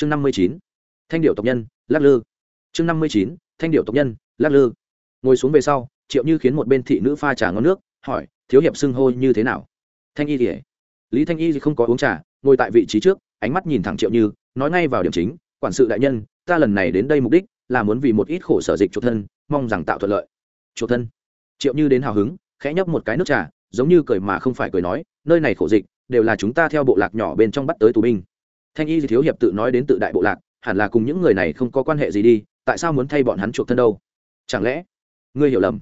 chương năm mươi chín, thanh điệu tộc nhân, lắc lư. Chương năm mươi chín, thanh điệu tộc nhân, lắc lư. Ngồi xuống về sau, triệu như khiến một bên thị nữ pha trà ngon nước, hỏi, thiếu hiệp xưng hô như thế nào? Thanh y thì lý thanh y thì không có uống trà, ngồi tại vị trí trước, ánh mắt nhìn thẳng triệu như, nói ngay vào điểm chính, quản sự đại nhân, ta lần này đến đây mục đích là muốn vì một ít khổ sở dịch chuộc thân, mong rằng tạo thuận lợi. Chuộc thân? Triệu như đến hào hứng, khẽ nhấp một cái nước trà, giống như cười mà không phải cười nói, nơi này khổ dịch đều là chúng ta theo bộ lạc nhỏ bên trong bắt tới tù binh thanh y thì thiếu hiệp tự nói đến tự đại bộ lạc, hẳn là cùng những người này không có quan hệ gì đi, tại sao muốn thay bọn hắn chuộc thân đâu? Chẳng lẽ, ngươi hiểu lầm?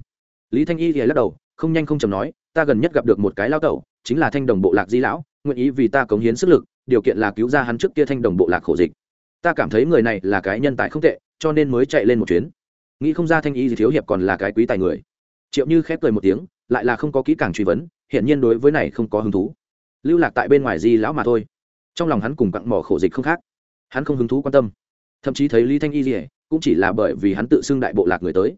Lý thanh y thì lắc đầu, không nhanh không chầm nói, ta gần nhất gặp được một cái lao tẩu, chính là thanh đồng bộ lạc di lão, nguyện ý vì ta cống hiến sức lực, điều kiện là cứu ra hắn trước kia thanh đồng bộ lạc khổ dịch. Ta cảm thấy người này là cái nhân tài không tệ, cho nên mới chạy lên một chuyến. Nghĩ không ra thanh y gì thiếu hiệp còn là cái quý tài người. Triệu như khép cười một tiếng, lại là không có kỹ càng truy vấn hiện nhiên đối với này không có hứng thú. Lưu lạc tại bên ngoài di lão mà thôi trong lòng hắn cùng cặn mỏ khổ dịch không khác. Hắn không hứng thú quan tâm. Thậm chí thấy lý thanh y dỉa cũng chỉ là bởi vì hắn tự xưng đại bộ lạc người tới.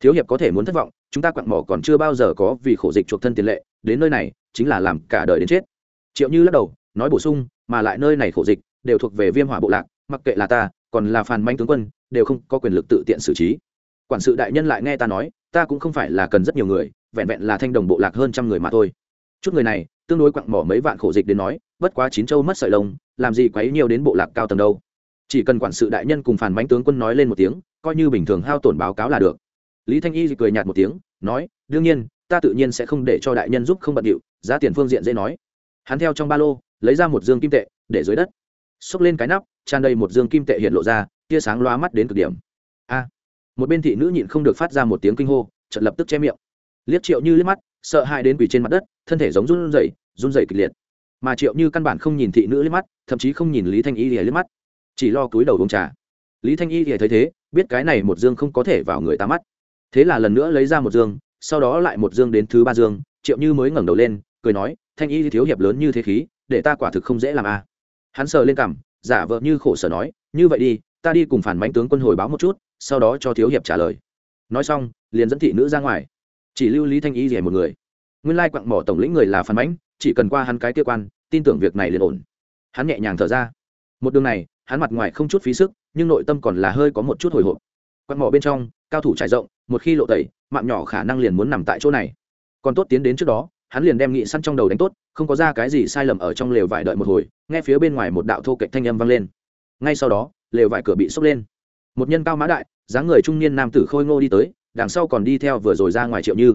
Thiếu hiệp có thể muốn thất vọng, chúng ta quặn mỏ còn chưa bao giờ có vì khổ dịch chuộc thân tiền lệ, đến nơi này, chính là làm cả đời đến chết. Triệu như lắc đầu, nói bổ sung, mà lại nơi này khổ dịch đều thuộc về viêm hỏa bộ lạc, mặc kệ là ta, còn là phàn manh tướng quân, đều không có quyền lực tự tiện xử trí. Quản sự đại nhân lại nghe ta nói, ta cũng không phải là cần rất nhiều người, vẹn vẹn là thanh đồng bộ lạc hơn trăm người mà thôi. Chút người này, tương đối quặng mỏ mấy vạn khổ dịch đến nói bất quá chín châu mất sợi lông, làm gì quấy nhiều đến bộ lạc cao tầng đâu. Chỉ cần quản sự đại nhân cùng phản bánh tướng quân nói lên một tiếng, coi như bình thường hao tổn báo cáo là được. Lý thanh y cười nhạt một tiếng, nói, đương nhiên, ta tự nhiên sẽ không để cho đại nhân giúp không bận điệu, giá tiền phương diện dễ nói. Hắn theo trong ba lô, lấy ra một dương kim tệ, để dưới đất. Xốc lên cái nắp, tràn đầy một dương kim tệ hiện lộ ra, tia sáng loa mắt đến cực điểm. A! Một bên thị nữ nhịn không được phát ra một tiếng kinh hô trận lập tức che miệng. Liếc triệu như liếc mắt, sợ hãi đến quỳ trên mặt đất, thân thể giống run rẩy run rẩy kịch liệt mà triệu như căn bản không nhìn thị nữ liếc mắt, thậm chí không nhìn lý thanh y lìa liếc mắt, chỉ lo cúi đầu uống trà. Lý thanh y lìa thấy thế, biết cái này một dương không có thể vào người ta mắt. Thế là lần nữa lấy ra một dương, sau đó lại một dương đến thứ ba dương, triệu như mới ngẩng đầu lên, cười nói, thanh y thiếu hiệp lớn như thế khí, để ta quả thực không dễ làm a. Hắn sờ lên cằm, giả vợ như khổ sở nói, như vậy đi, ta đi cùng phản bánh tướng quân hồi báo một chút, sau đó cho thiếu hiệp trả lời. Nói xong, liền dẫn thị nữ ra ngoài. Chỉ lưu lý thanh y rẻ một người. Nguyên lai quặng mỏ tổng lĩnh người là phản bánh chỉ cần qua hắn cái kia quan tin tưởng việc này liền ổn. Hắn nhẹ nhàng thở ra. Một đường này, hắn mặt ngoài không chút phí sức, nhưng nội tâm còn là hơi có một chút hồi hộp. Quạt mỏ bên trong, cao thủ trải rộng, một khi lộ tẩy, mạng nhỏ khả năng liền muốn nằm tại chỗ này. Còn tốt tiến đến trước đó, hắn liền đem nghị săn trong đầu đánh tốt, không có ra cái gì sai lầm ở trong lều vải đợi một hồi, nghe phía bên ngoài một đạo thô kệch thanh âm vang lên. Ngay sau đó, lều vải cửa bị sốc lên. Một nhân cao mã đại, dáng người trung niên nam tử khôi ngô đi tới, đằng sau còn đi theo vừa rồi ra ngoài triệu như.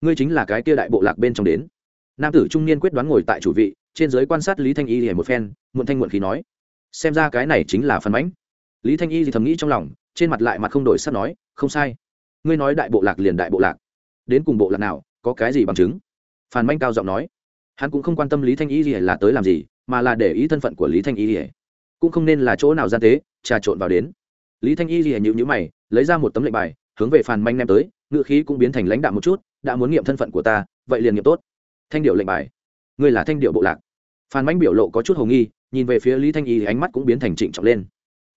Ngươi chính là cái kia đại bộ lạc bên trong đến. Nam tử trung niên quyết đoán ngồi tại chủ vị trên giới quan sát lý thanh y hề một phen, muộn thanh muộn khí nói, xem ra cái này chính là phần mãnh. Lý thanh y thì thầm nghĩ trong lòng, trên mặt lại mặt không đổi sắt nói, không sai. Ngươi nói đại bộ lạc liền đại bộ lạc. Đến cùng bộ lạc nào, có cái gì bằng chứng? Phan manh cao giọng nói. Hắn cũng không quan tâm lý thanh y gì là tới làm gì, mà là để ý thân phận của lý thanh y gì cũng không nên là chỗ nào gian tế, trà trộn vào đến. Lý thanh y gì nhịu nhữ mày, lấy ra một tấm lệnh bài, hướng về phan manh nem tới ngự khí cũng biến thành lãnh đạo một chút, đã muốn nghiệm thân phận của ta, vậy liền nghiệm tốt. Thanh điệu lệnh bài. Ngươi là thanh điệu bộ lạc phan manh biểu lộ có chút hồ nghi, nhìn về phía lý thanh y ánh mắt cũng biến thành trịnh trọng lên.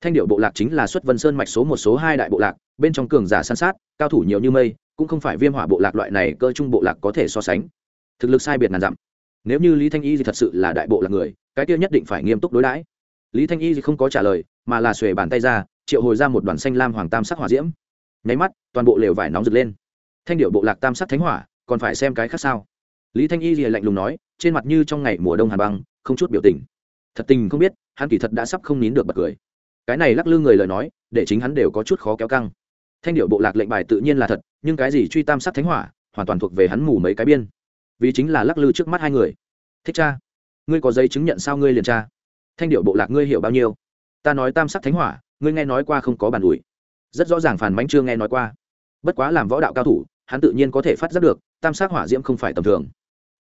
Thanh điệu bộ lạc chính là xuất vân sơn mạch số một số hai đại bộ lạc, bên trong cường giả san sát, cao thủ nhiều như mây, cũng không phải viêm hỏa bộ lạc loại này cơ trung bộ lạc có thể so sánh. Thực lực sai biệt ngàn dặm. Nếu như lý thanh y thì thật sự là đại bộ lạc người, cái kia nhất định phải nghiêm túc đối đãi. Lý thanh y thì không có trả lời, mà là xuề bàn tay ra, triệu hồi ra một đoàn xanh lam hoàng tam sắc hỏa diễm. Nháy mắt, toàn bộ lều vải nóng rực lên. Thanh điệu bộ lạc tam sắc thánh hỏa, còn phải xem cái khác sao? Lý thanh y thì lạnh lùng nói trên mặt như trong ngày mùa đông hàn băng, không chút biểu tình. Thật tình không biết, hắn kỳ thật đã sắp không nín được bật cười. Cái này lắc lư người lời nói, để chính hắn đều có chút khó kéo căng. Thanh điệu bộ lạc lệnh bài tự nhiên là thật, nhưng cái gì truy tam sắc thánh hỏa, hoàn toàn thuộc về hắn mù mấy cái biên. Vì chính là lắc lư trước mắt hai người. Thích cha, ngươi có giấy chứng nhận sao ngươi liền cha thanh điệu bộ lạc ngươi hiểu bao nhiêu? Ta nói tam sắc thánh hỏa, ngươi nghe nói qua không có bàn ủi. Rất rõ ràng phản bánh chưa nghe nói qua. Bất quá làm võ đạo cao thủ, hắn tự nhiên có thể phát giác được, tam sắc hỏa diễm không phải tầm thường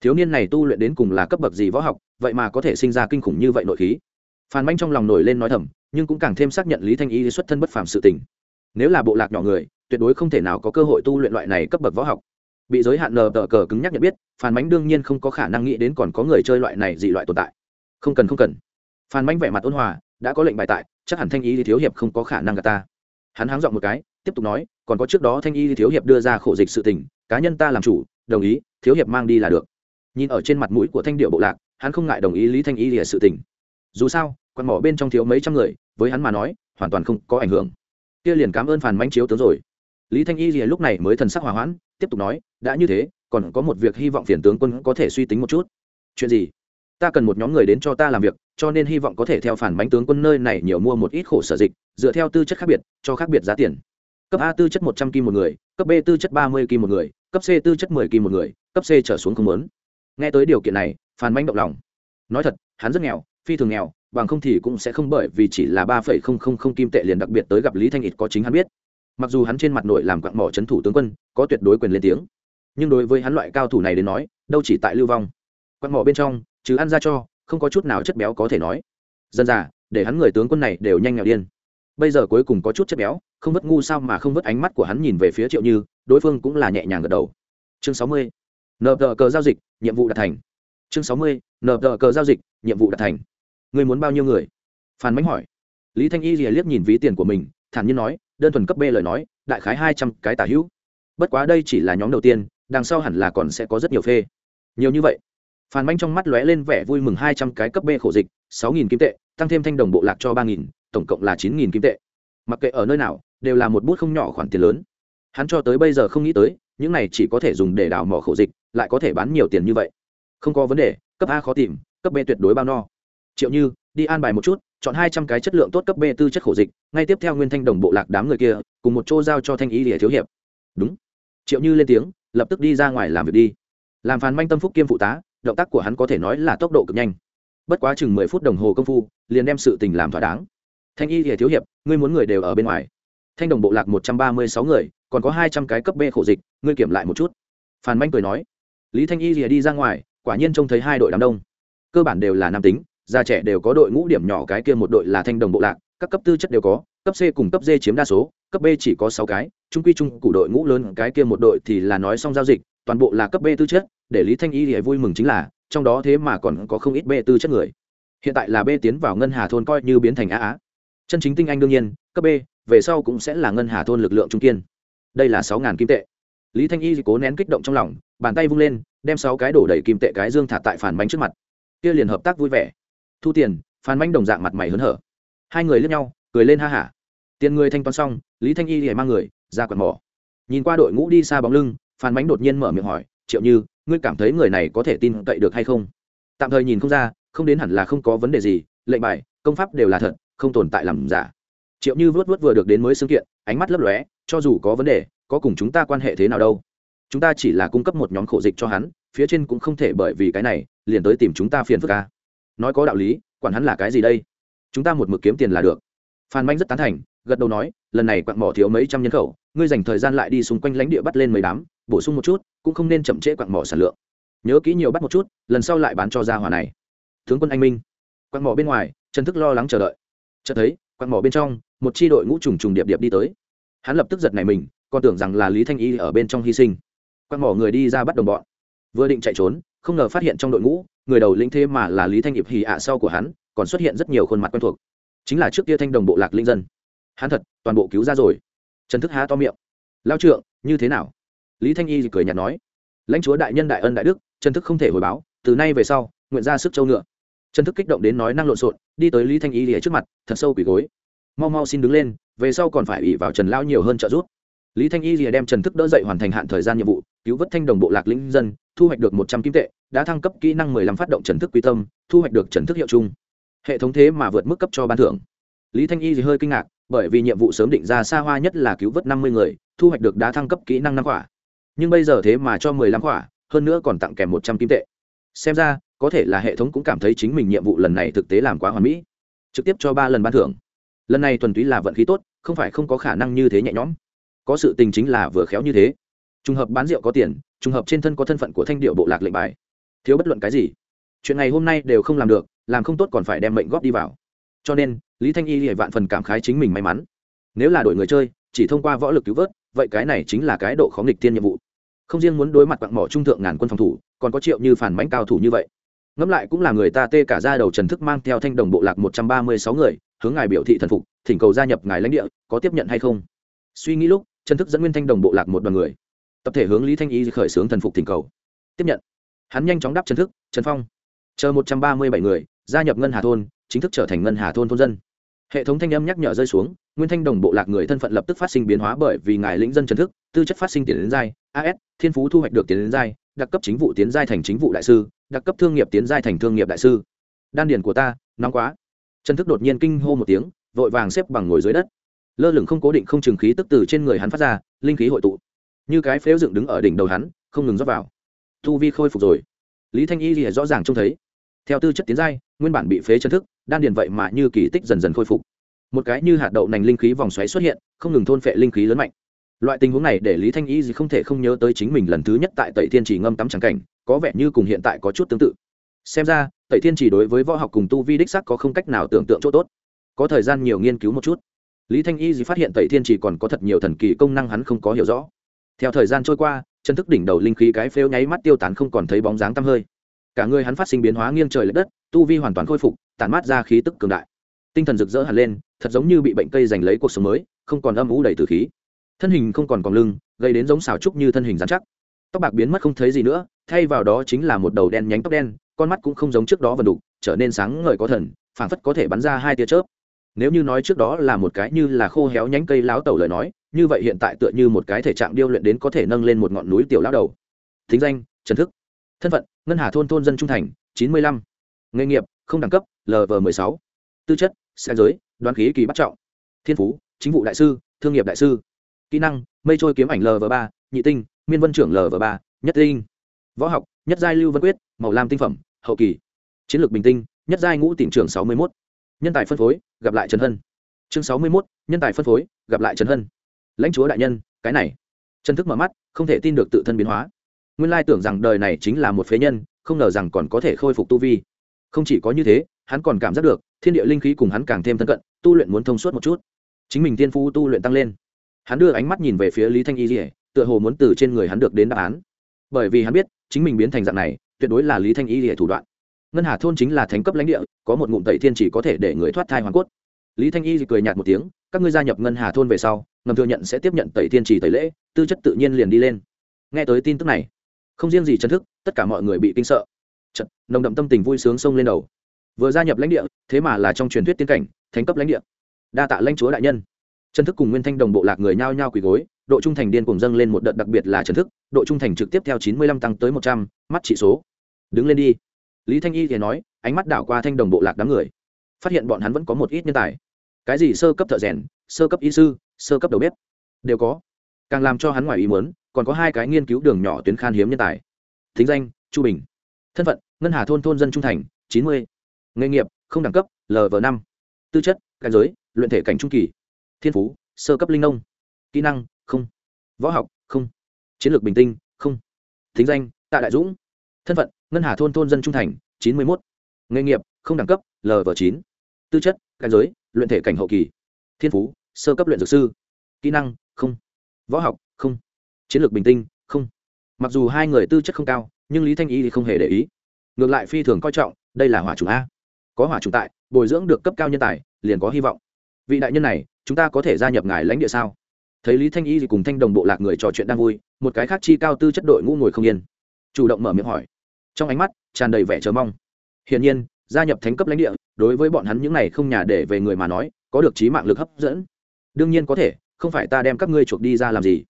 thiếu niên này tu luyện đến cùng là cấp bậc gì võ học, vậy mà có thể sinh ra kinh khủng như vậy nội khí. Phan manh trong lòng nổi lên nói thầm, nhưng cũng càng thêm xác nhận lý thanh y xuất thân bất phàm sự tình. Nếu là bộ lạc nhỏ người, tuyệt đối không thể nào có cơ hội tu luyện loại này cấp bậc võ học. Bị giới hạn nờ tờ cờ cứng nhắc nhận biết phan bánh đương nhiên không có khả năng nghĩ đến còn có người chơi loại này dị loại tồn tại. Không cần không cần. Phan bánh vẻ mặt ôn hòa, đã có lệnh bài tại, chắc hẳn thanh y thiếu hiệp không có khả năng gạt ta. Hắn háng dọn một cái, tiếp tục nói, còn có trước đó thanh y thiếu hiệp đưa ra khổ dịch sự tình, cá nhân ta làm chủ, đồng ý, thiếu hiệp mang đi là được nhìn ở trên mặt mũi của thanh điệu bộ lạc, hắn không ngại đồng ý lý thanh y lìa sự tình. Dù sao, quạt mỏ bên trong thiếu mấy trăm người, với hắn mà nói, hoàn toàn không có ảnh hưởng. Kia liền cảm ơn phản manh chiếu tướng rồi. Lý thanh y lìa lúc này mới thần sắc hòa hoãn, tiếp tục nói, đã như thế, còn có một việc hy vọng phiền tướng quân có thể suy tính một chút. Chuyện gì? Ta cần một nhóm người đến cho ta làm việc, cho nên hy vọng có thể theo phản bánh tướng quân nơi này nhiều mua một ít khổ sở dịch, dựa theo tư chất khác biệt, cho khác biệt giá tiền. Cấp a tư chất một trăm kim một người, cấp b tư chất ba mươi kim một người, cấp c tư chất mười kim một người, cấp c trở xuống không lớn nghe tới điều kiện này, Phan bánh động lòng. Nói thật, hắn rất nghèo, phi thường nghèo, bằng không thì cũng sẽ không bởi vì chỉ là ba phẩy không không không kim tệ liền đặc biệt tới gặp lý thanh ít có chính hắn biết. Mặc dù hắn trên mặt nội làm quặng mỏ c h ấ n thủ tướng quân, có tuyệt đối quyền lên tiếng. Nhưng đối với hắn loại cao thủ này đến nói, đâu chỉ tại lưu vong. Quặng mỏ bên trong chứ ăn ra cho, không có chút nào chất béo có thể nói. Dân già, để hắn người tướng quân này đều nhanh nghèo điên. Bây giờ cuối cùng có chút chất béo, không vất ngu sao mà không vất ánh mắt của hắn nhìn về phía triệu như, đối phương cũng là nhẹ nhàng gật đầu. Chương sáu mươi nợ tờ cờ giao dịch, nhiệm vụ đạt thành. Chương sáu mươi, nợ tờ cờ giao dịch, nhiệm vụ đạt thành. Người muốn bao nhiêu người? Phan mánh hỏi. Lý thanh y rìa liếc nhìn ví tiền của mình, thản nhiên nói, đơn thuần cấp b lời nói, đại khái hai trăm cái tả hữu. Bất quá đây chỉ là nhóm đầu tiên, đằng sau hẳn là còn sẽ có rất nhiều phê. Nhiều như vậy. Phan manh trong mắt lóe lên vẻ vui mừng hai trăm cái cấp b khổ dịch, sáu nghìn kim tệ, tăng thêm thanh đồng bộ lạc cho ba nghìn, tổng cộng là chín nghìn kim tệ. Mặc kệ ở nơi nào, đều là một bút không nhỏ khoản tiền lớn hắn cho tới bây giờ không nghĩ tới, những này chỉ có thể dùng để đào mỏ khổ dịch, lại có thể bán nhiều tiền như vậy. Không có vấn đề, cấp a khó tìm, cấp b tuyệt đối bao no. Triệu như, đi an bài một chút, chọn hai trăm cái chất lượng tốt cấp b tư chất khổ dịch, ngay tiếp theo nguyên thanh đồng bộ lạc đám người kia, cùng một chỗ giao cho thanh ý địa thiếu hiệp. Đúng. Triệu như lên tiếng, lập tức đi ra ngoài làm việc đi. Làm phán manh tâm phúc kiêm phụ tá, động tác của hắn có thể nói là tốc độ cực nhanh. Bất quá chừng mười phút đồng hồ công phu, liền đem sự tình làm thỏa đáng. Thanh y thì thiếu hiệp, ngươi muốn người đều ở bên ngoài. Thanh đồng bộ lạc một trăm ba mươi sáu người còn có hai trăm cái cấp b khổ dịch, ngươi kiểm lại một chút. Phan manh cười nói. Lý thanh y rìa đi ra ngoài, quả nhiên trông thấy hai đội đám đông. Cơ bản đều là nam tính, già trẻ đều có đội ngũ điểm nhỏ, cái kia một đội là thanh đồng bộ lạc, các cấp tư chất đều có, cấp c cùng cấp d chiếm đa số, cấp b chỉ có sáu cái, trung quy trung cụ đội ngũ lớn, cái kia một đội thì là nói xong giao dịch, toàn bộ là cấp b tư chất, để lý thanh y thì vui mừng chính là, trong đó thế mà còn có không ít b tư chất người. Hiện tại là b tiến vào ngân hà thôn coi như biến thành á á chân chính tinh anh đương nhiên, cấp b, về sau cũng sẽ là ngân hà thôn lực lượng trung kiên đây là sáu ngàn kim tệ. Lý thanh y cố nén kích động trong lòng, bàn tay vung lên, đem sáu cái đổ đầy kim tệ cái dương thả tại phản bánh trước mặt. Kia liền hợp tác vui vẻ. Thu tiền, phản bánh đồng dạng mặt mày hớn hở. Hai người lướt nhau, cười lên ha hả. Tiền người thanh toán xong, lý thanh y thì mang người, ra quạt mỏ. Nhìn qua đội ngũ đi xa bóng lưng, phản bánh đột nhiên mở miệng hỏi, triệu như, ngươi cảm thấy người này có thể tin cậy được hay không? Tạm thời nhìn không ra, không đến hẳn là không có vấn đề gì, lệnh bài, công pháp đều là thật, không tồn tại làm giả. Triệu như vớt vớt vừa được đến mới xương kiện, ánh mắt lấp lóe cho dù có vấn đề, có cùng chúng ta quan hệ thế nào đâu. Chúng ta chỉ là cung cấp một nhóm khổ dịch cho hắn, phía trên cũng không thể bởi vì cái này, liền tới tìm chúng ta phiền phức ca nói có đạo lý, quản hắn là cái gì đây? Chúng ta một mực kiếm tiền là được. Phan manh rất tán thành, gật đầu nói, lần này quặng mỏ thiếu mấy trăm nhân khẩu, ngươi dành thời gian lại đi xung quanh lãnh địa bắt lên mấy đám, bổ sung một chút, cũng không nên chậm trễ quặng mỏ sản lượng. Nhớ kỹ nhiều bắt một chút, lần sau lại bán cho gia hòa này. Tướng quân anh minh. Quặng mỏ bên ngoài, trần thức lo lắng chờ đợi. Chợt thấy, quặng mỏ bên trong, một tri đội ngũ trùng trùng điệp điệp đi tới hắn lập tức giật này mình, còn tưởng rằng là lý thanh y ở bên trong hy sinh. Quăng mỏ người đi ra bắt đồng bọn. Vừa định chạy trốn, không ngờ phát hiện trong đội ngũ, người đầu lĩnh thế mà là lý thanh hiệp hì ạ sau của hắn, còn xuất hiện rất nhiều khuôn mặt quen thuộc. Chính là trước kia thanh đồng bộ lạc linh dân. Hắn thật, toàn bộ cứu ra rồi. Trần thức há to miệng. Lao trượng, như thế nào? Lý thanh y cười nhạt nói. Lãnh chúa đại nhân đại ân đại đức, trần thức không thể hồi báo, từ nay về sau, nguyện ra sức châu ngựa. Trần thức kích động đến nói năng lộn xộn, đi tới lý thanh y lìa trước mặt, thật sâu quỷ gối mau mau xin đứng lên, về sau còn phải ủy vào trần lao nhiều hơn trợ giúp. Lý thanh y rìa đem trần thức đỡ dậy hoàn thành hạn thời gian nhiệm vụ, cứu vớt thanh đồng bộ lạc lĩnh dân, thu hoạch được một trăm kim tệ, đã thăng cấp kỹ năng mười lăm phát động trần thức quy tâm, thu hoạch được trần thức hiệu chung. Hệ thống thế mà vượt mức cấp cho ban thưởng. Lý thanh y thì hơi kinh ngạc, bởi vì nhiệm vụ sớm định ra xa hoa nhất là cứu vớt năm mươi người, thu hoạch được đá thăng cấp kỹ năng năm quả. Nhưng bây giờ thế mà cho mười lăm quả, hơn nữa còn tặng kèm một trăm kim tệ. Xem ra, có thể là hệ thống cũng cảm thấy chính mình nhiệm vụ lần này thực tế làm quá hoàn mỹ. Trực tiếp cho ba lần ban thưởng lần này thuần túy là vận khí tốt, không phải không có khả năng như thế nhẹ nhõm. Có sự tình chính là vừa khéo như thế. Trùng hợp bán rượu có tiền, trùng hợp trên thân có thân phận của thanh điệu bộ lạc lệnh bài. Thiếu bất luận cái gì. Chuyện này hôm nay đều không làm được, làm không tốt còn phải đem mệnh góp đi vào. Cho nên, lý thanh y thì vạn phần cảm khái chính mình may mắn. Nếu là đội người chơi, chỉ thông qua võ lực cứu vớt, vậy cái này chính là cái độ khó nghịch tiên nhiệm vụ. Không riêng muốn đối mặt bạn mỏ trung thượng ngàn quân phòng thủ, còn có triệu như phản mãnh cao thủ như vậy. Ngẫm lại cũng là người ta tê cả ra đầu trần thức mang theo thanh đồng bộ lạc một trăm ba mươi sáu người hướng ngài biểu thị thần phục, thỉnh cầu gia nhập ngài lãnh địa, có tiếp nhận hay không? Suy nghĩ lúc, trần thức dẫn nguyên thanh đồng bộ lạc một đoàn người. Tập thể hướng lý thanh y khởi xướng thần phục thỉnh cầu. Tiếp nhận. Hắn nhanh chóng đáp trần thức, trần phong, chờ một trăm ba mươi bảy người, gia nhập ngân hà thôn, chính thức trở thành ngân hà thôn thôn dân. Hệ thống thanh âm nhắc nhở rơi xuống, nguyên thanh đồng bộ lạc người thân phận lập tức phát sinh biến hóa bởi vì ngài lĩnh dân trần thức, tư chất phát sinh tiền đến giai as thiên phú thu hoạch được tiền đến giai, đặc cấp chính vụ tiến giai thành chính vụ đại sư, đặc cấp thương nghiệp tiến giai thành thương nghiệp đại sư. Đan điển của ta, nóng quá trần thức đột nhiên kinh hô một tiếng, vội vàng xếp bằng ngồi dưới đất. Lơ lửng không cố định không chừng khí tức từ trên người hắn phát ra, linh khí hội tụ. Như cái phếu dựng đứng ở đỉnh đầu hắn, không ngừng rót vào. Thu vi khôi phục rồi. Lý thanh y thì rõ ràng trông thấy. Theo tư chất tiến giai, nguyên bản bị phế chân thức, đan điền vậy mà như kỳ tích dần dần khôi phục. Một cái như hạt đậu nành linh khí vòng xoáy xuất hiện, không ngừng thôn phệ linh khí lớn mạnh. Loại tình huống này để lý thanh y gì không thể không nhớ tới chính mình lần thứ nhất tại tẩy thiên chỉ ngâm tắm trắng cảnh, có vẻ như cùng hiện tại có chút tương tự. Xem ra tẩy thiên chỉ đối với võ học cùng tu vi đích sắc có không cách nào tưởng tượng chỗ tốt. Có thời gian nhiều nghiên cứu một chút. Lý thanh y gì phát hiện tẩy thiên chỉ còn có thật nhiều thần kỳ công năng hắn không có hiểu rõ. Theo thời gian trôi qua, chân thức đỉnh đầu linh khí cái phêu nháy mắt tiêu tán không còn thấy bóng dáng tăm hơi. Cả người hắn phát sinh biến hóa nghiêng trời l ệ đất, tu vi hoàn toàn khôi phục, tản mát ra khí tức cường đại. Tinh thần rực rỡ hẳn lên, thật giống như bị bệnh cây giành lấy cuộc sống mới, không còn âm ủ đầy từ khí. Thân hình không còn còn lưng, gây đến giống xào trúc như thân hình dán chắc. Tóc bạc biến mất không thấy gì nữa, thay vào đó chính là một đầu đen nhánh tóc đen con mắt cũng không giống trước đó vần đục, trở nên sáng ngời có thần, phảng phất có thể bắn ra hai tia chớp. Nếu như nói trước đó là một cái như là khô héo nhánh cây láo tẩu lời nói, như vậy hiện tại tựa như một cái thể trạng điêu luyện đến có thể nâng lên một ngọn núi tiểu lão đầu. Thính danh, trần thức. Thân phận, ngân hà thôn thôn dân trung thành, chín mươi lăm. Nghề nghiệp, không đẳng cấp lv m ộ sáu. Tư chất xe giới, đoán khí kỳ bắt trọng. Thiên phú, chính vụ đại sư, thương nghiệp đại sư. Kỹ năng, mây trôi kiếm ảnh lv ba, nhị tinh, miên vân trưởng lv ba, nhất tinh. Võ học, nhất giai lưu vân quyết, màu lam tinh phẩm hậu kỳ. Chiến lược bình tinh, nhất giai ngũ tỉnh trưởng sáu mươi một nhân tài phân phối, gặp lại trần hân. Chương sáu mươi một nhân tài phân phối, gặp lại trần hân. Lãnh chúa đại nhân, cái này. Trần thức mở mắt, không thể tin được tự thân biến hóa. Nguyên lai tưởng rằng đời này chính là một phế nhân, không ngờ rằng còn có thể khôi phục tu vi. Không chỉ có như thế, hắn còn cảm giác được, thiên địa linh khí cùng hắn càng thêm thân cận, tu luyện muốn thông suốt một chút. Chính mình tiên phu tu luyện tăng lên. Hắn đưa ánh mắt nhìn về phía lý thanh y dỉa tựa hồ muốn từ trên người hắn được đến đáp án. Bởi vì hắn biết, chính mình biến thành dạng này tuyệt đối là lý thanh y hệ thủ đoạn. Ngân hà thôn chính là thánh cấp lãnh địa có một ngụm tẩy thiên chỉ có thể để người thoát thai hoàn cốt. Lý thanh y cười nhạt một tiếng các ngươi gia nhập ngân hà thôn về sau ngầm thừa nhận sẽ tiếp nhận tẩy thiên chỉ tẩy lễ tư chất tự nhiên liền đi lên. Nghe tới tin tức này không riêng gì chân thức tất cả mọi người bị kinh sợ. Chật, nồng đậm tâm tình vui sướng sông lên đầu. Vừa gia nhập lãnh địa thế mà là trong truyền thuyết tiên cảnh thánh cấp lãnh địa. Đa tạ lãnh chúa đại nhân. Chân thức cùng nguyên thanh đồng bộ lạc người nhao nhao quỳ gối độ trung thành điên cùng dâng lên một đợt đặc biệt là trần thức, độ trung thành trực tiếp theo chín mươi lăm tăng tới một trăm, mắt chỉ số. Đứng lên đi. Lý thanh y thì nói, ánh mắt đảo qua thanh đồng bộ lạc đám người. Phát hiện bọn hắn vẫn có một ít nhân tài. Cái gì sơ cấp thợ rèn, sơ cấp y sư, sơ cấp đầu bếp? Đều có. Càng làm cho hắn ngoài ý muốn, còn có hai cái nghiên cứu đường nhỏ tuyến khan hiếm nhân tài. Thính danh, chu bình. Thân phận, ngân hà thôn thôn dân trung thành, chín mươi. Nghề nghiệp, không đẳng cấp lv năm. Tư chất, cảnh giới, luyện thể cảnh trung kỳ. Thiên phú, sơ cấp linh nông. Kỹ năng không. Võ học, không. Chiến lược bình tinh, không. Thính danh, tạ đại dũng. Thân phận, ngân hà thôn thôn dân trung thành, chín mươi một nghề nghiệp, không đẳng cấp lv chín. Tư chất, cảnh giới, luyện thể cảnh hậu kỳ. Thiên phú, sơ cấp luyện dược sư. Kỹ năng, không. Võ học, không. Chiến lược bình tinh, không. Mặc dù hai người tư chất không cao, nhưng lý thanh y thì không hề để ý. Ngược lại phi thường coi trọng, đây là hỏa chủng a. Có hỏa chủng tại, bồi dưỡng được cấp cao nhân tài, liền có hy vọng. Vị đại nhân này, chúng ta có thể gia nhập ngài lãnh địa sao? Thấy lý thanh y thì cùng thanh đồng bộ lạc người trò chuyện đang vui, một cái khác chi cao tư chất đội ngũ ngồi không yên. Chủ động mở miệng hỏi. Trong ánh mắt, tràn đầy vẻ chờ mong. Hiển nhiên, gia nhập thánh cấp lãnh địa, đối với bọn hắn những này không nhà để về người mà nói, có được trí mạng lực hấp dẫn. Đương nhiên có thể, không phải ta đem các ngươi chuộc đi ra làm gì.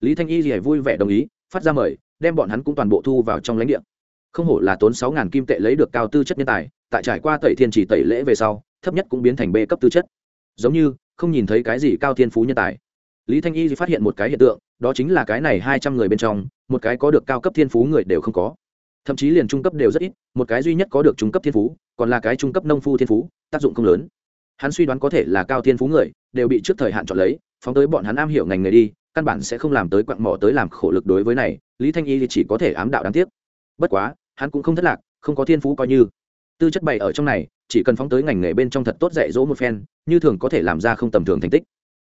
Lý thanh y thì vui vẻ đồng ý, phát ra mời, đem bọn hắn cũng toàn bộ thu vào trong lãnh địa. Không hổ là tốn sáu ngàn kim tệ lấy được cao tư chất nhân tài, tại trải qua tẩy thiên chỉ tẩy lễ về sau, thấp nhất cũng biến thành b cấp tư chất. Giống như, không nhìn thấy cái gì cao thiên phú nhân tài lý thanh y phát hiện một cái hiện tượng, đó chính là cái này hai trăm người bên trong, một cái có được cao cấp thiên phú người đều không có. Thậm chí liền trung cấp đều rất ít, một cái duy nhất có được trung cấp thiên phú, còn là cái trung cấp nông phu thiên phú, tác dụng không lớn. Hắn suy đoán có thể là cao thiên phú người, đều bị trước thời hạn chọn lấy, phóng tới bọn hắn am hiểu ngành nghề đi, căn bản sẽ không làm tới quặng mỏ tới làm khổ lực đối với này, lý thanh y chỉ có thể ám đạo đáng tiếc. Bất quá, hắn cũng không thất lạc, không có thiên phú coi như. Tư chất bày ở trong này, chỉ cần phóng tới ngành nghề bên trong thật tốt dạy dỗ một phen, như thường có thể làm ra không tầm thường thành tích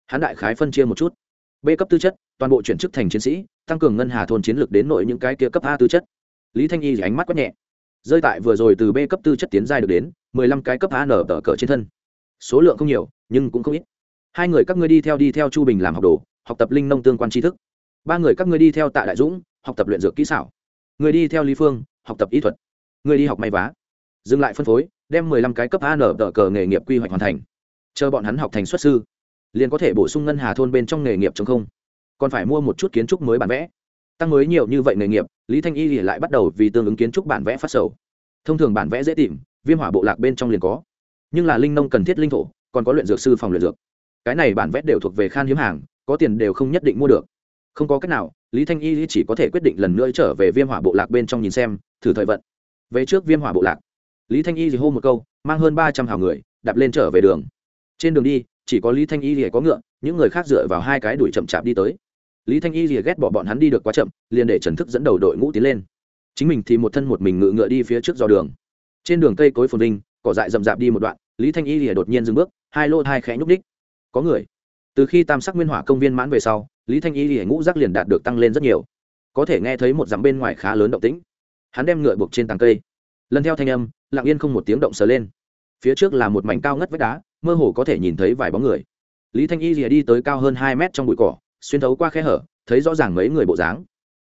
hắn đại khái phân chia một chút. B cấp tư chất, toàn bộ chuyển chức thành chiến sĩ, tăng cường ngân hà thôn chiến lược đến nội những cái kia cấp a tư chất. Lý thanh y ánh mắt quét nhẹ. Rơi tại vừa rồi từ b cấp tư chất tiến giai được đến, mười lăm cái cấp a nở tờ cỡ trên thân. Số lượng không nhiều, nhưng cũng không ít. Hai người các ngươi đi theo đi theo chu bình làm học đồ, học tập linh nông tương quan tri thức. Ba người các ngươi đi theo tạ đại dũng, học tập luyện dược kỹ xảo. Người đi theo lý phương, học tập y thuật. Người đi học may vá. Dừng lại phân phối, đem mười lăm cái cấp a nở tờ cờ nghề nghiệp quy hoạch hoàn thành. Chờ bọn hắn học thành xuất sư liền có thể bổ sung ngân hà thôn bên trong nghề nghiệp chống không. Còn phải mua một chút kiến trúc mới bản vẽ. Tăng mới nhiều như vậy nghề nghiệp, lý thanh y thì lại bắt đầu vì tương ứng kiến trúc bản vẽ phát sầu. Thông thường bản vẽ dễ tìm, viêm hỏa bộ lạc bên trong liền có. Nhưng là linh nông cần thiết linh thổ, còn có luyện dược sư phòng luyện dược. Cái này bản vẽ đều thuộc về khan hiếm hàng, có tiền đều không nhất định mua được. Không có cách nào, lý thanh y chỉ có thể quyết định lần nữa trở về viêm hỏa bộ lạc bên trong nhìn xem, thử thời vận. Về trước viêm hỏa bộ lạc, lý thanh y thì hô một câu, mang hơn ba trăm hào người, đạp lên trở về đường. Trên đường đi chỉ có lý thanh y lìa có ngựa, những người khác dựa vào hai cái đuổi chậm chạp đi tới. Lý thanh y lìa ghét bỏ bọn hắn đi được quá chậm, liền để trần thức dẫn đầu đội ngũ tiến lên. Chính mình thì một thân một mình ngựa ngựa đi phía trước dò đường. Trên đường cây cối phồn vinh, cỏ dại rậm rạp đi một đoạn, lý thanh y lìa đột nhiên dừng bước, hai lô hai khẽ nhúc ních có người. Từ khi tam sắc nguyên hỏa công viên mãn về sau, lý thanh y lìa ngũ rác liền đạt được tăng lên rất nhiều. Có thể nghe thấy một dặm bên ngoài khá lớn động tĩnh. Hắn đem ngựa buộc trên tàng cây. Lần theo thanh âm, lặng yên không một tiếng động sờ lên. Phía trước là một mảnh cao ngất vách đá mơ hồ có thể nhìn thấy vài bóng người. Lý thanh y rìa đi tới cao hơn hai mét trong bụi cỏ, xuyên thấu qua khe hở, thấy rõ ràng mấy người bộ dáng.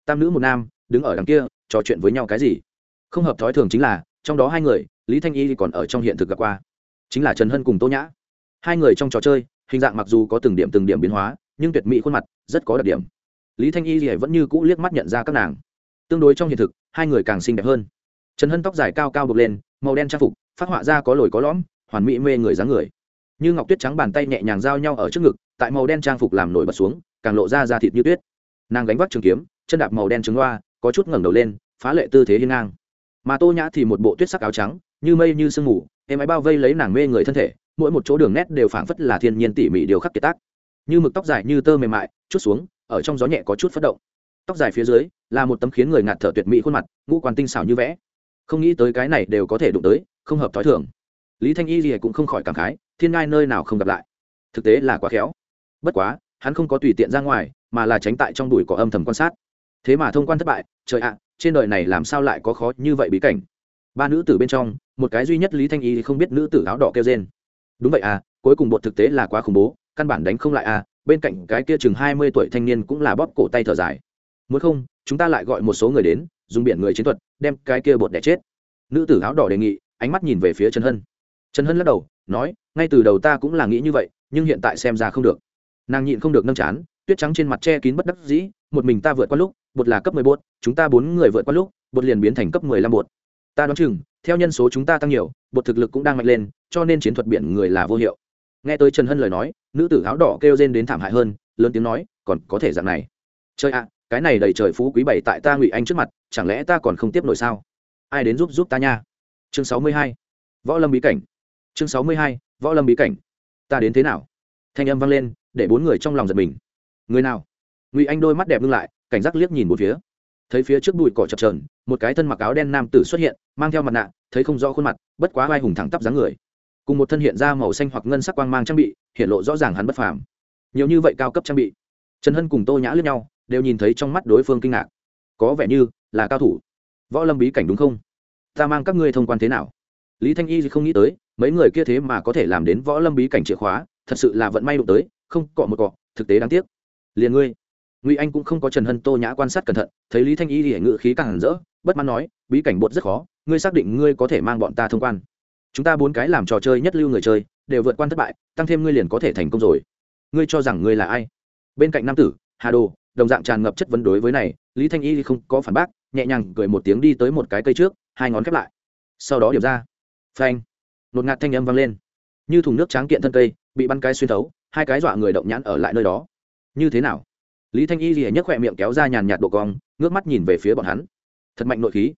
Tam nữ một nam, đứng ở đằng kia, trò chuyện với nhau cái gì? Không hợp thói thường chính là, trong đó hai người, lý thanh y còn ở trong hiện thực gặp qua. Chính là trần hân cùng tô nhã. Hai người trong trò chơi, hình dạng mặc dù có từng điểm từng điểm biến hóa, nhưng tuyệt mỹ khuôn mặt, rất có đặc điểm. Lý thanh y vẫn như cũ liếc mắt nhận ra các nàng. Tương đối trong hiện thực, hai người càng xinh đẹp hơn. Trần hân tóc dài cao cao bực lên, màu đen trang phục, phát họa ra có lồi có lõm, hoàn mỹ mê người dáng người như ngọc tuyết trắng bàn tay nhẹ nhàng giao nhau ở trước ngực, tại màu đen trang phục làm nổi bật xuống, càng lộ ra da thịt như tuyết. Nàng gánh vác trường kiếm, chân đạp màu đen trứng loa, có chút ngẩng đầu lên, phá lệ tư thế hiên ngang. Mà tô nhã thì một bộ tuyết sắc áo trắng, như mây như sương mù, em ấy bao vây lấy nàng mê người thân thể, mỗi một chỗ đường nét đều phảng phất là thiên nhiên tỉ mỉ điều khắc kiệt tác. Như mực tóc dài như tơ mềm mại, chút xuống, ở trong gió nhẹ có chút phất động. Tóc dài phía dưới, là một tấm khiến người ngạt thở tuyệt mỹ khuôn mặt, ngũ quan tinh xảo như vẽ. Không nghĩ tới cái này đều có thể đụng tới, không hợp thói thường. Lý thanh y gì cũng không khỏi cảm khái thiên ngai nơi nào không gặp lại. Thực tế là quá khéo. Bất quá, hắn không có tùy tiện ra ngoài, mà là tránh tại trong đùi có âm thầm quan sát. Thế mà thông quan thất bại, trời ạ à, trên đời này làm sao lại có khó như vậy bí cảnh? Ba nữ tử bên trong, một cái duy nhất lý thanh y không biết nữ tử áo đỏ kêu trên đúng vậy à cuối cùng bột thực tế là quá khủng bố, căn bản đánh không lại à bên cạnh cái kia chừng hai mươi tuổi thanh niên cũng là bóp cổ tay thở dài. Muốn không, chúng ta lại gọi một số người đến, dùng biển người chiến thuật, đem cái kia bột đẻ chết. Nữ tử áo đỏ đề nghị, ánh mắt nhìn về phía trần hân trần hân lắc đầu, nói, ngay từ đầu ta cũng là nghĩ như vậy, nhưng hiện tại xem ra không được. Nàng nhịn không được nâng chán, tuyết trắng trên mặt che kín bất đắc dĩ, một mình ta vượt qua lúc, bột là cấp mười bột, chúng ta bốn người vượt qua lúc, bột liền biến thành cấp mười lăm bột. Ta đoán chừng, theo nhân số chúng ta tăng nhiều, bột thực lực cũng đang mạnh lên, cho nên chiến thuật biển người là vô hiệu. Nghe tới trần hân lời nói, nữ tử áo đỏ kêu rên đến thảm hại hơn, lớn tiếng nói, còn có thể dạng này. Chơi ạ, cái này đầy trời phú quý bảy tại ta ngụy anh trước mặt, chẳng lẽ ta còn không tiếp nổi sao? Ai đến giúp giúp ta nha? Chương sáu mươi hai, võ lâm bí cảnh chương sáu mươi hai, võ lâm bí cảnh. Ta đến thế nào? Thanh âm vang lên, để bốn người trong lòng giật mình. Người nào? Ngụy anh đôi mắt đẹp ngưng lại, cảnh giác liếc nhìn một phía. Thấy phía trước bụi cỏ chập trờn một cái thân mặc áo đen nam tử xuất hiện, mang theo mặt nạ, thấy không rõ khuôn mặt, bất quá vai hùng thẳng tắp dáng người. Cùng một thân hiện ra màu xanh hoặc ngân sắc quang mang trang bị, hiện lộ rõ ràng hắn bất phàm. Nhiều như vậy cao cấp trang bị. Trần hân cùng tô nhã lướt nhau, đều nhìn thấy trong mắt đối phương kinh ngạc. Có vẻ như là cao thủ. Võ lâm bí cảnh đúng không? Ta mang các ngươi thông quan thế nào? Lý thanh y không nghĩ tới, mấy người kia thế mà có thể làm đến võ lâm bí cảnh chìa khóa, thật sự là vận may đụng tới, không, cọ một cọ, thực tế đáng tiếc. Liền ngươi. Ngụy anh cũng không có trần hân tô nhã quan sát cẩn thận, thấy lý thanh y thì ngự khí càng hẳn rỡ, bất mãn nói, bí cảnh bột rất khó, ngươi xác định ngươi có thể mang bọn ta thông quan. Chúng ta bốn cái làm trò chơi nhất lưu người chơi, đều vượt qua thất bại, tăng thêm ngươi liền có thể thành công rồi. Ngươi cho rằng ngươi là ai? Bên cạnh nam tử, hà đồ, đồng dạng tràn ngập chất vấn đối với này, lý thanh y không có phản bác, nhẹ nhàng cười một tiếng đi tới một cái cây trước, hai ngón khép lại. Sau đó điểm ra phanh. Nột ngạt thanh âm vang lên. Như thùng nước tráng kiện thân cây, bị bắn cái xuyên thấu, hai cái dọa người động nhãn ở lại nơi đó. Như thế nào? Lý thanh y gì nhấc khỏe miệng kéo ra nhàn nhạt độ cong, ngước mắt nhìn về phía bọn hắn. Thật mạnh nội khí.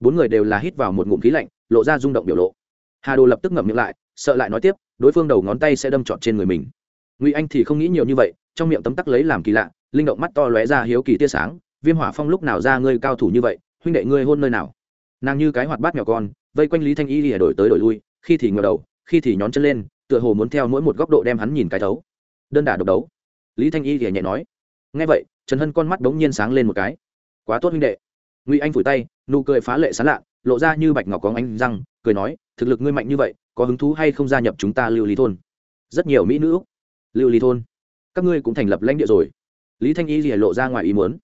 Bốn người đều là hít vào một ngụm khí lạnh, lộ ra rung động biểu lộ. Hà đồ lập tức ngậm miệng lại, sợ lại nói tiếp, đối phương đầu ngón tay sẽ đâm trọt trên người mình. Ngụy anh thì không nghĩ nhiều như vậy, trong miệng tấm tắc lấy làm kỳ lạ, linh động mắt to lóe ra hiếu kỳ tia sáng, viêm hỏa phong lúc nào ra ngươi cao thủ như vậy? Huynh đệ ngươi hôn nơi nào? Nàng như cái hoạt bát nhỏ con, vây quanh lý thanh y lìa đổi tới đổi lui, khi thì ngờ đầu, khi thì nhón chân lên, tựa hồ muốn theo mỗi một góc độ đem hắn nhìn cái thấu. Đơn đả độc đấu. Lý thanh y lìa nhẹ nói. Ngay vậy, trần hân con mắt đống nhiên sáng lên một cái. Quá tốt huynh đệ. Ngụy anh phủi tay, nụ cười phá lệ sán lạ, lộ ra như bạch ngọc có ánh răng, cười nói, thực lực ngươi mạnh như vậy, có hứng thú hay không gia nhập chúng ta lưu lý thôn? Rất nhiều mỹ nữ lưu lý thôn, các ngươi cũng thành lập lãnh địa rồi. Lý thanh y lìa lộ ra ngoài ý muốn.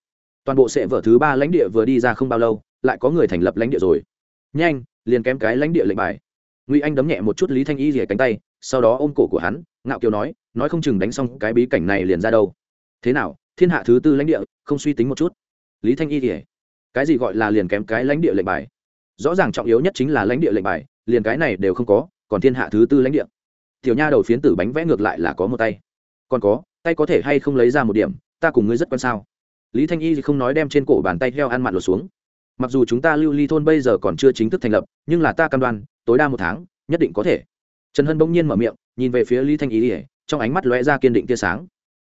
Toàn bộ sệ vở thứ ba lãnh địa vừa đi ra không bao lâu lại có người thành lập lãnh địa rồi. Nhanh, liền kém cái lãnh địa lệnh bài. Ngụy anh đấm nhẹ một chút lý thanh y rỉa cánh tay, sau đó ôm cổ của hắn, ngạo kiều nói nói không chừng đánh xong cái bí cảnh này liền ra đâu. Thế nào, thiên hạ thứ tư lãnh địa, không suy tính một chút? Lý thanh y rỉa cái gì gọi là liền kém cái lãnh địa lệnh bài? Rõ ràng trọng yếu nhất chính là lãnh địa lệnh bài, liền cái này đều không có, còn thiên hạ thứ tư lãnh địa. Tiểu nha đầu phiến tử bánh vẽ ngược lại là có một tay. Còn có, tay có thể hay không lấy ra một điểm, ta cùng ngươi rất quan sao? Lý thanh y không nói đem trên cổ bàn tay heo ăn mặn lột xuống mặc dù chúng ta lưu ly thôn bây giờ còn chưa chính thức thành lập, nhưng là ta cam đoan, tối đa một tháng, nhất định có thể. Trần hân bỗng nhiên mở miệng, nhìn về phía lý thanh y, trong ánh mắt lóe ra kiên định tia sáng.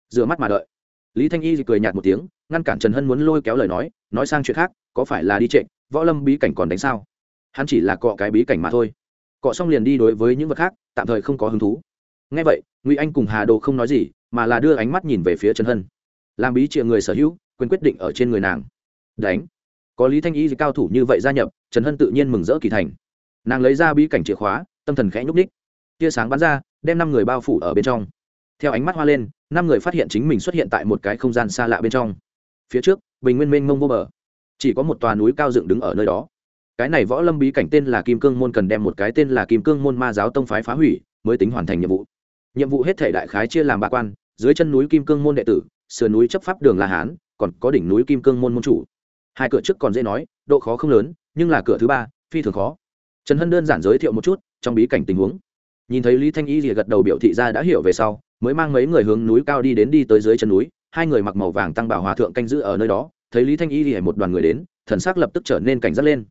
Rửa mắt mà đợi. Lý thanh y cười nhạt một tiếng, ngăn cản trần hân muốn lôi kéo lời nói nói sang chuyện khác, có phải là đi trệ võ lâm bí cảnh còn đánh sao? Hắn chỉ là cọ cái bí cảnh mà thôi. Cọ xong liền đi đối với những vật khác, tạm thời không có hứng thú. Ngay vậy, ngụy anh cùng hà đồ không nói gì, mà là đưa ánh mắt nhìn về phía trần hân. Làm bí trịa người sở hữu, quyền quyết định ở trên người nàng. Đánh có lý thanh y cao thủ như vậy gia nhập, trần hân tự nhiên mừng rỡ kỳ thành. Nàng lấy ra bí cảnh chìa khóa, tâm thần khẽ nhúc ních tia sáng bắn ra, đem năm người bao phủ ở bên trong. Theo ánh mắt hoa lên, năm người phát hiện chính mình xuất hiện tại một cái không gian xa lạ bên trong. Phía trước, bình nguyên mênh mông vô bờ. Chỉ có một tòa núi cao dựng đứng ở nơi đó. Cái này võ lâm bí cảnh tên là kim cương môn cần đem một cái tên là kim cương môn ma giáo tông phái phá hủy, mới tính hoàn thành nhiệm vụ. Nhiệm vụ hết thể đại khái chia làm ba quan, dưới chân núi kim cương môn đệ tử, sườn núi chấp pháp đường la hán, còn có đỉnh núi kim cương môn môn chủ hai cửa trước còn dễ nói, độ khó không lớn, nhưng là cửa thứ ba, phi thường khó. Trần hân đơn giản giới thiệu một chút, trong bí cảnh tình huống. Nhìn thấy lý thanh y rìa gật đầu biểu thị ra đã hiểu về sau, mới mang mấy người hướng núi cao đi đến đi tới dưới chân núi, hai người mặc màu vàng tăng bảo hòa thượng canh giữ ở nơi đó, thấy lý thanh y rìa một đoàn người đến, thần sắc lập tức trở nên cảnh giác lên.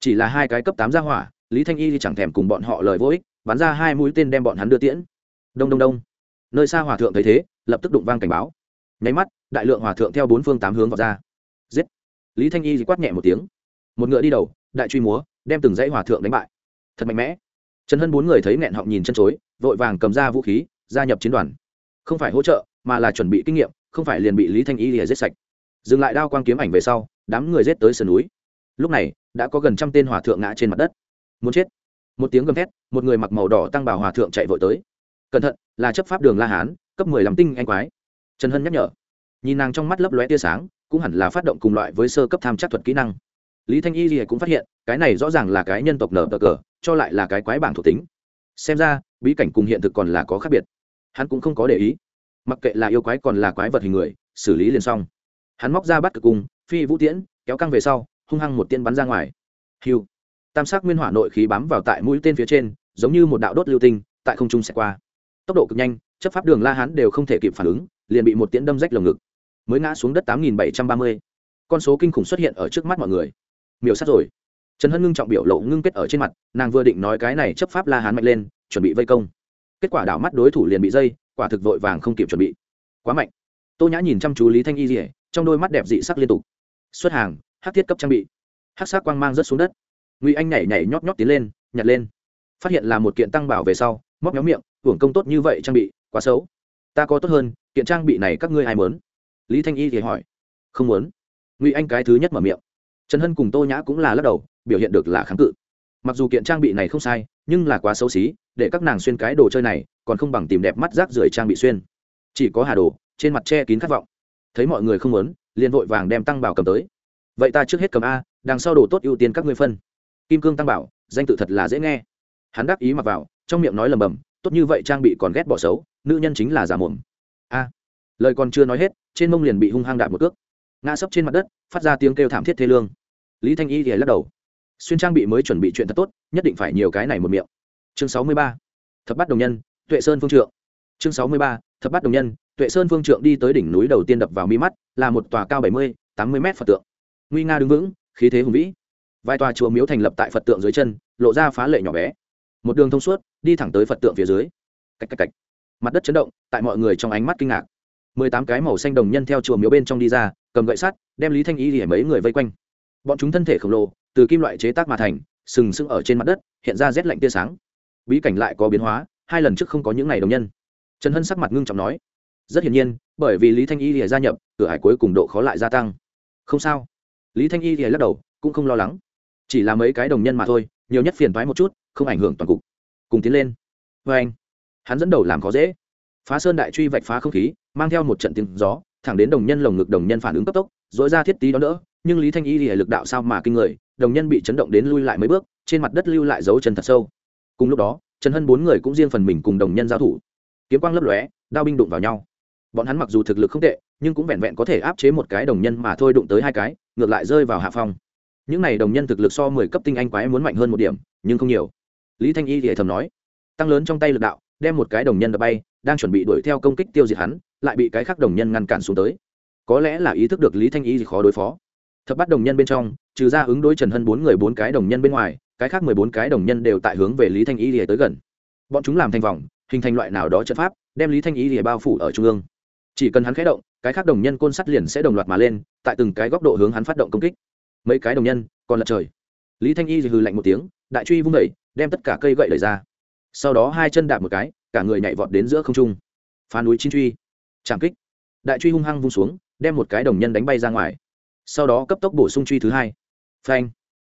Chỉ là hai cái cấp tám gia hỏa, lý thanh y thì chẳng thèm cùng bọn họ lời vô ích, bắn ra hai mũi tên đem bọn hắn đưa tiễn. Đông đông đông. Nơi xa hòa thượng thấy thế, lập tức đụng vang cảnh báo. Nháy mắt, đại lượng hòa thượng theo bốn phương tám hướng vào ra. Giết lý thanh y quát nhẹ một tiếng. Một ngựa đi đầu, đại truy múa, đem từng dãy hòa thượng đánh bại. Thật mạnh mẽ. Trần hân bốn người thấy nghẹn họng nhìn chân chối, vội vàng cầm ra vũ khí, gia nhập chiến đoàn. Không phải hỗ trợ, mà là chuẩn bị kinh nghiệm, không phải liền bị lý thanh y lìa giết sạch. Dừng lại đao quang kiếm ảnh về sau, đám người giết tới sườn núi. Lúc này, đã có gần trăm tên hòa thượng ngã trên mặt đất. Muốn chết. Một tiếng gầm thét, một người mặc màu đỏ tăng bảo hòa thượng chạy vội tới. Cẩn thận, là chấp pháp đường la hán, cấp mười làm tinh anh quái. Trần hân nhắc nhở. Nhìn nàng trong mắt lấp lóe tia sáng cũng hẳn là phát động cùng loại với sơ cấp tham chắc thuật kỹ năng. Lý thanh y gì cũng phát hiện, cái này rõ ràng là cái nhân tộc nở tờ cờ, cho lại là cái quái bảng thuộc tính. Xem ra, bí cảnh cùng hiện thực còn là có khác biệt. Hắn cũng không có để ý. Mặc kệ là yêu quái còn là quái vật hình người, xử lý liền xong. Hắn móc ra bắt cực cung, phi vũ tiễn, kéo căng về sau, hung hăng một tiên bắn ra ngoài. Hiu. Tam sắc nguyên hỏa nội khí bám vào tại mũi tên phía trên, giống như một đạo đốt lưu tinh, tại không trung xẹt qua. Tốc độ cực nhanh, chấp pháp đường la hán đều không thể kịp phản ứng, liền bị một tiễn đâm rách lồng ngực mới ngã xuống đất tám nghìn bảy trăm ba mươi. Con số kinh khủng xuất hiện ở trước mắt mọi người. Miểu sát rồi. Trần hân ngưng trọng biểu lộ ngưng kết ở trên mặt, nàng vừa định nói cái này chấp pháp la hán mạnh lên, chuẩn bị vây công. Kết quả đảo mắt đối thủ liền bị dây, quả thực vội vàng không kịp chuẩn bị. Quá mạnh. Tô nhã nhìn chăm chú lý thanh y rỉa trong đôi mắt đẹp dị sắc liên tục. Xuất hàng hát thiết cấp trang bị. Hát sắc quang mang rớt xuống đất. Ngụy anh nhảy nhảy nhóp nhóp tiến lên, nhặt lên. Phát hiện là một kiện tăng bảo về sau, móc nhóm miệng, hưởng công tốt như vậy trang bị, quá xấu. Ta có tốt hơn, kiện trang bị này các ngươi ai muốn? Lý thanh y thì hỏi, không muốn. Ngụy anh cái thứ nhất mở miệng, trần hân cùng tô nhã cũng là lắc đầu, biểu hiện được là kháng cự. Mặc dù kiện trang bị này không sai, nhưng là quá xấu xí, để các nàng xuyên cái đồ chơi này, còn không bằng tìm đẹp mắt rác rưởi trang bị xuyên. Chỉ có hà đồ, trên mặt che kín khát vọng. Thấy mọi người không muốn, liền vội vàng đem tăng bảo cầm tới. Vậy ta trước hết cầm a, đằng sau đồ tốt ưu tiên các ngươi phân. Kim cương tăng bảo, danh tự thật là dễ nghe. Hắn đáp ý mặc vào, trong miệng nói lầm bầm, tốt như vậy trang bị còn ghét bỏ xấu, nữ nhân chính là giả mồm. A lời còn chưa nói hết, trên mông liền bị hung hăng đạp một cước. Ngã sấp trên mặt đất, phát ra tiếng kêu thảm thiết thê lương. Lý thanh y thì lắc đầu. Xuyên trang bị mới chuẩn bị chuyện thật tốt, nhất định phải nhiều cái này một miệng. Chương sáu mươi ba. Thập bắt đồng nhân, tuệ sơn phương trượng. Chương sáu mươi ba. Thập bắt đồng nhân, tuệ sơn phương trượng đi tới đỉnh núi đầu tiên đập vào mi mắt, là một tòa cao bảy mươi, tám mươi m phật tượng. Nguy nga đứng vững, khí thế hùng vĩ. Vài tòa chùa miếu thành lập tại phật tượng dưới chân, lộ ra phá lệ nhỏ bé. Một đường thông suốt, đi thẳng tới phật tượng phía dưới. Cách cách cách. Mặt đất chấn động, tại mọi người trong ánh mắt kinh ngạc mười tám cái màu xanh đồng nhân theo chùa miếu bên trong đi ra, cầm gậy sắt, đem lý thanh y thì mấy người vây quanh. Bọn chúng thân thể khổng lồ, từ kim loại chế tác mà thành, sừng sững ở trên mặt đất, hiện ra rét lạnh tia sáng. Bí cảnh lại có biến hóa, hai lần trước không có những ngày đồng nhân. Trần hân sắc mặt ngưng trọng nói, rất hiển nhiên, bởi vì lý thanh y lìa gia nhập, cửa hải cuối cùng độ khó lại gia tăng. Không sao. Lý thanh y lìa lắc đầu, cũng không lo lắng. Chỉ là mấy cái đồng nhân mà thôi, nhiều nhất phiền thoái một chút, không ảnh hưởng toàn cục. Cùng tiến lên. Vê anh hắn dẫn đầu làm khó dễ phá sơn đại truy vạch phá không khí, mang theo một trận tiếng gió, thẳng đến đồng nhân lồng ngực đồng nhân phản ứng cấp tốc dội ra thiết tí đó nữa nhưng lý thanh y thì lực đạo sao mà kinh người, đồng nhân bị chấn động đến lui lại mấy bước, trên mặt đất lưu lại dấu chân thật sâu. Cùng lúc đó, trần hân bốn người cũng riêng phần mình cùng đồng nhân giao thủ. Kiếm quang lấp lóe, đao binh đụng vào nhau. Bọn hắn mặc dù thực lực không tệ, nhưng cũng vẹn vẹn có thể áp chế một cái đồng nhân mà thôi đụng tới hai cái, ngược lại rơi vào hạ phong. Những này đồng nhân thực lực so mười cấp tinh anh quái muốn mạnh hơn một điểm, nhưng không nhiều. Lý thanh y thì thầm nói, tăng lớn trong tay lực đạo đem một cái đồng nhân đập bay, đang chuẩn bị đuổi theo công kích tiêu diệt hắn, lại bị cái khác đồng nhân ngăn cản xuống tới. Có lẽ là ý thức được lý thanh y gì khó đối phó. Thập bắt đồng nhân bên trong, trừ ra ứng đối trần hân bốn người bốn cái đồng nhân bên ngoài, cái khác mười bốn cái đồng nhân đều tại hướng về lý thanh y lìa tới gần. Bọn chúng làm thành vòng, hình thành loại nào đó trận pháp, đem lý thanh y lìa bao phủ ở trung ương. Chỉ cần hắn khé động, cái khác đồng nhân côn sắt liền sẽ đồng loạt mà lên, tại từng cái góc độ hướng hắn phát động công kích. Mấy cái đồng nhân còn lật trời. Lý thanh y thì hừ lạnh một tiếng, đại truy vung đẩy đem tất cả cây gậy đẩy ra sau đó hai chân đạp một cái, cả người nhảy vọt đến giữa không trung. Phá núi chín truy. Trảm kích. Đại truy hung hăng vung xuống, đem một cái đồng nhân đánh bay ra ngoài. Sau đó cấp tốc bổ sung truy thứ hai. Phanh.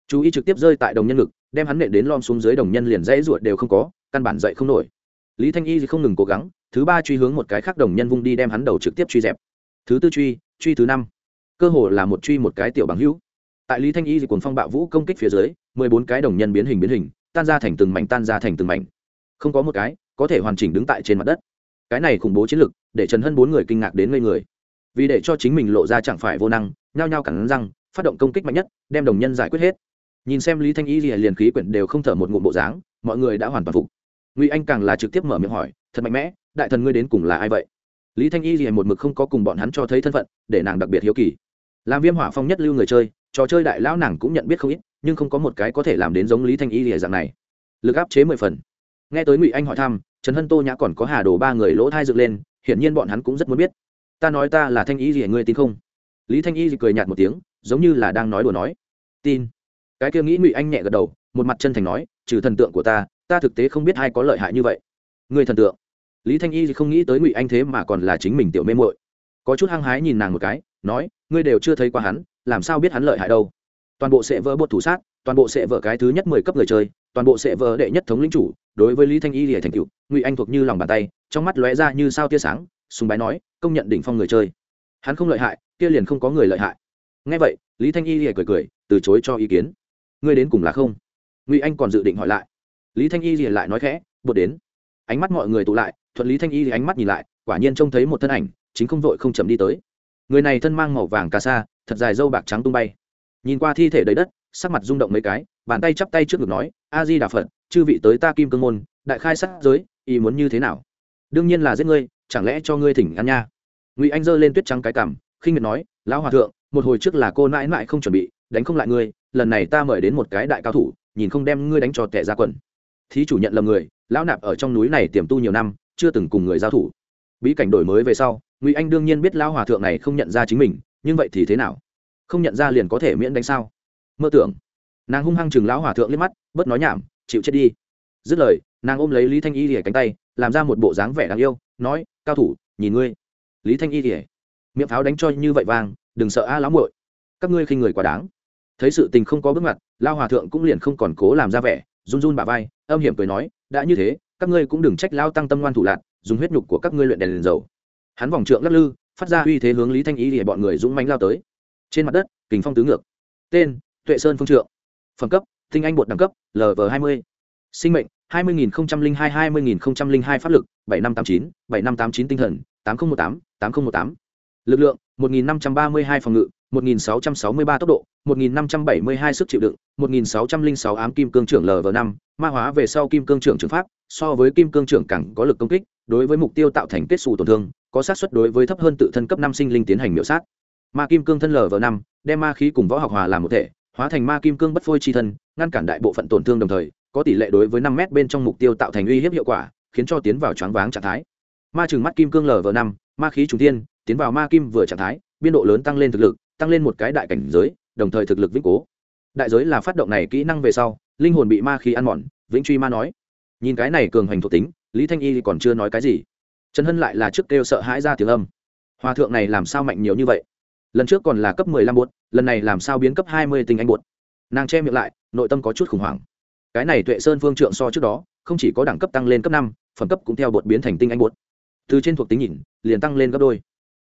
Chú ý trực tiếp rơi tại đồng nhân ngực, đem hắn nện đến lom xuống dưới đồng nhân liền dãy ruột đều không có, căn bản dậy không nổi. Lý thanh y thì không ngừng cố gắng, thứ ba truy hướng một cái khác đồng nhân vung đi đem hắn đầu trực tiếp truy dẹp. Thứ tư truy truy thứ năm. Cơ hồ là một truy một cái tiểu bằng hữu. Tại lý thanh y thì cuồng phong bạo vũ công kích phía dưới, mười bốn cái đồng nhân biến hình biến hình, tan ra thành từng mảnh, tan ra thành từng mảnh không có một cái có thể hoàn chỉnh đứng tại trên mặt đất. Cái này khủng bố chiến lực để trần hân bốn người kinh ngạc đến ngây người. Vì để cho chính mình lộ ra chẳng phải vô năng, nhao nhao cẳng răng, phát động công kích mạnh nhất, đem đồng nhân giải quyết hết. Nhìn xem lý thanh y liền khí quyển đều không thở một ngụm bộ dáng, mọi người đã hoàn toàn phục. Ngụy anh càng là trực tiếp mở miệng hỏi, thật mạnh mẽ, đại thần ngươi đến cùng là ai vậy? Lý thanh y liền một mực không có cùng bọn hắn cho thấy thân phận, để nàng đặc biệt hiếu kỳ. Làm viêm hỏa phong nhất lưu người chơi, trò chơi đại lão nàng cũng nhận biết không ít, nhưng không có một cái có thể làm đến giống lý thanh y lìa dạng này. Lực áp chế mười phần nghe tới ngụy anh hỏi thăm trần hân tô nhã còn có hà đồ ba người lỗ thai dựng lên hiển nhiên bọn hắn cũng rất muốn biết. Ta nói ta là thanh y gì, ngươi tin không? Lý thanh y cười nhạt một tiếng giống như là đang nói đùa nói. Tin. Cái kia nghĩ ngụy anh nhẹ gật đầu một mặt chân thành nói trừ thần tượng của ta ta thực tế không biết ai có lợi hại như vậy. Người thần tượng. Lý thanh y không nghĩ tới ngụy anh thế mà còn là chính mình tiểu mê mội có chút hăng hái nhìn nàng một cái nói ngươi đều chưa thấy qua hắn làm sao biết hắn lợi hại đâu? Toàn bộ sẽ vỡ bột thủ sát toàn bộ sẽ vỡ cái thứ nhất mười cấp người chơi toàn bộ sẽ vỡ đệ nhất thống lĩnh chủ, đối với lý thanh y lìa thành cựu ngụy anh thuộc như lòng bàn tay, trong mắt lóe ra như sao tia sáng, sùng bái nói, công nhận đỉnh phong người chơi. Hắn không lợi hại, kia liền không có người lợi hại. Ngay vậy, lý thanh y lìa cười cười, từ chối cho ý kiến. Ngươi đến cùng là không? Ngụy anh còn dự định hỏi lại. Lý thanh y lìa lại nói khẽ bột đến. Ánh mắt mọi người tụ lại, thuận lý thanh y ánh mắt nhìn lại, quả nhiên trông thấy một thân ảnh, chính không vội không chậm đi tới. Người này thân mang màu vàng cà sa, thật dài dâu bạc trắng tung bay. Nhìn qua thi thể đầy đất sắc mặt rung động mấy cái, bàn tay chắp tay trước ngực nói a di đà phật, chư vị tới ta kim cương môn, đại khai sát giới, ý muốn như thế nào? Đương nhiên là giết ngươi, chẳng lẽ cho ngươi thỉnh ăn nha? Ngụy anh giơ lên tuyết trắng cái cảm khinh miệt nói, lão hòa thượng, một hồi trước là cô nãi nãi không chuẩn bị, đánh không lại ngươi, lần này ta mời đến một cái đại cao thủ, nhìn không đem ngươi đánh cho tệ ra quần. Thí chủ nhận lầm người, lão nạp ở trong núi này tiềm tu nhiều năm, chưa từng cùng người giao thủ. Bí cảnh đổi mới về sau, ngụy anh đương nhiên biết lão hòa thượng này không nhận ra chính mình, nhưng vậy thì thế nào? Không nhận ra liền có thể miễn đánh sao? Mơ tưởng. Nàng hung hăng chừng lão hòa thượng liếc mắt bớt nói nhảm chịu chết đi. Dứt lời nàng ôm lấy lý thanh y rỉa cánh tay làm ra một bộ dáng vẻ đáng yêu nói cao thủ nhìn ngươi. Lý thanh y rỉa miệng pháo đánh cho như vậy vàng, đừng sợ a à lão muội. Các ngươi khinh người quá đáng. Thấy sự tình không có bước ngoặt, lao hòa thượng cũng liền không còn cố làm ra vẻ run run bà vai âm hiểm cười nói đã như thế các ngươi cũng đừng trách lao tăng tâm ngoan thủ lạc dùng huyết nhục của các ngươi luyện đèn liền dầu. Hắn vòng trượng lắc lư phát ra uy thế hướng lý thanh y để bọn người dũng mánh lao tới. Trên mặt đất kình phong tứ ngược. Tên tuệ sơn phương trượng. Phẩm cấp tinh anh bột đẳng cấp lv hai mươi. Sinh mệnh hai mươi nghìn hai hai mươi nghìn hai pháp lực bảy năm tám chín bảy năm tám chín tinh thần tám nghìn một tám tám nghìn một tám. Lực lượng một nghìn năm trăm ba mươi hai phòng ngự 1663 tốc độ, 1572 sức chịu đựng, 1606 ám kim cương trưởng LV5, ma hóa về sau kim cương trưởng trường pháp, so với kim cương trưởng càng có lực công kích, đối với mục tiêu tạo thành kết xù tổn thương, có sát suất đối với thấp hơn tự thân cấp năm sinh linh tiến hành miểu sát. Ma kim cương thân LV5, đem ma khí cùng võ học hòa làm một thể, hóa thành ma kim cương bất phôi chi thân, ngăn cản đại bộ phận tổn thương đồng thời, có tỷ lệ đối với năm mét bên trong mục tiêu tạo thành uy hiếp hiệu quả, khiến cho tiến vào choáng váng trạng thái. Ma trừng mắt kim cương lv năm ma khí trùng thiên, tiến vào ma kim vừa trạng thái, biên độ lớn tăng lên thực lực, tăng lên một cái đại cảnh giới đồng thời thực lực vĩnh cố. Đại giới là phát động này kỹ năng về sau linh hồn bị ma khí ăn mòn vĩnh truy ma nói. Nhìn cái này cường hành thuộc tính lý thanh y còn chưa nói cái gì. Trần hân lại là trước kêu sợ hãi ra tiếng âm. Hòa thượng này làm sao mạnh nhiều như vậy? Lần trước còn là cấp mười lăm bột, lần này làm sao biến cấp hai mươi tinh anh bột? Nàng che miệng lại, nội tâm có chút khủng hoảng. Cái này tuệ sơn phương trượng so trước đó, không chỉ có đẳng cấp tăng lên cấp năm, phẩm cấp cũng theo bột biến thành tinh anh bột. Từ trên thuộc tính nhìn, liền tăng lên gấp đôi.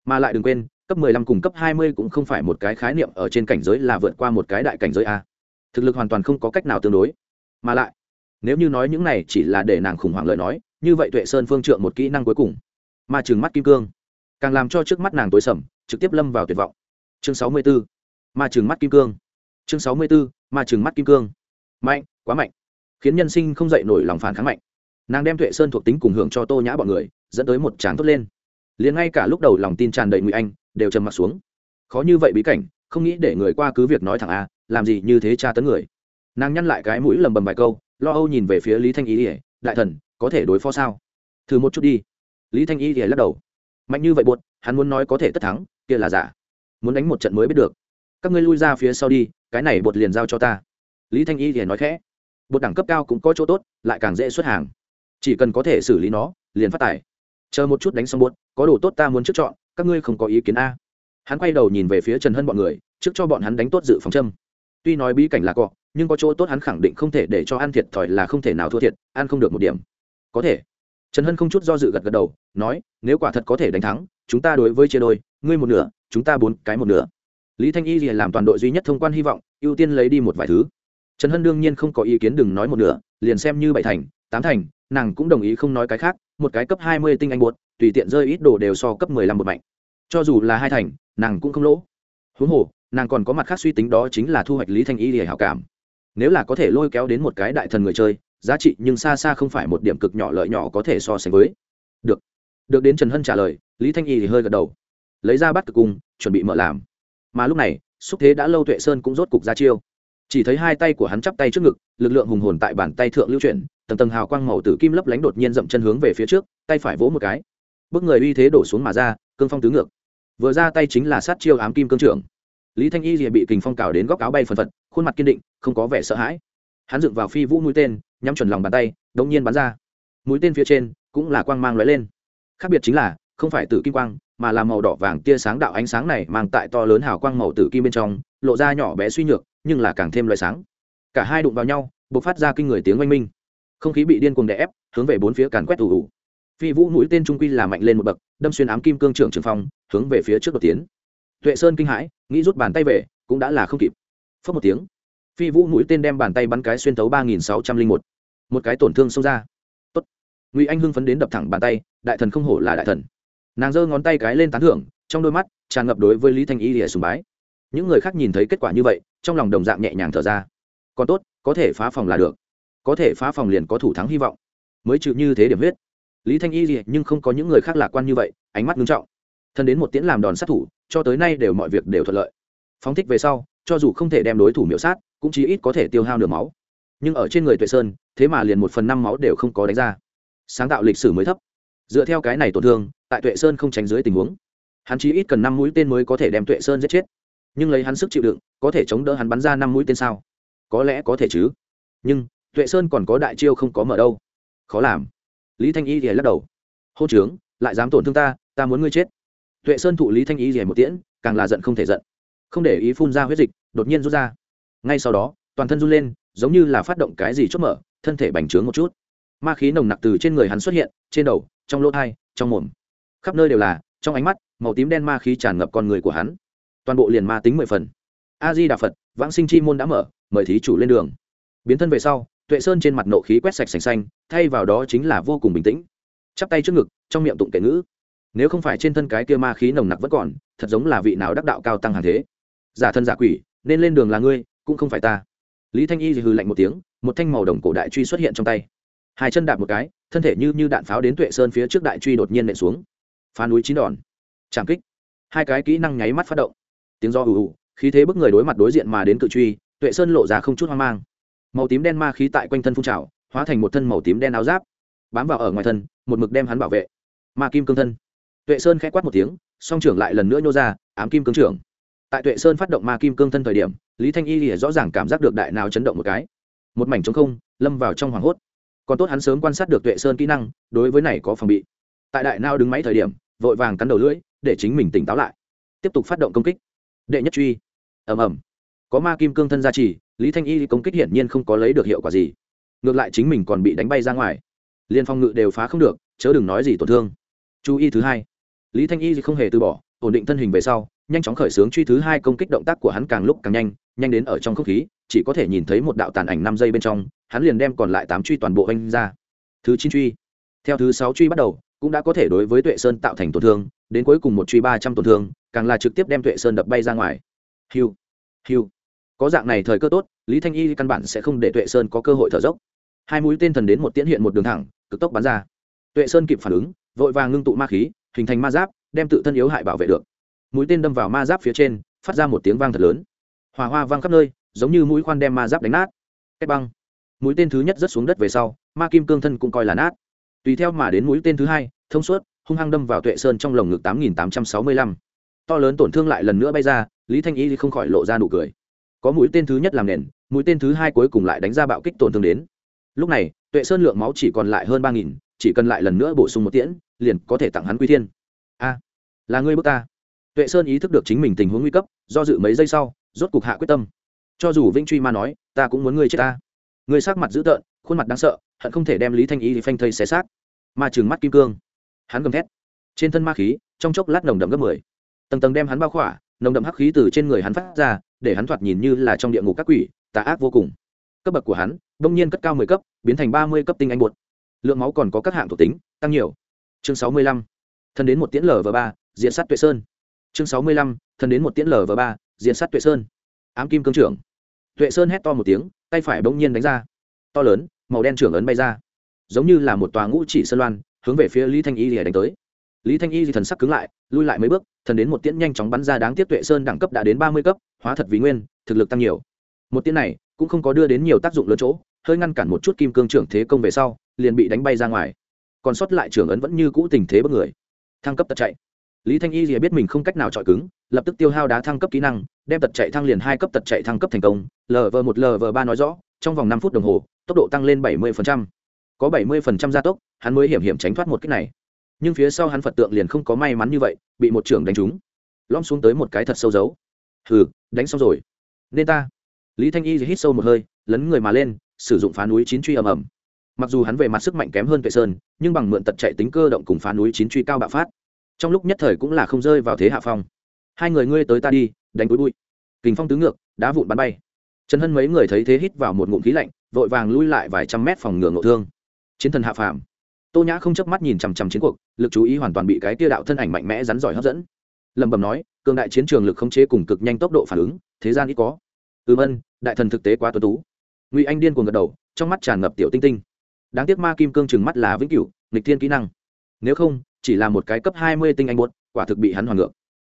Mà lại đừng quên, cấp 15 cùng cấp 20 cũng không phải một cái khái niệm ở trên cảnh giới là vượt qua một cái đại cảnh giới a. Thực lực hoàn toàn không có cách nào tương đối. Mà lại, nếu như nói những này chỉ là để nàng khủng hoảng lời nói, như vậy tuệ sơn phương trượng một kỹ năng cuối cùng. Mà trừng mắt kim cương, càng làm cho trước mắt nàng tối sầm, trực tiếp lâm vào tuyệt vọng chương sáu mươi 64. ma trừng mắt kim cương. Chương sáu mươi 64. ma trừng mắt kim cương. Mạnh, quá mạnh. Khiến nhân sinh không dậy nổi lòng phản kháng mạnh. Nàng đem tuệ sơn thuộc tính cùng hưởng cho tô nhã bọn người, dẫn tới một tràng tốt lên. Liền ngay cả lúc đầu lòng tin tràn đầy ngụy anh, đều trầm m ặ t xuống. Khó như vậy bí cảnh, không nghĩ để người qua cứ việc nói thẳng a làm gì như thế tra tấn người. Nàng nhăn lại cái mũi lầm bầm vài câu, lo âu nhìn về phía lý thanh ý ỉa đại thần, có thể đối phó sao? Thử một chút đi. Lý thanh ý ỉa lắc đầu. Mạnh như vậy buột hắn muốn nói có thể tất thắng, kia là giả muốn đánh một trận mới biết được. Các ngươi lui ra phía sau đi, cái này bột liền giao cho ta. Lý thanh y thì nói khẽ. Bột đẳng cấp cao cũng có chỗ tốt, lại càng dễ xuất hàng. Chỉ cần có thể xử lý nó, liền phát tải chờ một chút đánh xong bột, có đồ tốt ta muốn trước chọn, các ngươi không có ý kiến a. Hắn quay đầu nhìn về phía trần hân bọn người, trước cho bọn hắn đánh tốt dự phòng châm. Tuy nói bí cảnh là cọ, nhưng có chỗ tốt hắn khẳng định không thể để cho ăn thiệt thòi là không thể nào thua thiệt, ăn không được một điểm. Có thể. Trần hân không chút do dự gật gật đầu, nói, nếu quả thật có thể đánh thắng, chúng ta đối với chia đôi, ngươi một nửa chúng ta bốn cái một nửa. Lý thanh y làm toàn đội duy nhất thông quan hy vọng, ưu tiên lấy đi một vài thứ. Trần hân đương nhiên không có ý kiến đừng nói một nửa, liền xem như bảy thành, tám thành, nàng cũng đồng ý không nói cái khác, một cái cấp hai mươi tinh anh buột tùy tiện rơi ít đồ đều so cấp mười lăm một mạnh. Cho dù là hai thành, nàng cũng không lỗ. Huống hồ, nàng còn có mặt khác suy tính đó chính là thu hoạch lý thanh y để hảo cảm. Nếu là có thể lôi kéo đến một cái đại thần người chơi, giá trị nhưng xa xa không phải một điểm cực nhỏ lợi nhỏ có thể so sánh với. Được. Được đến trần hân trả lời, lý thanh y thì hơi gật đầu lấy ra bắt cực cung, chuẩn bị mở làm. Mà lúc này, xúc thế đã lâu tuệ sơn cũng rốt cục ra chiêu. Chỉ thấy hai tay của hắn chắp tay trước ngực, lực lượng hùng hồn tại bàn tay thượng lưu chuyển, tầng tầng hào quang màu tử kim lấp lánh đột nhiên dậm chân hướng về phía trước, tay phải vỗ một cái. Bước người uy thế đổ xuống mà ra, cương phong tứ ngược. Vừa ra tay chính là sát chiêu ám kim cương trưởng. Lý thanh y thì bị kình phong cào đến góc áo bay phần phật, khuôn mặt kiên định, không có vẻ sợ hãi. Hắn dựng vào phi vũ mũi tên, nhắm chuẩn lòng bàn tay đống nhiên bắn ra. Mũi tên phía trên cũng là quang mang lóe lên. Khác biệt chính là, không phải tử kim quang mà là màu đỏ vàng tia sáng đạo ánh sáng này mang tại to lớn hào quang màu tử kim bên trong, lộ ra nhỏ bé suy nhược, nhưng là càng thêm loại sáng. Cả hai đụng vào nhau b ộ c phát ra kinh người tiếng oanh minh. Không khí bị điên cuồng đè ép, hướng về bốn phía càn quét tù ủ phi vũ mũi tên trung quy là mạnh lên một bậc, đâm xuyên ám kim cương trưởng trường phong, hướng về phía trước đột tiến. Tuệ sơn kinh hãi, nghĩ rút bàn tay về, cũng đã là không kịp. Phớt một tiếng, phi vũ mũi tên đem bàn tay bắn cái xuyên thấu ba nghìn sáu trăm linh một. Một cái tổn thương xông ra. Tốt. ngụy anh hưng phấn đến đập thẳng bàn tay, đại thần không hổ là đại thần nàng giơ ngón tay cái lên tán thưởng, trong đôi mắt tràn ngập đối với lý thanh y lìa sùng bái. Những người khác nhìn thấy kết quả như vậy, trong lòng đồng dạng nhẹ nhàng thở ra. Còn tốt, có thể phá phòng là được. Có thể phá phòng liền có thủ thắng hy vọng. Mới chịu như thế điểm huyết. Lý thanh y lìa nhưng không có những người khác lạc quan như vậy, ánh mắt nghiêm trọng. Thân đến một tiễn làm đòn sát thủ, cho tới nay đều mọi việc đều thuận lợi. Phóng thích về sau, cho dù không thể đem đối thủ miễu sát, cũng chí ít có thể tiêu hao nửa máu. Nhưng ở trên người tuệ sơn, thế mà liền một phần năm máu đều không có đánh ra. Sáng tạo lịch sử mới thấp dựa theo cái này tổn thương, tại tuệ sơn không tránh dưới tình huống, hắn chỉ ít cần năm mũi tên mới có thể đem tuệ sơn giết chết. Nhưng lấy hắn sức chịu đựng, có thể chống đỡ hắn bắn ra năm mũi tên sao? Có lẽ có thể chứ. Nhưng, tuệ sơn còn có đại chiêu không có mở đâu. Khó làm. Lý thanh y thì lắc đầu. Hô trướng lại dám tổn thương ta ta muốn ngươi chết. Tuệ sơn thụ lý thanh y thì một tiễn, càng là giận không thể giận. Không để ý phun ra huyết dịch, đột nhiên rút ra. Ngay sau đó, toàn thân run lên, giống như là phát động cái gì chốt mở, thân thể bành trướng một chút ma khí nồng nặc từ trên người hắn xuất hiện, trên đầu, trong lỗ thai, trong mồm. Khắp nơi đều là, trong ánh mắt, màu tím đen ma khí tràn ngập con người của hắn. Toàn bộ liền ma tính mười phần. A di đà phật vãng sinh chi môn đã mở, mời thí chủ lên đường. Biến thân về sau, tuệ sơn trên mặt nộ khí quét sạch sành xanh, thay vào đó chính là vô cùng bình tĩnh. Chắp tay trước ngực, trong miệng tụng kệ ngữ. Nếu không phải trên thân cái kia ma khí nồng nặc vẫn còn, thật giống là vị nào đắc đạo cao tăng hàng thế. Giả thân giả quỷ, nên lên đường là ngươi, cũng không phải ta. Lý thanh y thì hư lạnh một tiếng, một thanh màu đồng cổ đại truy xuất hiện trong tay hai chân đạp một cái, thân thể như như đạn pháo đến tuệ sơn phía trước đại truy đột nhiên nện xuống. Phá núi chín đòn. Trảm kích. Hai cái kỹ năng nháy mắt phát động. Tiếng do ù ù, khí thế bức người đối mặt đối diện mà đến cự truy, tuệ sơn lộ ra không chút hoang mang. Màu tím đen ma khí tại quanh thân phun trào, hóa thành một thân màu tím đen áo giáp, bám vào ở ngoài thân, một mực đem hắn bảo vệ. Ma kim cương thân. Tuệ sơn k h ẽ quát một tiếng, song trưởng lại lần nữa nhô ra, ám kim cương trưởng. Tại tuệ sơn phát động ma kim cương thân thời điểm, lý thanh y lìa rõ ràng cảm giác được đại nào chấn động một cái. Một mảnh trống không, lâm vào trong hoảng hốt còn tốt hắn sớm quan sát được tuệ sơn kỹ năng, đối với này có phòng bị. Tại đại nao đứng máy thời điểm, vội vàng cắn đầu lưỡi, để chính mình tỉnh táo lại. Tiếp tục phát động công kích. Đệ nhất truy. Ầm ầm. Có ma kim cương thân gia trì, lý thanh y công kích hiển nhiên không có lấy được hiệu quả gì. Ngược lại chính mình còn bị đánh bay ra ngoài. Liên phong ngự đều phá không được, chớ đừng nói gì tổn thương. Chú ý thứ hai. Lý thanh y không hề từ bỏ, ổn định thân hình về sau, nhanh chóng khởi xướng truy thứ hai công kích động tác của hắn càng lúc càng nhanh nhanh đến ở trong không khí, chỉ có thể nhìn thấy một đạo tàn ảnh năm giây bên trong hắn liền đem còn lại tám truy toàn bộ anh ra. Thứ chín truy. Theo thứ sáu truy bắt đầu, cũng đã có thể đối với tuệ sơn tạo thành tổn thương, đến cuối cùng một truy ba trăm tổn thương, càng là trực tiếp đem tuệ sơn đập bay ra ngoài. Hiu hiu. Có dạng này thời cơ tốt, lý thanh y căn bản sẽ không để tuệ sơn có cơ hội thở dốc. Hai mũi tên thần đến một tiễn hiện một đường thẳng, cực tốc bắn ra. Tuệ sơn kịp phản ứng, vội vàng ngưng tụ ma khí, hình thành ma giáp, đem tự thân yếu hại bảo vệ được. Mũi tên đâm vào ma giáp phía trên, phát ra một tiếng vang thật lớn. Hòa hoa vang khắp nơi, giống như mũi khoan đem ma giáp đánh nát. Cách băng mũi tên thứ nhất rớt xuống đất về sau, ma kim cương thân cũng coi là nát. Tùy theo mà đến mũi tên thứ hai, thông suốt, hung hăng đâm vào tuệ sơn trong lồng ngực tám nghìn tám trăm sáu mươi lăm. To lớn tổn thương lại lần nữa bay ra, lý thanh y không khỏi lộ ra nụ cười. Có mũi tên thứ nhất làm nền, mũi tên thứ hai cuối cùng lại đánh ra bạo kích tổn thương đến. Lúc này, tuệ sơn lượng máu chỉ còn lại hơn ba nghìn, chỉ cần lại lần nữa bổ sung một tiễn, liền có thể tặng hắn quy thiên. A, là ngươi bước ta. Tuệ sơn ý thức được chính mình tình huống nguy cấp, do dự mấy giây sau, rốt cục hạ quyết tâm. Cho dù vĩnh truy ma nói, ta cũng muốn ngươi chết ta người sắc mặt dữ tợn, khuôn mặt đáng sợ, hận không thể đem lý thanh y thì phanh thây xé xác. Ma trừng mắt kim cương. Hắn gầm thét. Trên thân ma khí, trong chốc lát nồng đậm gấp mười. Tầng tầng đem hắn bao khỏa, nồng đậm hắc khí từ trên người hắn phát ra, để hắn thoạt nhìn như là trong địa ngục các quỷ, tà ác vô cùng. Cấp bậc của hắn, bỗng nhiên cất cao mười cấp, biến thành ba mươi cấp tinh anh bột. Lượng máu còn có các hạng thuộc tính, tăng nhiều. Chương sáu mươi lăm. Thân đến một tiễn lv ba diện sát tuệ sơn. Chương sáu mươi lăm. Thân đến một tiễn lv ba diện sát tuệ sơn. Ám kim cương trưởng. Tuệ sơn hét to một tiếng tay phải bỗng nhiên đánh ra. To lớn, màu đen trưởng ấn bay ra. Giống như là một tòa ngũ chỉ sơn loan, hướng về phía lý thanh y lìa đánh tới. Lý thanh y thì thần sắc cứng lại, lui lại mấy bước, thần đến một tiễn nhanh chóng bắn ra đáng tiếc tuệ sơn đẳng cấp đã đến ba mươi cấp, hóa thật vì nguyên, thực lực tăng nhiều. Một tiễn này cũng không có đưa đến nhiều tác dụng lớn chỗ, hơi ngăn cản một chút kim cương trưởng thế công về sau, liền bị đánh bay ra ngoài. Còn sót lại trưởng ấn vẫn như cũ tình thế bất người. Thăng cấp tật chạy. Lý thanh y thì biết mình không cách nào chọi cứng, lập tức tiêu hao đá thăng cấp kỹ năng đem tật chạy thăng liền hai cấp tật chạy thăng cấp thành công lv một lv ba nói rõ, trong vòng năm phút đồng hồ, tốc độ tăng lên bảy mươi có bảy mươi gia tốc, hắn mới hiểm hiểm tránh thoát một cách này. Nhưng phía sau hắn phật tượng liền không có may mắn như vậy, bị một trưởng đánh trúng. Lom xuống tới một cái thật sâu dấu. Hừ, đánh xong rồi. Nên ta. Lý thanh y hít sâu một hơi, lấn người mà lên, sử dụng phá núi chín truy ầm ầm. Mặc dù hắn về mặt sức mạnh kém hơn tuệ sơn, nhưng bằng mượn tật chạy tính cơ động cùng phá núi chín truy cao bạo phát. Trong lúc nhất thời cũng là không rơi vào thế hạ phong. Hai người ngươi tới ta đi đánh túi bụi. Kình phong tứ ngược, đá vụn bắn bay. Trần hân mấy người thấy thế hít vào một ngụm khí lạnh, vội vàng lui lại vài trăm mét phòng ngừa ngộ thương. Chiến thần hạ phàm. Tô nhã không chớp mắt nhìn chằm chằm chiến cuộc, lực chú ý hoàn toàn bị cái tia đạo thân ảnh mạnh mẽ rắn giỏi hấp dẫn. Lẩm bẩm nói, cường đại chiến trường lực khống chế cùng cực nhanh tốc độ phản ứng, thế gian ít có. Ừ vân, đại thần thực tế quá tuấn tú. Ngụy anh điên cuồng gật đầu, trong mắt tràn ngập tiểu tinh tinh. Đáng tiếc ma kim cương chừng mắt là vĩnh cửu, nghịch thiên kỹ năng. Nếu không, chỉ là một cái cấp hai mươi tinh anh buốt quả thực bị hắn hoàn ngược.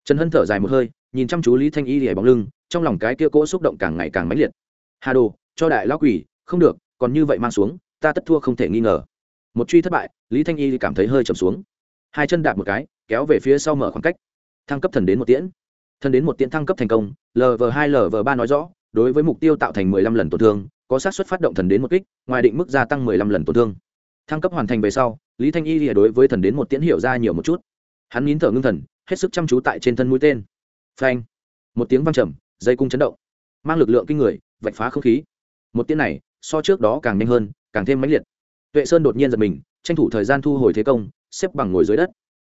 Trần hân thở dài một hơi nhìn chăm chú lý thanh y lìa bóng lưng, trong lòng cái kia cỗ xúc động càng ngày càng mãnh liệt. Hà đồ, cho đại lão quỷ, không được, còn như vậy mang xuống, ta tất thua không thể nghi ngờ. Một truy thất bại, lý thanh y cảm thấy hơi trầm xuống. Hai chân đạp một cái, kéo về phía sau mở khoảng cách. Thăng cấp thần đến một tiễn. Thần đến một tiễn thăng cấp thành công lv hai lv ba nói rõ, đối với mục tiêu tạo thành mười lăm lần tổn thương, có xác suất phát động thần đến một kích, ngoài định mức gia tăng mười lăm lần tổn thương. Thăng cấp hoàn thành về sau, lý thanh y lìa đối với thần đến một tiễn hiểu ra nhiều một chút. Hắn nín thở ngưng thần, hết sức chăm chú tại trên thân mũi tên phanh. Một tiếng văng trầm, dây cung chấn động. Mang lực lượng kinh người, vạch phá không khí. Một tiếng này, so trước đó càng nhanh hơn, càng thêm mãnh liệt. Tuệ sơn đột nhiên giật mình, tranh thủ thời gian thu hồi thế công, xếp bằng ngồi dưới đất.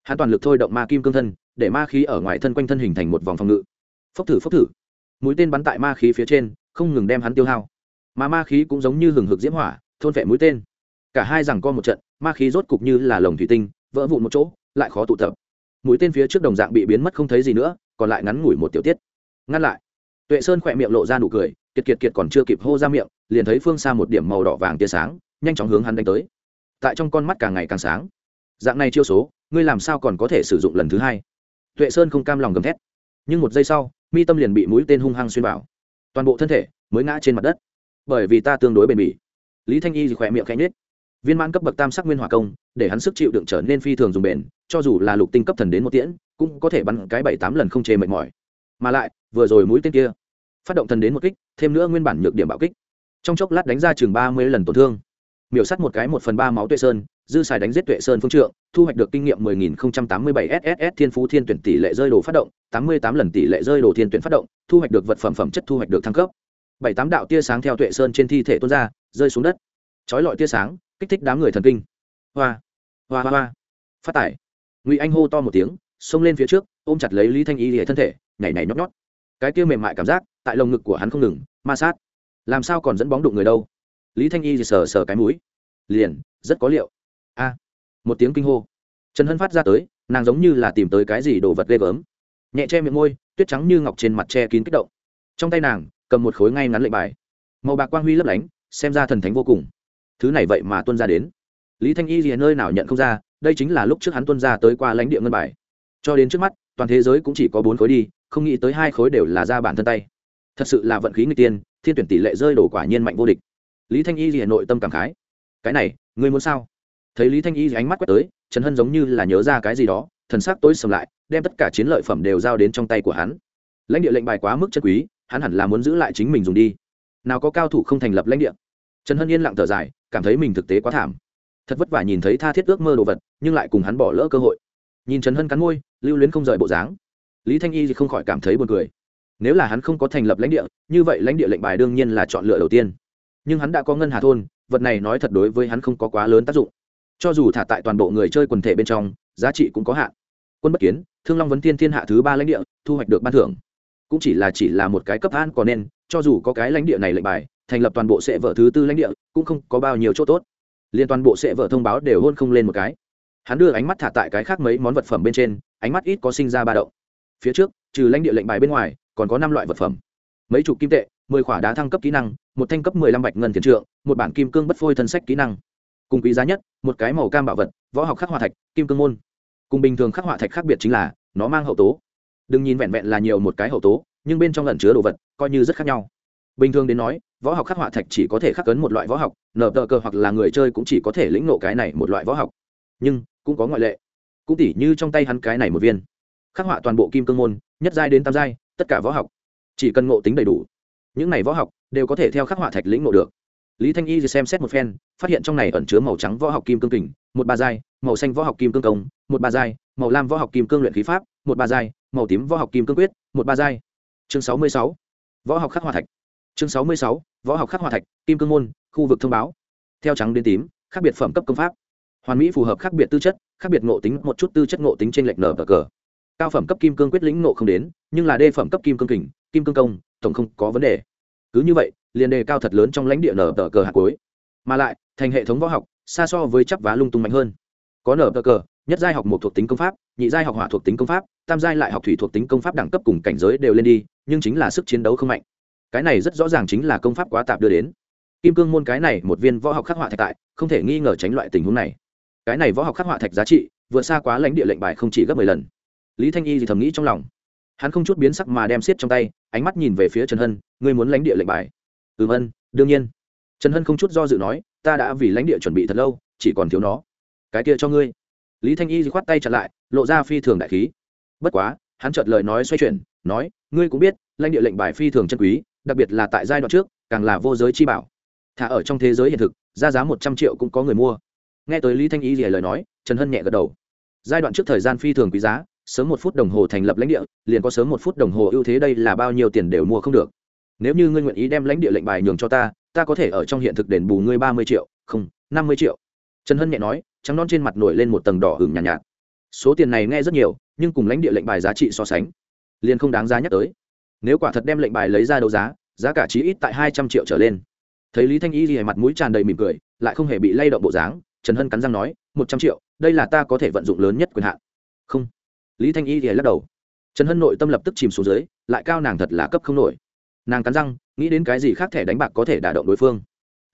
Hắn toàn lực thôi động ma kim cương thân, để ma khí ở ngoài thân quanh thân hình thành một vòng phòng ngự. Phốc thử phốc thử. Mũi tên bắn tại ma khí phía trên, không ngừng đem hắn tiêu hao. Mà ma khí cũng giống như hừng hực diễm hỏa, thôn vệ mũi tên. Cả hai rằng co một trận, ma khí rốt cục như là lồng thủy tinh, vỡ vụn một chỗ, lại khó tụ tập. Mũi tên phía trước đồng dạng bị biến mất không thấy gì nữa còn lại ngắn ngủi một tiểu tiết. Ngăn lại. Tuệ sơn khỏe miệng lộ ra nụ cười, kiệt kiệt kiệt còn chưa kịp hô ra miệng, liền thấy phương xa một điểm màu đỏ vàng tia sáng, nhanh chóng hướng hắn đánh tới. Tại trong con mắt càng ngày càng sáng. Dạng này chiêu số, ngươi làm sao còn có thể sử dụng lần thứ hai? Tuệ sơn không cam lòng gầm thét. Nhưng một giây sau, mi tâm liền bị mũi tên hung hăng xuyên vào. Toàn bộ thân thể mới ngã trên mặt đất. Bởi vì ta tương đối bền bỉ. Lý thanh y khỏe miệng khẽ nhết viên mãn cấp bậc tam sắc nguyên hỏa công, để hắn sức chịu đựng trở nên phi thường dùng bền, cho dù là lục tinh cấp thần đến một tiễn, cũng có thể bắn cái bảy tám lần không chê mệt mỏi. Mà lại, vừa rồi mũi tên kia, phát động thần đến một kích, thêm nữa nguyên bản nhược điểm bạo kích. Trong chốc lát đánh ra chừng ba mươi lần tổn thương. Miểu sắt một cái một phần ba máu tuệ sơn, dư xài đánh giết tuệ sơn phương trượng, thu hoạch được kinh nghiệm 10.087 sss thiên phú thiên tuyển tỷ lệ rơi đồ phát động 88 lần tỷ lệ rơi đồ thiên tuyển phát động, thu hoạch được vật phẩm phẩm chất thu hoạch được thăng cấp. Bảy tám đạo tia sáng theo tuệ sơn trên thi thể tuôn ra, rơi xuống đất. Chói lọi tia sáng kích thích đám người thần kinh. Hoa hoa hoa hoa. Phát tải. Ngụy anh hô to một tiếng, xông lên phía trước, ôm chặt lấy lý thanh y hệ thân thể, nhảy nhảy nhót nhót. Cái kia mềm mại cảm giác, tại lồng ngực của hắn không ngừng, ma sát. Làm sao còn dẫn bóng đụng người đâu? Lý thanh y sờ sờ cái mũi. Liền, rất có liệu. A. Một tiếng kinh hô. Trần hân phát ra tới, nàng giống như là tìm tới cái gì đồ vật ghê gớm. Nhẹ che miệng môi, tuyết trắng như ngọc trên mặt che kín kích động. Trong tay nàng, cầm một khối ngay ngắn lệnh bài. Màu bạc quang huy lấp lánh, xem ra thần thánh vô cùng thứ này vậy mà tuân ra đến. Lý thanh y gì nơi nào nhận không ra, đây chính là lúc trước hắn tuân ra tới qua lãnh địa ngân bài. Cho đến trước mắt, toàn thế giới cũng chỉ có bốn khối đi, không nghĩ tới hai khối đều là ra bản thân tay. Thật sự là vận khí người tiên, thiên tuyển tỷ lệ rơi đổ quả nhiên mạnh vô địch. Lý thanh y gì nội tâm cảm khái. Cái này, ngươi muốn sao? Thấy lý thanh y ánh mắt quét tới, trần hân giống như là nhớ ra cái gì đó, thần sắc tối sầm lại, đem tất cả chiến lợi phẩm đều giao đến trong tay của hắn. Lãnh địa lệnh bài quá mức chất quý, hắn hẳn là muốn giữ lại chính mình dùng đi. Nào có cao thủ không thành lập lãnh địa. Trần hân yên lặng thở dài cảm thấy mình thực tế quá thảm. Thật vất vả nhìn thấy tha thiết ước mơ đồ vật, nhưng lại cùng hắn bỏ lỡ cơ hội. Nhìn trần hân cắn môi, lưu luyến không rời bộ dáng. Lý thanh y thì không khỏi cảm thấy buồn cười. Nếu là hắn không có thành lập lãnh địa, như vậy lãnh địa lệnh bài đương nhiên là chọn lựa đầu tiên. Nhưng hắn đã có ngân hà thôn, vật này nói thật đối với hắn không có quá lớn tác dụng. Cho dù thả tại toàn bộ người chơi quần thể bên trong, giá trị cũng có hạn. Quân bất kiến, thương long vấn tiên thiên hạ thứ ba lãnh địa, thu hoạch được ban thưởng. Cũng chỉ là chỉ là một cái cấp an còn nên, cho dù có cái lãnh địa này lệnh bài thành lập toàn bộ sẽ vợ thứ tư lãnh địa, cũng không có bao nhiêu chỗ tốt. Liên toàn bộ sẽ vợ thông báo đều hôn không lên một cái. Hắn đưa ánh mắt thả tại cái khác mấy món vật phẩm bên trên, ánh mắt ít có sinh ra ba động. Phía trước, trừ lãnh địa lệnh bài bên ngoài, còn có năm loại vật phẩm. Mấy chục kim tệ, mười khỏa đá thăng cấp kỹ năng, một thanh cấp mười lăm bạch ngân thiền trượng, một bản kim cương bất phôi thân sách kỹ năng. Cùng quý giá nhất, một cái màu cam bảo vật, võ học khắc họa thạch, kim cương môn. Cùng bình thường khắc họa thạch khác biệt chính là, nó mang hậu tố. Đừng nhìn vẹn vẹn là nhiều một cái hậu tố, nhưng bên trong lẩn chứa đồ vật, coi như rất khác nhau bình thường đến nói, võ học khắc họa thạch chỉ có thể khắc cấn một loại võ học nở tờ cờ hoặc là người chơi cũng chỉ có thể lĩnh nộ cái này một loại võ học. Nhưng, cũng có ngoại lệ. Cũng tỉ như trong tay hắn cái này một viên. Khắc họa toàn bộ kim cương môn, nhất giai đến tam giai, tất cả võ học. Chỉ cần ngộ tính đầy đủ, những này võ học đều có thể theo khắc họa thạch lĩnh ngộ được. Lý thanh y xem xét một phen, phát hiện trong này ẩn chứa màu trắng võ học kim cương kình, một ba giai, màu xanh võ học kim cương công, một ba giai, màu lam võ học kim cương luyện khí pháp, một ba giai, màu tím võ học kim cương quyết, một ba giai. Chương sáu mươi sáu, võ học khắc họa thạch chương sáu mươi sáu, võ học khắc hoa thạch, kim cương môn, khu vực thông báo. Theo trắng đến tím, khác biệt phẩm cấp công pháp. Hoàn mỹ phù hợp khác biệt tư chất, khác biệt ngộ tính, một chút tư chất ngộ tính trên lệch nở cờ cờ. Cao phẩm cấp kim cương quyết lĩnh ngộ không đến, nhưng là đê phẩm cấp kim cương kình, kim cương công, tổng không có vấn đề. Cứ như vậy, liền đề cao thật lớn trong lãnh địa nở tờ cờ hạt cuối. Mà lại, thành hệ thống võ học, xa so với chấp vá lung tung mạnh hơn. Có nở tờ cờ, nhất giai học một thuộc tính công pháp, nhị giai học hỏa thuộc tính công pháp, tam giai lại học thủy thuộc tính công pháp đẳng cấp cùng cảnh giới đều lên đi, nhưng chính là sức chiến đấu không mạnh cái này rất rõ ràng chính là công pháp quá tạp đưa đến. Kim cương môn cái này một viên võ học khắc họa thạch tại, không thể nghi ngờ tránh loại tình huống này. Cái này võ học khắc họa thạch giá trị, vượt xa quá lãnh địa lệnh bài không chỉ gấp mười lần. Lý thanh y thì thầm nghĩ trong lòng. Hắn không chút biến sắc mà đem xiết trong tay, ánh mắt nhìn về phía trần hân, ngươi muốn lãnh địa lệnh bài? Ừ vân đương nhiên. Trần hân không chút do dự nói, ta đã vì lãnh địa chuẩn bị thật lâu, chỉ còn thiếu nó. Cái kia cho ngươi. Lý thanh y khoát tay chặt lại, lộ ra phi thường đại khí. Bất quá, hắn chợt lời nói xoay chuyển, nói, ngươi cũng biết, lãnh địa lệnh bài phi thường chân quý đặc biệt là tại giai đoạn trước càng là vô giới chi bảo. Thả ở trong thế giới hiện thực ra giá một trăm triệu cũng có người mua. Nghe tới lý thanh y lời nói trần hân nhẹ gật đầu. Giai đoạn trước thời gian phi thường quý giá sớm một phút đồng hồ thành lập lãnh địa liền có sớm một phút đồng hồ ưu thế đây là bao nhiêu tiền đều mua không được. Nếu như ngươi nguyện ý đem lãnh địa lệnh bài nhường cho ta ta có thể ở trong hiện thực đền bù ngươi ba mươi triệu không năm mươi triệu. Trần hân nhẹ nói trắng non trên mặt nổi lên một tầng đỏ hừng nhàn nhạt, nhạt. Số tiền này nghe rất nhiều nhưng cùng lãnh địa lệnh bài giá trị so sánh liền không đáng giá nhắc tới nếu quả thật đem lệnh bài lấy ra đấu giá giá cả chí ít tại hai trăm triệu trở lên. Thấy lý thanh y thì mặt mũi tràn đầy mỉm cười, lại không hề bị lay động bộ dáng, trần hân cắn răng nói, một trăm triệu, đây là ta có thể vận dụng lớn nhất quyền hạn. Không. Lý thanh y thì lắc đầu. Trần hân nội tâm lập tức chìm xuống dưới, lại cao nàng thật là cấp không nổi. Nàng cắn răng, nghĩ đến cái gì khác thẻ đánh bạc có thể đả động đối phương.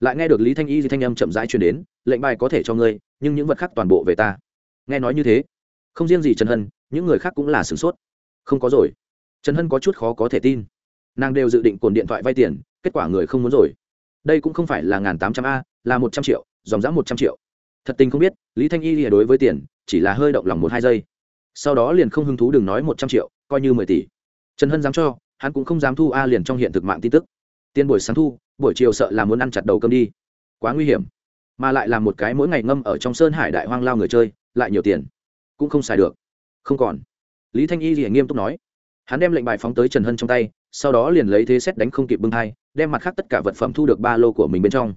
Lại nghe được lý thanh y thì thanh âm chậm rãi truyền đến, lệnh bài có thể cho ngươi, nhưng những vật khác toàn bộ về ta. Nghe nói như thế, không riêng gì trần hân, những người khác cũng là sửng sốt. Không có rồi trần hân có chút khó có thể tin. Nàng đều dự định cồn điện thoại vay tiền, kết quả người không muốn rồi. Đây cũng không phải là ngàn tám trăm a, là một trăm triệu, dòng dã một trăm triệu. Thật tình không biết, lý thanh y lìa đối với tiền, chỉ là hơi động lòng một hai giây. Sau đó liền không hứng thú đừng nói một trăm triệu, coi như mười tỷ. Trần hân dám cho, hắn cũng không dám thu a liền trong hiện thực mạng tin tức. Tiền buổi sáng thu, buổi chiều sợ là muốn ăn chặt đầu cơm đi. Quá nguy hiểm. Mà lại là một cái mỗi ngày ngâm ở trong sơn hải đại hoang lao người chơi, lại nhiều tiền. Cũng không xài được. Không còn. Lý thanh y lìa nghiêm túc nói hắn đem lệnh bài phóng tới trần hân trong tay sau đó liền lấy thế xét đánh không kịp bưng thai, đem mặt khác tất cả vật phẩm thu được ba lô của mình bên trong.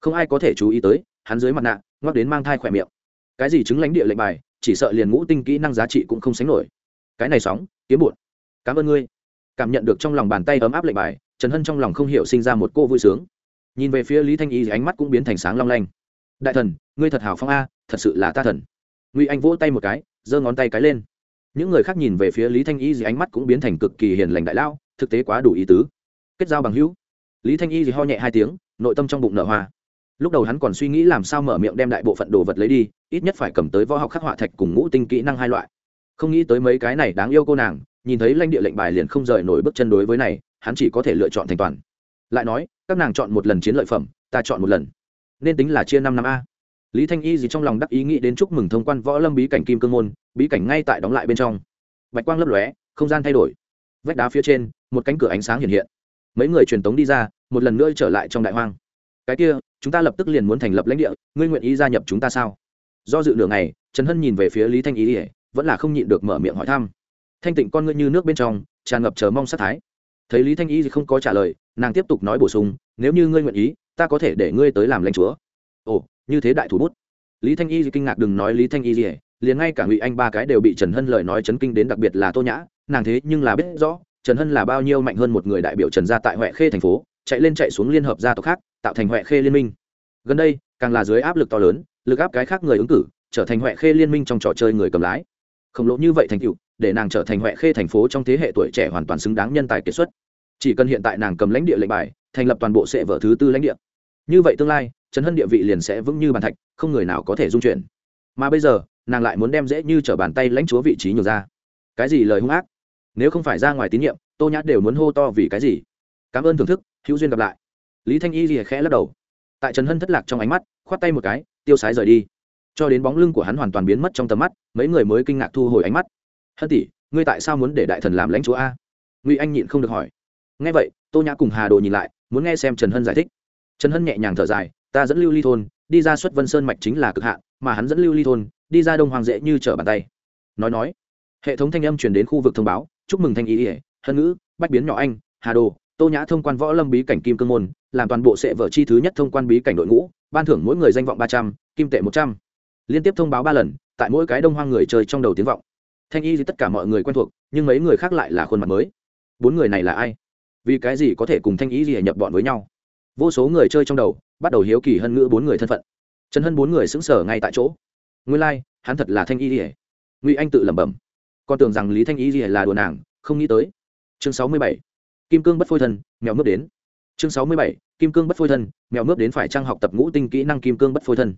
Không ai có thể chú ý tới hắn dưới mặt nạ ngoắc đến mang thai khỏe miệng. Cái gì chứng lãnh địa lệnh bài chỉ sợ liền ngũ tinh kỹ năng giá trị cũng không sánh nổi. Cái này sóng kiếm bụt. Cảm ơn ngươi. Cảm nhận được trong lòng bàn tay ấm áp lệnh bài trần hân trong lòng không hiểu sinh ra một cô vui sướng. Nhìn về phía lý thanh y ánh mắt cũng biến thành sáng long lanh. Đại thần ngươi thật hào phong a thật sự là ta thần. Ngụy anh vỗ tay một cái giơ ngón tay cái lên những người khác nhìn về phía lý thanh y gì ánh mắt cũng biến thành cực kỳ hiền lành đại lao, thực tế quá đủ ý tứ. Kết giao bằng hữu. Lý thanh y gì ho nhẹ hai tiếng, nội tâm trong bụng nở hoa. Lúc đầu hắn còn suy nghĩ làm sao mở miệng đem đại bộ phận đồ vật lấy đi, ít nhất phải cầm tới võ học khắc họa thạch cùng ngũ tinh kỹ năng hai loại. Không nghĩ tới mấy cái này đáng yêu cô nàng, nhìn thấy lãnh địa lệnh bài liền không rời nổi bước chân đối với này, hắn chỉ có thể lựa chọn thành toàn. Lại nói, các nàng chọn một lần chiến lợi phẩm, ta chọn một lần. Nên tính là chia năm năm a lý thanh y gì trong lòng đắc ý nghĩ đến chúc mừng thông quan võ lâm bí cảnh kim cương môn bí cảnh ngay tại đóng lại bên trong. Bạch quang lấp lóe không gian thay đổi. Vách đá phía trên một cánh cửa ánh sáng hiện hiện. Mấy người truyền tống đi ra một lần nữa trở lại trong đại hoang. Cái kia chúng ta lập tức liền muốn thành lập lãnh địa ngươi nguyện ý gia nhập chúng ta sao? Do dự nửa ngày trần hân nhìn về phía lý thanh Y, ỉa vẫn là không nhịn được mở miệng hỏi thăm. Thanh tịnh con ngươi như nước bên trong tràn ngập chờ mong sát thái. Thấy lý thanh y không có trả lời nàng tiếp tục nói bổ sung nếu như ngươi nguyện ý ta có thể để ngươi tới làm lãnh chúa. Ồ như thế đại thủ bút. Lý thanh y kinh ngạc đừng nói lý thanh y gì liền ngay cả ngụy anh ba cái đều bị trần hân lời nói chấn kinh đến đặc biệt là tô nhã, nàng thế nhưng là biết rõ, trần hân là bao nhiêu mạnh hơn một người đại biểu trần gia tại huệ khê thành phố, chạy lên chạy xuống liên hợp gia tộc khác, tạo thành huệ khê liên minh. Gần đây, càng là dưới áp lực to lớn, lực áp cái khác người ứng cử, trở thành huệ khê liên minh trong trò chơi người cầm lái. Khổng lồ như vậy thành tựu, để nàng trở thành huệ khê thành phố trong thế hệ tuổi trẻ hoàn toàn xứng đáng nhân tài kiệt xuất. Chỉ cần hiện tại nàng cầm lãnh địa lệnh bài, thành lập toàn bộ sệ vợ thứ tư lãnh địa. Như vậy tương lai trần hân địa vị liền sẽ vững như bàn thạch, không người nào có thể dung chuyển. Mà bây giờ, nàng lại muốn đem dễ như t bàn tay lãnh chúa vị trí nhường ra. Cái gì lời hung ác? Nếu không phải ra ngoài tín nhiệm, tô nhã đều muốn hô to vì cái gì? Cảm ơn thưởng thức, hữu duyên gặp lại. Lý thanh y rìa khẽ lắc đầu. Tại trần hân thất lạc trong ánh mắt, khoát tay một cái, tiêu sái rời đi. Cho đến bóng lưng của hắn hoàn toàn biến mất trong tầm mắt, mấy người mới kinh ngạc thu hồi ánh mắt. Hân tỷ, ngươi tại sao muốn để đại thần làm lãnh chúa a? Ngụy anh nhịn không được hỏi. Nghe vậy, tô nhã cùng hà đồ nhìn lại, muốn nghe xem trần hân giải thích. Trần hân nhẹ nhàng thở dài ta dẫn lưu ly thôn, đi ra xuất vân sơn mạch chính là cực hạn, mà hắn dẫn lưu ly thôn, đi ra đông hoàng dễ như trở bàn tay. Nói nói, hệ thống thanh âm truyền đến khu vực thông báo, chúc mừng thanh ý ỉa hân ngữ, bách biến nhỏ anh, hà đồ, tô nhã thông quan võ lâm bí cảnh kim cương môn, làm toàn bộ sệ vở chi thứ nhất thông quan bí cảnh đội ngũ, ban thưởng mỗi người danh vọng ba trăm, kim tệ một trăm. Liên tiếp thông báo ba lần, tại mỗi cái đông hoang người chơi trong đầu tiếng vọng. Thanh y thì tất cả mọi người quen thuộc, nhưng mấy người khác lại là khuôn mặt mới. Bốn người này là ai? Vì cái gì có thể cùng thanh y gì nhập bọn với nhau? Vô số người chơi trong đầu bắt đầu hiếu kỳ hân ngữ bốn người thân phận. Trần hân bốn người xứng sở ngay tại chỗ. Nguyên lai、like, hắn thật là thanh y ỉa ngụy anh tự lẩm bẩm. Con tưởng rằng lý thanh y ỉa là đùa nàng không nghĩ tới. Chương sáu mươi bảy. Kim cương bất phôi thân mèo mướp đến. Chương sáu mươi bảy. Kim cương bất phôi thân mèo mướp đến phải trang học tập ngũ tinh kỹ năng kim cương bất phôi thân.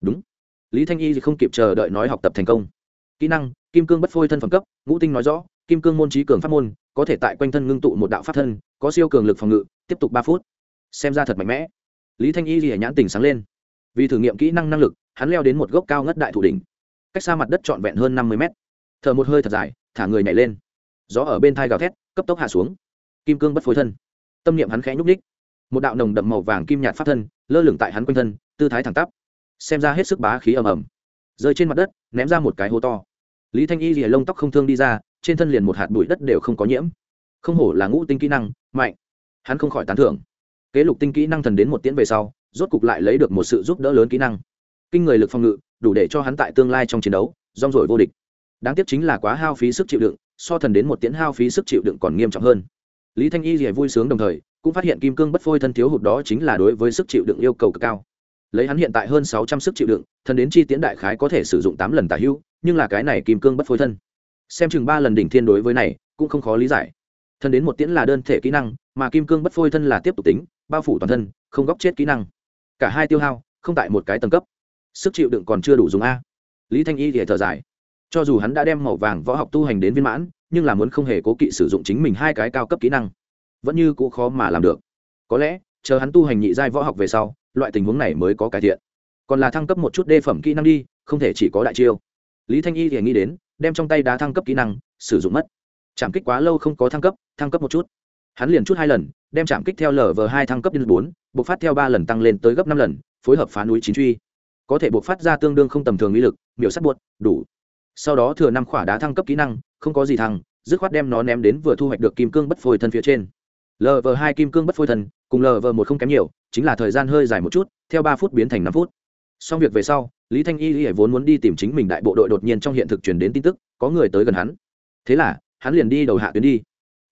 Đúng. Lý thanh y không kịp chờ đợi nói học tập thành công. Kỹ năng kim cương bất phôi thân phẩm cấp ngũ tinh nói rõ kim cương môn trí cường pháp môn có thể tại quanh thân ngưng tụ một đạo pháp thân có siêu cường lực phòng ngự tiếp tục ba phút. Xem ra thật mạnh mẽ lý thanh y lìa nhãn tình sáng lên. Vì thử nghiệm kỹ năng năng lực, hắn leo đến một gốc cao ngất đại thủ đỉnh. Cách xa mặt đất trọn vẹn hơn năm mươi mét. Thở một hơi thật dài, thả người nhảy lên. Gió ở bên thai gào thét, cấp tốc hạ xuống. Kim cương bất phối thân. Tâm niệm hắn khẽ nhúc ních một đạo nồng đậm màu vàng kim nhạt pháp thân, lơ lửng tại hắn quanh thân, tư thái thẳng tắp. Xem ra hết sức bá khí ầm ầm. Rơi trên mặt đất, ném ra một cái hố to. Lý thanh y rìa lông tóc không thương đi ra, trên thân liền một hạt bụi đất đều không có nhiễm. Không hổ là ngũ tinh kỹ năng, mạnh. Hắn không khỏi tán thưởng kế lục tinh kỹ năng thần đến một tiễn về sau, rốt cục lại lấy được một sự giúp đỡ lớn kỹ năng. Kinh người lực phòng ngự, đủ để cho hắn tại tương lai trong chiến đấu, rong rổi vô địch. Đáng tiếc chính là quá hao phí sức chịu đựng, so thần đến một tiễn hao phí sức chịu đựng còn nghiêm trọng hơn. Lý thanh y thì vui sướng đồng thời, cũng phát hiện kim cương bất phôi thân thiếu hụt đó chính là đối với sức chịu đựng yêu cầu cực cao. Lấy hắn hiện tại hơn sáu trăm sức chịu đựng, thần đến chi tiễn đại khái có thể sử dụng tám lần tả hữu nhưng là cái này kim cương bất phôi thân. Xem chừng ba lần đỉnh thiên đối với này, cũng không khó lý giải. Thần đến một tiễn là đơn thể kỹ năng, mà kim cương bất phôi thân là tiếp tục tính bao phủ toàn thân, không góc chết kỹ năng. Cả hai tiêu hao, không tại một cái tầng cấp. Sức chịu đựng còn chưa đủ dùng a. Lý thanh y thì thở dài. Cho dù hắn đã đem màu vàng võ học tu hành đến viên mãn, nhưng là muốn không hề cố kỵ sử dụng chính mình hai cái cao cấp kỹ năng. Vẫn như cũ khó mà làm được. Có lẽ, chờ hắn tu hành nhị giai võ học về sau, loại tình huống này mới có cải thiện. Còn là thăng cấp một chút đề phẩm kỹ năng đi, không thể chỉ có đại chiêu. Lý thanh y thì nghĩ đến, đem trong tay đá thăng cấp kỹ năng, sử dụng mất. Chạm kích quá lâu không có thăng cấp thăng cấp một chút hắn liền chút hai lần, đem chạm kích theo lv hai thăng cấp đến bốn buộc phát theo ba lần tăng lên tới gấp năm lần, phối hợp phá núi chín truy. Có thể buộc phát ra tương đương không tầm thường uy lực, miểu sắt buột đủ. Sau đó thừa năm khỏa đá thăng cấp kỹ năng, không có gì thăng, dứt khoát đem nó ném đến vừa thu hoạch được kim cương bất phôi thân phía trên. Lv hai kim cương bất phôi thân, cùng lv một không kém nhiều, chính là thời gian hơi dài một chút, theo ba phút biến thành năm phút. Xong việc về sau, lý thanh y y vốn muốn đi tìm chính mình đại bộ đội đột nhiên trong hiện thực truyền đến tin tức, có người tới gần hắn. Thế là, hắn liền đi đầu hạ tuyến đi.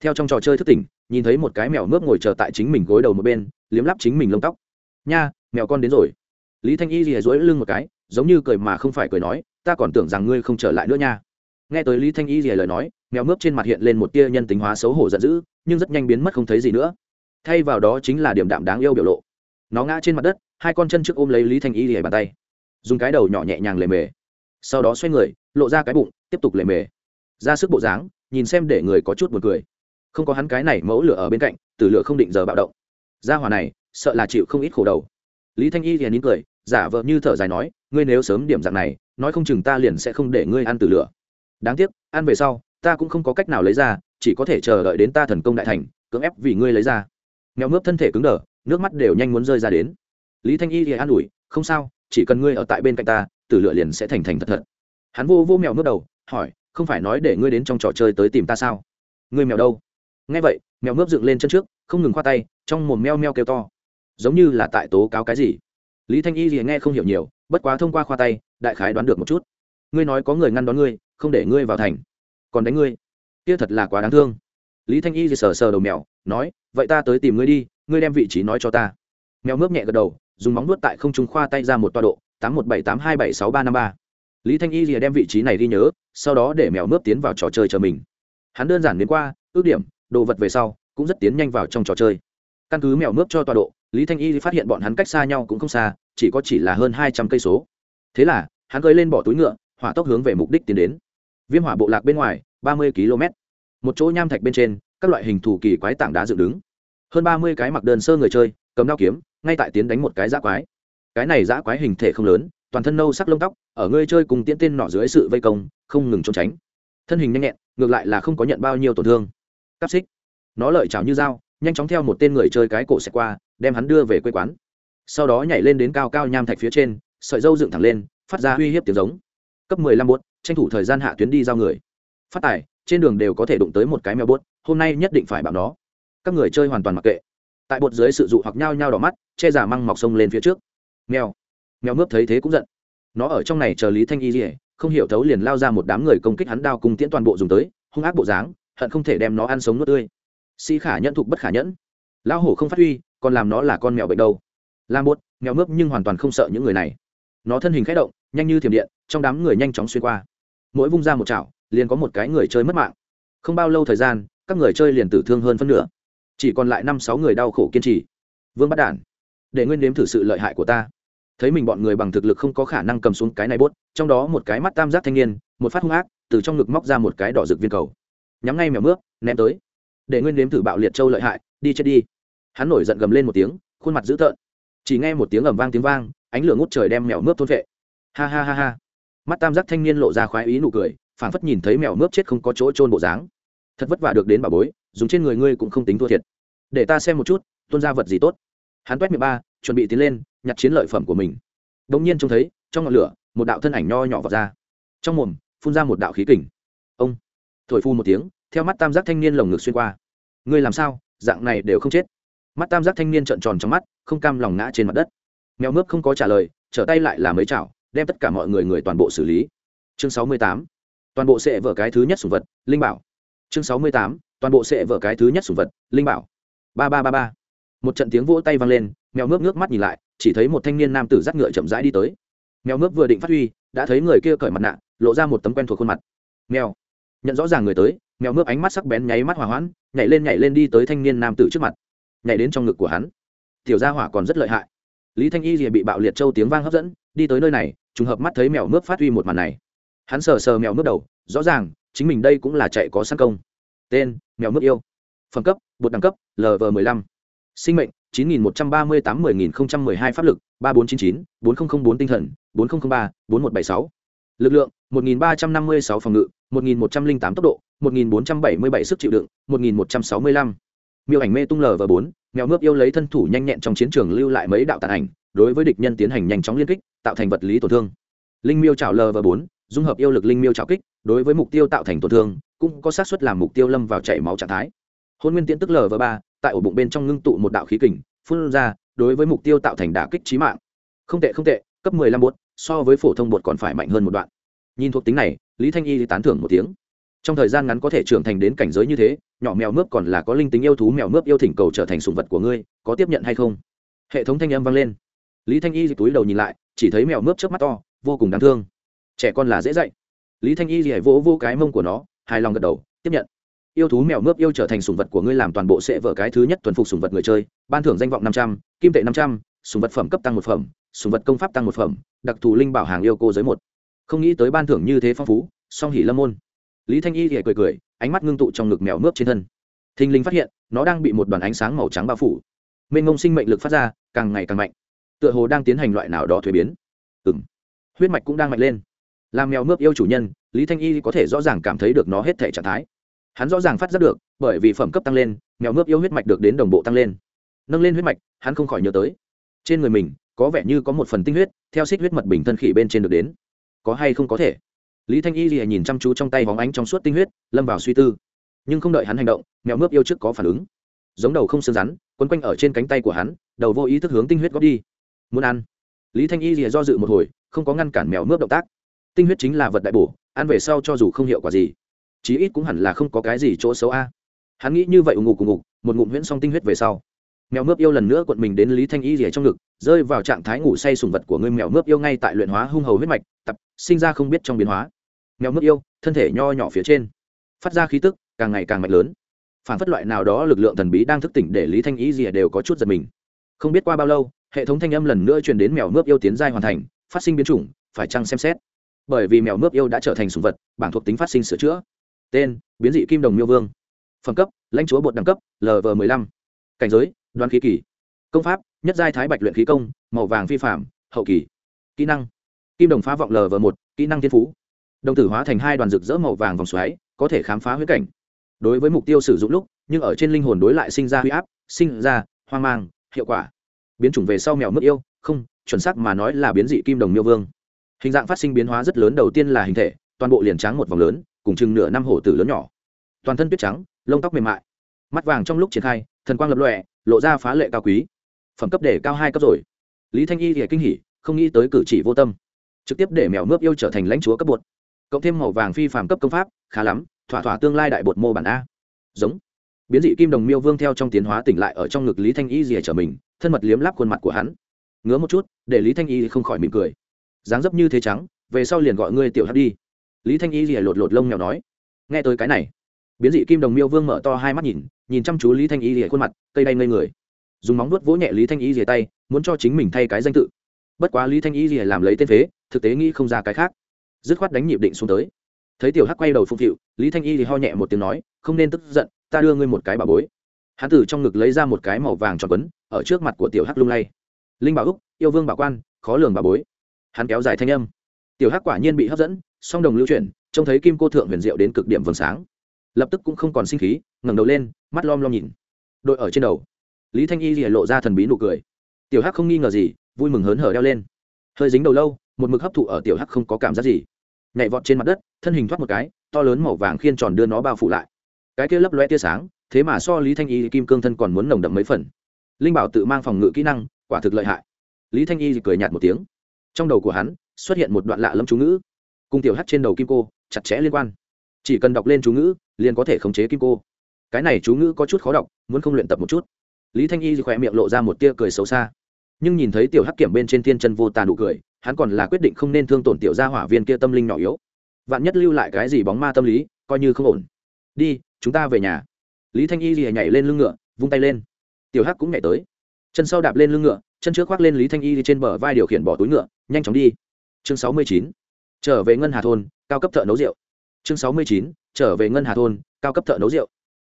Theo trong trò chơi thức tỉnh nhìn thấy một cái mèo mướp ngồi chờ tại chính mình gối đầu một bên, liếm lắp chính mình lông tóc. Nha, mèo con đến rồi. Lý thanh y rìa rỗi lưng một cái, giống như cười mà không phải cười nói, ta còn tưởng rằng ngươi không trở lại nữa nha. Nghe tới lý thanh y rìa lời nói, mèo mướp trên mặt hiện lên một tia nhân tính hóa xấu hổ giận dữ, nhưng rất nhanh biến mất không thấy gì nữa. Thay vào đó chính là điểm đạm đáng yêu biểu lộ. Nó ngã trên mặt đất, hai con chân trước ôm lấy lý thanh y rìa bàn tay. Dùng cái đầu nhỏ nhẹ nhàng lề mề. Sau đó xoay người, lộ ra cái bụng, tiếp tục lề mề. Ra sức bộ dáng, nhìn xem để người có chút buồn cười không có hắn cái này mẫu lửa ở bên cạnh, tử lửa không định giờ bạo động. Gia hòa này, sợ là chịu không ít khổ đầu. Lý thanh y liền nín cười, giả vợ như thở dài nói, ngươi nếu sớm điểm dạng này, nói không chừng ta liền sẽ không để ngươi ăn tử lửa. Đáng tiếc, ăn về sau, ta cũng không có cách nào lấy ra, chỉ có thể chờ đợi đến ta thần công đại thành, cưỡng ép vì ngươi lấy ra. Mèo ngớp thân thể cứng đờ, nước mắt đều nhanh muốn rơi ra đến. Lý thanh y thì an ủi, không sao, chỉ cần ngươi ở tại bên cạnh ta, tử lửa liền sẽ thành thành thật thật. Hắn vô vô mèo ngớp đầu, hỏi, không phải nói để ngươi đến trong trò chơi tới tìm ta sao? Ngươi mèo đâu? Nghe vậy, mèo mướp dựng lên chân trước, không ngừng khoa tay, trong mồm meo meo kêu to. Giống như là tại tố cáo cái gì. Lý thanh y thì nghe không hiểu nhiều, bất quá thông qua khoa tay, đại khái đoán được một chút. Ngươi nói có người ngăn đón ngươi, không để ngươi vào thành. Còn đánh ngươi? Kia thật là quá đáng thương. Lý thanh y thì sờ sờ đầu mèo, nói, vậy ta tới tìm ngươi đi, ngươi đem vị trí nói cho ta. Mèo mướp nhẹ gật đầu, dùng móng nuốt tại không trung khoa tay ra một toa độ, tám một bảy tám hai bảy sáu ba năm ba. Lý thanh y thì đem vị trí này ghi nhớ, sau đó để mèo mướp tiến vào trò chơi chờ mình. Hắn đơn giản đến qua, ước điểm đồ vật về sau, cũng rất tiến nhanh vào trong trò chơi. Căn cứ mèo mướp cho tọa độ, lý thanh y phát hiện bọn hắn cách xa nhau cũng không xa, chỉ có chỉ là hơn hai trăm cây số. Thế là, hắn gơi lên bỏ túi ngựa, hỏa tốc hướng về mục đích tiến đến. Viêm hỏa bộ lạc bên ngoài, ba mươi km. Một chỗ nham thạch bên trên, các loại hình thủ kỳ quái tảng đá dựng đứng. Hơn ba mươi cái mặc đơn sơ người chơi, cầm đao kiếm, ngay tại tiến đánh một cái giã quái. Cái này giã quái hình thể không lớn, toàn thân nâu sắc lông tóc, ở ngươi chơi cùng tiễn tên nọ dưới sự vây công, không ngừng trốn tránh. Thân hình nhanh nhẹn, ngược lại là không có nhận bao nhiêu tổn thương cắp xích. Nó lợi chảo như dao, nhanh chóng theo một tên người chơi cái cổ xẹt qua, đem hắn đưa về quê quán. Sau đó nhảy lên đến cao cao nham thạch phía trên, sợi dâu dựng thẳng lên, phát ra uy hiếp tiếng giống. Cấp mười lăm bốt, tranh thủ thời gian hạ tuyến đi giao người. Phát tài, trên đường đều có thể đụng tới một cái mèo bốt, hôm nay nhất định phải bảo nó. Các người chơi hoàn toàn mặc kệ. Tại bột dưới sự dụ hoặc nhao nhao đỏ mắt, che giả măng mọc sông lên phía trước. Mèo. Mèo mướp thấy thế cũng giận. Nó ở trong này chờ lý thanh y dỉa không hiểu thấu liền lao ra một đám người công kích hắn đao cùng tiễn toàn bộ dùng tới, hung ác bộ dáng hận không thể đem nó ăn sống nuốt tươi. Sĩ khả nhẫn thục bất khả nhẫn. Lão hổ không phát huy, còn làm nó là con mèo bệnh đâu. Làm bột, mèo mướp nhưng hoàn toàn không sợ những người này. Nó thân hình khẽ động, nhanh như thiểm điện, trong đám người nhanh chóng xuyên qua. Mỗi vung ra một chảo, liền có một cái người chơi mất mạng. Không bao lâu thời gian, các người chơi liền tử thương hơn phân nửa. Chỉ còn lại năm sáu người đau khổ kiên trì. Vương bắt đản, để nguyên nếm thử sự lợi hại của ta. Thấy mình bọn người bằng thực lực không có khả năng cầm xuống cái này bốt, trong đó một cái mắt tam giác thanh niên, một phát hung ác, từ trong ngực móc ra một cái đỏ rực viên cầu nhắm ngay mèo mướp, ném tới. Để nguyên đếm thử bạo liệt châu lợi hại, đi chết đi. Hắn nổi giận gầm lên một tiếng, khuôn mặt dữ tợn. Chỉ nghe một tiếng ầm vang tiếng vang, ánh lửa ngút trời đem mèo mướp thôn vệ ha ha ha ha. Mắt tam giác thanh niên lộ ra khoái ý nụ cười, phảng phất nhìn thấy mèo mướp chết không có chỗ trôn bộ dáng. Thật vất vả được đến bà bối, dùng trên người ngươi cũng không tính thua thiệt. Để ta xem một chút, tuôn ra vật gì tốt. Hắn quét miệng ba, chuẩn bị tiến lên, nhặt chiến lợi phẩm của mình. Đ ỗ n g nhiên trông thấy, trong ngọn lửa, một đạo thân ảnh nho nhỏ vào ra. Trong mồm, phun ra một đạo khí kình thổi phu một tiếng, theo mắt tam giác thanh niên lồng ngực xuyên qua. Ngươi làm sao? Dạng này đều không chết. Mắt tam giác thanh niên trợn tròn trong mắt, không cam lòng ngã trên mặt đất. Mèo mướp không có trả lời, trở tay lại là mấy chảo, đem tất cả mọi người người toàn bộ xử lý. Chương sáu mươi tám. Toàn bộ sẽ vở cái thứ nhất sủng vật, linh bảo. Chương sáu mươi tám. Toàn bộ sẽ vở cái thứ nhất sủng vật, linh bảo. Ba ba ba ba. Một trận tiếng vỗ tay vang lên, mèo mướp nước mắt nhìn lại, chỉ thấy một thanh niên nam tử dắt ngựa chậm rãi đi tới. Mèo mướp vừa định phát huy, đã thấy người kia cởi mặt nạ, lộ ra một tấm quen thuộc khuôn mặt. Mèo nhận rõ ràng người tới, mèo mướp ánh mắt sắc bén nháy mắt hòa hoãn, nhảy lên nhảy lên đi tới thanh niên nam tử trước mặt. Nhảy đến trong ngực của hắn. Tiểu gia hỏa còn rất lợi hại. Lý thanh y thì bị bạo liệt châu tiếng vang hấp dẫn, đi tới nơi này, trùng hợp mắt thấy mèo mướp phát huy một màn này. Hắn sờ sờ mèo mướp đầu, rõ ràng, chính mình đây cũng là chạy có sẵn công. Tên, mèo mướp yêu. Phẩm cấp, bột đẳng cấp lv 15 sinh mệnh 9138 10012 pháp lực 3499 4004 tinh thần 4003 4176 lực lượng 1356 phòng ngự 1108 tốc độ 1477 sức chịu đựng 1165 miêu ảnh mê tung lv 4 mèo mướp yêu lấy thân thủ nhanh nhẹn trong chiến trường lưu lại mấy đạo tàn ảnh, đối với địch nhân tiến hành nhanh chóng liên kích, tạo thành vật lý tổn thương. Linh miêu trào và 4 dung hợp yêu lực linh miêu trào kích, đối với mục tiêu tạo thành tổn thương, cũng có xác suất làm mục tiêu lâm vào chảy máu trạng thái. Hôn nguyên tiễn tức lv ba, tại ổ bụng bên trong ngưng tụ một đạo khí kình, phun ra, đối với mục tiêu tạo thành đả kích trí mạng. Không tệ không tệ, cấp mười lăm bột, so với phổ thông bột còn phải mạnh hơn một đoạn. Nhìn thuộc tính này lý thanh y tán thưởng một tiếng. Trong thời gian ngắn có thể trưởng thành đến cảnh giới như thế, nhỏ mèo mướp còn là có linh tính yêu thú mèo mướp yêu thỉnh cầu trở thành sùng vật của ngươi, có tiếp nhận hay không? Hệ thống thanh âm vang lên. Lý thanh y túi đầu nhìn lại, chỉ thấy mèo mướp trước mắt to, vô cùng đáng thương. Trẻ con là dễ dạy. Lý thanh y thì vỗ vô cái mông của nó, hài lòng gật đầu, tiếp nhận. Yêu thú mèo mướp yêu trở thành sùng vật của ngươi làm toàn bộ sẽ vở cái thứ nhất thuần phục sùng vật người chơi, ban thưởng danh vọng năm trăm, kim tệ năm trăm sùng vật phẩm cấp tăng một phẩm sùng vật công pháp tăng một phẩm, đặc thù linh bảo hàng yêu cô giới một không nghĩ tới ban thưởng như thế phong phú, song hỉ lâm môn. Lý thanh y thì cười cười, ánh mắt ngưng tụ trong ngực mèo mướp trên thân. Thình linh phát hiện, nó đang bị một đoàn ánh sáng màu trắng bao phủ. Mênh ngông sinh mệnh lực phát ra, càng ngày càng mạnh. Tựa hồ đang tiến hành loại nào đó thuế biến. Ừ m huyết mạch cũng đang mạnh lên. Làm mèo mướp yêu chủ nhân, lý thanh y có thể rõ ràng cảm thấy được nó hết thể trạng thái. Hắn rõ ràng phát giác được, bởi vì phẩm cấp tăng lên, mèo mướp yêu huyết mạch được đến đồng bộ tăng lên. Nâng lên huyết mạch, hắn không khỏi nhớ tới. Trên người mình, có vẻ như có một phần tinh huyết, theo xích huyết mật bình thân khỉ bên trên được đến có hay không có thể. Lý thanh y lìa nhìn chăm chú trong tay vóng ánh trong suốt tinh huyết, lâm vào suy tư. Nhưng không đợi hắn hành động, mèo mướp yêu trước có phản ứng. Giống đầu không xương rắn, quấn quanh ở trên cánh tay của hắn, đầu vô ý thức hướng tinh huyết góp đi. Muốn ăn. Lý thanh y lìa do dự một hồi, không có ngăn cản mèo mướp động tác. Tinh huyết chính là vật đại bổ, ăn về sau cho dù không hiệu quả gì, chí ít cũng hẳn là không có cái gì chỗ xấu a. Hắn nghĩ như vậy ủng ngục ủng ngục, một ngụm huyễn xong tinh huyết về sau. Mèo mướp yêu lần nữa cuộn mình đến lý thanh y rỉa trong ngực rơi vào trạng thái ngủ say sùng vật của ngươi mèo mướp yêu ngay tại luyện hóa hung hầu huyết mạch, tập, sinh ra không biết trong biến hóa. Mèo mướp yêu, thân thể nho nhỏ phía trên, phát ra khí tức càng ngày càng mạnh lớn. Phản phất loại nào đó lực lượng thần bí đang thức tỉnh để lý thanh ý gì đều có chút giật mình. Không biết qua bao lâu, hệ thống thanh âm lần nữa truyền đến mèo mướp yêu tiến giai hoàn thành, phát sinh biến chủng, phải chăng xem xét. Bởi vì mèo mướp yêu đã trở thành sùng vật, bảng thuộc tính phát sinh sửa chữa. Tên, biến dị kim đồng miêu vương. Phẩm cấp, lãnh chúa bột đẳng cấp lv m ộ ư cảnh giới, đoán khí kỳ. Công pháp nhất giai thái bạch luyện khí công, màu vàng phi phạm hậu kỳ. Kỹ năng. Kim đồng phá vọng lv một, kỹ năng thiên phú. Đồng tử hóa thành hai đoàn rực rỡ màu vàng vòng xoáy, có thể khám phá huyết cảnh. Đối với mục tiêu sử dụng lúc, nhưng ở trên linh hồn đối lại sinh ra huy áp, sinh ra hoang mang, hiệu quả. Biến chủng về sau mèo mất yêu, không, chuẩn xác mà nói là biến dị kim đồng miêu vương. Hình dạng phát sinh biến hóa rất lớn đầu tiên là hình thể, toàn bộ liền trắng một vòng lớn, cùng chừng nửa năm hổ tử lớn nhỏ. Toàn thân tuyết trắng, lông tóc mềm mại. Mắt vàng trong lúc triển khai, thần quang lập lọe lộ ra phá lệ cao quý phẩm cấp để cao hai cấp rồi. Lý thanh y thì kinh hỉ, không nghĩ tới cử chỉ vô tâm. Trực tiếp để mèo mướp yêu trở thành lãnh chúa cấp bột. Cộng thêm màu vàng phi phàm cấp công pháp, khá lắm, thỏa thỏa tương lai đại bột mô bản a. Giống. Biến dị kim đồng miêu vương theo trong tiến hóa tỉnh lại ở trong ngực lý thanh y rìa trở mình, thân mật liếm láp khuôn mặt của hắn. Ngứa một chút, để lý thanh y không khỏi mỉm cười. Dáng dấp như thế trắng, về sau liền gọi ngươi tiểu hắc đi. Lý thanh y rìa lột lột lông mèo nói. Nghe tới cái này, biến dị kim đồng miêu vương mở to hai mắt nhìn nhìn chăm chú lý thanh y rìa khuôn mặt, cây đay ngây người dùng móng vuốt vỗ nhẹ lý thanh y rìa tay muốn cho chính mình thay cái danh tự. Bất quá lý thanh y rìa làm lấy tên phế thực tế nghĩ không ra cái khác. Dứt khoát đánh nhịp định xuống tới. Thấy tiểu hắc quay đầu phục vụ, lý thanh y thì ho nhẹ một tiếng nói không nên tức giận ta đưa ngươi một cái bà bối. Hắn từ trong ngực lấy ra một cái màu vàng tròn quấn ở trước mặt của tiểu hắc lung lay. Linh bảo úc yêu vương bảo quan khó lường bà bối. Hắn kéo dài thanh âm. Tiểu hắc quả nhiên bị hấp dẫn song đồng lưu chuyển trông thấy kim cô thượng huyền diệu đến cực điểm vầng sáng. Lập tức cũng không còn sinh khí ngẩng đầu lên mắt lom lom nhìn. Đội ở trên đầu lý thanh y rỉa lộ ra thần bí nụ cười. Tiểu hắc không nghi ngờ gì, vui mừng hớn hở đeo lên. Hơi dính đầu lâu, một mực hấp thụ ở tiểu hắc không có cảm giác gì. Nhảy vọt trên mặt đất, thân hình thoát một cái, to lớn màu vàng khiên tròn đưa nó bao phủ lại. Cái kia lấp loe tia sáng, thế mà so lý thanh y kim cương thân còn muốn nồng đậm mấy phần. Linh bảo tự mang phòng ngự kỹ năng, quả thực lợi hại. Lý thanh y cười nhạt một tiếng. Trong đầu của hắn, xuất hiện một đoạn lạ lâm chú ngữ. Cùng tiểu hắt trên đầu kim cô, chặt chẽ liên quan. Chỉ cần đọc lên chú ngữ, liền có thể khống chế kim cô. Cái này chú ngữ có chút khó đọc, muốn không luyện tập một chút lý thanh y khỏe miệng lộ ra một tia cười xấu xa. Nhưng nhìn thấy tiểu hắc kiểm bên trên thiên chân vô tàn nụ cười, hắn còn là quyết định không nên thương tổn tiểu gia hỏa viên kia tâm linh nhỏ yếu. Vạn nhất lưu lại cái gì bóng ma tâm lý, coi như không ổn. Đi, chúng ta về nhà. Lý thanh y thì nhảy lên lưng ngựa, vung tay lên. Tiểu hắc cũng nhảy tới. Chân sau đạp lên lưng ngựa, chân trước khoác lên lý thanh y trên bờ vai điều khiển bỏ túi ngựa, nhanh chóng đi. Chương sáu mươi chín. Trở về ngân hà thôn, cao cấp thợ nấu rượu. Chương sáu mươi chín. Trở về ngân hà thôn, cao cấp thợ nấu rượu.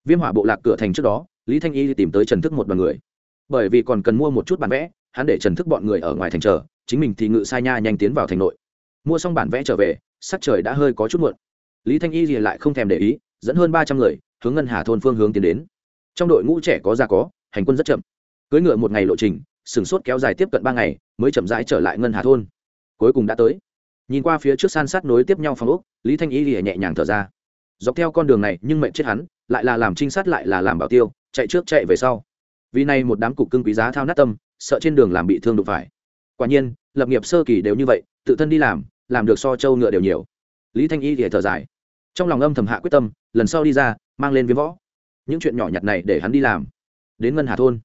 Viêm hỏa bộ lạc cửa thành trước đó lý thanh y tìm tới trần thức một đoàn người. Bởi vì còn cần mua một chút bản vẽ, hắn để trần thức bọn người ở ngoài thành chờ, chính mình thì ngự sai nha nhanh tiến vào thành nội. Mua xong bản vẽ trở về, sắc trời đã hơi có chút muộn. Lý thanh y thì lại không thèm để ý, dẫn hơn ba trăm người, hướng ngân hà thôn phương hướng tiến đến. Trong đội ngũ trẻ có già có, hành quân rất chậm. Cưỡi ngựa một ngày lộ trình sửng sốt kéo dài tiếp cận ba ngày, mới chậm rãi trở lại ngân hà thôn. Cuối cùng đã tới. Nhìn qua phía trước san sát nối tiếp nhau phòng úc lý thanh y thì nhẹ nhàng thở ra. Dọc theo con đường này, nhưng mệnh chết hắn, lại là làm trinh sát lại là làm bảo tiêu chạy trước chạy về sau. Vì này một đám cục cưng quý giá thao nát tâm, sợ trên đường làm bị thương đụng phải. Quả nhiên, lập nghiệp sơ kỳ đều như vậy, tự thân đi làm làm được so châu ngựa đều nhiều. Lý thanh y thì thở dài. Trong lòng âm thầm hạ quyết tâm, lần sau đi ra, mang lên viếng võ. Những chuyện nhỏ nhặt này để hắn đi làm. Đến ngân hà thôn,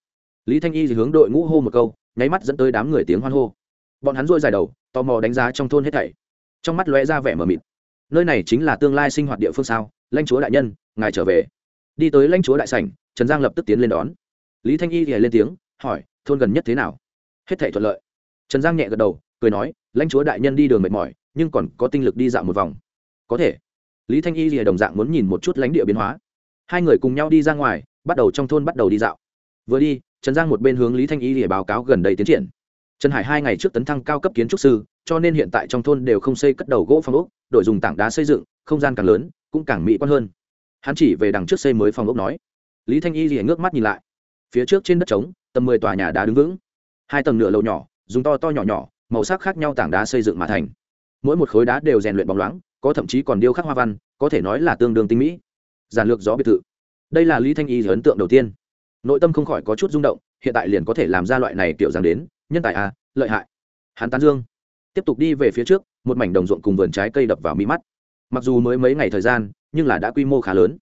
lý thanh y thì hướng đội ngũ hô một câu, nháy mắt dẫn tới đám người tiếng hoan hô. Bọn hắn dôi dài đầu, tò mò đánh giá trong thôn hết thảy. Trong mắt lóe ra vẻ mờ mịt. Nơi này chính là tương lai sinh hoạt địa phương sao? Lãnh chúa đại nhân, ngài trở về. Đi tới lãnh chúa đại sảnh trần giang lập tức tiến lên đón. Lý thanh y thì lên tiếng, hỏi, thôn gần nhất thế nào? Hết thể thuận lợi. Trần giang nhẹ gật đầu, cười nói, lãnh chúa đại nhân đi đường mệt mỏi, nhưng còn có tinh lực đi dạo một vòng. Có thể. Lý thanh y thì đồng dạng muốn nhìn một chút lãnh địa biến hóa. Hai người cùng nhau đi ra ngoài, bắt đầu trong thôn bắt đầu đi dạo. Vừa đi, trần giang một bên hướng lý thanh y để báo cáo gần đây tiến triển. Trần hải hai ngày trước tấn thăng cao cấp kiến trúc sư, cho nên hiện tại trong thôn đều không xây cất đầu gỗ phòng ốc, đổi dùng tảng đá xây dựng, không gian càng lớn, cũng càng mỹ quan hơn. Hắn chỉ về đằng trước xây mới phòng ốc nói lý thanh y thì ngước mắt nhìn lại. Phía trước trên đất trống tầm mười tòa nhà đá đứng vững. Hai tầng nửa lầu nhỏ, dùng to to nhỏ nhỏ, màu sắc khác nhau tảng đá xây dựng mà thành. Mỗi một khối đá đều rèn luyện bóng loáng, có thậm chí còn điêu khắc hoa văn, có thể nói là tương đương tinh mỹ. Giản lược gió biệt thự. Đây là lý thanh y ấn tượng đầu tiên. Nội tâm không khỏi có chút rung động, hiện tại liền có thể làm ra loại này kiểu dáng đến, nhân tài à lợi hại. Hắn tán dương. Tiếp tục đi về phía trước, một mảnh đồng ruộng cùng vườn trái cây đập vào mi mắt. Mặc dù mới mấy ngày thời gian, nhưng là đã quy mô khá lớn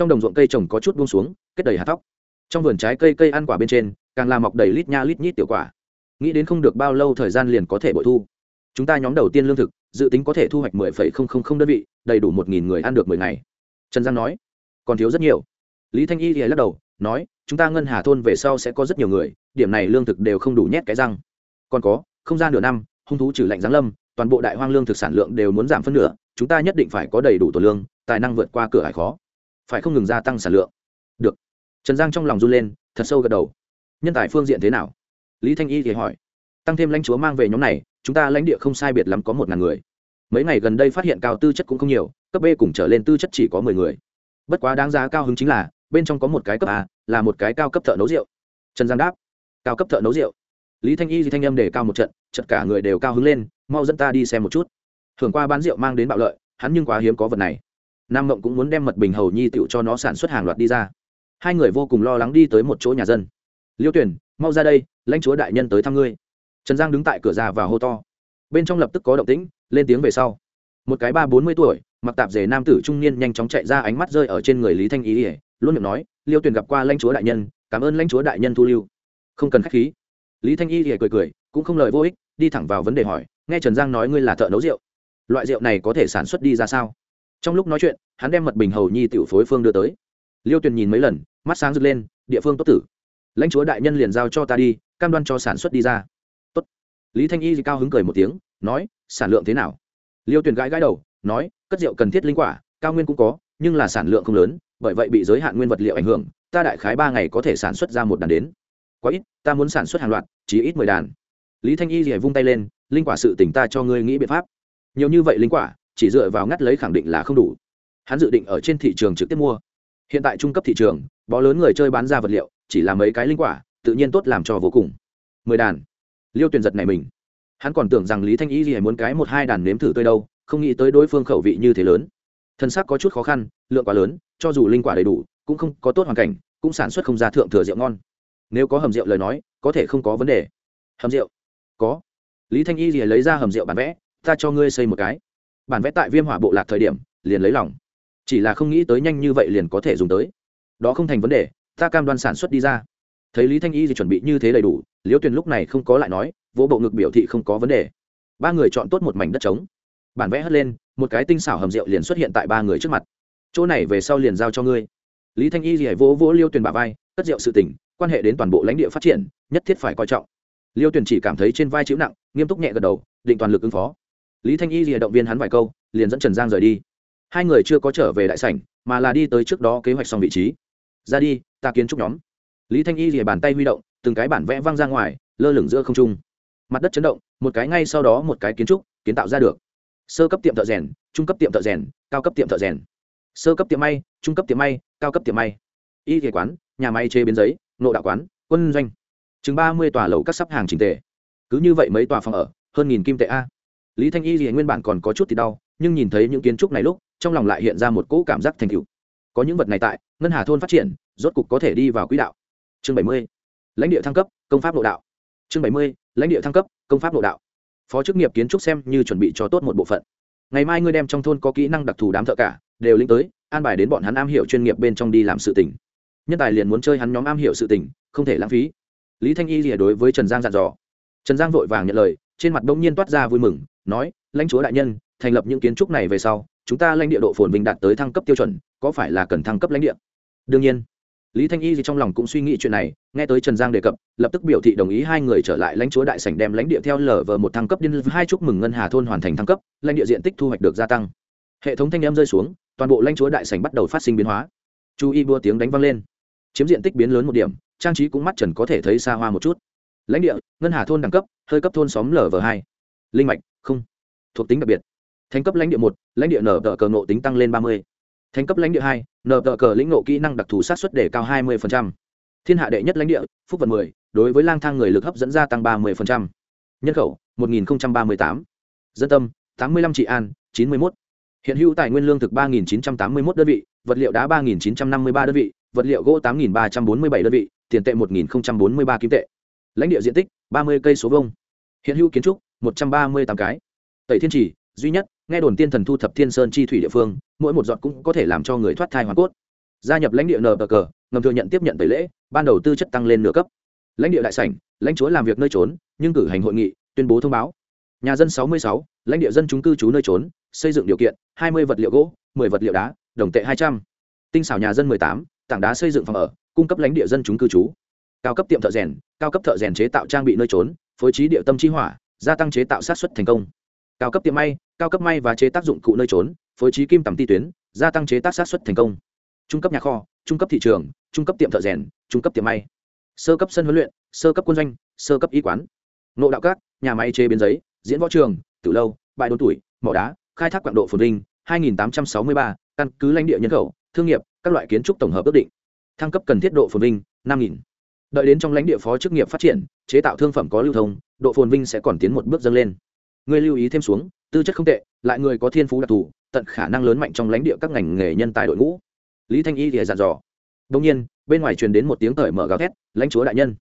trong đồng ruộng cây trồng có chút buông xuống, kết đầy hạt tóc trong vườn trái cây cây ăn quả bên trên, càng làm mọc đầy lít nha lít nhít tiểu quả. Nghĩ đến không được bao lâu thời gian liền có thể bội thu. Chúng ta nhóm đầu tiên lương thực, dự tính có thể thu hoạch mười phẩy không không không đơn vị, đầy đủ một nghìn người ăn được mười ngày. Trần giang nói, còn thiếu rất nhiều. Lý thanh y thì lắc đầu, nói, chúng ta ngân hà thôn về sau sẽ có rất nhiều người, điểm này lương thực đều không đủ nhét cái răng. Còn có, không gian nửa năm, hung thú trừ lạnh giáng lâm, toàn bộ đại hoang lương thực sản lượng đều muốn giảm phân nửa, chúng ta nhất định phải có đầy đủ tổ lương, tài năng vượt qua cửa hải khó phải không ngừng gia tăng sản lượng? Được. Trần giang trong lòng run lên, thật sâu gật đầu. Nhân tài phương diện thế nào? Lý thanh y thì hỏi. Tăng thêm lãnh chúa mang về nhóm này, chúng ta lãnh địa không sai biệt lắm có một ngàn người. Mấy ngày gần đây phát hiện cao tư chất cũng không nhiều, cấp b cùng trở lên tư chất chỉ có mười người. Bất quá đáng giá cao hứng chính là, bên trong có một cái cấp a, là một cái cao cấp thợ nấu rượu. Trần giang đáp. Cao cấp thợ nấu rượu. Lý thanh y thì thanh âm để cao một trận chật cả người đều cao hứng lên, mau dẫn ta đi xem một chút. Thường qua bán rượu mang đến bạo lợi, hắn nhưng quá hiếm có vật này nam mộng cũng muốn đem mật bình hầu nhi tựu cho nó sản xuất hàng loạt đi ra. Hai người vô cùng lo lắng đi tới một chỗ nhà dân. Liêu tuyển mau ra đây, lãnh chúa đại nhân tới thăm ngươi. Trần giang đứng tại cửa ra và hô to. Bên trong lập tức có động tĩnh, lên tiếng về sau. Một cái ba bốn mươi tuổi, mặc tạp dề nam tử trung niên nhanh chóng chạy ra ánh mắt rơi ở trên người lý thanh ý ỉa luôn miệng nói, liêu tuyển gặp qua lãnh chúa đại nhân, cảm ơn lãnh chúa đại nhân thu lưu. Không cần k h á c h khí. Lý thanh y ỉa cười cười, cũng không lời vô ích, đi thẳng vào vấn đề hỏi, nghe trần giang nói ngươi là thợ nấu rượu, loại rượu này có thể sản xuất đi ra sao? Trong lúc nói chuyện, hắn đem mật bình hầu nhi tiểu phối phương đưa tới. Liêu tuyền nhìn mấy lần, mắt sáng rực lên, địa phương tốt tử, lãnh chúa đại nhân liền giao cho ta đi, cam đoan cho sản xuất đi ra. Tốt. Lý thanh y thì cao hứng cười một tiếng, nói, sản lượng thế nào? Liêu tuyền gãi gãi đầu, nói, cất rượu cần thiết linh quả, cao nguyên cũng có, nhưng là sản lượng không lớn, bởi vậy bị giới hạn nguyên vật liệu ảnh hưởng, ta đại khái ba ngày có thể sản xuất ra một đàn đến. Quá ít, ta muốn sản xuất hàng loạt, chỉ ít mười đàn. Lý thanh y thì vung tay lên, linh quả sự tỉnh ta cho ngươi nghĩ biện pháp. Nhiều như vậy linh quả chỉ dựa vào ngắt lấy khẳng định là không đủ. Hắn dự định ở trên thị trường trực tiếp mua. Hiện tại trung cấp thị trường, bó lớn người chơi bán ra vật liệu, chỉ là mấy cái linh quả, tự nhiên tốt làm cho vô cùng. Mười đàn. Liêu tuyển giật này mình. Hắn còn tưởng rằng lý thanh y gì muốn cái một hai đàn nếm thử tươi đâu, không nghĩ tới đối phương khẩu vị như thế lớn. Thân xác có chút khó khăn, lượng quá lớn, cho dù linh quả đầy đủ, cũng không có tốt hoàn cảnh, cũng sản xuất không ra thượng thừa rượu ngon. Nếu có hầm rượu lời nói, có thể không có vấn đề. Hầm rượu? Có. Lý thanh y gì lấy ra hầm rượu bán vẽ, ta cho ngươi xây một cái bản vẽ tại viêm hỏa bộ lạc thời điểm, liền lấy lòng. Chỉ là không nghĩ tới nhanh như vậy liền có thể dùng tới. Đó không thành vấn đề, ta cam đoan sản xuất đi ra. Thấy lý thanh y thì chuẩn bị như thế đầy đủ, liễu tuyền lúc này không có lại nói, vỗ bộ ngực biểu thị không có vấn đề. Ba người chọn tốt một mảnh đất trống. Bản vẽ hất lên, một cái tinh xảo hầm rượu liền xuất hiện tại ba người trước mặt. Chỗ này về sau liền giao cho ngươi. Lý thanh y thì vỗ vỗ liêu tuyền bà vai, cất rượu sự tỉnh quan hệ đến toàn bộ lãnh địa phát triển, nhất thiết phải coi trọng. Liêu tuyền chỉ cảm thấy trên vai chịu nặng, nghiêm túc nhẹ gật đầu, định toàn lực ứng phó lý thanh y rìa động viên hắn vài câu, liền dẫn trần giang rời đi. Hai người chưa có trở về đại sảnh, mà là đi tới trước đó kế hoạch xong vị trí. Ra đi, ta kiến trúc nhóm. Lý thanh y rìa bàn tay huy động, từng cái bản vẽ văng ra ngoài, lơ lửng giữa không trung. Mặt đất chấn động, một cái ngay sau đó một cái kiến trúc, kiến tạo ra được. Sơ cấp tiệm thợ rèn, trung cấp tiệm thợ rèn, cao cấp tiệm thợ rèn. Sơ cấp tiệm may, trung cấp tiệm may, cao cấp tiệm may. Y thể quán, nhà may chế biến giấy nộ đạo quán, quân doanh. Chừng ba mươi tòa lầu các sắp hàng trình tề. Cứ như vậy mấy tòa phòng ở, hơn nghìn kim tệ a lý thanh y thì nguyên bản còn có chút thì đau, nhưng nhìn thấy những kiến trúc này lúc, trong lòng lại hiện ra một cỗ cảm giác thành cựu có những vật này tại, ngân hà thôn phát triển, rốt cục có thể đi vào quỹ đạo. Chương bảy mươi, lãnh địa thăng cấp, công pháp nội đạo. Chương bảy mươi, lãnh địa thăng cấp, công pháp nội đạo. Phó chức nghiệp kiến trúc xem như chuẩn bị cho tốt một bộ phận. Ngày mai ngươi đem trong thôn có kỹ năng đặc thù đám thợ cả, đều lĩnh tới, an bài đến bọn hắn am hiểu chuyên nghiệp bên trong đi làm sự tỉnh nhân tài liền muốn chơi hắn nhóm am hiểu sự tỉnh không thể lãng phí. Lý thanh y rìa đối với trần giang dặn dò. Trần giang vội vàng nhận lời, trên mặt đông nhiên toát ra vui mừng nói, lãnh chúa đại nhân, thành lập những kiến trúc này về sau, chúng ta lãnh địa độ phồn vinh đạt tới thăng cấp tiêu chuẩn, có phải là cần thăng cấp lãnh địa? Đương nhiên. Lý thanh y thì trong lòng cũng suy nghĩ chuyện này, nghe tới trần giang đề cập, lập tức biểu thị đồng ý hai người trở lại lãnh chúa đại sảnh đem lãnh địa theo lở vờ một thăng cấp điên hai chúc mừng ngân hà thôn hoàn thành thăng cấp, lãnh địa diện tích thu hoạch được gia tăng. Hệ thống thanh em rơi xuống, toàn bộ lãnh chúa đại sảnh bắt đầu phát sinh biến hóa. Chú y bua tiếng đánh văng lên. Chiếm diện tích biến lớn một điểm, trang trí cũng mắt trần có thể thấy xa hoa một chút. Lãnh địa, ngân hà thôn đẳng cấp, hơi cấp thôn xóm lở vờ hai. Linh mạch không. Thuộc tính đặc biệt. Thành cấp lãnh địa một, lãnh địa nở tờ cờ nộ tính tăng lên ba mươi. Thành cấp lãnh địa hai, nở tờ cờ lĩnh nộ kỹ năng đặc thù sát xuất để cao hai mươi thiên hạ đệ nhất lãnh địa, phúc vật mười, đối với lang thang người lực hấp dẫn gia tăng ba mươi nhân khẩu, một nghìn ba mươi tám. Dân tâm, tám mươi năm trị an, chín mươi một hiện hữu tài nguyên lương thực ba nghìn chín trăm tám mươi một đơn vị, vật liệu đá ba nghìn chín trăm năm mươi ba đơn vị, vật liệu gỗ tám nghìn ba trăm bốn mươi bảy đơn vị, tiền tệ một nghìn bốn mươi ba kim tệ. Lãnh địa diện tích ba mươi cây số vông hiện hữu kiến trúc một trăm ba mươi tám cái. Tẩy thiên trì, duy nhất, nghe đồn tiên thần thu thập thiên sơn chi thủy địa phương, mỗi một giọt cũng có thể làm cho người thoát thai hoàn cốt. Gia nhập lãnh địa nờ cờ ngầm thừa nhận tiếp nhận tẩy lễ, ban đầu tư chất tăng lên nửa cấp. Lãnh địa đại sảnh, lãnh chúa làm việc nơi trốn, nhưng cử hành hội nghị, tuyên bố thông báo. Nhà dân sáu mươi sáu, lãnh địa dân chúng cư trú nơi trốn, xây dựng điều kiện, hai mươi vật liệu gỗ 10 vật liệu đá, đồng tệ hai trăm. Tinh xảo nhà dân mười tám, tảng đá xây dựng phòng ở, cung cấp lãnh địa dân chúng cư trú. Cao cấp tiệm thợ rèn, cao cấp thợ rèn chế tạo trang bị nơi trốn, phối trí địa tâm chi hỏa gia tăng chế tạo sát xuất thành công. Cao cấp tiệm may cao cấp may và chế tác dụng cụ nơi trốn phối trí kim tầm ti tuyến gia tăng chế tác sát xuất thành công. Trung cấp nhà kho trung cấp thị trường trung cấp tiệm thợ rèn trung cấp tiệm may. Sơ cấp sân huấn luyện sơ cấp quân doanh sơ cấp y quán. Nộ đạo các nhà máy chế biến giấy diễn võ trường từ lâu bãi đốn tuổi mỏ đá khai thác quạng độ phồn vinh 2863, căn cứ lãnh địa nhân khẩu thương nghiệp các loại kiến trúc tổng hợp ước định. Thăng cấp cần thiết độ phồn vinh 5000. đợi đến trong lãnh địa phó chức nghiệp phát triển chế tạo thương phẩm có lưu thông độ phồn vinh sẽ còn tiến một bước dâng lên. Người lưu ý thêm xuống, tư chất không tệ, lại người có thiên phú đặc thù, tận khả năng lớn mạnh trong lãnh địa các ngành nghề nhân tài đội ngũ. Lý thanh y thì dặn dò. Đông nhiên, bên ngoài truyền đến một tiếng cởi mở gào thét, lãnh chúa đại nhân.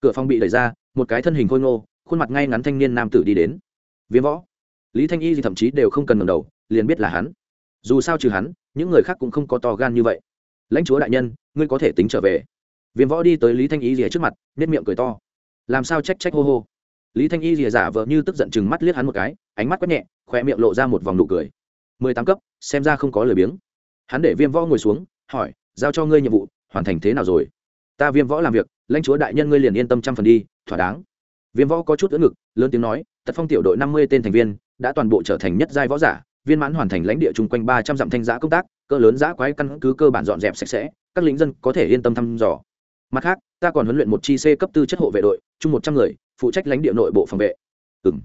Cửa phòng bị đẩy ra, một cái thân hình khôi ngô, khuôn mặt ngay ngắn thanh niên nam tử đi đến. Viêm võ. Lý thanh y thì thậm chí đều không cần ngầm đầu, liền biết là hắn. Dù sao trừ hắn, những người khác cũng không có to gan như vậy. Lãnh chúa đại nhân, ngươi có thể tính trở về. Viêm võ đi tới lý thanh y rìa trước mặt nếp miệng cười to. Làm sao trách trách hô hô? Lý thanh y rìa giả vợ như tức giận chừng mắt liếc hắn một cái, ánh mắt quét nhẹ khoe miệng lộ ra một vòng nụ cười. Mười tám cấp, xem ra không có lời biếng. Hắn để viêm võ ngồi xuống, hỏi, giao cho ngươi nhiệm vụ, hoàn thành thế nào rồi? Ta viêm võ làm việc, lãnh chúa đại nhân ngươi liền yên tâm trăm phần đi, thỏa đáng. Viêm võ có chút ưỡn ngực, lớn tiếng nói, tật phong tiểu đội năm mươi tên thành viên, đã toàn bộ trở thành nhất giai võ giả, viên mãn hoàn thành lãnh địa chung quanh ba trăm dặm thanh giã công tác, cỡ lớn giã quái căn cứ cơ bản dọn dẹp sạch sẽ, các lính dân có thể yên tâm thăm dò. Mặt khác, ta còn huấn luyện một chi c cấp tư chất hộ vệ đội, chung một trăm người phụ trách lãnh địa nội bộ phòng vệ. Ừ m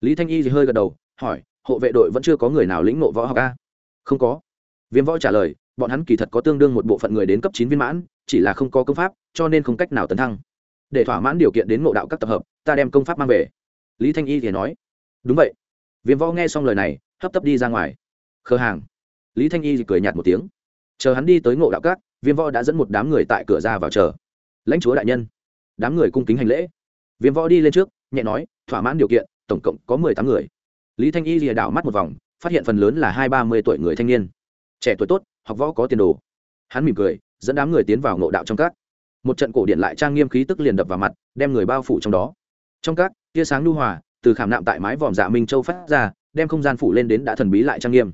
lý thanh y thì hơi gật đầu, hỏi, hộ vệ đội vẫn chưa có người nào lĩnh nộ võ học a? Không có. Viêm võ trả lời, bọn hắn kỳ thật có tương đương một bộ phận người đến cấp chín viên mãn, chỉ là không có công pháp, cho nên không cách nào tấn thăng. Để thỏa mãn điều kiện đến ngộ đạo các tập hợp, ta đem công pháp mang về. Lý thanh y thì nói, đúng vậy. Viêm võ nghe xong lời này, hấp tấp đi ra ngoài. Khờ hàng. Lý thanh y thì cười nhạt một tiếng, chờ hắn đi tới ngộ đạo các, viêm võ đã dẫn một đám người tại cửa ra vào chờ. Lãnh chúa đại nhân. Đám người cung kính hành lễ viêm võ đi lên trước, nhẹ nói, thỏa mãn điều kiện, tổng cộng có mười tám người. Lý thanh y lìa đảo mắt một vòng, phát hiện phần lớn là hai ba mươi tuổi người thanh niên. Trẻ tuổi tốt, học võ có tiền đồ. Hắn mỉm cười, dẫn đám người tiến vào ngộ đạo trong các. Một trận cổ điện lại trang nghiêm khí tức liền đập vào mặt, đem người bao phủ trong đó. Trong các, tia sáng lưu hòa, từ khảm nạm tại mái vòm dạ minh châu phát ra, đem không gian phủ lên đến đã thần bí lại trang nghiêm.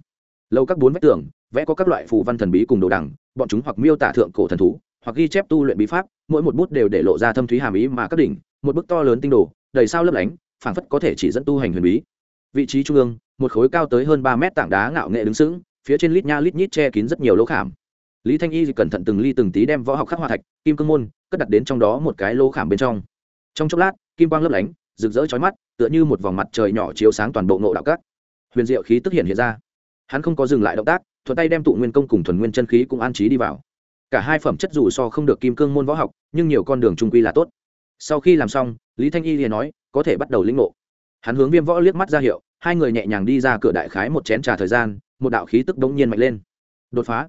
Lâu các bốn vách tường, vẽ có các loại phù văn thần bí cùng đồ đằng, bọn chúng hoặc miêu tả thượng cổ thần thú, hoặc ghi chép tu luyện bí pháp, mỗi một bút đều để lộ ra thâm thúy hàm ý mà các đỉnh một bức to lớn tinh đồ, đầy sao lấp lánh, phảng phất có thể chỉ dẫn tu hành huyền bí. Vị trí trung ương, một khối cao tới hơn ba mét tảng đá ngạo nghệ đứng sững, phía trên lít nha lít nhít che kín rất nhiều lỗ khảm. Lý thanh y cẩn thận từng ly từng tí đem võ học khắc hoa thạch, kim cương môn, cất đặt đến trong đó một cái lỗ khảm bên trong. Trong chốc lát, kim quang lấp lánh, rực rỡ chói mắt, tựa như một vòng mặt trời nhỏ chiếu sáng toàn bộ ngộ đạo cát huyền diệu khí tức hiện hiện ra. Hắn không có dừng lại động tác, thuận tay đem tụ nguyên công cùng thuần nguyên chân khí cũng an trí đi vào. Cả hai phẩm chất dù so không được kim cương môn võ học, nhưng nhiều con đường trung quy là tốt sau khi làm xong, lý thanh y liền nói, có thể bắt đầu lĩnh ngộ. Hắn hướng viêm võ liếc mắt ra hiệu, hai người nhẹ nhàng đi ra cửa đại khái một chén trà thời gian, một đạo khí tức đống nhiên mạnh lên. Đột phá.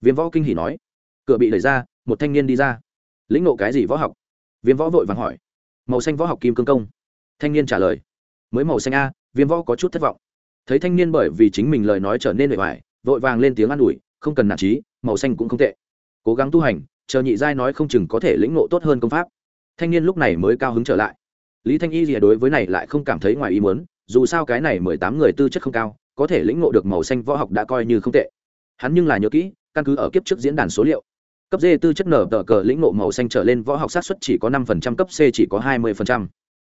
Viêm võ kinh hỉ nói. Cửa bị đẩy ra, một thanh niên đi ra. Lĩnh ngộ cái gì võ học? Viêm võ vội vàng hỏi. Màu xanh võ học kim cương công. Thanh niên trả lời. Mới màu xanh a, viêm võ có chút thất vọng. Thấy thanh niên bởi vì chính mình lời nói trở nên bề ngoài vội vàng lên tiếng an ủi, không cần nản trí, màu xanh cũng không tệ. Cố gắng tu hành, chờ nhị giai nói không chừng có thể lĩnh ngộ tốt hơn công pháp thanh niên lúc này mới cao hứng trở lại. Lý thanh y gì đối với này lại không cảm thấy ngoài ý muốn, dù sao cái này mười tám người tư chất không cao, có thể lĩnh ngộ được màu xanh võ học đã coi như không tệ. Hắn nhưng là nhớ kỹ, căn cứ ở kiếp trước diễn đàn số liệu, cấp d tư chất nở tờ cờ lĩnh ngộ màu xanh trở lên võ học sát xuất chỉ có năm phần trăm, cấp c chỉ có hai mươi phần trăm.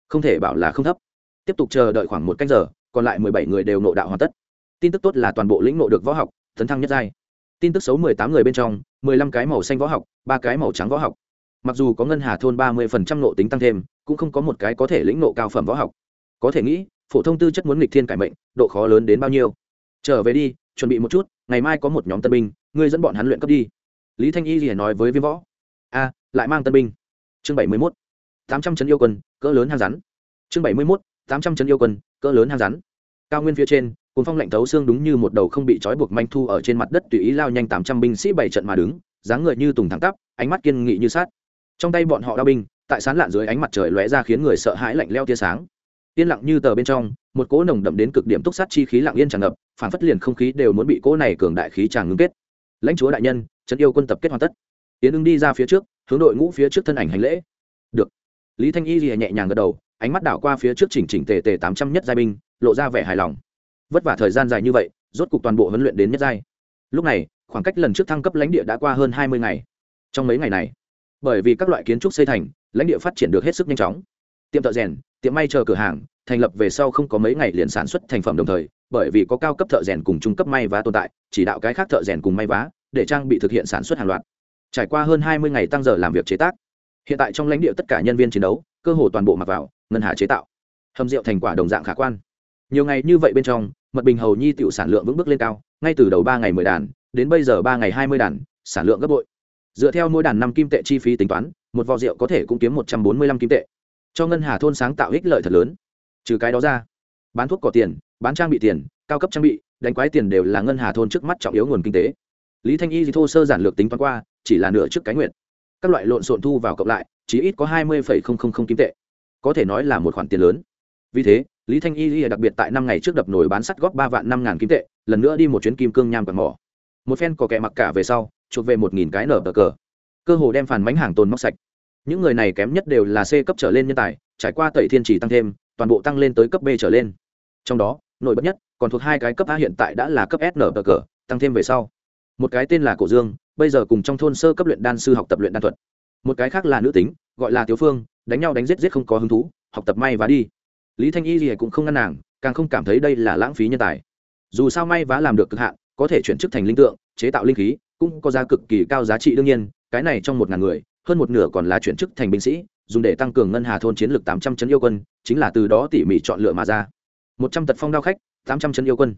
Không thể bảo là không thấp. Tiếp tục chờ đợi khoảng một canh giờ, còn lại mười bảy người đều nộ đạo hoàn tất. Tin tức tốt là toàn bộ lĩnh ngộ được võ học, tấn thăng nhất giai. Tin tức xấu mười tám người bên trong, mười lăm cái màu xanh võ học, ba cái màu trắng võ học mặc dù có ngân hà thôn ba mươi phần trăm nộ tính tăng thêm, cũng không có một cái có thể lĩnh nộ cao phẩm võ học. Có thể nghĩ, phổ thông tư chất muốn nghịch thiên cải mệnh, độ khó lớn đến bao nhiêu? Trở về đi, chuẩn bị một chút, ngày mai có một nhóm tân binh, ngươi dẫn bọn hắn luyện cấp đi. Lý thanh y liền nói với viêm võ. A, lại mang tân binh. Chương bảy mươi mốt. tám trăm trấn yêu quân, cỡ lớn hang rắn. Chương bảy mươi mốt. tám trăm trấn yêu quân, cỡ lớn hang rắn. Cao nguyên phía trên cuốn phong lạnh thấu xương đúng như một đầu không bị trói buộc manh thu ở trên mặt đất tùy ý lao nhanh tám trăm binh sĩ bảy trận mà đứng, dáng người như tùng thẳng tắp, ánh mắt kiên nghị như sát trong tay bọn họ đao binh, tại sán lạn dưới ánh mặt trời lóe ra khiến người sợ hãi lạnh leo tia sáng. Yên lặng như tờ bên trong, một cỗ nồng đậm đến cực điểm túc sát chi khí lặng yên tràn ngập, phản phất liền không khí đều muốn bị cỗ này cường đại khí tràn ngưng kết. Lãnh chúa đại nhân, trấn yêu quân tập kết hoàn tất. Tiến ưng đi ra phía trước, hướng đội ngũ phía trước thân ảnh hành lễ. Được. Lý thanh y nhẹ nhàng gật đầu, ánh mắt đảo qua phía trước chỉnh chỉnh tề tề tám trăm nhất giai binh, lộ ra vẻ hài lòng. Vất vả thời gian dài như vậy, rốt cục toàn bộ huấn luyện đến nhất giai. Lúc này, khoảng cách lần trước thăng cấp lãnh địa đã qua hơn hai mươi ngày. Trong mấy ngày này bởi vì các loại kiến trúc xây thành, lãnh địa phát triển được hết sức nhanh chóng. Tiệm thợ rèn, tiệm may chờ cửa hàng, thành lập về sau không có mấy ngày liền sản xuất thành phẩm đồng thời, bởi vì có cao cấp thợ rèn cùng trung cấp may vá tồn tại, chỉ đạo cái khác thợ rèn cùng may vá để trang bị thực hiện sản xuất hàng loạt. Trải qua hơn hai mươi ngày tăng giờ làm việc chế tác, hiện tại trong lãnh địa tất cả nhân viên chiến đấu, cơ hồ toàn bộ mặc vào, ngân hà chế tạo. Hầm rượu thành quả đồng dạng khả quan. Nhiều ngày như vậy bên trong, mật bình hầu nhi tiểu sản lượng vững bước lên cao, ngay từ đầu ba ngày mười đàn, đến bây giờ ba ngày hai mươi đàn, sản lượng gấp bội dựa theo mỗi đàn năm kim tệ chi phí tính toán, một vò rượu có thể cũng kiếm một trăm bốn mươi lăm kim tệ. Cho ngân hà thôn sáng tạo ích lợi thật lớn. Trừ cái đó ra, bán thuốc cỏ tiền, bán trang bị tiền, cao cấp trang bị, đánh quái tiền đều là ngân hà thôn trước mắt trọng yếu nguồn kinh tế. Lý thanh y thì thô sơ giản lược tính toán qua, chỉ là nửa trước cái nguyện. Các loại lộn xộn thu vào cộng lại, chỉ ít có hai mươi kim tệ. Có thể nói là một khoản tiền lớn. Vì thế, lý thanh y đặc biệt tại năm ngày trước đập nổi bán sắt góp ba vạn năm ngàn kim tệ, lần nữa đi một chuyến kim cương nham quạt mỏ. Một phen có kẻ mặc cả về sau chuộc về một nghìn cái nở bờ cờ. Cơ hồ đem phản bánh hàng tồn móc sạch. Những người này kém nhất đều là c cấp trở lên nhân tài, trải qua tẩy thiên chỉ tăng thêm, toàn bộ tăng lên tới cấp b trở lên. Trong đó, nổi bật nhất, còn thuộc hai cái cấp a hiện tại đã là cấp s nở bờ cờ, tăng thêm về sau. Một cái tên là cổ dương, bây giờ cùng trong thôn sơ cấp luyện đan sư học tập luyện đan thuật. Một cái khác là nữ tính, gọi là tiểu phương, đánh nhau đánh giết giết không có hứng thú, học tập may và đi. Lý thanh y gì cũng không ngăn nàng, càng không cảm thấy đây là lãng phí nhân tài. Dù sao may vá làm được cực hạn, có thể chuyển chức thành linh tượng, chế tạo linh khí cũng có giá cực kỳ cao giá trị đương nhiên, cái này trong một ngàn người, hơn một nửa còn là chuyển chức thành binh sĩ, dùng để tăng cường ngân hà thôn chiến lược tám trăm chấn yêu quân, chính là từ đó tỉ mỉ chọn lựa mà ra. Một trăm tật phong đao khách, tám trăm chấn yêu quân.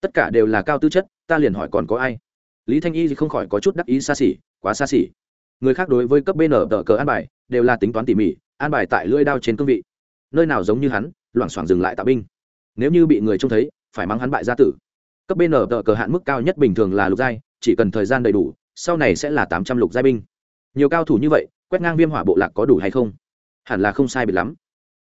Tất cả đều là cao tư chất, ta liền hỏi còn có ai? Lý thanh y thì không khỏi có chút đắc ý xa xỉ, quá xa xỉ. Người khác đối với cấp bn đỡ cờ an bài, đều là tính toán tỉ mỉ, an bài tại lưỡi đao trên cương vị. Nơi nào giống như hắn, loảng xoảng dừng lại tạo binh. Nếu như bị người trông thấy, phải mang hắn bại gia tử. Cấp bn đỡ cờ hạn mức cao nhất bình thường là lục giai chỉ cần thời gian đầy đủ, sau này sẽ là tám trăm lục giai binh. Nhiều cao thủ như vậy, quét ngang viêm hỏa bộ lạc có đủ hay không? Hẳn là không sai biệt lắm.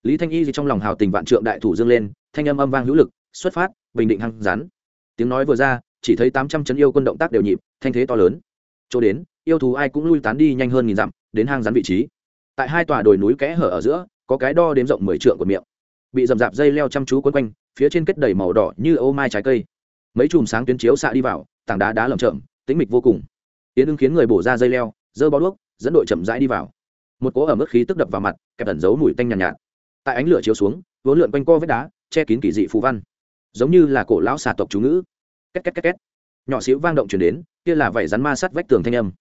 Lý thanh y trong lòng hào tình vạn trượng đại thủ dương lên, thanh âm âm vang hữu lực, xuất phát, bình định hăng rắn. Tiếng nói vừa ra, chỉ thấy tám trăm chấn yêu quân động tác đều nhịp, thanh thế to lớn. Chỗ đến, yêu thú ai cũng lui tán đi nhanh hơn nghìn dặm, đến hang rắn vị trí. Tại hai tòa đồi núi kẽ hở ở giữa, có cái đo đếm rộng mười trượng của miệng. Bị rậm rạp dây leo chăm chú quấn quanh, phía trên kết đầy màu đỏ như ô mai trái cây. Mấy chùm sáng tuyến chiếu xạ đi vào, tảng đá đá lởm chởm tĩnh mịch vô cùng. Tiễn ưng khiến người bổ ra dây leo dơ bó đuốc dẫn đội chậm rãi đi vào. Một cỗ ở mức khí tức đập vào mặt kẹp ẩn giấu mùi tanh nhàn nhạt, nhạt. Tại ánh lửa chiếu xuống vốn lượn quanh co vết đá che kín kỳ dị phù văn. Giống như là cổ lão xà tộc chú ngữ. Két két két két. Nhỏ xíu vang động chuyển đến kia là vảy rắn ma sát vách tường thanh âm.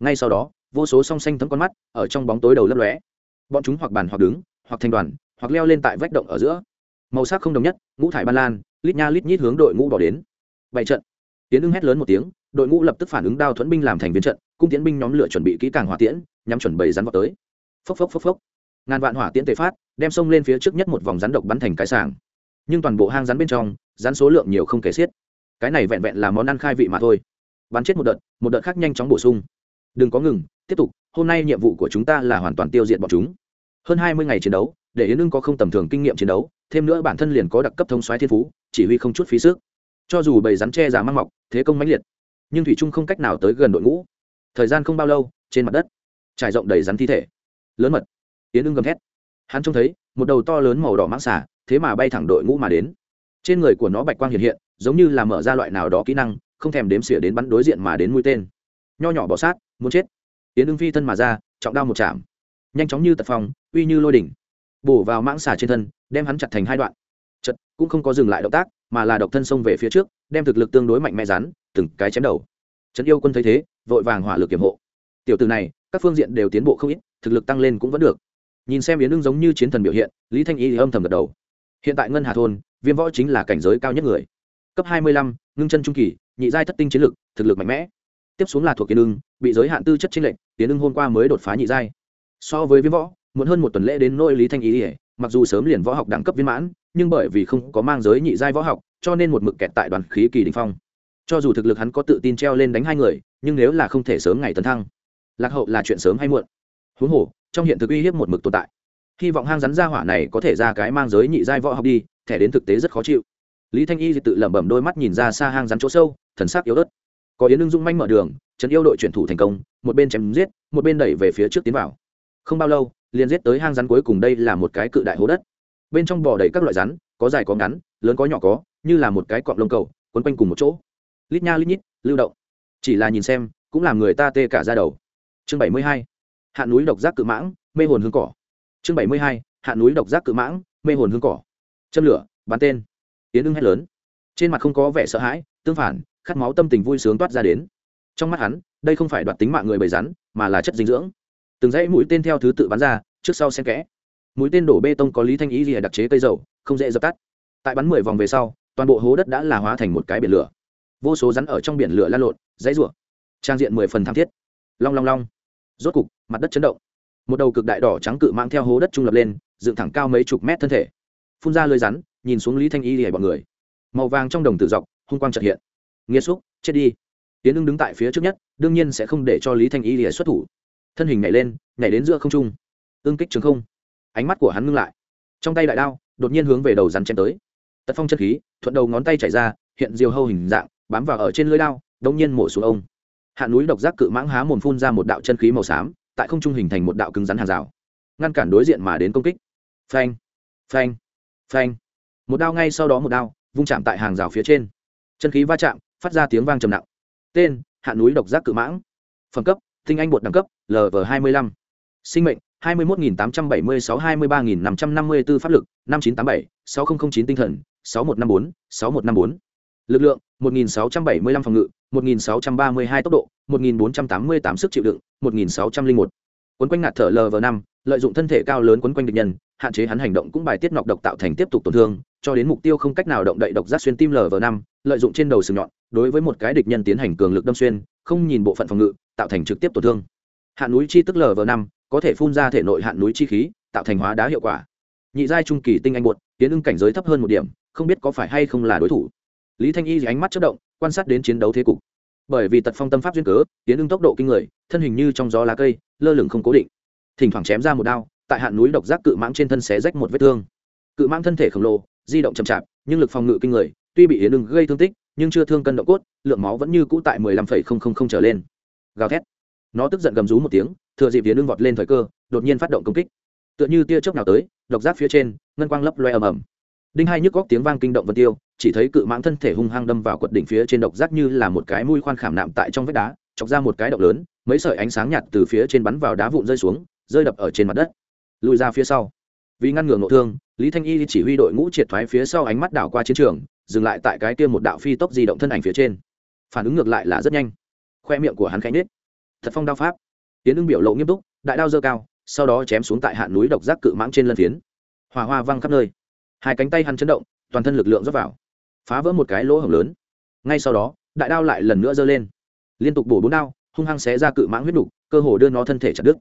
Ngay sau đó vô số song xanh thấm con mắt ở trong bóng tối đầu lấp lóe. Bọn chúng hoặc bàn hoặc đứng hoặc thành đoàn hoặc leo lên tại vách động ở giữa. Màu sắc không đồng nhất ngũ thải ban lan lít nha lít nhít hướng đội ngũ bỏ đến. Bảy trận. Tiến ưng hét lớn một tiếng đội ngũ lập tức phản ứng đao thuẫn binh làm thành viên trận, cung tiến binh nhóm lửa chuẩn bị kỹ càng hỏa tiễn, nhắm chuẩn bầy rắn vào tới. Phốc phốc phốc phốc. Ngàn vạn hỏa tiễn tề phát, đem sông lên phía trước nhất một vòng rắn độc bắn thành cái sàng nhưng toàn bộ hang rắn bên trong, rắn số lượng nhiều không kể xiết. Cái này vẹn vẹn là món ăn khai vị mà thôi. Bắn chết một đợt một đợt khác nhanh chóng bổ sung. Đừng có ngừng, tiếp tục, hôm nay nhiệm vụ của chúng ta là hoàn toàn tiêu diệt bọn chúng. Hơn hai mươi ngày chiến đấu, để yến ưng có không tầm thường kinh nghiệm chiến đấu, thêm nữa bản thân liền có đặc cấp thông xoáy thiên phú, chỉ huy không chút phí sức. Cho dù bầy rắn che giả mang mọc, thế công mãnh liệt nhưng thủy trung không cách nào tới gần đội ngũ. Thời gian không bao lâu, trên mặt đất, trải rộng đầy rắn thi thể. Lớn mật, yến ưng gầm thét. Hắn trông thấy, một đầu to lớn màu đỏ mãng xả thế mà bay thẳng đội ngũ mà đến. Trên người của nó bạch quang hiện hiện, giống như là mở ra loại nào đó kỹ năng, không thèm đếm xỉa đến bắn đối diện mà đến mũi tên. Nho nhỏ bọ sát, muốn chết. Tiến ưng phi thân mà ra, trọng đao một chạm. Nhanh chóng như tật phong, uy như lôi đỉnh. Bổ vào mãng xà trên thân, đem hắn chặt thành hai đoạn. Chật, cũng không có dừng lại động tác, mà là độc thân xông về phía trước, đem thực lực tương đối mạnh mẽ rắn từng cái chém đầu. Trấn yêu quân thấy thế, vội vàng hỏa lực kiểm hộ. Tiểu từ này, các phương diện đều tiến bộ không ít, thực lực tăng lên cũng vẫn được. Nhìn xem yến ưng giống như chiến thần biểu hiện, lý thanh y âm thầm gật đầu. Hiện tại ngân hà thôn, viêm võ chính là cảnh giới cao nhất người. Cấp hai mươi lăm, ngưng chân trung kỳ, nhị giai thất tinh chiến lực, thực lực mạnh mẽ. Tiếp xuống là thuộc yến ưng, bị giới hạn tư chất chính lệnh yến ưng hôm qua mới đột phá nhị giai. So với viêm võ, muộn hơn một tuần lễ đến nỗi lý thanh y mặc dù sớm liền võ học đẳng cấp viên mãn, nhưng bởi vì không có mang giới nhị giai võ học, cho nên một mực kẹt tại đoàn khí kỳ đình phong cho dù thực lực hắn có tự tin treo lên đánh hai người, nhưng nếu là không thể sớm ngày tấn thăng, lạc hậu là chuyện sớm hay muộn. Huống hồ, trong hiện thực uy hiếp một mực tồn tại. Hy vọng hang rắn ra hỏa này có thể ra cái mang giới nhị giai võ học đi, thẻ đến thực tế rất khó chịu. Lý thanh y tự lẩm bẩm đôi mắt nhìn ra xa hang rắn chỗ sâu, thần sắc yếu ớt. Có yến Lương dung manh mở đường, trấn yêu đội chuyển thủ thành công, một bên chém giết, một bên đẩy về phía trước tiến vào. Không bao lâu, liền giết tới hang rắn cuối cùng đây là một cái cự đại hố đất. Bên trong bò đầy các loại rắn, có dài có ngắn, lớn có nhỏ có, như là một cái cọng lông cầu, quấn quanh cùng một chỗ lít nha lít nhít, lưu động. Chỉ là nhìn xem, cũng làm người ta tê cả ra đầu. Chương bảy mươi hai hạn núi độc giác cự mãng, mê hồn hương cỏ. Chương bảy mươi hai hạn núi độc giác cự mãng, mê hồn hương cỏ. Châm lửa, bắn tên. Tiến ưng hét lớn. Trên mặt không có vẻ sợ hãi, tương phản, khát máu tâm tình vui sướng toát ra đến. Trong mắt hắn, đây không phải đoạt tính mạng người bầy rắn, mà là chất dinh dưỡng. Từng dãy mũi tên theo thứ tự bắn ra, trước sau xen kẽ. Mũi tên đổ bê tông có lý thanh ý gì đặc chế cây dầu, không dễ dập tắt. Tại bắn mười vòng về sau, toàn bộ hố đất đã là hóa thành một cái biển lửa vô số rắn ở trong biển lửa lan lộn, dãy rủa. Trang diện mười phần thảm thiết. Long long long. Rốt cục, mặt đất chấn động. Một đầu cực đại đỏ trắng cự mang theo hố đất trung lập lên, dựng thẳng cao mấy chục mét thân thể. Phun ra lưới rắn, nhìn xuống lý thanh y hề bọn người. Màu vàng trong đồng tử dọc, hung quang trật hiện. Nghiêm xúc, chết đi. Tiến ưng đứng tại phía trước nhất, đương nhiên sẽ không để cho lý thanh y hề xuất thủ. Thân hình nhảy lên, nhảy đến giữa không trung. Ưng kích trường không. Ánh mắt của hắn ngưng lại. Trong tay đại đao, đột nhiên hướng về đầu rắn chém tới. Tật phong chân khí, thuận đầu ngón tay chảy ra, hiện diều hâu hình dạng bám vào ở trên lưới lao đông nhiên mổ xuống ông. Hạ núi độc giác cự mãng há mồm phun ra một đạo chân khí màu xám, tại không trung hình thành một đạo cứng rắn hàng rào, ngăn cản đối diện mà đến công kích. Phanh phanh phanh. Một đao ngay sau đó một đao, vung chạm tại hàng rào phía trên. Chân khí va chạm, phát ra tiếng vang trầm nặng. Tên, hạ núi độc giác cự mãng. Phẩm cấp, tinh anh bột đẳng cấp lv hai mươi lăm. Sinh mệnh, hai mươi một tám trăm bảy mươi sáu hai mươi ba năm trăm năm mươi b ố pháp lực, năm chín tám bảy, sáu nghìn chín tinh thần, sáu một năm bốn, sáu một năm bốn. Lực lượng 1675 phòng ngự 1632 tốc độ 1488 sức chịu đựng 1601 quấn quanh ngạt thở lv năm, lợi dụng thân thể cao lớn quấn quanh địch nhân, hạn chế hắn hành động cũng bài tiết nọc độc tạo thành tiếp tục tổn thương, cho đến mục tiêu không cách nào động đậy độc giác xuyên tim lv năm, lợi dụng trên đầu sừng nhọn, đối với một cái địch nhân tiến hành cường lực đâm xuyên, không nhìn bộ phận phòng ngự, tạo thành trực tiếp tổn thương. Hạn núi chi tức lv năm, có thể phun ra thể nội hạn núi chi khí, tạo thành hóa đá hiệu quả. Nhị giai trung kỳ tinh anh bột, tiến ưng cảnh giới thấp hơn một điểm, không biết có phải hay không là đối thủ lý thanh y ánh mắt chất động, quan sát đến chiến đấu thế cục. Bởi vì tật phong tâm pháp duyên cớ, tiến ưng tốc độ kinh người, thân hình như trong gió lá cây, lơ lửng không cố định. Thỉnh thoảng chém ra một đao, tại hạn núi độc giác cự mãng trên thân xé rách một vết thương. Cự mãng thân thể khổng lồ, di động chậm chạp, nhưng lực phòng ngự kinh người, tuy bị yến ưng gây thương tích, nhưng chưa thương cân động cốt, lượng máu vẫn như cũ tại mười lăm phẩy không không không trở lên. Gào thét. Nó tức giận gầm rú một tiếng, thừa dịp yến ưng vọt lên thời cơ, đột nhiên phát động công kích. Tựa như tia chớp nào tới, độc giác phía trên, ngân quang lấp loe ầm ầm đinh hai nhức góc tiếng vang kinh động vân tiêu, chỉ thấy cự mãng thân thể hung hăng đâm vào quật đỉnh phía trên độc giác như là một cái mũi khoan khảm nạm tại trong vách đá, chọc ra một cái động lớn, mấy sợi ánh sáng nhạt từ phía trên bắn vào đá vụn rơi xuống, rơi đập ở trên mặt đất. Lùi ra phía sau. Vì ngăn ngừa ngộ thương, lý thanh y chỉ huy đội ngũ triệt thoái phía sau ánh mắt đảo qua chiến trường, dừng lại tại cái kia một đạo phi tốc di động thân ảnh phía trên. Phản ứng ngược lại là rất nhanh. Khoe miệng của hắn khẽ nết thật phong đao pháp. Tiến ưng biểu lộ nghiêm túc, đại đao dơ cao, sau đó chém xuống tại hạn núi độc giác cự mãng trên lân phiến. Hòa hoa văng khắp nơi hai cánh tay hắn chấn động, toàn thân lực lượng dốc vào, phá vỡ một cái lỗ hổng lớn. Ngay sau đó, đại đao lại lần nữa giơ lên. Liên tục bổ bốn đao, hung hăng xé ra cự mãng huyết đục cơ hồ đưa nó thân thể chặt đứt.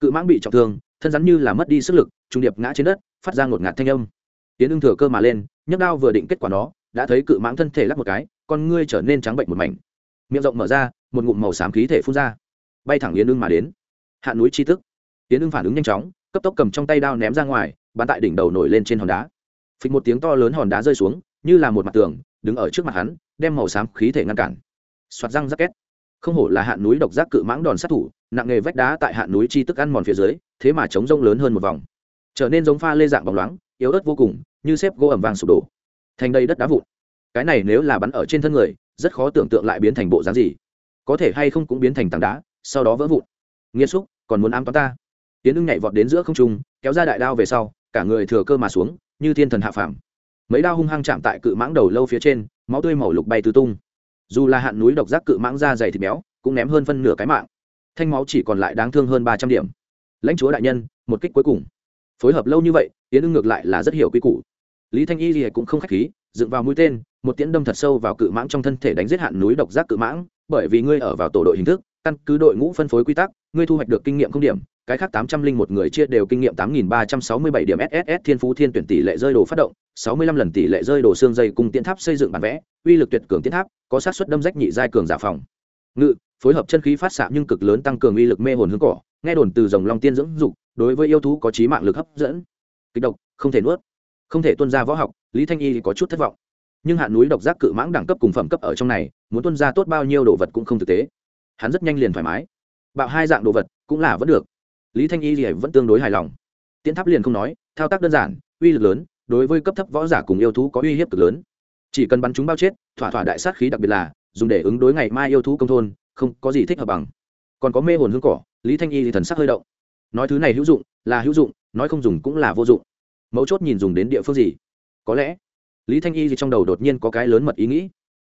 Cự mãng bị trọng thương, thân rắn như là mất đi sức lực trung điệp ngã trên đất, phát ra ngột ngạt thanh âm. Tiến ưng thừa cơ mà lên, nhấc đao vừa định kết quả nó, đã thấy cự mãng thân thể lắc một cái, con ngươi trở nên trắng bệnh một mảnh. Miệng rộng mở ra, một ngụm màu xám khí thể phun ra. Bay thẳng yến ưng mà đến. Hạ núi chi tức. Yến ưng phản ứng nhanh chóng, cấp tốc cầm trong tay đao ném ra ngoài, bắn tại đỉnh đầu nổi lên trên hòn đá phịch một tiếng to lớn hòn đá rơi xuống, như là một mặt tường, đứng ở trước mặt hắn, đem màu xám khí thể ngăn cản. Soạt răng rắc két. Không hổ là hạn núi độc giác cự mãng đòn sát thủ, nặng nghề vách đá tại hạn núi chi tức ăn mòn phía dưới, thế mà chống rông lớn hơn một vòng. Trở nên giống pha lê dạng bóng loáng, yếu ớt vô cùng, như xếp gỗ ẩm vàng sụp đổ. Thành đầy đất đá vụn. Cái này nếu là bắn ở trên thân người, rất khó tưởng tượng lại biến thành bộ dáng gì. Có thể hay không cũng biến thành tảng đá, sau đó vỡ vụn. Nghiêm xúc, còn muốn ám toán ta. Tiến ưng nhảy vọt đến giữa không trung, kéo ra đại đao về sau, cả người thừa cơ mà xuống như thiên thần hạ phàm. Mấy đao hung hăng chạm tại cự mãng đầu lâu phía trên, máu tươi màu lục bay tứ tung. Dù là hạn núi độc giác cự mãng da dày thịt béo, cũng ném hơn phân nửa cái mạng. Thanh máu chỉ còn lại đáng thương hơn ba trăm điểm. Lãnh chúa đại nhân, một kích cuối cùng. Phối hợp lâu như vậy tiến ưng ngược lại là rất hiểu quy củ. Lý thanh y thì cũng không k h á c h khí, dựng vào mũi tên, một tiễn đâm thật sâu vào cự mãng trong thân thể đánh giết hạn núi độc giác cự mãng, bởi vì ngươi ở vào tổ đội hình thức, căn cứ đội ngũ phân phối quy tắc, ngươi thu hoạch được kinh nghiệm không điểm cái khác tám trăm linh một người chia đều kinh nghiệm tám nghìn ba trăm sáu mươi bảy điểm sss thiên phú thiên tuyển tỷ lệ rơi đồ phát động, sáu mươi lăm lần tỷ lệ rơi đồ xương dây cùng tiến tháp xây dựng bản vẽ, uy lực tuyệt cường tiến tháp, có sát xuất đâm rách nhị giai cường giả phòng. Ngự, phối hợp chân khí phát xạ nhưng cực lớn tăng cường uy lực mê hồn hướng cỏ, nghe đồn từ rồng long tiên dưỡng dục, đối với yêu thú có trí mạng lực hấp dẫn. Kịch độc, không thể nuốt, không thể tuân ra võ học, lý thanh y có chút thất vọng. Nhưng hạn núi độc giác cự mãng đẳng cấp cùng phẩm cấp ở trong này, muốn tuân ra tốt bao nhiêu đồ vật cũng không thực tế. Hắn rất nhanh liền thoải mái. Bạo hai dạng đồ vật cũng là vẫn được lý thanh y thì vẫn tương đối hài lòng. Tiến tháp liền không nói, thao tác đơn giản, uy lực lớn, đối với cấp thấp võ giả cùng yêu thú có uy hiếp cực lớn. Chỉ cần bắn chúng bao chết, thỏa thỏa đại sát khí đặc biệt là, dùng để ứng đối ngày mai yêu thú công thôn, không có gì thích hợp bằng. Còn có mê hồn hương cỏ, lý thanh y thì thần sắc hơi động. Nói thứ này hữu dụng, là hữu dụng, nói không dùng cũng là vô dụng. Mấu chốt nhìn dùng đến địa phương gì? Có lẽ, lý thanh y thì trong đầu đột nhiên có cái lớn mật ý nghĩ.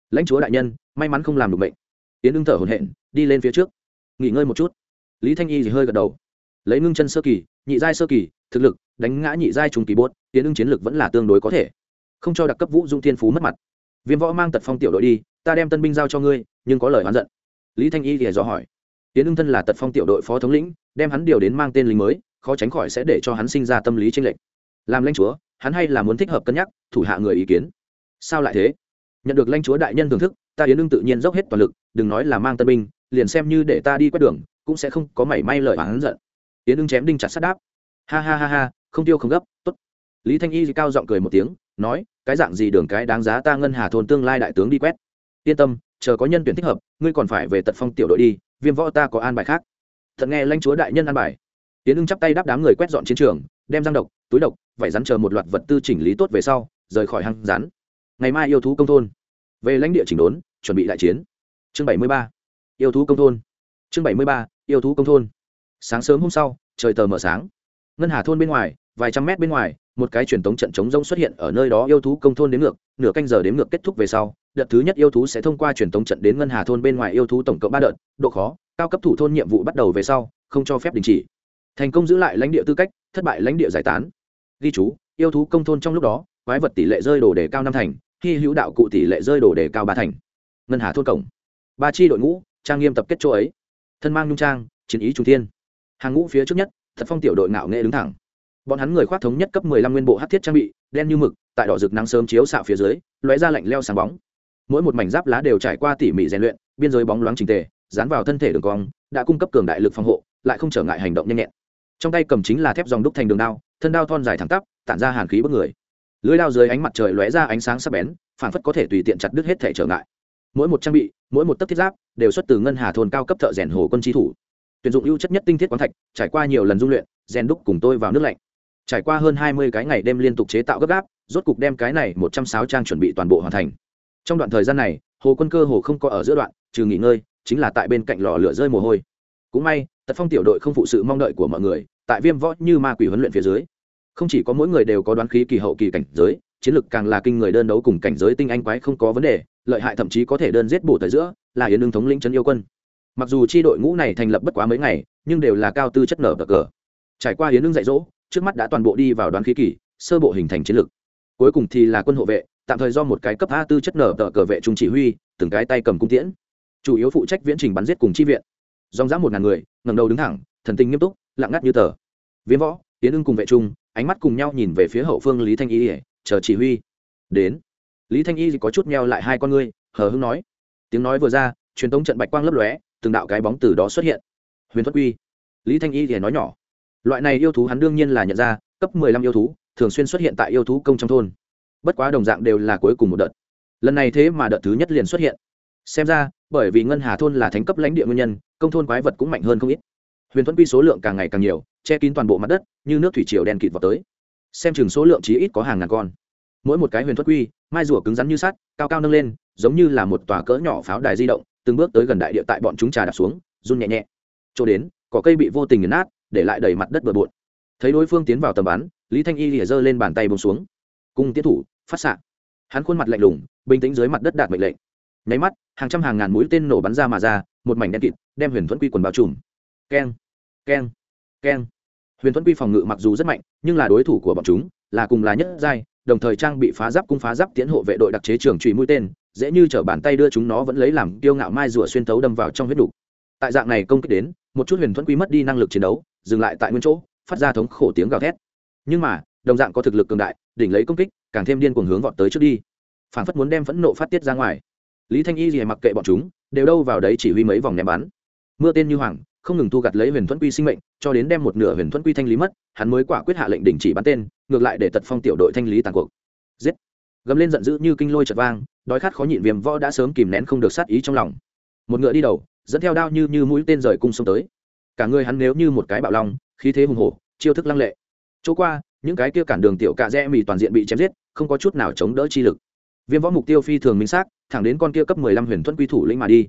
Lãnh chúa đại nhân, may mắn không làm được bệnh tiến ưng thở hồn hện đi lên phía trước. Nghỉ ngơi một chút. Lý thanh y thì hơi gật đầu lấy ngưng chân sơ kỳ, nhị giai sơ kỳ, thực lực, đánh ngã nhị giai trùng kỳ bốt, tiến ưng chiến lực vẫn là tương đối có thể. Không cho đặc cấp vũ dung thiên phú mất mặt. Viêm võ mang tật phong tiểu đội đi, ta đem tân binh giao cho ngươi, nhưng có lời oán giận. Lý thanh y thì dò hỏi. Tiến ưng thân là tật phong tiểu đội phó thống lĩnh, đem hắn điều đến mang tên lính mới, khó tránh khỏi sẽ để cho hắn sinh ra tâm lý tranh lệch. Làm lãnh chúa, hắn hay là muốn thích hợp cân nhắc, thủ hạ người ý kiến. Sao lại thế? Nhận được lãnh chúa đại nhân thưởng thức, ta yến ưng tự nhiên dốc hết toàn lực, đừng nói là mang tân binh, liền xem như để ta đi quét đường, cũng sẽ không có mảy may lời hắn giận tiến ưng chém đinh chặt sát đáp. Ha ha ha ha, không tiêu không gấp, tốt. Lý thanh y cao giọng cười một tiếng, nói, cái dạng gì đường cái đáng giá ta ngân hà thôn tương lai đại tướng đi quét. Yên tâm, chờ có nhân tuyển thích hợp, ngươi còn phải về tật phong tiểu đội đi, viêm võ ta có an bài khác. Thật nghe lãnh chúa đại nhân an bài. Tiến ưng chắp tay đáp đám người quét dọn chiến trường, đem răng độc, túi độc, vải rắn chờ một loạt vật tư chỉnh lý tốt về sau, rời khỏi hang rắn. Ngày mai yêu thú công thôn. Về lãnh địa chỉnh đốn, chuẩn bị đại chiến. Chương bảy mươi ba. Yêu thú công thôn. Chương bảy mươi ba, yêu thú công thôn sáng sớm hôm sau, trời tờ mờ sáng. Ngân hà thôn bên ngoài, vài trăm mét bên ngoài, một cái truyền tống trận chống rông xuất hiện ở nơi đó yêu thú công thôn đến ngược, nửa canh giờ đến ngược kết thúc về sau, đợt thứ nhất yêu thú sẽ thông qua truyền tống trận đến ngân hà thôn bên ngoài yêu thú tổng cộng ba đợt, độ khó, cao cấp thủ thôn nhiệm vụ bắt đầu về sau, không cho phép đình chỉ. Thành công giữ lại lãnh địa tư cách, thất bại lãnh địa giải tán. Ghi chú, yêu thú công thôn trong lúc đó, quái vật tỷ lệ rơi đổ đề cao năm thành khi hữu đạo cụ tỷ lệ rơi đổ đề cao ba thành. Ngân hà thôn cổng. Ba chi đội ngũ, trang nghiêm tập kết chỗ ấy. Thân mang nhung trang, chiến ý trung thiên hàng ngũ phía trước nhất, thật phong tiểu đội ngạo nghệ đứng thẳng. Bọn hắn người khoác thống nhất cấp 15 nguyên bộ hắc thiết trang bị, đen như mực, tại đỏ rực nắng sớm chiếu xạ phía dưới, lóe ra lạnh leo sáng bóng. Mỗi một mảnh giáp lá đều trải qua tỉ mỉ rèn luyện, biên giới bóng loáng trình tề, dán vào thân thể đường cong, đã cung cấp cường đại lực phòng hộ, lại không trở ngại hành động nhanh nhẹn. Trong tay cầm chính là thép dòng đúc thành đường đao, thân đao thon dài thẳng tắp, tản ra hàn khí bức người. Lưới đao dưới ánh mặt trời lóe ra ánh sáng sắc bén phản phất có thể tùy tiện chặt đứt hết thể trở ngại. Mỗi một trang bị, mỗi một tấc thiết giáp đều xuất từ ngân hà thôn cao cấp thợ rèn hồ quân chi thủ tuyển dụng ưu chất nhất tinh thiết quán thạch, trải qua nhiều lần dung luyện, rèn đúc cùng tôi vào nước lạnh. Trải qua hơn hai mươi cái ngày đêm liên tục chế tạo gấp gáp, rốt cục đem cái này một trăm sáu trang chuẩn bị toàn bộ hoàn thành. Trong đoạn thời gian này, hồ quân cơ hồ không có ở giữa đoạn, trừ nghỉ ngơi, chính là tại bên cạnh lò lửa rơi mồ hôi. Cũng may, tật phong tiểu đội không phụ sự mong đợi của mọi người, tại viêm võ như ma quỷ huấn luyện phía dưới. Không chỉ có mỗi người đều có đoán khí kỳ hậu kỳ cảnh giới, chiến lực càng là kinh người đơn đấu cùng cảnh giới tinh anh quái không có vấn đề, lợi hại thậm chí có thể đơn giết bổ tới giữa, là yến ứng thống lĩnh trấn yêu quân mặc dù chi đội ngũ này thành lập bất quá mấy ngày, nhưng đều là cao tư chất nở bờ cờ. Trải qua yến lương dạy dỗ, trước mắt đã toàn bộ đi vào đoán khí kỳ, sơ bộ hình thành chiến lược. Cuối cùng thì là quân hộ vệ, tạm thời do một cái cấp a tư chất nở bờ cờ vệ trung chỉ huy, từng cái tay cầm cung tiễn. Chủ yếu phụ trách viễn trình bắn giết cùng chi viện. Dòng dã một ngàn người ngầm đầu đứng thẳng, thần tình nghiêm túc, lặng ngắt như tờ. Viễn võ hiến lương cùng vệ trung, ánh mắt cùng nhau nhìn về phía hậu phương lý thanh y, chờ chỉ huy. Đến. Lý thanh y có chút meo lại hai con ngươi, hờ hưng nói. Tiếng nói vừa ra, truyền tống trận bạch quang lấp lóe từng đạo cái bóng từ đó xuất hiện. Huyền thuật quy. Lý thanh y thì nói nhỏ, loại này yêu thú hắn đương nhiên là nhận ra, cấp mười lăm yêu thú, thường xuyên xuất hiện tại yêu thú công trong thôn. Bất quá đồng dạng đều là cuối cùng một đợt. Lần này thế mà đợt thứ nhất liền xuất hiện. Xem ra, bởi vì ngân hà thôn là thánh cấp lãnh địa nguyên nhân, công thôn quái vật cũng mạnh hơn không ít. Huyền thuẫn quy số lượng càng ngày càng nhiều, che kín toàn bộ mặt đất, như nước thủy triều đen kịt vào tới. Xem chừng số lượng chí ít có hàng ngàn con. Mỗi một cái huyền thuật quy, mai rùa cứng rắn như sắt, cao cao nâng lên, giống như là một tòa cỡ nhỏ pháo đài di động từng bước tới gần đại địa tại bọn chúng trà đạp xuống, run nhẹ nhẹ. Chỗ đến, cỏ cây bị vô tình nghiền nát, để lại đầy mặt đất bừa bộn. Thấy đối phương tiến vào tầm bắn, lý thanh y lìa giơ lên bàn tay bông xuống. Cung tiến thủ, phát xạ. Hắn khuôn mặt lạnh lùng, bình tĩnh dưới mặt đất đạt mệnh lệnh. Nháy mắt, hàng trăm hàng ngàn mũi tên nổ bắn ra mà ra, một mảnh đen kịt, đem huyền thuẫn quy quần bao trùm. Keng keng keng. Huyền thuẫn quy phòng ngự mặc dù rất mạnh, nhưng là đối thủ của bọn chúng là cùng là nhất giai, đồng thời trang bị phá giáp cung phá giáp tiến hộ vệ đội đặc chế trường trụy mũi tên dễ như t bàn tay đưa chúng nó vẫn lấy làm kiêu ngạo mai rùa xuyên tấu đâm vào trong huyết đục. Tại dạng này công kích đến, một chút huyền thuẫn quý mất đi năng lực chiến đấu, dừng lại tại nguyên chỗ, phát ra thống khổ tiếng gào thét. Nhưng mà, đồng dạng có thực lực cường đại, đỉnh lấy công kích, càng thêm điên cuồng hướng vọt tới trước đi. Phản phất muốn đem phẫn nộ phát tiết ra ngoài. Lý thanh y gì mặc kệ bọn chúng, đều đâu vào đấy chỉ huy mấy vòng ném bắn. Mưa tên như hoàng, không ngừng thu gặt lấy huyền thuẫn quy sinh mệnh, cho đến đem một nửa huyền thuẫn quy thanh lý mất, hắn mới quả quyết hạ lệnh đình chỉ bắn tên, ngược lại để tật phong tiểu đội thanh lý tàn cuộc. Giết! Gầm lên giận dữ như kinh lôi chật vang, đói khát khó nhịn viêm võ đã sớm kìm nén không được sát ý trong lòng. Một ngựa đi đầu, dẫn theo đao như như mũi tên rời cung sông tới. Cả người hắn nếu như một cái bạo long, khí thế hùng hổ, chiêu thức lăng lệ. Chỗ qua, những cái kia cản đường tiểu cạ rẽ mì toàn diện bị chém giết, không có chút nào chống đỡ chi lực. Viêm võ mục tiêu phi thường minh xác, thẳng đến con kia cấp mười lăm huyền thuẫn quy thủ lĩnh mà đi.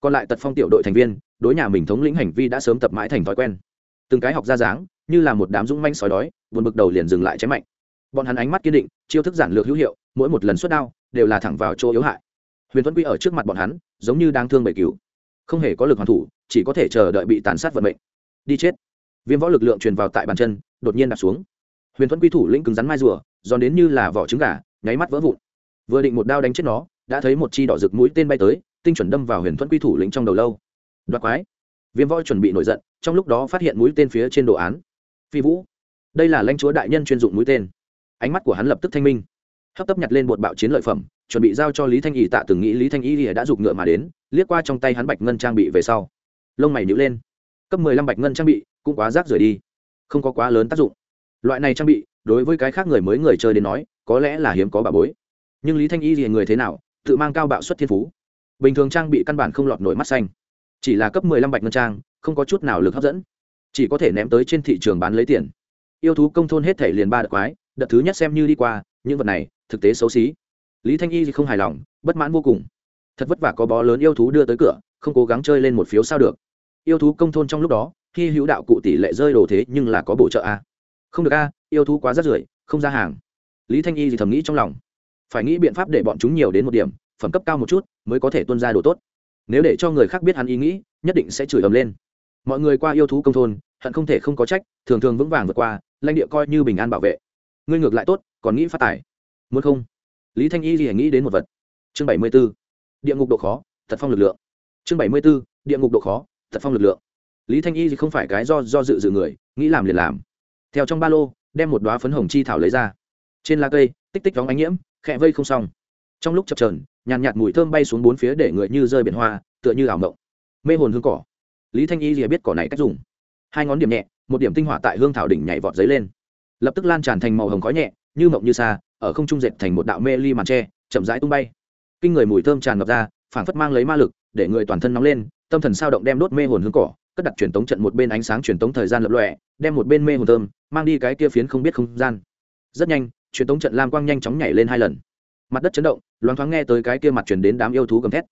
Còn lại tật phong tiểu đội thành viên, đối nhà mình thống lĩnh hành vi đã sớm tập mãi thành thói quen. Từng cái học ra dáng, như là một đám dũng manh sói đói, buồn bực đầu liền dừng lại chém mạnh. Bọn hắn ánh mắt kiên định, chiêu thức giản lược hữu hiệu mỗi một lần xuất đao đều là thẳng vào chỗ yếu hại. Huyền thuẫn quy ở trước mặt bọn hắn, giống như đang thương bầy cứu không hề có lực hoàn thủ, chỉ có thể chờ đợi bị tàn sát vận mệnh. Đi chết. Viêm võ lực lượng truyền vào tại bàn chân, đột nhiên đạp xuống. Huyền thuẫn quy thủ lĩnh cứng rắn mai rùa, giòn đến như là vỏ trứng gà, nháy mắt vỡ vụn. Vừa định một đao đánh chết nó, đã thấy một chi đỏ rực mũi tên bay tới, tinh chuẩn đâm vào huyền thuẫn quy thủ lĩnh trong đầu lâu. Đoạt quái. Viêm võ chuẩn bị nổi giận, trong lúc đó phát hiện mũi tên phía trên đồ án. Phi vũ. Đây là lãnh chúa đại nhân chuyên dụng mũi tên. Ánh mắt của hắn lập tức thanh minh hấp tấp nhặt lên bột bạo chiến lợi phẩm, chuẩn bị giao cho lý thanh y tạ từng nghĩ lý thanh y đã giục ngựa mà đến, liếc qua trong tay hắn bạch ngân trang bị về sau. Lông mày nhữ lên. Cấp mười lăm bạch ngân trang bị, cũng quá rác rưởi đi. Không có quá lớn tác dụng. Loại này trang bị, đối với cái khác người mới người chơi đến nói, có lẽ là hiếm có bà bối. Nhưng lý thanh y thì người thế nào, tự mang cao bạo suất thiên phú. Bình thường trang bị căn bản không lọt nổi mắt xanh. Chỉ là cấp mười lăm bạch ngân trang, không có chút nào lực hấp dẫn. Chỉ có thể ném tới trên thị trường bán lấy tiền. Yêu thú công thôn hết thể liền ba đợt quái, đợt thứ nhất xem như đi qua, những vật này thực tế xấu xí. Lý thanh y không hài lòng, bất mãn vô cùng. Thật vất vả có bó lớn yêu thú đưa tới cửa, không cố gắng chơi lên một phiếu sao được. Yêu thú công thôn trong lúc đó khi hữu đạo cụ tỷ lệ rơi đồ thế nhưng là có bổ trợ a. Không được a, yêu thú quá rắt rưởi, không ra hàng. Lý thanh y thì thầm nghĩ trong lòng. Phải nghĩ biện pháp để bọn chúng nhiều đến một điểm, phẩm cấp cao một chút, mới có thể tuân ra đồ tốt. Nếu để cho người khác biết hắn ý nghĩ, nhất định sẽ chửi ầm lên. Mọi người qua yêu thú công thôn, hận không thể không có trách, thường thường vững vàng vượt qua, lãnh địa coi như bình an bảo vệ. Ngươi ngược lại tốt, còn nghĩ phát tài muốn không? Lý thanh y thì nghĩ đến một vật. Chương bảy mươi b ố địa ngục độ khó, thật phong lực lượng. Chương bảy mươi b ố địa ngục độ khó, thật phong lực lượng. Lý thanh y thì không phải cái do do dự dự người, nghĩ làm liền làm. Theo trong ba lô, đem một đoá phấn hồng chi thảo lấy ra. Trên lá cây, tích tích vóng ánh nhiễm, khẽ vây không xong. Trong lúc chập trờn nhàn nhạt mùi thơm bay xuống bốn phía để người như rơi biển hoa, tựa như ảo mộng. Mê hồn hương cỏ. Lý thanh y rìa biết cỏ này cách dùng. Hai ngón điểm nhẹ, một điểm tinh hỏa tại hương thảo đỉnh nhảy vọt giấy lên. Lập tức lan tràn thành màu hồng khói nhẹ, như mộng như xa ở không trung dệt thành một đạo mê ly màn tre, chậm rãi tung bay. Kinh người mùi thơm tràn ngập ra, phảng phất mang lấy ma lực, để người toàn thân nóng lên, tâm thần sao động đem đốt mê hồn hương cỏ, cất đặt truyền tống trận một bên ánh sáng truyền tống thời gian lập lọe đem một bên mê hồn thơm, mang đi cái kia phiến không biết không gian. Rất nhanh, truyền tống trận lam quang nhanh chóng nhảy lên hai lần. Mặt đất chấn động, loáng thoáng nghe tới cái kia mặt truyền đến đám yêu thú gầm thét.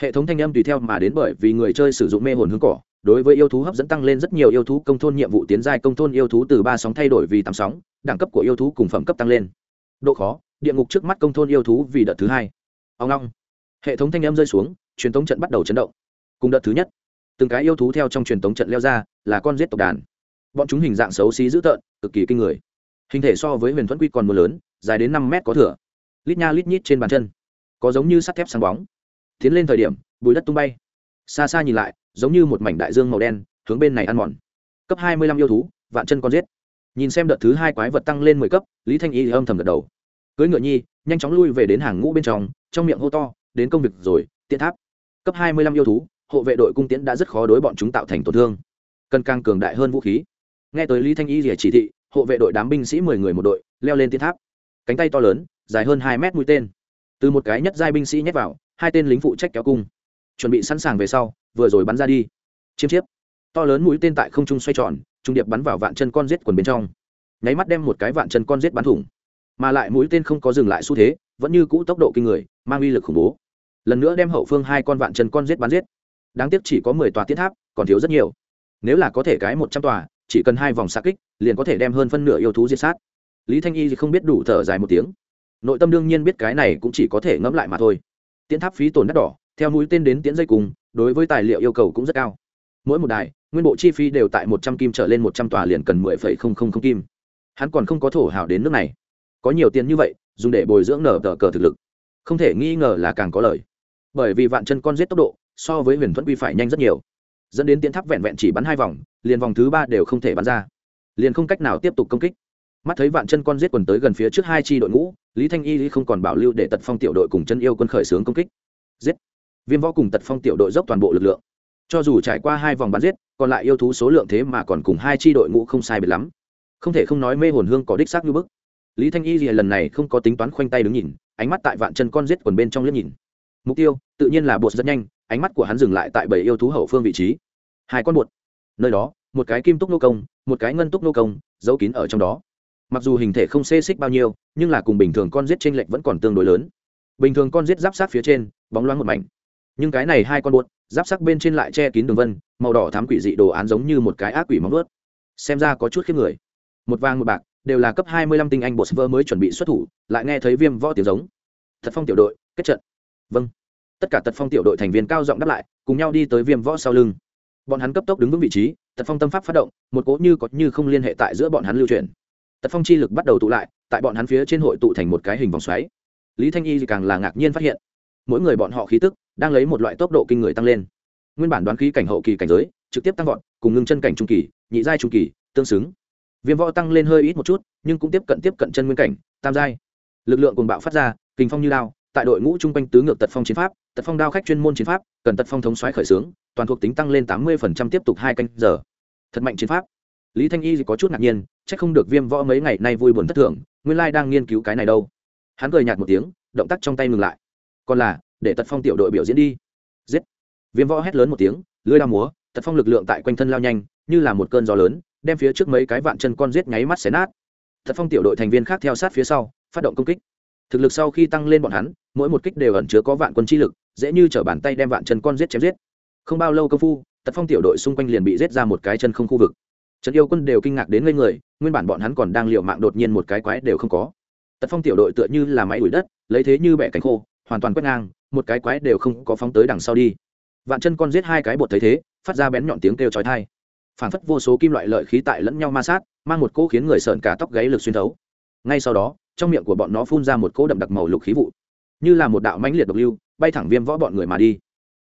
Hệ thống thanh âm tùy theo mà đến bởi vì người chơi sử dụng mê hồn hương cỏ, đối với yêu thú hấp dẫn tăng lên rất nhiều yêu thú công thôn nhiệm vụ tiến giai công thôn yêu thú từ ba sóng thay đổi vì tám sóng, đẳng cấp của yêu thú cùng phẩm cấp tăng lên độ khó, địa ngục trước mắt công thôn yêu thú vì đợt thứ hai. Ông long. Hệ thống thanh âm rơi xuống, truyền thống trận bắt đầu chấn động. Cùng đợt thứ nhất, từng cái yêu thú theo trong truyền thống trận leo ra, là con giết tộc đàn. Bọn chúng hình dạng xấu xí dữ tợn, cực kỳ kinh người. Hình thể so với huyền thuẫn quy còn mưa lớn, dài đến năm mét có thửa lít nha lít nhít trên bàn chân, có giống như sắt thép sáng bóng. Tiến lên thời điểm, bùi đất tung bay. Xa xa nhìn lại, giống như một mảnh đại dương màu đen, hướng bên này ăn mòn. Cấp hai mươi lăm yêu thú, vạn chân con giết. Nhìn xem đợt thứ hai quái vật tăng lên mười cấp, lý thanh y âm thầm gật đầu cưới ngựa nhi, nhanh chóng lui về đến hàng ngũ bên trong trong miệng hô to, đến công việc rồi, tiện tháp. Cấp hai mươi lăm yêu thú, hộ vệ đội cung tiễn đã rất khó đối bọn chúng tạo thành tổn thương. Cần càng cường đại hơn vũ khí. Nghe tới lý thanh y rỉa chỉ thị, hộ vệ đội đám binh sĩ mười người một đội, leo lên tiến tháp. Cánh tay to lớn, dài hơn hai mét mũi tên. Từ một cái nhất giai binh sĩ nhét vào, hai tên lính phụ trách kéo cung. Chuẩn bị sẵn sàng về sau, vừa rồi bắn ra đi. Chiêm chiếp. To lớn mũi tên tại không trung xoay tròn, trung điệp bắn vào vạn chân con rết quần bên trong. Nháy mắt đem một cái vạn chân con rết bắn thủng mà lại mũi tên không có dừng lại xu thế, vẫn như cũ tốc độ kinh người, mang uy lực khủng bố. Lần nữa đem hậu phương hai con vạn chân con giết bắn giết. Đáng tiếc chỉ có mười tòa tiết tháp, còn thiếu rất nhiều. Nếu là có thể cái một trăm tòa, chỉ cần hai vòng xa kích, liền có thể đem hơn phân nửa yêu thú diệt sát. Lý thanh y thì không biết đủ thở dài một tiếng. Nội tâm đương nhiên biết cái này cũng chỉ có thể ngẫm lại mà thôi. Tiến tháp phí tổn đắt đỏ, theo mũi tên đến tiến dây cùng, đối với tài liệu yêu cầu cũng rất cao. Mỗi một đài, nguyên bộ chi phí đều tại một trăm kim trở lên một trăm tòa liền cần mười phẩy không không không kim. Hắn còn không có thổ hào đến nước này có nhiều tiền như vậy, dùng để bồi dưỡng nở tờ cờ thực lực. Không thể nghi ngờ là càng có lời bởi vì vạn chân con giết tốc độ, so với huyền thuẫn quy phải nhanh rất nhiều. Dẫn đến tiến tháp vẹn vẹn chỉ bắn hai vòng, liền vòng thứ ba đều không thể bắn ra. Liền không cách nào tiếp tục công kích. Mắt thấy vạn chân con giết quần tới gần phía trước hai chi đội ngũ, lý thanh y lý không còn bảo lưu để tật phong tiểu đội cùng chân yêu quân khởi xướng công kích. Giết! Viêm võ cùng tật phong tiểu đội dốc toàn bộ lực lượng. Cho dù trải qua hai vòng bắn giết, còn lại yêu thú số lượng thế mà còn cùng hai chi đội ngũ không sai biệt lắm. Không thể không nói mê hồn hương có đích xác như bức lý thanh y gì lần này không có tính toán khoanh tay đứng nhìn, ánh mắt tại vạn chân con rết quần bên trong liếc nhìn. Mục tiêu, tự nhiên là bột rất nhanh, ánh mắt của hắn dừng lại tại bảy yêu thú hậu phương vị trí. Hai con bột. Nơi đó, một cái kim túc nô công, một cái ngân túc nô công, giấu kín ở trong đó. Mặc dù hình thể không xê xích bao nhiêu, nhưng là cùng bình thường con rết t r ê n lệch vẫn còn tương đối lớn. Bình thường con rết giáp sát phía trên, bóng loáng một mảnh. Nhưng cái này hai con bột, giáp sắc bên trên lại che kín đường vân, màu đỏ thám quỷ dị đồ án giống như một cái ác quỷ móng ướt xem ra có chút khiếp người. Một vàng một bạc đều là cấp hai mươi lăm tinh anh bộ server mới chuẩn bị xuất thủ, lại nghe thấy viêm võ tiếng giống. Thật phong tiểu đội, kết trận. Vâng. Tất cả tật phong tiểu đội thành viên cao giọng đáp lại, cùng nhau đi tới viêm võ sau lưng. Bọn hắn cấp tốc đứng vững vị trí tật phong tâm pháp phát động, một cỗ như có như không liên hệ tại giữa bọn hắn lưu truyền tật phong chi lực bắt đầu tụ lại, tại bọn hắn phía trên hội tụ thành một cái hình vòng xoáy. Lý thanh y càng là ngạc nhiên phát hiện, mỗi người bọn họ khí tức đang lấy một loại tốc độ kinh người tăng lên. Nguyên bản đoán khí cảnh hậu kỳ cảnh giới, trực tiếp tăng vọt, cùng ngưng chân cảnh trung kỳ, nhị giai trung kỳ, tương xứng viêm võ tăng lên hơi ít một chút, nhưng cũng tiếp cận tiếp cận chân nguyên cảnh, tam giai. Lực lượng cùng bạo phát ra kinh phong như đao. tại đội ngũ trung quanh tứ ngược tật phong chiến pháp, tật phong đao khách chuyên môn chiến pháp, cần tật phong thống xoáy khởi xướng, toàn thuộc tính tăng lên tám mươi tiếp tục hai canh giờ. Thật mạnh chiến pháp. Lý thanh y có chút ngạc nhiên c h ắ c không được viêm võ mấy ngày nay vui buồn thất thường, nguyên lai đang nghiên cứu cái này đâu. Hắn cười nhạt một tiếng, động tác trong tay ngừng lại. Còn là, để tật phong tiểu đội biểu diễn đi. Giết. Viêm võ hét lớn một tiếng, lưới đao múa, tật phong lực lượng tại quanh thân lao nhanh, như là một cơn gió lớn đem phía trước mấy cái vạn chân con giết nháy mắt xé nát. Tật phong tiểu đội thành viên khác theo sát phía sau, phát động công kích. Thực lực sau khi tăng lên bọn hắn, mỗi một kích đều ẩn chứa có vạn quân chi lực, dễ như trở bàn tay đem vạn chân con giết chém giết. Không bao lâu công phu tật phong tiểu đội xung quanh liền bị giết ra một cái chân không khu vực. Trần yêu quân đều kinh ngạc đến ngây người, nguyên bản bọn hắn còn đang liệu mạng đột nhiên một cái quái đều không có. Tật phong tiểu đội tựa như là máy đuổi đất, lấy thế như bẻ cánh khô, hoàn toàn quét ngang, một cái quái đều không có phóng tới đằng sau đi. Vạn chân con giết hai cái bột thấy thế, phát ra bén nhọn tiếng kêu chói thai phản phất vô số kim loại lợi khí tại lẫn nhau ma sát, mang một cỗ khiến người sợn cả tóc gáy lực xuyên thấu. Ngay sau đó, trong miệng của bọn nó phun ra một cỗ đậm đặc màu lục khí vụ, như là một đạo mãnh liệt độc lưu, bay thẳng viêm võ bọn người mà đi.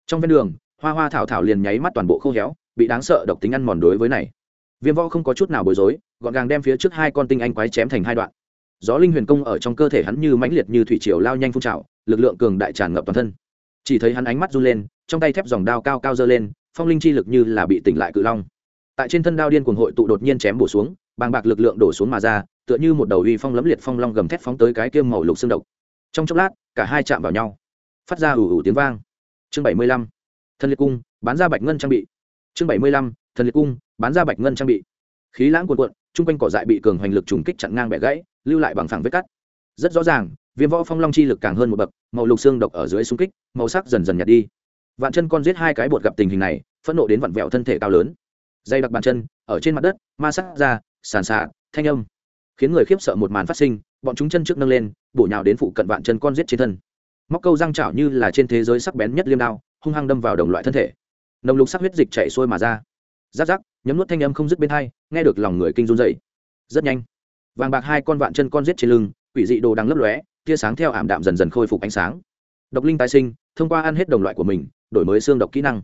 Trong ven đường, hoa hoa thảo thảo liền nháy mắt toàn bộ khô héo, bị đáng sợ độc tính ăn mòn đối với này. Viêm võ không có chút nào bối rối, gọn gàng đem phía trước hai con tinh anh quái chém thành hai đoạn. Gió linh huyền công ở trong cơ thể hắn như mãnh liệt như thủy triều lao nhanh phun trào, lực lượng cường đại tràn ngập toàn thân. Chỉ thấy hắn ánh mắt run lên, trong tay thép dòng đao cao cao dơ lên, phong linh chi lực như là bị tỉnh lại cự long tại trên thân đao điên cuồng hội tụ đột nhiên chém bổ xuống, bàng bạc lực lượng đổ xuống mà ra, tựa như một đầu uy phong lẫm liệt phong long gầm thét phóng tới cái kiêm màu lục xương độc. Trong chốc lát, cả hai chạm vào nhau. Phát ra ủ ủ tiếng vang. Chương bảy mươi lăm. Thân liệt cung, bán ra bạch ngân trang bị. Chương bảy mươi lăm. Thân liệt cung, bán ra bạch ngân trang bị. Khí lãng cuồn cuộn, chung quanh cỏ dại bị cường hoành lực trùng kích chặn ngang bẻ gãy, lưu lại bằng phẳng vết cắt. Rất rõ ràng, viêm võ phong long chi lực càng hơn một bậc, màu lục xương độc ở dưới xung kích, màu sắc dần dần nhạt đi. Vạn chân con giết hai cái bột gặp tình hình này, phẫn nộ đến vặn vẹo thân thể cao lớn dây đặc bàn chân, ở trên mặt đất, ma sắc ra, sàn xạ thanh âm. Khiến người khiếp sợ một màn phát sinh, bọn chúng chân trước nâng lên, bổ nhào đến phụ cận vạn chân con giết trên thân. Móc câu răng chảo như là trên thế giới sắc bén nhất liêm đao, hung hăng đâm vào đồng loại thân thể. Nồng lục sắc huyết dịch chảy xuôi mà ra. Giáp giáp nhấm nuốt thanh âm không dứt bên hai, nghe được lòng người kinh run dậy rất nhanh, vàng bạc hai con vạn chân con giết trên lưng, quỷ dị đồ đang lấp lóe, tia sáng theo ảm đạm dần dần khôi phục ánh sáng. Độc linh tái sinh, thông qua ăn hết đồng loại của mình, đổi mới xương độc kỹ năng.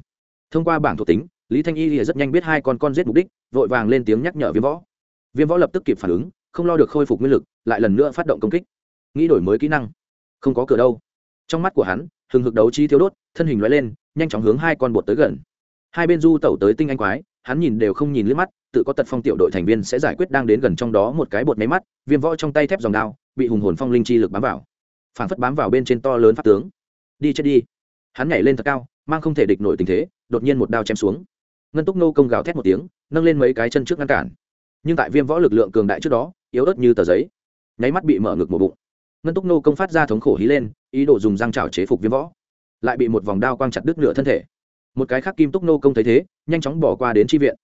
Thông qua bảng thuộc tính lý thanh y rất nhanh biết hai con con giết mục đích, vội vàng lên tiếng nhắc nhở viêm võ. Viêm võ lập tức kịp phản ứng, không lo được khôi phục nguyên lực, lại lần nữa phát động công kích. Nghĩ đổi mới kỹ năng. Không có cửa đâu. Trong mắt của hắn, hừng hực đấu chi thiếu đốt, thân hình loại lên, nhanh chóng hướng hai con bột tới gần. Hai bên du tẩu tới tinh anh quái, hắn nhìn đều không nhìn liếc mắt, tự có tật phong tiểu đội thành viên sẽ giải quyết đang đến gần trong đó một cái bột máy mắt, viêm võ trong tay thép dòng đao, bị hùng hồn phong linh chi lực bám vào. Phản phất bám vào bên trên to lớn pháp tướng. Đi chết đi. Hắn nhảy lên thật cao, mang không thể địch nổi tình thế, đột nhiên một đao chém xuống ngân túc nô công gào thét một tiếng, nâng lên mấy cái chân trước ngăn cản. Nhưng tại viêm võ lực lượng cường đại trước đó, yếu ớt như tờ giấy. Nháy mắt bị mở ngực một bụng. Ngân túc nô công phát ra thống khổ hí lên, ý đồ dùng răng trào chế phục viêm võ. Lại bị một vòng đao quang chặt đứt nửa thân thể. Một cái khác kim túc nô công thấy thế, nhanh chóng bỏ qua đến tri viện.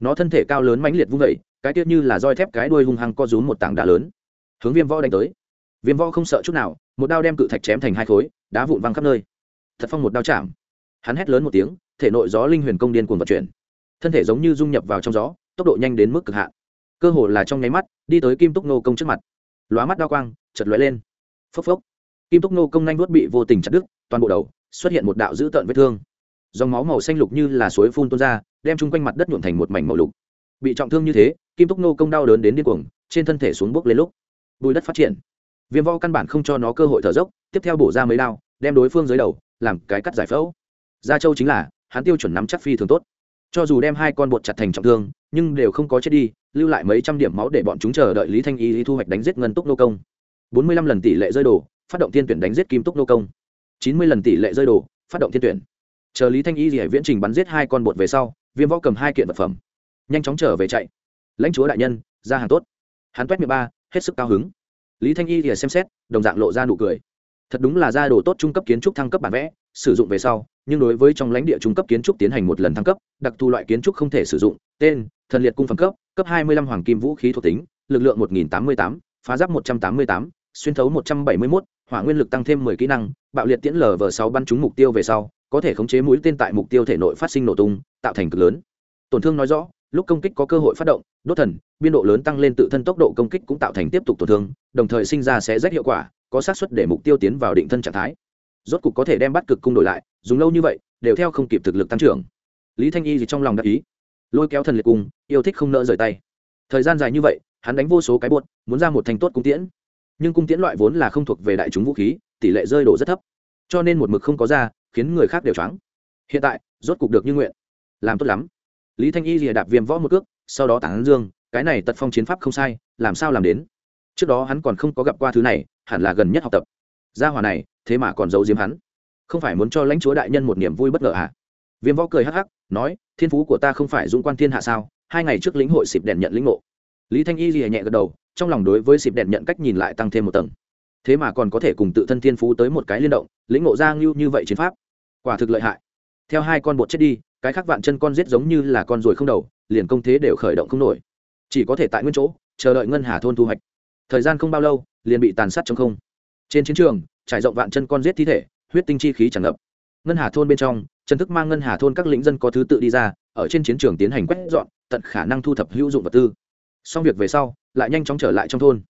Nó thân thể cao lớn mãnh liệt vung vẩy cái tiết như là roi thép cái đuôi hung hăng co rúm một tảng đá lớn. Hướng viêm võ đánh tới. Viêm võ không sợ chút nào, một đao đem cự thạch chém thành hai khối, đá vụn văng khắp nơi. Thật phong một đao chạm. Hắn hét lớn một tiếng, thể nội gió linh huyền công điên cuồng vận chuyển thân thể giống như dung nhập vào trong gió, tốc độ nhanh đến mức cực hạn. Cơ hồ là trong nháy mắt, đi tới kim túc nô công trước mặt. Lóa mắt đao quang chật lóe lên. Phốc phốc. Kim túc nô công nhanh nuốt bị vô tình chặt đứt, toàn bộ đầu, xuất hiện một đạo dữ tợn vết thương. Dòng máu màu xanh lục như là suối phun tuôn ra, đem chung quanh mặt đất nhuộm thành một mảnh màu lục. Bị trọng thương như thế, kim túc nô công đau đớn đến điên cuồng, trên thân thể xuống bốc lên lúc. Bùi đất phát triển. Viêm vo căn bản không cho nó cơ hội thở dốc, tiếp theo bổ ra mấy đao, đem đối phương dưới đầu, làm cái cắt giải phẫu. Gia châu chính là, hắn tiêu chuẩn nắm chắc phi thường tốt cho dù đem hai con bột chặt thành trọng thương nhưng đều không có chết đi lưu lại mấy trăm điểm máu để bọn chúng chờ đợi lý thanh y thu hoạch đánh giết ngân túc nô công. Bốn mươi lăm lần tỷ lệ rơi đổ, phát động thiên tuyển đánh giết kim túc nô công. Chín mươi lần tỷ lệ rơi đổ, phát động thiên tuyển. Chờ lý thanh y thì viễn trình bắn giết hai con bột về sau viêm võ cầm hai kiện vật phẩm. Nhanh chóng trở về chạy. Lãnh chúa đại nhân ra hàng tốt. Hắn quét miệng ba hết sức cao hứng. Lý thanh y thì xem xét đồng dạng lộ ra nụ cười thật đúng là ra đồ tốt trung cấp kiến trúc thăng cấp bản vẽ, sử dụng về sau, nhưng đối với trong lãnh địa trung cấp kiến trúc tiến hành một lần thăng cấp, đặc thù loại kiến trúc không thể sử dụng, tên, thần liệt cung phẩm cấp cấp hai mươi lăm hoàng kim vũ khí thuộc tính, lực lượng một nghìn tám mươi tám, phá giáp một trăm tám mươi tám, xuyên thấu một trăm bảy mươi mốt, hỏa nguyên lực tăng thêm mười kỹ năng, bạo liệt tiễn lv sáu bắn trúng mục tiêu về sau, có thể khống chế mũi tên tại mục tiêu thể nội phát sinh nổ tung, tạo thành cực lớn. Tổn thương nói rõ, lúc công kích có cơ hội phát động, đốt thần, biên độ lớn tăng lên tự thân tốc độ công kích cũng tạo thành tiếp tục tổn thương, đồng thời sinh ra sẽ rất hiệu quả có xác suất để mục tiêu tiến vào định thân trạng thái. Rốt cục có thể đem bắt cực cung đổi lại, dùng lâu như vậy, đều theo không kịp thực lực tăng trưởng. Lý thanh y thì trong lòng đắc ý. Lôi kéo thần liệt cung, yêu thích không nỡ rời tay. Thời gian dài như vậy, hắn đánh vô số cái buột, muốn ra một thành tốt cung tiễn. Nhưng cung tiễn loại vốn là không thuộc về đại chúng vũ khí, tỷ lệ rơi đổ rất thấp. Cho nên một mực không có ra, khiến người khác đều choáng. Hiện tại, rốt cục được như nguyện. Làm tốt lắm. Lý thanh y rìa đạp viêm võ một cước, sau đó tản dương, cái này tật phong chiến pháp không sai, làm sao làm đến? Trước đó hắn còn không có gặp qua thứ này hẳn là gần nhất học tập. Gia hòa này, thế mà còn giấu giếm hắn. Không phải muốn cho lãnh chúa đại nhân một niềm vui bất ngờ à? Viêm võ cười hắc hắc, nói, thiên phú của ta không phải dũng quan thiên hạ sao? Hai ngày trước lĩnh hội xịp đèn nhận lĩnh ngộ. Lý thanh y lìa nhẹ gật đầu, trong lòng đối với xịp đèn nhận cách nhìn lại tăng thêm một tầng. Thế mà còn có thể cùng tự thân thiên phú tới một cái liên động, lĩnh ngộ ra ngưu như vậy chiến pháp. Quả thực lợi hại. Theo hai con bột chết đi, cái khác vạn chân con giết giống như là con ruồi không đầu, liền công thế đều khởi động không nổi. Chỉ có thể tại nguyên chỗ, chờ đợi ngân hà thôn thu hoạch thời gian không bao lâu, liền bị tàn sát trong không. Trên chiến trường, trải rộng vạn chân con giết thi thể, huyết tinh chi khí tràn ngập. Ngân hà thôn bên trong, trần thức mang ngân hà thôn các lĩnh dân có thứ tự đi ra, ở trên chiến trường tiến hành quét dọn, tận khả năng thu thập hữu dụng vật tư. Xong việc về sau, lại nhanh chóng trở lại trong thôn.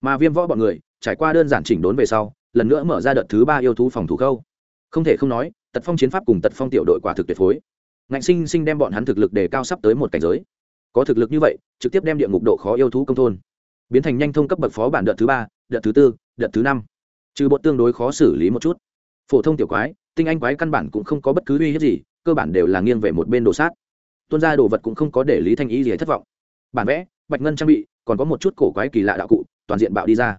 Mà viêm võ bọn người, trải qua đơn giản chỉnh đốn về sau, lần nữa mở ra đợt thứ ba yêu thú phòng thủ khâu. Không thể không nói, tật phong chiến pháp cùng tật phong tiểu đội quả thực tuyệt phối. Ngạnh sinh sinh đem bọn hắn thực lực đề cao sắp tới một cảnh giới. Có thực lực như vậy, trực tiếp đem địa ngục độ khó yêu thú công thôn biến thành nhanh thông cấp bậc phó bản đợt thứ ba, đợt thứ tư, đợt thứ năm. Trừ bột tương đối khó xử lý một chút. Phổ thông tiểu quái, tinh anh quái căn bản cũng không có bất cứ uy hiếp gì, cơ bản đều là nghiêng về một bên đồ sát. Tuân ra đồ vật cũng không có để lý thanh ý gì thất vọng. Bản vẽ, bạch ngân trang bị, còn có một chút cổ quái kỳ lạ đạo cụ, toàn diện bạo đi ra.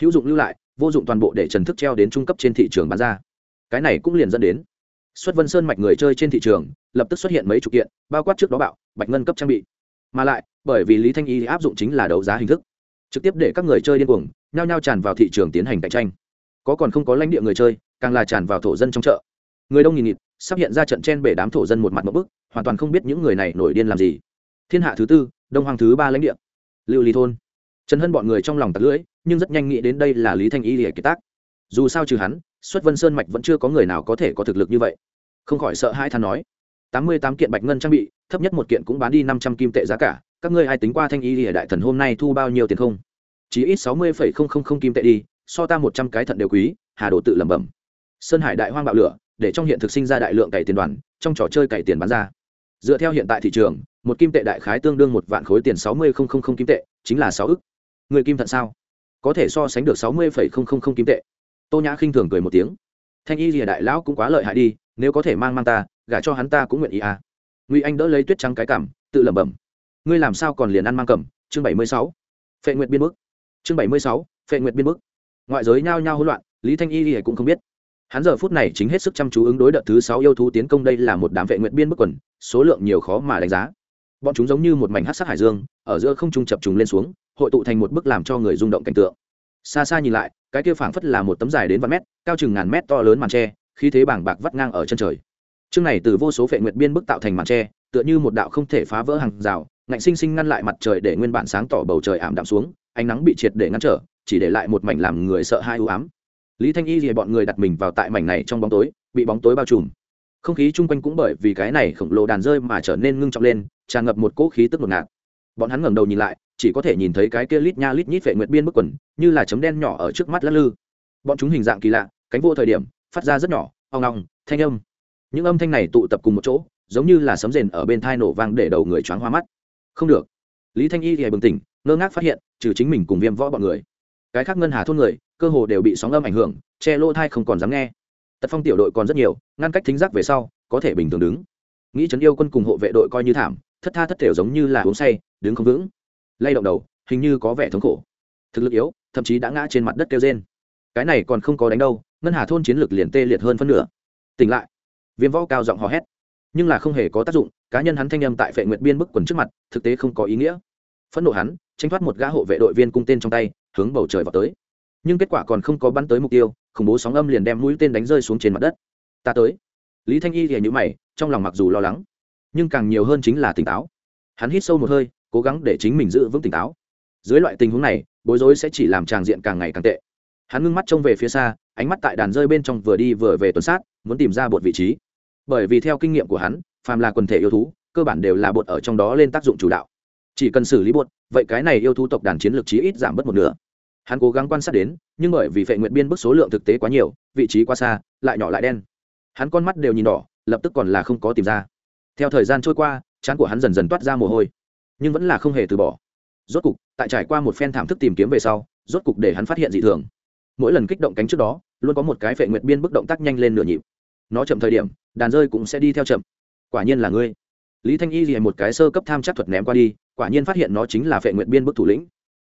Hữu dụng lưu lại, vô dụng toàn bộ để trần thức treo đến trung cấp trên thị trường bán ra. Cái này cũng liền dẫn đến, xuất vân sơn mạch người chơi trên thị trường, lập tức xuất hiện mấy chục kiện, bao quát trước đó bạo, bạch ngân cấp trang bị. Mà lại, bởi vì lý thanh y áp dụng chính là đấu giá hình thức trực tiếp để các người chơi điên cuồng, nhao nhao tràn vào thị trường tiến hành cạnh tranh. Có còn không có lãnh địa người chơi, càng là tràn vào thổ dân trong chợ. Người đông nghìn nghịt, sắp hiện ra trận chen bể đám thổ dân một mặt một bức, hoàn toàn không biết những người này nổi điên làm gì. Thiên hạ thứ tư, đông hoàng thứ ba lãnh địa. Lưu ly thôn. Trần hân bọn người trong lòng tặc lưỡi, nhưng rất nhanh nghĩ đến đây là lý thanh y lìa kiệt tác. Dù sao trừ hắn, xuất vân sơn mạch vẫn chưa có người nào có thể có thực lực như vậy. Không khỏi sợ hai than nói. Tám mươi tám kiện bạch ngân trang bị, thấp nhất một kiện cũng bán đi năm trăm kim tệ giá cả các ngươi ai tính qua thanh y lìa đại thần hôm nay thu bao nhiêu tiền không? Chỉ ít sáu mươi phẩy không không không kim tệ đi, so ta một trăm cái thận đều quý, hà đồ tự lẩm bẩm. Sơn hải đại hoang bạo lửa, để trong hiện thực sinh ra đại lượng cày tiền đoàn, trong trò chơi cày tiền bán ra. Dựa theo hiện tại thị trường, một kim tệ đại khái tương đương một vạn khối tiền sáu mươi không không không kim tệ, chính là sáu ức. Người kim thận sao? Có thể so sánh được sáu mươi phẩy không không không kim tệ. Tô nhã khinh thường cười một tiếng. Thanh y lìa đại lão cũng quá lợi hại đi, nếu có thể mang mang ta, gả cho hắn ta cũng nguyện ý à. Ngụy anh đỡ lấy tuyết trắng cái cảm tự lẩm bẩm ngươi làm sao còn liền ăn mang cầm? Chương bảy mươi sáu. Phệ nguyện biên bức. Chương bảy mươi sáu, phệ nguyện biên bức. Ngoại giới nhao nhao hỗn loạn, lý thanh y thì cũng không biết. Hắn giờ phút này chính hết sức chăm chú ứng đối đợt thứ sáu yêu thú tiến công đây là một đám vệ nguyện biên bức quần, số lượng nhiều khó mà đánh giá. Bọn chúng giống như một mảnh hát sắc hải dương, ở giữa không trung chập trùng lên xuống, hội tụ thành một bức làm cho người rung động cảnh tượng. Xa xa nhìn lại, cái kia phảng phất là một tấm dài đến vạn mét, cao chừng ngàn mét to lớn màn tre, khí thế bảng bạc vắt ngang ở chân trời. Chương này từ vô số vệ nguyệt biên bức tạo thành màn tre, tựa như một đạo không thể phá vỡ hàng rào ngạnh sinh sinh ngăn lại mặt trời để nguyên bản sáng tỏ bầu trời ảm đạm xuống ánh nắng bị triệt để ngăn trở chỉ để lại một mảnh làm người sợ hai ưu ám. Lý thanh y thì bọn người đặt mình vào tại mảnh này trong bóng tối bị bóng tối bao trùm. Không khí chung quanh cũng bởi vì cái này khổng lồ đàn rơi mà trở nên ngưng trọng lên tràn ngập một cỗ khí tức ngột ngạt. Bọn hắn ngẩng đầu nhìn lại chỉ có thể nhìn thấy cái kia lít nha lít nhít vệ nguyệt biên bức quần như là chấm đen nhỏ ở trước mắt lắc lư. Bọn chúng hình dạng kỳ lạ cánh vô thời điểm phát ra rất nhỏ oong ong, thanh âm. Những âm thanh này tụ tập cùng một chỗ giống như là sấm rền ở bên thai nổ vang để đầu người choáng hoa mắt không được. Lý thanh y thì bừng tỉnh, ngơ ngác phát hiện, trừ chính mình cùng viêm võ bọn người, cái khác ngân hà thôn người, cơ hồ đều bị sóng âm ảnh hưởng, che lỗ thai không còn dám nghe. Tật phong tiểu đội còn rất nhiều, ngăn cách thính giác về sau, có thể bình thường đứng. Nghĩ trấn yêu quân cùng hộ vệ đội coi như thảm, thất tha thất thể giống như là uống say, đứng không vững. Lay động đầu, hình như có vẻ thống khổ. Thực lực yếu, thậm chí đã ngã trên mặt đất kêu trên cái này còn không có đánh đâu, ngân hà thôn chiến lược liền tê liệt hơn phân nửa. Tỉnh lại. Viêm võ cao giọng hò hét nhưng là không hề có tác dụng, cá nhân hắn thanh âm tại phệ nguyệt biên bức quần trước mặt, thực tế không có ý nghĩa. Phẫn nộ hắn, tranh thoát một gã hộ vệ đội viên cung tên trong tay, hướng bầu trời vào tới. Nhưng kết quả còn không có bắn tới mục tiêu, khủng bố sóng âm liền đem mũi tên đánh rơi xuống trên mặt đất. Ta tới. Lý thanh y thì nhữ mày, trong lòng mặc dù lo lắng, nhưng càng nhiều hơn chính là tỉnh táo. Hắn hít sâu một hơi, cố gắng để chính mình giữ vững tỉnh táo. Dưới loại tình huống này, bối rối sẽ chỉ làm tràng diện càng ngày càng tệ. Hắn ngưng mắt trông về phía xa, ánh mắt tại đàn rơi bên trong vừa đi vừa về tuần sát, muốn tìm ra bột vị trí bởi vì theo kinh nghiệm của hắn, phàm là quần thể yêu thú, cơ bản đều là bột ở trong đó lên tác dụng chủ đạo. Chỉ cần xử lý bột, vậy cái này yêu thú tộc đàn chiến lược chí ít giảm bớt một nửa. Hắn cố gắng quan sát đến, nhưng bởi vì phệ nguyện biên bức số lượng thực tế quá nhiều, vị trí quá xa, lại nhỏ lại đen. Hắn con mắt đều nhìn đỏ, lập tức còn là không có tìm ra. Theo thời gian trôi qua, trán của hắn dần dần toát ra mồ hôi, nhưng vẫn là không hề từ bỏ. Rốt cục, tại trải qua một phen thảm thức tìm kiếm về sau, rốt cục để hắn phát hiện dị thường. Mỗi lần kích động cánh trước đó, luôn có một cái phệ nguyện biên bức động tác nhanh lên nửa nhịp nó chậm thời điểm, đàn rơi cũng sẽ đi theo chậm. Quả nhiên là ngươi. Lý thanh y thì một cái sơ cấp tham chắc thuật ném qua đi, quả nhiên phát hiện nó chính là phệ nguyện biên bức thủ lĩnh.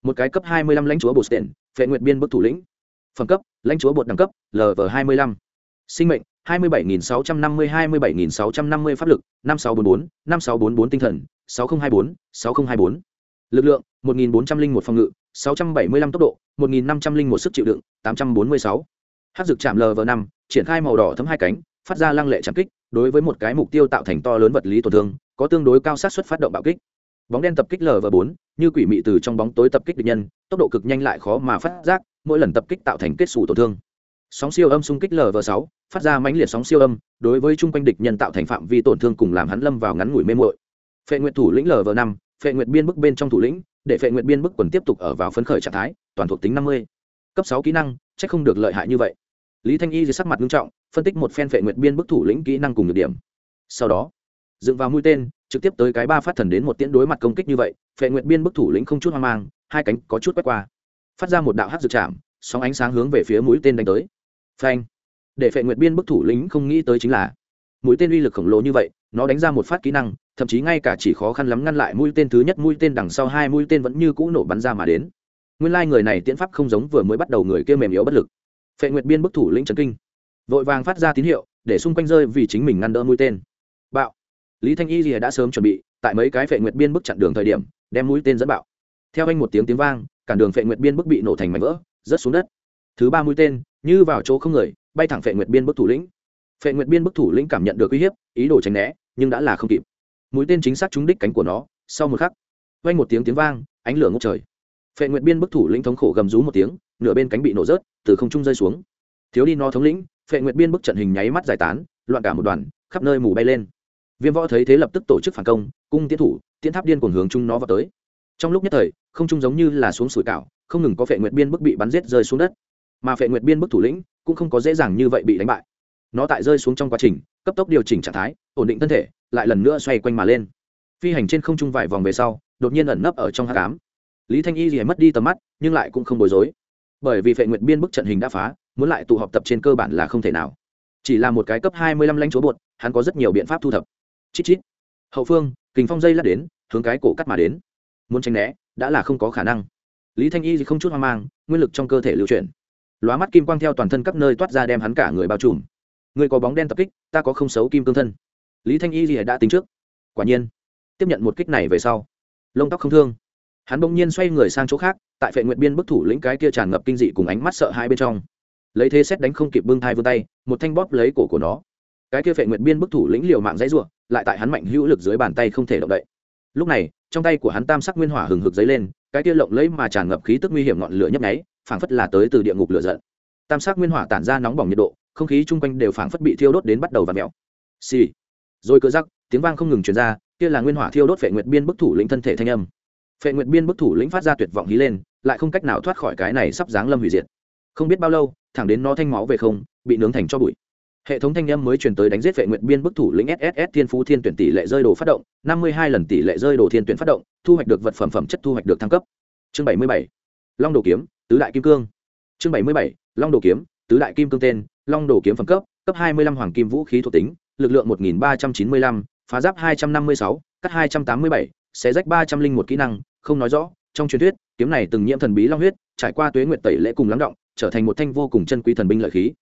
Một cái cấp hai mươi lăm lãnh chúa bột tiền phệ nguyện biên bức thủ lĩnh. Phẩm cấp, lãnh chúa bột đẳng cấp lv hai mươi lăm. Sinh mệnh, hai mươi bảy nghìn sáu trăm năm mươi, hai mươi bảy nghìn sáu trăm năm mươi pháp lực, năm sáu bốn bốn, năm sáu bốn bốn tinh thần, sáu nghìn hai bốn, sáu nghìn hai bốn. Lực lượng, một nghìn bốn trăm linh một phòng ngự, sáu trăm bảy mươi lăm tốc độ, một nghìn năm trăm linh một sức chịu đựng, tám trăm bốn mươi sáu. Hát dược chạm lv năm triển khai màu đỏ thấm hai cánh, phát ra lăng lệ chạm kích, đối với một cái mục tiêu tạo thành to lớn vật lý tổn thương, có tương đối cao sát xuất phát động bạo kích. Bóng đen tập kích lv bốn, như quỷ mị từ trong bóng tối tập kích địch nhân, tốc độ cực nhanh lại khó mà phát giác, mỗi lần tập kích tạo thành kết xù tổn thương. Sóng siêu âm xung kích lv sáu, phát ra mãnh liệt sóng siêu âm, đối với chung quanh địch nhân tạo thành phạm vi tổn thương cùng làm hắn lâm vào ngắn ngủi mê mội phệ nguyện thủ lĩnh lv năm, phệ nguyện biên bức bên trong thủ lĩnh, để phệ nguyện biên bức quần tiếp tục ở vào phấn khởi trạng thái, toàn thuộc tính năm mươi. Cấp sáu kỹ năng c h ắ c không được lợi hại như vậy lý thanh y dưới sắc mặt nghiêm trọng, phân tích một phen vệ nguyện biên bức thủ lĩnh kỹ năng cùng nhược điểm. Sau đó, dựng vào mũi tên, trực tiếp tới cái ba phát thần đến một tiễn đối mặt công kích như vậy vệ nguyện biên bức thủ lĩnh không chút hoang mang, hai cánh có chút quét qua. Phát ra một đạo hát dược chạm, sóng ánh sáng hướng về phía mũi tên đánh tới. Phanh! Để phệ nguyện biên bức thủ lĩnh không nghĩ tới chính là, mũi tên uy lực khổng lồ như vậy, nó đánh ra một phát kỹ năng, thậm chí ngay cả chỉ khó khăn lắm ngăn lại mũi tên thứ nhất, mũi tên đằng sau hai mũi tên vẫn như cũ nổ bắn ra mà đến. Nguyên lai người này tiễn pháp không giống vừa mới bắt đầu người kia mềm yếu bất lực phệ nguyệt biên bức thủ lĩnh trần kinh vội vàng phát ra tín hiệu để xung quanh rơi vì chính mình ngăn đỡ mũi tên bạo lý thanh y gì đã sớm chuẩn bị tại mấy cái phệ nguyệt biên bức chặn đường thời điểm đem mũi tên dẫn bạo theo anh một tiếng tiếng vang cản đường phệ nguyệt biên bức bị nổ thành mảnh vỡ rớt xuống đất thứ ba mũi tên như vào chỗ không người bay thẳng phệ nguyệt biên bức thủ lĩnh phệ nguyệt biên bức thủ lĩnh cảm nhận được uy hiếp ý đồ tránh né nhưng đã là không kịp mũi tên chính xác trúng đích cánh của nó sau một khắc vang một tiếng tiếng vang ánh lửa ngốc trời phệ nguyệt biên bức thủ lĩnh thống khổ gầm rú một tiếng nửa bên cánh bị nổ rớt từ không trung rơi xuống. Thiếu đi nó thống lĩnh, phệ nguyệt biên bức trận hình nháy mắt giải tán, loạn cả một đoàn, khắp nơi mù bay lên. Viêm võ thấy thế lập tức tổ chức phản công, cung tiến thủ tiến tháp điên cuồng hướng chung nó vào tới. Trong lúc nhất thời, không trung giống như là xuống sủi cảo, không ngừng có phệ nguyệt biên bức bị bắn giết rơi xuống đất. Mà phệ nguyệt biên bức thủ lĩnh cũng không có dễ dàng như vậy bị đánh bại. Nó tại rơi xuống trong quá trình, cấp tốc điều chỉnh trạng thái, ổn định thân thể, lại lần nữa xoay quanh mà lên. Phi hành trên không trung vài vòng về sau, đột nhiên ẩn nấp ở trong hát cám lý thanh y thì mất đi tầm mắt, nhưng lại cũng không bối rối bởi vì phệ nguyện biên bức trận hình đã phá, muốn lại tụ họp tập trên cơ bản là không thể nào. Chỉ là một cái cấp hai mươi lăm lãnh chúa bột, hắn có rất nhiều biện pháp thu thập. Chít chít. Hậu phương, kình phong dây lát đến, hướng cái cổ cắt mà đến. Muốn tránh né, đã là không có khả năng. Lý thanh y thì không chút hoang mang, nguyên lực trong cơ thể lưu chuyển. Lóa mắt kim quang theo toàn thân các nơi toát ra đem hắn cả người bao trùm. Người có bóng đen tập kích, ta có không xấu kim cương thân. Lý thanh y thì đã tính trước. Quả nhiên, tiếp nhận một kích này về sau, lông tóc không thương. Hắn bỗng nhiên xoay người sang chỗ khác tại phệ nguyện biên bức thủ lĩnh cái kia tràn ngập kinh dị cùng ánh mắt sợ hai bên trong. Lấy thế xét đánh không kịp bưng thai vươn tay, một thanh bóp lấy cổ của nó. Cái kia phệ nguyện biên bức thủ lĩnh liều mạng dãy ruộng lại tại hắn mạnh hữu lực dưới bàn tay không thể động đậy. Lúc này, trong tay của hắn tam sắc nguyên hỏa hừng hực dấy lên, cái kia lộng lấy mà tràn ngập khí tức nguy hiểm ngọn lửa nhấp nháy, phảng phất là tới từ địa ngục lửa giận. Tam sắc nguyên hỏa tản ra nóng bỏng nhiệt độ, không khí chung quanh đều phảng phất bị thiêu đốt đến bắt đầu và mèo xì、sì. rồi cơ rắc, tiếng vang không ngừng truyền ra, kia là nguyên hỏa thiêu đốt phệ nguyệt biên bức thủ lĩnh thân thể thanh âm phệ nguyệt biên bức thủ lĩnh phát ra tuyệt vọng hí lên, lại không cách nào thoát khỏi cái này sắp dáng lâm hủy diệt. Không biết bao lâu, thẳng đến nó thanh máu về không, bị nướng thành cho bụi. Hệ thống thanh âm mới truyền tới đánh giết vệ nguyện biên bức thủ lĩnh sss thiên phú thiên tuyển tỷ lệ rơi đồ phát động, năm mươi hai lần tỷ lệ rơi đồ thiên tuyển phát động, thu hoạch được vật phẩm phẩm chất thu hoạch được thăng cấp. Chương bảy mươi bảy. Long đồ kiếm, tứ đại kim cương. Chương bảy mươi bảy. Long đồ kiếm, tứ đại kim cương tên, long đồ kiếm phẩm cấp cấp hai mươi lăm hoàng kim vũ khí thuộc tính, lực lượng một nghìn ba trăm chín mươi lăm, phá giáp hai trăm năm mươi sáu, cắt hai trăm tám mươi bảy xé rách ba trăm linh một kỹ năng, không nói rõ, trong truyền thuyết, kiếm này từng nhiễm thần bí long huyết, trải qua tuế nguyệt tẩy lễ cùng lắng động, trở thành một thanh vô cùng chân quý thần binh lợi khí.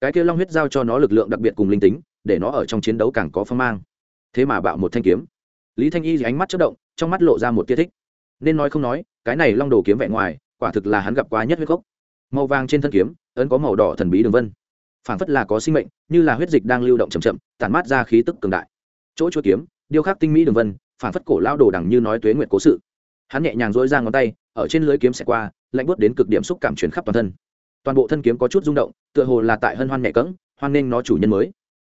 Cái kia long huyết giao cho nó lực lượng đặc biệt cùng linh tính, để nó ở trong chiến đấu càng có phong mang. Thế mà bạo một thanh kiếm. Lý thanh y thì ánh mắt chất động, trong mắt lộ ra một tia thích. Nên nói không nói, cái này long đồ kiếm vẹn ngoài, quả thực là hắn gặp quá nhất huyết gốc. Màu vàng trên thân kiếm, ấn có màu đỏ thần bí đường vân. Phản phất là có sinh mệnh, như là huyết dịch đang lưu động chậm chậm, tản mát ra khí tức cường đại. Chỗ chuỗi kiếm, điêu khắc tinh mỹ đường vân phản phất cổ lao đồ đằng như nói tuế nguyệt cố sự. Hắn nhẹ nhàng dỗi ra ngón tay, ở trên lưới kiếm xẹt qua, lạnh bớt đến cực điểm xúc cảm chuyển khắp toàn thân. Toàn bộ thân kiếm có chút rung động, tựa hồ là tại hân hoan nhẹ cỡng hoan nghênh nó chủ nhân mới.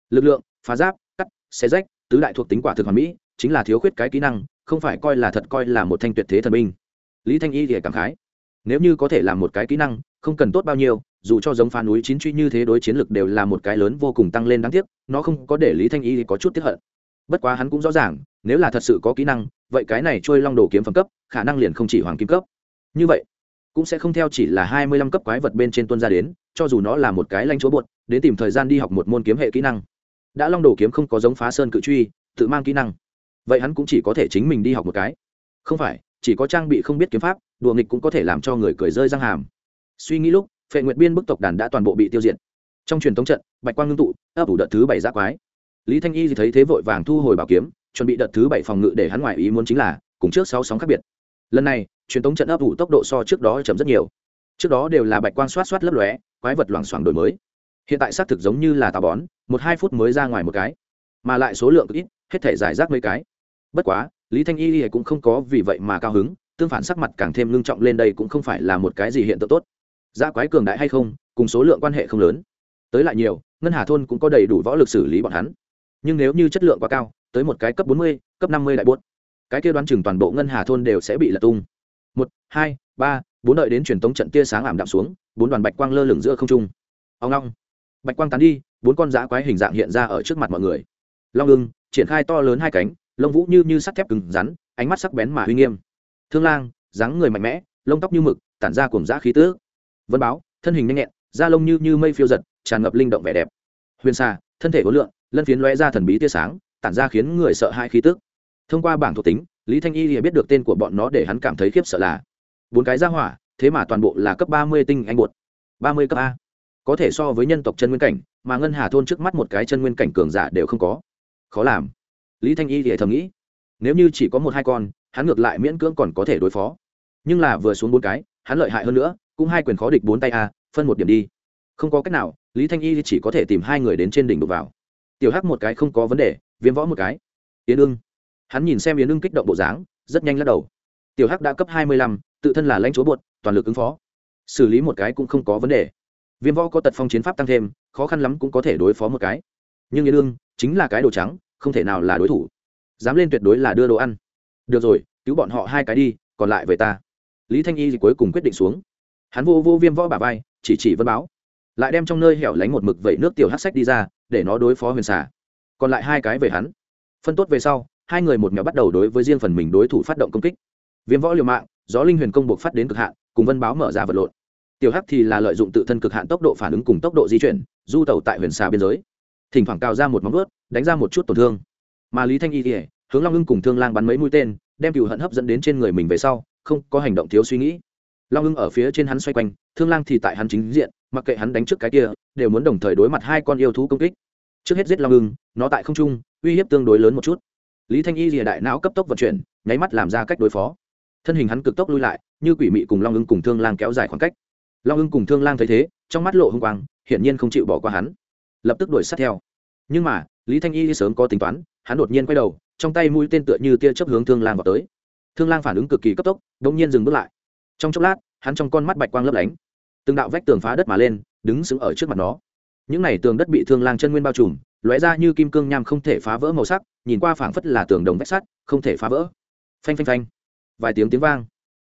Lực lượng, phá giáp, cắt, xé rách, tứ đại thuộc tính quả thực hoàn mỹ, chính là thiếu khuyết cái kỹ năng, không phải coi là thật coi là một thanh tuyệt thế thần binh. Lý thanh y thì cảm khái. Nếu như có thể làm một cái kỹ năng, không cần tốt bao nhiêu, dù cho giống phá núi chín truy như thế đối chiến lực đều là một cái lớn vô cùng tăng lên đáng tiếc, nó không có để lý thanh y có chút tiếp hận bất quá hắn cũng rõ ràng, nếu là thật sự có kỹ năng, vậy cái này trôi long đồ kiếm phẩm cấp, khả năng liền không chỉ hoàng kim cấp. Như vậy, cũng sẽ không theo chỉ là hai mươi lăm cấp quái vật bên trên tuân ra đến, cho dù nó là một cái lanh chúa bột đến tìm thời gian đi học một môn kiếm hệ kỹ năng. Đã long đồ kiếm không có giống phá sơn cự truy, tự mang kỹ năng. Vậy hắn cũng chỉ có thể chính mình đi học một cái. Không phải, chỉ có trang bị không biết kiếm pháp, đùa nghịch cũng có thể làm cho người cười rơi răng hàm. Suy nghĩ lúc, phệ nguyệt biên bức tộc đàn đã toàn bộ bị tiêu diệt. Trong truyền thống trận, bạch quang ngưng tụ, ấp ủ đợt thứ bảy giác quái lý thanh y thì thấy thế vội vàng thu hồi bảo kiếm, chuẩn bị đợt thứ bảy phòng ngự để hắn ngoại ý muốn chính là cùng trước sáu sóng khác biệt. Lần này, truyền thống trận ấp ủ tốc độ so trước đó chậm rất nhiều. Trước đó đều là bạch quang xoát xoát lấp lóe, quái vật loảng xoảng đổi mới. Hiện tại xác thực giống như là tà bón, một hai phút mới ra ngoài một cái. Mà lại số lượng ít, hết thể giải rác mấy cái. Bất quá, lý thanh y cũng không có vì vậy mà cao hứng, tương phản sắc mặt càng thêm ngưng trọng lên đây cũng không phải là một cái gì hiện tượng tốt. Ra quái cường đại hay không, cùng số lượng quan hệ không lớn. Tới lại nhiều, ngân hà thôn cũng có đầy đủ võ lực xử lý bọn hắn nhưng nếu như chất lượng quá cao, tới một cái cấp bốn mươi, cấp năm mươi đại buốt, cái kia đoán chừng toàn bộ ngân hà thôn đều sẽ bị lật tung. Một, hai, ba, bốn đợi đến truyền tống trận tia sáng ảm đạm xuống, bốn đoàn bạch quang lơ lửng giữa không trung. Ông long, bạch quang tán đi, bốn con giã quái hình dạng hiện ra ở trước mặt mọi người. Long ưng, triển khai to lớn hai cánh, lông vũ như như sắt thép cứng rắn, ánh mắt sắc bén mà uy nghiêm. Thương lang, dáng người mạnh mẽ, lông tóc như mực, tản ra cùng giã khí tứ vân báo, thân hình nhanh nhẹn, da lông như như mây phiêu giật, tràn ngập linh động vẻ đẹp. Huyền xà, thân thể hối lượng lân phiến lóe ra thần bí tia sáng, tản ra khiến người sợ hai khí tức. Thông qua bảng thuộc tính, lý thanh y thì biết được tên của bọn nó để hắn cảm thấy khiếp sợ là bốn cái ra hỏa, thế mà toàn bộ là cấp ba mươi tinh anh bột. Ba mươi cấp a. Có thể so với nhân tộc chân nguyên cảnh, mà ngân hà thôn trước mắt một cái chân nguyên cảnh cường giả đều không có. Khó làm. Lý thanh y thì thầm nghĩ, nếu như chỉ có một hai con, hắn ngược lại miễn cưỡng còn có thể đối phó. Nhưng là vừa xuống bốn cái, hắn lợi hại hơn nữa, cũng hai quyền khó địch bốn tay a, phân một điểm đi. Không có cách nào, lý thanh y chỉ có thể tìm hai người đến trên đỉnh đục vào tiểu hắc một cái không có vấn đề, viêm võ một cái. Yến ưng. Hắn nhìn xem yến ưng kích động bộ dáng, rất nhanh lắc đầu. Tiểu hắc đã cấp hai mươi lăm, tự thân là lãnh chúa bột toàn lực ứng phó. Xử lý một cái cũng không có vấn đề. Viêm võ có tật phong chiến pháp tăng thêm, khó khăn lắm cũng có thể đối phó một cái. Nhưng yến ưng chính là cái đồ trắng, không thể nào là đối thủ. Dám lên tuyệt đối là đưa đồ ăn. Được rồi, cứu bọn họ hai cái đi, còn lại về ta. Lý thanh y thì cuối cùng quyết định xuống. Hắn vô vô viêm võ bà vai, chỉ chỉ vân báo lại đem trong nơi hẻo lánh một mực vẩy nước tiểu hát sách đi ra, để nó đối phó huyền xà. Còn lại hai cái về hắn. Phân tốt về sau, hai người một mèo bắt đầu đối với riêng phần mình đối thủ phát động công kích. Viêm võ liều mạng, gió linh huyền công buộc phát đến cực hạn, cùng vân báo mở ra vật lộn. Tiểu hắc thì là lợi dụng tự thân cực hạn tốc độ phản ứng cùng tốc độ di chuyển, du tàu tại huyền xà biên giới. Thỉnh thoảng cào ra một móng ướt đánh ra một chút tổn thương. Mà lý thanh y thì, hướng long ưng cùng thương lang bắn mấy mũi tên, đem cựu hận hấp dẫn đến trên người mình về sau, không có hành động thiếu suy nghĩ. Long ưng ở phía trên hắn xoay quanh thương lang thì tại hắn chính diện, mặc kệ hắn đánh trước cái kia, đều muốn đồng thời đối mặt hai con yêu thú công kích. Trước hết giết long ưng nó tại không trung, uy hiếp tương đối lớn một chút. Lý thanh y lìa đại não cấp tốc vận chuyển, nháy mắt làm ra cách đối phó. Thân hình hắn cực tốc lui lại, như quỷ mị cùng long ưng cùng thương lang kéo dài khoảng cách. Long ưng cùng thương lang thấy thế, trong mắt lộ h ư n g quang, hiển nhiên không chịu bỏ qua hắn. Lập tức đuổi sát theo. Nhưng mà, lý thanh y sớm có tính toán, hắn đột nhiên quay đầu, trong tay mũi tên tựa như tia chấp hướng thương lang vào tới. Thương lang phản ứng cực kỳ cấp tốc đ ỗ n g nhiên dừng bước lại. Trong chốc lát, hắn trong con mắt bạch quang lấp lánh từng đạo vách tường phá đất mà lên, đứng sững ở trước mặt nó. Những n à y tường đất bị thương lang chân nguyên bao trùm, lóe ra như kim cương nham không thể phá vỡ màu sắc, nhìn qua phảng phất là tường đồng vách sắt, không thể phá vỡ. Phanh phanh phanh. Vài tiếng tiếng vang.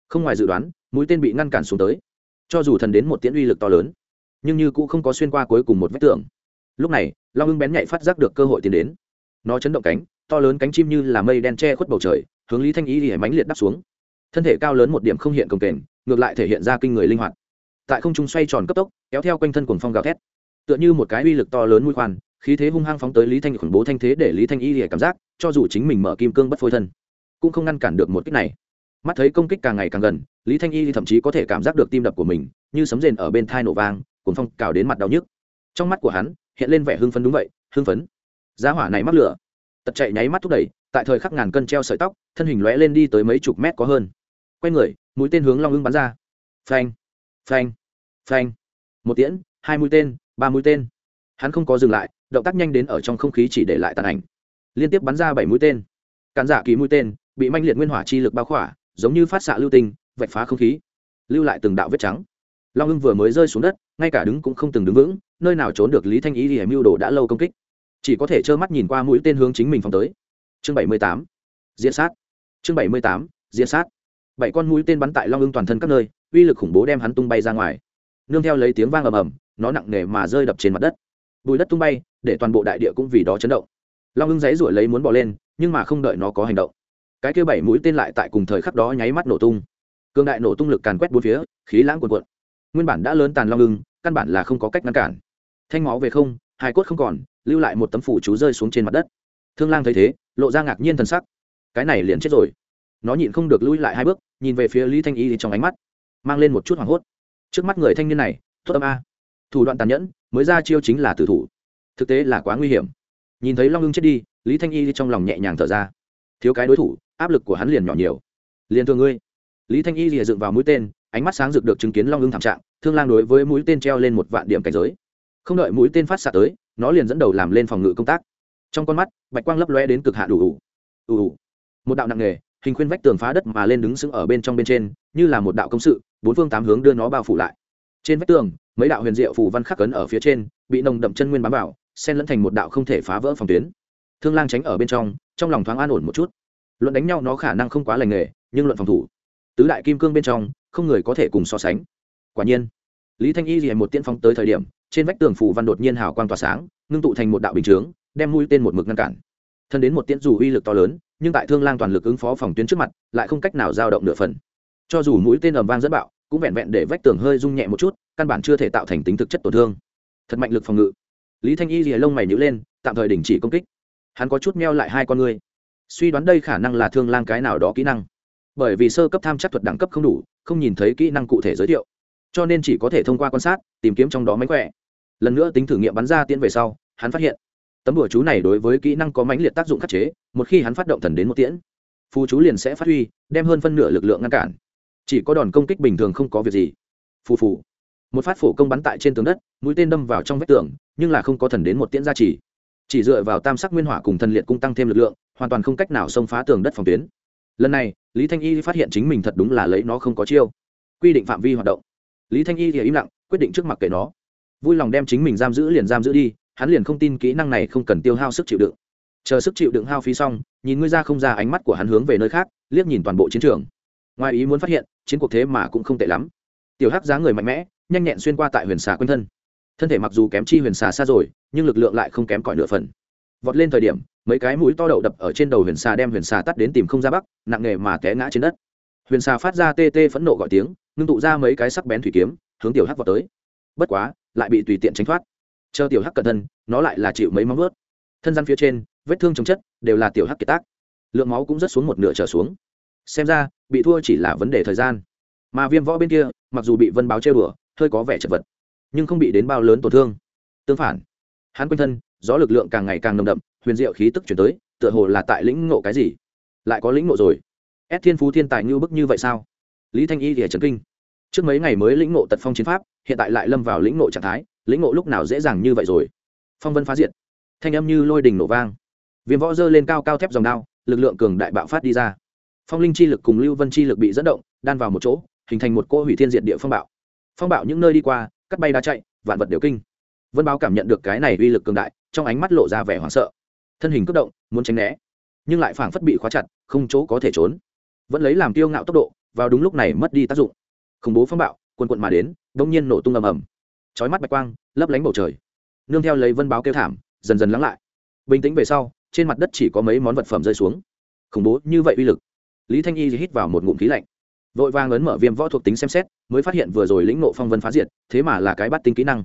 Không ngoài dự đoán, mũi tên bị ngăn cản xuống tới. Cho dù thần đến một tiễn uy lực to lớn, nhưng như cũng không có xuyên qua cuối cùng một vách tường. Lúc này, long ưng bén nhạy phát giác được cơ hội tiến đến. Nó chấn động cánh, to lớn cánh chim như là mây đen che khuất bầu trời, hướng lý thanh ý thì mánh liệt đắp xuống. Thân thể cao lớn một điểm không hiện công kềnh, ngược lại thể hiện ra kinh người linh hoạt tại không trung xoay tròn cấp tốc, kéo theo quanh thân cuồng phong gào thét. Tựa như một cái uy lực to lớn mũi khoan, khí thế hung hăng phóng tới lý thanh khủng bố thanh thế để lý thanh y thì cảm giác, cho dù chính mình mở kim cương bất phôi thân, cũng không ngăn cản được một kích này. Mắt thấy công kích càng ngày càng gần, lý thanh y thì thậm chí có thể cảm giác được tim đập của mình, như sấm rền ở bên thai nổ vang, cuồng phong cào đến mặt đau nhức. Trong mắt của hắn, hiện lên vẻ hưng phấn đúng vậy, hưng phấn. Giá hỏa này mắc lửa. Tật chạy nháy mắt thúc đẩy, tại thời khắc ngàn cân treo sợi tóc, thân hình lóe lên đi tới mấy chục mét có hơn. Quay người, mũi tên hướng long ưng bắn ra. Phanh phanh phanh. Một tiễn, hai mũi tên, ba mũi tên. Hắn không có dừng lại, động tác nhanh đến ở trong không khí chỉ để lại tàn ảnh. Liên tiếp bắn ra bảy mũi tên. Cản giả kỳ mũi tên, bị manh liệt nguyên hỏa chi lực bao khỏa, giống như phát xạ lưu tinh, vạch phá không khí. Lưu lại từng đạo vết trắng. Long hưng vừa mới rơi xuống đất, ngay cả đứng cũng không từng đứng vững, nơi nào trốn được lý thanh ý thì mưu đồ đã lâu công kích. Chỉ có thể trơ mắt nhìn qua mũi tên hướng chính mình phóng tới. Chương bảy mươi tám. Diễn sát. Chương bảy mươi tám. Diễn sát. Bảy con mũi tên bắn tại long hưng toàn thân các nơi uy lực khủng bố đem hắn tung bay ra ngoài. Nương theo lấy tiếng vang ầm ầm, nó nặng nề mà rơi đập trên mặt đất. Bùi đất tung bay, để toàn bộ đại địa cũng vì đó chấn động. Long hưng giấy ruổi lấy muốn bỏ lên, nhưng mà không đợi nó có hành động. Cái kia bảy mũi tên lại tại cùng thời khắc đó nháy mắt nổ tung. Cương đại nổ tung lực càn quét bốn phía, khí lãng cuồn cuộn. Nguyên bản đã lớn tàn long hưng căn bản là không có cách ngăn cản. Thanh máu về không hai cốt không còn, lưu lại một tấm phủ chú rơi xuống trên mặt đất. Thương lang thấy thế, lộ ra ngạc nhiên thần sắc. Cái này liền chết rồi. Nó nhịn không được lui lại hai bước, nhìn về phía lý thanh y trong ánh mắt mang lên một chút hoảng hốt. Trước mắt người thanh niên này thốt âm a. Thủ đoạn tàn nhẫn, mới ra chiêu chính là tử thủ. Thực tế là quá nguy hiểm. Nhìn thấy long ưng chết đi, lý thanh y trong lòng nhẹ nhàng thở ra. Thiếu cái đối thủ, áp lực của hắn liền nhỏ nhiều. Liền thương ngươi. Lý thanh y lìa dựng vào mũi tên, ánh mắt sáng rực được chứng kiến long ưng thảm trạng, thương lang đối với mũi tên treo lên một vạn điểm cảnh giới. Không đợi mũi tên phát xạ tới, nó liền dẫn đầu làm lên phòng ngự công tác. Trong con mắt, bạch quang lấp lóe đến cực hạ đủ ủ ủ một đạo nặng nghề hình khuyên vách tường phá đất mà lên đứng sững ở bên trong bên trên, như là một đạo công sự bốn phương tám hướng đưa nó bao phủ lại. Trên vách tường, mấy đạo huyền diệu phủ văn khắc cấn ở phía trên, bị nồng đậm chân nguyên bám vào, xen lẫn thành một đạo không thể phá vỡ phòng tuyến. Thương lang tránh ở bên trong trong lòng thoáng an ổn một chút. Luận đánh nhau nó khả năng không quá lành nghề, nhưng luận phòng thủ, tứ đại kim cương bên trong, không người có thể cùng so sánh. Quả nhiên, lý thanh y dì một tiên phong tới thời điểm, trên vách tường phủ văn đột nhiên hào quang tỏa sáng, ngưng tụ thành một đạo bình chướng, đem mũi tên một mực ngăn cản. Thân đến một tiễn dù uy lực to lớn, nhưng tại thương lang toàn lực ứng phó phòng tuyến trước mặt, lại không cách nào dao động nửa phần. Cho dù mũi tên ầm vang dẫn bạo cũng vẹn vẹn để vách tường hơi rung nhẹ một chút, căn bản chưa thể tạo thành tính thực chất tổn thương. Thật mạnh lực phòng ngự. Lý thanh y rìa lông mày nhữ lên, tạm thời đình chỉ công kích. Hắn có chút meo lại hai con ngươi suy đoán đây khả năng là thương lang cái nào đó kỹ năng. Bởi vì sơ cấp tham chắc thuật đẳng cấp không đủ, không nhìn thấy kỹ năng cụ thể giới thiệu. Cho nên chỉ có thể thông qua quan sát, tìm kiếm trong đó mánh khỏe. Lần nữa tính thử nghiệm bắn ra tiễn về sau, hắn phát hiện, tấm đùa chú này đối với kỹ năng có mãnh liệt tác dụng khắc chế, một khi hắn phát động thần đến một tiễn, phù chú liền sẽ phát huy, đem hơn phân nửa lực lượng ngăn cản chỉ có đòn công kích bình thường không có việc gì. Phù phù. Một phát phổ công bắn tại trên tường đất, mũi tên đâm vào trong vách tường, nhưng là không có thần đến một tiễn gia trì. Chỉ dựa vào tam sắc nguyên hỏa cùng thần liệt cung tăng thêm lực lượng, hoàn toàn không cách nào xông phá tường đất phòng tuyến. Lần này, lý thanh y phát hiện chính mình thật đúng là lấy nó không có chiêu. Quy định phạm vi hoạt động. Lý thanh y thì im lặng, quyết định trước mặt kệ nó. Vui lòng đem chính mình giam giữ liền giam giữ đi, hắn liền không tin kỹ năng này không cần tiêu hao sức chịu đựng. Chờ sức chịu đựng hao phí xong, nhìn ngươi ra không ra ánh mắt của hắn hướng về nơi khác, liếc nhìn toàn bộ chiến trường ngoài ý muốn phát hiện, chiến cuộc thế mà cũng không tệ lắm. Tiểu hắc giá người mạnh mẽ, nhanh nhẹn xuyên qua tại huyền xà quanh thân. Thân thể mặc dù kém chi huyền xà xa rồi, nhưng lực lượng lại không kém cỏi nửa phần. Vọt lên thời điểm, mấy cái mũi to đậu đập ở trên đầu huyền xà đem huyền xà tắt đến tìm không ra bắc, nặng nghề mà té ngã trên đất. Huyền xà phát ra tê tê phẫn nộ gọi tiếng, ngưng tụ ra mấy cái sắc bén thủy kiếm, hướng tiểu hắc vào tới. Bất quá, lại bị tùy tiện tránh thoát. Chờ tiểu hắc cẩn thân nó lại là chịu mấy móng vớt thân gian phía trên, vết thương chống chất, đều là tiểu hắc kiệt tác. Lượng máu cũng rất xuống một nửa trở xuống xem ra, bị thua chỉ là vấn đề thời gian. Mà viêm võ bên kia, mặc dù bị vân báo chơi đùa, hơi có vẻ chật vật, nhưng không bị đến bao lớn tổn thương. Tương phản, hắn quanh thân, gió lực lượng càng ngày càng nồng đậm, huyền diệu khí tức chuyển tới, tựa hồ là tại lĩnh ngộ cái gì? Lại có lĩnh ngộ rồi. Ép thiên phú thiên tài như bức như vậy sao? Lý thanh y thì trần kinh. Trước mấy ngày mới lĩnh ngộ tật phong chiến pháp, hiện tại lại lâm vào lĩnh ngộ trạng thái, lĩnh ngộ lúc nào dễ dàng như vậy rồi? Phong vân phá diệt. Thanh âm như lôi đình nổ vang. Viêm võ dơ lên cao cao thép dòng đao, lực lượng cường đại bạo phát đi ra phong linh chi lực cùng lưu vân chi lực bị dẫn động, đan vào một chỗ, hình thành một cô hủy thiên diệt địa phong bạo. Phong bạo những nơi đi qua, cắt bay đá chạy, vạn vật đều kinh. Vân báo cảm nhận được cái này uy lực cường đại, trong ánh mắt lộ ra vẻ hoảng sợ. Thân hình cất động, muốn tránh né, nhưng lại phảng phất bị khóa chặt, không chỗ có thể trốn. Vẫn lấy làm tiêu ngạo tốc độ, vào đúng lúc này mất đi tác dụng. Khủng bố phong bạo quần quận mà đến đông nhiên nổ tung ầm ầm. Chói mắt bạch quang, lấp lánh bầu trời. Nương theo lấy vân báo kêu thảm, dần dần lắng lại. Bình tĩnh về sau, trên mặt đất chỉ có mấy món vật phẩm rơi xuống. Khủng bố như vậy uy lực lý thanh y hít vào một ngụm khí lạnh. Vội vàng ấn mở viêm võ thuộc tính xem xét, mới phát hiện vừa rồi lĩnh nộ phong vân phá diệt, thế mà là cái bắt tinh kỹ năng.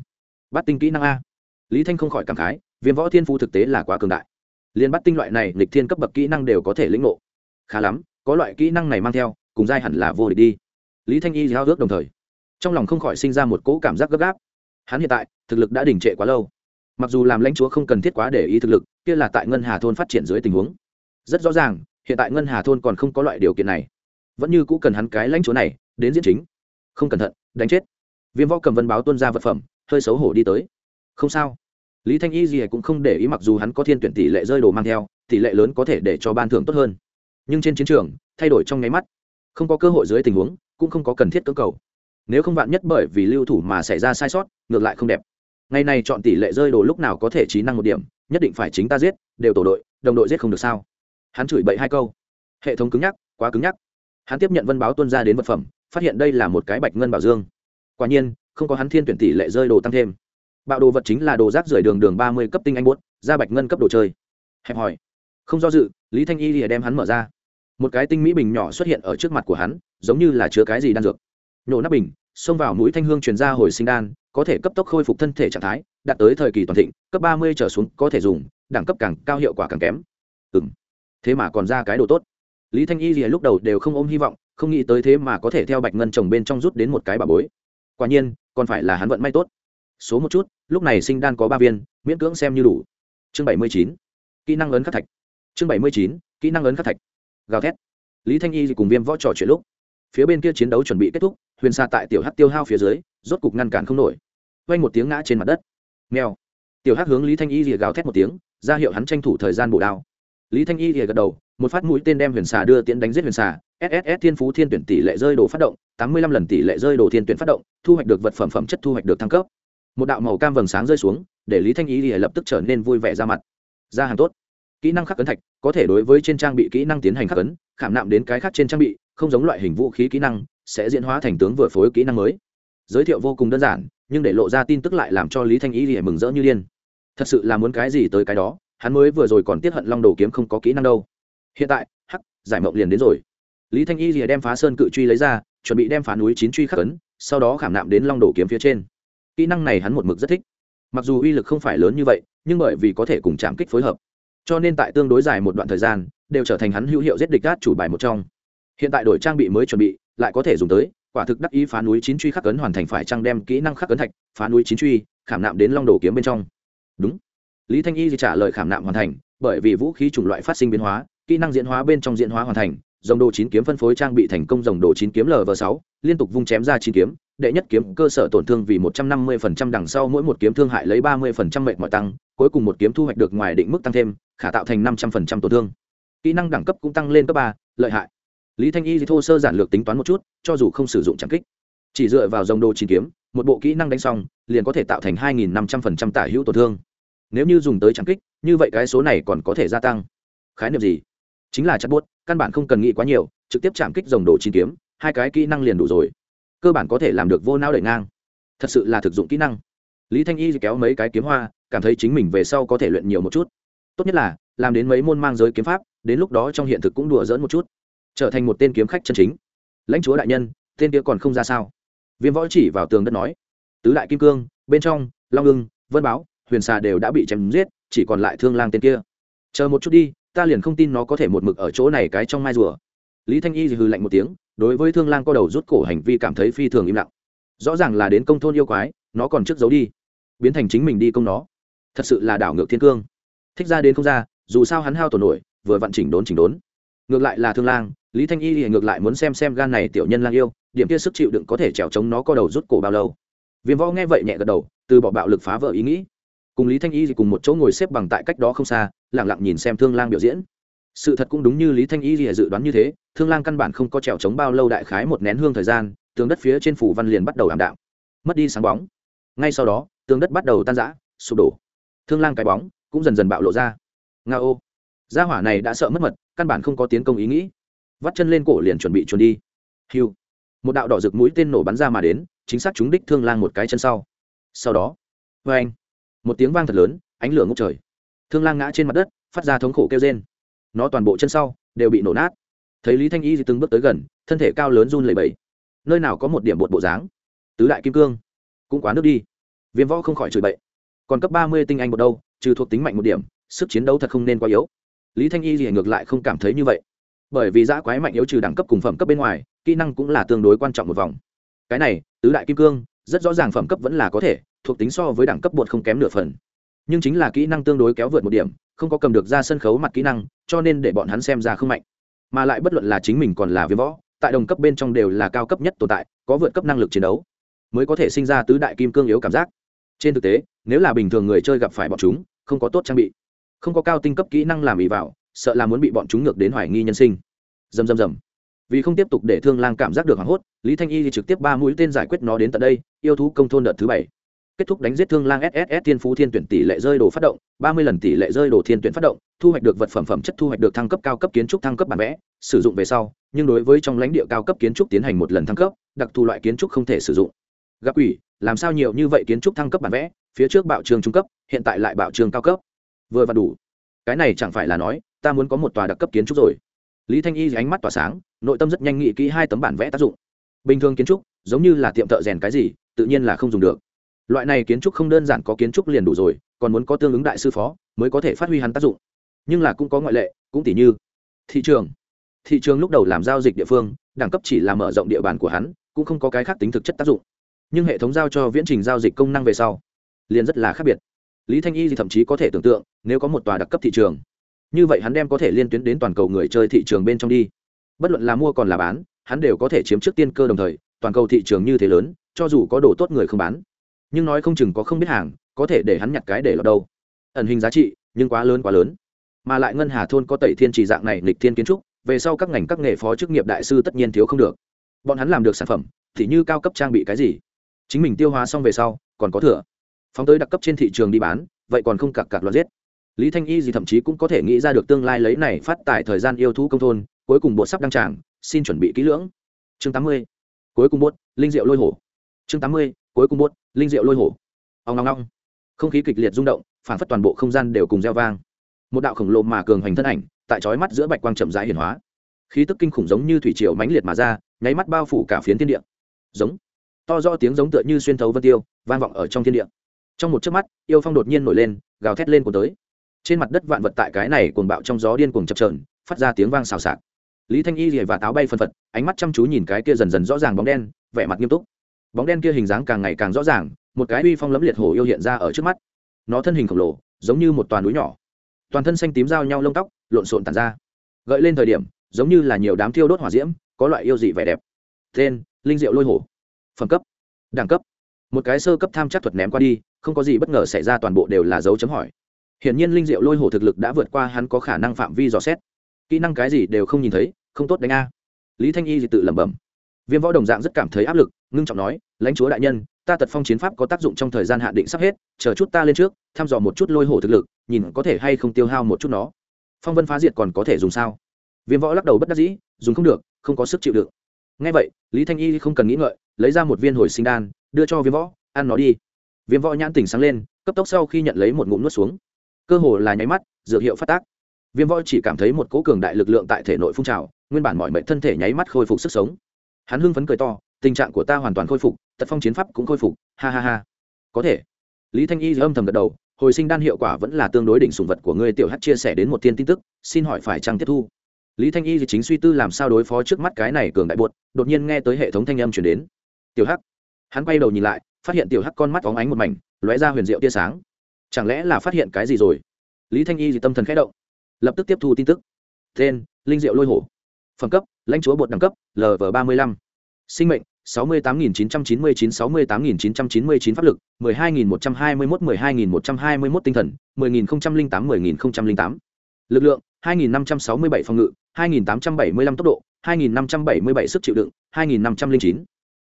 Bắt tinh kỹ năng a. Lý thanh không khỏi cảm khái, viêm võ thiên phu thực tế là quá cường đại. Liên bắt tinh loại này lịch thiên cấp bậc kỹ năng đều có thể lĩnh nộ khá lắm, có loại kỹ năng này mang theo, cùng giai hẳn là vô địch đi. Lý thanh y giao ước đồng thời, trong lòng không khỏi sinh ra một cỗ cảm giác gấp gáp. Hắn hiện tại, thực lực đã đình trệ quá lâu. Mặc dù làm lãnh chúa không cần thiết quá để ý thực lực, kia là tại ngân hà thôn phát triển dưới tình huống. Rất rõ ràng hiện tại ngân hà thôn còn không có loại điều kiện này. Vẫn như cũ cần hắn cái lãnh chúa này, đến diễn chính. Không cẩn thận, đánh chết. Viêm võ cầm vân báo tuân ra vật phẩm, hơi xấu hổ đi tới. Không sao. Lý thanh y gì cũng không để ý mặc dù hắn có thiên tuyển tỷ lệ rơi đồ mang theo, tỷ lệ lớn có thể để cho ban thưởng tốt hơn. Nhưng trên chiến trường, thay đổi trong nháy mắt. Không có cơ hội dưới tình huống, cũng không có cần thiết cơ cầu. Nếu không vạn nhất bởi vì lưu thủ mà xảy ra sai sót, ngược lại không đẹp. Ngày này chọn tỷ lệ rơi đồ lúc nào có thể trí năng một điểm, nhất định phải chính ta giết, đều tổ đội, đồng đội giết không được sao? Hắn chửi bậy hai câu. Hệ thống cứng nhắc, quá cứng nhắc. Hắn tiếp nhận vân báo tuân ra đến vật phẩm, phát hiện đây là một cái bạch ngân bảo dương. Quả nhiên, không có hắn thiên tuyển tỷ lệ rơi đồ tăng thêm. Bạo đồ vật chính là đồ rác rưởi đường đường ba mươi cấp tinh anh bút, ra bạch ngân cấp đồ chơi. Hẹp hỏi không do dự, lý thanh y lìa đem hắn mở ra. Một cái tinh mỹ bình nhỏ xuất hiện ở trước mặt của hắn, giống như là chứa cái gì đan dược. Nhổ nắp bình, xông vào mũi thanh hương truyền ra hồi sinh đan, có thể cấp tốc khôi phục thân thể trạng thái, đạt tới thời kỳ toàn thịnh, cấp ba mươi trở xuống có thể dùng, đẳng cấp càng cao hiệu quả càng kém. Ừ m thế mà còn ra cái đồ tốt. Lý thanh y gì lúc đầu đều không ôm hy vọng, không nghĩ tới thế mà có thể theo bạch ngân chồng bên trong rút đến một cái bà bối. Quả nhiên, còn phải là hắn vận may tốt. Số một chút, lúc này sinh đan có ba viên, miễn cưỡng xem như đủ. Chương bảy mươi chín, kỹ năng ấn khắc thạch. Chương bảy mươi chín, kỹ năng ấn khắc thạch. Gào thét. Lý thanh y cùng viêm võ trò chuyện lúc, phía bên kia chiến đấu chuẩn bị kết thúc, huyền xa tại tiểu hát tiêu hao phía dưới, rốt cục ngăn cản không nổi. Vanh một tiếng ngã trên mặt đất. Mèo. Tiểu hát hướng lý thanh y rìa gào thét một tiếng, ra hiệu hắn tranh thủ thời gian bổ đao lý thanh y thì gật đầu, một phát mũi tên đem huyền xà đưa tiễn đánh giết huyền xà. Sss thiên phú thiên tuyển tỷ lệ rơi đồ phát động, tám mươi lăm lần tỷ lệ rơi đồ thiên tuyển phát động, thu hoạch được vật phẩm phẩm chất thu hoạch được thăng cấp. Một đạo màu cam vầng sáng rơi xuống, để lý thanh y thì lập tức trở nên vui vẻ ra mặt. Ra hàng tốt. Kỹ năng khắc ấn thạch, có thể đối với trên trang bị kỹ năng tiến hành khắc ấn, khảm nạm đến cái khác trên trang bị, không giống loại hình vũ khí kỹ năng, sẽ diễn hóa thành tướng vừa phối kỹ năng mới. Giới thiệu vô cùng đơn giản, nhưng để lộ ra tin tức lại làm cho lý thanh Y thì mừng rỡ như điên. Thật sự là muốn cái gì tới cái đó hắn mới vừa rồi còn tiết hận long đồ kiếm không có kỹ năng đâu. Hiện tại, hắc, giải mộng liền đến rồi. Lý thanh y rìa đem phá sơn cự truy lấy ra, chuẩn bị đem phá núi chín truy khắc ấn, sau đó khảm nạm đến long đồ kiếm phía trên. Kỹ năng này hắn một mực rất thích. Mặc dù uy lực không phải lớn như vậy, nhưng bởi vì có thể cùng chạm kích phối hợp, cho nên tại tương đối dài một đoạn thời gian, đều trở thành hắn hữu hiệu giết địch gác chủ bài một trong. Hiện tại đổi trang bị mới chuẩn bị, lại có thể dùng tới, quả thực đắc ý phá núi chín truy khắc cấn hoàn thành phải trang đem kỹ năng khắc cấn thạch, phá núi chín truy, khảm nạm đến long đồ kiếm bên trong. Đúng lý thanh y trả lời khảm nạm hoàn thành, bởi vì vũ khí chủng loại phát sinh biến hóa, kỹ năng diễn hóa bên trong diễn hóa hoàn thành, dòng đồ chín kiếm phân phối trang bị thành công dòng đồ chín kiếm lv sáu, liên tục vung chém ra chín kiếm, đệ nhất kiếm cơ sở tổn thương vì một trăm năm mươi phần trăm, đằng sau mỗi một kiếm thương hại lấy ba mươi phần trăm mệnh mọi tăng, cuối cùng một kiếm thu hoạch được ngoài định mức tăng thêm, khả tạo thành năm trăm phần trăm tổn thương. Kỹ năng đẳng cấp cũng tăng lên cấp ba, lợi hại. Lý thanh y thô sơ giản lược tính toán một chút, cho dù không sử dụng trang kích, chỉ dựa vào dòng đồ chín kiếm, một bộ kỹ năng đánh xong, liền có thể tạo thành hai nghìn năm trăm phần trăm tả hữu tổn thương nếu như dùng tới trảm kích, như vậy cái số này còn có thể gia tăng. Khái niệm gì? Chính là chặt buốt căn bản không cần nghĩ quá nhiều, trực tiếp chạm kích dòng đồ chín kiếm, hai cái kỹ năng liền đủ rồi. Cơ bản có thể làm được vô não đẩy ngang. Thật sự là thực dụng kỹ năng. Lý thanh y kéo mấy cái kiếm hoa, cảm thấy chính mình về sau có thể luyện nhiều một chút. Tốt nhất là, làm đến mấy môn mang giới kiếm pháp, đến lúc đó trong hiện thực cũng đùa dỡn một chút. Trở thành một tên kiếm khách chân chính. Lãnh chúa đại nhân, tên kia còn không ra sao? Viêm võ chỉ vào tường đất nói. Tứ đại kim cương, bên trong, long ưng, vân báo huyền xà đều đã bị chém giết, chỉ còn lại thương lang tên kia. Chờ một chút đi, ta liền không tin nó có thể một mực ở chỗ này cái trong mai rùa. Lý thanh y hừ lạnh một tiếng, đối với thương lang co đầu rút cổ hành vi cảm thấy phi thường im lặng. Rõ ràng là đến công thôn yêu quái, nó còn trước giấu đi. Biến thành chính mình đi công nó. Thật sự là đảo ngược thiên cương. Thích ra đến không ra, dù sao hắn hao tổn nổi, vừa vặn chỉnh đốn chỉnh đốn. Ngược lại là thương lang, lý thanh y thì ngược lại muốn xem xem gan này tiểu nhân lang yêu, điểm kia sức chịu đựng có thể trèo chống nó có đầu rút cổ bao lâu. Viêm võ nghe vậy nhẹ gật đầu, từ bỏ bạo lực phá vỡ ý nghĩ cùng lý thanh y thì cùng một chỗ ngồi xếp bằng tại cách đó không xa lẳng lặng nhìn xem thương lang biểu diễn. Sự thật cũng đúng như lý thanh y thì dự đoán như thế, thương lang căn bản không có trèo chống bao lâu đại khái một nén hương thời gian, tường đất phía trên phủ văn liền bắt đầu ảm đạm. Mất đi sáng bóng. Ngay sau đó, tường đất bắt đầu tan rã, sụp đổ. Thương lang cái bóng cũng dần dần bạo lộ ra. Nga ô. Gia hỏa này đã sợ mất mật, căn bản không có tiến công ý nghĩ. Vắt chân lên cổ liền chuẩn bị chuồn đi. Hiu. Một đạo đỏ rực mũi tên nổ bắn ra mà đến, chính xác chúng đích thương lang một cái chân sau. Sau đó. Vê anh một tiếng vang thật lớn, ánh lửa ngốc trời. Thương lang ngã trên mặt đất, phát ra thống khổ kêu trên nó toàn bộ chân sau đều bị nổ nát. Thấy lý thanh y thì từng bước tới gần, thân thể cao lớn run lẩy bẩy. Nơi nào có một điểm bột bộ dáng? Tứ đại kim cương, cũng quá nước đi. Viêm võ không khỏi chửi bậy. Còn cấp ba mươi tinh anh một đâu, trừ thuộc tính mạnh một điểm, sức chiến đấu thật không nên quá yếu. Lý thanh y thì ngược lại không cảm thấy như vậy. Bởi vì giã quái mạnh yếu trừ đẳng cấp cùng phẩm cấp bên ngoài, kỹ năng cũng là tương đối quan trọng một vòng. Cái này, tứ đại kim cương, rất rõ ràng phẩm cấp vẫn là có thể thuộc tính so với đẳng cấp bột không kém nửa phần. Nhưng chính là kỹ năng tương đối kéo vượt một điểm, không có cầm được ra sân khấu mặt kỹ năng, cho nên để bọn hắn xem ra không mạnh. Mà lại bất luận là chính mình còn là viêm võ, tại đồng cấp bên trong đều là cao cấp nhất tồn tại, có vượt cấp năng lực chiến đấu, mới có thể sinh ra tứ đại kim cương yếu cảm giác. Trên thực tế, nếu là bình thường người chơi gặp phải bọn chúng, không có tốt trang bị, không có cao tinh cấp kỹ năng làm ý vào, sợ là muốn bị bọn chúng ngược đến hoài nghi nhân sinh. Dầm dầm dầm vì không tiếp tục để thương lang cảm giác được hoảng hốt, lý thanh y thì trực tiếp ba mũi tên giải quyết nó đến tận đây, yêu thú công thôn đợt thứ bảy kết thúc đánh giết thương lang sss thiên phú thiên tuyển tỷ lệ rơi đồ phát động, ba mươi lần tỷ lệ rơi đồ thiên tuyển phát động, thu hoạch được vật phẩm phẩm chất, thu hoạch được thăng cấp cao cấp kiến trúc, thăng cấp bản vẽ, sử dụng về sau, nhưng đối với trong lãnh địa cao cấp kiến trúc tiến hành một lần thăng cấp, đặc thù loại kiến trúc không thể sử dụng. Gặp ủy làm sao nhiều như vậy kiến trúc thăng cấp bản vẽ, phía trước bạo trường trung cấp, hiện tại lại bạo trường cao cấp. Vừa và đủ. Cái này chẳng phải là nói, ta muốn có một tòa đặc cấp kiến trúc rồi. Lý thanh y ánh mắt tỏa sáng, nội tâm rất nhanh nghĩ kỹ hai tấm bản vẽ tác dụng. Bình thường kiến trúc, giống như là tiệm thợ rèn cái gì, tự nhiên là không dùng được loại này kiến trúc không đơn giản có kiến trúc liền đủ rồi, còn muốn có tương ứng đại sư phó mới có thể phát huy hắn tác dụng. Nhưng là cũng có ngoại lệ, cũng tỷ như thị trường. Thị trường lúc đầu làm giao dịch địa phương, đẳng cấp chỉ là mở rộng địa bàn của hắn, cũng không có cái khác tính thực chất tác dụng. Nhưng hệ thống giao cho viễn trình giao dịch công năng về sau, liền rất là khác biệt. Lý thanh y thì thậm chí có thể tưởng tượng, nếu có một tòa đặc cấp thị trường, như vậy hắn đem có thể liên tuyến đến toàn cầu người chơi thị trường bên trong đi. Bất luận là mua còn là bán, hắn đều có thể chiếm trước tiên cơ đồng thời, toàn cầu thị trường như thế lớn, cho dù có đồ tốt người không bán nhưng nói không chừng có không biết hàng, có thể để hắn nhặt cái để lọt đâu. Ẩn hình giá trị, nhưng quá lớn quá lớn. Mà lại ngân hà thôn có tẩy thiên trì dạng này lịch thiên kiến trúc, về sau các ngành các nghề phó chức nghiệp đại sư tất nhiên thiếu không được. Bọn hắn làm được sản phẩm, thì như cao cấp trang bị cái gì. Chính mình tiêu hóa xong về sau, còn có thừa. Phóng tới đặc cấp trên thị trường đi bán, vậy còn không cặc cặc loạt giết. Lý thanh y gì thậm chí cũng có thể nghĩ ra được tương lai lấy này phát tại thời gian yêu thú công thôn, cuối cùng bột sắp đăng tràng, xin chuẩn bị kỹ lưỡng. Chương tám mươi. Cuối cùng bột, linh diệu lôi hổ. Chương tám mươi cuối cùng buốt, linh diệu lôi hổ. Ông ngong ngong không khí kịch liệt rung động phản phất toàn bộ không gian đều cùng gieo vang. Một đạo khổng lồ mà cường hoành thân ảnh tại chói mắt giữa bạch quang chậm rãi hiển hóa. Khí tức kinh khủng giống như thủy triều mãnh liệt mà ra nháy mắt bao phủ cả phiến thiên địa. Giống. To do tiếng giống tựa như xuyên thấu vân tiêu vang vọng ở trong thiên địa. Trong một chớp mắt yêu phong đột nhiên nổi lên gào thét lên cuốn tới. Trên mặt đất vạn vật tại cái này cuồng bạo trong gió điên cuồng chập trờn phát ra tiếng vang xào xạc. Lý thanh y rìa và táo bay phân phật ánh mắt chăm chú nhìn cái kia dần dần rõ ràng bóng đen vẻ mặt nghiêm túc bóng đen kia hình dáng càng ngày càng rõ ràng, một cái uy phong lấm liệt hổ yêu hiện ra ở trước mắt. Nó thân hình khổng lồ, giống như một toàn núi nhỏ. Toàn thân xanh tím giao nhau lông tóc, lộn xộn tàn ra. Gợi lên thời điểm, giống như là nhiều đám thiêu đốt hỏa diễm, có loại yêu dị vẻ đẹp. Tên, linh diệu lôi hổ. Phẩm cấp. Đẳng cấp. Một cái sơ cấp tham chắc thuật ném qua đi, không có gì bất ngờ xảy ra toàn bộ đều là dấu chấm hỏi. Hiển nhiên linh diệu lôi hổ thực lực đã vượt qua hắn có khả năng phạm vi dò xét. Kỹ năng cái gì đều không nhìn thấy, không tốt đánh a. Lý thanh y thì tự lẩm bẩm viêm võ đồng dạng rất cảm thấy áp lực, ngưng trọng nói, lãnh chúa đại nhân, ta tật phong chiến pháp có tác dụng trong thời gian hạn định sắp hết, chờ chút ta lên trước, thăm dò một chút lôi hổ thực lực, nhìn có thể hay không tiêu hao một chút nó. Phong vân phá diệt còn có thể dùng sao? Viêm võ lắc đầu bất đắc dĩ, dùng không được, không có sức chịu đựng. Ngay vậy, lý thanh y không cần nghĩ ngợi, lấy ra một viên hồi sinh đan, đưa cho viêm võ, ăn nó đi. Viêm võ nhãn tỉnh sáng lên, cấp tốc sau khi nhận lấy một ngụm nuốt xuống. Cơ hồ là nháy mắt, dược hiệu phát tác. Viêm võ chỉ cảm thấy một cỗ cường đại lực lượng tại thể nội phun trào, nguyên bản mọi mệnh thân thể nháy mắt khôi phục sức sống hắn hưng phấn cười to, tình trạng của ta hoàn toàn khôi phục, tật phong chiến pháp cũng khôi phục, ha ha ha. Có thể. Lý thanh y âm thầm gật đầu, hồi sinh đan hiệu quả vẫn là tương đối đỉnh sùng vật của ngươi, tiểu hát chia sẻ đến một tiên tin tức, xin hỏi phải chăng tiếp thu? Lý thanh y thì chính suy tư làm sao đối phó trước mắt cái này cường đại buột, đột nhiên nghe tới hệ thống thanh âm chuyển đến. Tiểu hắc. Hắn quay đầu nhìn lại, phát hiện tiểu hắc con mắt óng ánh một mảnh, lóe ra huyền diệu tia sáng. Chẳng lẽ là phát hiện cái gì rồi? Lý thanh y thì tâm thần khẽ động, lập tức tiếp thu tin tức. Tên, linh diệu lôi hổ. Phẩm cấp lãnh chúa bột đẳng cấp lv ba mươi lăm. Sinh mệnh, sáu mươi tám nghìn chín trăm chín mươi chín, sáu mươi tám nghìn chín trăm chín mươi chín pháp lực, mười hai nghìn một trăm hai mươi mốt, mười hai nghìn một trăm hai mươi mốt tinh thần, mười nghìn không trăm linh tám, mười nghìn không trăm linh tám. Lực lượng, hai nghìn năm trăm sáu mươi bảy phòng ngự, hai nghìn tám trăm bảy mươi lăm tốc độ, hai nghìn năm trăm bảy mươi bảy sức chịu đựng, hai nghìn năm trăm linh chín.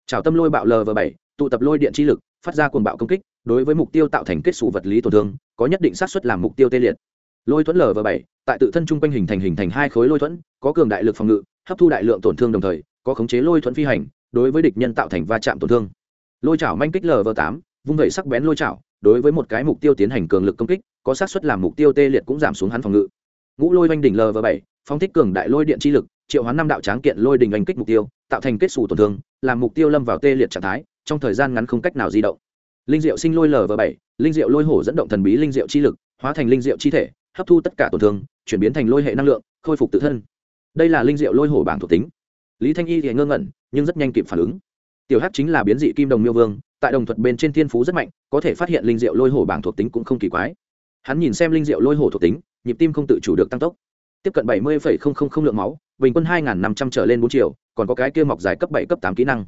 Trào tâm lôi bạo lv bảy, tụ tập lôi điện chi lực, phát ra cuồng bạo công kích, đối với mục tiêu tạo thành kết xù vật lý tổn thương, có nhất định xác suất làm mục tiêu tê liệt. Lôi thuẫn lv bảy, tại tự thân trung quanh hình thành hình thành hai khối lôi thuẫn, có cường đại lực phòng ngự hấp thu đại lượng tổn thương đồng thời, có khống chế lôi thuẫn phi hành, đối với địch nhân tạo thành va chạm tổn thương. Lôi chảo manh kích lv tám, vung vẩy sắc bén lôi chảo, đối với một cái mục tiêu tiến hành cường lực công kích, có xác suất làm mục tiêu tê liệt cũng giảm xuống hắn phòng ngự. Ngũ lôi oanh đỉnh lv bảy phong thích cường đại lôi điện chi lực, triệu hoán năm đạo tráng kiện lôi đình oanh kích mục tiêu, tạo thành kết xù tổn thương, làm mục tiêu lâm vào tê liệt trạng thái, trong thời gian ngắn không cách nào di động. Linh diệu sinh lôi lv bảy, linh diệu lôi hổ dẫn động thần bí linh diệu chi lực, hóa thành linh diệu chi thể, hấp thu tất cả tổn thương, chuyển biến thành lôi hệ năng lượng, khôi phục tự thân đây là linh diệu lôi hổ bảng thuộc tính. Lý thanh y thì ngơ ngẩn, nhưng rất nhanh kịp phản ứng. Tiểu hát chính là biến dị kim đồng miêu vương, tại đồng thuật bên trên thiên phú rất mạnh, có thể phát hiện linh diệu lôi hổ bảng thuộc tính cũng không kỳ quái. Hắn nhìn xem linh diệu lôi hổ thuộc tính, nhịp tim không tự chủ được tăng tốc. Tiếp cận bảy mươi lượng máu, bình quân hai năm trăm trở lên bốn triệu, còn có cái kia mọc dài cấp bảy, cấp tám kỹ năng.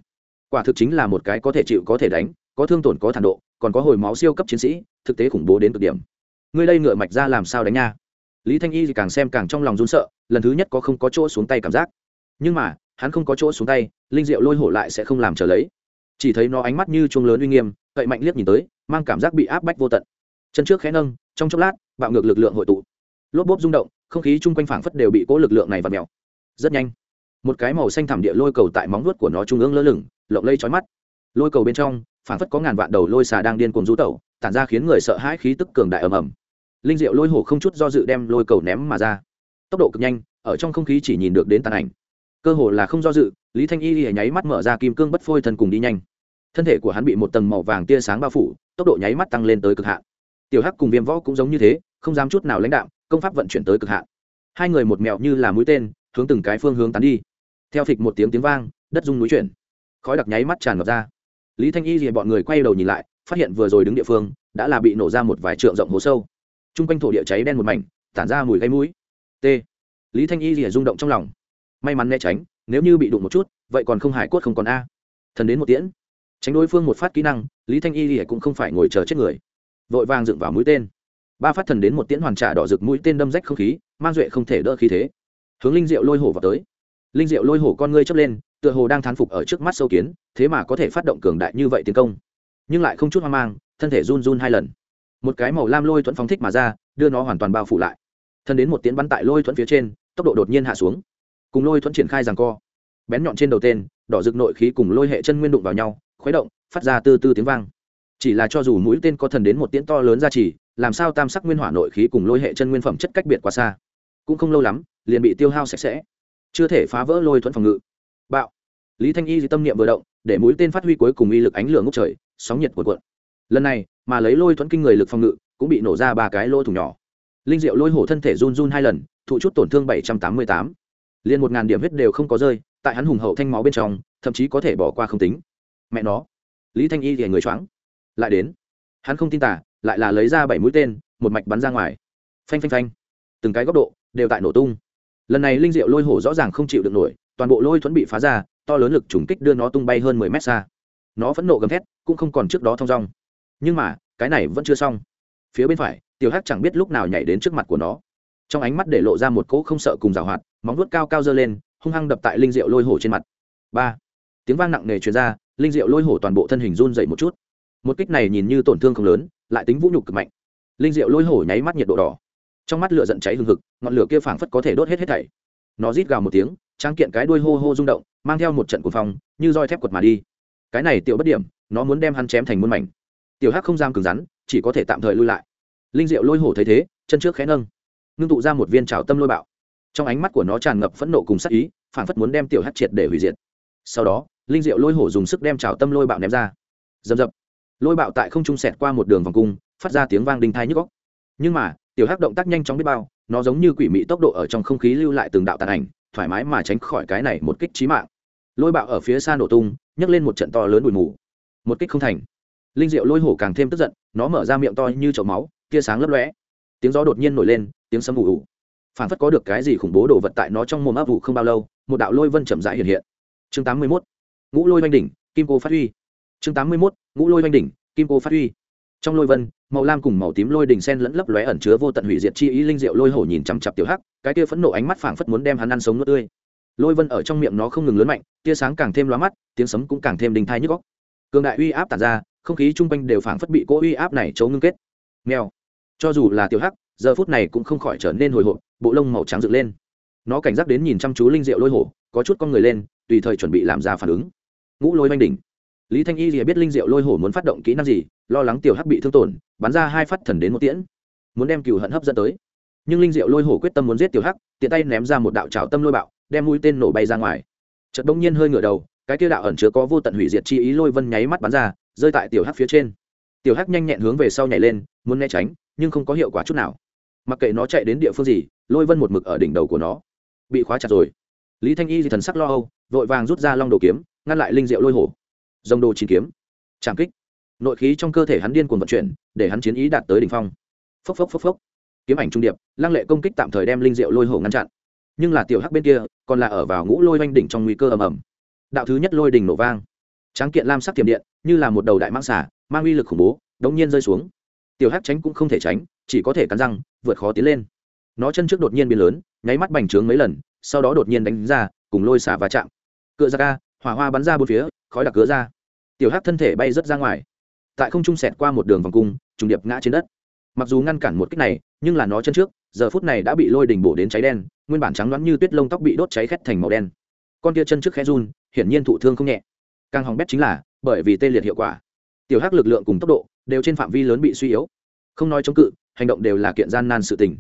Quả thực chính là một cái có thể chịu, có thể đánh, có thương tổn, có thản độ, còn có hồi máu siêu cấp chiến sĩ, thực tế khủng bố đến cực điểm. Ngươi đây ngựa mạch ra làm sao đánh nha? Lý thanh y thì càng xem càng trong lòng run sợ, lần thứ nhất có không có chỗ xuống tay cảm giác. Nhưng mà, hắn không có chỗ xuống tay, linh diệu lôi hổ lại sẽ không làm trở lấy. Chỉ thấy nó ánh mắt như chuông lớn uy nghiêm cậy mạnh liếc nhìn tới, mang cảm giác bị áp bách vô tận. Chân trước khẽ nâng, trong chốc lát, bạo ngược lực lượng hội tụ. Lốp bốp rung động, không khí chung quanh phảng phất đều bị cố lực lượng này vặt mèo. Rất nhanh, một cái màu xanh thảm địa lôi cầu tại móng vuốt của nó trung ương lơ lửng, lộng lây trói mắt. Lôi cầu bên trong, phảng phất có ngàn vạn đầu lôi xà đang điên cuồng rú tẩu, tản ra khiến người sợ hãi khí tức cường đại ầm ầm linh diệu lôi hổ không chút do dự đem lôi cầu ném mà ra. Tốc độ cực nhanh, ở trong không khí chỉ nhìn được đến tàn ảnh. Cơ hồ là không do dự, lý thanh y nháy mắt mở ra kim cương bất phôi thần cùng đi nhanh. Thân thể của hắn bị một tầng màu vàng tia sáng bao phủ, tốc độ nháy mắt tăng lên tới cực hạn. Tiểu hắc cùng viêm võ cũng giống như thế, không dám chút nào lãnh đạo công pháp vận chuyển tới cực hạn. Hai người một mèo như là mũi tên, hướng từng cái phương hướng tán đi. Theo phịch một tiếng tiếng vang, đất rung núi chuyển. Khói đặc nháy mắt tràn ngập ra. Lý thanh y thì bọn người quay đầu nhìn lại, phát hiện vừa rồi đứng địa phương, đã là bị nổ ra một vài trượng rộng hố sâu t r u n g quanh thổ địa cháy đen một mảnh, tản ra mùi gây mũi. T. Lý thanh y rìa rung động trong lòng. May mắn né tránh, nếu như bị đụng một chút, vậy còn không hải cốt không còn a. Thần đến một tiễn. Tránh đối phương một phát kỹ năng, lý thanh y rìa cũng không phải ngồi chờ chết người. Vội vàng dựng vào mũi tên. Ba phát thần đến một tiễn hoàn trả đỏ rực mũi tên đâm rách không khí man duệ không thể đỡ khí thế. Hướng linh diệu lôi hổ vào tới. Linh diệu lôi hổ con ngươi chấp lên, tựa hồ đang thán phục ở trước mắt sâu kiến, thế mà có thể phát động cường đại như vậy tiến công. Nhưng lại không chút hoang mang, thân thể run run hai lần một cái màu lam lôi thuẫn phóng thích mà ra, đưa nó hoàn toàn bao phủ lại. Thân đến một tiến bắn tại lôi thuẫn phía trên, tốc độ đột nhiên hạ xuống. Cùng lôi thuẫn triển khai rằng co. Bén nhọn trên đầu tên, đỏ rực nội khí cùng lôi hệ chân nguyên đụng vào nhau, khuấy động, phát ra tư tư tiếng vang. Chỉ là cho dù mũi tên có thần đến một tiễn to lớn ra chỉ, làm sao tam sắc nguyên hỏa nội khí cùng lôi hệ chân nguyên phẩm chất cách biệt quá xa? Cũng không lâu lắm, liền bị tiêu hao sạch sẽ. Chưa thể phá vỡ lôi thuẫn phòng ngự. Bạo. Lý thanh y tâm niệm vừa động, để mũi tên phát huy cuối cùng y lực ánh lửa ngốc trời, sóng nhiệt cuộn cuộn lần này, mà lấy lôi thuẫn kinh người lực phòng ngự, cũng bị nổ ra ba cái lỗ thủng nhỏ. Linh diệu lôi hổ thân thể run run hai lần, thụ chút tổn thương bảy trăm tám mươi tám. Liền một ngàn điểm huyết đều không có rơi, tại hắn hùng hậu thanh máu bên trong, thậm chí có thể bỏ qua không tính. Mẹ nó. Lý thanh y thì người choáng. Lại đến. Hắn không tin tả lại là lấy ra bảy mũi tên, một mạch bắn ra ngoài. Phanh phanh phanh. Từng cái góc độ, đều tại nổ tung. Lần này linh diệu lôi hổ rõ ràng không chịu được nổi, toàn bộ lôi thuẫn bị phá ra, to lớn lực trùng kích đưa nó tung bay hơn mười mét xa. Nó phẫn nộ gầm thét, cũng không còn trước đó thong dong nhưng mà, cái này vẫn chưa xong. Phía bên phải, tiểu hắc chẳng biết lúc nào nhảy đến trước mặt của nó. Trong ánh mắt để lộ ra một cỗ không sợ cùng rào hoạt, móng vuốt cao cao dơ lên, hung hăng đập tại linh diệu lôi hổ trên mặt. Ba. Tiếng vang nặng nề truyền ra, linh diệu lôi hổ toàn bộ thân hình run dậy một chút. Một kích này nhìn như tổn thương không lớn, lại tính vũ nhục cực mạnh. Linh diệu lôi hổ nháy mắt nhiệt độ đỏ. Trong mắt lửa giận cháy hừng hực, ngọn lửa kia phảng phất có thể đốt hết hết thảy. Nó rít gào một tiếng tráng kiện cái đuôi hô hô rung động, mang theo một trận cuồng phong, như roi thép quật mà đi. Cái này tiểu bất điểm, nó muốn đem hắn chém thành muôn mảnh tiểu hắc không giam cứng rắn, chỉ có thể tạm thời lui lại. Linh diệu lôi hổ thấy thế, chân trước khẽ nâng, ngưng tụ ra một viên trào tâm lôi bạo. Trong ánh mắt của nó tràn ngập phẫn nộ cùng sắc ý, phản phất muốn đem tiểu hắc triệt để hủy diệt. Sau đó, linh diệu lôi hổ dùng sức đem trào tâm lôi bạo ném ra. Dầm dập lôi bạo tại không trung sẹt qua một đường vòng cung, phát ra tiếng vang đinh thai nhức góc nhưng mà, tiểu hắc động tác nhanh chóng biết bao, nó giống như quỷ mị tốc độ ở trong không khí lưu lại từng đạo tàn ảnh, thoải mái mà tránh khỏi cái này một kích trí mạng. Lôi bạo ở phía xa nổ tung, nhấc lên một trận to lớn bụi mù. Một kích không thành linh diệu lôi hổ càng thêm tức giận, nó mở ra miệng to như chậu máu, tia sáng lấp lóe. Tiếng gió đột nhiên nổi lên, tiếng sấm ù ù. Phản phất có được cái gì khủng bố đổ vật tại nó trong mồm áp vụ không bao lâu, một đạo lôi vân chậm rãi hiện hiện. Chương tám mươi mốt. Ngũ lôi oanh đỉnh, kim cô phát huy. Chương tám mươi mốt. Ngũ lôi oanh đỉnh, kim cô phát huy. Trong lôi vân, màu lam cùng màu tím lôi đỉnh sen lẫn lấp lóe ẩn chứa vô tận hủy diệt chi ý, linh diệu lôi hổ nhìn chằm chặp tiểu hắc, cái kia phẫn nộ ánh mắt phảng phất muốn đem hắn ăn sống nước tươi. Lôi vân ở trong miệng nó không ngừng lớn mạnh, tia sáng càng thêm lóa mắt, tiếng sấm cũng càng thêm đình thai nhức góc cường đại uy áp tản ra không khí chung quanh đều phảng phất bị cỗ uy áp này chấu ngưng kết. Mèo. Cho dù là tiểu hắc, giờ phút này cũng không khỏi trở nên hồi hộp, bộ lông màu trắng dựng lên. Nó cảnh giác đến nhìn chăm chú linh diệu lôi hổ, có chút con người lên, tùy thời chuẩn bị làm ra phản ứng. Ngũ lôi oanh đỉnh. Lý thanh y thì biết linh diệu lôi hổ muốn phát động kỹ năng gì, lo lắng tiểu hắc bị thương tổn, bắn ra hai phát thần đến một tiễn. Muốn đem cừu hận hấp dẫn tới. Nhưng linh diệu lôi hổ quyết tâm muốn giết tiểu hắc, tiện tay ném ra một đạo trào tâm lôi bạo, đem mũi tên nổ bay ra ngoài. Chợt bỗng nhiên hơi ngửa đầu, cái tiêu đạo ẩn chứa có vô tận hủy diệt chi ý lôi vân nháy mắt bắn ra rơi tại tiểu hắc phía trên. Tiểu hắc nhanh nhẹn hướng về sau nhảy lên, muốn né tránh, nhưng không có hiệu quả chút nào. Mặc kệ nó chạy đến địa phương gì, lôi vân một mực ở đỉnh đầu của nó. Bị khóa chặt rồi. Lý thanh y thì thần sắc lo âu, vội vàng rút ra long đồ kiếm, ngăn lại linh diệu lôi hổ. Dòng đồ chín kiếm. Trảm kích. Nội khí trong cơ thể hắn điên cuồng vận chuyển, để hắn chiến ý đạt tới đỉnh phong. Phốc phốc phốc phốc. Kiếm ảnh trung điệp, lăng lệ công kích tạm thời đem linh diệu lôi hổ ngăn chặn. Nhưng là tiểu hắc bên kia, còn là ở vào ngũ lôi oanh đỉnh trong nguy cơ ầm ầm. Đạo thứ nhất lôi đỉnh nổ vang tráng kiện lam sắc tiềm điện, như là một đầu đại mang xả mang uy lực khủng bố, đống nhiên rơi xuống. Tiểu hắc tránh cũng không thể tránh, chỉ có thể cắn răng, vượt khó tiến lên. Nó chân trước đột nhiên biến lớn, nháy mắt bành trướng mấy lần, sau đó đột nhiên đánh ra, cùng lôi xả và chạm. Cựa ra ca hỏa hoa bắn ra bốn phía, khói đặc cứa ra. Tiểu hắc thân thể bay rớt ra ngoài. Tại không trung sẹt qua một đường vòng cung, trùng điệp ngã trên đất. Mặc dù ngăn cản một cách này, nhưng là nó chân trước, giờ phút này đã bị lôi đỉnh bổ đến cháy đen, nguyên bản trắng đoán như tuyết lông tóc bị đốt cháy khét thành màu đen. Con kia chân trước khẽ run, hiển nhiên thụ thương không nhẹ càng hỏng bét chính là, bởi vì tê liệt hiệu quả. Tiểu hắc lực lượng cùng tốc độ đều trên phạm vi lớn bị suy yếu. Không nói chống cự, hành động đều là kiện gian nan sự tình.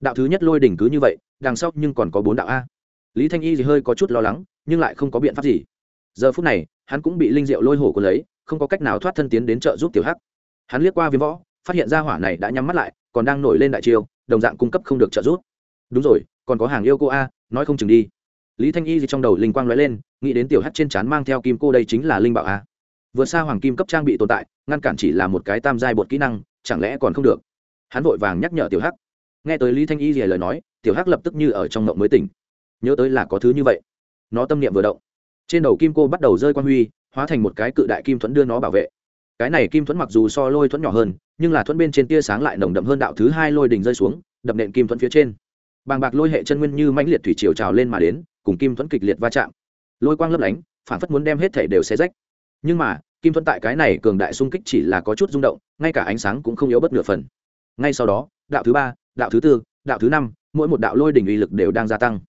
Đạo thứ nhất lôi đỉnh cứ như vậy, đằng sau nhưng còn có bốn đạo a. Lý thanh y thì hơi có chút lo lắng, nhưng lại không có biện pháp gì. Giờ phút này, hắn cũng bị linh diệu lôi hổ của lấy, không có cách nào thoát thân tiến đến trợ giúp tiểu hắc. Hắn liếc qua viêm võ, phát hiện ra hỏa này đã nhắm mắt lại, còn đang nổi lên đại chiêu, đồng dạng cung cấp không được trợ giúp. Đúng rồi, còn có hàng yêu cô a, nói không chừng đi lý thanh y gì trong đầu linh quang lóe lên, nghĩ đến tiểu hắt trên trán mang theo kim cô đây chính là linh bảo a. Vượt xa hoàng kim cấp trang bị tồn tại, ngăn cản chỉ là một cái tam giai bột kỹ năng, chẳng lẽ còn không được? Hắn vội vàng nhắc nhở tiểu hắc. Nghe tới lý thanh y gì lời nói, tiểu hắc lập tức như ở trong mộng mới tỉnh. Nhớ tới là có thứ như vậy. Nó tâm niệm vừa động. Trên đầu kim cô bắt đầu rơi quan huy, hóa thành một cái cự đại kim thuẫn đưa nó bảo vệ. Cái này kim thuẫn mặc dù so lôi thuẫn nhỏ hơn, nhưng là thuẫn bên trên tia sáng lại nồng đậm hơn đạo thứ hai lôi đình rơi xuống, đập nện kim thuẫn phía trên. Bàng bạc lôi hệ chân nguyên như mãnh liệt thủy triều trào lên mà đến cùng kim thuẫn kịch liệt va chạm. Lôi quang lấp lánh, phản phất muốn đem hết thể đều xé rách. Nhưng mà, kim thuẫn tại cái này cường đại xung kích chỉ là có chút rung động, ngay cả ánh sáng cũng không yếu bất nửa phần. Ngay sau đó, đạo thứ ba, đạo thứ tư, đạo thứ năm, mỗi một đạo lôi đỉnh uy lực đều đang gia tăng.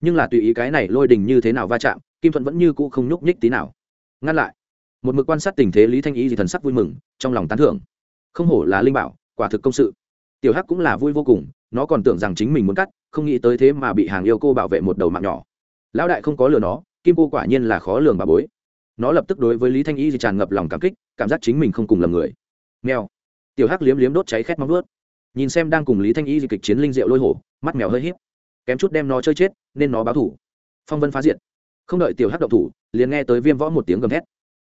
Nhưng là tùy ý cái này lôi đỉnh như thế nào va chạm, kim thuẫn vẫn như cũ không nhúc nhích tí nào. Ngăn lại, một mực quan sát tình thế lý thanh ý thì thần sắc vui mừng, trong lòng tán thưởng. Không hổ là linh bảo, quả thực công sự. Tiểu hắc cũng là vui vô cùng, nó còn tưởng rằng chính mình muốn cắt, không nghĩ tới thế mà bị hàng yêu cô bảo vệ một đầu mạng nhỏ lão đại không có lừa nó, kim cô quả nhiên là khó lường bà bối. Nó lập tức đối với lý thanh y thì tràn ngập lòng cảm kích, cảm giác chính mình không cùng lầm người. Mèo. Tiểu hắc liếm liếm đốt cháy khét móng vớt nhìn xem đang cùng lý thanh y thì kịch chiến linh diệu lôi hổ, mắt mèo hơi hiếp kém chút đem nó chơi chết, nên nó báo thủ. Phong vân phá diệt. Không đợi tiểu hắc động thủ, liền nghe tới viêm võ một tiếng gầm thét.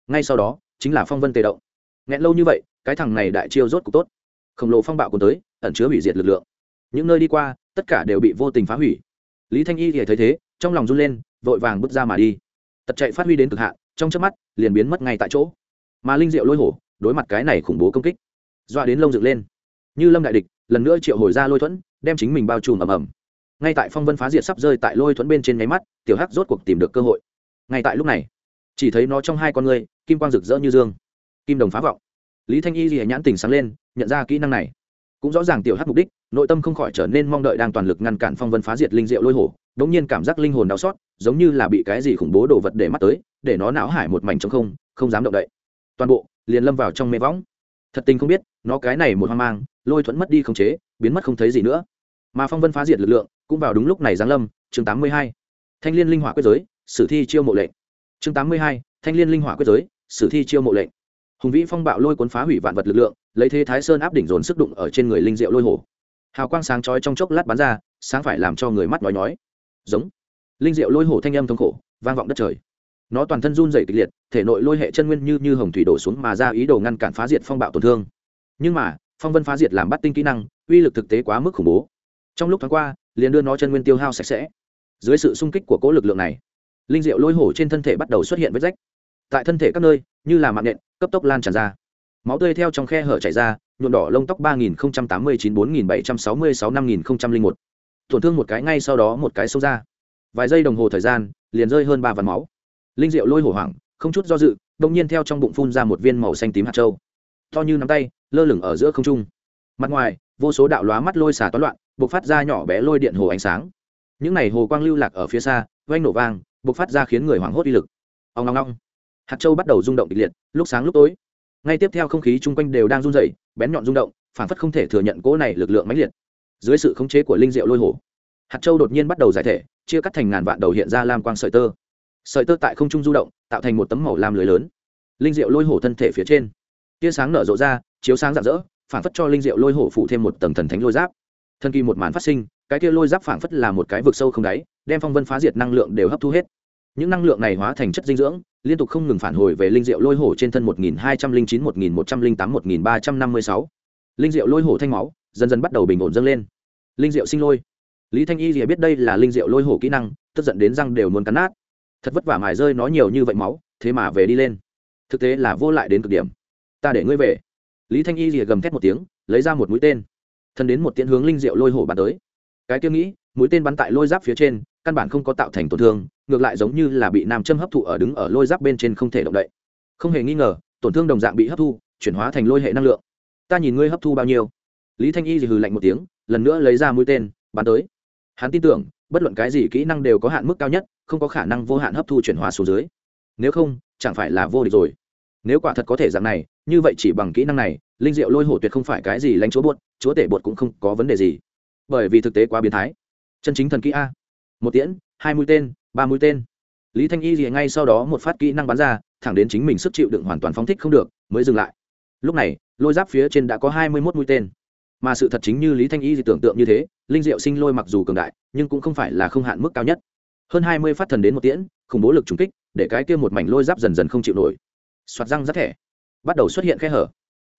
Ngay sau đó, chính là phong vân tề động. Nghẹn lâu như vậy, cái thằng này đại chiêu rốt cục tốt. Khổng lồ phong bạo còn tới, ẩn chứa hủy diệt lực lượng. Những nơi đi qua, tất cả đều bị vô tình phá hủy. Lý thanh y thì thấy thế trong lòng run lên, vội vàng bước ra mà đi. Tật chạy phát huy đến cực hạn, trong chớp mắt, liền biến mất ngay tại chỗ. Mà linh diệu lôi hổ, đối mặt cái này khủng bố công kích, doa đến lông dựng lên. Như lâm đại địch, lần nữa triệu hồi ra lôi thuẫn, đem chính mình bao trùm ầm ầm. Ngay tại phong vân phá diệt sắp rơi tại lôi thuẫn bên trên nháy mắt, tiểu hắc rốt cuộc tìm được cơ hội. Ngay tại lúc này, chỉ thấy nó trong hai con ngươi, kim quang rực rỡ như dương. Kim đồng phá vọng. Lý thanh y ghi nhãn tình sáng lên, nhận ra kỹ năng này cũng rõ ràng tiểu hắc mục đích, nội tâm không khỏi trở nên mong đợi đang toàn lực ngăn cản phong vân phá diệt linh diệu lôi hổ đ ỗ n g nhiên cảm giác linh hồn đau xót, giống như là bị cái gì khủng bố đồ vật để mắt tới, để nó não hải một mảnh trong không không dám động đậy. Toàn bộ, liền lâm vào trong mê võng. Thật tình không biết, nó cái này một hoang mang, lôi thuẫn mất đi khống chế, biến mất không thấy gì nữa. Mà phong vân phá diệt lực lượng, cũng vào đúng lúc này giáng lâm, chương tám mươi hai. Thanh l i ê n linh hỏa quyết giới, sử thi chiêu mộ lệnh. Chương tám mươi hai, thanh l i ê n linh hỏa quyết giới, sử thi chiêu mộ lệnh hùng vĩ phong bạo lôi cuốn phá hủy vạn vật lực lượng, lấy thế thái sơn áp đỉnh dồn sức đụng ở trên người linh diệu lôi hổ hào quang sáng chói trong chốc lát bắn ra, sáng phải làm cho người mắt nói nói giống. Linh diệu lôi hổ thanh âm thống khổ, vang vọng đất trời. Nó toàn thân run rẩy kịch liệt, thể nội lôi hệ chân nguyên như như hồng thủy đổ xuống mà ra ý đồ ngăn cản phá diệt phong bạo tổn thương. Nhưng mà, phong vân phá diệt làm bắt tinh kỹ năng, uy lực thực tế quá mức khủng bố. Trong lúc tháng qua, liền đưa nó chân nguyên tiêu hao sạch sẽ. Dưới sự sung kích của cỗ lực lượng này, linh diệu lôi hổ trên thân thể bắt đầu xuất hiện vết rách tại thân thể các nơi như là mạng nện, cấp tốc lan tràn ra. Máu tươi theo trong khe hở chảy ra nhuộm đỏ lông tóc ba nghìn tám mươi chín bốn nghìn bảy trăm sáu mươi sáu năm nghìn một. Tổn thương một cái ngay sau đó một cái xông ra. Vài giây đồng hồ thời gian liền rơi hơn ba vạn máu. Linh diệu lôi hổ hoảng không chút do dự đông nhiên theo trong bụng phun ra một viên màu xanh tím hạt trâu to như nắm tay lơ lửng ở giữa không trung. Mặt ngoài vô số đạo lóa mắt lôi xả toán loạn b ộ c phát ra nhỏ bé lôi điện hồ ánh sáng. Những n à y hồ quang lưu lạc ở phía xa oanh nổ vang b ộ c phát ra khiến người hoảng hốt uy lực. Ông long long hạt châu bắt đầu rung động kịch liệt, lúc sáng lúc tối. Ngay tiếp theo không khí chung quanh đều đang run dày bén nhọn rung động, phản phất không thể thừa nhận cỗ này lực lượng mãnh liệt. Dưới sự khống chế của linh diệu lôi hổ, hạt châu đột nhiên bắt đầu giải thể, chia cắt thành ngàn vạn đầu hiện ra lam quang sợi tơ. Sợi tơ tại không trung du động, tạo thành một tấm màu lam lưới lớn. Linh diệu lôi hổ thân thể phía trên, tia sáng nở rộ ra, chiếu sáng rạng rỡ, phản phất cho linh diệu lôi hổ phụ thêm một tầng thần thánh lôi giáp. Thần kỳ một màn phát sinh, cái kia lôi giáp phản phất là một cái vực sâu không đáy, đem phong vân phá diệt năng lượng đều hấp thu hết. Những năng lượng này hóa thành chất dinh dưỡng liên tục không ngừng phản hồi về linh diệu lôi hổ trên thân 1209 1108 1356. linh diệu lôi hổ thanh máu dần dần bắt đầu bình ổn dâng lên. Linh diệu sinh lôi. Lý thanh y liền biết đây là linh diệu lôi hổ kỹ năng, tức giận đến răng đều muốn cắn nát. Thật vất vả mài rơi nó nhiều như vậy máu, thế mà về đi lên. Thực tế là vô lại đến cực điểm. Ta để ngươi về. Lý thanh y liền gầm thét một tiếng, lấy ra một mũi tên. Thân đến một tiễn hướng linh diệu lôi hổ bắn tới. Cái kia nghĩ, mũi tên bắn tại lôi giáp phía trên, căn bản không có tạo thành tổn thương ngược lại giống như là bị nam châm hấp thụ ở đứng ở lôi giáp bên trên không thể động đậy. Không hề nghi ngờ, tổn thương đồng dạng bị hấp thu, chuyển hóa thành lôi hệ năng lượng. Ta nhìn ngươi hấp thu bao nhiêu? Lý thanh y thì hừ lạnh một tiếng, lần nữa lấy ra mũi tên, bắn tới. Hắn tin tưởng, bất luận cái gì kỹ năng đều có hạn mức cao nhất, không có khả năng vô hạn hấp thu chuyển hóa xuống dưới. Nếu không, chẳng phải là vô địch rồi. Nếu quả thật có thể dạng này, như vậy chỉ bằng kỹ năng này, linh diệu lôi hổ tuyệt không phải cái gì lãnh chúa buốt, chúa tể bột cũng không có vấn đề gì. Bởi vì thực tế quá biến thái. Chân chính thần kỹ a. Một tiễn, hai mũi tên ba mũi tên. Lý thanh y thì ngay sau đó một phát kỹ năng bắn ra, thẳng đến chính mình sức chịu đựng hoàn toàn phóng thích không được, mới dừng lại. Lúc này, lôi giáp phía trên đã có hai mươi mốt mũi tên. Mà sự thật chính như lý thanh y thì tưởng tượng như thế, linh diệu sinh lôi mặc dù cường đại, nhưng cũng không phải là không hạn mức cao nhất. Hơn hai mươi phát thần đến một tiễn, khủng bố lực trùng kích, để cái kia một mảnh lôi giáp dần dần không chịu nổi. Soạt răng rất thẻ. Bắt đầu xuất hiện khe hở.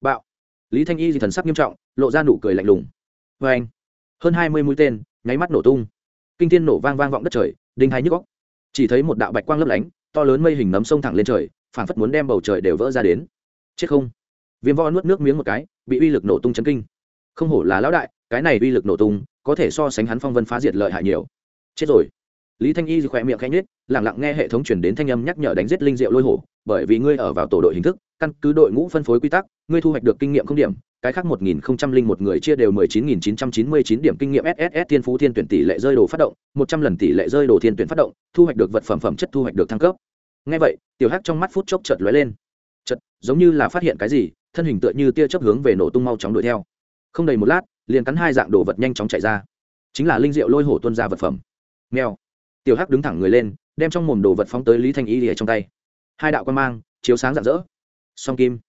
Bạo. Lý thanh y thì thần sắc nghiêm trọng, lộ ra nụ cười lạnh lùng. Vê anh hơn hai mươi mũi tên, nháy mắt nổ tung. Kinh thiên nổ vang vang vọng đất trời đinh hai nhức góc. Chỉ thấy một đạo bạch quang lấp lánh, to lớn mây hình nấm sông thẳng lên trời, phảng phất muốn đem bầu trời đều vỡ ra đến. Chết không. Viêm vo nuốt nước miếng một cái, bị uy lực nổ tung chấn kinh. Không hổ là lão đại, cái này uy lực nổ tung, có thể so sánh hắn phong vân phá diệt lợi hại nhiều. Chết rồi. Lý thanh y khỏe miệng khanh nhếch lẳng lặng nghe hệ thống truyền đến thanh âm nhắc nhở đánh giết linh diệu lôi hổ, bởi vì ngươi ở vào tổ đội hình thức, căn cứ đội ngũ phân phối quy tắc, ngươi thu hoạch được kinh nghiệm không điểm cái khác một nghìn không trăm linh một người chia đều mười chín nghìn chín trăm chín mươi chín điểm kinh nghiệm sss thiên phú thiên tuyển tỷ lệ rơi đồ phát động, một trăm lần tỷ lệ rơi đồ thiên tuyển phát động, thu hoạch được vật phẩm phẩm chất thu hoạch được thăng cấp. Ngay vậy, tiểu hắc trong mắt phút chốc chợt lóe lên. Chợt, giống như là phát hiện cái gì, thân hình tựa như tia chớp hướng về nổ tung mau chóng đuổi theo. Không đầy một lát, liền cắn hai dạng đồ vật nhanh chóng chạy ra. Chính là linh diệu lôi hổ tuân ra vật phẩm. Nghèo tiểu hắc đứng thẳng người lên, đem trong mồm đồ vật phóng tới lý thanh y lìa trong tay. Hai đạo quan mang, chiếu sáng rạng rỡ. Song kim.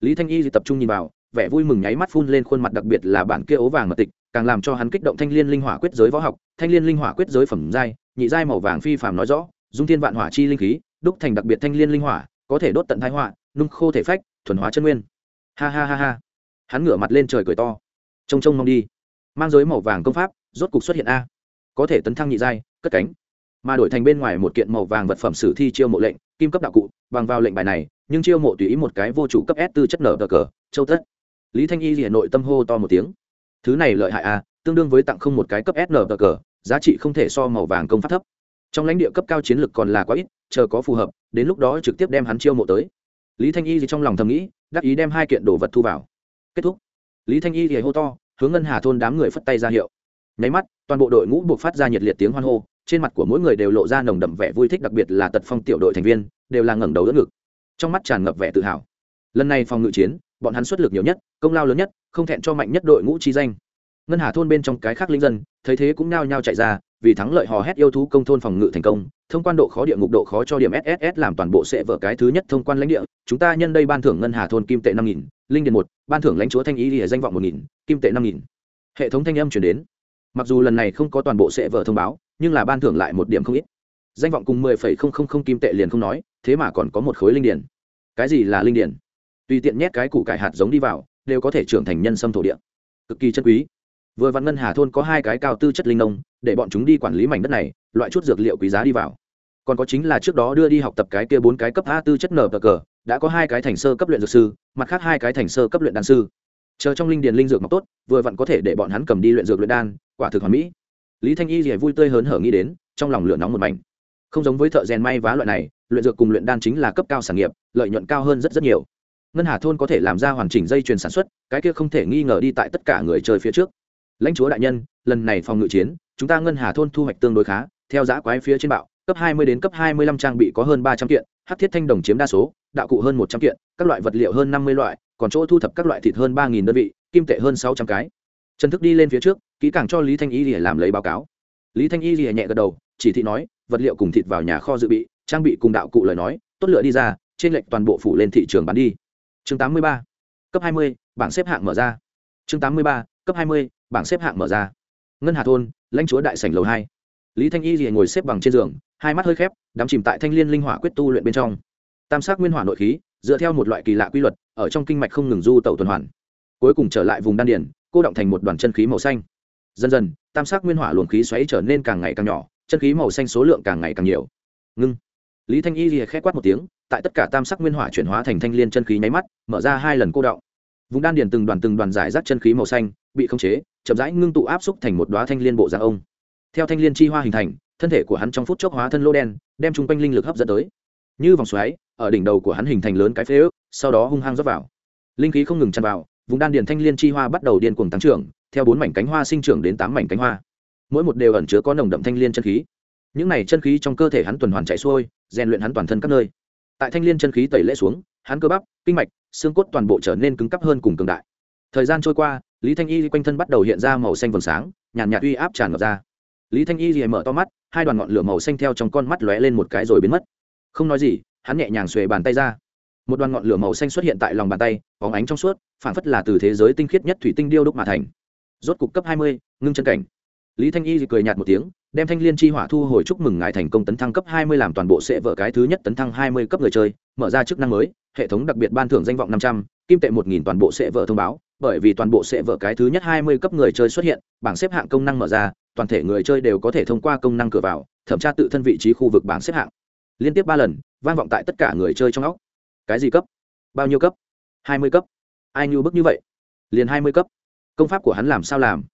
Lý thanh y thì tập trung nhìn vào vẻ vui mừng nháy mắt phun lên khuôn mặt đặc biệt là bản kia ố vàng mật tịch, càng làm cho hắn kích động thanh liên linh hỏa quyết giới võ học, thanh liên linh hỏa quyết giới phẩm giai, nhị giai màu vàng phi phàm nói rõ, dung thiên vạn hỏa chi linh khí, đúc thành đặc biệt thanh liên linh hỏa, có thể đốt tận thái hỏa nung khô thể phách, thuần hóa chân nguyên. Ha ha ha ha. Hắn ngửa mặt lên trời cười to. Trông trông mong đi. Mang giới màu vàng công pháp, rốt cục xuất hiện a. Có thể tấn thăng nhị giai, cất cánh. Mà đổi thành bên ngoài một kiện màu vàng vật phẩm sử thi chiêu mộ lệnh, kim cấp đạo cụ, bằng vào lệnh bài này, nhưng chiêu mộ tùy ý một cái vô chủ cấp s tư chất nở cờ, châu tất lý thanh y liền nội tâm hô to một tiếng. Thứ này lợi hại à tương đương với tặng không một cái cấp sn cờ giá trị không thể so màu vàng công pháp thấp. Trong lãnh địa cấp cao chiến lược còn là quá ít, chờ có phù hợp, đến lúc đó trực tiếp đem hắn chiêu mộ tới. Lý thanh y thì trong lòng thầm nghĩ, đắc ý đem hai kiện đồ vật thu vào. Kết thúc. Lý thanh y thì hô to, hướng ngân hà thôn đám người phất tay ra hiệu. Nháy mắt, toàn bộ đội ngũ buộc phát ra nhiệt liệt tiếng hoan hô, trên mặt của mỗi người đều lộ ra nồng đậm vẻ vui thích đặc biệt là tật phong tiểu đội thành viên, đều là ngẩng đầu đỡ ngực. Trong mắt tràn ngập vẻ tự hào. Lần này phòng ngự chiến bọn hắn xuất lực nhiều nhất, công lao lớn nhất, không thẹn cho mạnh nhất đội ngũ chi danh. Ngân hà thôn bên trong cái khác linh dân, thấy thế cũng nao nhao chạy ra, vì thắng lợi hò hét yêu thú công thôn phòng ngự thành công, thông quan độ khó địa ngục độ khó cho điểm sss làm toàn bộ sẽ vở cái thứ nhất thông quan lãnh địa. Chúng ta nhân đây ban thưởng ngân hà thôn kim tệ năm nghìn, linh điện một, ban thưởng lãnh chúa thanh ý địa danh vọng một nghìn, kim tệ năm nghìn. Hệ thống thanh âm chuyển đến. Mặc dù lần này không có toàn bộ sẽ vở thông báo, nhưng là ban thưởng lại một điểm không ít. Danh vọng cùng mười phẩy không không không kim tệ liền không nói, thế mà còn có một khối linh điển cái gì là linh điển tùy tiện nhét cái củ cải hạt giống đi vào, đều có thể trưởng thành nhân sâm thổ địa. Cực kỳ chân quý. Vừa văn ngân hà thôn có hai cái cao tư chất linh nông, để bọn chúng đi quản lý mảnh đất này, loại chút dược liệu quý giá đi vào. Còn có chính là trước đó đưa đi học tập cái kia bốn cái cấp a tư chất nở cờ, đã có hai cái thành sơ cấp luyện dược sư, mặt khác hai cái thành sơ cấp luyện đan sư. Chờ trong linh điền linh dược mọc tốt, vừa vặn có thể để bọn hắn cầm đi luyện dược luyện đan, quả thực hoàn mỹ. Lý thanh y thì vui tươi hớn hở nghĩ đến, trong lòng lửa nóng một mảnh. Không giống với thợ rèn may vá loại này, luyện dược cùng luyện đan chính là cấp cao sản nghiệp, lợi nhuận cao hơn rất rất nhiều ngân hà thôn có thể làm ra hoàn chỉnh dây chuyền sản xuất, cái kia không thể nghi ngờ đi tại tất cả người chơi phía trước. Lãnh chúa đại nhân, lần này phòng ngự chiến, chúng ta ngân hà thôn thu hoạch tương đối khá, theo giá quái phía trên bạo, cấp 20 đến cấp 25 trang bị có hơn 300 kiện hắc thiết thanh đồng chiếm đa số, đạo cụ hơn 100 kiện, các loại vật liệu hơn 50 loại, còn chỗ thu thập các loại thịt hơn 3.000 đơn vị, kim tệ hơn 600 cái. Trần thức đi lên phía trước, kỹ càng cho lý thanh y lìa làm lấy báo cáo. Lý thanh y lìa nhẹ gật đầu, chỉ thị nói, vật liệu cùng thịt vào nhà kho dự bị, trang bị cùng đạo cụ lời nói, tốt lựa đi ra, trên lệnh toàn bộ phủ lên thị trường bán đi chương 83. cấp 20, bảng xếp hạng mở ra. Chương 83, cấp 20, bảng xếp hạng mở ra. Ngân hà thôn lãnh chúa đại sảnh lầu hai. Lý thanh y lìa ngồi xếp bằng trên giường hai mắt hơi khép đắm chìm tại thanh liên linh hỏa quyết tu luyện bên trong. Tam sắc nguyên hỏa nội khí dựa theo một loại kỳ lạ quy luật ở trong kinh mạch không ngừng du tẩu tuần hoàn. Cuối cùng trở lại vùng đan điển cô động thành một đoàn chân khí màu xanh. Dần dần tam sắc nguyên hỏa luồng khí xoáy trở nên càng ngày càng nhỏ chân khí màu xanh số lượng càng ngày càng nhiều. Ngưng. Lý thanh y lìa khẽ quát một tiếng tại tất cả tam sắc nguyên hỏa chuyển hóa thành thanh liên chân khí nháy mắt, mở ra hai lần cô động. Vùng đan điền từng đoàn từng đoàn giải rác chân khí màu xanh bị khống chế, chậm rãi ngưng tụ áp xúc thành một đoá thanh liên bộ dạng ông. Theo thanh liên chi hoa hình thành, thân thể của hắn trong phút chốc hóa thân lô đen, đem chung quanh linh lực hấp dẫn tới. Như vòng xoáy, ở đỉnh đầu của hắn hình thành lớn cái phế ước, sau đó hung hăng rót vào. Linh khí không ngừng tràn vào, vùng đan điền thanh liên chi hoa bắt đầu điên cuồng tăng trưởng, theo bốn mảnh cánh hoa sinh trưởng đến tám mảnh cánh hoa. Mỗi một đều ẩn chứa có nồng đậm thanh liên chân khí. Những này chân khí trong cơ thể hắn tuần hoàn chạy xuôi, rèn luyện hắn toàn thân các nơi tại thanh liên chân khí tẩy lễ xuống, hắn cơ bắp, kinh mạch, xương cốt toàn bộ trở nên cứng cắp hơn cùng cường đại. Thời gian trôi qua, lý thanh y quanh thân bắt đầu hiện ra màu xanh vầng sáng, nhàn nhạt uy áp tràn ngập ra. Lý thanh y mở to mắt, hai đoàn ngọn lửa màu xanh theo trong con mắt lóe lên một cái rồi biến mất. Không nói gì, hắn nhẹ nhàng xuề bàn tay ra. Một đoàn ngọn lửa màu xanh xuất hiện tại lòng bàn tay, bóng ánh trong suốt phản phất là từ thế giới tinh khiết nhất thủy tinh điêu đúc mà thành. Rốt cục cấp hai mươi, ngưng chân cảnh lý thanh y cười nhạt một tiếng, đem thanh liên chi hỏa thu hồi chúc mừng ngài thành công tấn thăng cấp hai mươi làm toàn bộ sẽ vợ cái thứ nhất tấn thăng hai mươi cấp người chơi, mở ra chức năng mới, hệ thống đặc biệt ban thưởng danh vọng năm trăm, kim tệ một nghìn toàn bộ sẽ vợ thông báo, bởi vì toàn bộ sẽ vợ cái thứ nhất hai mươi cấp người chơi xuất hiện, bảng xếp hạng công năng mở ra, toàn thể người chơi đều có thể thông qua công năng cửa vào, thẩm tra tự thân vị trí khu vực bảng xếp hạng. Liên tiếp ba lần, vang vọng tại tất cả người chơi trong óc. Cái gì cấp? Bao nhiêu cấp? Hai mươi cấp. Ai nhu bức như vậy? Liền hai mươi cấp. Công pháp của hắn làm sao làm?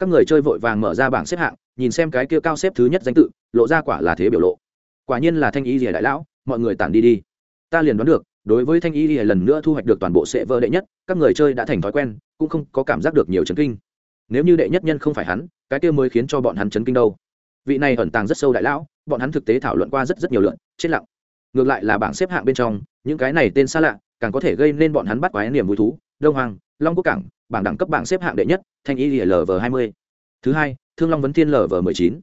Các người chơi vội vàng mở ra bảng xếp hạng, nhìn xem cái kia cao xếp thứ nhất danh tự, lộ ra quả là thế biểu lộ. Quả nhiên là thanh y rìa đại lão, mọi người tản đi đi. Ta liền đoán được, đối với thanh y rìa lần nữa thu hoạch được toàn bộ sệ vơ đệ nhất, các người chơi đã thành thói quen, cũng không có cảm giác được nhiều chấn kinh. Nếu như đệ nhất nhân không phải hắn, cái kia mới khiến cho bọn hắn chấn kinh đâu. Vị này ẩn tàng rất sâu đại lão, bọn hắn thực tế thảo luận qua rất rất nhiều lượn chết lặng. Ngược lại là bảng xếp hạng bên trong, những cái này tên xa lạ, càng có thể gây nên bọn hắn bắt quái niềm vui thú. Đông hoàng long quốc cảng bảng đẳng cấp bảng xếp hạng đệ nhất thanh y lv hai mươi thứ hai thương long vấn thiên lv m ộ chín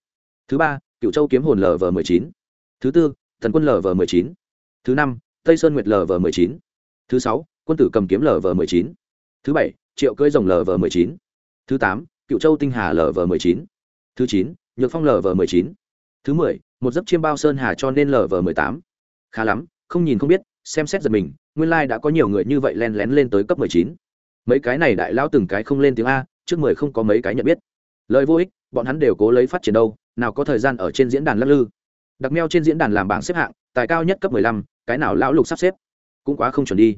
thứ ba cựu châu kiếm hồn lv m ộ chín thứ tư thần quân lv m ộ chín thứ năm tây sơn nguyệt lv m ộ chín thứ sáu quân tử cầm kiếm lv m ộ chín thứ bảy triệu cưỡi rồng lv m ộ chín thứ tám cựu châu tinh hà lv m ộ chín thứ chín nhược phong lv m ộ chín thứ mười một giấc chiêm bao sơn hà cho nên lv m ộ tám khá lắm không nhìn không biết xem xét giật mình nguyên lai、like、đã có nhiều người như vậy len lén lên tới cấp mười chín mấy cái này đại lao từng cái không lên tiếng a, trước mười không có mấy cái nhận biết. Lời vô ích, bọn hắn đều cố lấy phát triển đâu, nào có thời gian ở trên diễn đàn lắc lư. Đặc meo trên diễn đàn làm bảng xếp hạng, tài cao nhất cấp mười lăm, cái nào lão lục sắp xếp. Cũng quá không chuẩn đi.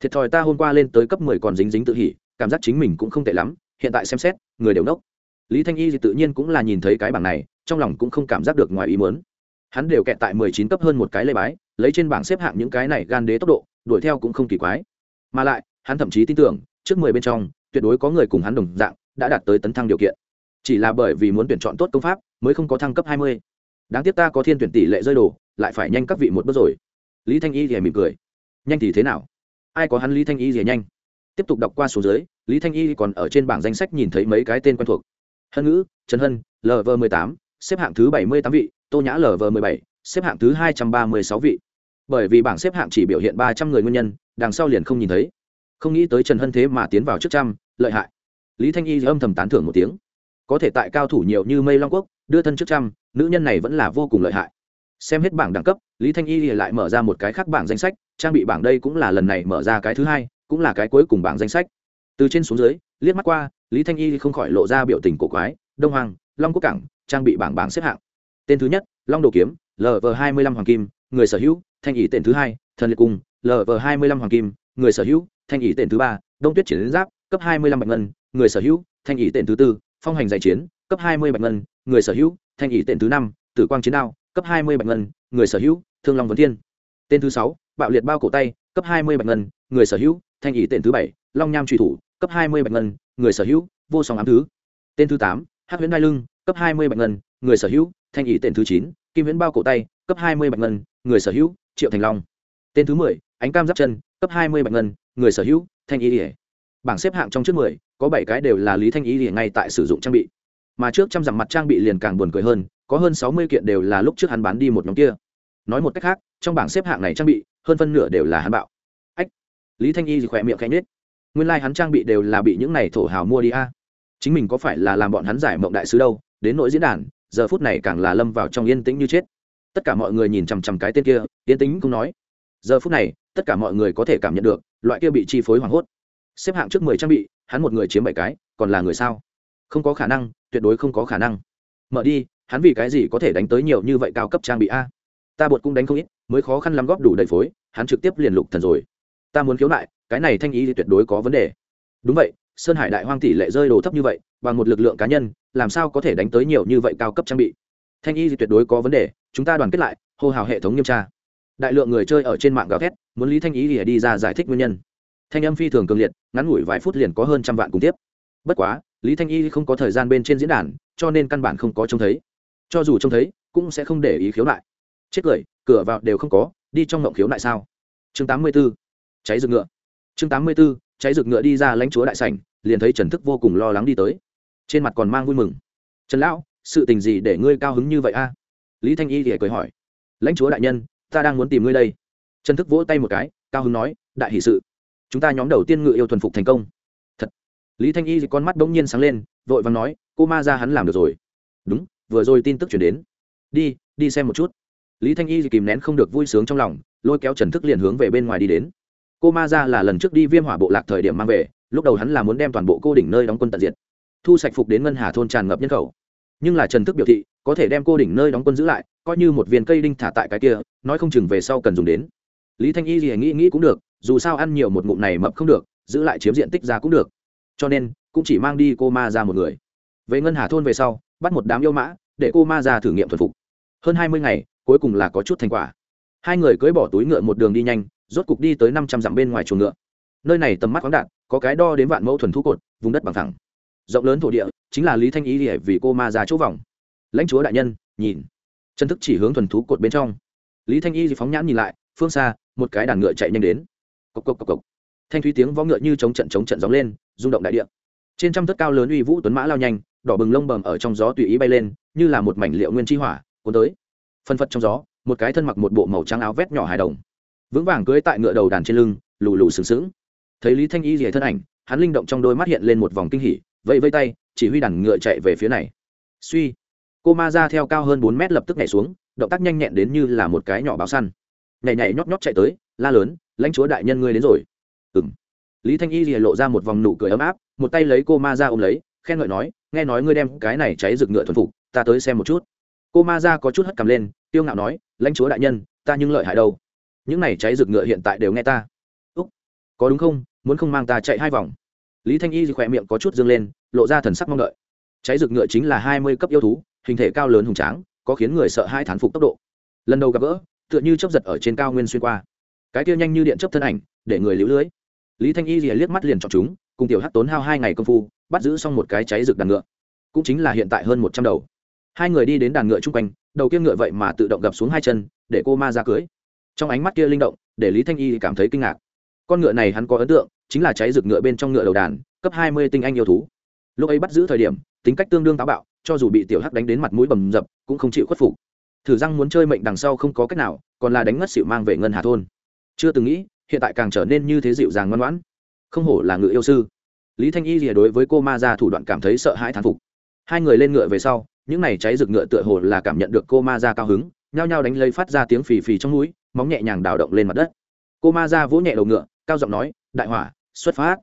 Thiệt thòi ta hôm qua lên tới cấp mười còn dính dính tự hỉ, cảm giác chính mình cũng không tệ lắm, hiện tại xem xét, người đều nốc. Lý thanh y thì tự nhiên cũng là nhìn thấy cái bảng này, trong lòng cũng không cảm giác được ngoài ý muốn. Hắn đều kẹt tại mười chín cấp hơn một cái lê bái, lấy trên bảng xếp hạng những cái này gan đế tốc độ, đuổi theo cũng không kỳ quái. Mà lại, hắn thậm chí tin tưởng trước mười bên trong, tuyệt đối có người cùng hắn đồng dạng, đã đạt tới tấn thăng điều kiện. Chỉ là bởi vì muốn tuyển chọn tốt công pháp, mới không có thăng cấp hai mươi. Đáng tiếc ta có thiên tuyển tỷ lệ rơi đồ, lại phải nhanh các vị một bước rồi. Lý thanh y thì mỉm cười. Nhanh thì thế nào? Ai có hắn lý thanh y gì nhanh. Tiếp tục đọc qua số dưới, lý thanh y còn ở trên bảng danh sách nhìn thấy mấy cái tên quen thuộc. Hân ngữ, trần hân lv m ộ tám, xếp hạng thứ bảy mươi tám vị, tô nhã lv m ộ bảy, xếp hạng thứ hai trăm ba mươi sáu vị. Bởi vì bảng xếp hạng chỉ biểu hiện ba trăm người nguyên nhân, đằng sau liền không nhìn thấy không nghĩ tới trần hân thế mà tiến vào trước trăm, lợi hại. Lý thanh y âm thầm tán thưởng một tiếng. Có thể tại cao thủ nhiều như mây long quốc, đưa thân trước trăm, nữ nhân này vẫn là vô cùng lợi hại. Xem hết bảng đẳng cấp, lý thanh y lại mở ra một cái khác bảng danh sách, trang bị bảng đây cũng là lần này mở ra cái thứ hai, cũng là cái cuối cùng bảng danh sách. Từ trên xuống dưới, liếc mắt qua, lý thanh y không khỏi lộ ra biểu tình cổ quái, đông hoàng, long quốc cảng, trang bị bảng bảng xếp hạng. Tên thứ nhất, long đồ kiếm lv hai mươi lăm hoàng kim, người sở hữu, thanh Y tên thứ hai, thần liệt cung lv hai mươi lăm hoàng kim, người sở hữu thanh ý tên thứ ba, đông tuyết triển giáp, cấp hai mươi lăm bạch ngân, người sở hữu. Thanh ý tên thứ tư, phong hành giải chiến, cấp hai mươi bạch ngân, người sở hữu. Thanh ý tên thứ năm, tử quang chiến đao, cấp hai mươi bạch ngân, người sở hữu. Thương long vấn thiên. Tên thứ sáu, bạo liệt bao cổ tay, cấp hai mươi bạch ngân, người sở hữu. Thanh ý tên thứ bảy, long nham truy thủ, cấp hai mươi bạch ngân, người sở hữu. Vô song ám thứ. Tên thứ tám hát huyễn đai lưng, cấp hai mươi bạch ngân, người sở hữu. Thanh ý tên thứ chín, kim huyễn bao cổ tay, cấp hai mươi bạch ngân, người sở hữu. Triệu thành long. Tên thứ mười, ánh cam giáp chân, cấp hai mươi bạch ngân người sở hữu, thanh ý ỉa bảng xếp hạng trong trước mười, có bảy cái đều là lý thanh ý ỉa ngay tại sử dụng trang bị. Mà trước trăm dặm mặt trang bị liền càng buồn cười hơn, có hơn sáu mươi kiện đều là lúc trước hắn bán đi một nhóm kia. Nói một cách khác, trong bảng xếp hạng này trang bị, hơn phân nửa đều là hắn bạo. Ách, lý thanh y thì khỏe miệng khẽ nhết nguyên lai、like、hắn trang bị đều là bị những này thổ hào mua đi a. Chính mình có phải là làm bọn hắn giải mộng đại sứ đâu, đến nỗi diễn đàn, giờ phút này càng là lâm vào trong yên tĩnh như chết. Tất cả mọi người nhìn chằm chằm cái tên kia, yên tĩnh cũng nói. Giờ phút này, tất cả mọi người có thể cảm nhận được loại kia bị chi phối hoảng hốt. Xếp hạng trước mười trang bị, hắn một người chiếm bảy cái, còn là người sao? Không có khả năng, tuyệt đối không có khả năng. Mở đi, hắn vì cái gì có thể đánh tới nhiều như vậy cao cấp trang bị a? Ta bột cũng đánh không ít, mới khó khăn lắm góp đủ đầy phối, hắn trực tiếp liền lục thần rồi. Ta muốn khiếu nại, cái này thanh ý thì tuyệt đối có vấn đề. Đúng vậy, sơn hải đại hoang tỷ lệ rơi đồ thấp như vậy, bằng một lực lượng cá nhân, làm sao có thể đánh tới nhiều như vậy cao cấp trang bị? Thanh y thì tuyệt đối có vấn đề, chúng ta đoàn kết lại, hô hào hệ thống nghiêm tra đại lượng người chơi ở trên mạng gào thét, muốn lý thanh ý thì đi ra giải thích nguyên nhân. Thanh âm phi thường cường liệt, ngắn ngủi vài phút liền có hơn trăm vạn cùng tiếp. Bất quá, lý thanh y không có thời gian bên trên diễn đàn, cho nên căn bản không có trông thấy. Cho dù trông thấy, cũng sẽ không để ý khiếu nại. Chết cười, cửa vào đều không có, đi trong ngộng khiếu nại sao? Chương tám mươi b ố cháy rực ngựa. Chương tám mươi b ố cháy rực ngựa đi ra lãnh chúa đại sảnh, liền thấy trần thức vô cùng lo lắng đi tới. Trên mặt còn mang vui mừng. Trần lão, sự tình gì để ngươi cao hứng như vậy a? Lý thanh y thì cười hỏi. Lãnh chúa đại nhân ta đang muốn tìm ngươi đây. Trần thức vỗ tay một cái, cao hưng nói, đại hỷ sự. Chúng ta nhóm đầu tiên ngự yêu thuần phục thành công. Thật. Lý thanh y thì con mắt đ ỗ n g nhiên sáng lên, vội vàng nói, cô ma ra hắn làm được rồi. Đúng, vừa rồi tin tức chuyển đến. Đi đi xem một chút. Lý thanh y thì kìm nén không được vui sướng trong lòng, lôi kéo trần thức liền hướng về bên ngoài đi đến. Cô ma ra là lần trước đi viêm hỏa bộ lạc thời điểm mang về, lúc đầu hắn là muốn đem toàn bộ cô đỉnh nơi đóng quân tận diệt. Thu sạch phục đến ngân hà thôn tràn ngập nhân khẩu. Nhưng là trần thức biểu thị, có thể đem cô đỉnh nơi đóng quân giữ lại coi như một viên cây đinh thả tại cái kia, nói không chừng về sau cần dùng đến. Lý thanh y gì nghĩ nghĩ cũng được, dù sao ăn nhiều một ngụm này mập không được, giữ lại chiếm diện tích ra cũng được. Cho nên, cũng chỉ mang đi cô ma ra một người. Về ngân hà thôn về sau, bắt một đám yêu mã, để cô ma ra thử nghiệm thuần phục. Hơn hai mươi ngày, cuối cùng là có chút thành quả. Hai người cưới bỏ túi ngựa một đường đi nhanh, rốt cục đi tới năm trăm dặm bên ngoài chuồng ngựa. Nơi này tầm mắt khoáng đạn có cái đo đến vạn mẫu thuần thu cột, vùng đất bằng thẳng rộng lớn thổ địa, chính là lý thanh ý để vì cô ma ra chỗ vòng. Lãnh chúa đại nhân, nhìn chân thức chỉ hướng thuần thú cột bên trong. Lý thanh y phóng nhãn nhìn lại, phương xa, một cái đàn ngựa chạy nhanh đến. Cộc cộc cộc cộc. Thanh thúy tiếng võ ngựa như chống trận chống trận gióng lên, rung động đại địa. Trên trăm thất cao lớn uy vũ tuấn mã lao nhanh, đỏ bừng lông bầm ở trong gió tùy ý bay lên, như là một mảnh liệu nguyên chi hỏa, cuốn tới. Phân phật trong gió, một cái thân mặc một bộ màu trắng áo vét nhỏ hài đồng. Vững vàng cưới tại ngựa đầu đàn trên lưng, lù lù sừng sững. Thấy lý thanh y rỉa thân ảnh, hắn linh động trong đôi mắt hiện lên một vòng kinh hỉ, vẫy vây tay, chỉ huy đàn ngựa chạy về phía này. Suy cô ma ra theo cao hơn bốn mét lập tức nhảy xuống, động tác nhanh nhẹn đến như là một cái nhỏ báo săn. Nhảy nhảy nhót nhót chạy tới, la lớn, lãnh chúa đại nhân ngươi đến rồi. Ừ m lý thanh y rìa lộ ra một vòng nụ cười ấm áp, một tay lấy cô ma ra ôm lấy, khen ngợi nói, nghe nói ngươi đem cái này cháy rực ngựa thuần phục, ta tới xem một chút. Cô ma ra có chút hất cầm lên tiêu ngạo nói, lãnh chúa đại nhân, ta nhưng lợi hại đâu. Những này cháy rực ngựa hiện tại đều nghe ta. Úc. Có đúng không? Muốn không mang ta chạy hai vòng. Lý thanh y khỏe miệng có chút dương lên, lộ ra thần sắc mong đợi. Cháy rực ngựa chính là hai mươi cấp yêu thú hình thể cao lớn hùng tráng, có khiến người sợ hai thán phục tốc độ. Lần đầu gặp gỡ, tựa như chấp giật ở trên cao nguyên xuyên qua. Cái kia nhanh như điện chấp thân ảnh, để người liễu lưới. Lý thanh y rìa liếc mắt liền chọn chúng, cùng tiểu hát tốn hao hai ngày công phu, bắt giữ xong một cái cháy rực đàn ngựa. Cũng chính là hiện tại hơn một trăm đầu. Hai người đi đến đàn ngựa chung quanh, đầu kia ngựa vậy mà tự động gập xuống hai chân, để cô ma ra cưới. Trong ánh mắt kia linh động, để lý thanh y cảm thấy kinh ngạc. Con ngựa này hắn có ấn tượng, chính là cháy rực ngựa bên trong ngựa đầu đàn, cấp hai mươi tinh anh yêu thú. Lúc ấy bắt giữ thời điểm, tính cách tương đương táo bạo cho dù bị tiểu hắc đánh đến mặt mũi bầm dập, cũng không chịu khuất phục. Thử răng muốn chơi mệnh đằng sau không có cách nào, còn là đánh ngất xỉu mang về ngân hà thôn. Chưa từng nghĩ, hiện tại càng trở nên như thế dịu dàng ngoan ngoãn. Không hổ là ngựa yêu sư. Lý thanh y rìa đối với cô ma ra thủ đoạn cảm thấy sợ hãi thán phục. Hai người lên ngựa về sau, những này cháy rực ngựa tựa hồ là cảm nhận được cô ma ra cao hứng, nhao nhao đánh lấy phát ra tiếng phì phì trong núi, móng nhẹ nhàng đào động lên mặt đất. Cô ma ra vỗ nhẹ đầu ngựa, cao giọng nói, đại hỏa, xuất phát.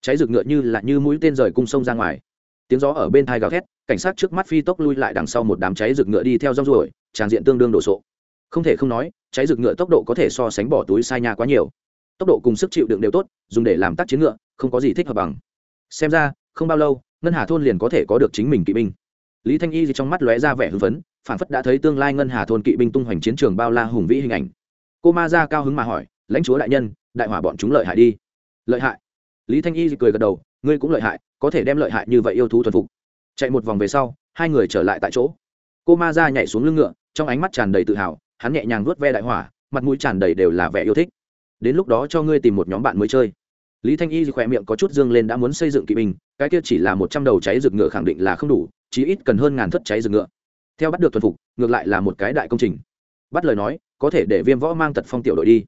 Cháy rực ngựa như là như mũi tên rời cung sông ra ngoài. Tiếng gió ở bên thai gào thét cảnh sát trước mắt phi tốc lui lại đằng sau một đám cháy rực ngựa đi theo rong ruổi, tràng diện tương đương đồ sộ. Không thể không nói, cháy rực ngựa tốc độ có thể so sánh bỏ túi sai nhà quá nhiều. Tốc độ cùng sức chịu đựng đều tốt, dùng để làm tác chiến ngựa, không có gì thích hợp bằng. Xem ra, không bao lâu, ngân hà thôn liền có thể có được chính mình kỵ binh. Lý thanh y thì trong mắt lóe ra vẻ hưng phấn, phản phất đã thấy tương lai ngân hà thôn kỵ binh tung hoành chiến trường bao la hùng vĩ hình ảnh. Cô ma ra cao hứng mà hỏi, lãnh chúa đại nhân, đại hỏa bọn chúng lợi hại đi. Lợi hại? Lý thanh y cười gật đầu, ngươi cũng lợi hại, có thể đem lợi hại như vậy yêu thú thuần phục chạy một vòng về sau, hai người trở lại tại chỗ. Cô ma ra nhảy xuống lưng ngựa, trong ánh mắt tràn đầy tự hào, hắn nhẹ nhàng vuốt ve đại hỏa, mặt mũi tràn đầy đều là vẻ yêu thích. Đến lúc đó cho ngươi tìm một nhóm bạn mới chơi. Lý thanh y khỏe miệng có chút dương lên đã muốn xây dựng kỵ binh, cái kia chỉ là một trăm đầu cháy rực ngựa khẳng định là không đủ, chí ít cần hơn ngàn thất cháy rực ngựa. Theo bắt được thuần phục, ngược lại là một cái đại công trình. Bắt lời nói, có thể để viêm võ mang tật phong tiểu đội đi.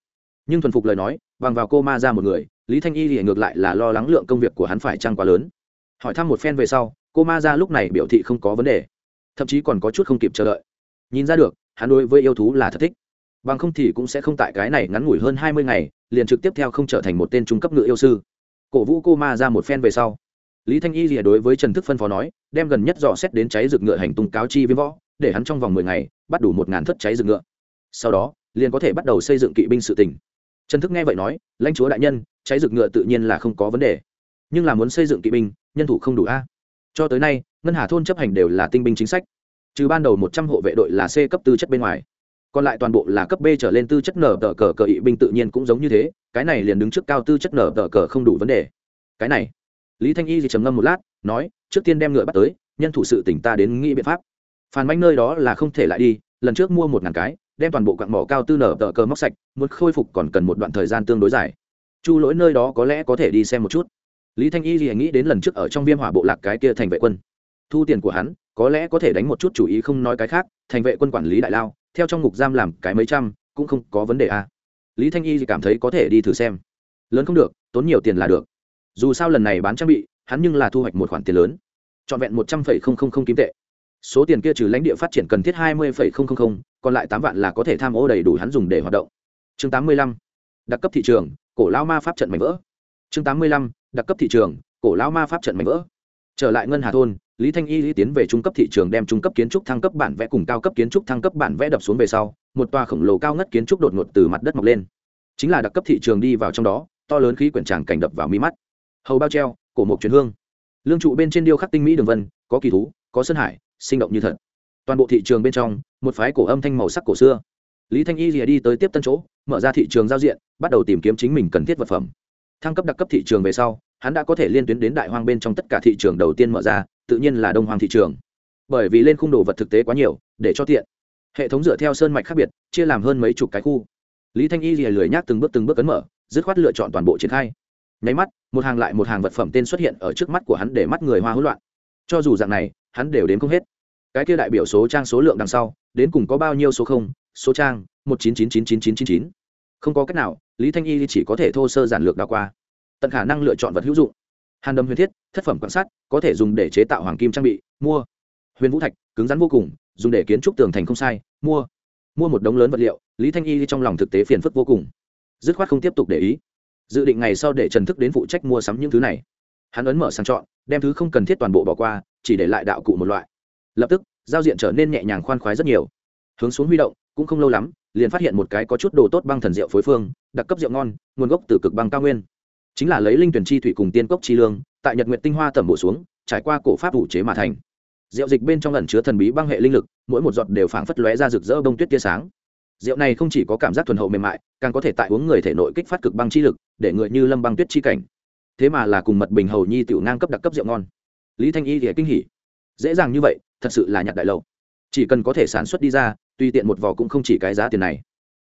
Nhưng thuần phục lời nói, bằng vào cô ma ra một người, lý thanh y thì ngược lại là lo lắng lượng công việc của hắn phải trăng quá lớn. Hỏi thăm một phen về sau cô ma ra lúc này biểu thị không có vấn đề, thậm chí còn có chút không kịp chờ đợi. Nhìn ra được, hắn đối với yêu thú là thật thích. Bằng không thì cũng sẽ không tại cái này ngắn ngủi hơn hai mươi ngày, liền trực tiếp theo không trở thành một tên trung cấp ngựa yêu sư. Cổ vũ cô ma ra một phen về sau, lý thanh y rìa đối với trần thức phân phó nói, đem gần nhất dò xét đến cháy rực ngựa hành tung cáo chi viêm võ, để hắn trong vòng mười ngày, bắt đủ một ngàn thất cháy rực ngựa. Sau đó, liền có thể bắt đầu xây dựng kỵ binh sự tỉnh. Trần thức nghe vậy nói, lãnh chúa đại nhân, cháy rực ngựa tự nhiên là không có vấn đề, nhưng là muốn xây dựng kỵ binh, nhân thủ không đủ a cho tới nay, ngân hà thôn chấp hành đều là tinh binh chính sách, trừ ban đầu một trăm hộ vệ đội là c cấp tư chất bên ngoài. Còn lại toàn bộ là cấp b trở lên tư chất nở tờ cờ cờ ỵ binh tự nhiên cũng giống như thế, cái này liền đứng trước cao tư chất nở tờ cờ không đủ vấn đề. Cái này, lý thanh y thì trầm ngâm một lát, nói, trước tiên đem ngựa bắt tới, nhân thủ sự tỉnh ta đến nghĩ biện pháp. Phản bánh nơi đó là không thể lại đi, lần trước mua một ngàn cái, đem toàn bộ quặng mỏ cao tư nở tờ cờ móc sạch, muốn khôi phục còn cần một đoạn thời gian tương đối dài. Chu lỗi nơi đó có lẽ có thể đi xem một chút lý thanh y thì nghĩ đến lần trước ở trong viêm hỏa bộ lạc cái kia thành vệ quân. Thu tiền của hắn, có lẽ có thể đánh một chút chủ ý không nói cái khác, thành vệ quân quản lý đại lao, theo trong ngục giam làm cái mấy trăm, cũng không có vấn đề à. lý thanh y thì cảm thấy có thể đi thử xem. Lớn không được, tốn nhiều tiền là được. Dù sao lần này bán trang bị, hắn nhưng là thu hoạch một khoản tiền lớn. Trọn vẹn một trăm linh không không kim tệ. Số tiền kia trừ lãnh địa phát triển cần thiết hai mươi không không, còn lại tám vạn là có thể tham ô đầy đủ hắn dùng để hoạt động. Chương tám mươi lăm. Đặc cấp thị trường, cổ lao ma pháp trận mảnh vỡ. Chương tám mươi lăm đặc cấp thị trường, cổ lão ma pháp trận mạnh vỡ. Trở lại ngân hà thôn, lý thanh y lý tiến về trung cấp thị trường đem trung cấp kiến trúc thăng cấp bản vẽ cùng cao cấp kiến trúc thăng cấp bản vẽ đập xuống về sau, một tòa khổng lồ cao ngất kiến trúc đột ngột từ mặt đất mọc lên. Chính là đặc cấp thị trường đi vào trong đó, to lớn khí quyển tràng cảnh đập vào mi mắt. Hầu bao treo, cổ mộc truyền hương. Lương trụ bên trên điêu khắc tinh mỹ đường vân, có kỳ thú, có sơn hải, sinh động như thật. Toàn bộ thị trường bên trong, một phái cổ âm thanh màu sắc cổ xưa. Lý thanh y lìa đi tới tiếp tân chỗ, mở ra thị trường giao diện, bắt đầu tìm kiếm chính mình cần thiết vật phẩm thăng cấp đặc cấp thị trường về sau, hắn đã có thể liên tuyến đến đại hoang bên trong tất cả thị trường đầu tiên mở ra, tự nhiên là đông hoàng thị trường. Bởi vì lên khung đồ vật thực tế quá nhiều, để cho tiện. Hệ thống dựa theo sơn mạch khác biệt, chia làm hơn mấy chục cái khu. Lý thanh y rìa lười nhác từng bước từng bước cấn mở, dứt khoát lựa chọn toàn bộ triển khai. Nháy mắt, một hàng lại một hàng vật phẩm tên xuất hiện ở trước mắt của hắn để mắt người hoa hỗn loạn. Cho dù dạng này, hắn đều đến không hết. Cái kia đại biểu số trang số lượng đằng sau, đến cùng có bao nhiêu số không? Số trang, một chín chín chín chín chín chín chín không có cách nào, lý thanh y chỉ có thể thô sơ giản lược đào qua. Tận khả năng lựa chọn vật hữu dụng. Hàn đâm huyền thiết, thất phẩm quan sát có thể dùng để chế tạo hoàng kim trang bị, mua. Huyền vũ thạch, cứng rắn vô cùng, dùng để kiến trúc tường thành không sai, mua. Mua một đống lớn vật liệu, lý thanh y trong lòng thực tế phiền phức vô cùng. Dứt khoát không tiếp tục để ý. Dự định ngày sau để trần thức đến phụ trách mua sắm những thứ này. Hắn ấn mở sang chọn, đem thứ không cần thiết toàn bộ bỏ qua, chỉ để lại đạo cụ một loại. Lập tức, giao diện trở nên nhẹ nhàng khoan khoái rất nhiều. Hướng xuống huy động cũng không lâu lắm, liền phát hiện một cái có chút đồ tốt băng thần rượu phối phương, đặc cấp rượu ngon, nguồn gốc từ cực băng cao nguyên. Chính là lấy linh tuyển chi thủy cùng tiên cốc chi lương, tại nhật nguyện tinh hoa tẩm bổ xuống, trải qua cổ pháp ủ chế mà thành. Rượu dịch bên trong lần chứa thần bí băng hệ linh lực, mỗi một giọt đều phảng phất lóe ra rực rỡ bông tuyết tia sáng. Rượu này không chỉ có cảm giác thuần hậu mềm mại, càng có thể tại uống người thể nội kích phát cực băng chi lực, để người như lâm băng tuyết chi cảnh. Thế mà là cùng mật bình hầu nhi tiểu ngang cấp đặc cấp rượu ngon. Lý thanh y thì kinh hỉ. Dễ dàng như vậy, thật sự là nhặt đại lậu. Chỉ cần có thể sản xuất đi ra tùy tiện một vò cũng không chỉ cái giá tiền này,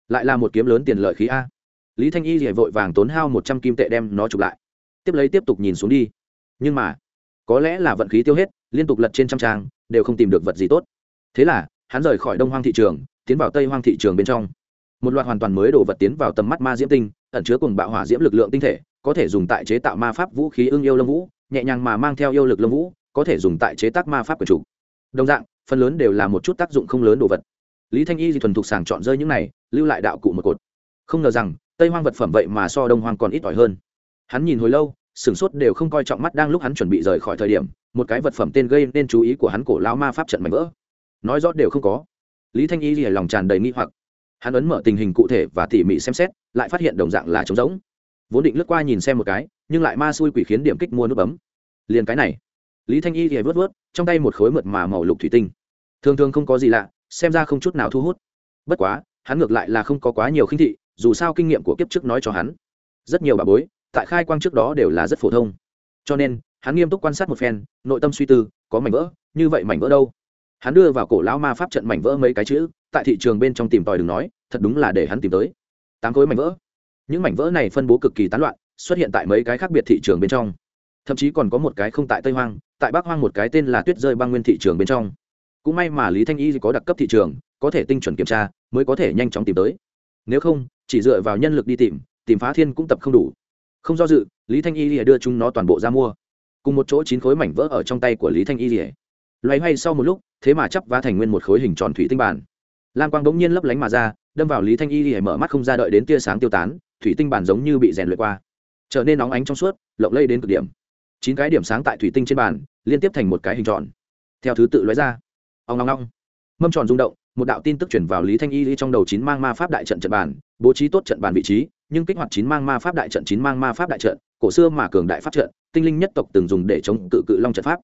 lại là một kiếm lớn tiền lợi khí a. Lý thanh y thì vội vàng tốn hao một trăm kim tệ đem nó chụp lại. Tiếp lấy tiếp tục nhìn xuống đi. Nhưng mà, có lẽ là vận khí tiêu hết, liên tục lật trên trăm trang, đều không tìm được vật gì tốt. Thế là, hắn rời khỏi đông hoang thị trường, tiến vào tây hoang thị trường bên trong. Một loạt hoàn toàn mới đổ vật tiến vào tầm mắt ma diễm tinh, ẩn chứa cùng bạo hỏa diễm lực lượng tinh thể, có thể dùng tại chế tạo ma pháp vũ khí ưng yêu lâm vũ, nhẹ nhàng mà mang theo yêu lực lâm vũ, có thể dùng tại chế tác ma pháp của chủ. Đồng dạng, phần lớn đều là một chút tác dụng không lớn đồ vật lý thanh y thì thuần thục sàng chọn rơi những này, lưu lại đạo cụ một cột. Không ngờ rằng, tây hoang vật phẩm vậy mà so đông hoang còn ít ỏi hơn. Hắn nhìn hồi lâu, sửng sốt đều không coi trọng mắt đang lúc hắn chuẩn bị rời khỏi thời điểm, một cái vật phẩm tên gây nên chú ý của hắn cổ lao ma pháp trận mảnh vỡ. Nói rõ đều không có. Lý thanh y thì lòng tràn đầy nghi hoặc. Hắn ấn mở tình hình cụ thể và tỉ mỉ xem xét, lại phát hiện đồng dạng là trống rỗng. Vốn định lướt qua nhìn xem một cái, nhưng lại ma xui quỷ khiến điểm kích mua nút bấm. Liền cái này. Lý thanh y thì vớt vớt, trong tay một khối mượt mà màu lục thủy tinh. Thường thường không có gì lạ xem ra không chút nào thu hút. Bất quá, hắn ngược lại là không có quá nhiều khinh thị, dù sao kinh nghiệm của kiếp trước nói cho hắn, rất nhiều bà bối, tại khai quang trước đó đều là rất phổ thông. Cho nên, hắn nghiêm túc quan sát một phen, nội tâm suy tư, có mảnh vỡ, như vậy mảnh vỡ đâu? Hắn đưa vào cổ lão ma pháp trận mảnh vỡ mấy cái chữ, tại thị trường bên trong tìm tòi đừng nói, thật đúng là để hắn tìm tới. Tám khối mảnh vỡ. Những mảnh vỡ này phân bố cực kỳ tán loạn, xuất hiện tại mấy cái khác biệt thị trường bên trong. Thậm chí còn có một cái không tại tây hoang, tại bắc hoang một cái tên là tuyết rơi băng nguyên thị trường bên trong cũng may mà lý thanh y có đặc cấp thị trường, có thể tinh chuẩn kiểm tra, mới có thể nhanh chóng tìm tới. Nếu không, chỉ dựa vào nhân lực đi tìm tìm phá thiên cũng tập không đủ. Không do dự, lý thanh y lìa đưa chúng nó toàn bộ ra mua. Cùng một chỗ chín khối mảnh vỡ ở trong tay của lý thanh y. Lìa loay hoay sau một lúc, thế mà chắp vá thành nguyên một khối hình tròn thủy tinh bản. Lam quang bỗng nhiên lấp lánh mà ra, đâm vào lý thanh y lìa mở mắt không ra đợi đến tia sáng tiêu tán, thủy tinh bản giống như bị rèn luyện qua. Trở nên nóng ánh trong suốt, lộng lây đến cực điểm. Chín cái điểm sáng tại thủy tinh trên bàn, liên tiếp thành một cái hình tròn. Theo thứ tự lóe ra ông ngong ngong mâm tròn rung động, một đạo tin tức chuyển vào lý thanh y lý trong đầu chín mang ma pháp đại trận trận bàn, bố trí tốt trận bàn vị trí, nhưng kích hoạt chín mang ma pháp đại trận, chín mang ma pháp đại trận, cổ xưa mà cường đại pháp trận, tinh linh nhất tộc từng dùng để chống cự cự long trận pháp.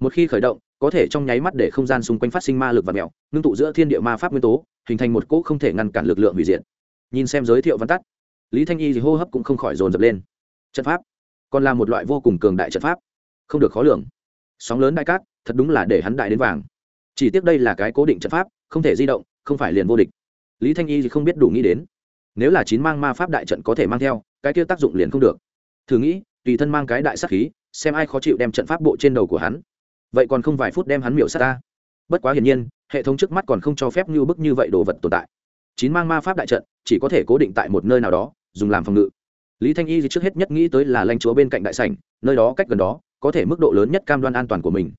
Một khi khởi động, có thể trong nháy mắt để không gian xung quanh phát sinh ma lực và mèo, ngưng tụ giữa thiên địa ma pháp nguyên tố, hình thành một cỗ không thể ngăn cản lực lượng hủy diệt. Nhìn xem giới thiệu văn tắt, lý thanh y thì hô hấp cũng không khỏi dồn dập lên. Trận pháp còn là một loại vô cùng cường đại trận pháp. Không được khó lường. Sóng lớn đại cát, thật đúng là để hắn đại đến vàng chỉ tiếc đây là cái cố định trận pháp, không thể di động, không phải liền vô địch. Lý thanh y thì không biết đủ nghĩ đến. Nếu là chín mang ma pháp đại trận có thể mang theo, cái kia tác dụng liền không được. Thử nghĩ, tùy thân mang cái đại sắc khí, xem ai khó chịu đem trận pháp bộ trên đầu của hắn. Vậy còn không vài phút đem hắn miểu sát ta. Bất quá hiển nhiên, hệ thống trước mắt còn không cho phép như bức như vậy đồ vật tồn tại. Chín mang ma pháp đại trận, chỉ có thể cố định tại một nơi nào đó, dùng làm phòng ngự. Lý thanh y thì trước hết nhất nghĩ tới là lãnh chúa bên cạnh đại sảnh, nơi đó cách gần đó, có thể mức độ lớn nhất cam đoan an toàn của mình.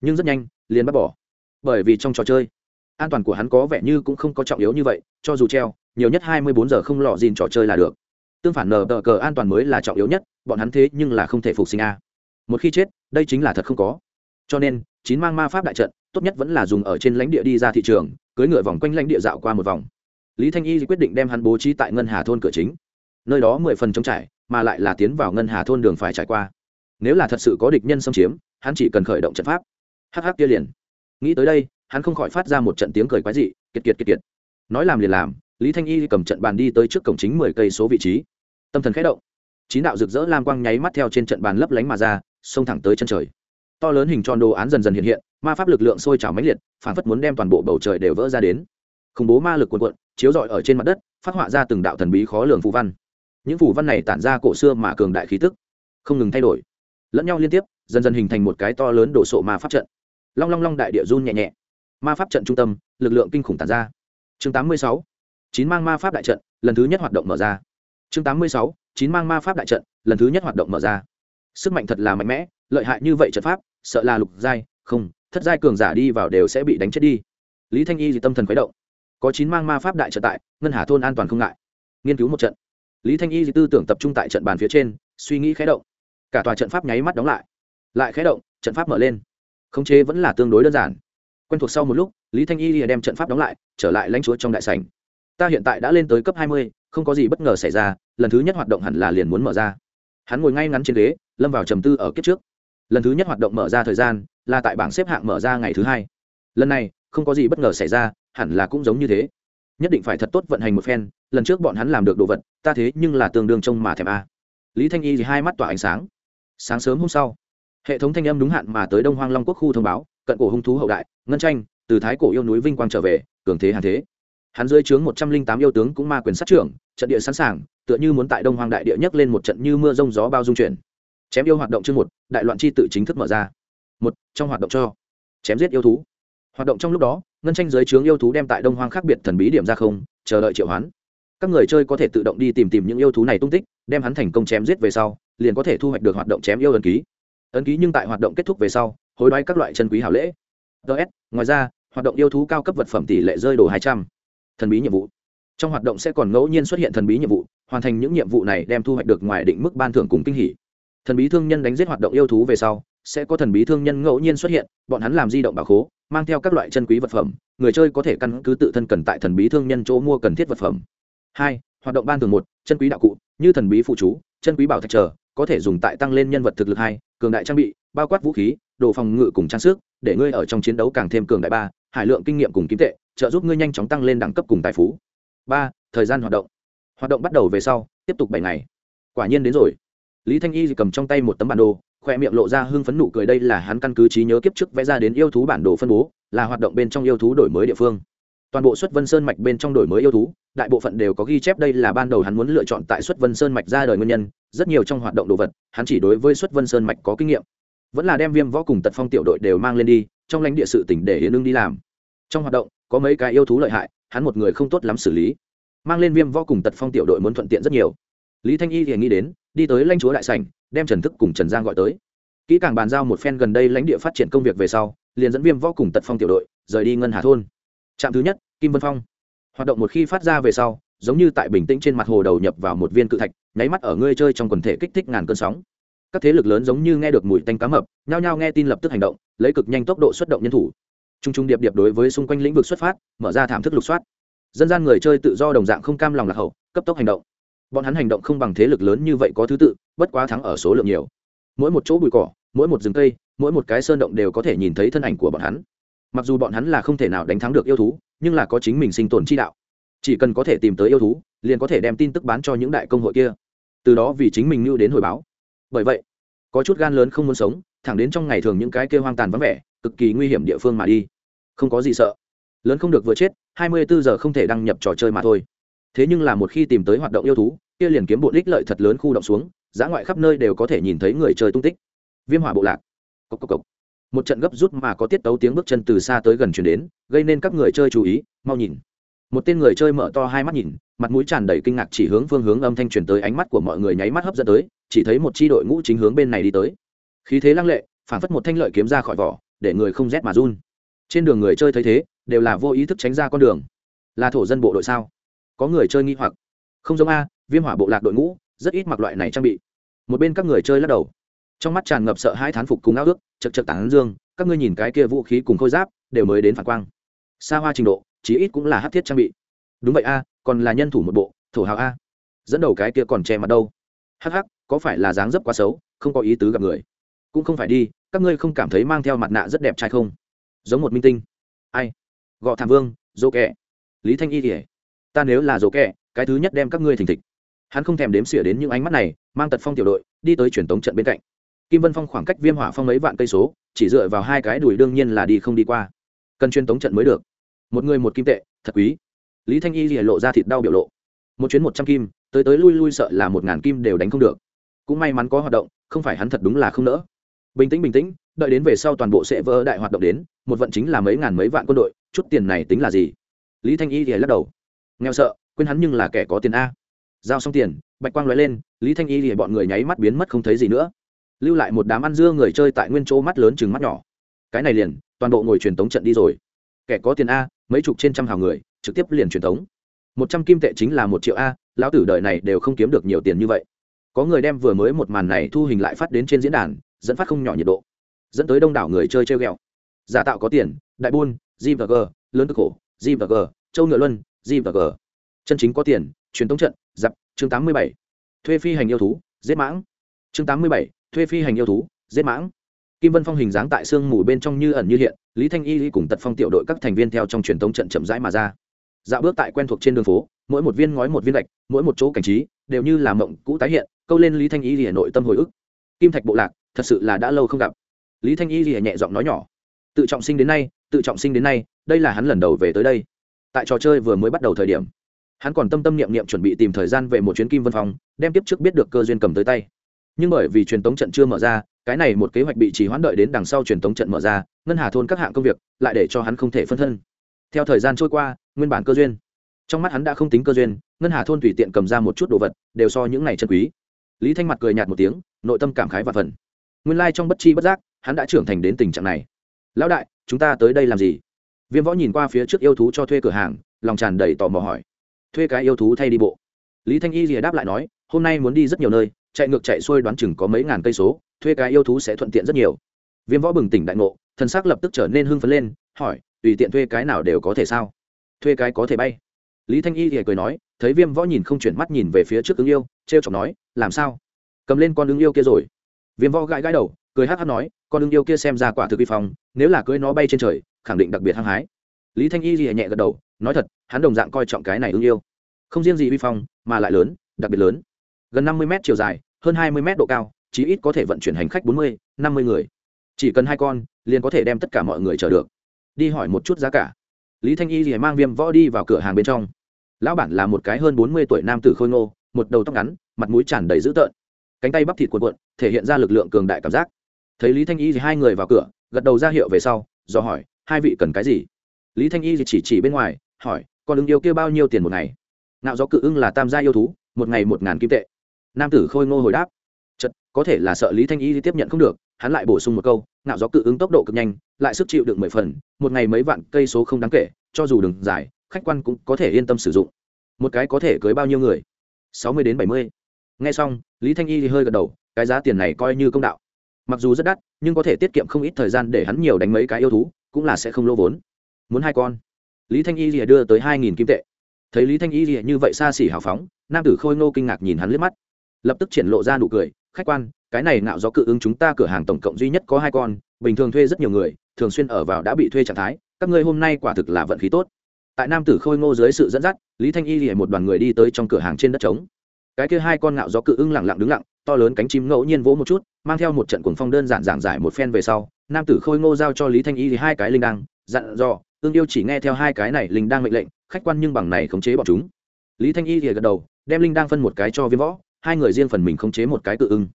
Nhưng rất nhanh, liền bắt bỏ bởi vì trong trò chơi, an toàn của hắn có vẻ như cũng không có trọng yếu như vậy, cho dù treo, nhiều nhất hai mươi bốn giờ không lọ dìn trò chơi là được. Tương phản nờ tờ cờ an toàn mới là trọng yếu nhất, bọn hắn thế nhưng là không thể phục sinh a. Một khi chết, đây chính là thật không có. Cho nên, chín mang ma pháp đại trận, tốt nhất vẫn là dùng ở trên lãnh địa đi ra thị trường cưới ngựa vòng quanh lãnh địa dạo qua một vòng. Lý thanh y quyết định đem hắn bố trí tại ngân hà thôn cửa chính. Nơi đó mười phần trống trải, mà lại là tiến vào ngân hà thôn đường phải trải qua. Nếu là thật sự có địch nhân xâm chiếm, hắn chỉ cần khởi động trận pháp. Hắc hắc kia liền nghĩ tới đây, hắn không khỏi phát ra một trận tiếng cười quái dị, kiệt kiệt kiệt kiệt. Nói làm liền làm, lý thanh y cầm trận bàn đi tới trước cổng chính mười cây số vị trí. Tâm thần khẽ động, chín đạo rực rỡ lam quang nháy mắt theo trên trận bàn lấp lánh mà ra, xông thẳng tới chân trời. To lớn hình tròn đồ án dần dần hiện hiện, ma pháp lực lượng sôi trào mãnh liệt, phản phất muốn đem toàn bộ bầu trời đều vỡ ra đến. Khủng bố ma lực cuồn cuộn, chiếu rọi ở trên mặt đất, phát họa ra từng đạo thần bí khó lường phù văn. Những phù văn này tản ra cổ xưa mà cường đại khí tức, không ngừng thay đổi. Lẫn nhau liên tiếp, dần dần hình thành một cái to lớn đồ sộ ma pháp trận long long long đại địa run nhẹ nhẹ. Ma pháp trận trung tâm, lực lượng kinh khủng tàn ra. Chương 86. chín mang ma pháp đại trận, lần thứ nhất hoạt động mở ra. Chương 86. chín mang ma pháp đại trận, lần thứ nhất hoạt động mở ra. Sức mạnh thật là mạnh mẽ, lợi hại như vậy trận pháp, sợ là lục giai, không, thất giai cường giả đi vào đều sẽ bị đánh chết đi. Lý thanh y thì tâm thần khuấy động. Có chín mang ma pháp đại trận tại, ngân hà thôn an toàn không ngại. Nghiên cứu một trận. Lý thanh y thì tư tưởng tập trung tại trận bàn phía trên, suy nghĩ khé động. Cả tòa trận pháp nháy mắt đóng lại. Lại khé động, trận pháp mở lên khống chế vẫn là tương đối đơn giản. Quen thuộc sau một lúc, lý thanh y đem trận pháp đóng lại, trở lại lãnh chúa trong đại sảnh. Ta hiện tại đã lên tới cấp hai mươi, không có gì bất ngờ xảy ra, lần thứ nhất hoạt động hẳn là liền muốn mở ra. Hắn ngồi ngay ngắn trên ghế, lâm vào trầm tư ở kiếp trước. Lần thứ nhất hoạt động mở ra thời gian, là tại bảng xếp hạng mở ra ngày thứ hai. Lần này, không có gì bất ngờ xảy ra, hẳn là cũng giống như thế. Nhất định phải thật tốt vận hành một phen, lần trước bọn hắn làm được đồ vật, ta thế nhưng là tương đương trông mà thèm a. Lý thanh y thì hai mắt tỏa ánh sáng. Sáng sớm hôm sau hệ thống thanh âm đúng hạn mà tới đông hoang long quốc khu thông báo, cận cổ hung thú hậu đại, ngân tranh, từ thái cổ yêu núi vinh quang trở về, cường thế hàn thế. Hắn dưới trướng một trăm linh tám yêu tướng cũng ma quyền sát trưởng, trận địa sẵn sàng, tựa như muốn tại đông hoang đại địa nhấc lên một trận như mưa rông gió bao dung chuyển. Chém yêu hoạt động chương một, đại loạn chi tự chính thức mở ra. Một, trong hoạt động cho. Chém giết yêu thú. Hoạt động trong lúc đó, ngân tranh giới trướng yêu thú đem tại đông hoang khác biệt thần bí điểm ra không, chờ đợi triệu hoán. Các người chơi có thể tự động đi tìm tìm những yêu thú này tung tích, đem hắn thành công chém giết về sau, liền có thể thu hoạch được hoạt động chém yêu ấn ký ấn ký nhưng tại hoạt động kết thúc về sau, hối đoái các loại chân quý hảo lễ. Ts ngoài ra, hoạt động yêu thú cao cấp vật phẩm tỷ lệ rơi đồ hai trăm. Thần bí nhiệm vụ. Trong hoạt động sẽ còn ngẫu nhiên xuất hiện thần bí nhiệm vụ, hoàn thành những nhiệm vụ này đem thu hoạch được ngoài định mức ban thưởng cùng kinh hỉ. Thần bí thương nhân đánh giết hoạt động yêu thú về sau, sẽ có thần bí thương nhân ngẫu nhiên xuất hiện, bọn hắn làm di động bảo khố, mang theo các loại chân quý vật phẩm, người chơi có thể căn cứ tự thân cần tại thần bí thương nhân chỗ mua cần thiết vật phẩm. Hai, hoạt động ban thường một, chân quý đạo cụ, như thần bí phụ chú, chân quý bảo thạch trở có thể dùng tại tăng lên nhân vật thực lực hai cường đại trang bị, bao quát vũ khí, đồ phòng ngự cùng trang sức, để ngươi ở trong chiến đấu càng thêm cường đại. Ba, hải lượng kinh nghiệm cùng kim tệ, trợ giúp ngươi nhanh chóng tăng lên đẳng cấp cùng tài phú. Ba, thời gian hoạt động. Hoạt động bắt đầu về sau, tiếp tục bảy ngày. Quả nhiên đến rồi. Lý thanh y cầm trong tay một tấm bản đồ, khoe miệng lộ ra hưng phấn nụ cười, đây là hắn căn cứ trí nhớ kiếp trước vẽ ra đến yêu thú bản đồ phân bố, là hoạt động bên trong yêu thú đổi mới địa phương toàn bộ xuất vân sơn mạch bên trong đổi mới yêu thú, đại bộ phận đều có ghi chép đây là ban đầu hắn muốn lựa chọn tại xuất vân sơn mạch ra đời nguyên nhân, rất nhiều trong hoạt động đồ vật, hắn chỉ đối với xuất vân sơn mạch có kinh nghiệm. Vẫn là đem viêm võ cùng tật phong tiểu đội đều mang lên đi, trong lãnh địa sự tỉnh để hiến ưng đi làm. Trong hoạt động, có mấy cái yêu thú lợi hại, hắn một người không tốt lắm xử lý. Mang lên viêm võ cùng tật phong tiểu đội muốn thuận tiện rất nhiều. Lý thanh y thì nghĩ đến, đi tới lãnh chúa đại sảnh, đem trần thức cùng trần giang gọi tới. Kỹ càng bàn giao một phen gần đây lãnh địa phát triển công việc về sau, liền dẫn viêm võ cùng tật phong tiểu đội rời đi ngân hà thôn trạm thứ nhất, kim vân phong. Hoạt động một khi phát ra về sau, giống như tại bình tĩnh trên mặt hồ đầu nhập vào một viên cự thạch, nháy mắt ở ngươi chơi trong quần thể kích thích ngàn cơn sóng. Các thế lực lớn giống như nghe được mùi tanh cá mập, nhao nhao nghe tin lập tức hành động, lấy cực nhanh tốc độ xuất động nhân thủ. T r u n g t r u n g điệp điệp đối với xung quanh lĩnh vực xuất phát, mở ra thảm thức lục soát. Dân gian người chơi tự do đồng dạng không cam lòng lạc hậu, cấp tốc hành động. Bọn hắn hành động không bằng thế lực lớn như vậy có thứ tự, bất quá thắng ở số lượng nhiều. Mỗi một chỗ bụi cỏ, mỗi một rừng cây, mỗi một cái sơn động đều có thể nhìn thấy thân ảnh của bọn hắn mặc dù bọn hắn là không thể nào đánh thắng được yêu thú, nhưng là có chính mình sinh tồn chi đạo. Chỉ cần có thể tìm tới yêu thú, liền có thể đem tin tức bán cho những đại công hội kia. Từ đó vì chính mình mưu đến hồi báo. Bởi vậy, có chút gan lớn không muốn sống, thẳng đến trong ngày thường những cái kêu hoang tàn vắng vẻ, cực kỳ nguy hiểm địa phương mà đi. Không có gì sợ. Lớn không được vừa chết, hai mươi bốn giờ không thể đăng nhập trò chơi mà thôi. Thế nhưng là một khi tìm tới hoạt động yêu thú, kia liền kiếm bộ đích lợi thật lớn khu động xuống giã ngoại khắp nơi đều có thể nhìn thấy người chơi tung tích. Viêm hỏa bộ lạc. Cốc cốc cốc một trận gấp rút mà có tiết tấu tiếng bước chân từ xa tới gần chuyển đến, gây nên các người chơi chú ý, mau nhìn. Một tên người chơi mở to hai mắt nhìn, mặt mũi tràn đầy kinh ngạc chỉ hướng phương hướng âm thanh truyền tới ánh mắt của mọi người nháy mắt hấp dẫn tới, chỉ thấy một chi đội ngũ chính hướng bên này đi tới. Khí thế lăng lệ, phản phất một thanh lợi kiếm ra khỏi vỏ, để người không rét mà run. Trên đường người chơi thấy thế, đều là vô ý thức tránh ra con đường. Là thổ dân bộ đội sao? Có người chơi nghi hoặc. Không giống a, viêm hỏa bộ lạc đội ngũ, rất ít mặc loại này trang bị. Một bên các người chơi lắc đầu trong mắt tràn ngập sợ hai thán phục cùng ao ước, chật chật tán dương, các ngươi nhìn cái kia vũ khí cùng khôi giáp, đều mới đến phản quang. Xa hoa trình độ, chí ít cũng là hát thiết trang bị. Đúng vậy a, còn là nhân thủ một bộ, thổ hào a. Dẫn đầu cái kia còn che mặt đâu. Hắc hắc, có phải là dáng dấp quá xấu, không có ý tứ gặp người. Cũng không phải đi, các ngươi không cảm thấy mang theo mặt nạ rất đẹp trai không? Giống một minh tinh. Ai? Gọ thảm vương dô kẹ lý thanh y kể ta nếu là dô kẹ cái thứ nhất đem các ngươi thình thịch. Hắn không thèm đếm xỉa đến những ánh mắt này, mang tật phong tiểu đội, đi tới truyền tống trận bên cạnh kim vân phong khoảng cách viêm hỏa phong mấy vạn cây số, chỉ dựa vào hai cái đùi đương nhiên là đi không đi qua. Cần chuyên tống trận mới được. Một người một kim tệ, thật quý. Lý thanh y lìa lộ ra thịt đau biểu lộ. Một chuyến một trăm kim, tới tới lui lui sợ là một ngàn kim đều đánh không được. Cũng may mắn có hoạt động, không phải hắn thật đúng là không nỡ. Bình tĩnh bình tĩnh, đợi đến về sau toàn bộ sẽ vỡ đại hoạt động đến, một vận chính là mấy ngàn mấy vạn quân đội, chút tiền này tính là gì? Lý thanh y lìa lắc đầu. Nghèo sợ, quên hắn nhưng là kẻ có tiền a. Giao xong tiền, bạch quang l lên, lý thanh y lìa bọn người nháy mắt biến mất không thấy gì nữa lưu lại một đám ăn dưa người chơi tại nguyên chỗ mắt lớn chừng mắt nhỏ. Cái này liền, toàn bộ ngồi truyền tống trận đi rồi. Kẻ có tiền a, mấy chục trên trăm hào người, trực tiếp liền truyền tống. Một trăm kim tệ chính là một triệu a, lão tử đời này đều không kiếm được nhiều tiền như vậy. Có người đem vừa mới một màn này thu hình lại phát đến trên diễn đàn, dẫn phát không nhỏ nhiệt độ. Dẫn tới đông đảo người chơi treo ghẹo. Giả tạo có tiền, đại buôn, g và g, lớn cực khổ, g và g, châu ngựa luân, g và g. Chân chính có tiền, truyền tống trận giặc chương tám mươi bảy. Thuê phi hành yêu thú, giết mãng. Chương tám mươi bảy thuê phi hành yêu thú, giết mãng. Kim vân phong hình dáng tại sương mù bên trong như ẩn như hiện, lý thanh y cùng tật phong tiểu đội các thành viên theo trong truyền thống trận chậm rãi mà ra. Dạo bước tại quen thuộc trên đường phố, mỗi một viên ngói một viên gạch, mỗi một chỗ cảnh trí, đều như là mộng cũ tái hiện, câu lên lý thanh y lìa nội tâm hồi ức. Kim thạch bộ lạc, thật sự là đã lâu không gặp. Lý thanh y lìa nhẹ giọng nói nhỏ. Tự trọng sinh đến nay, tự trọng sinh đến nay, đây là hắn lần đầu về tới đây. Tại trò chơi vừa mới bắt đầu thời điểm, hắn còn tâm tâm niệm niệm chuẩn bị tìm thời gian về một chuyến kim vân phong, đem tiếp trước biết được cơ duyên cầm tới tay nhưng bởi vì truyền tống trận chưa mở ra, cái này một kế hoạch bị trì hoãn đợi đến đằng sau truyền tống trận mở ra, ngân hà thôn các hạng công việc lại để cho hắn không thể phân thân. Theo thời gian trôi qua, nguyên bản cơ duyên. Trong mắt hắn đã không tính cơ duyên, ngân hà thôn tùy tiện cầm ra một chút đồ vật, đều so những này chân quý. Lý thanh mặt cười nhạt một tiếng, nội tâm cảm khái và phần. Nguyên lai trong bất chi bất giác, hắn đã trưởng thành đến tình trạng này. Lão đại, chúng ta tới đây làm gì? Viêm võ nhìn qua phía trước yêu thú cho thuê cửa hàng, lòng tràn đầy tò mò hỏi. Thuê cái yêu thú thay đi bộ. Lý thanh y rìa đáp lại nói, hôm nay muốn đi rất nhiều nơi chạy ngược chạy xuôi đoán chừng có mấy ngàn cây số, thuê cái yêu thú sẽ thuận tiện rất nhiều. Viêm võ bừng tỉnh đại ngộ thân xác lập tức trở nên hưng phấn lên, hỏi, tùy tiện thuê cái nào đều có thể sao? Thuê cái có thể bay. Lý thanh y thì cười nói, thấy viêm võ nhìn không chuyển mắt nhìn về phía trước ứng yêu t r e o chọc nói, làm sao? Cầm lên con ứng yêu kia rồi. Viêm võ gãi gãi đầu, cười hát hát nói, con ứng yêu kia xem ra quả thực vi phong, nếu là cưới nó bay trên trời, khẳng định đặc biệt hăng hái. Lý thanh y thì nhẹ gật đầu, nói thật, hắn đồng dạng coi trọng cái này ứng yêu. Không riêng gì vi phong, mà lại lớn, đặc biệt lớn. Gần năm mươi mét chiều dài hơn hai mươi mét độ cao, chí ít có thể vận chuyển hành khách bốn mươi, năm mươi người. Chỉ cần hai con, liền có thể đem tất cả mọi người chở được. Đi hỏi một chút giá cả. Lý thanh y thì mang viêm võ đi vào cửa hàng bên trong. Lão bản là một cái hơn bốn mươi tuổi nam tử khôi ngô, một đầu tóc ngắn, mặt mũi tràn đầy dữ tợn. Cánh tay bắp thịt cuộn cuộn, thể hiện ra lực lượng cường đại cảm giác. Thấy lý thanh y thì hai người vào cửa, gật đầu ra hiệu về sau, do hỏi, hai vị cần cái gì? Lý thanh y thì chỉ chỉ bên ngoài, hỏi, con ứng yêu kia bao nhiêu tiền một ngày? Nạo gió cự ưng là tam gia yêu thú, một ngày một ngàn kim tệ nam tử khôi ngô hồi đáp. Chật có thể là sợ lý thanh y tiếp nhận không được, hắn lại bổ sung một câu nạo gió cự ứng tốc độ cực nhanh, lại sức chịu được mười phần, một ngày mấy vạn cây số không đáng kể, cho dù đường dài, khách quan cũng có thể yên tâm sử dụng. Một cái có thể cưới bao nhiêu người? Sáu mươi đến bảy mươi. Nghe xong, lý thanh y thì hơi gật đầu, cái giá tiền này coi như công đạo. Mặc dù rất đắt, nhưng có thể tiết kiệm không ít thời gian để hắn nhiều đánh mấy cái yêu thú, cũng là sẽ không lỗ vốn. Muốn hai con. Lý thanh y thì đưa tới hai nghìn kim tệ. Thấy lý thanh y thì như vậy xa xỉ hào phóng, nam tử khôi ngô kinh ngạc nhìn hắn liếc mắt lập tức triển lộ ra nụ cười, khách quan, cái này ngạo do cự ứng chúng ta cửa hàng tổng cộng duy nhất có hai con, bình thường thuê rất nhiều người, thường xuyên ở vào đã bị thuê trạng thái, các ngươi hôm nay quả thực là vận khí tốt. Tại nam tử khôi ngô dưới sự dẫn dắt, lý thanh y lìa một đoàn người đi tới trong cửa hàng trên đất trống. Cái kia hai con ngạo gió cự ưng lặng lặng đứng lặng, to lớn cánh chim ngẫu nhiên vỗ một chút, mang theo một trận cuồng phong đơn giản giảng giải một phen về sau, nam tử khôi ngô giao cho lý thanh y thì hai cái linh đăng, dặn dò ương yêu chỉ nghe theo hai cái này linh đang mệnh lệnh, khách quan nhưng bằng này khống chế bọn chúng. Lý thanh y thì gật đầu, đem linh đang phân một cái cho viêm võ hai người riêng phần mình khống chế một cái cự ưng.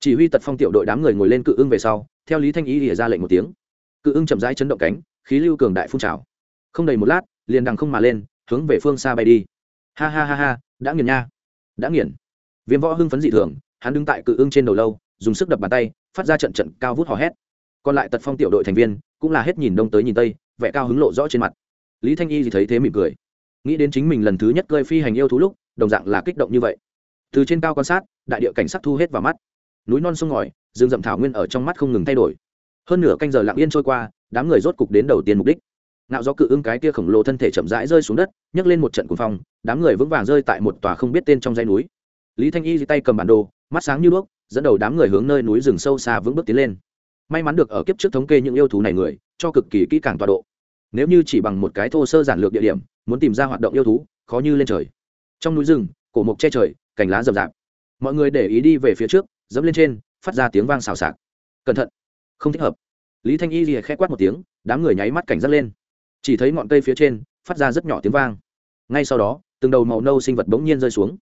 Chỉ huy tật phong tiểu đội đám người ngồi lên cự ưng về sau, theo lý thanh y lìa ra lệnh một tiếng. Cự ưng chậm rãi chấn động cánh, khí lưu cường đại phun trào. Không đầy một lát, liền đằng không mà lên, hướng về phương xa bay đi. Ha ha ha ha, đã nghiền nha. Đã nghiền. Viêm võ hưng phấn dị thường, hắn đứng tại cự ưng trên đầu lâu, dùng sức đập bàn tay, phát ra trận trận cao vút hò hét. Còn lại tật phong tiểu đội thành viên, cũng là hết nhìn đông tới nhìn tây, vẻ cao hứng lộ rõ trên mặt. Lý thanh y thì thấy thế mỉm cười. Nghĩ đến chính mình lần thứ nhất cơi phi hành yêu thú lúc, đồng dạng là kích động như vậy từ trên cao quan sát, đại địa cảnh sắc thu hết vào mắt. Núi non sông ngòi, rừng rậm thảo nguyên ở trong mắt không ngừng thay đổi. Hơn nửa canh giờ lặng yên trôi qua, đám người rốt cục đến đầu tiên mục đích. Nạo do cự ưng cái kia khổng lồ thân thể chậm rãi rơi xuống đất, nhấc lên một trận cuồng phong, đám người vững vàng rơi tại một tòa không biết tên trong dãy núi. Lý thanh y tay cầm bản đồ, mắt sáng như đuốc, dẫn đầu đám người hướng nơi núi rừng sâu xa vững bước tiến lên. May mắn được ở kiếp trước thống kê những yêu thú này người, cho cực kỳ kỹ càng tọa độ. Nếu như chỉ bằng một cái thô sơ giản lược địa điểm, muốn tìm ra hoạt động yêu thú, khó như lên trời. Trong núi rừng, cổ mộc che trời cành lá rậm rạp. Mọi người để ý đi về phía trước, dẫm lên trên, phát ra tiếng vang xào xạc. Cẩn thận. Không thích hợp. Lý thanh y lìa khẽ quát một tiếng, đám người nháy mắt cảnh giác lên. Chỉ thấy ngọn cây phía trên, phát ra rất nhỏ tiếng vang. Ngay sau đó, từng đầu màu nâu sinh vật bỗng nhiên rơi xuống.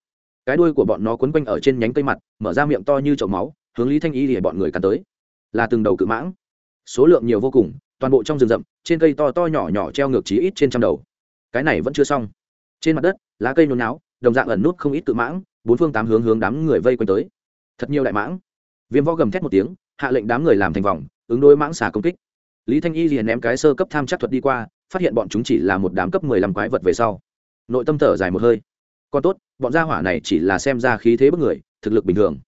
Cái đuôi của bọn nó quấn quanh ở trên nhánh cây mặt, mở ra miệng to như chậu máu, hướng lý thanh y lìa bọn người cắn tới. Là từng đầu cự mãng. Số lượng nhiều vô cùng, toàn bộ trong rừng rậm, trên cây to to nhỏ nhỏ treo ngược chí ít trên trăm đầu. Cái này vẫn chưa xong. Trên mặt đất, lá cây nhốn náo đồng dạng ẩn nút không ít cự mãng bốn phương tám hướng hướng đám người vây quanh tới. Thật nhiều đại mãng. Viêm võ gầm thét một tiếng, hạ lệnh đám người làm thành vòng, ứng đối mãng xả công kích. Lý thanh y liền ném cái sơ cấp tham chắc thuật đi qua, phát hiện bọn chúng chỉ là một đám cấp mười lăm quái vật về sau. Nội tâm thở dài một hơi. Còn tốt, bọn gia hỏa này chỉ là xem ra khí thế bất người, thực lực bình thường.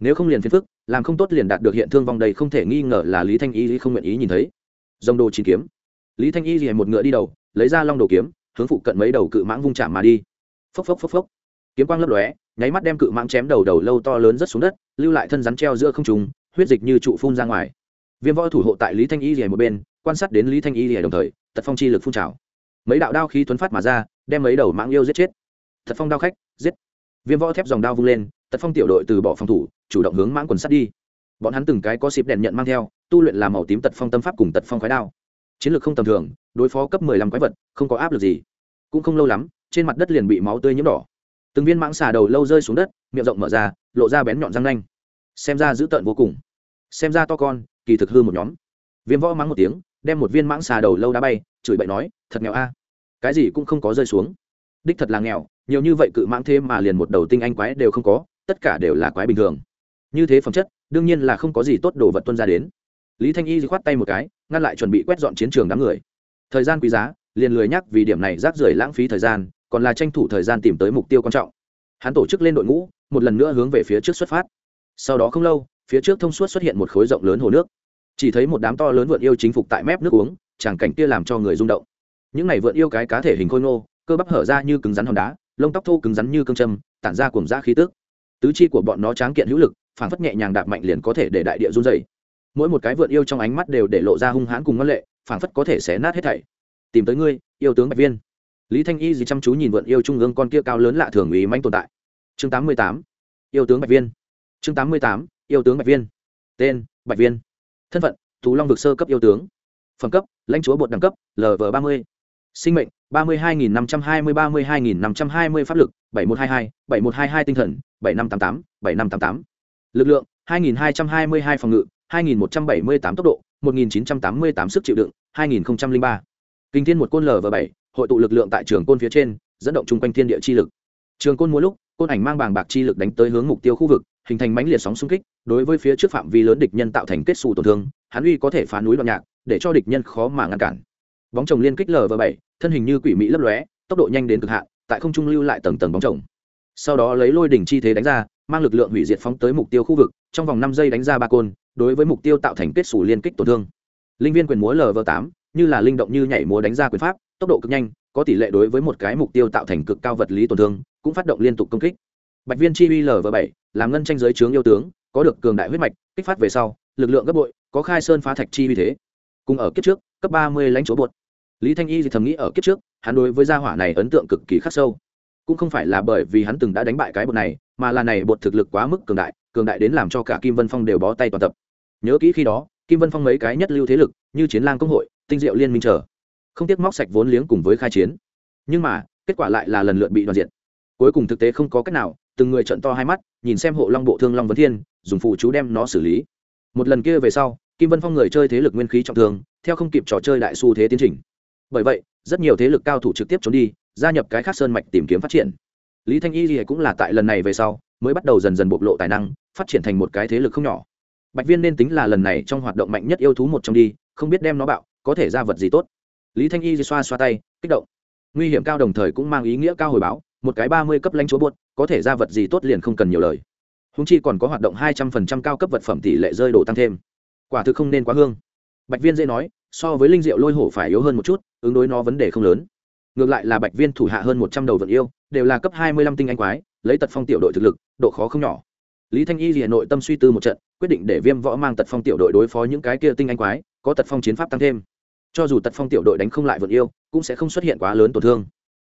Nếu không liền phiền phức, làm không tốt liền đạt được hiện thương vong đầy không thể nghi ngờ là lý thanh y không nguyện ý nhìn thấy. Dòng đồ chín kiếm. Lý thanh y thì một ngựa đi đầu, lấy ra long đồ kiếm, hướng phụ cận mấy đầu cự mãng vung chạm mà đi. Phốc phốc phốc phốc. Kiếm quang lấp lóe nháy mắt đem cự mãng chém đầu đầu lâu to lớn rất xuống đất, lưu lại thân rắn treo giữa không trùng huyết dịch như trụ phun ra ngoài. Viêm võ thủ hộ tại lý thanh y rìa một bên, quan sát đến lý thanh y rìa đồng thời tật phong chi lực phun trào. Mấy đạo đao khí tuấn phát mà ra, đem mấy đầu mãng yêu giết chết. Tật phong đao khách, giết. Viêm võ thép dòng đao vung lên tật phong tiểu đội từ bỏ phòng thủ, chủ động hướng mãng quần sắt đi. Bọn hắn từng cái có xịp đèn nhận mang theo, tu luyện làm màu tím tật phong tâm pháp cùng tật phong khói đao. Chiến lược không tầm thường, đối phó cấp mười lăm quái vật, không có áp lực gì. Cũng không lâu lắm, trên mặt đất liền bị máu tươi nhiễm đỏ từng viên mãng xà đầu lâu rơi xuống đất, miệng rộng mở ra, lộ ra bén nhọn răng nanh. Xem ra dữ tợn vô cùng. Xem ra to con, kỳ thực hư một nhóm. Viêm võ mắng một tiếng, đem một viên mãng xà đầu lâu đá bay, chửi bậy nói, thật nghèo a. Cái gì cũng không có rơi xuống. Đích thật là nghèo, nhiều như vậy cự mãng thêm mà liền một đầu tinh anh quái đều không có, tất cả đều là quái bình thường. Như thế phẩm chất, đương nhiên là không có gì tốt đồ vật tuân ra đến. Lý thanh y khoát tay một cái, ngăn lại chuẩn bị quét dọn chiến trường đám người. Thời gian quý giá, liền lười nhắc vì điểm này rác rưởi lãng phí thời gian còn là tranh thủ thời gian tìm tới mục tiêu quan trọng. Hắn tổ chức lên đội ngũ, một lần nữa hướng về phía trước xuất phát. Sau đó không lâu, phía trước thông suốt xuất hiện một khối rộng lớn hồ nước. Chỉ thấy một đám to lớn vượn yêu chính phục tại mép nước uống tràng cảnh kia làm cho người rung động. Những này vượn yêu cái cá thể hình khôi ngô, cơ bắp hở ra như cứng rắn hòn đá, lông tóc thô cứng rắn như cương châm, tản ra cùng da khí tức. Tứ chi của bọn nó tráng kiện hữu lực phản phất nhẹ nhàng đạp mạnh liền có thể để đại địa run dày mỗi một cái vượn yêu trong ánh mắt đều để lộ ra hung hãn cùng ngân lệ phản phất có thể xé nát hết thảy. Tìm tới ngươi, yêu tướng bạch viên lý thanh y gì chăm chú nhìn vượn yêu trung ương con kia cao lớn lạ thường ý manh tồn tại. Chương tám mươi tám, yêu tướng bạch viên. Chương tám mươi tám, yêu tướng bạch viên. Tên, bạch viên. Thân phận thú long vực sơ cấp yêu tướng. Phẩm cấp, lãnh chúa bột đẳng cấp lv ba mươi. Sinh mệnh, ba mươi hai nghìn năm trăm hai mươi ba mươi hai nghìn năm trăm hai mươi pháp lực, bảy một hai hai, bảy một hai hai tinh thần, bảy năm tám tám, bảy năm tám tám. Lực lượng, hai nghìn hai trăm hai mươi hai phòng ngự, hai nghìn một trăm bảy mươi tám tốc độ, một nghìn chín trăm tám mươi tám sức chịu đựng, hai nghìn ba. Kinh thiên một côn lv bảy hội tụ lực lượng tại trường côn phía trên, dẫn động chung quanh thiên địa chi lực. Trường côn mỗi lúc, côn ảnh mang bàng bạc chi lực đánh tới hướng mục tiêu khu vực, hình thành mãnh liệt sóng xung kích, đối với phía trước phạm vi lớn địch nhân tạo thành kết xù tổn thương, hắn uy có thể phá núi đoạn nhạc, để cho địch nhân khó mà ngăn cản. Bóng chồng liên kích lv bảy, thân hình như quỷ mỹ lấp lóe, tốc độ nhanh đến cực hạn, tại không trung lưu lại tầng tầng bóng chồng. Sau đó lấy lôi đỉnh chi thế đánh ra, mang lực lượng hủy diệt phóng tới mục tiêu khu vực, trong vòng năm giây đánh ra ba côn, đối với mục tiêu tạo thành kết xù liên kích tổn thương. Linh viên quyền múa lv tám, như là linh động như nhảy múa đánh ra quyền pháp tốc độ cực nhanh, có tỷ lệ đối với một cái mục tiêu tạo thành cực cao vật lý tổn thương, cũng phát động liên tục công kích. Bạch viên chi uy lv bảy, làm ngân tranh giới trướng yêu tướng, có được cường đại huyết mạch, kích phát về sau, lực lượng gấp bội, có khai sơn phá thạch chi uy thế. Cùng ở kiếp trước, cấp ba mươi lãnh chỗ bột. Lý thanh y thì thầm nghĩ ở kiếp trước, hắn đối với gia hỏa này ấn tượng cực kỳ khắc sâu. Cũng không phải là bởi vì hắn từng đã đánh bại cái bột này, mà là này bột thực lực quá mức cường đại cường đại đến làm cho cả kim vân phong đều bó tay toàn tập. Nhớ kỹ khi đó, kim vân phong mấy cái nhất lưu thế lực, như chiến lang công hội, tinh diệu liên minh trở không tiếc móc sạch vốn liếng cùng với khai chiến. Nhưng mà, kết quả lại là lần lượt bị đoàn diện cuối cùng thực tế không có cách nào, từng người trận to hai mắt, nhìn xem hộ long bộ thương long vấn thiên, dùng phụ chú đem nó xử lý. Một lần kia về sau, kim vân phong người chơi thế lực nguyên khí trọng thương, theo không kịp trò chơi đại xu thế tiến trình. Bởi vậy, rất nhiều thế lực cao thủ trực tiếp trốn đi, gia nhập cái khác sơn mạch tìm kiếm phát triển. Lý thanh y thì cũng là tại lần này về sau, mới bắt đầu dần dần bộc lộ tài năng, phát triển thành một cái thế lực không nhỏ. Bạch viên nên tính là lần này trong hoạt động mạnh nhất yêu thú một trong đi, không biết đem nó bạo, có thể ra vật gì tốt lý thanh y xoa xoa tay, kích động. Nguy hiểm cao đồng thời cũng mang ý nghĩa cao hồi báo, một cái ba mươi cấp lãnh chúa buốt, có thể ra vật gì tốt liền không cần nhiều lời. Húng chi còn có hoạt động hai trăm phần trăm cao cấp vật phẩm tỷ lệ rơi đổ tăng thêm. Quả thực không nên quá hương. Bạch viên dễ nói, so với linh diệu lôi hổ phải yếu hơn một chút, ứng đối nó vấn đề không lớn. Ngược lại là bạch viên thủ hạ hơn một trăm đầu vận yêu, đều là cấp hai mươi lăm tinh anh quái, lấy tật phong tiểu đội thực lực, độ khó không nhỏ. Lý thanh y hà nội tâm suy tư một trận, quyết định để viêm võ mang tật phong tiểu đội đối phó những cái kia tinh anh quái, có tật phong chiến pháp tăng thêm cho dù tật phong tiểu đội đánh không lại vận yêu, cũng sẽ không xuất hiện quá lớn tổn thương.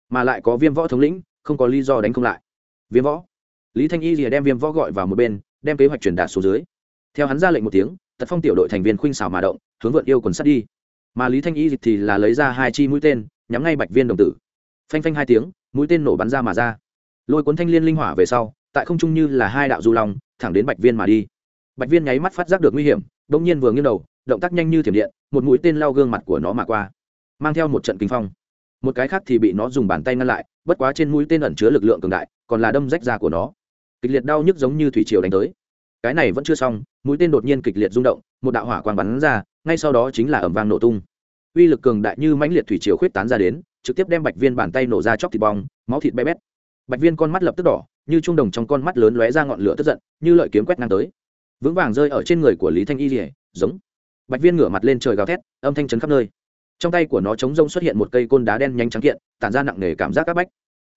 Mà lại có viêm võ thống lĩnh, không có lý do đánh không lại. Viêm võ. Lý thanh y rìa đem viêm võ gọi vào một bên, đem kế hoạch truyền đạt xuống dưới. Theo hắn ra lệnh một tiếng, tật phong tiểu đội thành viên khuynh xảo mà động, hướng vượt yêu quần sát đi. Mà lý thanh y thì là lấy ra hai chi mũi tên, nhắm ngay bạch viên đồng tử. Phanh phanh hai tiếng, mũi tên nổ bắn ra mà ra. Lôi cuốn thanh liên linh hỏa về sau, tại không trung như là hai đạo du long, thẳng đến bạch viên mà đi. Bạch viên nháy mắt phát giác được nguy hiểm đông nhiên vừa nghiêng đầu, động tác nhanh như thiểm điện một mũi tên lao gương mặt của nó mà qua, mang theo một trận kinh phong. Một cái khác thì bị nó dùng bàn tay ngăn lại, bất quá trên mũi tên ẩn chứa lực lượng cường đại, còn là đâm rách da của nó. Kịch liệt đau nhức giống như thủy triều đánh tới. Cái này vẫn chưa xong, mũi tên đột nhiên kịch liệt rung động, một đạo hỏa quang bắn ra, ngay sau đó chính là ẩm vang nổ tung. Uy lực cường đại như mãnh liệt thủy triều khuyết tán ra đến, trực tiếp đem bạch viên bàn tay nổ ra chóc thịt bong, máu thịt bé bét. Bạch viên con mắt lập tức đỏ, như trung đồng trong con mắt lớn lóe ra ngọn lửa tức giận, như lợi kiếm quét ngang tới. Vững vàng rơi ở trên người của lý thanh y rỉa giống bạch viên ngửa mặt lên trời gào thét, âm thanh chấn khắp nơi. Trong tay của nó chống rông xuất hiện một cây côn đá đen nhanh trắng kiện, tản ra nặng nề cảm giác áp bách.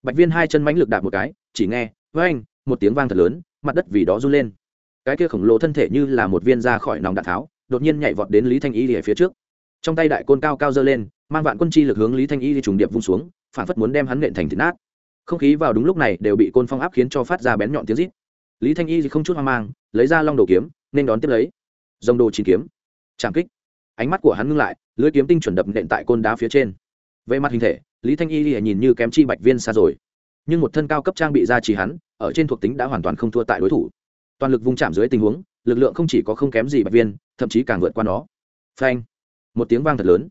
Bạch viên hai chân mánh lực đạp một cái, chỉ nghe với anh một tiếng vang thật lớn, mặt đất vì đó run lên. Cái kia khổng lồ thân thể như là một viên ra khỏi nòng đạn tháo, đột nhiên nhảy vọt đến lý thanh y ở phía trước. Trong tay đại côn cao cao dơ lên, mang vạn quân chi lực hướng lý thanh y đi trùng điệp vung xuống, phản phất muốn đem hắn nện thành thịt nát. Không khí vào đúng lúc này đều bị côn phong áp khiến cho phát ra bén nhọn tiếng rít. Lý thanh y không chút hoang mang, lấy ra long Đồ kiếm, nên đón tiếp lấy. Dòng đồ chín kiếm trảm kích. Ánh mắt của hắn ngưng lại, lưới kiếm tinh chuẩn đập nện tại côn đá phía trên. Về mặt hình thể, lý thanh y nhìn như kém chi bạch viên xa rồi. Nhưng một thân cao cấp trang bị ra chỉ hắn, ở trên thuộc tính đã hoàn toàn không thua tại đối thủ. Toàn lực vung chạm dưới tình huống, lực lượng không chỉ có không kém gì bạch viên, thậm chí càng vượt qua nó. Phanh! Một tiếng vang thật lớn.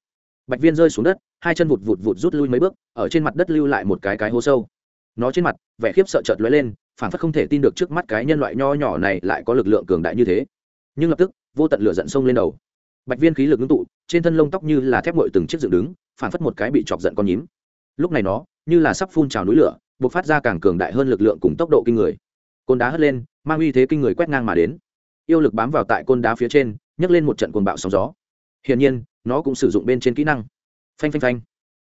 Bạch viên rơi xuống đất, hai chân vụt vụt vụt rút lui mấy bước, ở trên mặt đất lưu lại một cái cái hố sâu. Nó trên mặt, vẻ khiếp sợ chợt lóe lên phản phất không thể tin được trước mắt cái nhân loại nho nhỏ này lại có lực lượng cường đại như thế. Nhưng lập tức, vô tận lửa giận sông lên đầu bạch viên khí lực ngưng tụ, trên thân lông tóc như là thép ngội từng chiếc dựng đứng, phản phất một cái bị chọc giận con nhím. Lúc này nó, như là sắp phun trào núi lửa b ộ c phát ra càng cường đại hơn lực lượng cùng tốc độ kinh người. Côn đá hất lên, mang uy thế kinh người quét ngang mà đến. Yêu lực bám vào tại côn đá phía trên, nhấc lên một trận cồn bạo sóng gió. Hiển nhiên, nó cũng sử dụng bên trên kỹ năng. Phanh phanh phanh.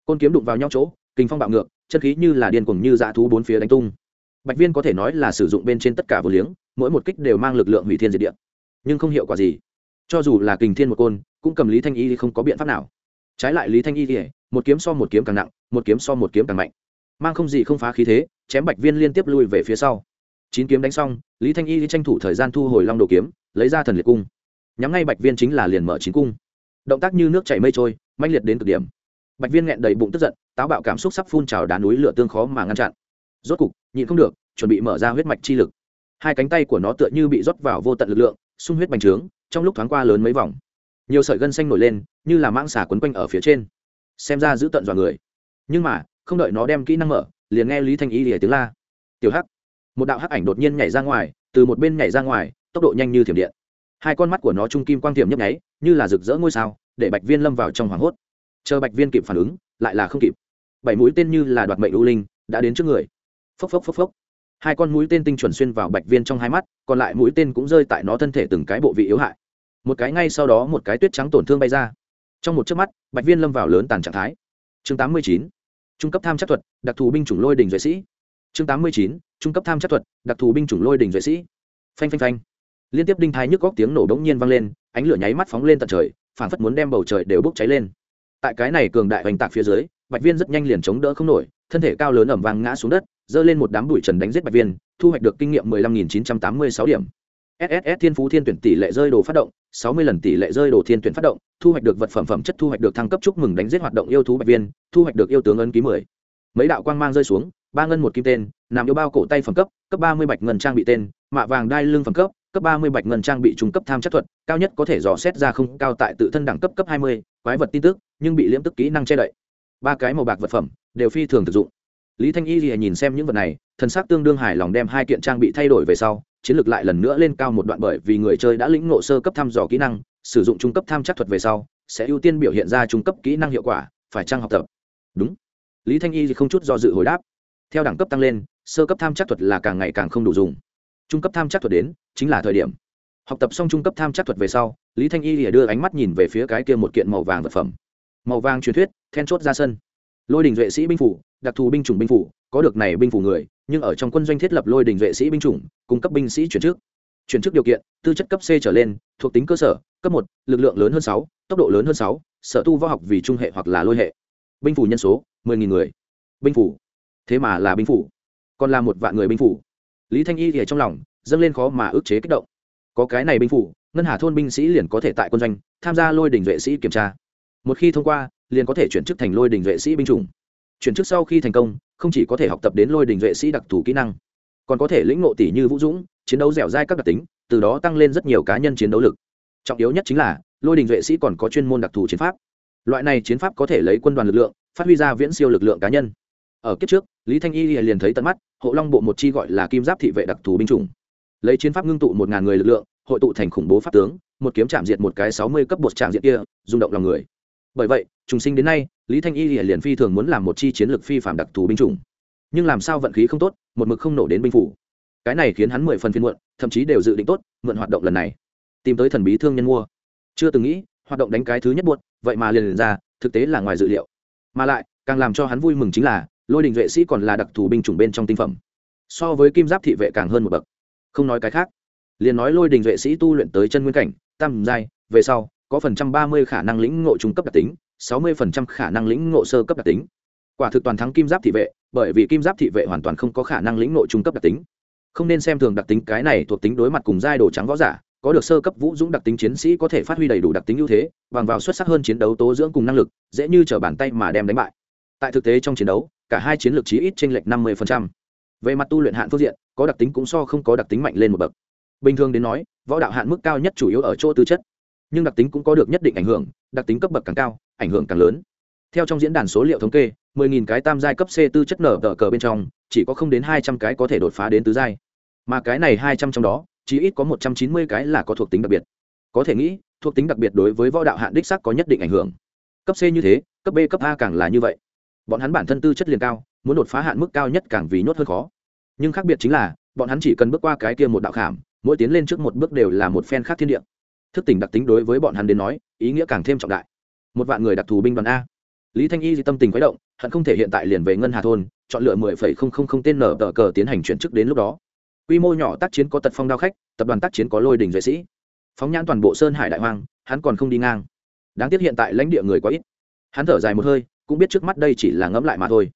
Côn kiếm đụng vào nhau chỗ, kinh phong bạo ngược, chân khí như là điên cuồng như dã thú bốn phía đánh tung. Bạch viên có thể nói là sử dụng bên trên tất cả vô liếng, mỗi một kích đều mang lực lượng hủy thiên diệt địa. Nhưng không hiệu quả gì cho dù là kình thiên một côn, cũng cầm lý thanh y thì không có biện pháp nào. Trái lại lý thanh y thì, một kiếm so một kiếm càng nặng, một kiếm so một kiếm càng mạnh. Mang không gì không phá khí thế, chém bạch viên liên tiếp lui về phía sau. Chín kiếm đánh xong, lý thanh y tranh thủ thời gian thu hồi long đồ kiếm, lấy ra thần liệt cung. Nhắm ngay bạch viên chính là liền mở chín cung. Động tác như nước chảy mây trôi manh liệt đến cực điểm. Bạch viên nghẹn đầy bụng tức giận, táo bạo cảm xúc sắp phun trào đá núi lửa tương khó mà ngăn chặn. Rốt cục, nhịn không được, chuẩn bị mở ra huyết mạch chi lực. Hai cánh tay của nó tựa như bị rót vào vô tận lực lượng, sung huyết bành trướng trong lúc thoáng qua lớn mấy vòng. Nhiều sợi gân xanh nổi lên, như là mãng xà quấn quanh ở phía trên. Xem ra giữ tận dọa người. Nhưng mà, không đợi nó đem kỹ năng mở, liền nghe lý thanh y lìa tiếng la. Tiểu hắc. Một đạo hắc ảnh đột nhiên nhảy ra ngoài, từ một bên nhảy ra ngoài, tốc độ nhanh như thiểm điện. Hai con mắt của nó trung kim quang thiểm nhấp nháy, như là rực rỡ ngôi sao, để bạch viên lâm vào trong hoảng hốt. Chờ bạch viên kịp phản ứng, lại là không kịp. Bảy mũi tên như là đoạt mệnh u linh, đã đến trước người. Phốc phốc phốc phốc. Hai con mũi tên tinh chuẩn xuyên vào bạch viên trong hai mắt, còn lại mũi tên cũng rơi tại nó thân thể từng cái bộ vị yếu hại một cái ngay sau đó một cái tuyết trắng tổn thương bay ra. Trong một chớp mắt, bạch viên lâm vào lớn tàn trạng thái. Chương tám mươi chín, trung cấp tham chắc thuật, đặc thù binh chủng lôi đình duệ sĩ. Chương tám mươi chín, trung cấp tham chắc thuật, đặc thù binh chủng lôi đình duệ sĩ. Phanh phanh phanh. Liên tiếp đinh thái nhức góc tiếng nổ đống nhiên vang lên, ánh lửa nháy mắt phóng lên tận trời phản phất muốn đem bầu trời đều bốc cháy lên. Tại cái này cường đại hoành tạc phía dưới, bạch viên rất nhanh liền chống đỡ không nổi, thân thể cao lớn ẩm vang ngã xuống đất, giơ lên một đám bụi trần đánh giết bạch viên, thu hoạch được kinh nghiệm mười lăm nghìn chín trăm tám mươi sáu điểm sss thiên phú thiên tuyển tỷ lệ rơi đồ phát động, sáu mươi lần tỷ lệ rơi đồ thiên tuyển phát động, thu hoạch được vật phẩm phẩm chất thu hoạch được thăng cấp chúc mừng đánh giết hoạt động yêu thú bạch viên, thu hoạch được yêu tướng ấn ký mười. Mấy đạo quang mang rơi xuống, ba ngân một kim tên, nằm yêu bao cổ tay phẩm cấp cấp ba mươi bạch ngân trang bị tên, mạ vàng đai lưng phẩm cấp cấp ba mươi bạch ngân trang bị trung cấp tham chất thuật, cao nhất có thể dò xét ra không, cao tại tự thân đẳng cấp cấp hai mươi, quái vật tin tức, nhưng bị liễm tức kỹ năng che đậy. Ba cái màu bạc vật phẩm, đều phi thường thực dụng. Lý thanh y lìa nhìn xem những vật này, thần sắc tương đương hài lòng đem hai kiện trang bị thay đổi về sau chiến lược lại lần nữa lên cao một đoạn bởi vì người chơi đã lĩnh ngộ sơ cấp thăm dò kỹ năng, sử dụng trung cấp tham chắc thuật về sau, sẽ ưu tiên biểu hiện ra trung cấp kỹ năng hiệu quả, phải trang học tập? Đúng. Lý thanh y thì không chút do dự hồi đáp. Theo đẳng cấp tăng lên, sơ cấp tham chắc thuật là càng ngày càng không đủ dùng. Trung cấp tham chắc thuật đến, chính là thời điểm. Học tập xong trung cấp tham chắc thuật về sau, lý thanh y thì đưa ánh mắt nhìn về phía cái kia một kiện màu vàng vật phẩm. Màu vàng truyền thuyết, then chốt ra sân lôi đình duệ sĩ binh phủ, đặc thù binh chủng binh phủ, có được này binh phủ người, nhưng ở trong quân doanh thiết lập lôi đình duệ sĩ binh chủng, cung cấp binh sĩ chuyển trước. Chuyển chức điều kiện, tư chất cấp c trở lên, thuộc tính cơ sở, cấp một, lực lượng lớn hơn sáu, tốc độ lớn hơn sáu, sở tu võ học vì trung hệ hoặc là lôi hệ. Binh phủ nhân số, mười nghìn người. Binh phủ. Thế mà là binh phủ. Còn là một vạn người binh phủ. Lý thanh y thì trong lòng, dâng lên khó mà ức chế kích động. Có cái này binh phủ, ngân hà thôn binh sĩ liền có thể tại quân doanh, tham gia lôi đình vệ sĩ kiểm tra. Một khi thông qua liền có thể chuyển chức thành lôi đình vệ sĩ binh chủng. Chuyển chức sau khi thành công, không chỉ có thể học tập đến lôi đình vệ sĩ đặc thù kỹ năng, còn có thể lĩnh ngộ tỷ như vũ dũng, chiến đấu dẻo dai các đặc tính, từ đó tăng lên rất nhiều cá nhân chiến đấu lực. Trọng yếu nhất chính là, lôi đình vệ sĩ còn có chuyên môn đặc thù chiến pháp. Loại này chiến pháp có thể lấy quân đoàn lực lượng, phát huy ra viễn siêu lực lượng cá nhân. Ở kiếp trước, lý thanh y liền thấy tận mắt, hộ long bộ một chi gọi là kim giáp thị vệ đặc thù binh chủng. Lấy chiến pháp ngưng tụ một ngàn người lực lượng, hội tụ thành khủng bố pháp tướng, một kiếm chạm diệt một cái sáu mươi cấp bột chạm diệt kia, rung động lòng người. Bởi vậy trùng sinh đến nay lý thanh y liền phi thường muốn làm một chi chiến lược phi phạm đặc thù binh chủng. Nhưng làm sao vận khí không tốt một mực không nổ đến binh phủ. Cái này khiến hắn mười phần phiên muộn thậm chí đều dự định tốt mượn hoạt động lần này. Tìm tới thần bí thương nhân mua. Chưa từng nghĩ hoạt động đánh cái thứ nhất buốt vậy mà liền, liền ra thực tế là ngoài dự liệu. Mà lại càng làm cho hắn vui mừng chính là lôi đình vệ sĩ còn là đặc thù binh chủng bên trong tinh phẩm. So với kim giáp thị vệ càng hơn một bậc. Không nói cái khác. Liền nói lôi đình vệ sĩ tu luyện tới chân nguyên cảnh tam giai về sau có phần trăm ba mươi khả năng lĩnh ngộ trung cấp đặc tính sáu mươi phần trăm khả năng lĩnh ngộ sơ cấp đặc tính. Quả thực toàn thắng kim giáp thị vệ, bởi vì kim giáp thị vệ hoàn toàn không có khả năng lĩnh ngộ trung cấp đặc tính. Không nên xem thường đặc tính, cái này thuộc tính đối mặt cùng giai đồ trắng võ giả, có được sơ cấp vũ dũng đặc tính chiến sĩ có thể phát huy đầy đủ đặc tính ưu thế, bằng vào xuất sắc hơn chiến đấu tố dưỡng cùng năng lực, dễ như t bàn tay mà đem đánh bại. Tại thực tế trong chiến đấu, cả hai chiến lược chí ít chênh lệch năm mươi về mặt tu luyện hạn phương diện, có đặc tính cũng so không có đặc tính mạnh lên một bậc. Bình thường đến nói, võ đạo hạn mức cao nhất chủ yếu ở chỗ tư chất nhưng đặc tính cũng có được nhất định ảnh hưởng, đặc tính cấp bậc càng cao, ảnh hưởng càng lớn. Theo trong diễn đàn số liệu thống kê 10.000 cái tam giai cấp c tư chất nở tờ cờ bên trong, chỉ có không đến hai trăm cái có thể đột phá đến tứ giai. Mà cái này hai trăm trong đó, chỉ ít có một trăm chín mươi cái là có thuộc tính đặc biệt. Có thể nghĩ, thuộc tính đặc biệt đối với võ đạo hạn đích sắc có nhất định ảnh hưởng. Cấp c như thế, cấp b, cấp a càng là như vậy. Bọn hắn bản thân tư chất liền cao, muốn đột phá hạn mức cao nhất càng vì nhốt hơn khó. Nhưng khác biệt chính là, bọn hắn chỉ cần bước qua cái kia một đạo khảm, mỗi tiến lên trước một bước đều là một phen khác thiên địa thức tỉnh đặc tính đối với bọn hắn đến nói, ý nghĩa càng thêm trọng đại. Một vạn người đặc thù binh đoàn a. Lý thanh y di tâm tình quấy động, hận không thể hiện tại liền về ngân hà thôn, chọn lựa mười phẩy không không không tên nở tờ cờ tiến hành chuyển chức đến lúc đó. Quy mô nhỏ tác chiến có tật phong đao khách, tập đoàn tác chiến có lôi đình duệ sĩ. Phóng nhãn toàn bộ sơn hải đại hoang, hắn còn không đi ngang. Đáng tiếc hiện tại lãnh địa người quá ít. Hắn thở dài một hơi, cũng biết trước mắt đây chỉ là ngẫm lại mà thôi.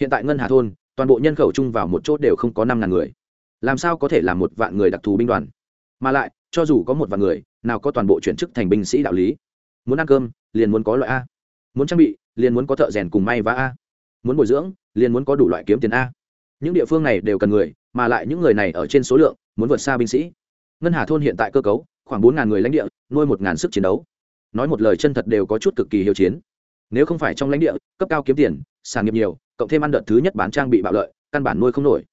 Hiện tại ngân hà thôn, toàn bộ nhân khẩu chung vào một chốt đều không có năm ngàn người. Làm sao có thể là một vạn người đặc thù binh đoàn? Mà lại cho dù có một vài người, nào có toàn bộ chuyển chức thành binh sĩ đạo lý. Muốn ăn cơm, liền muốn có loại a. Muốn trang bị, liền muốn có thợ rèn cùng may và a. Muốn bồi dưỡng, liền muốn có đủ loại kiếm tiền a. Những địa phương này đều cần người, mà lại những người này ở trên số lượng, muốn vượt xa binh sĩ. Ngân hà thôn hiện tại cơ cấu, khoảng bốn người lãnh địa, nuôi một sức chiến đấu. Nói một lời chân thật đều có chút cực kỳ hiếu chiến. Nếu không phải trong lãnh địa, cấp cao kiếm tiền, sản nghiệp nhiều, cộng thêm ăn đợt thứ nhất bán trang bị bạo lợi, căn bản nuôi không nổi.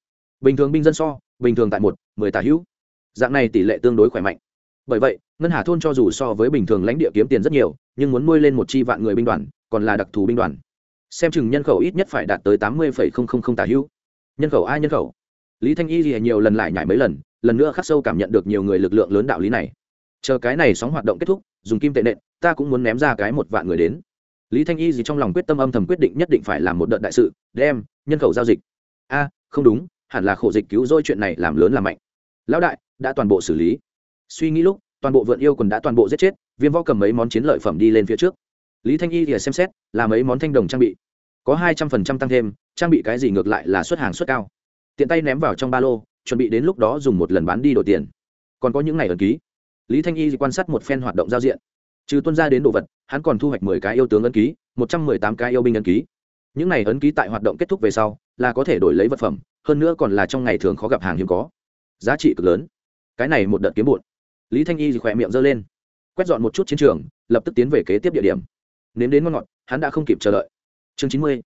Bình thường binh dân so, bình thường tại một, mười tà hữu dạng này tỷ lệ tương đối khỏe mạnh. Bởi vậy, ngân hà thôn cho dù so với bình thường lãnh địa kiếm tiền rất nhiều, nhưng muốn nuôi lên một chi vạn người binh đoàn, còn là đặc thù binh đoàn. Xem chừng nhân khẩu ít nhất phải đạt tới tám mươi tà hữu. Nhân khẩu ai nhân khẩu. Lý thanh y thì nhiều lần lại nhảy mấy lần lần nữa khắc sâu cảm nhận được nhiều người lực lượng lớn đạo lý này. Chờ cái này sóng hoạt động kết thúc, dùng kim tệ nện, ta cũng muốn ném ra cái một vạn người đến. Lý thanh y gì trong lòng quyết tâm âm thầm quyết định nhất định phải làm một đợt đại sự, đem nhân khẩu giao dịch. A, không đúng, hẳn là khổ dịch cứu rỗi chuyện này làm lớn làm mạnh. Lão đại đã toàn bộ xử lý. Suy nghĩ lúc, toàn bộ vượn yêu quần đã toàn bộ giết chết, viêm võ cầm mấy món chiến lợi phẩm đi lên phía trước. Lý thanh y thì xem xét, là mấy món thanh đồng trang bị. Có hai trăm phần trăm tăng thêm, trang bị cái gì ngược lại là xuất hàng xuất cao. Tiện tay ném vào trong ba lô, chuẩn bị đến lúc đó dùng một lần bán đi đổi tiền. Còn có những ngày ẩn ký. Lý thanh y quan sát một phen hoạt động giao diện. Trừ tuân ra đến đồ vật, hắn còn thu hoạch mười cái yêu tướng ấn ký, một trăm mười tám cái yêu binh ấn ký. Những này ấn ký tại hoạt động kết thúc về sau, là có thể đổi lấy vật phẩm, hơn nữa còn là trong ngày thường khó gặp hàng hiếm có. Giá trị cực lớn cái này một đợt kiếm bụn. Lý thanh y khỏe miệng giơ lên, quét dọn một chút chiến trường, lập tức tiến về kế tiếp địa điểm. Nếm đến ngon ngọt, hắn đã không kịp chờ đợi. Chương chín mươi,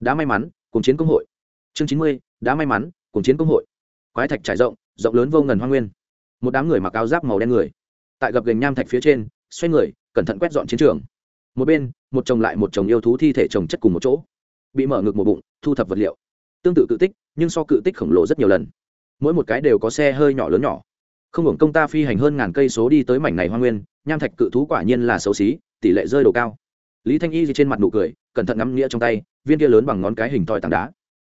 đã may mắn cùng chiến công hội. Chương chín mươi, đã may mắn cùng chiến công hội. Quái thạch trải rộng rộng lớn vô ngần hoa nguyên. Một đám người mặc áo giáp màu đen người, tại gập gành nham thạch phía trên, xoay người, cẩn thận quét dọn chiến trường. Một bên, một chồng lại một chồng yêu thú thi thể chồng chất cùng một chỗ, bị mở ngực một bụng, thu thập vật liệu. Tương tự cự tích, nhưng so cự tích khổng lồ rất nhiều lần. Mỗi một cái đều có xe hơi nhỏ lớn nhỏ không hưởng công ta phi hành hơn ngàn cây số đi tới mảnh này hoa nguyên, nham thạch cự thú quả nhiên là xấu xí, tỷ lệ rơi đồ cao. Lý thanh y trên mặt nụ cười, cẩn thận ngắm nghĩa trong tay, viên kia lớn bằng ngón cái hình thoi tảng đá.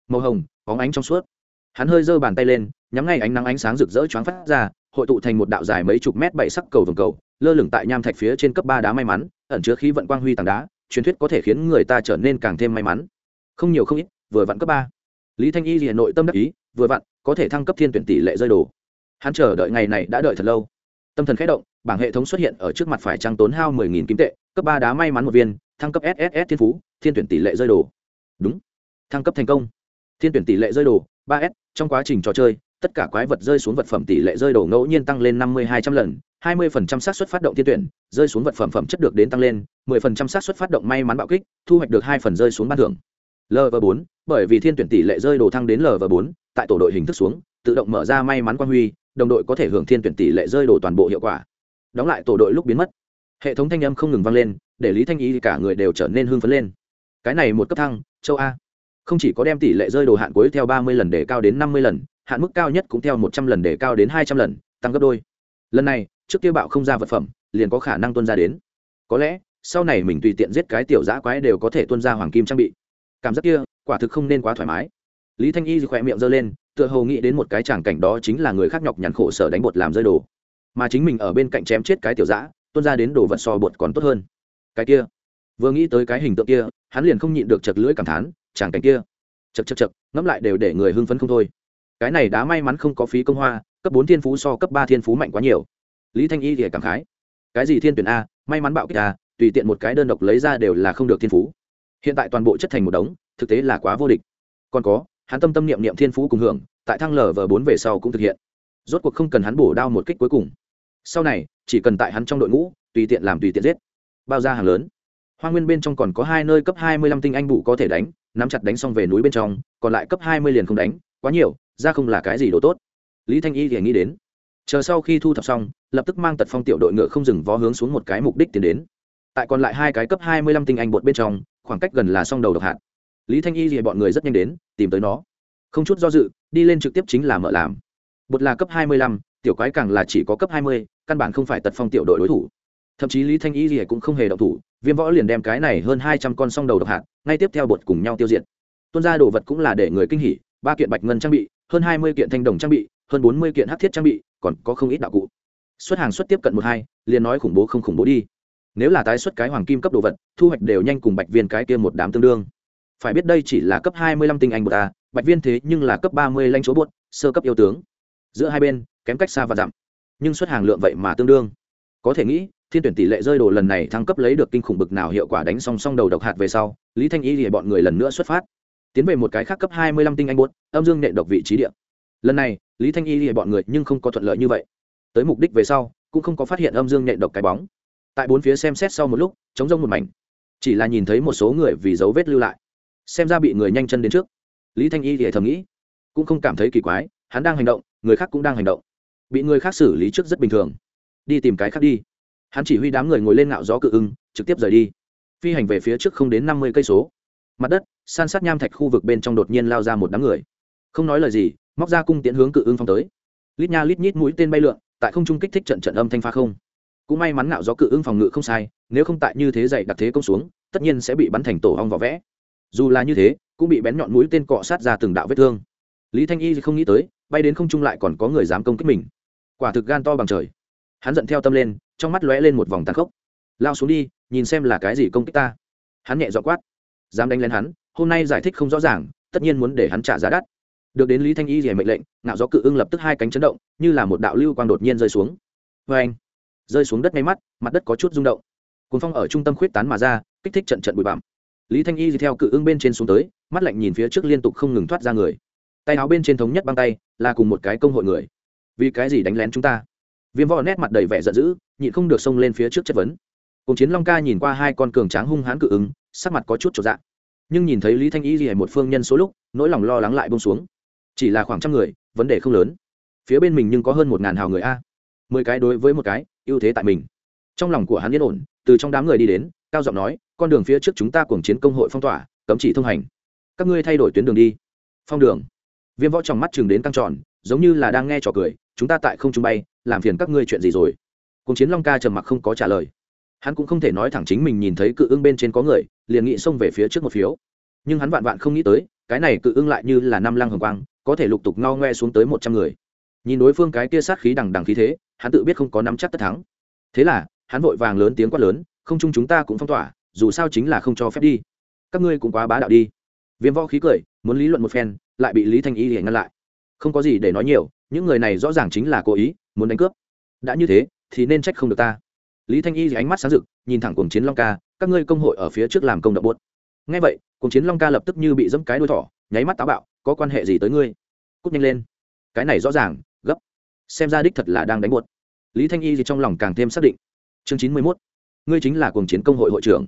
Màu hồng óng ánh trong suốt. Hắn hơi giơ bàn tay lên, nhắm ngay ánh nắng ánh sáng rực rỡ choáng phát ra, hội tụ thành một đạo dài mấy chục mét bảy sắc cầu vồng cầu, lơ lửng tại nham thạch phía trên cấp ba đá may mắn, ẩn chứa khí vận quang huy tảng đá, truyền thuyết có thể khiến người ta trở nên càng thêm may mắn. Không nhiều không ít, vừa vặn cấp ba. Lý thanh y liền nội tâm đắc ý, vừa vặn, có thể thăng cấp thiên tuyển tỷ lệ rơi đồ hắn chờ đợi ngày này đã đợi thật lâu. Tâm thần khẽ động, bảng hệ thống xuất hiện ở trước mặt phải trăng tốn hao mười nghìn kim tệ, cấp ba đá may mắn một viên, thăng cấp sss thiên phú, thiên tuyển tỷ lệ rơi đồ. Đúng. Thăng cấp thành công. Thiên tuyển tỷ lệ rơi đồ, ba s, trong quá trình trò chơi, tất cả quái vật rơi xuống vật phẩm tỷ lệ rơi đồ ngẫu nhiên tăng lên năm mươi hai trăm lần, hai mươi phần trăm xác suất phát động thiên tuyển, rơi xuống vật phẩm phẩm chất được đến tăng lên, mười phần trăm xác suất phát động may mắn bạo kích, thu hoạch được hai phần rơi xuống ban thưởng. Lv bốn, bởi vì thiên tuyển tỷ lệ rơi đồ thăng đến lv bốn, tại tổ đội hình thức xuống, tự động mở ra may mắn quan huy đồng đội có thể hưởng thiên tuyển tỷ lệ rơi đổ toàn bộ hiệu quả. Đóng lại tổ đội lúc biến mất. Hệ thống thanh âm không ngừng vang lên, để lý thanh y cả người đều trở nên hưng phấn lên. Cái này một cấp thăng, châu a. Không chỉ có đem tỷ lệ rơi đồ hạn cuối theo ba mươi lần để cao đến năm mươi lần, hạn mức cao nhất cũng theo một trăm lần để cao đến hai trăm lần, tăng gấp đôi. Lần này, trước kia bạo không ra vật phẩm, liền có khả năng tuân ra đến. Có lẽ, sau này mình tùy tiện giết cái tiểu giã quái đều có thể tuân ra hoàng kim trang bị. Cảm giác kia, quả thực không nên quá thoải mái. Lý thanh y khỏe miệng giơ lên tựa hồ nghĩ đến một cái tràng cảnh đó chính là người khác nhọc nhằn khổ sở đánh bột làm rơi đồ. Mà chính mình ở bên cạnh chém chết cái tiểu giã tuân ra đến đồ vật so bột còn tốt hơn. Cái kia, vừa nghĩ tới cái hình tượng kia, hắn liền không nhịn được chật lưỡi cảm thán, tràng cảnh kia. Chật chật chật ngẫm lại đều để người hưng phấn không thôi. Cái này đã may mắn không có phí công hoa, cấp bốn thiên phú so cấp ba thiên phú mạnh quá nhiều. Lý thanh y thì cảm khái. Cái gì thiên tuyển a, may mắn bạo kích a, tùy tiện một cái đơn độc lấy ra đều là không được thiên phú. Hiện tại toàn bộ chất thành một đống, thực tế là quá vô địch. Còn có hắn tâm tâm niệm niệm thiên phú cùng hưởng, tại thăng lở vờ bốn về sau cũng thực hiện. Rốt cuộc không cần hắn bổ đao một kích cuối cùng. Sau này, chỉ cần tại hắn trong đội ngũ, tùy tiện làm tùy tiện giết. Bao ra hàng lớn. Hoa nguyên bên trong còn có hai nơi cấp hai mươi lăm tinh anh bụ có thể đánh, nắm chặt đánh xong về núi bên trong, còn lại cấp hai mươi liền không đánh, quá nhiều, ra không là cái gì đồ tốt. Lý thanh y thì nghĩ đến. Chờ sau khi thu thập xong, lập tức mang tật phong tiểu đội ngựa không dừng vó hướng xuống một cái mục đích tiến đến. Tại còn lại hai cái cấp hai mươi lăm tinh anh bột bên trong, khoảng cách gần là song đầu độc hạn lý thanh y thì bọn người rất nhanh đến, tìm tới nó. Không chút do dự, đi lên trực tiếp chính là mở làm. Bột là cấp hai mươi lăm, tiểu quái càng là chỉ có cấp hai mươi, căn bản không phải tật phong tiểu đội đối thủ. Thậm chí lý thanh y gì cũng không hề động thủ, viêm võ liền đem cái này hơn hai trăm con song đầu độc hạt, ngay tiếp theo bột cùng nhau tiêu diệt. Tuân ra đồ vật cũng là để người kinh hỉ, ba kiện bạch ngân trang bị, hơn hai mươi kiện thanh đồng trang bị, hơn bốn mươi kiện hát thiết trang bị, còn có không ít đạo cụ. Xuất hàng xuất tiếp cận một hai, liền nói khủng bố không khủng bố đi. Nếu là tái xuất cái hoàng kim cấp đồ vật, thu hoạch đều nhanh cùng bạch viên cái kia một đám tương đương phải biết đây chỉ là cấp hai mươi lăm tinh anh bột a bạch viên thế nhưng là cấp ba mươi lanh bột sơ cấp yêu tướng. Giữa hai bên kém cách xa và dặm nhưng xuất hàng lượng vậy mà tương đương. Có thể nghĩ thiên tuyển tỷ lệ rơi đồ lần này thăng cấp lấy được kinh khủng bực nào hiệu quả đánh song song đầu độc hạt về sau lý thanh y thì bọn người lần nữa xuất phát. Tiến về một cái khác cấp hai mươi lăm tinh anh bột, âm dương nện độc vị trí địa. Lần này lý thanh y thì bọn người nhưng không có thuận lợi như vậy. Tới mục đích về sau cũng không có phát hiện âm dương nện độc cái bóng. Tại bốn phía xem xét sau một lúc chống rông một mảnh. Chỉ là nhìn thấy một số người vì dấu vết lưu lại xem ra bị người nhanh chân đến trước. Lý thanh y thì thầm nghĩ, cũng không cảm thấy kỳ quái, hắn đang hành động, người khác cũng đang hành động. Bị người khác xử lý trước rất bình thường. Đi tìm cái khác đi. Hắn chỉ huy đám người ngồi lên ngạo gió cự ưng, trực tiếp rời đi. Phi hành về phía trước không đến năm mươi cây số. Mặt đất, san sát nham thạch khu vực bên trong đột nhiên lao ra một đám người. Không nói lời gì, móc ra cung tiễn hướng cự ưng phong tới. Lít nha lít nhít mũi tên bay lượn, tại không trung kích thích trận trận âm thanh pha không. Cũng may mắn ngạo gió cự ưng phòng ngự không sai, nếu không tại như thế dày đặc thế công xuống, tất nhiên sẽ bị bắn thành tổ ong vỏ vẽ dù là như thế, cũng bị bén nhọn mũi tên cọ sát ra từng đạo vết thương. Lý thanh y không nghĩ tới, bay đến không trung lại còn có người dám công kích mình. Quả thực gan to bằng trời. Hắn giận theo tâm lên, trong mắt lóe lên một vòng tàn khốc. Lao xuống đi, nhìn xem là cái gì công kích ta. Hắn nhẹ dọ quát. Dám đánh lên hắn, hôm nay giải thích không rõ ràng, tất nhiên muốn để hắn trả giá đắt. Được đến lý thanh y rỉa mệnh lệnh, ngạo gió cự ưng lập tức hai cánh chấn động, như là một đạo lưu quang đột nhiên rơi xuống. Vê anh, rơi xuống đất ngay mắt, mặt đất có chút rung động. Cuốn phong ở trung tâm khuyết tán mà ra, kích thích trận trận bụi bặm lý thanh y theo cự ưng bên trên xuống tới, mắt lạnh nhìn phía trước liên tục không ngừng thoát ra người. Tay áo bên trên thống nhất băng tay, là cùng một cái công hội người. Vì cái gì đánh lén chúng ta? Viêm võ nét mặt đầy vẻ giận dữ, nhịn không được xông lên phía trước chất vấn. Cùng chiến long ca nhìn qua hai con cường tráng hung hãn cự ứng sắc mặt có chút trọn dạng nhưng nhìn thấy lý thanh y gì một phương nhân số lúc, nỗi lòng lo lắng lại bông xuống. Chỉ là khoảng trăm người, vấn đề không lớn. Phía bên mình nhưng có hơn một ngàn hào người a. Mười cái đối với một cái, ưu thế tại mình. Trong lòng của hắn yên ổn, từ trong đám người đi đến cao giọng nói, con đường phía trước chúng ta cùng chiến công hội phong tỏa, cấm chỉ thông hành. Các ngươi thay đổi tuyến đường đi. Phong đường. Viêm võ trong mắt chừng đến căng tròn, giống như là đang nghe trò cười, chúng ta tại không trung bay, làm phiền các ngươi chuyện gì rồi? Cùng chiến long ca trầm mặc không có trả lời. Hắn cũng không thể nói thẳng chính mình nhìn thấy cự ưng bên trên có người, liền nghị xông về phía trước một phiếu. Nhưng hắn vạn vạn không nghĩ tới, cái này cự ưng lại như là năm lăng hồng quang, có thể lục tục ngao ngoe xuống tới một trăm người. Nhìn đối phương cái kia sát khí đằng đằng khí thế, hắn tự biết không có nắm chắc tất thắng. Thế là, hắn vội vàng lớn tiếng quát lớn không chung chúng ta cũng phong tỏa, dù sao chính là không cho phép đi. Các ngươi cũng quá bá đạo đi. Viêm võ khí cười, muốn lý luận một phen, lại bị lý thanh y để ngăn lại. Không có gì để nói nhiều, những người này rõ ràng chính là cố ý, muốn đánh cướp. Đã như thế, thì nên trách không được ta. Lý thanh y ánh mắt sáng rực, nhìn thẳng cuồng chiến long ca, các ngươi công hội ở phía trước làm công đậm buốt. Ngay vậy, cuồng chiến long ca lập tức như bị dẫm cái đuôi thỏ, nháy mắt táo bạo, có quan hệ gì tới ngươi? Cút nhanh lên. Cái này rõ ràng, gấp. Xem ra đích thật là đang đánh buốt. Lý thanh y thì trong lòng càng thêm xác định. Chương chín mươi mốt ngươi chính là cuồng chiến công hội hội trưởng.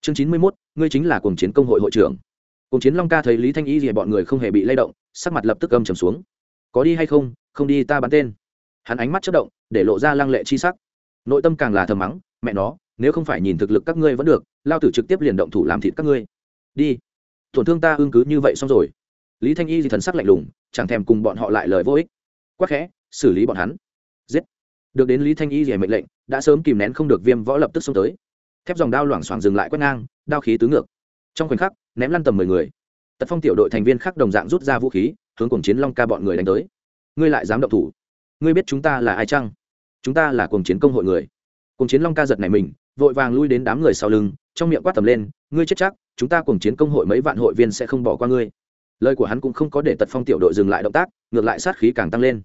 Chương chín mươi mốt, ngươi chính là cuồng chiến công hội hội trưởng. Cuồng chiến long ca thấy lý thanh y thì bọn người không hề bị lay động, sắc mặt lập tức âm trầm xuống. Có đi hay không? Không đi ta bắn tên. Hắn ánh mắt chất động, để lộ ra lăng lệ chi sắc. Nội tâm càng là thầm mắng, mẹ nó, nếu không phải nhìn thực lực các ngươi vẫn được, lao tử trực tiếp liền động thủ làm thịt các ngươi. Đi. Tổn thương ta ưng cứ như vậy xong rồi. Lý thanh y thì thần sắc lạnh lùng, chẳng thèm cùng bọn họ lại lời vô ích. Quắc khẽ, xử lý bọn hắn. Giết. Được đến lý thanh y rỉa mệnh lệnh đã sớm kìm nén không được viêm võ lập tức xông tới. Thép dòng đao loảng xoảng dừng lại quét ngang, đao khí tứ ngược. Trong khoảnh khắc, ném lăn tầm mười người. Tật phong tiểu đội thành viên khác đồng dạng rút ra vũ khí, hướng cùng chiến long ca bọn người đánh tới. Ngươi lại dám động thủ? Ngươi biết chúng ta là ai chăng? Chúng ta là cùng chiến công hội người. Cùng chiến long ca giật này mình, vội vàng lui đến đám người sau lưng, trong miệng quát tầm lên, ngươi chết chắc, chúng ta cùng chiến công hội mấy vạn hội viên sẽ không bỏ qua ngươi. Lời của hắn cũng không có để tật phong tiểu đội dừng lại động tác, ngược lại sát khí càng tăng lên.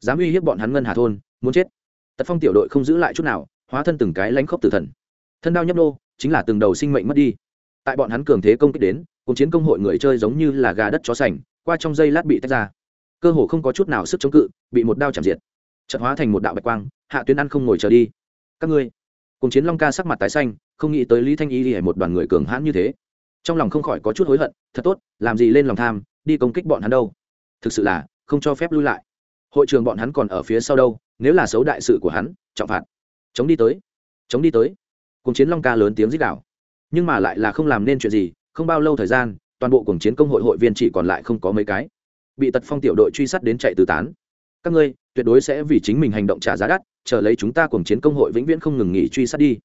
Dám uy hiếp bọn hắn ngân hà thôn, muốn chết tật phong tiểu đội không giữ lại chút nào, hóa thân từng cái lánh khốc tử thần. Thân đao nhấp nô, chính là từng đầu sinh mệnh mất đi. Tại bọn hắn cường thế công kích đến, cuộc chiến công hội người chơi giống như là gà đất chó sành, qua trong dây lát bị tách ra. Cơ hồ không có chút nào sức chống cự, bị một đao chạm diệt. Trận hóa thành một đạo bạch quang, hạ tuyến ăn không ngồi chờ đi. Các ngươi, cùng chiến long ca sắc mặt tái xanh, không nghĩ tới lý thanh y hay một đoàn người cường hãn như thế. Trong lòng không khỏi có chút hối hận, thật tốt, làm gì lên lòng tham, đi công kích bọn hắn đâu. Thực sự là, không cho phép lui lại hội trường bọn hắn còn ở phía sau đâu, nếu là xấu đại sự của hắn, trọng phạt. Chống đi tới, chống đi tới. Cùng chiến long ca lớn tiếng dích đạo nhưng mà lại là không làm nên chuyện gì, không bao lâu thời gian, toàn bộ cùng chiến công hội hội viên chỉ còn lại không có mấy cái. Bị tật phong tiểu đội truy sát đến chạy tứ tán. Các ngươi, tuyệt đối sẽ vì chính mình hành động trả giá đắt, chờ lấy chúng ta cùng chiến công hội vĩnh viễn không ngừng nghỉ truy sát đi.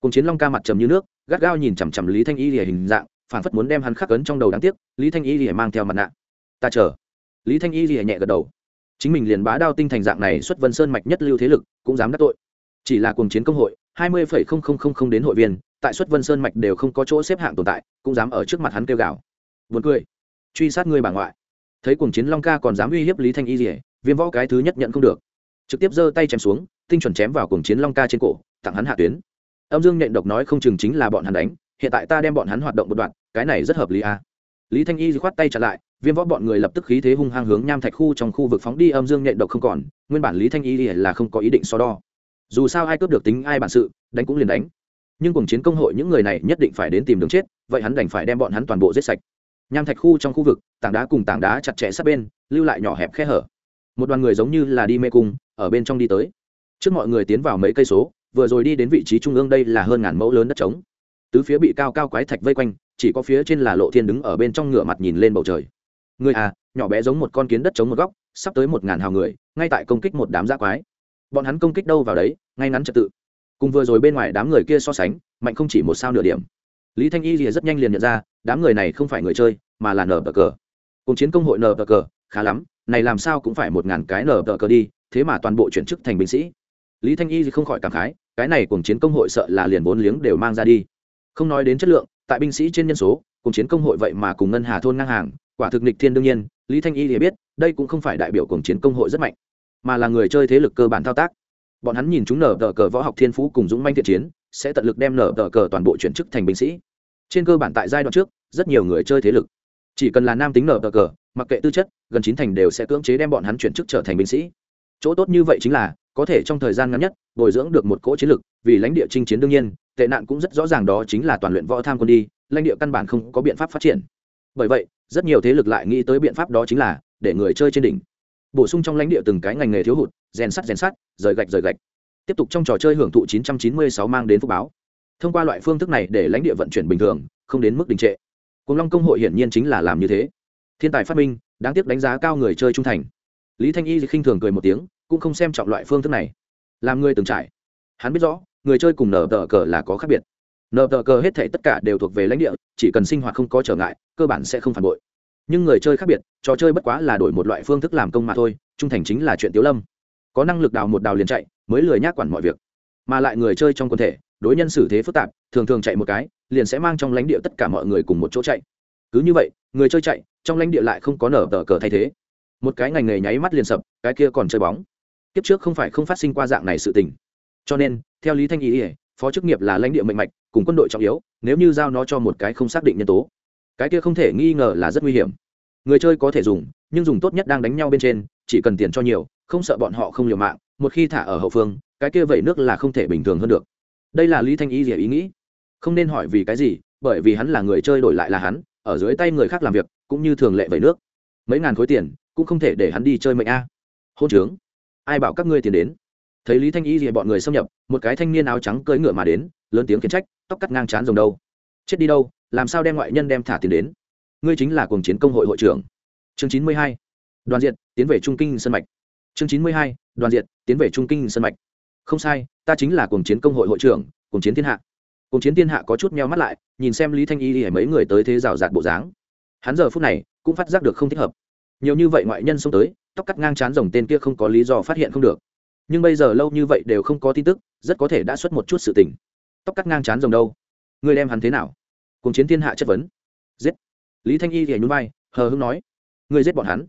Cùng chiến long ca mặt trầm như nước, gắt gao nhìn chằm chằm lý thanh y lìa hình dạng, phản phất muốn đem hắn khắc ấn trong đầu đáng tiếc. Lý thanh y lìa mang theo mặt nạ. Ta chờ. Lý thanh y lìa nhẹ gật đầu chính mình liền bá đao tinh thành dạng này xuất vân sơn mạch nhất lưu thế lực, cũng dám đắc tội. Chỉ là Cuồng chiến công hội, hai mươi phẩy không không không không đến hội viên, tại xuất vân sơn mạch đều không có chỗ xếp hạng tồn tại, cũng dám ở trước mặt hắn kêu gào. Vượt cười. Truy sát ngươi bà ngoại. Thấy Cuồng chiến long ca còn dám uy hiếp lý thanh y dỉa viêm võ cái thứ nhất nhận không được. Trực tiếp giơ tay chém xuống, tinh chuẩn chém vào Cuồng chiến long ca trên cổ, tặng hắn hạ tuyến. Âm dương nhện độc nói không chừng chính là bọn hắn đánh, hiện tại ta đem bọn hắn hoạt động một đoạn, cái này rất hợp lý à. lý thanh y khoát tay trả lại viêm võ bọn người lập tức khí thế hung hăng hướng nham thạch khu trong khu vực phóng đi âm dương nhện độc không còn, nguyên bản lý thanh y là không có ý định so đo. Dù sao ai cướp được tính ai bản sự, đánh cũng liền đánh. Nhưng cùng chiến công hội những người này nhất định phải đến tìm đường chết, vậy hắn đành phải đem bọn hắn toàn bộ giết sạch. Nham thạch khu trong khu vực, tảng đá cùng tảng đá chặt chẽ sát bên, lưu lại nhỏ hẹp khe hở. Một đoàn người giống như là đi mê cung, ở bên trong đi tới. Trước mọi người tiến vào mấy cây số, vừa rồi đi đến vị trí trung ương đây là hơn ngàn mẫu lớn đất trống. Tứ phía bị cao cao quái thạch vây quanh, chỉ có phía trên là lộ thiên đứng ở bên trong ngửa mặt nhìn lên bầu trời người à nhỏ bé giống một con kiến đất chống một góc, sắp tới một ngàn hào người, ngay tại công kích một đám giã quái. Bọn hắn công kích đâu vào đấy, ngay ngắn trật tự. Cùng vừa rồi bên ngoài đám người kia so sánh, mạnh không chỉ một sao nửa điểm. Lý thanh y thì rất nhanh liền nhận ra, đám người này không phải người chơi, mà là nở bờ cờ. Cùng chiến công hội nở bờ cờ, khá lắm, này làm sao cũng phải một ngàn cái nở bờ cờ đi, thế mà toàn bộ chuyển chức thành binh sĩ. Lý thanh y thì không khỏi cảm khái, cái này cùng chiến công hội sợ là liền vốn liếng đều mang ra đi. Không nói đến chất lượng, tại binh sĩ trên nhân số cùng chiến công hội vậy mà cùng ngân hà thôn ngang hàng quả thực nịch thiên đương nhiên, lý thanh y thì biết, đây cũng không phải đại biểu cuồng chiến công hội rất mạnh, mà là người chơi thế lực cơ bản thao tác. Bọn hắn nhìn chúng nở tờ cờ võ học thiên phú cùng dũng manh thiện chiến, sẽ tận lực đem nở tờ cờ toàn bộ chuyển chức thành binh sĩ. Trên cơ bản tại giai đoạn trước, rất nhiều người chơi thế lực, chỉ cần là nam tính nở tờ cờ, mặc kệ tư chất, gần chín thành đều sẽ cưỡng chế đem bọn hắn chuyển chức trở thành binh sĩ. Chỗ tốt như vậy chính là, có thể trong thời gian ngắn nhất, bồi dưỡng được một cỗ chiến lực, vì lãnh địa chinh chiến đương nhiên, tệ nạn cũng rất rõ ràng đó chính là toàn luyện võ tham quân đi, lãnh địa căn bản không có biện pháp phát triển. Bởi vậy rất nhiều thế lực lại nghĩ tới biện pháp đó chính là để người chơi trên đỉnh. Bổ sung trong lãnh địa từng cái ngành nghề thiếu hụt, rèn sắt rèn sắt, rời gạch rời gạch. Tiếp tục trong trò chơi hưởng thụ 996 mang đến phúc báo. Thông qua loại phương thức này để lãnh địa vận chuyển bình thường, không đến mức đình trệ. Cùng long công hội hiển nhiên chính là làm như thế. Thiên tài phát minh, đáng tiếc đánh giá cao người chơi trung thành. Lý thanh y khinh thường cười một tiếng, cũng không xem trọng loại phương thức này. Làm người từng trải. Hắn biết rõ, người chơi cùng nở tờ cờ là có khác biệt nở tờ cờ hết thể tất cả đều thuộc về lãnh địa, chỉ cần sinh hoạt không có trở ngại, cơ bản sẽ không phản bội. Nhưng người chơi khác biệt, trò chơi bất quá là đổi một loại phương thức làm công mà thôi, trung thành chính là chuyện tiếu lâm. Có năng lực đào một đào liền chạy, mới lười nhác quản mọi việc. Mà lại người chơi trong quần thể, đối nhân xử thế phức tạp, thường thường chạy một cái, liền sẽ mang trong lãnh địa tất cả mọi người cùng một chỗ chạy. Cứ như vậy, người chơi chạy, trong lãnh địa lại không có nở tờ cờ thay thế. Một cái ngành nghề nháy mắt liền sập, cái kia còn chơi bóng. Kiếp trước không phải không phát sinh qua dạng này sự tình. Cho nên, theo lý thanh ý ỉa phó chức nghiệp là lãnh địa mạnh mạch, cùng quân đội trọng yếu, nếu như giao nó cho một cái không xác định nhân tố. Cái kia không thể nghi ngờ là rất nguy hiểm. Người chơi có thể dùng, nhưng dùng tốt nhất đang đánh nhau bên trên, chỉ cần tiền cho nhiều, không sợ bọn họ không liều mạng, một khi thả ở hậu phương, cái kia vẩy nước là không thể bình thường hơn được. Đây là lý thanh y gì ý nghĩ. Không nên hỏi vì cái gì, bởi vì hắn là người chơi đổi lại là hắn, ở dưới tay người khác làm việc, cũng như thường lệ vẩy nước. Mấy ngàn khối tiền, cũng không thể để hắn đi chơi mệnh a. Hôn trướng. Ai bảo các ngươi tiền đến? Thấy lý thanh y thì bọn người xâm nhập, một cái thanh niên áo trắng cưỡi ngựa mà đến, lớn tiếng khiển trách, tóc cắt ngang chán rồng đâu. Chết đi đâu, làm sao đem ngoại nhân đem thả tiền đến? Ngươi chính là cuồng chiến công hội hội trưởng. Chương chín mươi hai, đoàn diện, tiến về trung kinh sân mạch. Chương chín mươi hai, đoàn diện, tiến về trung kinh sân mạch. Không sai, ta chính là cuồng chiến công hội hội trưởng, cuồng chiến thiên hạ. Cuồng chiến thiên hạ có chút meo mắt lại, nhìn xem lý thanh y thì mấy người tới thế rào rạt bộ dáng. Hắn giờ phút này cũng phát giác được không thích hợp. Nhiều như vậy ngoại nhân xông tới, tóc cắt ngang chán rồng tên kia không có lý do phát hiện không được nhưng bây giờ lâu như vậy đều không có tin tức, rất có thể đã xuất một chút sự tình. Tóc cắt ngang chán rồng đâu? Người đem hắn thế nào? Cùng chiến thiên hạ chất vấn. Giết. Lý thanh y thì nhún vai, hờ hưng nói. Ngươi giết bọn hắn.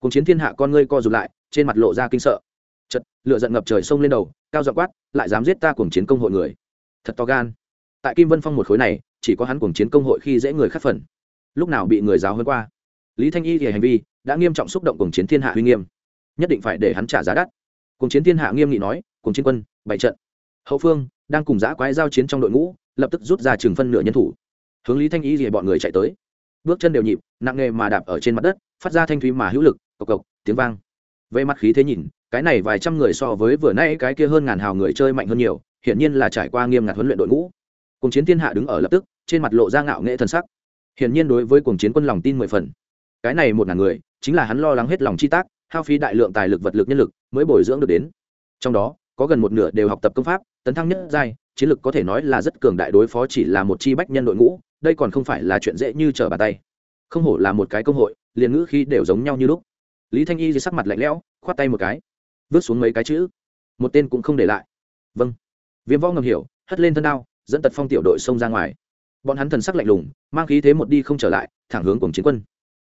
Cùng chiến thiên hạ con ngươi co rụt lại, trên mặt lộ ra kinh sợ. Chật lựa giận ngập trời sông lên đầu, cao dọ quát, lại dám giết ta cùng chiến công hội người? Thật to gan. Tại kim vân phong một khối này, chỉ có hắn cùng chiến công hội khi dễ người khắc phần. Lúc nào bị người giáo hơn qua? Lý thanh y thì hành vi, đã nghiêm trọng xúc động cùng chiến thiên hạ huy nghiêm. Nhất định phải để hắn trả giá đắt cùng chiến thiên hạ nghiêm nghị nói, cùng chiến quân bảy trận. Hậu phương, đang cùng giã quái giao chiến trong đội ngũ, lập tức rút ra chừng phân nửa nhân thủ. Hướng lý thanh y rìa bọn người chạy tới. Bước chân đều nhịp, nặng nề mà đạp ở trên mặt đất, phát ra thanh thúy mà hữu lực, cộc cộc, tiếng vang. Về mặt khí thế nhìn, cái này vài trăm người so với vừa nay cái kia hơn ngàn hào người chơi mạnh hơn nhiều, hiển nhiên là trải qua nghiêm ngặt huấn luyện đội ngũ. Cùng chiến thiên hạ đứng ở lập tức, trên mặt lộ ra ngạo nghệ thần sắc. Hiển nhiên đối với cuồng chiến quân lòng tin mười phần. Cái này một ngàn người, chính là hắn lo lắng hết lòng chi tác hao phí đại lượng tài lực vật lực nhân lực mới bồi dưỡng được đến. Trong đó, có gần một nửa đều học tập công pháp, tấn thăng nhất giai, chiến lực có thể nói là rất cường đại đối phó chỉ là một chi bách nhân đội ngũ, đây còn không phải là chuyện dễ như trở bàn tay. Không hổ là một cái công hội, liền ngữ khi đều giống nhau như lúc. Lý thanh y sắc mặt lạnh lẽo, khoát tay một cái. Vứt xuống mấy cái chữ. Một tên cũng không để lại. Vâng. Viêm võ ngầm hiểu, hất lên thân đao, dẫn tật phong tiểu đội xông ra ngoài. Bọn hắn thần sắc lạnh lùng, mang khí thế một đi không trở lại, thẳng hướng cùng chiến quân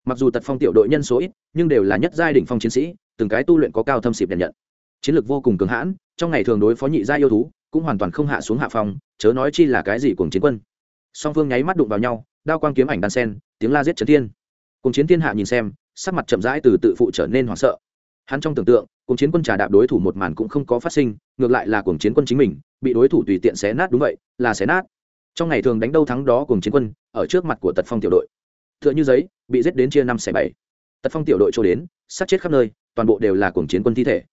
mặc dù tật phong tiểu đội nhân số ít, nhưng đều là nhất giai đ ỉ n h phong chiến sĩ, từng cái tu luyện có cao thâm xịp nhận nhận. Chiến lược vô cùng cường hãn, trong ngày thường đối phó nhị gia yêu thú, cũng hoàn toàn không hạ xuống hạ phong, chớ nói chi là cái gì cùng chiến quân. Song phương nháy mắt đụng vào nhau, đao quang kiếm ảnh đan sen, tiếng la giết trấn thiên. Cùng chiến thiên hạ nhìn xem, sắc mặt chậm rãi từ tự phụ trở nên hoảng sợ. Hắn trong tưởng tượng cùng chiến quân trà đạp đối thủ một màn cũng không có phát sinh, ngược lại là cùng chiến quân chính mình, bị đối thủ tùy tiện xé nát đúng vậy, là xé nát. Trong ngày thường đánh đâu thắng đó cùng chiến quân, ở trước mặt của tật phong tiểu đội. Tựa như giấy, bị giết đến chia năm xẻ bảy. Tật phong tiểu đội trôi đến, sát chết khắp nơi, toàn bộ đều là cuồng chiến quân thi thể.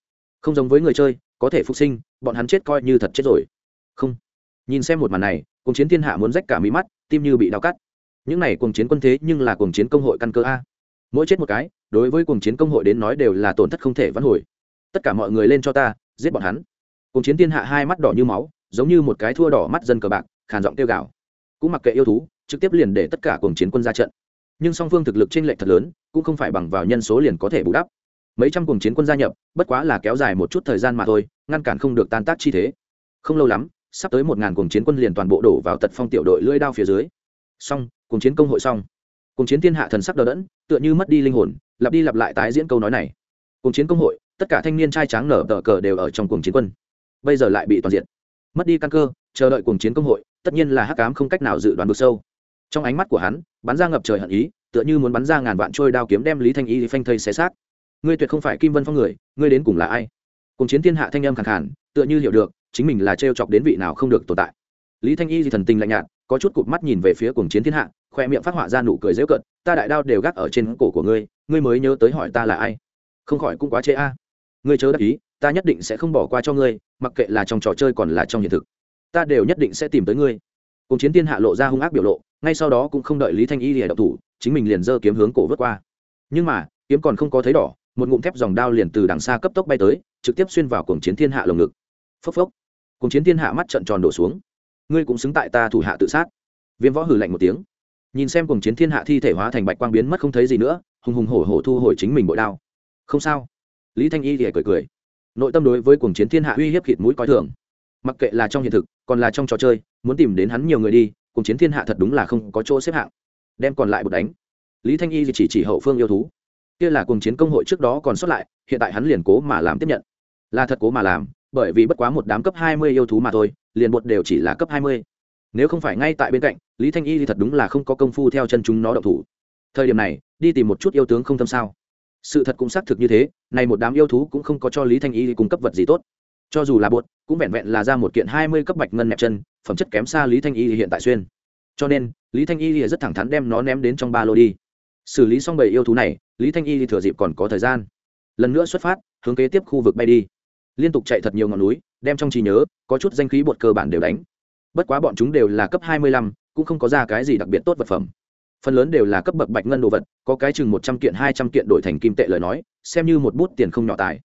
Không giống với người chơi, có thể phục sinh, bọn hắn chết coi như thật chết rồi. Không. Nhìn xem một màn này, cuồng chiến thiên hạ muốn rách cả mí mắt, tim như bị đau cắt. Những này cuồng chiến quân thế nhưng là cuồng chiến công hội căn cơ a. Mỗi chết một cái, đối với cuồng chiến công hội đến nói đều là tổn thất không thể vãn hồi. Tất cả mọi người lên cho ta, giết bọn hắn. Cuồng chiến thiên hạ hai mắt đỏ như máu, giống như một cái thua đỏ mắt dân cờ bạc, khàn giọng tiêu gạo cũng mặc kệ yêu thú, trực tiếp liền để tất cả cuồng chiến quân ra trận nhưng song phương thực lực trên lệch thật lớn, cũng không phải bằng vào nhân số liền có thể bù đắp. Mấy trăm cùng chiến quân gia nhập, bất quá là kéo dài một chút thời gian mà thôi, ngăn cản không được tan tác chi thế. Không lâu lắm, sắp tới một ngàn cùng chiến quân liền toàn bộ đổ vào tật phong tiểu đội lưỡi đao phía dưới. Xong cùng chiến công hội xong. Cùng chiến thiên hạ thần sắc đờ đẫn, tựa như mất đi linh hồn, lặp đi lặp lại tái diễn câu nói này. Cùng chiến công hội, tất cả thanh niên trai tráng nở tờ cờ đều ở trong cùng chiến quân. Bây giờ lại bị toàn diện. Mất đi căn cơ, chờ đợi cùng chiến công hội, tất nhiên là hắc cám không cách nào dự đoán được sâu trong ánh mắt của hắn, bắn ra ngập trời hận ý, tựa như muốn bắn ra ngàn vạn trôi đao kiếm đem lý thanh y phanh thây xé xác. Ngươi tuyệt không phải kim vân phong người, ngươi đến cùng là ai? Cùng chiến thiên hạ thanh âm khẳng khản tựa như hiểu được, chính mình là trêu chọc đến vị nào không được tồn tại. Lý thanh y thì thần tình lạnh nhạt, có chút cụp mắt nhìn về phía cùng chiến thiên hạ, khoe miệng phát họa ra nụ cười dễu cận ta đại đao đều gác ở trên cổ của ngươi ngươi mới nhớ tới hỏi ta là ai? Không khỏi cũng quá chê a. Ngươi chớ đắc ý, ta nhất định sẽ không bỏ qua cho ngươi, mặc kệ là trong trò chơi còn là trong hiện thực. Ta đều nhất định sẽ tìm tới ngươi. Cùng chiến thiên hạ lộ ra hung ác biểu lộ ngay sau đó cũng không đợi lý thanh y lìa đậu thủ, chính mình liền giơ kiếm hướng cổ vớt qua. Nhưng mà, kiếm còn không có thấy đỏ, một ngụm thép dòng đao liền từ đằng xa cấp tốc bay tới, trực tiếp xuyên vào cuồng chiến thiên hạ lồng ngực. Phốc phốc. Cuồng chiến thiên hạ mắt trận tròn đổ xuống. Ngươi cũng xứng tại ta thủ hạ tự sát. Viêm võ hử lạnh một tiếng. Nhìn xem cuồng chiến thiên hạ thi thể hóa thành bạch quang biến mất không thấy gì nữa, hùng hùng hổ hổ thu hồi chính mình bội đao. Không sao. Lý thanh y thì cười cười. Nội tâm đối với cuồng chiến thiên hạ uy hiếp khịt mũi coi thường. Mặc kệ là trong hiện thực, còn là trong trò chơi, muốn tìm đến hắn nhiều người đi cuồng chiến thiên hạ thật đúng là không có chỗ xếp hạng. Đem còn lại một đánh. Lý thanh y chỉ chỉ hậu phương yêu thú. Kia là cuồng chiến công hội trước đó còn sót lại, hiện tại hắn liền cố mà làm tiếp nhận. Là thật cố mà làm, bởi vì bất quá một đám cấp hai mươi yêu thú mà thôi, liền bột đều chỉ là cấp hai mươi. Nếu không phải ngay tại bên cạnh, lý thanh y thì thật đúng là không có công phu theo chân chúng nó động thủ. Thời điểm này, đi tìm một chút yêu tướng không thâm sao. Sự thật cũng xác thực như thế, này một đám yêu thú cũng không có cho lý thanh y cung cấp vật gì tốt cho dù là bột, cũng vẹn vẹn là ra một kiện hai mươi cấp bạch ngân nẹp chân, phẩm chất kém xa lý thanh y hiện tại xuyên. Cho nên, lý thanh y rất thẳng thắn đem nó ném đến trong ba lô đi. Xử lý xong bầy yêu thú này, lý thanh y thừa dịp còn có thời gian. Lần nữa xuất phát, hướng kế tiếp khu vực bay đi. Liên tục chạy thật nhiều ngọn núi, đem trong trí nhớ, có chút danh khí bột cơ bản đều đánh. Bất quá bọn chúng đều là cấp hai mươi lăm, cũng không có ra cái gì đặc biệt tốt vật phẩm. Phần lớn đều là cấp bậc bạch ngân đồ vật, có cái chừng một trăm kiện, hai trăm kiện đổi thành kim tệ lời nói, xem như một bút tiền không nhỏ tài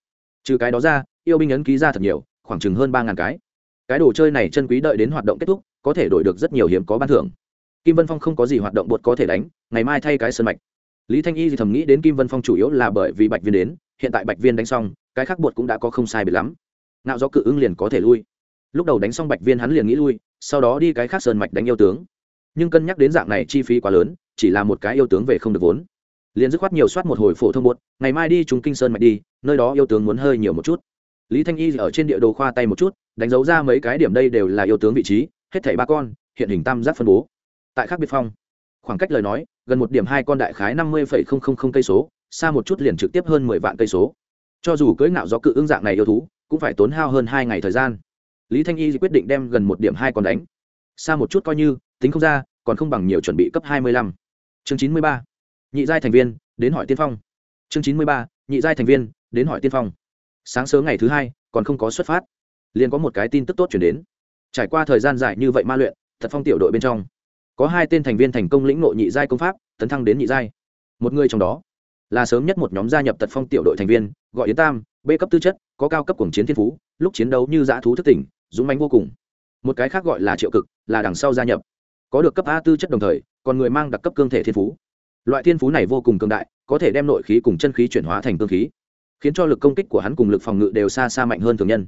trừ cái đó ra, yêu binh ấn ký ra thật nhiều, khoảng chừng hơn ba ngàn cái. Cái đồ chơi này chân quý đợi đến hoạt động kết thúc, có thể đổi được rất nhiều hiếm có ban thưởng. Kim vân phong không có gì hoạt động bột có thể đánh, ngày mai thay cái sân mạch. Lý thanh y thì thầm nghĩ đến kim vân phong chủ yếu là bởi vì bạch viên đến, hiện tại bạch viên đánh xong, cái khác bột cũng đã có không sai biệt lắm. Nạo do cự ứng liền có thể lui. Lúc đầu đánh xong bạch viên hắn liền nghĩ lui, sau đó đi cái khác sơn mạch đánh yêu tướng. Nhưng cân nhắc đến dạng này chi phí quá lớn, chỉ là một cái yêu tướng về không được vốn. Liền dứt khoát nhiều soát một hồi phổ thông bột, ngày mai đi chúng kinh sơn mạch đi nơi đó yêu tướng muốn hơi nhiều một chút. Lý thanh y ở trên địa đồ khoa tay một chút, đánh dấu ra mấy cái điểm đây đều là yêu tướng vị trí, hết thảy ba con, hiện hình tam giác phân bố. Tại khác biệt phong, khoảng cách lời nói, gần một điểm hai con đại khái năm mươi cây số, xa một chút liền trực tiếp hơn mười vạn cây số. Cho dù cưỡi ngạo do cự ứng dạng này yêu thú, cũng phải tốn hao hơn hai ngày thời gian. Lý thanh y quyết định đem gần một điểm hai con đánh. Xa một chút coi như, tính không ra, còn không bằng nhiều chuẩn bị cấp hai mươi lăm. Chương chín mươi ba, nhị giai thành viên, đến hỏi tiên phong. Chương chín mươi ba, nhị giai thành viên đến hỏi tiên phong. Sáng sớm ngày thứ hai, còn không có xuất phát. Liền có một cái tin tức tốt chuyển đến. Trải qua thời gian dài như vậy ma luyện, thật phong tiểu đội bên trong, có hai tên thành viên thành công lĩnh nội nhị giai công pháp, tấn thăng đến nhị giai. Một người trong đó, là sớm nhất một nhóm gia nhập tật phong tiểu đội thành viên, gọi yến tam b cấp tư chất, có cao cấp cuồng chiến thiên phú, lúc chiến đấu như dã thú thức tỉnh, dũng mãnh vô cùng. Một cái khác gọi là triệu cực, là đằng sau gia nhập. Có được cấp a tư chất đồng thời, còn người mang đặc cấp cương thể thiên phú. Loại thiên phú này vô cùng cường đại, có thể đem nội khí cùng chân khí chuyển hóa thành cương khí khiến cho lực công kích của hắn cùng lực phòng ngự đều xa xa mạnh hơn thường nhân.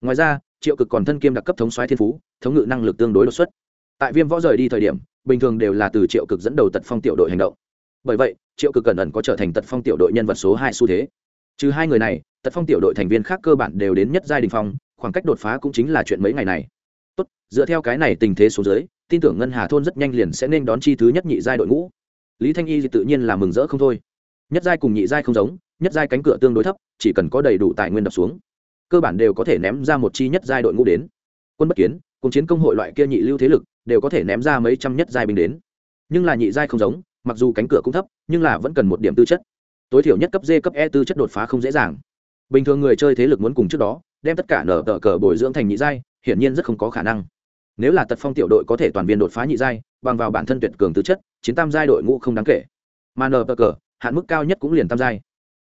Ngoài ra, triệu cực còn thân kiêm đặc cấp thống xoáy thiên phú, thống ngự năng lực tương đối đột xuất. Tại viêm võ rời đi thời điểm, bình thường đều là từ triệu cực dẫn đầu tật phong tiểu đội hành động. Bởi vậy, triệu cực cẩn ẩn có trở thành tật phong tiểu đội nhân vật số hai xu thế. Trừ hai người này, tật phong tiểu đội thành viên khác cơ bản đều đến nhất giai đình phong, khoảng cách đột phá cũng chính là chuyện mấy ngày này. Tốt, dựa theo cái này tình thế số dưới, tin tưởng ngân hà thôn rất nhanh liền sẽ nên đón chi thứ nhất nhị giai đội ngũ. Lý thanh y thì tự nhiên là mừng rỡ không thôi. Nhất giai cùng nhị giai không giống nhất giai cánh cửa tương đối thấp, chỉ cần có đầy đủ tài nguyên đập xuống, cơ bản đều có thể ném ra một chi nhất giai đội ngũ đến. Quân bất kiến, cùng chiến công hội loại kia nhị lưu thế lực, đều có thể ném ra mấy trăm nhất giai binh đến. Nhưng là nhị giai không giống, mặc dù cánh cửa cũng thấp, nhưng là vẫn cần một điểm tư chất. Tối thiểu nhất cấp d cấp e tư chất đột phá không dễ dàng. Bình thường người chơi thế lực muốn cùng trước đó, đem tất cả nở tờ cờ bồi dưỡng thành nhị giai, hiển nhiên rất không có khả năng. Nếu là tật phong tiểu đội có thể toàn viên đột phá nhị giai, bằng vào bản thân tuyệt cường tư chất, chiến tam giai đội ngũ không đáng kể. Mà nở tờ cờ, hạn mức cao nhất cũng liền tam giai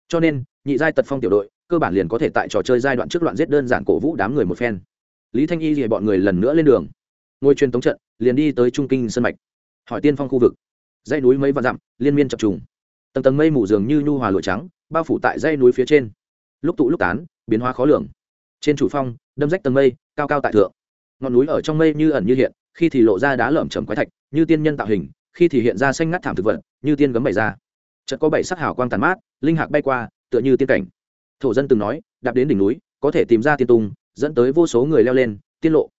cho nên, nhị giai tật phong tiểu đội, cơ bản liền có thể tại trò chơi giai đoạn trước loạn giết đơn giản cổ vũ đám người một phen. Lý thanh y thì bọn người lần nữa lên đường. Ngôi truyền tống trận, liền đi tới trung kinh sân mạch. Hỏi tiên phong khu vực. Dãy núi mấy vạn dặm, liên miên chập trùng. Tầng tầng mây mù dường như nhu hòa lụa trắng, bao phủ tại dãy núi phía trên. Lúc tụ lúc tán, biến hóa khó lường. Trên chủ phong, đâm rách tầng mây, cao cao tại thượng. Ngọn núi ở trong mây như ẩn như hiện, khi thì lộ ra đá lởm chầm quái thạch, như tiên nhân tạo hình, khi thì hiện ra xanh ngắt thảm thực vật, như tiên gấm bày ra. Chợt có bảy sắc hào quang tàn mát linh hạc bay qua, tựa như tiên cảnh. Thổ dân từng nói, đạp đến đỉnh núi, có thể tìm ra tiên tung, dẫn tới vô số người leo lên, tiên lộ.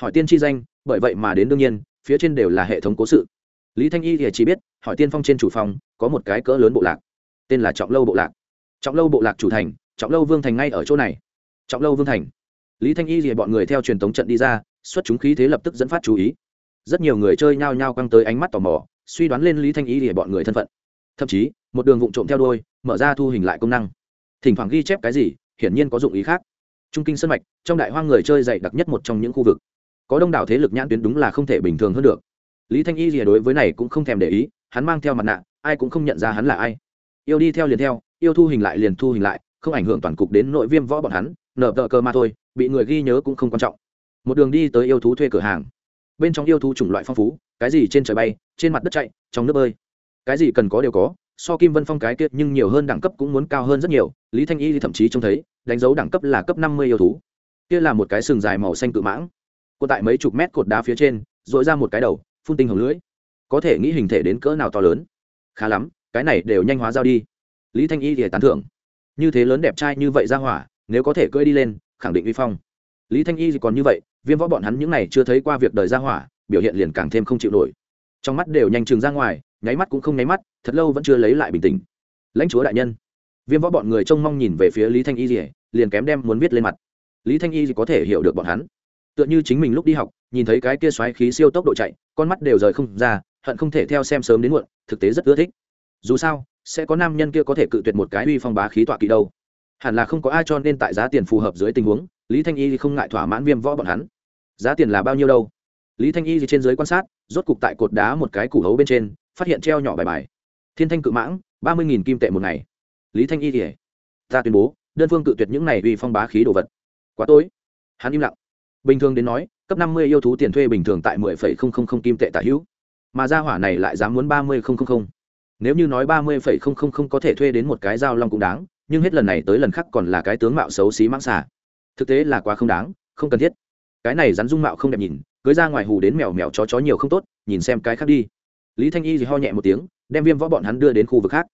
Hỏi tiên chi danh, bởi vậy mà đến đương nhiên, phía trên đều là hệ thống cố sự. Lý thanh y thì chỉ biết, hỏi tiên phong trên chủ phòng, có một cái cỡ lớn bộ lạc. Tên là trọng lâu bộ lạc. Trọng lâu bộ lạc chủ thành, trọng lâu vương thành ngay ở chỗ này. Trọng lâu vương thành. Lý thanh y thì bọn người theo truyền thống trận đi ra, xuất chúng khí thế lập tức dẫn phát chú ý. Rất nhiều người chơi nhao nhao căng tới ánh mắt tò mò, suy đoán lên lý thanh y thì bọn người thân phận thậm chí, một đường vụn trộm theo đôi mở ra thu hình lại công năng. Thỉnh thoảng ghi chép cái gì, hiển nhiên có dụng ý khác. Trung kinh sân mạch, trong đại hoang người chơi dạy đặc nhất một trong những khu vực. Có đông đảo thế lực nhãn tuyến đúng là không thể bình thường hơn được. Lý thanh y gì đối với này cũng không thèm để ý, hắn mang theo mặt nạ, ai cũng không nhận ra hắn là ai. Yêu đi theo liền theo, yêu thu hình lại liền thu hình lại, không ảnh hưởng toàn cục đến nội viêm võ bọn hắn nở tờ cơ mà thôi, bị người ghi nhớ cũng không quan trọng. Một đường đi tới yêu thú thuê cửa hàng. Bên trong yêu thú chủng loại phong phú, cái gì trên trời bay, trên mặt đất chạy, trong nước bơi cái gì cần có đều có, so kim vân phong cái kia nhưng nhiều hơn đẳng cấp cũng muốn cao hơn rất nhiều, lý thanh y thì thậm chí trông thấy, đánh dấu đẳng cấp là cấp năm mươi yêu thú. Kia là một cái sừng dài màu xanh cự mãng còn tại mấy chục mét cột đá phía trên dội ra một cái đầu, phun tinh hồng lưỡi. Có thể nghĩ hình thể đến cỡ nào to lớn. Khá lắm, cái này đều nhanh hóa giao đi. Lý thanh y thì tán thưởng. Như thế lớn đẹp trai như vậy ra hỏa, nếu có thể cưỡi đi lên, khẳng định uy phong. Lý thanh y thì còn như vậy, viêm võ bọn hắn những này chưa thấy qua việc đời ra hỏa, biểu hiện liền càng thêm không chịu nổi trong mắt đều nhanh chừng ra ngoài nháy mắt cũng không nháy mắt thật lâu vẫn chưa lấy lại bình tĩnh. Lãnh chúa đại nhân. Viêm võ bọn người trông mong nhìn về phía lý thanh y gì, liền kém đem muốn viết lên mặt. Lý thanh y gì có thể hiểu được bọn hắn. Tựa như chính mình lúc đi học nhìn thấy cái kia xoáy khí siêu tốc độ chạy con mắt đều rời không ra hận không thể theo xem sớm đến muộn thực tế rất ưa thích. Dù sao sẽ có nam nhân kia có thể cự tuyệt một cái uy phong bá khí tọa kỵ đâu. Hẳn là không có ai cho nên tại giá tiền phù hợp dưới tình huống lý thanh y không ngại thỏa mãn viêm võ bọn hắn. Giá tiền là bao nhiêu đâu? Lý thanh y trên dưới quan sát rốt cục tại cột đá một cái củ hấu bên trên, phát hiện treo nhỏ bài bài. Thiên thanh cự mãng, ba mươi nghìn kim tệ một ngày. Lý thanh y thì ta tuyên bố, đơn phương cự tuyệt những này uy phong bá khí đồ vật. Quá tối. Hắn im lặng. Bình thường đến nói, cấp năm mươi yêu thú tiền thuê bình thường tại mười phẩy không không không kim tệ tả hữu. Mà gia hỏa này lại dám muốn ba mươi không không không. Nếu như nói ba mươi phẩy không không không có thể thuê đến một cái dao long cũng đáng, nhưng hết lần này tới lần khác còn là cái tướng mạo xấu xí mãng xả. thực tế là quá không đáng, không cần thiết. Cái này rắn dung mạo không đẹp nhìn cưới ra ngoài hù đến mèo mèo chó chó nhiều không tốt, nhìn xem cái khác đi. Lý thanh y thì ho nhẹ một tiếng, đem viêm võ bọn hắn đưa đến khu vực khác.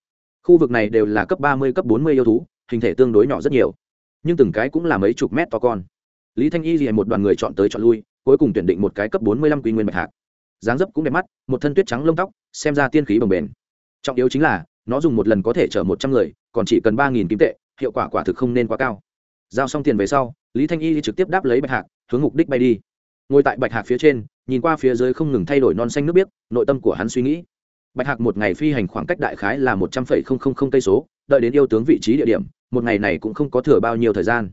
Khu vực này đều là cấp ba mươi, cấp bốn mươi yêu thú, hình thể tương đối nhỏ rất nhiều. Nhưng từng cái cũng là mấy chục mét to con. Lý thanh y thì một đoàn người chọn tới chọn lui, cuối cùng tuyển định một cái cấp bốn mươi lăm quy nguyên bạch hạc. Dáng dấp cũng đẹp mắt, một thân tuyết trắng lông tóc, xem ra tiên khí bồng bềnh. Trọng yếu chính là, nó dùng một lần có thể chở một trăm người, còn chỉ cần ba nghìn kim tệ, hiệu quả quả thực không nên quá cao. Giao xong tiền về sau, lý thanh y trực tiếp đáp lấy bạch hạc, hướng mục đích bay đi ngồi tại bạch hạc phía trên, nhìn qua phía dưới không ngừng thay đổi non xanh nước biếc, nội tâm của hắn suy nghĩ. Bạch hạc một ngày phi hành khoảng cách đại khái là một trăm phẩy không không không cây số, đợi đến yêu tướng vị trí địa điểm, một ngày này cũng không có thừa bao nhiêu thời gian.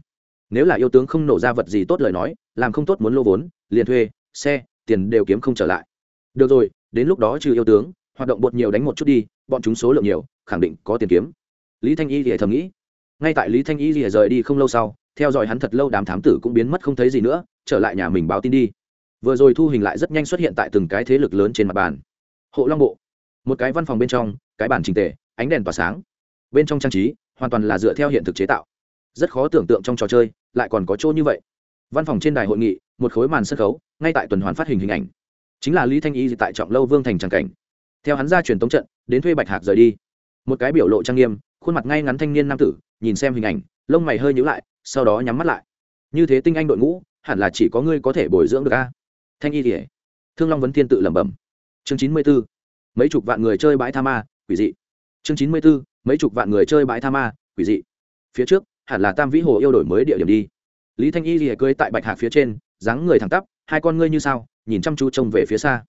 Nếu là yêu tướng không nổ ra vật gì tốt lời nói, làm không tốt muốn lô vốn, liền thuê, xe, tiền đều kiếm không trở lại. Được rồi, đến lúc đó trừ yêu tướng, hoạt động bột nhiều đánh một chút đi, bọn chúng số lượng nhiều, khẳng định có tiền kiếm. Lý thanh y thì thầm nghĩ. Ngay tại lý thanh y thì rời đi không lâu sau theo dõi hắn thật lâu đám thám tử cũng biến mất không thấy gì nữa, trở lại nhà mình báo tin đi. Vừa rồi thu hình lại rất nhanh xuất hiện tại từng cái thế lực lớn trên mặt bàn. Hộ long bộ. Một cái văn phòng bên trong, cái bản trình tề, ánh đèn tỏa sáng. Bên trong trang trí, hoàn toàn là dựa theo hiện thực chế tạo. Rất khó tưởng tượng trong trò chơi, lại còn có chỗ như vậy. Văn phòng trên đài hội nghị, một khối màn sân khấu, ngay tại tuần hoàn phát hình hình ảnh. Chính là lý thanh y tại trọng lâu vương thành tràng cảnh. Theo hắn ra truyền tống trận, đến thuê bạch hạc rời đi. Một cái biểu lộ trang nghiêm, khuôn mặt ngay ngắn thanh niên nam tử, nhìn xem hình ảnh, lông mày hơi nhữ lại sau đó nhắm mắt lại. Như thế tinh anh đội ngũ, hẳn là chỉ có ngươi có thể bồi dưỡng được a. Thanh y thể thương long vấn thiên tự lẩm bẩm. Chương chín mươi b ố mấy chục vạn người chơi bãi tha ma, quỷ dị. Chương chín mươi b ố mấy chục vạn người chơi bãi tha ma, quỷ dị. Phía trước, hẳn là tam vĩ hồ yêu đổi mới địa điểm đi. Lý thanh y lìa cưới tại bạch hạc phía trên, dáng người thẳng tắp, hai con ngươi như sao? nhìn chăm chú trông về phía xa.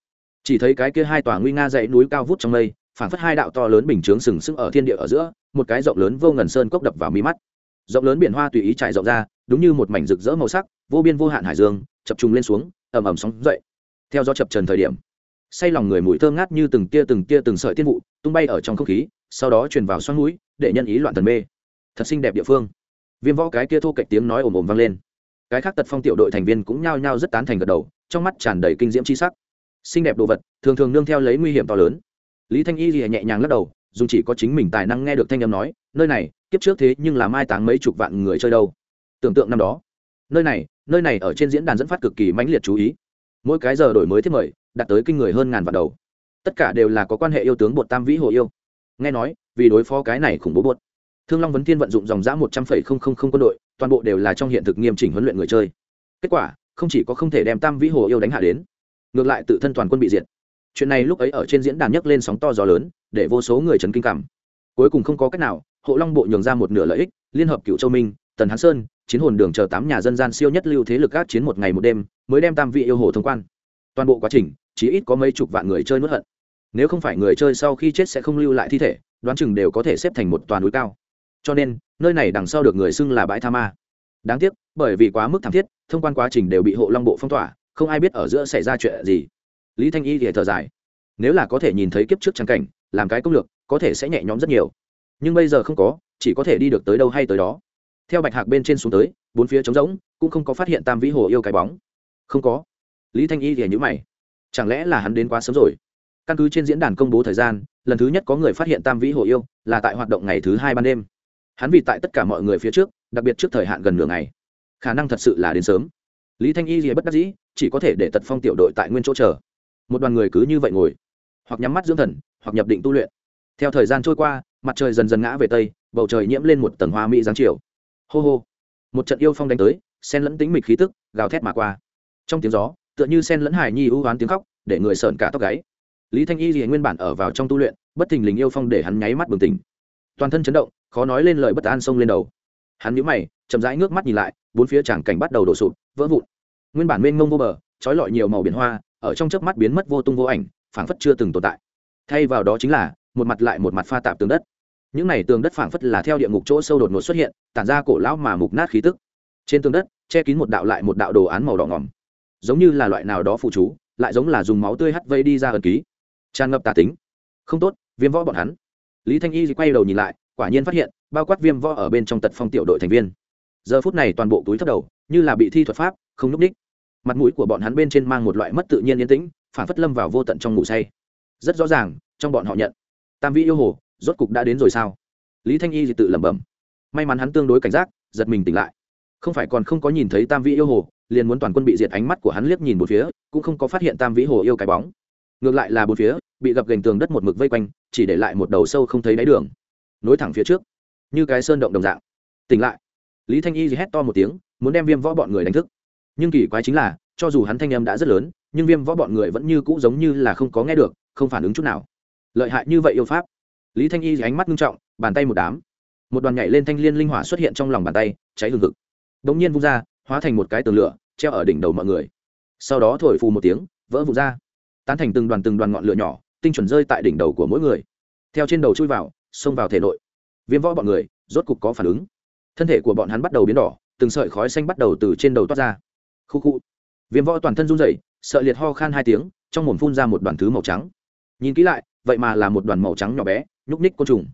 Chỉ thấy cái kia hai tòa nguy nga dãy núi cao vút trong mây, phảng phất hai đạo to lớn bình chướng sừng sững ở thiên địa ở giữa, một cái rộng lớn vô ngần sơn cốc đập vào mí mắt rộng lớn biển hoa tùy ý trải rộng ra, đúng như một mảnh rực rỡ màu sắc, vô biên vô hạn hải dương, chập trùng lên xuống, ầm ầm sóng dậy. Theo gió chập trần thời điểm, say lòng người mùi thơm ngát như từng tia từng tia từng sợi tiên vụ tung bay ở trong không khí, sau đó truyền vào xoắn núi, để nhân ý loạn thần mê. Thật xinh đẹp địa phương. Viêm võ cái kia thô cạnh tiếng nói ồm ồm vang lên. Cái khác tật phong tiểu đội thành viên cũng nhao nhao rất tán thành gật đầu, trong mắt tràn đầy kinh diễm chi sắc. Xinh đẹp đồ vật, thường thường nương theo lấy nguy hiểm to lớn. Lý thanh y thì nhẹ nhàng lắc đầu dù chỉ có chính mình tài năng nghe được thanh âm nói, nơi này kiếp trước thế nhưng là mai táng mấy chục vạn người chơi đâu. Tưởng tượng năm đó, nơi này nơi này ở trên diễn đàn dẫn phát cực kỳ mãnh liệt chú ý. Mỗi cái giờ đổi mới thiết mời, đạt tới kinh người hơn ngàn vạn đầu. Tất cả đều là có quan hệ yêu tướng bột tam vĩ hồ yêu. Nghe nói, vì đối phó cái này khủng bố bột, thương long vấn thiên vận dụng dòng giã một trăm phẩy không không không quân đội, toàn bộ đều là trong hiện thực nghiêm chỉnh huấn luyện người chơi. Kết quả, không chỉ có không thể đem tam vĩ hồ yêu đánh hạ đến, ngược lại tự thân toàn quân bị diệt. Chuyện này lúc ấy ở trên diễn đàn nhấc lên sóng to gió lớn, để vô số người chấn kinh cảm. Cuối cùng không có cách nào hộ long bộ nhường ra một nửa lợi ích, liên hợp cựu châu minh, tần hán sơn, chiến hồn đường chờ tám nhà dân gian siêu nhất lưu thế lực gác chiến một ngày một đêm, mới đem tam vị yêu hồ thông quan. Toàn bộ quá trình, chỉ ít có mấy chục vạn người chơi nuốt hận. Nếu không phải người chơi sau khi chết sẽ không lưu lại thi thể, đoán chừng đều có thể xếp thành một toàn núi cao. Cho nên, nơi này đằng sau được người xưng là bãi tha ma. Đáng tiếc, bởi vì quá mức thảm thiết, thông quan quá trình đều bị hộ long bộ phong tỏa, không ai biết ở giữa xảy ra chuyện gì. Lý thanh y thì thở dài. Nếu là có thể nhìn thấy kiếp trước trang cảnh, làm cái công lược, có thể sẽ nhẹ nhõm rất nhiều nhưng bây giờ không có, chỉ có thể đi được tới đâu hay tới đó. Theo bạch hạc bên trên xuống tới, bốn phía trống rỗng, cũng không có phát hiện tam vĩ hồ yêu cái bóng. Không có. Lý thanh y thì nhữ mày. Chẳng lẽ là hắn đến quá sớm rồi? Căn cứ trên diễn đàn công bố thời gian, lần thứ nhất có người phát hiện tam vĩ hồ yêu là tại hoạt động ngày thứ hai ban đêm. Hắn vì tại tất cả mọi người phía trước, đặc biệt trước thời hạn gần nửa ngày. Khả năng thật sự là đến sớm. Lý thanh y thì bất đắc dĩ, chỉ có thể để tật phong tiểu đội tại nguyên chỗ chờ. Một đoàn người cứ như vậy ngồi, hoặc nhắm mắt dưỡng thần, hoặc nhập định tu luyện. Theo thời gian trôi qua mặt trời dần dần ngã về tây, bầu trời nhiễm lên một tầng hoa mỹ giáng chiều. Hô hô. Một trận yêu phong đánh tới, sen lẫn tính mịch khí tức, gào thét mà qua. Trong tiếng gió, tựa như sen lẫn hài nhi ưu hoán tiếng khóc, để người sợn cả tóc gáy. Lý thanh y thì nguyên bản ở vào trong tu luyện, bất thình lình yêu phong để hắn nháy mắt bừng tỉnh. Toàn thân chấn động, khó nói lên lời bất an xông lên đầu. Hắn nhíu mày, chậm rãi ngước mắt nhìn lại, bốn phía tràng cảnh bắt đầu đổ sụp, vỡ vụn. Nguyên bản mênh mông vô bờ, trói lọi nhiều màu biển hoa, ở trong chớp mắt biến mất vô tung vô ảnh, phảng phất chưa từng tồn tại. Thay vào đó chính là một mặt lại một mặt pha tạp tường đất. Những này tường đất phảng phất là theo địa ngục chỗ sâu đột ngột xuất hiện, tản ra cổ lão mà mục nát khí tức. Trên tường đất, che kín một đạo lại một đạo đồ án màu đỏ ngỏm. Giống như là loại nào đó phụ chú, lại giống là dùng máu tươi hắt vây đi ra ẩn ký. Tràn ngập tà tính. Không tốt, viêm võ bọn hắn. Lý thanh y quay đầu nhìn lại, quả nhiên phát hiện, bao quát viêm võ ở bên trong tật phong tiểu đội thành viên. Giờ phút này toàn bộ túi thấp đầu, như là bị thi thuật pháp, không n ú c ních mặt mũi của bọn hắn bên trên mang một loại mất tự nhiên yên tĩnh phản phất lâm vào vô tận trong ngủ say. Rất rõ ràng, trong bọn họ nhận tam vĩ yêu hồ, rốt cục đã đến rồi sao? Lý thanh y thì tự lẩm bẩm. May mắn hắn tương đối cảnh giác, giật mình tỉnh lại. Không phải còn không có nhìn thấy tam vĩ yêu hồ, liền muốn toàn quân bị diệt ánh mắt của hắn liếc nhìn một phía, cũng không có phát hiện tam vĩ hồ yêu cái bóng. Ngược lại là một phía, bị gập gành tường đất một mực vây quanh, chỉ để lại một đầu sâu không thấy đáy đường. Nối thẳng phía trước, như cái sơn động đồng dạng. Tỉnh lại. Lý thanh y hét to một tiếng, muốn đem viêm võ bọn người đánh thức. Nhưng kỳ quái chính là, cho dù hắn thanh âm đã rất lớn, nhưng viêm võ bọn người vẫn như cũ giống như là không có nghe được, không phản ứng chút nào lợi hại như vậy yêu pháp. Lý thanh y ánh mắt nghiêm trọng, bàn tay một đám. Một đoàn nhảy lên thanh liên linh hỏa xuất hiện trong lòng bàn tay, cháy hừng hực. Đ ỗ n g nhiên vung ra, hóa thành một cái tường lửa, treo ở đỉnh đầu mọi người. Sau đó thổi phù một tiếng, vỡ vụt ra. Tán thành từng đoàn từng đoàn ngọn lửa nhỏ, tinh chuẩn rơi tại đỉnh đầu của mỗi người. Theo trên đầu chui vào, xông vào thể nội. Viêm võ bọn người, rốt cục có phản ứng. Thân thể của bọn hắn bắt đầu biến đỏ, từng sợi khói xanh bắt đầu từ trên đầu toát ra. Khu khu. Viêm võ toàn thân run rẩy, sợ liệt ho khan hai tiếng, trong mồm phun ra một đoàn thứ màu trắng. Nhìn kỹ lại vậy mà là một đoàn màu trắng nhỏ bé, nhúc ních côn trùng.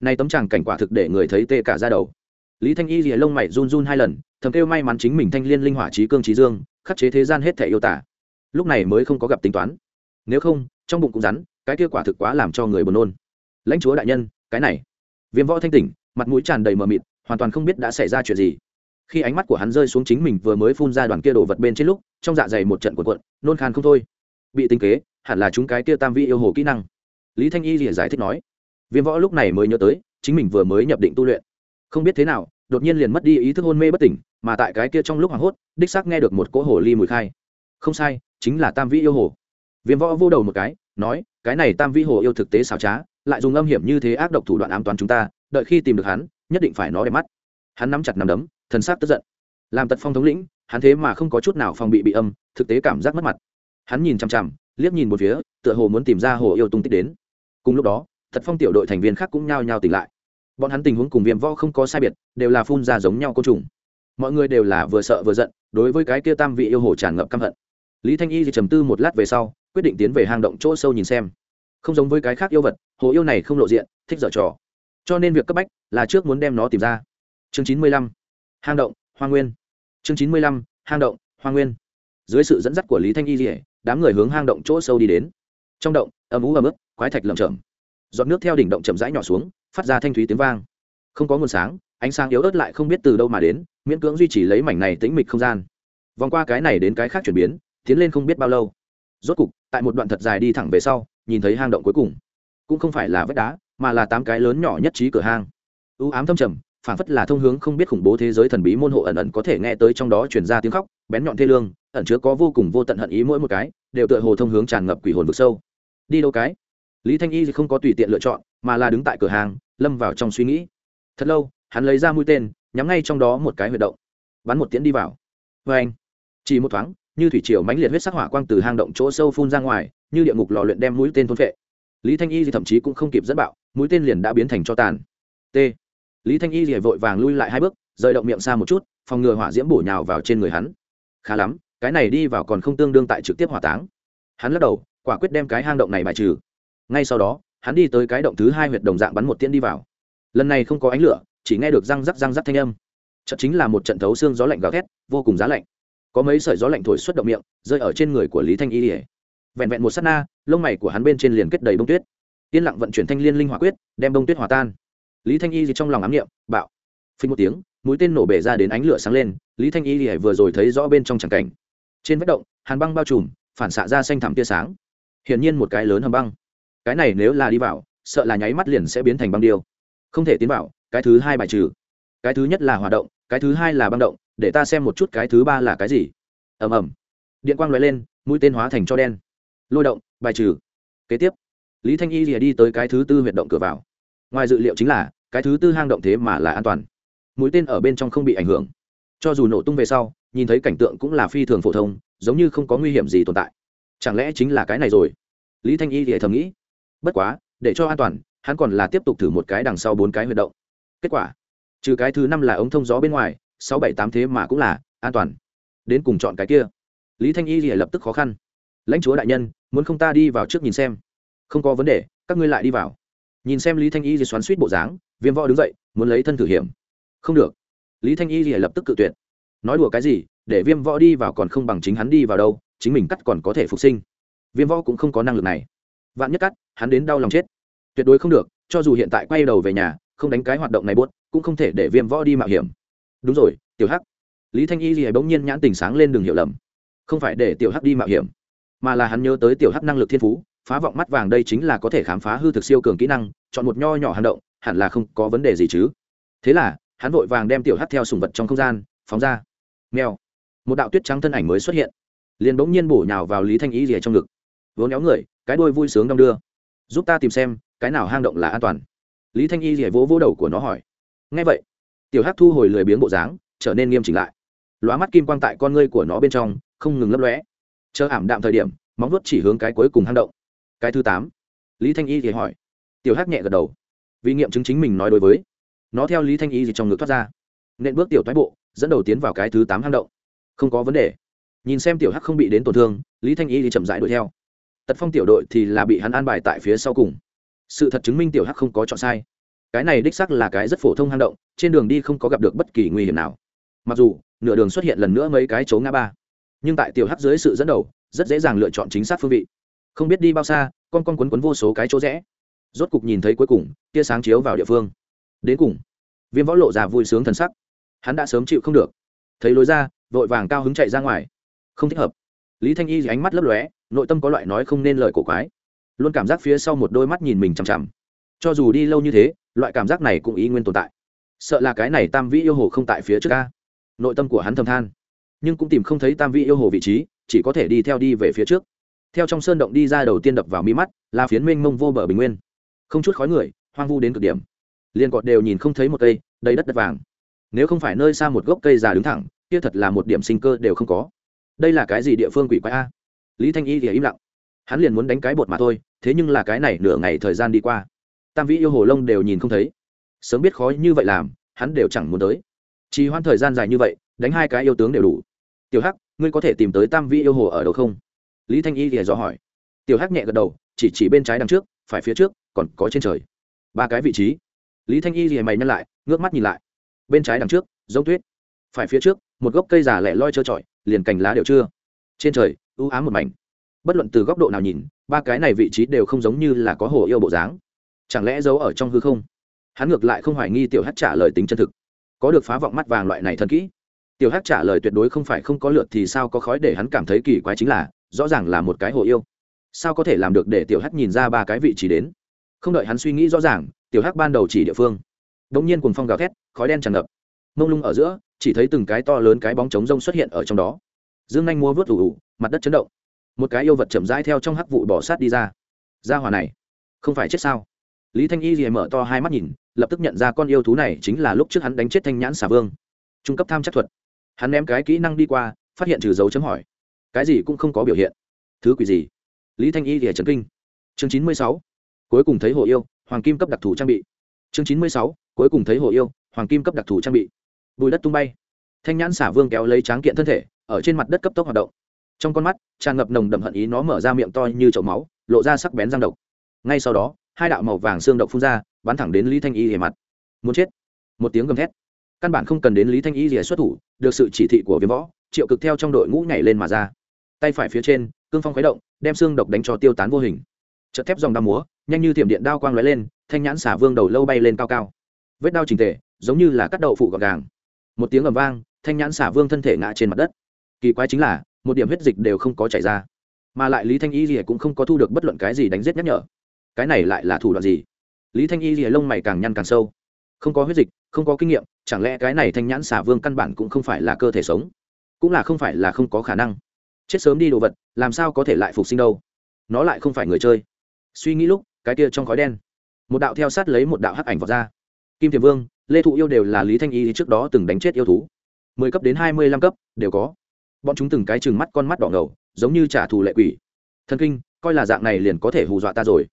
Nay tấm tràng cảnh quả thực để người thấy tê cả ra đầu. Lý thanh y rìa lông mày run run hai lần, thầm kêu may mắn chính mình thanh liên linh hỏa trí cương trí dương, khắc chế thế gian hết thể yêu tả. Lúc này mới không có gặp tính toán. Nếu không, trong bụng cũng rắn, cái kia quả thực quá làm cho người buồn nôn. Lãnh chúa đại nhân, cái này. Viêm võ thanh tỉnh, mặt mũi tràn đầy mờ mịt, hoàn toàn không biết đã xảy ra chuyện gì. Khi ánh mắt của hắn rơi xuống chính mình vừa mới phun ra đoàn kia đổ vật bên trên lúc, trong dạ dày một trận cuộn cuộn, nôn khan không thôi. Bị tinh kế, hẳn là chúng cái kia tam vi yêu hồ kỹ năng lý thanh y liền giải thích nói, viêm võ lúc này mới nhớ tới, chính mình vừa mới nhập định tu luyện. Không biết thế nào, đột nhiên liền mất đi ý thức hôn mê bất tỉnh, mà tại cái kia trong lúc hoảng hốt, đích xác nghe được một cỗ hồ ly mùi khai. Không sai, chính là tam vĩ yêu hồ. Viêm võ vô đầu một cái, nói, cái này tam vĩ hồ yêu thực tế xảo trá, lại dùng âm hiểm như thế ác độc thủ đoạn ám toán chúng ta, đợi khi tìm được hắn, nhất định phải nó đẹp mắt. Hắn nắm chặt nắm đấm, thần sắc tức giận. Làm tật phong thống lĩnh, hắn thế mà không có chút nào phòng bị bị âm, thực tế cảm giác mất mặt. Hắn nhìn chằm chằm, liếc nhìn một phía, tựa hồ muốn tìm ra hồ yêu tung tích đến cùng lúc đó thật phong tiểu đội thành viên khác cũng nhao nhao tỉnh lại. Bọn hắn tình huống cùng viêm võ không có sai biệt, đều là phun ra giống nhau côn trùng. Mọi người đều là vừa sợ vừa giận, đối với cái kia tam vị yêu hồ tràn ngập căm hận. Lý thanh y thì trầm tư một lát về sau, quyết định tiến về hang động chỗ sâu nhìn xem. Không giống với cái khác yêu vật, hồ yêu này không lộ diện, thích dở trò. Cho nên việc cấp bách là trước muốn đem nó tìm ra. Chương chín mươi lăm, hang động, hoa nguyên. Chương chín mươi lăm, hang động, hoa nguyên. Dưới sự dẫn dắt của lý thanh y dỉa đám người hướng hang động chỗ sâu đi đến. Trong động ấm ú ấm ức quái thạch lởm chởm. Giọt nước theo đỉnh động chậm rãi nhỏ xuống, phát ra thanh thúy tiếng vang. Không có nguồn sáng, ánh sáng yếu ớt lại không biết từ đâu mà đến, miễn cưỡng duy trì lấy mảnh này tĩnh mịch không gian. Vòng qua cái này đến cái khác chuyển biến, tiến lên không biết bao lâu. Rốt cục, tại một đoạn thật dài đi thẳng về sau, nhìn thấy hang động cuối cùng. Cũng không phải là vách đá, mà là tám cái lớn nhỏ nhất trí cửa hang. U ám thâm trầm phản phất là thông hướng không biết khủng bố thế giới thần bí môn hộ ẩn ẩn có thể nghe tới trong đó truyền ra tiếng khóc, bén nhọn thê lương, ẩn chứa có vô cùng vô tận hận ý mỗi một cái, đều tựa hồ thông hướng tràn ngập quỷ hồn vực sâu. Đi đâu cái? Lý thanh y thì không có tùy tiện lựa chọn, mà là đứng tại cửa hàng, lâm vào trong suy nghĩ. Thật lâu, hắn lấy ra mũi tên, nhắm ngay trong đó một cái huyệt động. Bắn một tiễn đi vào. Vê anh, chỉ một thoáng, như thủy triều mãnh liệt huyết sắc hỏa quang từ hang động chỗ sâu phun ra ngoài, như địa ngục lò luyện đem mũi tên thôn phệ. Lý thanh y thì thậm chí cũng không kịp dẫn bạo, mũi tên liền đã biến thành cho tàn. T. Lý thanh y thì vội vàng lui lại hai bước, rời động miệng xa một chút, phòng ngừa hỏa diễm bổ nhào vào trên người hắn. Khá lắm, cái này đi vào còn không tương đương tại trực tiếp hỏa táng. Hắn lắc đầu, quả quyết đem cái hang động này bài trừ ngay sau đó, hắn đi tới cái động thứ hai huyệt đồng dạng bắn một tiễn đi vào. Lần này không có ánh lửa, chỉ nghe được răng rắc răng rắc thanh âm. Trận chính là một trận thấu xương gió lạnh gào thét, vô cùng giá lạnh. Có mấy sợi gió lạnh thổi xuất động miệng, rơi ở trên người của lý thanh y ỉa vẹn vẹn một s á t na, lông mày của hắn bên trên liền kết đầy bông tuyết. Yên lặng vận chuyển thanh liên linh hỏa quyết, đem bông tuyết hòa tan. Lý thanh y gì trong lòng ám niệm, bạo. Phình một tiếng, mũi tên nổ bể ra đến ánh lửa sáng lên, lý thanh y ỉa vừa rồi thấy rõ bên trong tràng cảnh. Trên vách động, hàn băng bao trùm, phản xạ ra xanh thảm tia sáng. Hiển nhiên một cái lớn hầm băng cái này nếu là đi vào, sợ là nháy mắt liền sẽ biến thành băng điêu. Không thể tiến vào, cái thứ hai bài trừ. Cái thứ nhất là hoạt động, cái thứ hai là băng động, để ta xem một chút cái thứ ba là cái gì. Ầm ầm. Điện quang l lên, mũi tên hóa thành cho đen. Lôi động, bài trừ. Kế tiếp, lý thanh y rìa đi tới cái thứ tư huyệt động cửa vào. Ngoài dự liệu chính là, cái thứ tư hang động thế mà là an toàn. Mũi tên ở bên trong không bị ảnh hưởng. Cho dù nổ tung về sau, nhìn thấy cảnh tượng cũng là phi thường phổ thông, giống như không có nguy hiểm gì tồn tại. Chẳng lẽ chính là cái này rồi? Lý thanh y thì thầm nghĩ bất quá, để cho an toàn, hắn còn là tiếp tục thử một cái đằng sau bốn cái huy động. Kết quả, trừ cái thứ năm là ống thông gió bên ngoài, sáu bảy tám thế mà cũng là an toàn. Đến cùng chọn cái kia. Lý thanh y thì lập tức khó khăn. Lãnh chúa đại nhân, muốn không ta đi vào trước nhìn xem? Không có vấn đề, các ngươi lại đi vào. Nhìn xem lý thanh y thì xoắn suýt bộ dáng, viêm võ đứng dậy, muốn lấy thân thử hiểm. Không được. Lý thanh y thì lập tức cự tuyệt. Nói đùa cái gì, để viêm võ đi vào còn không bằng chính hắn đi vào đâu, chính mình cắt còn có thể phục sinh. Viêm võ cũng không có năng lực này. Vạn nhất cắt hắn đến đau lòng chết. Tuyệt đối không được, cho dù hiện tại quay đầu về nhà, không đánh cái hoạt động này buốt, cũng không thể để viêm võ đi mạo hiểm. Đúng rồi, tiểu hắc. Lý thanh y gì bỗng nhiên nhãn tình sáng lên đường hiểu lầm. Không phải để tiểu hắc đi mạo hiểm, mà là hắn nhớ tới tiểu hắc năng lực thiên phú, phá vọng mắt vàng đây chính là có thể khám phá hư thực siêu cường kỹ năng, chọn một nho nhỏ hành động, hẳn là không có vấn đề gì chứ. Thế là, hắn vội vàng đem tiểu hắc theo sùng vật trong không gian, phóng ra. Mèo. Một đạo tuyết trắng thân ảnh mới xuất hiện. Liền bỗng nhiên bổ nhào vào lý thanh y rìa trong ngực. Vốn éo người, cái đôi vui sướng đong đưa giúp ta tìm xem, cái nào hang động là an toàn. Lý thanh y rỉa vỗ vỗ đầu của nó hỏi. Ngay vậy, tiểu hắc thu hồi lười biếng bộ dáng, trở nên nghiêm chỉnh lại. Lóa mắt kim quang tại con ngươi của nó bên trong, không ngừng lấp lóe. Chờ ảm đạm thời điểm, móng vuốt chỉ hướng cái cuối cùng hang động. Cái thứ tám, lý thanh y thì hỏi. Tiểu hắc nhẹ gật đầu. Vì nghiệm chứng chính mình nói đối với, nó theo lý thanh y gì trong ngực thoát ra. Nên bước tiểu thoái bộ, dẫn đầu tiến vào cái thứ tám hang động. Không có vấn đề. Nhìn xem tiểu hắc không bị đến tổn thương, lý thanh y thì chậm dại đuổi theo tật phong tiểu đội thì là bị hắn an bài tại phía sau cùng. Sự thật chứng minh tiểu hắc không có chọn sai. Cái này đích sắc là cái rất phổ thông hang động, trên đường đi không có gặp được bất kỳ nguy hiểm nào. Mặc dù, nửa đường xuất hiện lần nữa mấy cái chỗ ngã ba. Nhưng tại tiểu hắc dưới sự dẫn đầu, rất dễ dàng lựa chọn chính xác phương vị. Không biết đi bao xa, con con quấn quấn vô số cái chỗ rẽ. Rốt cục nhìn thấy cuối cùng, tia sáng chiếu vào địa phương. Đến cùng, viêm võ lộ ra vui sướng thần sắc. Hắn đã sớm chịu không được. Thấy lối ra, vội vàng cao hứng chạy ra ngoài. Không thích hợp. Lý thanh y ánh mắt lấp lóe nội tâm có loại nói không nên lời cổ quái. Luôn cảm giác phía sau một đôi mắt nhìn mình chằm chằm. Cho dù đi lâu như thế, loại cảm giác này cũng ý nguyên tồn tại. Sợ là cái này tam vĩ yêu hồ không tại phía trước ca nội tâm của hắn thầm than. Nhưng cũng tìm không thấy tam vĩ yêu hồ vị trí, chỉ có thể đi theo đi về phía trước. Theo trong sơn động đi ra đầu tiên đập vào mi mắt, là phiến mênh mông vô bờ bình nguyên. Không chút khói người, hoang vu đến cực điểm. Liền cọt đều nhìn không thấy một cây, đầy đất đất vàng. Nếu không phải nơi xa một gốc cây già đứng thẳng, kia thật là một điểm sinh cơ đều không có. Đây là cái gì địa phương quỷ quái a? Lý thanh y thì im lặng. Hắn liền muốn đánh cái bột mà thôi, thế nhưng là cái này nửa ngày thời gian đi qua, tam vĩ yêu hồ lông đều nhìn không thấy. Sớm biết khó như vậy làm, hắn đều chẳng muốn tới. Chỉ hoãn thời gian dài như vậy, đánh hai cái yêu tướng đều đủ. Tiểu hắc, ngươi có thể tìm tới tam vĩ yêu hồ ở đâu không? Lý thanh y thì dò hỏi. Tiểu hắc nhẹ gật đầu, chỉ chỉ bên trái đằng trước, phải phía trước, còn có trên trời. Ba cái vị trí. Lý thanh y thì mày nhăn lại, ngước mắt nhìn lại. Bên trái đằng trước, giống tuyết. Phải phía trước, một gốc cây già lẻ loi trơ trọi, liền cành lá đều chưa. Trên trời ưu ám một mảnh. Bất luận từ góc độ nào nhìn, ba cái này vị trí đều không giống như là có hồ yêu bộ dáng. Chẳng lẽ giấu ở trong hư không? Hắn ngược lại không hoài nghi tiểu hát trả lời tính chân thực. Có được phá vọng mắt vàng loại này thần kỹ. Tiểu hát trả lời tuyệt đối không phải không có lượt thì sao có khói để hắn cảm thấy kỳ quái chính là, rõ ràng là một cái hồ yêu. Sao có thể làm được để tiểu hát nhìn ra ba cái vị trí đến? Không đợi hắn suy nghĩ rõ ràng, tiểu hát ban đầu chỉ địa phương. Đ ỗ n g nhiên cùng phong gào thét, khói đen tràn ngập. Mông lung ở giữa, chỉ thấy từng cái to lớn cái bóng trống rông xuất hiện ở trong đó. Dương anh mua vớt ủ ủ mặt đất chấn động. Một cái yêu vật chậm rãi theo trong hắc vụ bỏ sát đi ra. Ra hòa này, không phải chết sao? Lý thanh y thì mở to hai mắt nhìn, lập tức nhận ra con yêu thú này chính là lúc trước hắn đánh chết thanh nhãn xà vương. Trung cấp tham chắc thuật. Hắn ném cái kỹ năng đi qua, phát hiện trừ dấu chấm hỏi. Cái gì cũng không có biểu hiện. Thứ quỷ gì? Lý thanh y thì trấn kinh. Chương chín mươi sáu. Cuối cùng thấy hồ yêu, hoàng kim cấp đặc thù trang bị. Chương chín mươi sáu. Cuối cùng thấy hồ yêu, hoàng kim cấp đặc thù trang bị. Bùi đất tung bay. Thanh nhãn xả vương kéo lấy tráng kiện thân thể, ở trên mặt đất cấp tốc hoạt động trong con mắt, tràn ngập nồng đậm hận ý nó mở ra miệng to như chậu máu, lộ ra sắc bén răng độc. Ngay sau đó, hai đạo màu vàng xương độc phun ra, bắn thẳng đến lý thanh y hề mặt. Muốn chết. Một tiếng gầm thét. Căn bản không cần đến lý thanh y rìa xuất thủ, được sự chỉ thị của viêm võ, triệu cực theo trong đội ngũ nhảy lên mà ra. Tay phải phía trên, cương phong khuấy động, đem xương độc đánh cho tiêu tán vô hình. Chợt thép dòng đao múa, nhanh như thiểm điện đao quang lóe lên, thanh nhãn xả vương đầu lâu bay lên cao cao. Vết đao trình tề, giống như là cắt đậu phụ gọn gàng. Một tiếng ầm vang, thanh nhãn xả vương thân thể ngã trên mặt đất. Kỳ quái chính là một điểm huyết dịch đều không có chảy ra. Mà lại lý thanh y rìa cũng không có thu được bất luận cái gì đánh giết nhắc nhở. Cái này lại là thủ đoạn gì? Lý thanh y rìa lông mày càng nhăn càng sâu. Không có huyết dịch, không có kinh nghiệm, chẳng lẽ cái này thanh nhãn xả vương căn bản cũng không phải là cơ thể sống? Cũng là không phải là không có khả năng. Chết sớm đi đồ vật, làm sao có thể lại phục sinh đâu? Nó lại không phải người chơi. Suy nghĩ lúc, cái kia trong khói đen. Một đạo theo sát lấy một đạo hắc ảnh vọt ra. Kim thiềm vương, lê thụ yêu đều là lý thanh y trước đó từng đánh chết yêu thú. Mười cấp đến hai mươi lăm cấp, đều có bọn chúng từng cái chừng mắt con mắt đỏ ngầu, giống như trả thù lệ quỷ. Thần kinh, coi là dạng này liền có thể hù dọa ta rồi.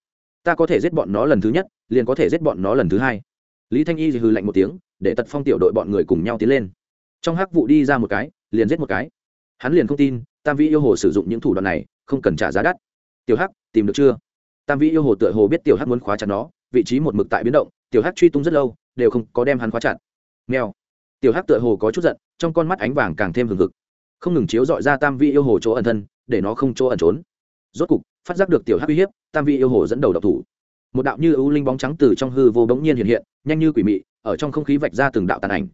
Ta có thể giết bọn nó lần thứ nhất, liền có thể giết bọn nó lần thứ hai. Lý thanh y hừ lạnh một tiếng, để tật phong tiểu đội bọn người cùng nhau tiến lên. Trong hắc vụ đi ra một cái, liền giết một cái. Hắn liền không tin, tam vĩ yêu hồ sử dụng những thủ đoạn này, không cần trả giá đắt. Tiểu hắc, tìm được chưa? Tam vĩ yêu hồ tựa hồ biết tiểu hắc muốn khóa chặt nó, vị trí một mực tại biến động, tiểu hắc truy tung rất lâu, đều không có đem hắn khóa chặt. Mèo. Tiểu hắc tựa hồ có chút giận, trong con mắt ánh vàng càng thêm hừng hực không ngừng chiếu dọi ra tam vi yêu hồ chỗ ẩn thân, để nó không chỗ ẩn trốn. Rốt cục, phát giác được tiểu hắc uy hiếp, tam vi yêu hồ dẫn đầu độc thủ. Một đạo như ưu linh bóng trắng từ trong hư vô bỗng nhiên hiện hiện, nhanh như quỷ mị, ở trong không khí vạch ra từng đạo tàn ảnh.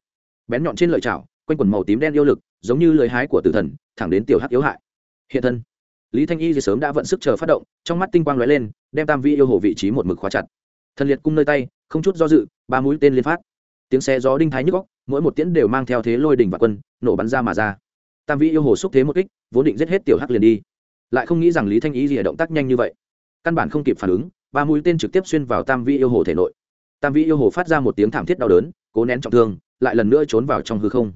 Bén nhọn trên lợi chảo, quanh quần màu tím đen yêu lực, giống như lời hái của tử thần, thẳng đến tiểu hắc yếu hại. Hiện thân. Lý thanh y thì sớm đã vận sức chờ phát động, trong mắt tinh quang lóe lên, đem tam vi yêu hồ vị trí một mực khóa chặt. Thần liệt cung nơi tay, không chút do dự, ba mũi tên liên phát. Tiếng xe gió đinh thái nhức góc mỗi một tiễn đều mang theo thế lôi đỉnh và quân, nổ bắn ra mà ra tam Vĩ yêu hồ xúc thế một kích, vốn định giết hết tiểu hắc liền đi. Lại không nghĩ rằng lý thanh y gì động tác nhanh như vậy. Căn bản không kịp phản ứng, ba mũi tên trực tiếp xuyên vào tam Vĩ yêu hồ thể nội. Tam Vĩ yêu hồ phát ra một tiếng thảm thiết đau đớn, cố nén trọng thương, lại lần nữa trốn vào trong hư không.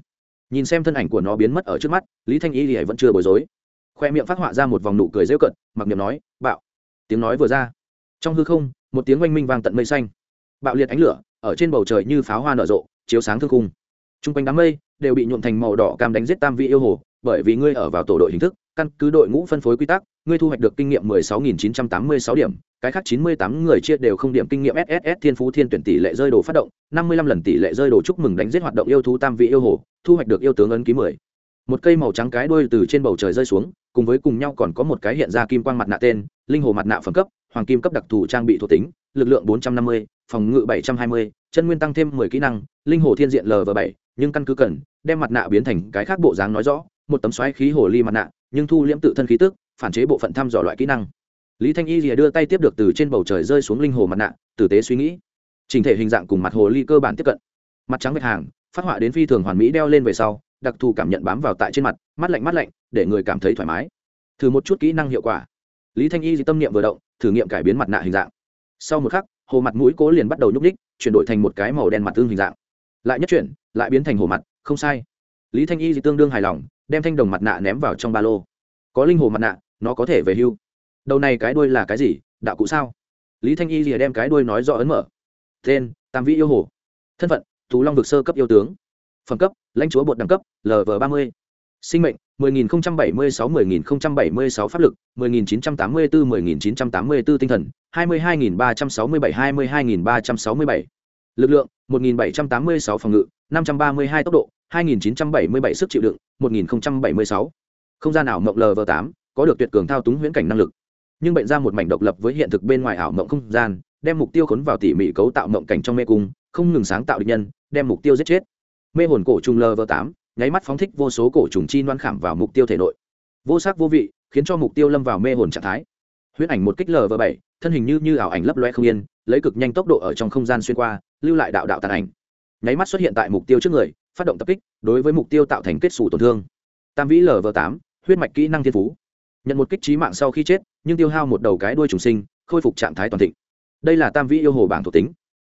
Nhìn xem thân ảnh của nó biến mất ở trước mắt, lý thanh y thì vẫn chưa bối rối. Khoe miệng phát họa ra một vòng nụ cười rêu cận mặc niệm nói, bạo. Tiếng nói vừa ra, trong hư không, một tiếng oanh minh vang tận mây xanh. Bạo liệt ánh lửa, ở trên bầu trời như pháo hoa nở rộ, chiếu sáng thương khung t r u n g quanh đám mây đều bị nhuộm thành màu đỏ cam đánh giết tam vị yêu hồ bởi vì ngươi ở vào tổ đội hình thức căn cứ đội ngũ phân phối quy tắc ngươi thu hoạch được kinh nghiệm 16.986 điểm cái khác 98 người chia đều không điểm kinh nghiệm sss thiên phú thiên tuyển tỷ lệ rơi đồ phát động 55 lần tỷ lệ rơi đồ chúc mừng đánh giết hoạt động yêu thú tam vị yêu hồ thu hoạch được yêu tướng ấn ký 10. một cây màu trắng cái đuôi từ trên bầu trời rơi xuống cùng với cùng nhau còn có một cái hiện ra kim quang mặt nạ tên linh hồ mặt nạ phẩm cấp hoàng kim cấp đặc thù trang bị thuộc tính lực lượng 450, phòng ngự 720, chân nguyên tăng thêm 10 kỹ năng linh hồ thiên diện lv 7 nhưng căn cứ cần, đem mặt nạ biến thành cái khác bộ dáng nói rõ, một tấm xoáy khí hồ ly mặt nạ, nhưng thu liễm tự thân khí tức, phản chế bộ phận thăm dò loại kỹ năng. Lý thanh y rìa đưa tay tiếp được từ trên bầu trời rơi xuống linh hồ mặt nạ, tử tế suy nghĩ. Trình thể hình dạng cùng mặt hồ ly cơ bản tiếp cận. Mặt trắng vạch hàng, phát họa đến phi thường hoàn mỹ đeo lên về sau, đặc thù cảm nhận bám vào tại trên mặt, mắt lạnh mắt lạnh, để người cảm thấy thoải mái. Thử một chút kỹ năng hiệu quả. Lý thanh y tâm niệm vừa động, thử nghiệm cải biến mặt nạ hình dạng. Sau một khắc, hồ mặt mũi cố liền bắt đầu nhúc ních chuyển đổi thành một cái màu đen mặt tương hình dạng lại nhất chuyển, lại biến thành hồ mặt, không sai. Lý thanh y thì tương đương hài lòng, đem thanh đồng mặt nạ ném vào trong ba lô. Có linh hồ mặt nạ, nó có thể về hưu. Đầu này cái đuôi là cái gì, đạo cụ sao? Lý thanh y thì đem cái đuôi nói rõ ấn mở. Tên, tam vĩ yêu hồ thân phận thú long vực sơ cấp yêu tướng. Phẩm cấp, lãnh chúa bột đẳng cấp lv ba mươi. Sinh mệnh 10.076-10.076 pháp lực 10.984-10.984 tinh thần 22.367-22.367 lực lượng 1.786 phòng ngự 532 tốc độ 2.977 sức chịu đựng 1.076 không gian ảo mộng lv 8 có được tuyệt cường thao túng huyễn cảnh năng lực. Nhưng bệnh ra một mảnh độc lập với hiện thực bên ngoài ảo mộng không gian, đem mục tiêu khốn vào tỉ mỉ cấu tạo mộng cảnh trong mê cung, không ngừng sáng tạo địch nhân, đem mục tiêu giết chết. Mê hồn cổ trùng lv 8 nháy mắt phóng thích vô số cổ trùng chi loan khảm vào mục tiêu thể nội. Vô sắc vô vị, khiến cho mục tiêu lâm vào mê hồn trạng thái huyễn ảnh một kích lv bảy, thân hình như như ảo ảnh lấp loe không yên lấy cực nhanh tốc độ ở trong không gian xuyên qua lưu lại đạo đạo tàn ảnh. Nháy mắt xuất hiện tại mục tiêu trước người phát động tập kích đối với mục tiêu tạo thành kết xù tổn thương. Tam vĩ lv tám, huyết mạch kỹ năng thiên phú. Nhận một kích trí mạng sau khi chết nhưng tiêu hao một đầu cái đuôi trùng sinh khôi phục trạng thái toàn thịnh. Đây là tam vĩ yêu hồ bảng thuộc tính.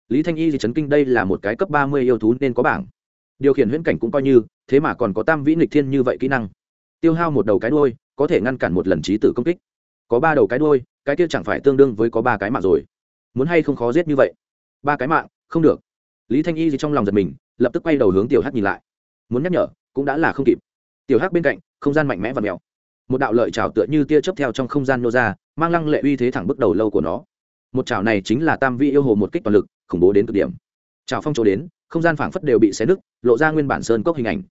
Lý thanh y thì chấn kinh đây là một cái cấp ba mươi yêu thú nên có bảng. Điều khiển huyễn cảnh cũng coi như thế mà còn có tam vĩ nghịch thiên như vậy kỹ năng. Tiêu hao một đầu cái đuôi có thể ngăn cản một lần trí tử công kích có ba đầu cái đuôi, cái kia chẳng phải tương đương với có ba cái mạng rồi. Muốn hay không khó giết như vậy? Ba cái mạng, không được. Lý thanh y gì trong lòng giật mình, lập tức quay đầu hướng tiểu hắc nhìn lại. Muốn nhắc nhở, cũng đã là không kịp. Tiểu hắc bên cạnh, không gian mạnh mẽ và mèo. Một đạo lợi trào tựa như tia chớp theo trong không gian nô ra, mang lăng lệ uy thế thẳng bước đầu lâu của nó. Một trào này chính là tam vi yêu hồ một kích toàn lực, khủng bố đến cực điểm. Trào phong chỗ đến, không gian phảng phất đều bị xé nứt, lộ ra nguyên bản sơn cốc hình ảnh.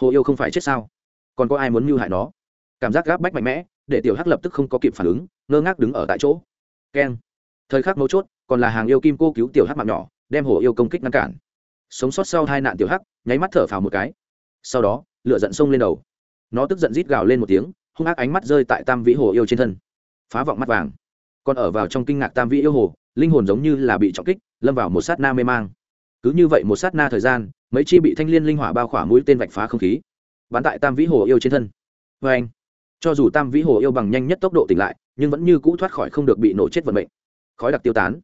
Hồ yêu không phải chết sao? Còn có ai muốn mưu hại nó? Cảm giác gáp bách mạnh mẽ để tiểu hắc lập tức không có kịp phản ứng, ngơ ngác đứng ở tại chỗ. Keng. Thời khắc mấu chốt, còn là hàng yêu kim cô cứu tiểu hắc mạng nhỏ, đem hồ yêu công kích ngăn cản. Sống sót sau hai nạn tiểu hắc, nháy mắt thở phào một cái. Sau đó, lửa giận sông lên đầu. Nó tức giận rít gào lên một tiếng, hung ác ánh mắt rơi tại tam vĩ hồ yêu trên thân. Phá vọng mắt vàng. Còn ở vào trong kinh ngạc tam vĩ yêu hồ, linh hồn giống như là bị trọng kích, lâm vào một sát na mê mang. Cứ như vậy một sát na thời gian, mấy chi bị thanh liên linh hỏa bao khỏa mũi tên vạch phá không khí, bắn tại tam vĩ hồ yêu trên thân. Vê anh cho dù tam vĩ hồ yêu bằng nhanh nhất tốc độ tỉnh lại, nhưng vẫn như cũ thoát khỏi không được bị nổ chết vận mệnh. Khói đặc tiêu tán.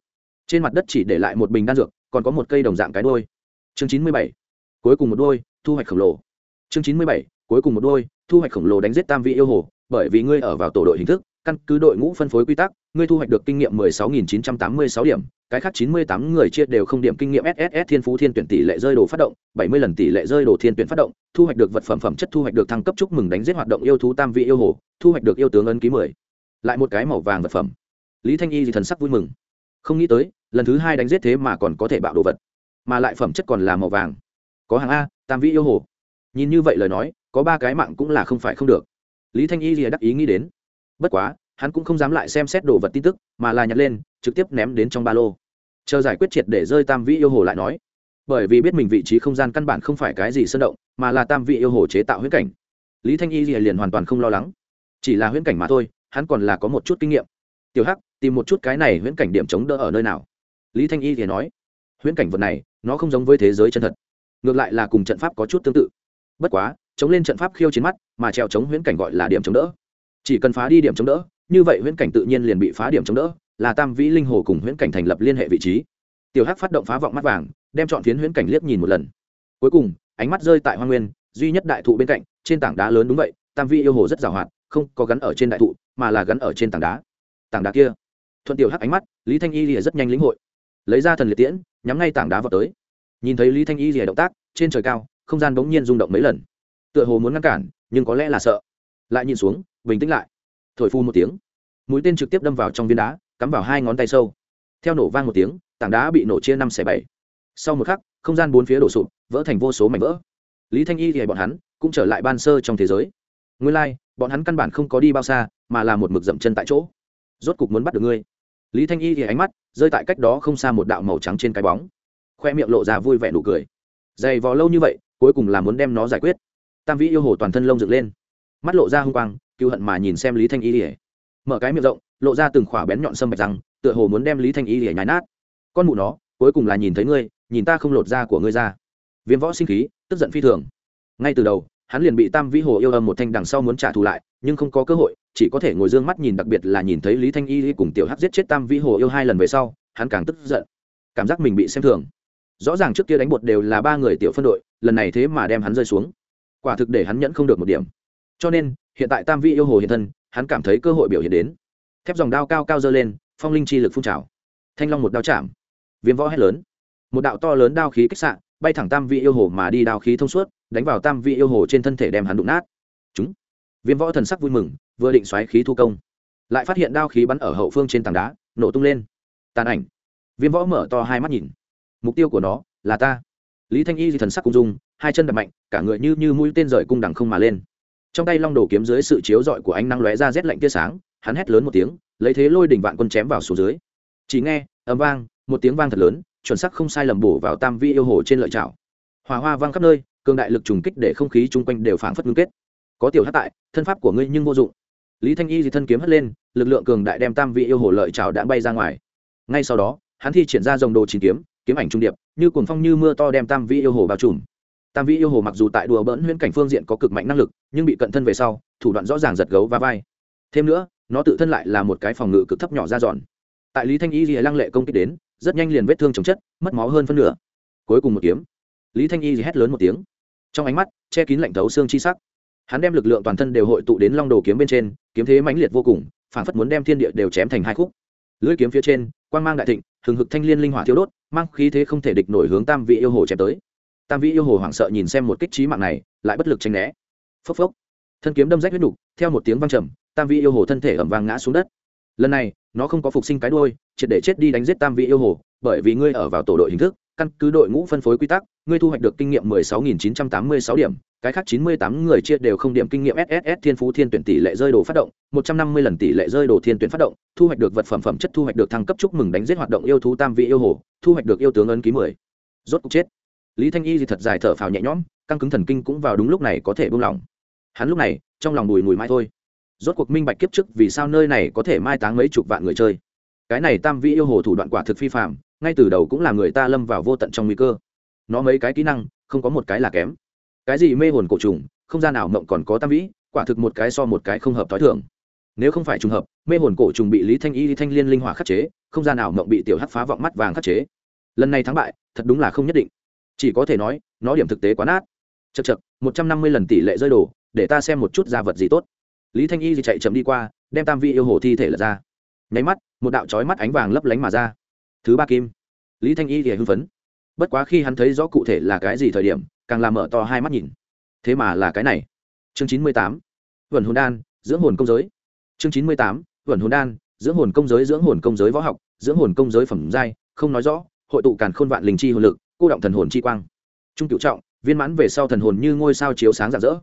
Trên mặt đất chỉ để lại một bình đan dược, còn có một cây đồng dạng cái đôi chương chín mươi bảy. Cuối cùng một đôi thu hoạch khổng lồ. Chương chín mươi bảy. Cuối cùng một đôi thu hoạch khổng lồ đánh giết tam vị yêu hồ, bởi vì ngươi ở vào tổ đội hình thức, căn cứ đội ngũ phân phối quy tắc ngươi thu hoạch được kinh nghiệm 16.986 điểm, cái khác 98 người chia đều không điểm kinh nghiệm sss thiên phú thiên tuyển tỷ lệ rơi đồ phát động 70 lần tỷ lệ rơi đồ thiên tuyển phát động, thu hoạch được vật phẩm phẩm chất, thu hoạch được thăng cấp chúc mừng đánh giết hoạt động yêu thú tam vị yêu hồ, thu hoạch được yêu tướng ấn ký 10. lại một cái màu vàng vật phẩm. Lý thanh y thì thần sắc vui mừng. Không nghĩ tới, lần thứ hai đánh giết thế mà còn có thể bạo đồ vật. Mà lại phẩm chất còn là màu vàng. Có hàng a, tam vị yêu hồ. Nhìn như vậy lời nói, có ba cái mạng cũng là không phải không được. Lý thanh y rìa đắc ý nghĩ đến. Bất quá hắn cũng không dám lại xem xét đồ vật tin tức, mà là nhặt lên, trực tiếp ném đến trong ba lô. Chờ giải quyết triệt để rơi tam vị yêu hồ lại nói, bởi vì biết mình vị trí không gian căn bản không phải cái gì sơn động, mà là tam vị yêu hồ chế tạo huyễn cảnh. Lý thanh y liền hoàn toàn không lo lắng. Chỉ là huyễn cảnh mà thôi, hắn còn là có một chút kinh nghiệm. Tiểu hắc, tìm một chút cái này huyễn cảnh điểm chống đỡ ở nơi nào? Lý thanh y thì nói, huyễn cảnh vật này, nó không giống với thế giới chân thật, ngược lại là cùng trận pháp có chút tương tự. Bất quá, chống lên trận pháp khiêu chiến mắt, mà treo chống huyễn cảnh gọi là điểm chống đỡ. Chỉ cần phá đi điểm chống đỡ như vậy huyễn cảnh tự nhiên liền bị phá điểm chống đỡ, là tam vĩ linh hồ cùng huyễn cảnh thành lập liên hệ vị trí. Tiểu hắc phát động phá vọng mắt vàng, đem chọn phiến huyễn cảnh liếc nhìn một lần. Cuối cùng, ánh mắt rơi tại hoa nguyên, duy nhất đại thụ bên cạnh, trên tảng đá lớn đúng vậy, tam vĩ yêu hồ rất giàu hoạt, không có gắn ở trên đại thụ, mà là gắn ở trên tảng đá. Tảng đá kia. Thuận tiểu hắc ánh mắt, lý thanh y lìa rất nhanh lĩnh hội. Lấy ra thần liệt tiễn, nhắm ngay tảng đá vào tới. Nhìn thấy lý thanh y lìa động tác, trên trời cao, không gian bỗng nhiên rung động mấy lần. Tựa hồ muốn ngăn cản, nhưng có lẽ là sợ. Lại nhìn xuống, bình tĩnh lại. Thổi phu một tiếng mũi tên trực tiếp đâm vào trong viên đá cắm vào hai ngón tay sâu. Theo nổ vang một tiếng tảng đá bị nổ chia năm xẻ bảy. Sau một khắc không gian bốn phía đổ sụp vỡ thành vô số mảnh vỡ. Lý thanh y thì bọn hắn cũng trở lại ban sơ trong thế giới. Nguyên lai、like, bọn hắn căn bản không có đi bao xa mà là một mực dậm chân tại chỗ. Rốt cục muốn bắt được ngươi. Lý thanh y thì ánh mắt rơi tại cách đó không xa một đạo màu trắng trên cái bóng. Khoe miệng lộ ra vui vẻ nụ cười. Dày vò lâu như vậy cuối cùng là muốn đem nó giải quyết. Tam vĩ yêu hồ toàn thân lông dựng lên. Mắt lộ ra h u n g quang cựu hận mà nhìn xem lý thanh y ỉa mở cái miệng rộng, lộ ra từng khỏa bén nhọn sâm bạch răng, tựa hồ muốn đem lý thanh y để nhái nát. Con mụ nó, cuối cùng là nhìn thấy ngươi, nhìn ta không lột da của ngươi ra. Viêm võ sinh khí, tức giận phi thường. Ngay từ đầu, hắn liền bị tam vĩ hồ yêu âm một thanh đằng sau muốn trả thù lại, nhưng không có cơ hội, chỉ có thể ngồi d ư ơ n g mắt nhìn đặc biệt là nhìn thấy lý thanh y cùng tiểu hắc giết chết tam vĩ hồ yêu hai lần về sau, hắn càng tức giận. Cảm giác mình bị xem thường. Rõ ràng trước kia đánh bột đều là ba người tiểu phân đội, lần này thế mà đem hắn rơi xuống. Quả thực để hắn nhẫn không được một điểm. Cho nên, hiện tại tam vi yêu hồ hiện thân hắn cảm thấy cơ hội biểu hiện đến. Thép dòng đao cao cao dơ lên, phong linh chi lực phun trào. Thanh long một đao chạm. Viêm võ hét lớn. Một đạo to lớn đao khí kích sạn bay thẳng tam vị yêu hồ mà đi đao khí thông suốt, đánh vào tam vị yêu hồ trên thân thể đem hắn đụng nát. Chúng. Viêm võ thần sắc vui mừng, vừa định xoáy khí thu công. Lại phát hiện đao khí bắn ở hậu phương trên tảng đá, nổ tung lên. Tàn ảnh. Viêm võ mở to hai mắt nhìn. Mục tiêu của nó là ta. Lý thanh y thì thần sắc cung dung, hai chân đập mạnh, cả người như như mũi tên rời cung đằng không mà lên trong tay long đồ kiếm dưới sự chiếu rọi của ánh năng lóe ra rét lạnh tia sáng, hắn hét lớn một tiếng, lấy thế lôi đỉnh vạn quân chém vào xuống dưới. Chỉ nghe ấm vang, một tiếng vang thật lớn, chuẩn sắc không sai lầm bổ vào tam vi yêu hồ trên lợi chảo. Hòa hoa vang khắp nơi, cường đại lực trùng kích để không khí chung quanh đều phảng phất ngưng kết. Có tiểu hát tại, thân pháp của ngươi nhưng vô dụng. Lý thanh y thì thân kiếm hất lên, lực lượng cường đại đem tam vị yêu hồ lợi chảo đã bay ra ngoài. Ngay sau đó, hắn thi triển ra dòng đồ chín kiếm kiếm ảnh trung điệp, như cuồng phong như mưa to đem tam vị yêu hồ bao trùm tam vĩ yêu hồ mặc dù tại đùa bỡn huyễn cảnh phương diện có cực mạnh năng lực, nhưng bị cận thân về sau, thủ đoạn rõ ràng giật gấu và vai. Thêm nữa, nó tự thân lại là một cái phòng ngự cực thấp nhỏ ra dọn tại lý thanh y thì lăng lệ công kích đến, rất nhanh liền vết thương chống chất, mất máu hơn phân nửa. Cuối cùng một kiếm. Lý thanh y thì hét lớn một tiếng. Trong ánh mắt, che kín lạnh thấu xương chi sắc. Hắn đem lực lượng toàn thân đều hội tụ đến long đồ kiếm bên trên, kiếm thế mãnh liệt vô cùng, phản phất muốn đem thiên địa đều chém thành hai khúc. Lưỡi kiếm phía trên, quang mang đại thịnh, hừng hực thanh liên linh hỏa thiếu đốt, mang khí thế không thể địch nổi hướng tam vị yêu hồ chém tới tam vị yêu hồ hoảng sợ nhìn xem một kích trí mạng này, lại bất lực tranh né. Phốc phốc. Thân kiếm đâm rách huyết đục theo một tiếng vang trầm, tam vị yêu hồ thân thể ẩm vang ngã xuống đất. Lần này, nó không có phục sinh cái đôi triệt để chết đi đánh giết tam vị yêu hồ, bởi vì ngươi ở vào tổ đội hình thức, căn cứ đội ngũ phân phối quy tắc, ngươi thu hoạch được kinh nghiệm 16.986 điểm, cái khác 98 người chia đều không điểm kinh nghiệm sss thiên phú thiên tuyển tỷ lệ rơi đồ phát động 150 lần tỷ lệ rơi đồ thiên tuyển phát động, thu hoạch được vật phẩm phẩm chất, thu hoạch được thăng cấp chúc mừng đánh giết hoạt động yêu thú tam vị yêu hồ, thu hoạch được yêu tướng ấn ký 10. rốt cục chết lý thanh y thì thật dài thở phào nhẹ nhõm, căng cứng thần kinh cũng vào đúng lúc này có thể buông lỏng. Hắn lúc này, trong lòng bùi mùi mai thôi. Rốt cuộc minh bạch kiếp trước vì sao nơi này có thể mai táng mấy chục vạn người chơi. Cái này tam vị yêu hồ thủ đoạn quả thực phi phạm ngay từ đầu cũng là người ta lâm vào vô tận trong nguy cơ. Nó mấy cái kỹ năng, không có một cái là kém. Cái gì mê hồn cổ trùng, không gian nào mộng còn có tam vĩ, quả thực một cái so một cái không hợp t h ó i thường. Nếu không phải trùng hợp, mê hồn cổ trùng bị lý thanh y, Lý thanh liên linh hỏa khắc chế, không gian nào mộng bị tiểu hắc phá vọng mắt vàng khắc chế. Lần này thắng bại, thật đúng là không nhất định chỉ có thể nói, nó điểm thực tế quá nát. Chật chật một trăm năm mươi lần tỷ lệ rơi đổ để ta xem một chút gia vật gì tốt. Lý thanh y thì chạy chậm đi qua, đem tam vi yêu hồ thi thể lật ra. Nháy mắt, một đạo trói mắt ánh vàng lấp lánh mà ra. Thứ ba kim. Lý thanh y thì hưng phấn. Bất quá khi hắn thấy rõ cụ thể là cái gì thời điểm, càng làm mở to hai mắt nhìn. Thế mà là cái này. Chương chín mươi tám. Vườn hồn đan, dưỡng hồn công giới. Chương chín mươi tám. Vườn hồn đan, dưỡng hồn công giới, dưỡng hồn công giới võ học, dưỡng hồn công giới phẩm giai, không nói rõ, hội tụ càn khôn vạn linh chi hồn lực cô động thần hồn chi quang. Trung cựu trọng, viên mãn về sau thần hồn như ngôi sao chiếu sáng rạng rỡ.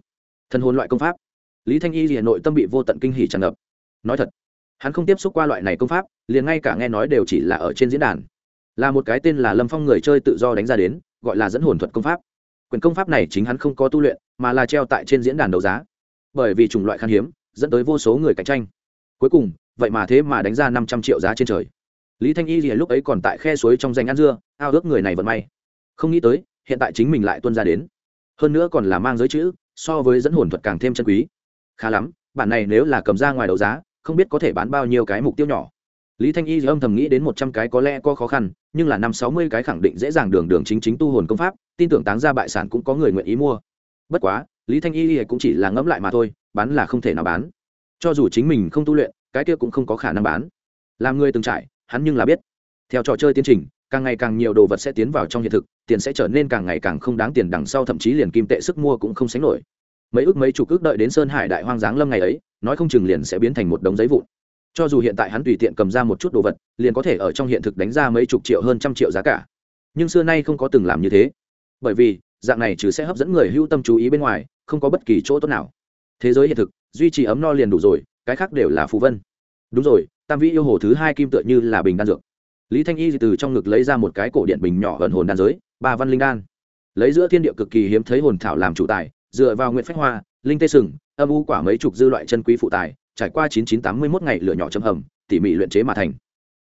Thần hồn loại công pháp. Lý thanh y hà nội tâm bị vô tận kinh hỉ tràn ngập. Nói thật, hắn không tiếp xúc qua loại này công pháp, liền ngay cả nghe nói đều chỉ là ở trên diễn đàn. Là một cái tên là lâm phong người chơi tự do đánh ra đến, gọi là dẫn hồn thuật công pháp. Quyền công pháp này chính hắn không có tu luyện, mà là treo tại trên diễn đàn đấu giá. Bởi vì chủng loại khan hiếm, dẫn tới vô số người cạnh tranh. Cuối cùng, vậy mà thế mà đánh ra năm trăm triệu giá trên trời. Lý thanh y thì lúc ấy còn tại khe suối trong danh ăn dưa, ao ước người này vận may không nghĩ tới, hiện tại chính mình lại tuân ra đến. Hơn nữa còn là mang giới chữ, so với dẫn hồn thuật càng thêm chân quý. Khá lắm, bản này nếu là cầm ra ngoài đấu giá, không biết có thể bán bao nhiêu cái mục tiêu nhỏ. Lý thanh y âm thầm nghĩ đến một trăm cái có lẽ có khó khăn, nhưng là năm sáu mươi cái khẳng định dễ dàng đường đường chính chính tu hồn công pháp, tin tưởng táng ra bại sản cũng có người nguyện ý mua. Bất quá, lý thanh y cũng chỉ là ngẫm lại mà thôi, bán là không thể nào bán. Cho dù chính mình không tu luyện, cái kia cũng không có khả năng bán. Làm người từng trải, hắn nhưng là biết. Theo trò chơi tiến trình càng ngày càng nhiều đồ vật sẽ tiến vào trong hiện thực, tiền sẽ trở nên càng ngày càng không đáng tiền đằng sau, thậm chí liền kim tệ sức mua cũng không sánh nổi. Mấy ước mấy chục ước đợi đến sơn hải đại hoang giáng lâm ngày ấy, nói không chừng liền sẽ biến thành một đống giấy vụn. Cho dù hiện tại hắn tùy tiện cầm ra một chút đồ vật, liền có thể ở trong hiện thực đánh ra mấy chục triệu hơn trăm triệu giá cả. Nhưng xưa nay không có từng làm như thế. Bởi vì, dạng này trừ sẽ hấp dẫn người hưu tâm chú ý bên ngoài, không có bất kỳ chỗ tốt nào. Thế giới hiện thực, duy trì ấm no liền đủ rồi, cái khác đều là phù vân. Đúng rồi, tam vĩ yêu hồ thứ hai kim tựa như là bình đan dược lý thanh y từ trong ngực lấy ra một cái cổ điện bình nhỏ gần hồn đan giới, ba văn linh đan. Lấy giữa thiên địa cực kỳ hiếm thấy hồn thảo làm chủ tài, dựa vào nguyện phách hoa, linh tê sừng, âm u quả mấy chục dư loại chân quý phụ tài, trải qua chín chín tám mươi mốt ngày lửa nhỏ châm hầm, tỉ mỉ luyện chế mà thành.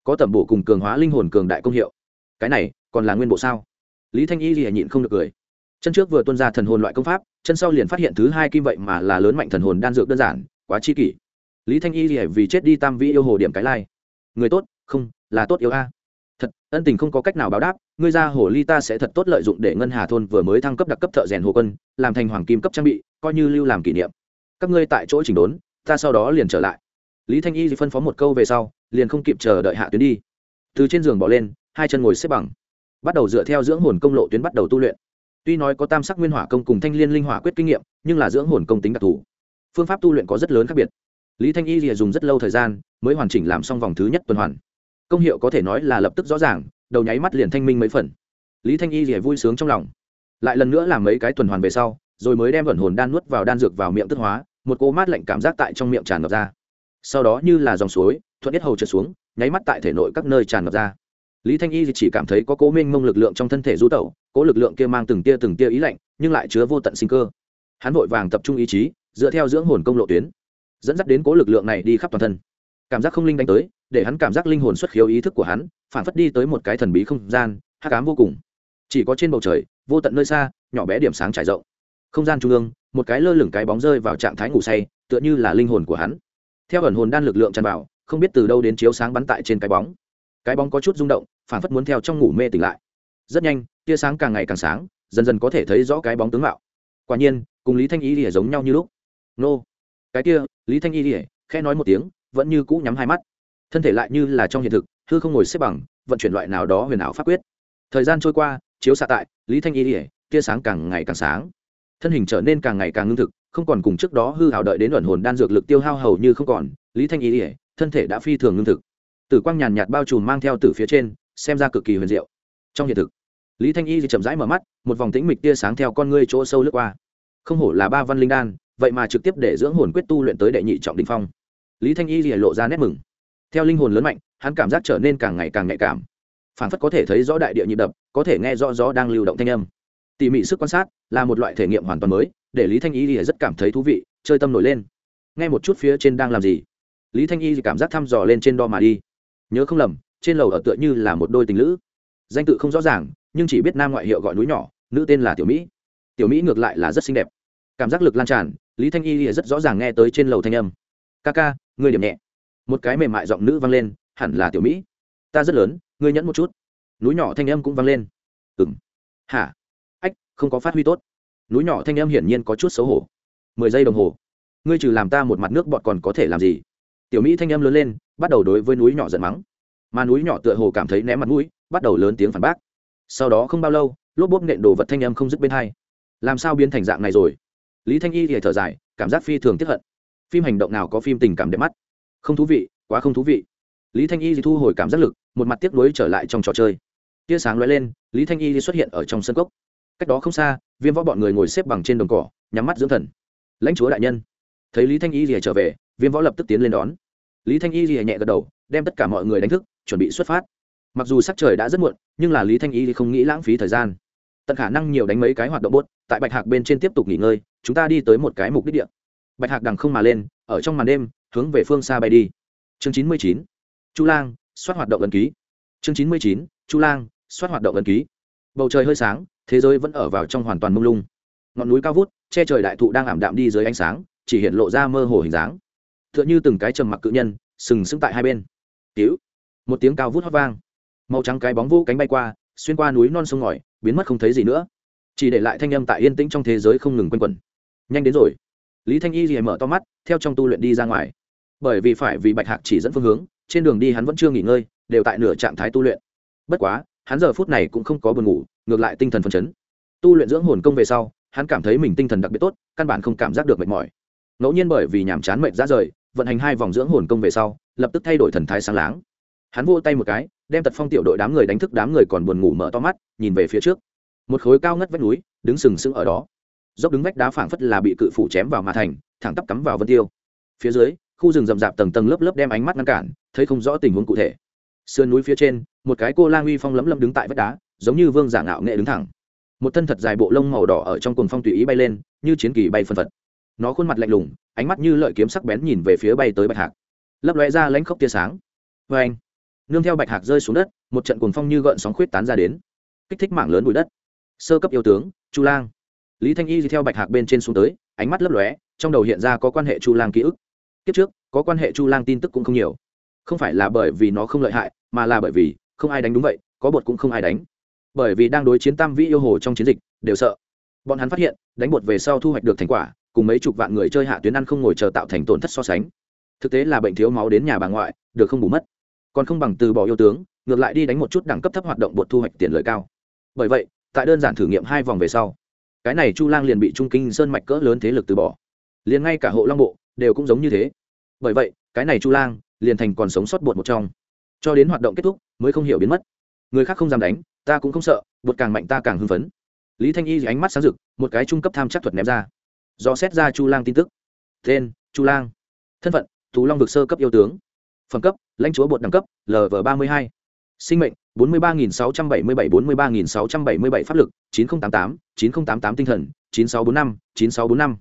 Có tẩm bổ cùng cường hóa linh hồn cường đại công hiệu. Cái này, còn là nguyên bộ sao? Lý thanh y lìa nhịn không được cười. Chân trước vừa tuân ra thần hồn loại công pháp, chân sau liền phát hiện thứ hai kim vậy mà là lớn mạnh thần hồn đan dược đơn giản, quá chi kỷ. Lý thanh y lìa vì chết đi tam vi yêu hồ điểm cái lai. Người tốt, không, là tốt yêu a thật, ân tình không có cách nào báo đáp, ngươi ra hồ ly ta sẽ thật tốt lợi dụng để ngân hà thôn vừa mới thăng cấp đặc cấp thợ rèn hồ quân, làm thành hoàng kim cấp trang bị, coi như lưu làm kỷ niệm. Các ngươi tại chỗ chỉnh đốn, ta sau đó liền trở lại. Lý thanh y phân phó một câu về sau, liền không kịp chờ đợi hạ tuyến đi. Từ trên giường bỏ lên, hai chân ngồi xếp bằng. Bắt đầu dựa theo dưỡng hồn công lộ tuyến bắt đầu tu luyện. Tuy nói có tam sắc nguyên hỏa công cùng thanh liên linh hỏa quyết kinh nghiệm, nhưng là dưỡng hồn công tính đặc thù. Phương pháp tu luyện có rất lớn khác biệt. Lý thanh y rìa dùng rất lâu thời gian, mới hoàn chỉnh làm xong vòng thứ nhất tuần hoàn công hiệu có thể nói là lập tức rõ ràng, đầu nháy mắt liền thanh minh mấy phần. Lý thanh y rìa vui sướng trong lòng. Lại lần nữa làm mấy cái tuần hoàn về sau, rồi mới đem vẩn hồn đan nuốt vào đan dược vào miệng tức hóa, một cô mát lạnh cảm giác tại trong miệng tràn ngập ra. Sau đó như là dòng suối, thuận nhất hầu trượt xuống, nháy mắt tại thể nội các nơi tràn ngập ra. Lý thanh y chỉ cảm thấy có cố minh mông lực lượng trong thân thể du tẩu, cố lực lượng kia mang từng tia từng tia ý lạnh, nhưng lại chứa vô tận sinh cơ. Hắn vội vàng tập trung ý chí, dựa theo dưỡng hồn công lộ tuyến, dẫn dắt đến cố lực lượng này đi khắp toàn thân cảm giác không linh đánh tới, để hắn cảm giác linh hồn xuất khiếu ý thức của hắn, phản phất đi tới một cái thần bí không gian, hắc ám vô cùng. Chỉ có trên bầu trời, vô tận nơi xa, nhỏ bé điểm sáng trải rộng. Không gian trung ương, một cái lơ lửng cái bóng rơi vào trạng thái ngủ say, tựa như là linh hồn của hắn. Theo ẩn hồn đan lực lượng tràn vào, không biết từ đâu đến chiếu sáng bắn tại trên cái bóng. Cái bóng có chút rung động, phản phất muốn theo trong ngủ mê tỉnh lại. Rất nhanh, tia sáng càng ngày càng sáng, dần dần có thể thấy rõ cái bóng tướng mạo. Quả nhiên, cùng lý thanh y lìa giống nhau như lúc. Nô. Cái kia, lý thanh y lìa khe nói một tiếng vẫn như cũ nhắm hai mắt. Thân thể lại như là trong hiện thực, hư không ngồi xếp bằng, vận chuyển loại nào đó huyền ảo pháp quyết. Thời gian trôi qua, chiếu xạ tại, lý thanh y ỉa tia sáng càng ngày càng sáng. Thân hình trở nên càng ngày càng ngưng thực, không còn cùng trước đó hư hào đợi đến luận hồn đan dược lực tiêu hao hầu như không còn, lý thanh y ỉa thân thể đã phi thường ngưng thực. Tử quang nhàn nhạt bao trùm mang theo từ phía trên, xem ra cực kỳ huyền diệu. Trong hiện thực, lý thanh y thì chậm rãi mở mắt, một vòng tĩnh mịch tia sáng theo con ngươi chỗ sâu lướt qua. Không hổ là ba văn linh đan, vậy mà trực tiếp để dưỡng hồn quyết tu luyện tới đệ nhị trọng đình phong lý thanh y thì lộ ra nét mừng. Theo linh hồn lớn mạnh, hắn cảm giác trở nên càng ngày càng nhạy cảm. Phản phất có thể thấy rõ đại địa nhịp đập, có thể nghe rõ rõ đang lưu động thanh âm. Tỉ mỉ sức quan sát là một loại thể nghiệm hoàn toàn mới, để lý thanh y thì rất cảm thấy thú vị, chơi tâm nổi lên. Nghe một chút phía trên đang làm gì? Lý thanh y thì cảm giác thăm dò lên trên đo mà đi. Nhớ không lầm, trên lầu ở tựa như là một đôi tình lữ. Danh tự không rõ ràng, nhưng chỉ biết nam ngoại hiệu gọi núi nhỏ, nữ tên là tiểu mỹ. Tiểu mỹ ngược lại là rất xinh đẹp. Cảm giác lực lan tràn, lý thanh y rất rõ ràng nghe tới trên lầu thanh âm ca ca, ngươi điểm nhẹ. Một cái mềm mại giọng nữ vang lên, hẳn là tiểu mỹ. Ta rất lớn, ngươi nhẫn một chút. Núi nhỏ thanh âm cũng vang lên. Ừng hả? Ách, không có phát huy tốt. Núi nhỏ thanh âm hiển nhiên có chút xấu hổ. Mười giây đồng hồ. Ngươi trừ làm ta một mặt nước bọn còn có thể làm gì? Tiểu mỹ thanh âm lớn lên, bắt đầu đối với núi nhỏ giận mắng. Mà núi nhỏ tựa hồ cảm thấy ném mặt mũi, bắt đầu lớn tiếng phản bác. Sau đó không bao lâu, lốp bốp nện đồ vật thanh âm không dứt bên hai. Làm sao biến thành dạng này rồi? Lý thanh y thì thở dài, cảm giác phi thường tiếp hận phim hành động nào có phim tình cảm đẹp mắt? Không thú vị, quá không thú vị. Lý thanh y thì thu hồi cảm giác lực, một mặt tiếc nuối trở lại trong trò chơi. Tia sáng lóe lên, lý thanh y thì xuất hiện ở trong sân cốc. Cách đó không xa, viêm võ bọn người ngồi xếp bằng trên đồng cỏ, nhắm mắt dưỡng thần. Lãnh chúa đại nhân. Thấy lý thanh y thì trở về, viêm võ lập tức tiến lên đón. Lý thanh y thì nhẹ gật đầu, đem tất cả mọi người đánh thức, chuẩn bị xuất phát. Mặc dù sắc trời đã rất muộn, nhưng là lý thanh y thì không nghĩ lãng phí thời gian. Tận khả năng nhiều đánh mấy cái hoạt động bốt tại bạch hạc bên trên tiếp tục nghỉ ngơi, chúng ta đi tới một cái mục đích địa bạch hạc đằng không mà lên, ở trong màn đêm, hướng về phương xa bay đi. Chương chín mươi chín, chu lang, soát hoạt động ấn ký. Chương chín mươi chín, chu lang, soát hoạt động ấn ký. Bầu trời hơi sáng, thế giới vẫn ở vào trong hoàn toàn mông lung. Ngọn núi cao vút, che trời đại thụ đang ảm đạm đi dưới ánh sáng, chỉ hiện lộ ra mơ hồ hình dáng. T h ư ợ n h ư từng cái trầm mặc cự nhân, sừng sững tại hai bên. Cứu một tiếng cao vút hót vang. Màu trắng cái bóng vô cánh bay qua, xuyên qua núi non sông ngòi, biến mất không thấy gì nữa. Chỉ để lại thanh âm tại yên tĩnh trong thế giới không ngừng quanh quẩn. Nhanh đến rồi lý thanh y rìa mở to mắt, theo trong tu luyện đi ra ngoài. Bởi vì phải vì bạch hạc chỉ dẫn phương hướng, trên đường đi hắn vẫn chưa nghỉ ngơi, đều tại nửa trạng thái tu luyện. Bất quá, hắn giờ phút này cũng không có buồn ngủ, ngược lại tinh thần phấn chấn. Tu luyện dưỡng hồn công về sau, hắn cảm thấy mình tinh thần đặc biệt tốt, căn bản không cảm giác được mệt mỏi. Ngẫu nhiên bởi vì nhàm chán mệt ra rời, vận hành hai vòng dưỡng hồn công về sau, lập tức thay đổi thần thái sáng láng. Hắn vô tay một cái, đem tật phong tiểu đội đám người đánh thức đám người còn buồn ngủ mở to mắt, nhìn về phía trước. Một khối cao ngất vách núi, đứng sừng sững ở đó dốc đứng vách đá phảng phất là bị cự phủ chém vào mà thành, thẳng tắp cắm vào vân tiêu. Phía dưới, khu rừng rậm rạp tầng tầng lớp lớp đem ánh mắt ngăn cản, thấy không rõ tình huống cụ thể. Sườn núi phía trên, một cái cô lang uy phong lấm lấm đứng tại vách đá, giống như vương giả ngạo nghệ đứng thẳng. Một thân thật dài bộ lông màu đỏ ở trong cuồng phong tùy ý bay lên, như chiến kỳ bay phân phật. Nó khuôn mặt lạnh lùng, ánh mắt như lợi kiếm sắc bén nhìn về phía bay tới bạch hạc. Lấp lóe ra lãnh khốc tia sáng. Vê anh, nương theo bạch hạc rơi xuống đất, một trận cuồng phong như gợn sóng khuyết tán ra đến. Kích thích mảng lớn bụi đất. Sơ cấp yêu tướng, chu lang lý thanh y đi theo bạch hạc bên trên xuống tới, ánh mắt lấp lóe, trong đầu hiện ra có quan hệ chu lang ký ức. Kiếp trước, có quan hệ chu lang tin tức cũng không nhiều. Không phải là bởi vì nó không lợi hại, mà là bởi vì không ai đánh đúng vậy, có bột cũng không ai đánh. Bởi vì đang đối chiến tam vĩ yêu hồ trong chiến dịch, đều sợ. Bọn hắn phát hiện, đánh bột về sau thu hoạch được thành quả, cùng mấy chục vạn người chơi hạ tuyến ăn không ngồi chờ tạo thành tổn thất so sánh. Thực tế là bệnh thiếu máu đến nhà bà ngoại, được không bù mất. Còn không bằng từ bỏ yêu tướng, ngược lại đi đánh một chút đẳng cấp thấp hoạt động bột thu hoạch tiền lợi cao. Bởi vậy, tại đơn giản thử nghiệm hai vòng về sau cái này chu lang liền bị trung kinh sơn mạch cỡ lớn thế lực từ bỏ. Liền ngay cả hộ long bộ đều cũng giống như thế. Bởi vậy, cái này chu lang liền thành còn sống sót bột một trong. Cho đến hoạt động kết thúc mới không hiểu biến mất. Người khác không dám đánh, ta cũng không sợ, bột càng mạnh ta càng hưng phấn. Lý thanh y ánh mắt sáng rực, một cái trung cấp tham chắc thuật ném ra. Do xét ra chu lang tin tức. Tên, chu lang. Thân phận thú long vực sơ cấp yêu tướng. Phẩm cấp, lãnh chúa bột đẳng cấp lv ba mươi hai. Sinh mệnh bốn mươi ba nghìn sáu trăm bảy mươi bảy bốn mươi ba nghìn sáu trăm bảy mươi bảy pháp lực, chín nghìn tám tám, chín nghìn tám tám tinh thần, chín sáu bốn năm, chín sáu bốn năm.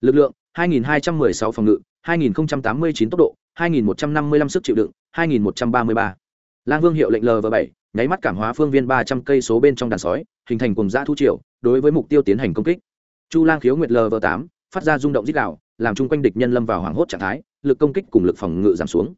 Lực lượng, hai nghìn hai trăm mười sáu phòng ngự, hai nghìn tám mươi chín tốc độ, hai nghìn một trăm năm mươi lăm sức chịu đựng, hai nghìn một trăm ba mươi ba. Lang vương hiệu lệnh lv bảy, nháy mắt cảm hóa phương viên ba trăm cây số bên trong đàn sói, hình thành cùng giã thu triều, đối với mục tiêu tiến hành công kích. Chu lang khiếu nguyệt lv tám, phát ra rung động dích đạo làm chung quanh địch nhân lâm vào hoảng hốt trạng thái, lực công kích cùng lực phòng ngự giảm xuống.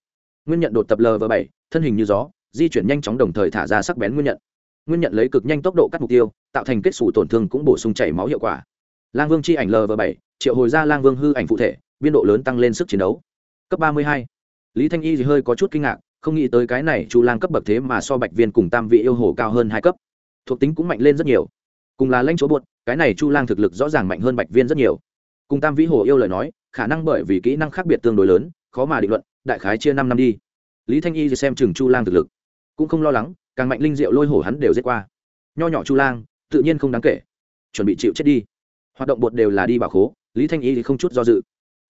Nguyên nhận đột tập lv bảy, thân hình như gió di chuyển nhanh chóng đồng thời thả ra sắc bén nguyên nhận. Nguyên nhận lấy cực nhanh tốc độ cắt mục tiêu, tạo thành kết xù tổn thương cũng bổ sung chảy máu hiệu quả. Lang vương chi ảnh lv bảy, triệu hồi ra lang vương hư ảnh phụ thể, biên độ lớn tăng lên sức chiến đấu. Cấp ba mươi hai. Lý thanh y thì hơi có chút kinh ngạc, không nghĩ tới cái này chu lang cấp bậc thế mà so bạch viên cùng tam vị yêu hồ cao hơn hai cấp. Thuộc tính cũng mạnh lên rất nhiều. Cùng là lãnh chỗ buột, cái này chu lang thực lực rõ ràng mạnh hơn bạch viên rất nhiều. Cùng tam vĩ hồ yêu lời nói, khả năng bởi vì kỹ năng khác biệt tương đối lớn, khó mà định luận, đại khái chia năm năm đi. Lý thanh y thì xem chừng chu lang thực lực cũng không lo lắng, càng mạnh linh diệu lôi hổ hắn đều giết qua. Nho nhỏ chu lang, tự nhiên không đáng kể. Chuẩn bị chịu chết đi. Hoạt động bột đều là đi bảo khố, lý thanh y thì không chút do dự.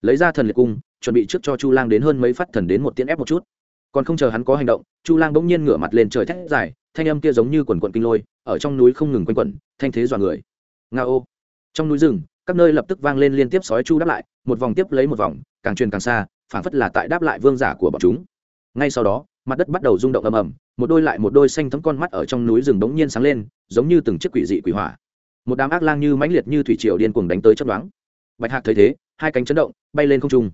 Lấy ra thần liệt cung, chuẩn bị trước cho chu lang đến hơn mấy phát thần đến một tiếng ép một chút. Còn không chờ hắn có hành động, chu lang bỗng nhiên ngửa mặt lên trời thét dài, thanh âm kia giống như quần quận kinh lôi, ở trong núi không ngừng quanh quẩn, thanh thế dọa người. Nga ô. Trong núi rừng, các nơi lập tức vang lên liên tiếp sói chu đáp lại, một vòng tiếp lấy một vòng, càng truyền càng xa, phảng phất là tại đáp lại vương giả của bọn chúng. Ngay sau đó mặt đất bắt đầu rung động ầm ầm, một đôi lại một đôi xanh thấm con mắt ở trong núi rừng bỗng nhiên sáng lên, giống như từng chiếc quỷ dị quỷ hỏa. Một đám ác lang như mãnh liệt như thủy triều điên cuồng đánh tới chấp đoán bạch hạc thấy thế, hai cánh chấn động, bay lên không trung.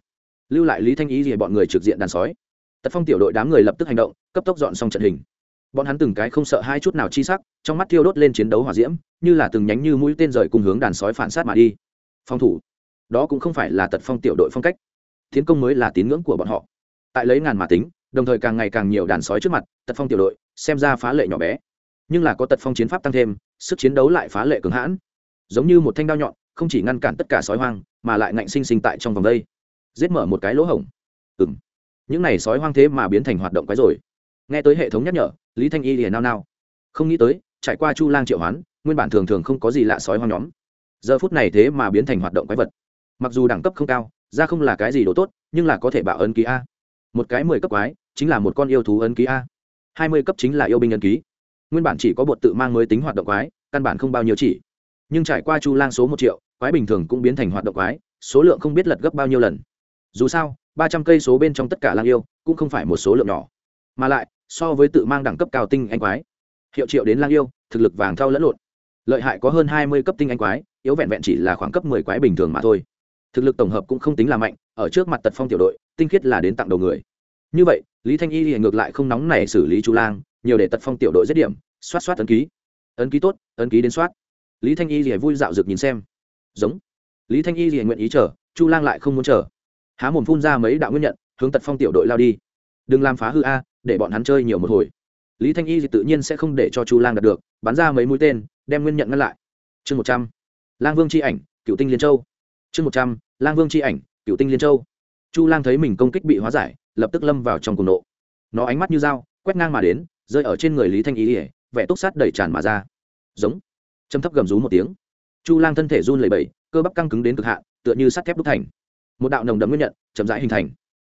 Lưu lại lý thanh ý gì bọn người trực diện đàn sói. Tật phong tiểu đội đám người lập tức hành động, cấp tốc dọn xong trận hình. Bọn hắn từng cái không sợ hai chút nào chi sắc, trong mắt thiêu đốt lên chiến đấu hỏa diễm, như là từng nhánh như mũi tên rời cùng hướng đàn sói phản sát mà đi. Phòng thủ. Đó cũng không phải là tật phong tiểu đội phong cách. Tiến công mới là tín ngưỡng của bọn họ. Tại lấy ngàn mà tính đồng thời càng ngày càng nhiều đàn sói trước mặt, tật phong tiểu đội, xem ra phá lệ nhỏ bé. Nhưng là có tật phong chiến pháp tăng thêm, sức chiến đấu lại phá lệ cường hãn. Giống như một thanh đao nhọn, không chỉ ngăn cản tất cả sói hoang, mà lại ngạnh sinh sinh tại trong vòng đây. Giết mở một cái lỗ hổng. Ừng những này sói hoang thế mà biến thành hoạt động quái rồi. Nghe tới hệ thống nhắc nhở, lý thanh y liền nao nao. Không nghĩ tới, trải qua chu lang triệu hoán, nguyên bản thường thường không có gì lạ sói hoang nhóm. Giờ phút này thế mà biến thành hoạt động quái vật. Mặc dù đẳng cấp không cao, ra không là cái gì đồ tốt, nhưng là có thể bảo ấn ký a. Một cái mười cấp quái chính là một con yêu thú ấn ký a. Hai mươi cấp chính là yêu binh ấn ký. Nguyên bản chỉ có bột tự mang mới tính hoạt động quái, căn bản không bao nhiêu chỉ. Nhưng trải qua chu lang số một triệu, quái bình thường cũng biến thành hoạt động quái, số lượng không biết lật gấp bao nhiêu lần. Dù sao, ba trăm cây số bên trong tất cả lang yêu, cũng không phải một số lượng nhỏ. Mà lại, so với tự mang đẳng cấp cao tinh anh quái, hiệu triệu đến lang yêu, thực lực vàng thao lẫn lộn. Lợi hại có hơn hai mươi cấp tinh anh quái, yếu vẹn vẹn chỉ là khoảng cấp mười quái bình thường mà thôi. Thực lực tổng hợp cũng không tính là mạnh, ở trước mặt tật phong tiểu đội, tinh khiết là đến tặng đầu người. Như vậy lý thanh y thì ngược lại không nóng này xử lý chu lang, nhiều để tật phong tiểu đội giết điểm, xoát xoát ấn ký. Ấn ký tốt, ấn ký đến soát lý thanh y thì vui dạo rực nhìn xem. Giống. Lý thanh y thì nguyện ý chờ, chu lang lại không muốn chờ. Há mồm phun ra mấy đạo nguyên nhận, hướng tật phong tiểu đội lao đi. Đừng làm phá hư a, để bọn hắn chơi nhiều một hồi. Lý thanh y thì tự nhiên sẽ không để cho chu lang đạt được, bắn ra mấy mũi tên, đem nguyên nhận ngăn lại. Chương một trăm. Lang vương c h i ảnh cựu tinh liên châu. Chương một trăm. Lang vương c h i ảnh cựu tinh liên châu. Chu lang thấy mình công kích bị hóa giải lập tức lâm vào trong cùng nộ. Nó ánh mắt như dao, quét ngang mà đến, rơi ở trên người lý thanh ý ỉa vẻ túc sát đẩy tràn mà ra. Giống. Châm thấp gầm rú một tiếng. Chu lang thân thể run lẩy bẩy, cơ bắp căng cứng đến cực hạn, tựa như sắt thép đúc thành. Một đạo nồng đậm nguyên nhận, chậm rãi hình thành.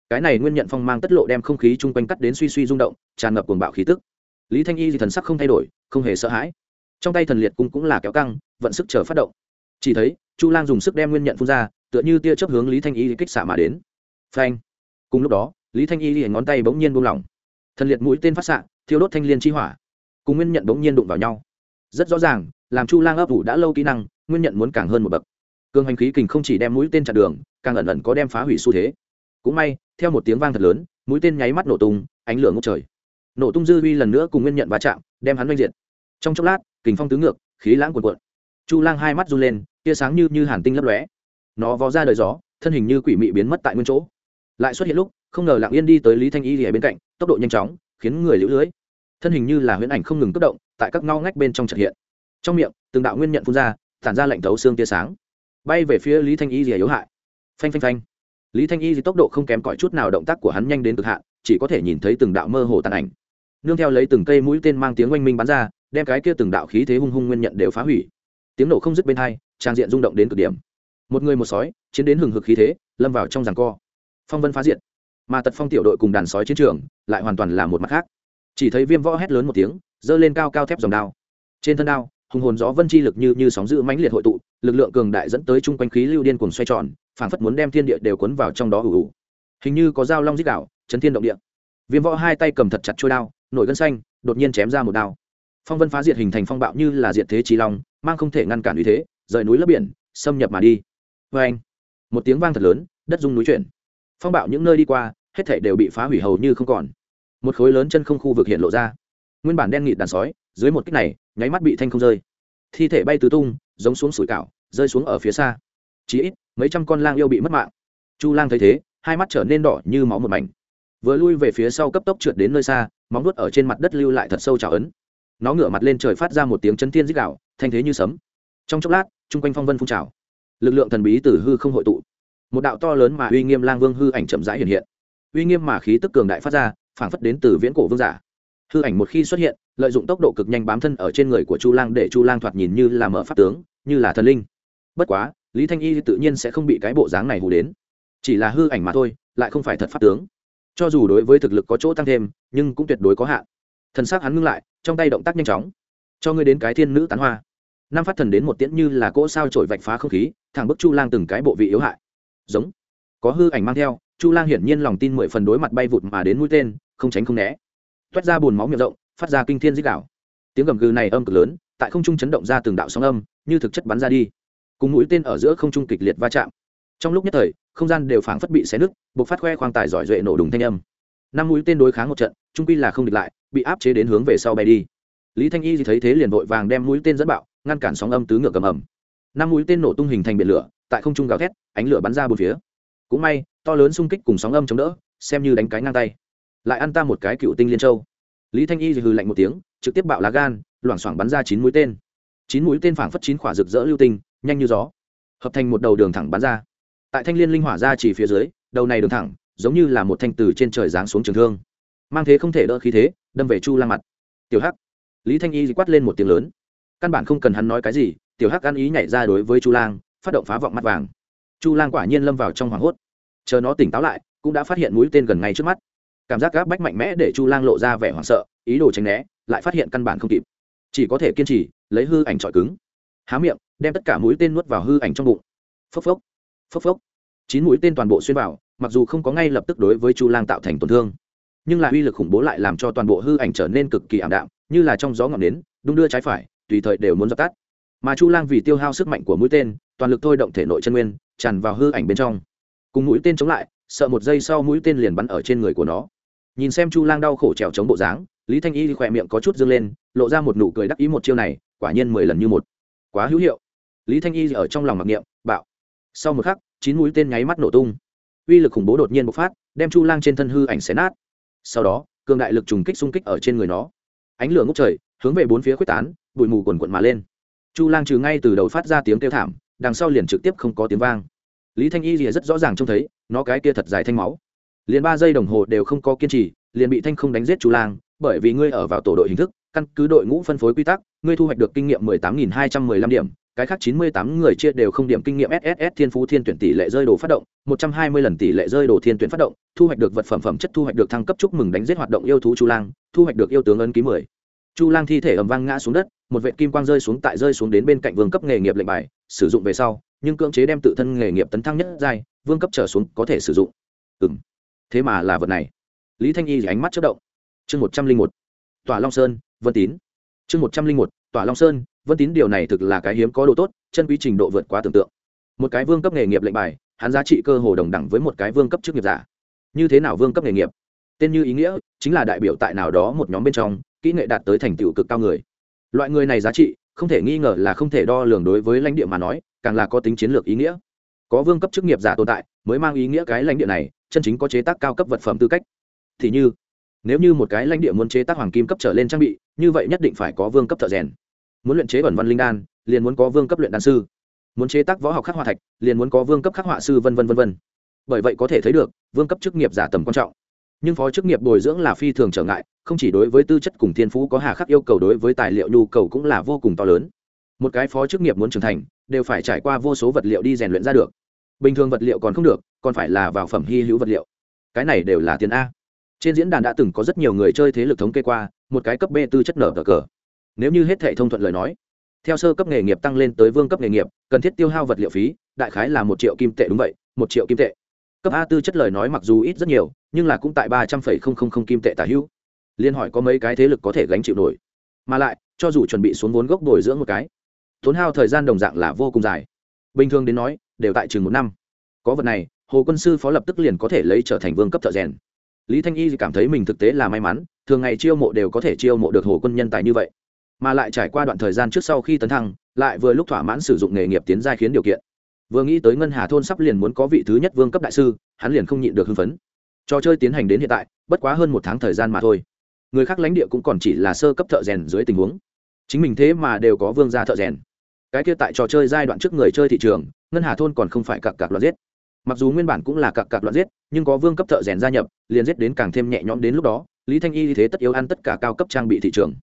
Cái này nguyên nhận phong mang tất lộ đem không khí chung quanh cắt đến suy suy rung động, tràn ngập cuồng bạo khí tức. Lý thanh y thì thần sắc không thay đổi, không hề sợ hãi. Trong tay thần liệt cung cũng là kéo căng, vận sức chờ phát động. Chỉ thấy, chu lang dùng sức đem nguyên nhận phun ra, tựa như tia chớp hướng lý thanh y kích xạ mà đến. Phanh. Cùng lúc đó lý thanh y liền ngón tay bỗng nhiên buông lỏng. Thần liệt mũi tên phát xạ, thiêu đốt thanh liên chi hỏa. Cùng nguyên nhận bỗng nhiên đụng vào nhau. Rất rõ ràng, làm chu lang ấp ủ đã lâu kỹ năng, nguyên nhận muốn càng hơn một bậc. Cường hành khí kình không chỉ đem mũi tên chặn đường, càng ẩn ẩn có đem phá hủy xu thế. Cũng may, theo một tiếng vang thật lớn, mũi tên nháy mắt nổ tung, ánh lửa ngốc trời. Nổ tung dư uy lần nữa cùng nguyên nhận va chạm, đem hắn oanh diện trong chốc lát, kình phong tứ ngược, khí lãng cuồn cuộn. Chu lang hai mắt run lên, tia sáng như như hàn tinh lấp lóe. Nó vó ra đời gió, thân hình như quỷ mị biến mất tại nguyên chỗ. Lại xuất hiện lúc không ngờ lặng yên đi tới lý thanh y ở bên cạnh, tốc độ nhanh chóng, khiến người lũ lưới. Thân hình như là huyễn ảnh không ngừng tốc động, tại các ngao ngách bên trong trật hiện. Trong miệng, từng đạo nguyên nhận phun ra, tản ra lạnh thấu xương tia sáng. Bay về phía lý thanh y rìa yếu hại. Phanh phanh phanh. Lý thanh y thì tốc độ không kém cỏi chút nào động tác của hắn nhanh đến cực hạn, chỉ có thể nhìn thấy từng đạo mơ hồ tàn ảnh. Nương theo lấy từng cây mũi tên mang tiếng oanh minh bắn ra, đem cái kia từng đạo khí thế hung hung nguyên nhận đều phá hủy. Tiếng nổ không dứt bên hai, trang diện rung động đến cực điểm. Một người một sói, chiến đến hừng hực khí thế, lâm vào trong giằng co. Phong vân phá diện mà tật phong tiểu đội cùng đàn sói chiến trường lại hoàn toàn là một mặt khác. Chỉ thấy viêm võ hét lớn một tiếng, giơ lên cao cao thép dòng đao. Trên thân đao, hùng hồn gió vân chi lực như như sóng giữ mãnh liệt hội tụ, lực lượng cường đại dẫn tới chung quanh khí lưu điên cuồng xoay tròn, phảng phất muốn đem thiên địa đều cuốn vào trong đó ủ ủ hình như có dao long dích đạo chấn thiên động địa. Viêm võ hai tay cầm thật chặt trôi đao, nổi gân xanh, đột nhiên chém ra một đao. Phong vân phá diệt hình thành phong bạo như là diệt thế trí long, mang không thể ngăn cản uy thế, rời núi lấp biển, xâm nhập mà đi. Vê anh một tiếng vang thật lớn, đất rung núi chuyển. Phong bạo những nơi đi qua hết thảy đều bị phá hủy hầu như không còn. Một khối lớn chân không khu vực hiện lộ ra. Nguyên bản đen nghịt đàn sói, dưới một kích này, nháy mắt bị thanh không rơi. Thi thể bay tứ tung, giống xuống sủi cảo, rơi xuống ở phía xa. Chỉ ít, mấy trăm con lang yêu bị mất mạng. Chu lang thấy thế, hai mắt trở nên đỏ như máu một mảnh. Vừa lui về phía sau cấp tốc trượt đến nơi xa, móng nuốt ở trên mặt đất lưu lại thật sâu trào ấn. Nó ngửa mặt lên trời phát ra một tiếng chân thiên dích đạo thanh thế như sấm. Trong chốc lát, chung quanh phong vân phun trào. Lực lượng thần bí từ hư không hội tụ. Một đạo to lớn mà uy nghiêm lang vương hư ảnh chậm rãi hiện hiện uy nghiêm mà khí tức cường đại phát ra, phảng phất đến từ viễn cổ vương giả. Hư ảnh một khi xuất hiện, lợi dụng tốc độ cực nhanh bám thân ở trên người của chu lang để chu lang thoạt nhìn như là mở pháp tướng, như là thần linh. Bất quá, lý thanh y tự nhiên sẽ không bị cái bộ dáng này hù đến. Chỉ là hư ảnh mà thôi, lại không phải thật pháp tướng. Cho dù đối với thực lực có chỗ tăng thêm, nhưng cũng tuyệt đối có hạn. Thần s á c hắn ngưng lại, trong tay động tác nhanh chóng. Cho ngươi đến cái thiên nữ tán hoa. Năm phát thần đến một tiễn như là cỗ sao trổi vạch phá không khí, thẳng bức chu lang từng cái bộ vị yếu hại. Giống. Có hư ảnh mang theo chu lang hiển nhiên lòng tin mười phần đối mặt bay vụt mà đến mũi tên, không tránh không né. Toét ra bùn máu miệng rộng, phát ra kinh thiên dích đạo. Tiếng gầm gừ này âm cực lớn, tại không trung chấn động ra từng đạo sóng âm, như thực chất bắn ra đi. Cùng mũi tên ở giữa không trung kịch liệt va chạm. Trong lúc nhất thời, không gian đều phảng phất bị xé nứt buộc phát khoe khoang tài giỏi duệ nổ đùng thanh âm. Năm mũi tên đối kháng một trận trung quy là không địch lại, bị áp chế đến hướng về sau bay đi. Lý thanh y thì thấy thế liền vội vàng đem mũi tên dẫn bạo, ngăn cản sóng âm tứ ngựa cầm ẩm. Năm mũi tên nổ tung hình thành biển lửa, tại không trung gào thét, ánh lửa bắn ra bốn phía. Cũng may to lớn xung kích cùng sóng âm chống đỡ, xem như đánh cái ngang tay. Lại ăn ta một cái cựu tinh liên châu. Lý thanh y hừ lạnh một tiếng, trực tiếp bạo lá gan, loảng xoảng bắn ra chín mũi tên. Chín mũi tên phảng phất chín khỏa rực rỡ lưu tinh, nhanh như gió. Hợp thành một đầu đường thẳng bắn ra. Tại thanh liên linh hỏa ra chỉ phía dưới, đầu này đường thẳng, giống như là một thanh từ trên trời giáng xuống trường thương. Mang thế không thể đỡ khí thế, đâm về chu lang mặt. Tiểu hắc. Lý thanh y quát lên một tiếng lớn. Căn bản không cần hắn nói cái gì, tiểu hắc ăn ý nhảy ra đối với chu lang, phát động phá vọng mắt vàng. Chu lang quả nhiên lâm vào trong hoảng hốt chờ nó tỉnh táo lại, cũng đã phát hiện mũi tên gần ngay trước mắt. Cảm giác gáp bách mạnh mẽ để chu lang lộ ra vẻ hoảng sợ, ý đồ tránh né, lại phát hiện căn bản không kịp. Chỉ có thể kiên trì, lấy hư ảnh trọi cứng. Há miệng, đem tất cả mũi tên nuốt vào hư ảnh trong bụng. Phốc phốc phốc phốc. Chín mũi tên toàn bộ xuyên vào, mặc dù không có ngay lập tức đối với chu lang tạo thành tổn thương, nhưng là uy lực khủng bố lại làm cho toàn bộ hư ảnh trở nên cực kỳ ảm đạm, như là trong gió ngọn nến, đung đưa trái phải, tùy thời đều muốn dập tắt. Mà chu lang vì tiêu hao sức mạnh của mũi tên, toàn lực thôi động thể nội chân nguyên, tràn vào hư ảnh bên trong cùng mũi tên chống lại, sợ một giây sau mũi tên liền bắn ở trên người của nó. Nhìn xem chu lang đau khổ trèo chống bộ dáng, lý thanh y khỏe miệng có chút dâng lên, lộ ra một nụ cười đắc ý một chiêu này, quả nhiên mười lần như một. Quá hữu hiệu. Lý thanh y ở trong lòng mặc niệm, bạo. Sau một khắc, chín mũi tên nháy mắt nổ tung. Uy lực khủng bố đột nhiên bộc phát, đem chu lang trên thân hư ảnh xé nát. Sau đó, cường đại lực trùng kích xung kích ở trên người nó. Ánh lửa ngốc trời, hướng về bốn phía quyết tán, bụi mù quần quận mà lên. Chu lang trừ ngay từ đầu phát ra tiếng kêu thảm, đằng sau liền trực tiếp không có tiếng vang lý thanh y thì rất rõ ràng trông thấy nó cái kia thật dài thanh máu liền ba giây đồng hồ đều không có kiên trì liền bị thanh không đánh giết chú lang bởi vì ngươi ở vào tổ đội hình thức căn cứ đội ngũ phân phối quy tắc ngươi thu hoạch được kinh nghiệm mười tám nghìn hai trăm mười lăm điểm cái khác chín mươi tám người chia đều không điểm kinh nghiệm SSS Thiên Phú Thiên tuyển tỷ lệ rơi đồ phát động, một trăm hai mươi lần tỷ lệ rơi đồ thiên tuyển phát động, thu hoạch được vật phẩm phẩm chất thu hoạch được thăng cấp chúc mừng đánh giết hoạt động yêu thú Chu Lang, thu hoạch được yêu tướng ấn ký mười. Chu Lang thi thể ầm vang ngã xuống đất, một vệ kim quang rơi xuống tại rơi xuống đến bên cạnh vương cấp nghề nghiệp lệnh bài, sử dụng về sau, nhưng cưỡng chế đem tự thân nghề nghiệp tấn thăng nhất giai, vương cấp trở xuống có thể sử dụng. Ừm. Thế mà là vật này. Lý Thanh Y ánh mắt chớp động. Chương một trăm linh một tòa Long Sơn, Vân Tín. Chương một trăm linh một tòa Long Sơn, Vân Tín điều này thực là cái hiếm có độ tốt, chân quý trình độ vượt quá tưởng tượng một cái vương cấp nghề nghiệp lệnh bài hắn giá trị cơ hồ đồng đẳng với một cái vương cấp chức nghiệp giả như thế nào vương cấp nghề nghiệp tên như ý nghĩa chính là đại biểu tại nào đó một nhóm bên trong kỹ nghệ đạt tới thành tựu cực cao người loại người này giá trị, không thể nghi ngờ là không thể đo lường đối với lãnh địa mà nói, càng là có tính chiến lược ý nghĩa. Có vương cấp chức nghiệp giả tồn tại, mới mang ý nghĩa cái lãnh địa này, chân chính có chế tác cao cấp vật phẩm tư cách. Thì như, nếu như một cái lãnh địa muốn chế tác hoàng kim cấp trở lên trang bị, như vậy nhất định phải có vương cấp thợ rèn. Muốn luyện chế bẩn văn linh đan, liền muốn có vương cấp luyện đan sư. Muốn chế tác võ học khắc họa thạch, liền muốn có vương cấp khắc họa sư v v v v bởi vậy có thể thấy được, vương cấp chức nghiệp giả tầm quan trọng nhưng phó chức nghiệp bồi dưỡng là phi thường trở ngại, không chỉ đối với tư chất cùng thiên phú có hà khắc yêu cầu, đối với tài liệu nhu cầu cũng là vô cùng to lớn. Một cái phó chức nghiệp muốn trưởng thành, đều phải trải qua vô số vật liệu đi rèn luyện ra được. Bình thường vật liệu còn không được, còn phải là vào phẩm hy hữu vật liệu. Cái này đều là tiền a. Trên diễn đàn đã từng có rất nhiều người chơi thế lực thống kê qua, một cái cấp b tư chất nở cờ cờ. Nếu như hết thể thông thuận lời nói, theo sơ cấp nghề nghiệp tăng lên tới vương cấp nghề nghiệp, cần thiết tiêu hao vật liệu phí, đại khái là một triệu kim tệ đúng vậy, một triệu kim tệ cấp a tư chất lời nói mặc dù ít rất nhiều, nhưng là cũng tại ba trăm phẩy không không không kim tệ tả hữu. Liên hỏi có mấy cái thế lực có thể gánh chịu nổi. Mà lại, cho dù chuẩn bị xuống vốn gốc bồi dưỡng một cái, tốn hao thời gian đồng dạng là vô cùng dài. Bình thường đến nói, đều tại chừng một năm. Có vật này, hồ quân sư phó lập tức liền có thể lấy trở thành vương cấp thợ rèn. Lý thanh y cảm thấy mình thực tế là may mắn, thường ngày chiêu mộ đều có thể chiêu mộ được hồ quân nhân tài như vậy. Mà lại trải qua đoạn thời gian trước sau khi tấn thăng, lại vừa lúc thỏa mãn sử dụng nghề nghiệp tiến giai khiến điều kiện vừa nghĩ tới ngân hà thôn sắp liền muốn có vị thứ nhất vương cấp đại sư, hắn liền không nhịn được hưng phấn. Trò chơi tiến hành đến hiện tại, bất quá hơn một tháng thời gian mà thôi. Người khác lãnh địa cũng còn chỉ là sơ cấp thợ rèn dưới tình huống. Chính mình thế mà đều có vương gia thợ rèn. Cái kia tại trò chơi giai đoạn trước người chơi thị trường, ngân hà thôn còn không phải cặp cặp loạt giết. Mặc dù nguyên bản cũng là cặp cặp loạt giết, nhưng có vương cấp thợ rèn gia nhập, liền giết đến càng thêm nhẹ nhõm đến lúc đó, lý thanh y thế tất yếu ăn tất cả cao cấp trang bị thị trường.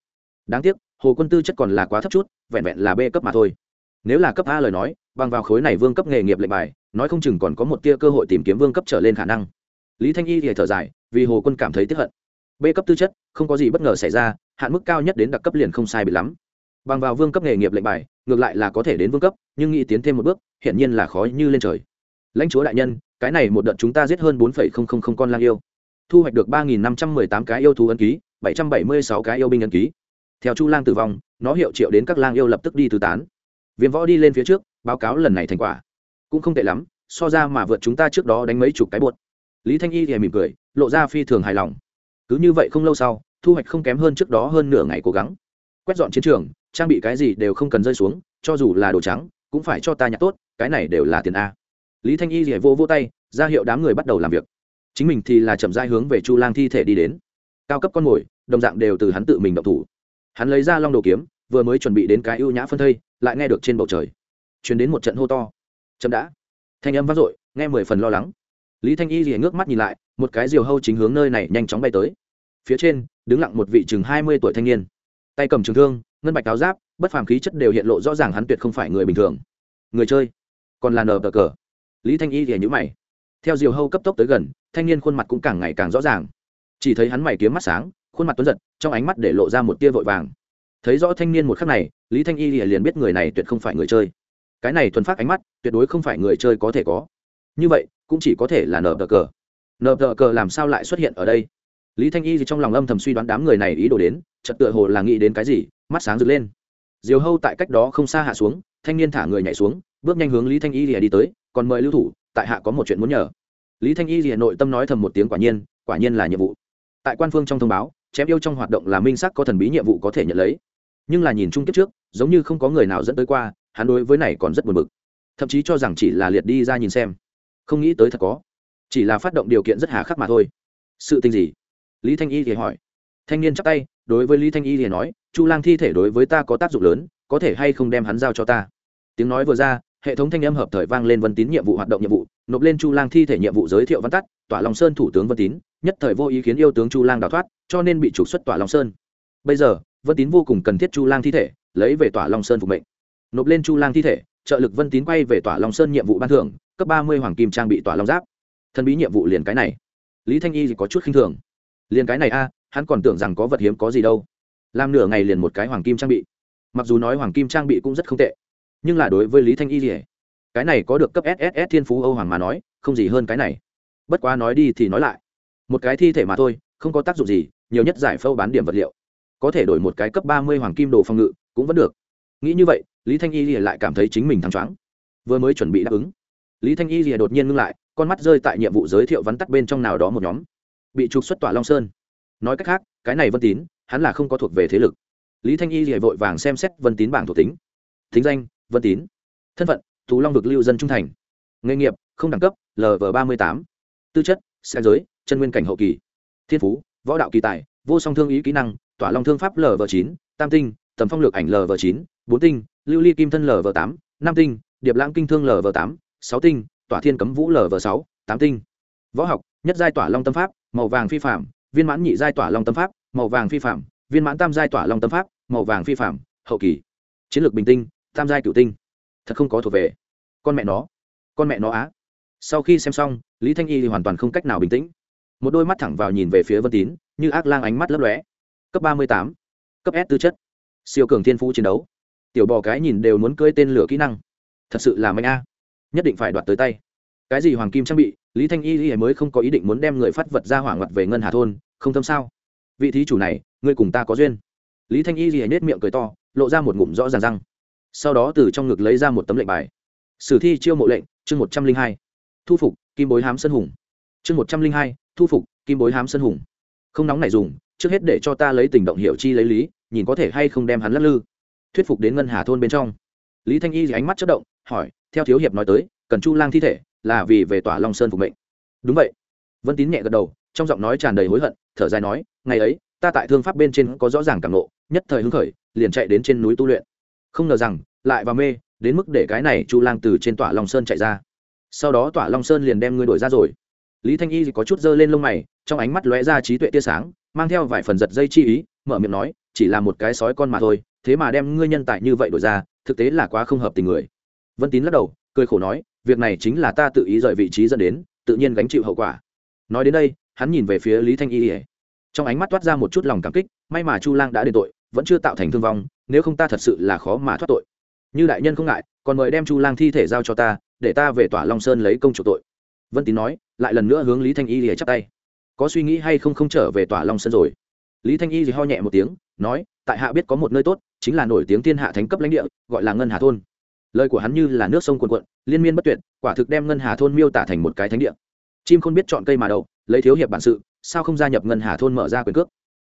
Đáng tiếc, hồ quân tư chất còn là quá thấp chút, vẹn vẹn là b cấp mà thôi nếu là cấp a lời nói, bằng vào khối này vương cấp nghề nghiệp lệnh bài, nói không chừng còn có một tia cơ hội tìm kiếm vương cấp trở lên khả năng. Lý thanh y thì thở dài, vì hồ quân cảm thấy tiếp hận. B cấp tư chất, không có gì bất ngờ xảy ra, hạn mức cao nhất đến đặc cấp liền không sai bị lắm. Bằng vào vương cấp nghề nghiệp lệnh bài, ngược lại là có thể đến vương cấp, nhưng nghĩ tiến thêm một bước, hiển nhiên là khó như lên trời. Lãnh chúa đại nhân, cái này một đợt chúng ta giết hơn bốn con lang yêu. Thu hoạch được ba năm trăm mười tám cái yêu thú ấn ký, bảy trăm bảy mươi sáu cái yêu binh ấn ký. Theo chu lang tử vong, nó hiệu triệu đến các lang yêu lập tức đi từ tán viêm võ đi lên phía trước, báo cáo lần này thành quả. Cũng không tệ lắm, so ra mà vượt chúng ta trước đó đánh mấy chục cái buột. Lý thanh y thì mỉm cười, lộ ra phi thường hài lòng. Cứ như vậy không lâu sau, thu hoạch không kém hơn trước đó hơn nửa ngày cố gắng. Quét dọn chiến trường, trang bị cái gì đều không cần rơi xuống, cho dù là đồ trắng, cũng phải cho ta nhặt tốt, cái này đều là tiền a. Lý thanh y thì vô vô tay, ra hiệu đám người bắt đầu làm việc. Chính mình thì là chậm dai hướng về chu lang thi thể đi đến. Cao cấp con mồi, đồng dạng đều từ hắn tự mình động thủ. Hắn lấy ra long đồ kiếm, vừa mới chuẩn bị đến cái ưu nhã phân thây lại nghe được trên bầu trời. Chuyển đến một trận hô to. Chậm đã. Thanh âm vang dội, nghe mười phần lo lắng. Lý thanh y thì ngước mắt nhìn lại, một cái diều hâu chính hướng nơi này nhanh chóng bay tới. Phía trên, đứng lặng một vị chừng hai mươi tuổi thanh niên. Tay cầm trường thương, ngân bạch áo giáp, bất phàm khí chất đều hiện lộ rõ ràng hắn tuyệt không phải người bình thường. Người chơi, còn là nờ cờ cờ. Lý thanh y thì nhữ mày. Theo diều hâu cấp tốc tới gần, thanh niên khuôn mặt cũng càng ngày càng rõ ràng. Chỉ thấy hắn mày kiếm mắt sáng, khuôn mặt tuấn giật, trong ánh mắt để lộ ra một tia vội vàng thấy rõ thanh niên một khắc này, lý thanh y liền biết người này tuyệt không phải người chơi. Cái này thuần phát ánh mắt, tuyệt đối không phải người chơi có thể có. Như vậy, cũng chỉ có thể là nờ cờ. Nờ cờ làm sao lại xuất hiện ở đây? Lý thanh y thì trong lòng âm thầm suy đoán đám người này ý đồ đến, chợt tựa hồ là nghĩ đến cái gì, mắt sáng rực lên. Diều hâu tại cách đó không xa hạ xuống, thanh niên thả người nhảy xuống, bước nhanh hướng lý thanh y thì đi tới, còn mời lưu thủ, tại hạ có một chuyện muốn nhờ. Lý thanh y thì nội tâm nói thầm một tiếng quả nhiên quả nhiên là nhiệm vụ. Tại quan phương trong thông báo, chém yêu trong hoạt động là minh sắc có thần bí nhiệm vụ có thể nhận lấy nhưng là nhìn chung kết trước, giống như không có người nào dẫn tới qua, hắn đối với này còn rất buồn bực. Thậm chí cho rằng chỉ là liệt đi ra nhìn xem. Không nghĩ tới thật có. Chỉ là phát động điều kiện rất hà khắc mà thôi. Sự tình gì? Lý thanh y thì hỏi. Thanh niên chắp tay, đối với lý thanh y liền nói, chu lang thi thể đối với ta có tác dụng lớn, có thể hay không đem hắn giao cho ta? Tiếng nói vừa ra, hệ thống thanh âm hợp thời vang lên vân tín nhiệm vụ hoạt động nhiệm vụ, nộp lên chu lang thi thể nhiệm vụ giới thiệu văn tắt, tỏa long sơn thủ tướng vân tín, nhất thời vô ý khiến yêu tướng chu lang đào thoát, cho nên bị trục xuất tỏa long sơn. Bây giờ vân tín vô cùng cần thiết chu lang thi thể, lấy về tỏa long sơn phục mệnh. Nộp lên chu lang thi thể, trợ lực vân tín quay về tỏa long sơn nhiệm vụ ban thưởng, cấp ba mươi hoàng kim trang bị tỏa long giáp. Thân bí nhiệm vụ liền cái này. Lý thanh y thì có chút khinh thường. Liền cái này a, hắn còn tưởng rằng có vật hiếm có gì đâu. Làm nửa ngày liền một cái hoàng kim trang bị. Mặc dù nói hoàng kim trang bị cũng rất không tệ, nhưng là đối với lý thanh y thì, cái này có được cấp sss thiên phú âu hoàng mà nói, không gì hơn cái này. Bất quá nói đi thì nói lại. Một cái thi thể mà thôi, không có tác dụng gì, nhiều nhất giải phâu bán điểm vật liệu có thể đổi một cái cấp ba mươi hoàng kim đồ phòng ngự, cũng vẫn được. Nghĩ như vậy, lý thanh y lại cảm thấy chính mình thắng choáng. Vừa mới chuẩn bị đáp ứng, lý thanh y đột nhiên ngưng lại, con mắt rơi tại nhiệm vụ giới thiệu vắn tắt bên trong nào đó một nhóm. Bị trục xuất tỏa long sơn. Nói cách khác, cái này vân tín, hắn là không có thuộc về thế lực. Lý thanh y thì vội vàng xem xét vân tín bảng thuộc tính. Thính danh, vân tín. Thân phận, tú long vực lưu dân trung thành. Nghề nghiệp, không đẳng cấp lv ba mươi tám. Tư chất, xe giới, chân nguyên cảnh hậu kỳ. Thiên phú, võ đạo kỳ tài, vô song thương ý kỹ năng tỏa long thương pháp lv chín, tam tinh, tầm phong lược ảnh lv chín, bốn tinh, lưu ly kim thân lv tám, năm tinh, điệp lãng kinh thương lv tám, sáu tinh, tỏa thiên cấm vũ lv sáu, tám tinh. Võ học, nhất giai tỏa long tâm pháp, màu vàng phi phạm viên mãn nhị giai tỏa long tâm pháp, màu vàng phi phạm viên mãn tam giai tỏa long tâm pháp, màu vàng phi phạm hậu kỳ. Chiến lược bình tinh, tam giai cựu tinh. Thật không có thuộc về. Con mẹ nó. Con mẹ nó á. Sau khi xem xong, lý thanh y thì hoàn toàn không cách nào bình tĩnh. Một đôi mắt thẳng vào nhìn về phía vân tín, như ác lang ánh mắt lấp lóe cấp ba mươi tám. Cấp s tư chất. Siêu cường thiên phú chiến đấu. Tiểu bò cái nhìn đều muốn cưỡi tên lửa kỹ năng. Thật sự là mạnh a. Nhất định phải đoạt tới tay. Cái gì hoàng kim trang bị, lý thanh y mới không có ý định muốn đem người phát vật ra hỏa ngoặt về ngân hà thôn, không thâm sao? Vị thí chủ này, ngươi cùng ta có duyên. Lý thanh y gì nết miệng cười to, lộ ra một ngụm rõ ràng răng. Sau đó từ trong ngực lấy ra một tấm lệnh bài. Sử thi chiêu mộ lệnh, chương một trăm linh hai. Thu phục, kim bối hám sân hùng. Chương một trăm linh hai, thu phục, kim bối hám sân hùng. Không nóng này dùng trước hết để cho ta lấy tình động hiệu chi lấy lý, nhìn có thể hay không đem hắn lắc lư. Thuyết phục đến ngân hà thôn bên trong. Lý thanh y ánh mắt chất động, hỏi, theo thiếu hiệp nói tới, cần chu lang thi thể, là vì về tỏa long sơn phục mệnh. Đúng vậy. Vân tín nhẹ gật đầu, trong giọng nói tràn đầy hối hận, thở dài nói, ngày ấy, ta tại thương pháp bên trên có rõ ràng cảm nộ nhất thời hứng khởi, liền chạy đến trên núi tu luyện. Không ngờ rằng, lại và mê, đến mức để cái này chu lang từ trên tỏa long sơn chạy ra. Sau đó tỏa long sơn liền đem ngươi đổi ra rồi. Lý thanh y có chút dơ lên lông mày, trong ánh mắt lóe ra trí tuệ tia sáng mang theo vài phần giật dây chi ý, mở miệng nói, chỉ là một cái sói con mà thôi, thế mà đem ngươi nhân tài như vậy đổi ra, thực tế là quá không hợp tình người. Vân tín lắc đầu, cười khổ nói, việc này chính là ta tự ý rời vị trí dẫn đến, tự nhiên gánh chịu hậu quả. Nói đến đây, hắn nhìn về phía lý thanh y trong ánh mắt toát ra một chút lòng cảm kích, may mà chu lang đã đền tội, vẫn chưa tạo thành thương vong, nếu không ta thật sự là khó mà thoát tội. Như đại nhân không ngại, còn mời đem chu lang thi thể giao cho ta, để ta về tỏa long sơn lấy công chủ tội. Vân tín nói, lại lần nữa hướng lý thanh y lìa chắp tay có suy nghĩ hay không không trở về tỏa long sơn rồi? Lý thanh y thì ho nhẹ một tiếng, nói, tại hạ biết có một nơi tốt, chính là nổi tiếng thiên hạ thánh cấp lãnh địa, gọi là ngân hà thôn. Lời của hắn như là nước sông cuồn cuộn, liên miên bất tuyệt, quả thực đem ngân hà thôn miêu tả thành một cái thánh địa. Chim không biết chọn cây mà đậu, lấy thiếu hiệp bản sự, sao không gia nhập ngân hà thôn mở ra quyền cước?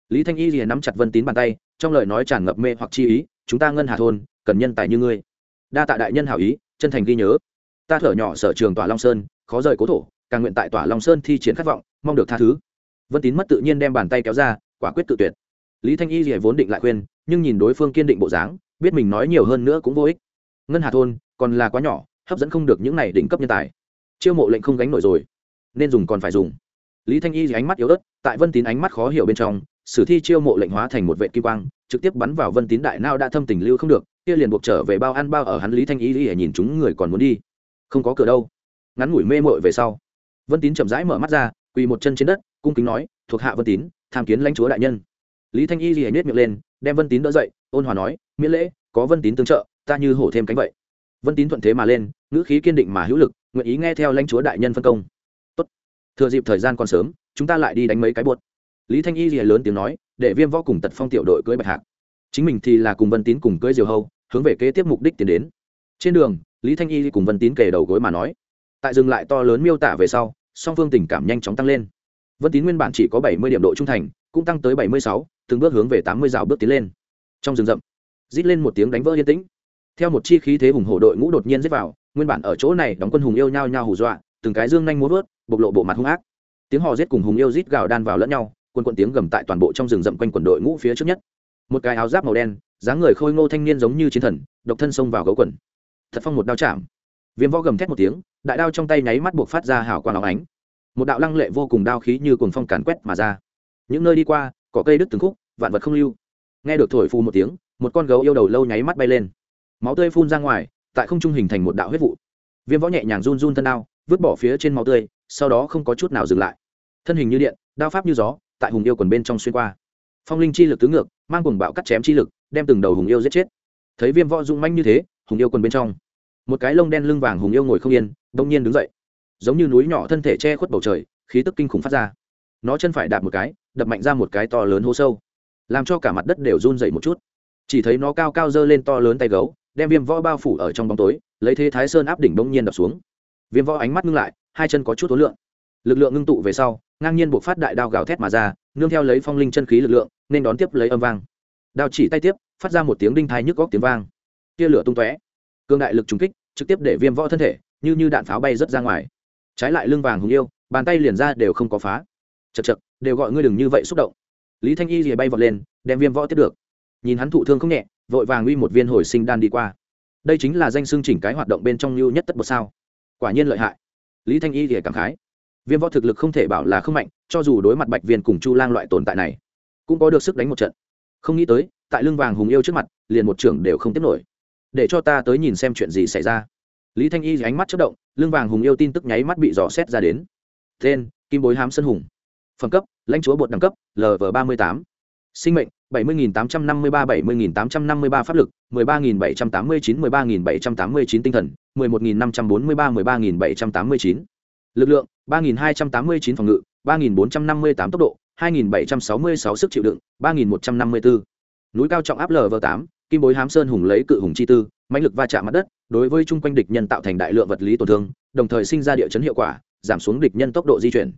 Lý thanh y liền nắm chặt vân tín bàn tay, trong lời nói tràn ngập mê hoặc chi ý, chúng ta ngân hà thôn, cần nhân tài như ngươi. Đa tạ đại nhân hảo ý, chân thành ghi nhớ. Ta thở nhỏ sở trường tỏa long sơn, khó rời cố thổ, càng nguyện tại tỏa long sơn thi chiến khát vọng mong được tha thứ. Vân tín mất tự nhiên đem bàn tay kéo ra, quả quyết tự tuyệt. Lý thanh y thì vốn định lại khuyên, nhưng nhìn đối phương kiên định bộ dáng, biết mình nói nhiều hơn nữa cũng vô ích. Ngân hà thôn còn là quá nhỏ, hấp dẫn không được những này đỉnh cấp nhân tài. Chiêu mộ lệnh không gánh nổi rồi, nên dùng còn phải dùng. Lý thanh y thì ánh mắt yếu ớt, tại vân tín ánh mắt khó hiểu bên trong, sử thi chiêu mộ lệnh hóa thành một vệ kim quang, trực tiếp bắn vào vân tín đại nao đã thâm tình lưu không được, kia liền buộc trở về bao ăn bao ở hắn lý thanh y để nhìn chúng người còn muốn đi. Không có cửa đâu. Ngắn ngủi mê mội về sau, vân tín chậm rãi mở mắt ra quỳ một chân trên đất, cung kính nói, thuộc hạ vân tín, tham kiến lãnh chúa đại nhân. Lý thanh y gì nết miệng lên, đem vân tín đỡ dậy, ôn hòa nói, miễn lễ, có vân tín tương trợ, ta như hổ thêm cánh vậy. Vân tín thuận thế mà lên, ngữ khí kiên định mà hữu lực, nguyện ý nghe theo lãnh chúa đại nhân phân công. Tốt. thừa dịp thời gian còn sớm, chúng ta lại đi đánh mấy cái buột. Lý thanh y lìa lớn tiếng nói, để viêm võ cùng tật phong tiểu đội cưới bạch hạc. Chính mình thì là cùng vân tín cùng cưới diều hâu, hướng về kế tiếp mục đích tiến đến. Trên đường, lý thanh y cùng vân tín kề đầu gối mà nói, tại dừng lại to lớn miêu tả về sau song phương tình cảm nhanh chóng tăng lên. Vân tín nguyên bản chỉ có bảy mươi điểm độ trung thành, cũng tăng tới bảy mươi sáu, từng bước hướng về tám mươi rào bước tiến lên. Trong rừng rậm, rít lên một tiếng đánh vỡ yên tĩnh. Theo một chi khí thế hùng hổ đội ngũ đột nhiên giết vào, nguyên bản ở chỗ này đóng quân hùng yêu nhau nhau hù dọa, từng cái dương nhanh muốn vớt, bộc lộ bộ mặt hung ác. Tiếng hò rít cùng hùng yêu rít gào đan vào lẫn nhau quần quận tiếng gầm tại toàn bộ trong rừng rậm quanh quần đội ngũ phía trước nhất. Một cái áo giáp màu đen, dáng người khôi ngô thanh niên giống như chiến thần, độc thân xông vào gấu quần. Thật phong một đao chạm. Viêm võ gầm thét một tiếng đại đao trong tay nháy mắt buộc phát ra hào quang óng ánh. Một đạo lăng lệ vô cùng đao khí như cuồng phong càn quét mà ra. Những nơi đi qua, cỏ cây đứt từng khúc, vạn vật không lưu. Nghe được thổi phù một tiếng, một con gấu yêu đầu lâu nháy mắt bay lên. Máu tươi phun ra ngoài, tại không trung hình thành một đạo huyết vụ. Viêm võ nhẹ nhàng run run thân đao, vứt bỏ phía trên máu tươi, sau đó không có chút nào dừng lại. Thân hình như điện, đao pháp như gió, tại hùng yêu quần bên trong xuyên qua. Phong linh chi lực tứ ngược, mang cuồng bạo cắt chém chi lực, đem từng đầu hùng yêu giết chết. Thấy viêm võ dung manh như thế, hùng yêu quần bên trong một cái lông đen lưng vàng hùng yêu ngồi không yên, đông nhiên đứng dậy. Giống như núi nhỏ thân thể che khuất bầu trời, khí tức kinh khủng phát ra. Nó chân phải đạp một cái, đập mạnh ra một cái to lớn hố sâu, làm cho cả mặt đất đều run dậy một chút. Chỉ thấy nó cao cao dơ lên to lớn tay gấu, đem viêm võ bao phủ ở trong bóng tối, lấy thế thái sơn áp đỉnh bỗng nhiên đập xuống. Viêm võ ánh mắt ngưng lại, hai chân có chút tối lượng lực lượng ngưng tụ về sau, ngang nhiên buộc phát đại đao gào thét mà ra, nương theo lấy phong linh chân khí lực lượng, nên đón tiếp lấy âm vang. Đao chỉ tay tiếp, phát ra một tiếng đinh thai nhức góc tiếng vang. Tia lửa tung tóe cương đại lực trùng kích, trực tiếp để viêm võ thân thể, như như đạn pháo bay rớt ra ngoài. Trái lại lưng vàng hùng yêu, bàn tay liền ra đều không có phá. Chật chật đều gọi ngươi đừng như vậy xúc động. Lý thanh y rìa bay vọt lên, đem viêm võ tiếp được. Nhìn hắn thụ thương không nhẹ, vội vàng uy một viên hồi sinh đan đi qua. Đây chính là danh xương chỉnh cái hoạt động bên trong lưu nhất tất một sao. Quả nhiên lợi hại. Lý thanh y rìa cảm khái. Viêm võ thực lực không thể bảo là không mạnh, cho dù đối mặt bạch viên cùng chu lang loại tồn tại này, cũng có được sức đánh một trận. Không nghĩ tới, tại lưng vàng hùng yêu trước mặt, liền một trưởng đều không tiếp nổi để cho ta tới nhìn xem chuyện gì xảy ra. Lý thanh y ánh mắt chất động lương vàng hùng yêu tin tức nháy mắt bị dò xét ra đến. Tên, kim bối hám sân hùng. Phẩm cấp, lãnh chúa bột đẳng cấp lv ba mươi tám. Sinh mệnh 70.853 70.853 pháp lực 13.789 13.789 tinh thần 11.543 13.789 lực lượng 3.289 phòng ngự 3.458 tốc độ 2.766 sức chịu đựng 3.154 núi cao trọng áp lv 8 kim bối hám sơn hùng lấy cự hùng chi tư, mãnh lực va chạm mặt đất, đối với chung quanh địch nhân tạo thành đại lượng vật lý tổn thương, đồng thời sinh ra địa chấn hiệu quả, giảm xuống địch nhân tốc độ di chuyển.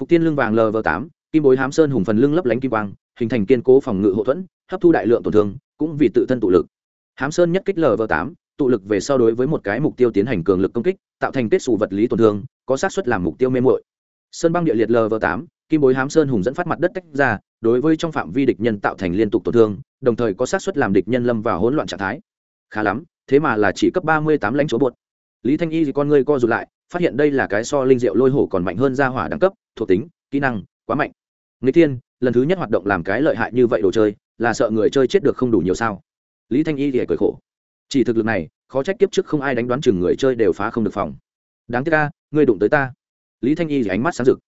Phục tiên lưng vàng lv tám, kim bối hám sơn hùng phần lưng lấp lánh kim quang, hình thành kiên cố phòng ngự hậu thuẫn, hấp thu đại lượng tổn thương, cũng vì tự thân tụ lực. Hám sơn nhất kích lv tám, tụ lực về so đối với một cái mục tiêu tiến hành cường lực công kích, tạo thành kết xù vật lý tổn thương, có xác suất làm mục tiêu mê mội sơn băng địa liệt lv tám, kim bối hám sơn hùng dẫn phát mặt đất tách ra đối với trong phạm vi địch nhân tạo thành liên tục tổn thương, đồng thời có xác suất làm địch nhân lâm vào hỗn loạn trạng thái. Khá lắm, thế mà là chỉ cấp ba mươi tám lãnh chúa bột. Lý thanh y thì con ngươi co rụt lại, phát hiện đây là cái so linh diệu lôi hổ còn mạnh hơn ra hỏa đẳng cấp, thuộc tính, kỹ năng, quá mạnh. Người thiên, lần thứ nhất hoạt động làm cái lợi hại như vậy đồ chơi, là sợ người chơi chết được không đủ nhiều sao? Lý thanh y thì cười khổ. Chỉ thực lực này, khó trách kiếp trước không ai đánh đoán chừng người chơi đều phá không được phòng. Đáng tiếc ca ngươi đụng tới ta. Lý thanh y thì ánh mắt sáng rực.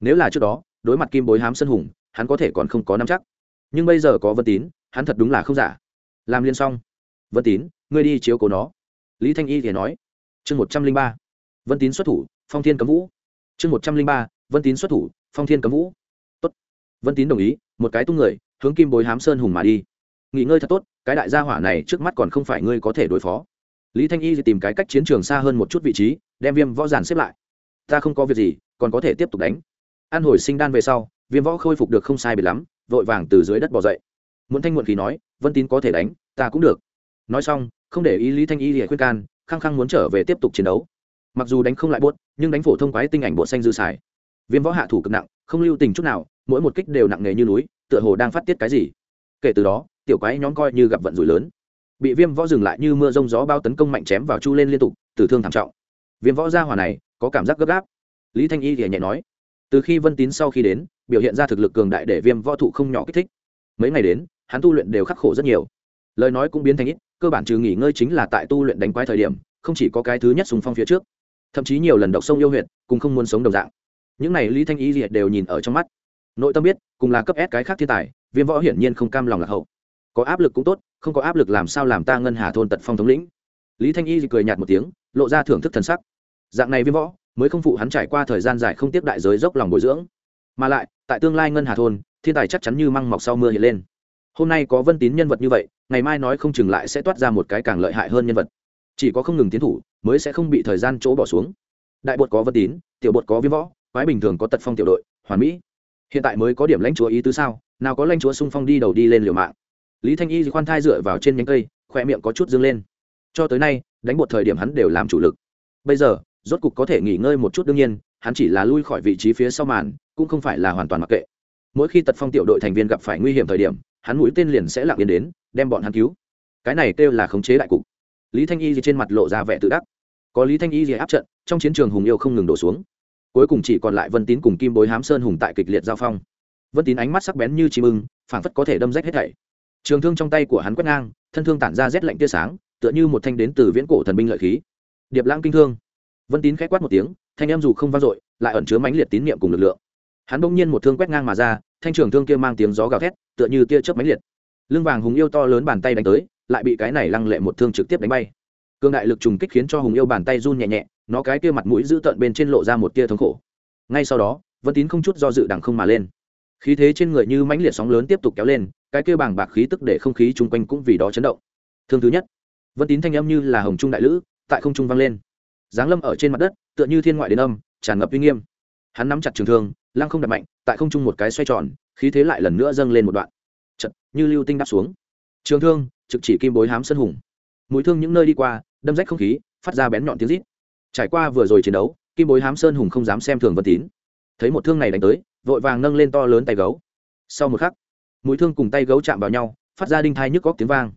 Nếu là trước đó, đối mặt kim bối hám sân hùng hắn có thể còn không có nắm chắc. Nhưng bây giờ có vân tín, hắn thật đúng là không giả. Làm liên xong. Vân tín, ngươi đi chiếu cố nó. Lý thanh y thì nói. Chương một trăm linh ba. Vân tín xuất thủ, phong thiên cấm vũ. Chương một trăm linh ba, vân tín xuất thủ, phong thiên cấm vũ. Tốt. Vân tín đồng ý, một cái tung người, hướng kim bối hám sơn hùng mà đi. Nghỉ ngơi thật tốt, cái đại gia hỏa này trước mắt còn không phải ngươi có thể đối phó. Lý thanh y thì tìm cái cách chiến trường xa hơn một chút vị trí, đem viêm võ giàn xếp lại. Ta không có việc gì, còn có thể tiếp tục đánh. An hồi sinh đan về sau viêm võ khôi phục được không sai biệt lắm, vội vàng từ dưới đất bỏ dậy. Muốn thanh muộn khí nói, vân tín có thể đánh, ta cũng được. Nói xong, không để ý lý thanh y thì khuyên can, khăng khăng muốn trở về tiếp tục chiến đấu. Mặc dù đánh không lại buốt, nhưng đánh phổ thông quái tinh ảnh bộ xanh dư xài. Viêm võ hạ thủ cực nặng, không lưu tình chút nào, mỗi một kích đều nặng nề như núi, tựa hồ đang phát tiết cái gì. Kể từ đó, tiểu quái nhóm coi như gặp vận rủi lớn. Bị viêm võ dừng lại như mưa rông gió bao tấn công mạnh chém vào chu lên liên tục, tử thương thảm trọng. Viêm võ gia hỏa này, có cảm giác gấp gáp. Lý thanh y thì nhẹ nói, từ khi vân tín sau khi đến biểu hiện ra thực lực cường đại để viêm võ thụ không nhỏ kích thích. Mấy ngày đến, hắn tu luyện đều khắc khổ rất nhiều. Lời nói cũng biến thành ít, cơ bản trừ nghỉ ngơi chính là tại tu luyện đánh quái thời điểm, không chỉ có cái thứ nhất sùng phong phía trước, thậm chí nhiều lần độc sông yêu huyện cũng không muốn sống đồng dạng. Những này lý thanh y diệt đều nhìn ở trong mắt. Nội tâm biết, cùng là cấp s cái khác thiên tài, viêm võ hiển nhiên không cam lòng lạc hậu. Có áp lực cũng tốt, không có áp lực làm sao làm ta ngân hà thôn tật phong thống lĩnh. Lý thanh y cười nhạt một tiếng, lộ ra thưởng thức thần sắc. Dạng này viêm võ, mới không phụ hắn trải qua thời gian dài không tiếp đại giới dốc lòng bồi dưỡng mà lại, tại tương lai ngân hà thôn, thiên tài chắc chắn như măng mọc sau mưa hiện lên. Hôm nay có vân tín nhân vật như vậy, ngày mai nói không chừng lại sẽ toát ra một cái càng lợi hại hơn nhân vật. Chỉ có không ngừng tiến thủ, mới sẽ không bị thời gian chỗ bỏ xuống. Đại bột có vân tín, tiểu bột có viêm võ, quái bình thường có tật phong tiểu đội, hoàn mỹ. Hiện tại mới có điểm lãnh chúa ý tứ sao, nào có lãnh chúa sung phong đi đầu đi lên liều mạng. Lý thanh y khoan thai dựa vào trên nhánh cây khoe miệng có chút dâng lên. Cho tới nay, đánh bột thời điểm hắn đều làm chủ lực. Bây giờ, rốt cục có thể nghỉ ngơi một chút đương nhiên hắn chỉ là lui khỏi vị trí phía sau màn, cũng không phải là hoàn toàn mặc kệ. Mỗi khi tật phong tiểu đội thành viên gặp phải nguy hiểm thời điểm, hắn mũi tên liền sẽ lặng yên đến, đem bọn hắn cứu. Cái này kêu là khống chế đại cục. Lý thanh y gì trên mặt lộ ra vẻ tự đắc. Có lý thanh y gì áp trận, trong chiến trường hùng yêu không ngừng đổ xuống. Cuối cùng chỉ còn lại vân tín cùng kim bối hám sơn hùng tại kịch liệt giao phong. Vân tín ánh mắt sắc bén như chim ưng, phảng phất có thể đâm rách hết thảy. Trường thương trong tay của hắn quét ngang, thân thương tản ra rét lạnh tia sáng, tựa như một thanh đến từ viễn cổ thần binh lợi khí. Điệp lãng kinh thương. Vân tín k h á quát một tiếng thanh em dù không vang dội, lại ẩn chứa mãnh liệt tín niệm cùng lực lượng. Hắn bỗng nhiên một thương quét ngang mà ra, thanh trường thương kia mang tiếng gió gào thét, tựa như tia chớp mãnh liệt. Lưng vàng hùng yêu to lớn bàn tay đánh tới, lại bị cái này lăng lệ một thương trực tiếp đánh bay. Cương đại lực trùng kích khiến cho hùng yêu bàn tay run nhẹ nhẹ, nó cái kia mặt mũi giữ tận bên trên lộ ra một tia thống khổ. Ngay sau đó, vân tín không chút do dự đằng không mà lên. Khí thế trên người như mãnh liệt sóng lớn tiếp tục kéo lên, cái kia bàng bạc khí tức để không khí chung quanh cũng vì đó chấn động. Thương thứ nhất. Vân tín thanh âm như là hồng trung đại lữ, tại không trung vang lên giáng lâm ở trên mặt đất, tựa như thiên ngoại đến âm, tràn ngập uy nghiêm. Hắn nắm chặt trường thương, lăng không đặt mạnh, tại không trung một cái xoay tròn, khí thế lại lần nữa dâng lên một đoạn. Chật như lưu tinh đáp xuống. Trường thương, trực chỉ kim bối hám sân hùng. Mũi thương những nơi đi qua, đâm rách không khí, phát ra bén nhọn tiếng rít. Trải qua vừa rồi chiến đấu, kim bối hám sơn hùng không dám xem thường vân tín. Thấy một thương này đánh tới, vội vàng nâng lên to lớn tay gấu. Sau một khắc, mũi thương cùng tay gấu chạm vào nhau, phát ra đinh thai nhức góc tiếng vang.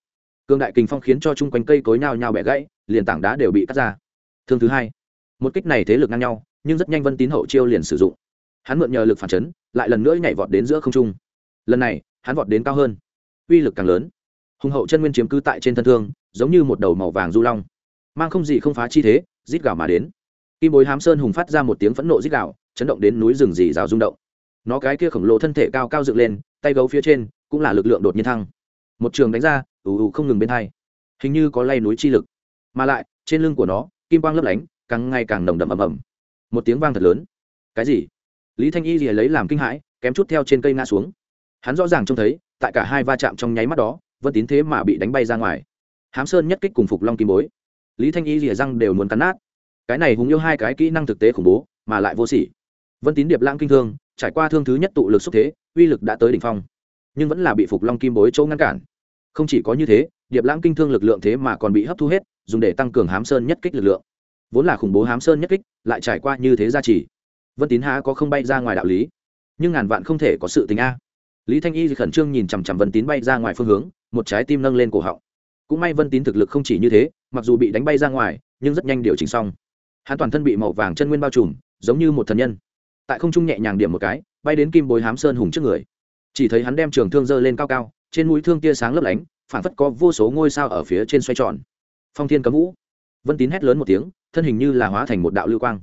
Cương đại kình phong khiến cho chung quanh cây cối nhào nhào bẻ gãy, liền tảng đá đều bị cắt ra thương thứ hai. Một kích này thế lực ngang nhau, nhưng rất nhanh vân tín hậu chiêu liền sử dụng. Hắn mượn nhờ lực phản chấn, lại lần nữa nhảy vọt đến giữa không trung. Lần này, hắn vọt đến cao hơn. Uy lực càng lớn. Hùng hậu chân nguyên chiếm cư tại trên thân thương, giống như một đầu màu vàng du long. Mang không gì không phá chi thế, rít gào mà đến. Kim bối hám sơn hùng phát ra một tiếng phẫn nộ rít gào, chấn động đến núi rừng dì rào rung động. Nó cái kia khổng lồ thân thể cao cao dựng lên, tay gấu phía trên, cũng là lực lượng đột nhiên thăng. Một trường đánh ra, ù ù không ngừng bên hai. Hình như có lay núi chi lực. Mà lại, trên lưng của nó kim quang lấp lánh, càng ngày càng nồng đậm ầm ầm. Một tiếng vang thật lớn. Cái gì? Lý thanh y gì lấy làm kinh hãi, kém chút theo trên cây ngã xuống. Hắn rõ ràng trông thấy, tại cả hai va chạm trong nháy mắt đó vân tín thế mà bị đánh bay ra ngoài. Hám sơn nhất kích cùng phục long kim bối. Lý thanh y rìa răng đều muốn cắn nát. Cái này hùng yêu hai cái kỹ năng thực tế khủng bố, mà lại vô sỉ. Vân tín điệp lãng kinh thương, trải qua thương thứ nhất tụ lực xúc thế, uy lực đã tới đỉnh phong. Nhưng vẫn là bị phục long kim bối chỗ ngăn cản. Không chỉ có như thế, điệp lãng kinh thương lực lượng thế mà còn bị hấp thu hết dùng để tăng cường hám sơn nhất kích lực lượng. Vốn là khủng bố hám sơn nhất kích, lại trải qua như thế gia trì. Vân tín há có không bay ra ngoài đạo lý. Nhưng ngàn vạn không thể có sự tình a. Lý thanh y khẩn trương nhìn chằm chằm vân tín bay ra ngoài phương hướng, một trái tim nâng lên cổ họng. Cũng may vân tín thực lực không chỉ như thế, mặc dù bị đánh bay ra ngoài, nhưng rất nhanh điều chỉnh xong. Hắn toàn thân bị màu vàng chân nguyên bao trùm, giống như một thần nhân. Tại không trung nhẹ nhàng điểm một cái, bay đến kim bối hám sơn hùng trước người. Chỉ thấy hắn đem trường thương dơ lên cao cao, trên mũi thương tia sáng lấp lánh phản phất có vô số ngôi sao ở phía trên xoay tròn phong thiên cấm vũ. Vân tín hét lớn một tiếng, thân hình như là hóa thành một đạo lưu quang.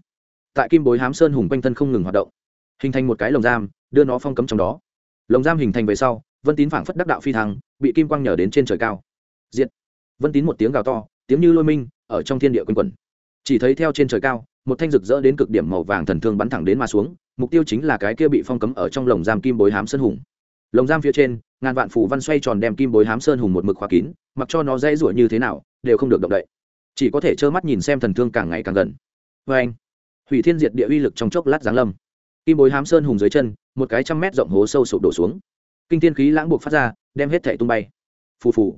Tại kim bối hám sơn hùng quanh thân không ngừng hoạt động, hình thành một cái lồng giam, đưa nó phong cấm trong đó. Lồng giam hình thành về sau, vân tín phảng phất đắc đạo phi thăng, bị kim quang nhở đến trên trời cao. Diện vân tín một tiếng gào to, tiếng như lôi minh, ở trong thiên địa quanh quẩn. Chỉ thấy theo trên trời cao, một thanh rực rỡ đến cực điểm màu vàng thần thương bắn thẳng đến mà xuống, mục tiêu chính là cái kia bị phong cấm ở trong lồng giam kim bối hám sơn hùng. Lồng giam phía trên, ngàn vạn phủ văn xoay tròn đem kim bối hám sơn hùng một mực khóa kín, mặc cho nó dễ ruổi như thế nào đều không được động đậy. Chỉ có thể trơ mắt nhìn xem thần thương càng ngày càng gần. Vê anh, hủy thiên diệt địa uy lực trong chốc lát giáng lâm. Kim bối hám sơn hùng dưới chân, một cái trăm mét rộng hố sâu sụp đổ xuống. Kinh thiên khí lãng buộc phát ra, đem hết thể tung bay. Phù phù.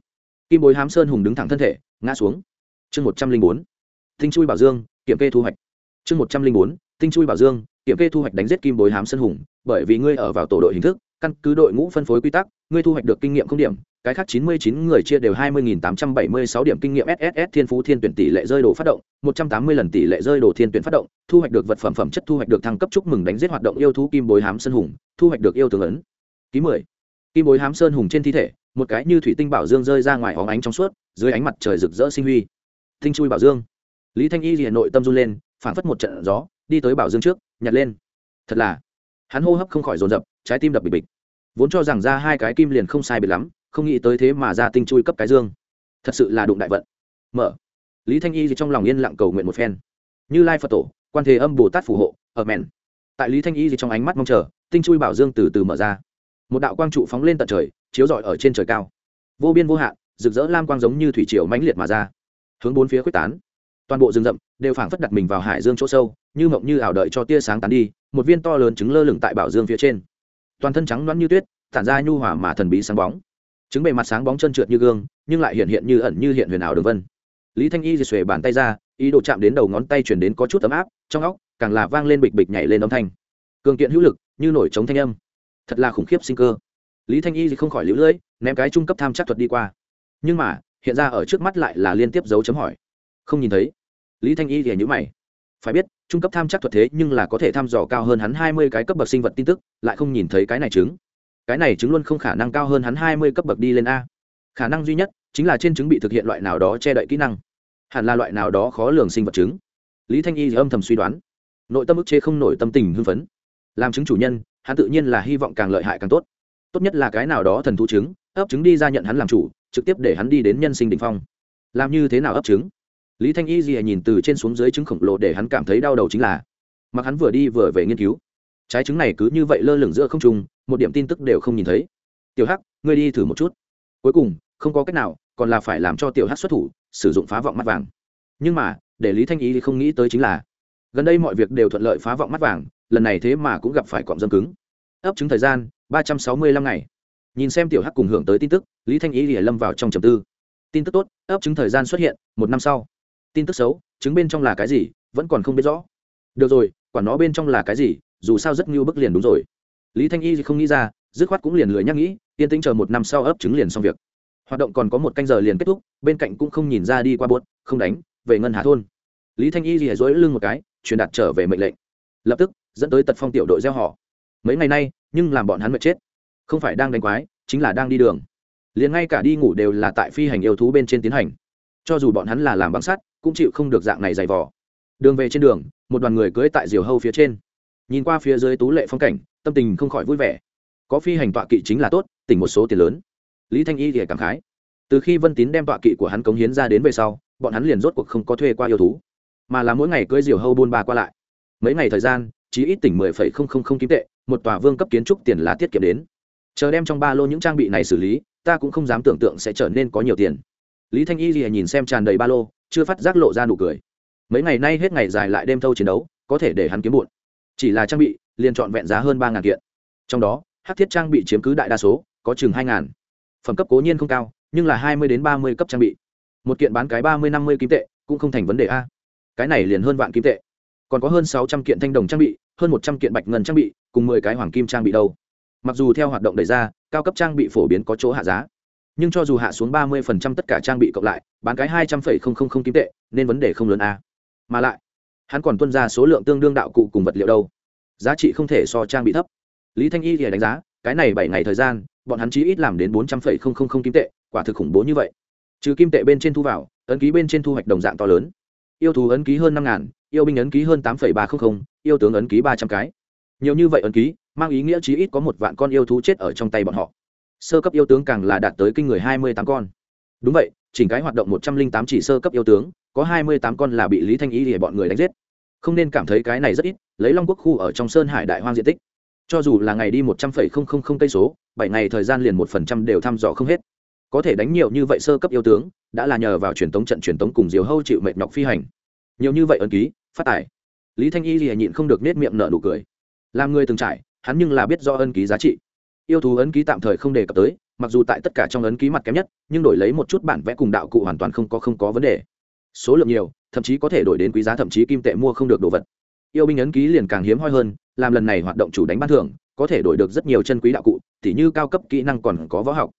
Kim bối hám sơn hùng đứng thẳng thân thể, ngã xuống. Chương một trăm linh bốn. Tinh chui bảo dương, kiểm kê thu hoạch. Chương một trăm linh bốn. Tinh chui bảo dương, kiểm kê thu hoạch đánh giết kim bối hám sơn hùng, bởi vì ngươi ở vào tổ đội hình thức, căn cứ đội ngũ phân phối quy tắc, ngươi thu hoạch được kinh nghiệm không điểm cái khác chín mươi chín người chia đều hai mươi tám trăm bảy mươi sáu điểm kinh nghiệm SSS Thiên Phú Thiên tuyển tỷ lệ rơi đồ phát động, một trăm tám mươi lần tỷ lệ rơi đồ thiên tuyển phát động, thu hoạch được vật phẩm phẩm chất thu hoạch được thăng cấp chúc mừng đánh giết hoạt động yêu thú kim bối hám sơn hùng, thu hoạch được yêu tướng ấn. Ký mười Kim bối hám sơn hùng trên thi thể, một cái như thủy tinh bảo dương rơi ra ngoài óng ánh trong suốt, dưới ánh mặt trời rực rỡ sinh huy. Tinh chui bảo dương. Lý Thanh Y liền nội tâm run lên, phảng phất một trận gió, đi tới bảo dương trước, nhặt lên. Thật là, hắn hô hấp không khỏi dồn dập, trái tim đập bịch bịch. Vốn cho rằng ra hai cái kim liền không sai biệt lắm, không nghĩ tới thế mà ra tinh chui cấp cái dương. Thật sự là đụng đại vận. Mở. Lý thanh y thì trong lòng yên lặng cầu nguyện một phen. Như lai phật tổ, quan thế âm bồ tát phù hộ, ở mẹn. Tại lý thanh y thì trong ánh mắt mong chờ, tinh chui bảo dương từ từ mở ra. Một đạo quang trụ phóng lên tận trời, chiếu rọi ở trên trời cao. Vô biên vô hạn, rực rỡ lam quang giống như thủy triều mãnh liệt mà ra. Hướng bốn phía quyết tán. Toàn bộ rừng rậm đều phảng phất đặt mình vào hải dương chỗ sâu, như mộng như ảo đợi cho tia sáng tán đi, một viên to lớn trứng lơ lửng tại bảo dương phía trên. Toàn thân trắng loãng như tuyết, tản ra nhu hòa mà thần bí sáng bóng chứng bề mặt sáng bóng chân trượt như gương, nhưng lại hiện hiện như ẩn như hiện huyền ảo đường vân. Lý thanh y dì xuề bàn tay ra, ý đồ chạm đến đầu ngón tay chuyển đến có chút ấm áp, trong óc, càng là vang lên bịch bịch nhảy lên âm thanh. Cường kiện hữu lực, như nổi trống thanh âm. Thật là khủng khiếp sinh cơ. Lý thanh y thì không khỏi lũ lưỡi, ném cái trung cấp tham chắc thuật đi qua. Nhưng mà, hiện ra ở trước mắt lại là liên tiếp dấu chấm hỏi. Không nhìn thấy. Lý thanh y thì nhữ mày. Phải biết, trung cấp tham chắc thuật thế nhưng là có thể thăm dò cao hơn hắn hai mươi cái cấp bậc sinh vật tin tức, lại không nhìn thấy cái này chứng cái này chứng luôn không khả năng cao hơn hắn hai mươi cấp bậc đi lên a. Khả năng duy nhất chính là trên chứng bị thực hiện loại nào đó che đậy kỹ năng. Hẳn là loại nào đó khó lường sinh vật chứng. Lý thanh y thì âm thầm suy đoán. Nội tâm ức chế không nổi tâm tình hưng phấn. Làm chứng chủ nhân, hắn tự nhiên là hy vọng càng lợi hại càng tốt. Tốt nhất là cái nào đó thần thú chứng, ấp chứng đi ra nhận hắn làm chủ, trực tiếp để hắn đi đến nhân sinh đ ỉ n h phong. Làm như thế nào ấp chứng? Lý thanh y gì nhìn từ trên xuống dưới trứng khổng lồ để hắn cảm thấy đau đầu chính là, mặc hắn vừa đi vừa về nghiên cứu trái trứng này cứ như vậy lơ lửng giữa không trung, một điểm tin tức đều không nhìn thấy. Tiểu hắc, ngươi đi thử một chút. Cuối cùng, không có cách nào, còn là phải làm cho tiểu hắc xuất thủ, sử dụng phá vọng mắt vàng. Nhưng mà, để lý thanh y không nghĩ tới chính là, gần đây mọi việc đều thuận lợi phá vọng mắt vàng, lần này thế mà cũng gặp phải cọm dâm cứng. Ấp trứng thời gian, ba trăm sáu mươi lăm ngày. Nhìn xem tiểu hắc cùng hưởng tới tin tức, lý thanh ý thì lâm vào trong trầm tư. Tin tức tốt, ấp trứng thời gian xuất hiện, một năm sau. Tin tức xấu, trứng bên trong là cái gì, vẫn còn không biết rõ. Được rồi, quả nó bên trong là cái gì dù sao rất ngưu bức liền đúng rồi. Lý thanh y không nghĩ ra, dứt khoát cũng liền lười nhắc nghĩ, yên tĩnh chờ một năm sau ấp trứng liền xong việc. Hoạt động còn có một canh giờ liền kết thúc, bên cạnh cũng không nhìn ra đi qua buốt, không đánh, về ngân hà thôn. Lý thanh y rìa dối lưng một cái, truyền đạt trở về mệnh lệnh. Lập tức, dẫn tới tật phong tiểu đội gieo họ. Mấy ngày nay, nhưng làm bọn hắn mệt chết. Không phải đang đánh quái, chính là đang đi đường. Liền ngay cả đi ngủ đều là tại phi hành yêu thú bên trên tiến hành. Cho dù bọn hắn là làm bằng sắt, cũng chịu không được dạng này dày vò. Đường về trên đường, một đoàn người cưỡi tại diều hâu phía trên nhìn qua phía dưới tú lệ phong cảnh, tâm tình không khỏi vui vẻ. Có phi hành tọa kỵ chính là tốt, tỉnh một số tiền lớn. Lý thanh y thì cảm khái. Từ khi vân tín đem tọa kỵ của hắn cống hiến ra đến về sau, bọn hắn liền rốt cuộc không có thuê qua yêu thú, mà là mỗi ngày cưỡi diều hâu buôn ba qua lại. Mấy ngày thời gian chỉ ít tỉnh mười phẩy không không không kim tệ, một tòa vương cấp kiến trúc tiền lá tiết kiệm đến. Chờ đem trong ba lô những trang bị này xử lý, ta cũng không dám tưởng tượng sẽ trở nên có nhiều tiền. Lý thanh y lìa nhìn xem tràn đầy ba lô, chưa phát giác lộ ra nụ cười. Mấy ngày nay hết ngày dài lại đêm thâu chiến đấu, có thể để hắn kiếm bụn chỉ là trang bị, liền trọn vẹn giá hơn ba ngàn kiện. Trong đó, hát thiết trang bị chiếm cứ đại đa số, có chừng hai ngàn. Phẩm cấp cố nhiên không cao, nhưng là hai mươi đến ba mươi cấp trang bị. Một kiện bán cái ba mươi năm mươi kim tệ, cũng không thành vấn đề a. Cái này liền hơn vạn kim tệ. Còn có hơn sáu trăm kiện thanh đồng trang bị, hơn một trăm kiện bạch ngân trang bị, cùng mười cái hoàng kim trang bị đâu. Mặc dù theo hoạt động đề ra, cao cấp trang bị phổ biến có chỗ hạ giá. Nhưng cho dù hạ xuống ba mươi phần trăm tất cả trang bị cộng lại, bán cái hai trăm phẩy không không không kim tệ, nên vấn đề không lớn a. Mà lại hắn còn tuân ra số lượng tương đương đạo cụ cùng vật liệu đâu. Giá trị không thể so trang bị thấp. Lý thanh y thì đánh giá, cái này bảy ngày thời gian, bọn hắn chí ít làm đến bốn trăm linh không không không kim tệ, quả thực khủng bố như vậy. Trừ kim tệ bên trên thu vào, ấn ký bên trên thu hoạch đồng dạng to lớn. Yêu thú ấn ký hơn năm ngàn, yêu binh ấn ký hơn tám ba trăm linh yêu tướng ấn ký ba trăm cái. Nhiều như vậy ấn ký, mang ý nghĩa chí ít có một vạn con yêu thú chết ở trong tay bọn họ. Sơ cấp yêu tướng càng là đạt tới kinh người hai mươi tám con. Đúng vậy, chỉnh cái hoạt động một trăm linh tám chỉ sơ cấp yêu tướng có hai mươi tám con là bị lý thanh y để bọn người đánh giết. Không nên cảm thấy cái này rất ít, lấy long quốc khu ở trong sơn hải đại hoang diện tích. Cho dù là ngày đi một trăm phẩy không không không cây số, bảy ngày thời gian liền một phần trăm đều thăm dò không hết. Có thể đánh nhiều như vậy sơ cấp yêu tướng, đã là nhờ vào truyền tống trận truyền tống cùng diều hâu chịu mệt nhọc phi hành. Nhiều như vậy ấn ký, phát tải. Lý thanh y thì nhịn không được nết miệng nở nụ cười. Làm người từng trải, hắn nhưng là biết do ấn ký giá trị. Yêu thú ấn ký tạm thời không đề cập tới, mặc dù tại tất cả trong ấn ký mặt kém nhất, nhưng đổi lấy một chút bản vẽ cùng đạo cụ hoàn toàn không có không có vấn đề số lượng nhiều, thậm chí có thể đổi đến quý giá, thậm chí kim tệ mua không được đồ vật. Yêu binh ấn ký liền càng hiếm hoi hơn, làm lần này hoạt động chủ đánh ban thưởng, có thể đổi được rất nhiều chân quý đạo cụ, tỉ như cao cấp kỹ năng còn có võ học.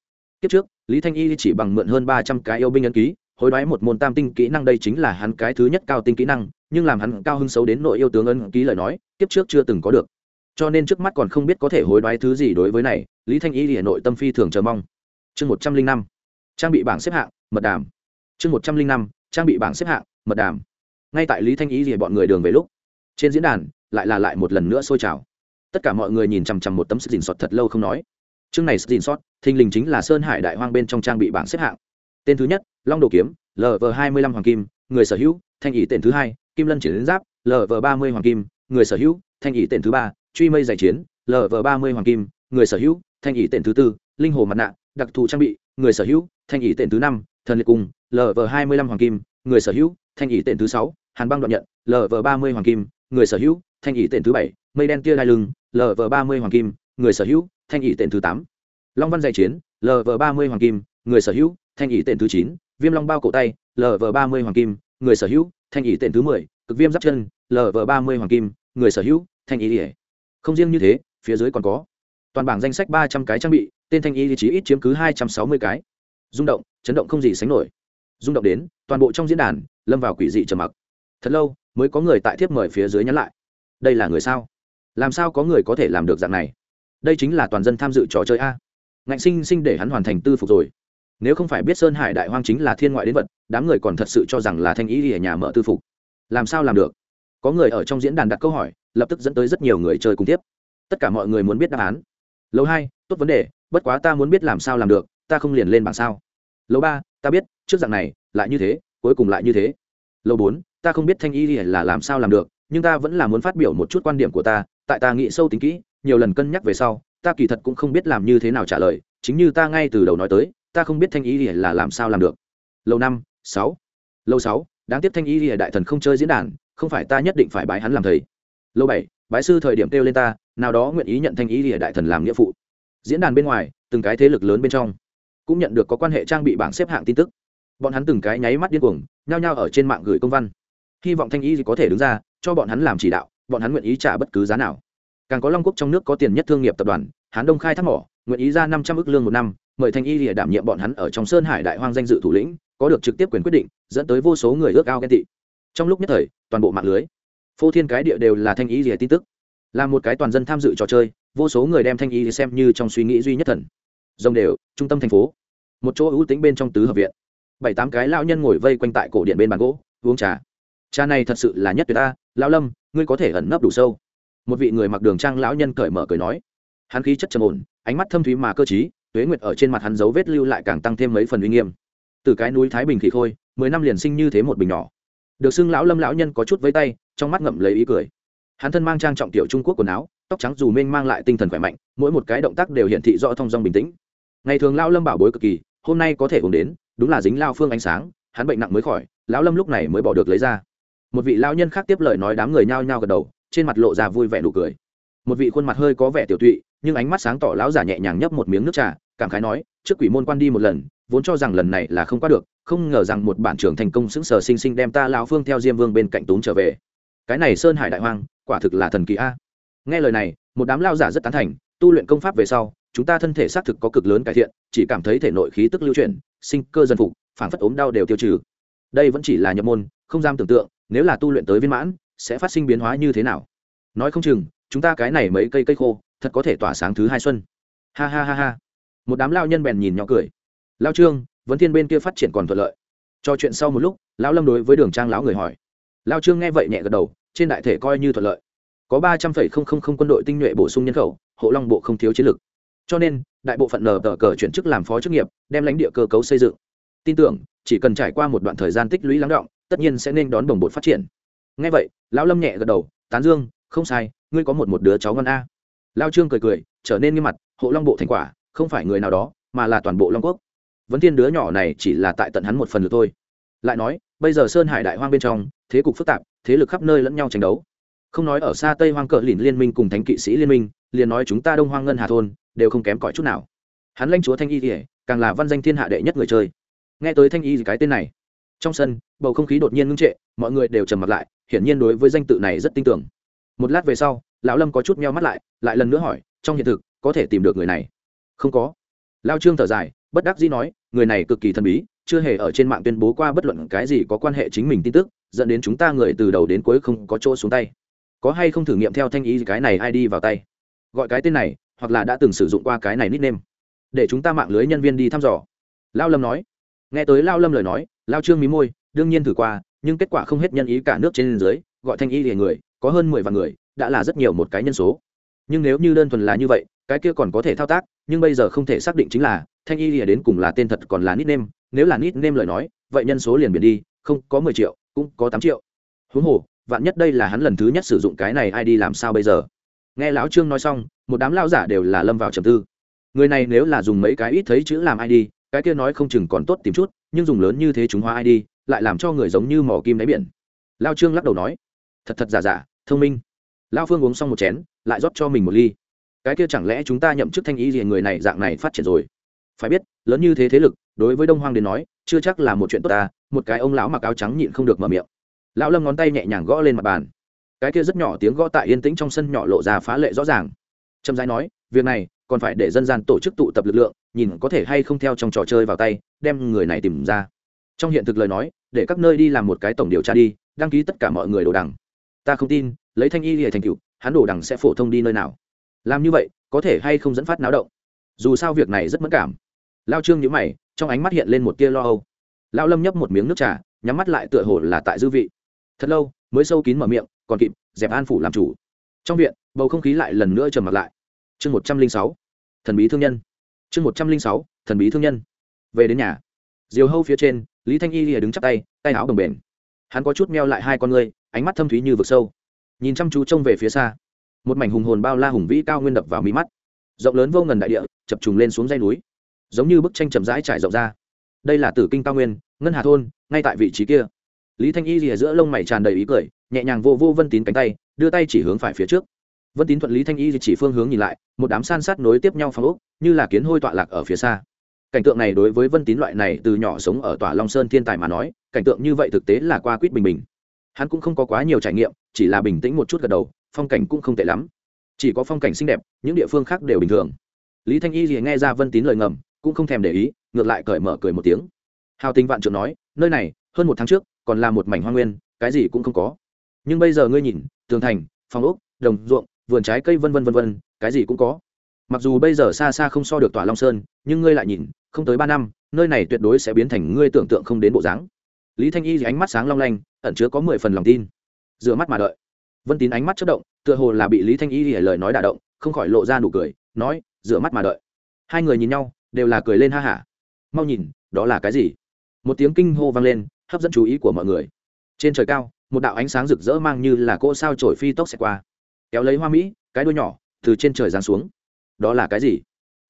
Kiếp trước, lý thanh y chỉ bằng mượn hơn ba trăm cái yêu binh ấn ký, hối đoái một môn tam tinh kỹ năng đây chính là hắn cái thứ nhất cao tinh kỹ năng, nhưng làm hắn cao hưng xấu đến nội yêu tướng ấn ký lời nói, kiếp trước chưa từng có được. Cho nên trước mắt còn không biết có thể hối đoái thứ gì đối với này, lý thanh y hà nội tâm phi thường chờ mong. Chương một trăm linh năm, trang bị bảng xếp hạng, mật đàm. Chương một trăm linh năm trang bị bảng xếp hạng, mật đàm. Ngay tại lý thanh ý thì bọn người đường về lúc, trên diễn đàn lại là lại một lần nữa sôi trào. Tất cả mọi người nhìn chằm chằm một tấm sức dình sọt thật lâu không nói. Chương này sức dình sọt, thình lình chính là sơn hải đại hoang bên trong trang bị bảng xếp hạng. Tên thứ nhất, long đồ kiếm lv hai mươi lăm hoàng kim, người sở hữu, thanh ý tên thứ hai, kim lân triển giáp lv ba mươi hoàng kim, người sở hữu, thanh ý tên thứ ba, truy mây giải chiến lv ba mươi hoàng kim, người sở hữu, thanh ý tên thứ tư, linh hồ mặt nạ, đặc thù trang bị, người sở hữu, thanh ý tên thứ năm thần liệt cung lv hai mươi lăm hoàng kim, người sở hữu, thanh ý tên thứ sáu, hàn băng đoạn nhận lv ba mươi hoàng kim, người sở hữu, thanh ý tên thứ bảy, mây đen tia đai lưng lv ba mươi hoàng kim, người sở hữu, thanh ý tên thứ tám. Long văn dạy chiến lv ba mươi hoàng kim, người sở hữu, thanh ý tên thứ chín. Viêm long bao cổ tay lv ba mươi hoàng kim, người sở hữu, thanh ý tên thứ mười. Cực viêm giáp chân lv ba mươi hoàng kim, người sở hữu, thanh ý ỉa không riêng như thế, phía dưới còn có toàn bảng danh sách ba trăm cái trang bị, tên thanh ý thì chí ít chiếm cứ hai trăm sáu mươi cái. Rung động chấn động không gì sánh nổi. Rung động đến, toàn bộ trong diễn đàn, lâm vào quỷ dị trầm mặc. Thật lâu, mới có người tại thiếp mời phía dưới nhắn lại. Đây là người sao? Làm sao có người có thể làm được dạng này? Đây chính là toàn dân tham dự trò chơi a. Ngạnh sinh sinh để hắn hoàn thành tư phục rồi. Nếu không phải biết sơn hải đại hoang chính là thiên ngoại đến vật, đám người còn thật sự cho rằng là thanh ý ở nhà mở tư phục. Làm sao làm được? Có người ở trong diễn đàn đặt câu hỏi, lập tức dẫn tới rất nhiều người chơi cùng tiếp. Tất cả mọi người muốn biết đáp án. Lâu hai, tốt vấn đề, bất quá ta muốn biết làm sao làm được, ta không liền lên bảng sao? Lâu ba, ta biết, trước dạng này, lại như thế, cuối cùng lại như thế. Lâu bốn, ta không biết thanh y là làm sao làm được, nhưng ta vẫn là muốn phát biểu một chút quan điểm của ta, tại ta nghĩ sâu tính kỹ, nhiều lần cân nhắc về sau, ta kỳ thật cũng không biết làm như thế nào trả lời, chính như ta ngay từ đầu nói tới, ta không biết thanh y là làm sao làm được. Lâu năm, sáu. Lâu sáu, đáng tiếc thanh y đại thần không chơi diễn đàn, không phải ta nhất định phải bái hắn làm thầy. Lâu bảy, bái sư thời điểm kêu lên ta, nào đó nguyện ý nhận thanh y đại thần làm nghĩa phụ. Diễn đàn bên ngoài, từng cái thế lực lớn bên trong cũng nhận được có quan hệ trang bị bảng xếp hạng tin tức. Bọn hắn từng cái nháy mắt điên cuồng, nhao nhao ở trên mạng gửi công văn. Hy vọng thanh y có thể đứng ra, cho bọn hắn làm chỉ đạo, bọn hắn nguyện ý trả bất cứ giá nào. Càng có long quốc trong nước có tiền nhất thương nghiệp tập đoàn, hán đông khai thác mỏ, nguyện ý ra năm trăm ước lương một năm, mời thanh y lìa đảm nhiệm bọn hắn ở trong sơn hải đại hoang danh dự thủ lĩnh, có được trực tiếp quyền quyết định, dẫn tới vô số người ước ao ghen tị. Trong lúc nhất thời, toàn bộ mạng lưới, phô thiên cái địa đều là thanh y lìa tin tức. Là một cái toàn dân tham dự trò chơi, vô số người đem thanh y xem như trong suy nghĩ duy nhất thần. Rồng đều, trung tâm thành phố. Một chỗ ưu tính bên trong tứ hợp viện. Bảy tám cái lão nhân ngồi vây quanh tại cổ điện bên bàn gỗ, uống trà. Trà này thật sự là nhất tuyệt ta, lão lâm, ngươi có thể ẩn nấp đủ sâu. Một vị người mặc đường trang lão nhân cởi mở cười nói. Hắn khí chất trầm ổn, ánh mắt thâm thúy mà cơ t tuế nguyệt ở trên mặt hắn dấu vết lưu lại càng tăng thêm mấy phần uy nghiêm. Từ cái núi thái bình khỉ khôi, mười năm liền sinh như thế một bình nhỏ. Được xưng lão lâm lão nhân có chút với tay, trong mắt ngậm lấy ý cười. Hắn thân mang trang trọng tiểu trung quốc quần áo, tóc trắng dù mênh mang lại tinh thần khỏe mạnh, mỗi một cái động tác đều hiển thị rõ thông dong bình tĩnh ngày thường lão lâm bảo bối cực kỳ, hôm nay có thể uống đến, đúng là dính lao phương ánh sáng, hắn bệnh nặng mới khỏi, lão lâm lúc này mới bỏ được lấy ra. Một vị lão nhân khác tiếp lời nói đám người nhao nhao gật đầu, trên mặt lộ ra vui vẻ nụ cười. Một vị khuôn mặt hơi có vẻ tiểu tụy, nhưng ánh mắt sáng tỏ lão giả nhẹ nhàng nhấp một miếng nước trà, cảm khái nói, trước quỷ môn quan đi một lần, vốn cho rằng lần này là không qua được, không ngờ rằng một bản trưởng thành công xứng sờ sinh sinh đem ta lão phương theo diêm vương bên cạnh túng trở về. Cái này sơn hải đại hoang, quả thực là thần kỳ a. Nghe lời này, một đám lao giả rất tán thành, tu luyện công pháp về sau chúng ta thân thể xác thực có cực lớn cải thiện, chỉ cảm thấy thể nội khí tức lưu chuyển, sinh cơ dân phục phản phất ốm đau đều tiêu trừ. Đây vẫn chỉ là nhập môn, không dám tưởng tượng, nếu là tu luyện tới viên mãn, sẽ phát sinh biến hóa như thế nào. Nói không chừng, chúng ta cái này mấy cây cây khô, thật có thể tỏa sáng thứ hai xuân. Ha ha ha ha. Một đám lao nhân bèn nhìn nhỏ cười. Lao trương, vấn thiên bên kia phát triển còn thuận lợi. Cho chuyện sau một lúc, lão lâm đối với đường trang lão người hỏi. Lao trương nghe vậy nhẹ gật đầu, trên đại thể coi như thuận lợi. Có ba trăm phẩy không không không quân đội tinh nhuệ bổ sung nhân khẩu, hộ long bộ không thiếu chiến lực cho nên, đại bộ phận nờ tờ cờ chuyển chức làm phó chức nghiệp, đem lãnh địa cơ cấu xây dựng. Tin tưởng, chỉ cần trải qua một đoạn thời gian tích lũy lắng động, tất nhiên sẽ nên đón đồng bộ phát triển. Ngay vậy, lão lâm nhẹ gật đầu, tán dương, không sai, ngươi có một một đứa cháu ngon a. Lao trương cười cười, trở nên nghiêm mặt, hộ long bộ thành quả, không phải người nào đó, mà là toàn bộ long quốc. Vấn thiên đứa nhỏ này chỉ là tại tận hắn một phần được thôi. Lại nói, bây giờ sơn hải đại hoang bên trong, thế cục phức tạp, thế lực khắp nơi lẫn nhau tranh đấu. Không nói ở xa tây hoang cờ lìn liên minh cùng thánh kỵ sĩ liên minh, liền nói chúng ta đông hoang ngân hà thôn đều không kém cỏi chút nào. Hắn lanh chúa thanh y thì càng là văn danh thiên hạ đệ nhất người chơi. Nghe tới thanh y cái tên này, trong sân, bầu không khí đột nhiên ngưng trệ, mọi người đều trầm mặt lại, hiển nhiên đối với danh tự này rất tin tưởng. Một lát về sau, lão lâm có chút meo mắt lại lại lần nữa hỏi, trong hiện thực, có thể tìm được người này? Không có. Lao trương thở dài, bất đắc dĩ nói, người này cực kỳ thần bí, chưa hề ở trên mạng tuyên bố qua bất luận cái gì có quan hệ chính mình tin tức, dẫn đến chúng ta người từ đầu đến cuối không có chỗ xuống tay. Có hay không thử nghiệm theo thanh ý cái này ai đi vào tay? Gọi cái tên này hoặc là đã từng sử dụng qua cái này nickname. Để chúng ta mạng lưới nhân viên đi thăm dò. Lao lâm nói. Nghe tới lao lâm lời nói, lao trương mí môi, đương nhiên thử qua, nhưng kết quả không hết nhân ý cả nước trên dưới, gọi thanh y liền người, có hơn mười vạn người, đã là rất nhiều một cái nhân số. Nhưng nếu như đơn thuần là như vậy, cái kia còn có thể thao tác, nhưng bây giờ không thể xác định chính là thanh y lìa đến cùng là tên thật còn là nít nêm nếu là nít nêm lời nói, vậy nhân số liền biển đi, không có mười triệu, cũng có tám triệu. Huống hồ, vạn nhất đây là hắn lần thứ nhất sử dụng cái này ai đi làm sao bây giờ? Nghe lão trương nói xong, một đám lao giả đều là lâm vào trầm tư. Người này nếu là dùng mấy cái ít thấy chữ làm id cái kia nói không chừng còn tốt tìm chút, nhưng dùng lớn như thế chúng hoa id lại làm cho người giống như mỏ kim đáy biển. Lao trương lắc đầu nói, thật thật giả giả, thông minh. Lao phương uống xong một chén, lại rót cho mình một ly. Cái kia chẳng lẽ chúng ta nhậm chức thanh ý gì người này dạng này phát triển rồi? Phải biết, lớn như thế thế lực, đối với đông hoang đến nói, chưa chắc là một chuyện tốt ta, một cái ông lão mặc áo trắng nhịn không được mở miệng. Lão lâm ngón tay nhẹ nhàng gõ lên mặt bàn cái kia rất nhỏ tiếng gõ tại yên tĩnh trong sân nhỏ lộ ra phá lệ rõ ràng. Trầm giai nói, việc này, còn phải để dân gian tổ chức tụ tập lực lượng, nhìn có thể hay không theo trong trò chơi vào tay, đem người này tìm ra. Trong hiện thực lời nói, để các nơi đi làm một cái tổng điều tra đi, đăng ký tất cả mọi người đồ đằng. Ta không tin, lấy thanh y hệ thành cựu hắn đồ đằng sẽ phổ thông đi nơi nào? Làm như vậy, có thể hay không dẫn phát náo động? Dù sao việc này rất mất cảm. Lao trương nhữ mày, trong ánh mắt hiện lên một tia lo âu. Lao lâm nhấp một miếng nước trà, nhắm mắt lại tựa hồ là tại dư vị. Thật lâu, mới sâu kín mở miệng còn kịp, dẹp an phủ làm chủ. Trong viện, bầu không khí lại lần nữa trầm mặt lại. Chương một trăm linh sáu, thần bí thương nhân. Chương một trăm linh sáu, thần bí thương nhân. Về đến nhà. Diều hâu phía trên, lý thanh y lìa đứng chắp tay tay áo bồng bềnh. Hắn có chút meo lại hai con ngươi, ánh mắt thâm thúy như vực sâu. Nhìn chăm chú trông về phía xa. Một mảnh hùng hồn bao la hùng vĩ cao nguyên đập vào mí mắt. Rộng lớn vô ngần đại địa, chập trùng lên xuống dây núi. Giống như bức tranh chậm rãi trải rộng ra. Đây là tử kinh cao nguyên, ngân hà thôn, ngay tại vị trí kia lý thanh y rìa giữa lông mày tràn đầy ý cười, nhẹ nhàng vô vô vân tín cánh tay, đưa tay chỉ hướng phải phía trước. Vân tín thuận lý thanh y chỉ phương hướng nhìn lại, một đám san sát nối tiếp nhau phong ốc, như là kiến hôi tọa lạc ở phía xa. Cảnh tượng này đối với vân tín loại này từ nhỏ sống ở tòa long sơn thiên tài mà nói, cảnh tượng như vậy thực tế là qua quýt bình bình. Hắn cũng không có quá nhiều trải nghiệm, chỉ là bình tĩnh một chút gật đầu, phong cảnh cũng không tệ lắm. Chỉ có phong cảnh xinh đẹp, những địa phương khác đều bình thường. Lý thanh y thì nghe ra vân tín lời ngầm, cũng không thèm để ý, ngược lại cởi mở cười một tiếng. Hào tình vạn trượng nói, nơi này hơn một tháng trước, còn là một mảnh hoa nguyên, cái gì cũng không có. Nhưng bây giờ ngươi nhìn, tường thành, phòng ốc, đồng ruộng, vườn trái cây vân vân vân vân, cái gì cũng có. Mặc dù bây giờ xa xa không so được tòa long sơn, nhưng ngươi lại nhìn, không tới ba năm, nơi này tuyệt đối sẽ biến thành ngươi tưởng tượng không đến bộ dáng. Lý thanh y thì ánh mắt sáng long lanh, ẩn chứa có mười phần lòng tin. Dựa mắt mà đợi. Vân tín ánh mắt chất động, tựa hồ là bị lý thanh y thì lời nói đả động, không khỏi lộ ra nụ cười, nói, dựa mắt mà đợi. Hai người nhìn nhau, đều là cười lên ha hả. Mau nhìn, đó là cái gì? Một tiếng kinh hô vang lên hấp dẫn chú ý của mọi người. Trên trời cao, một đạo ánh sáng rực rỡ mang như là cỗ sao trổi phi tốc xẹt qua. Kéo lấy hoa mỹ, cái đuôi nhỏ, từ trên trời giáng xuống. Đó là cái gì?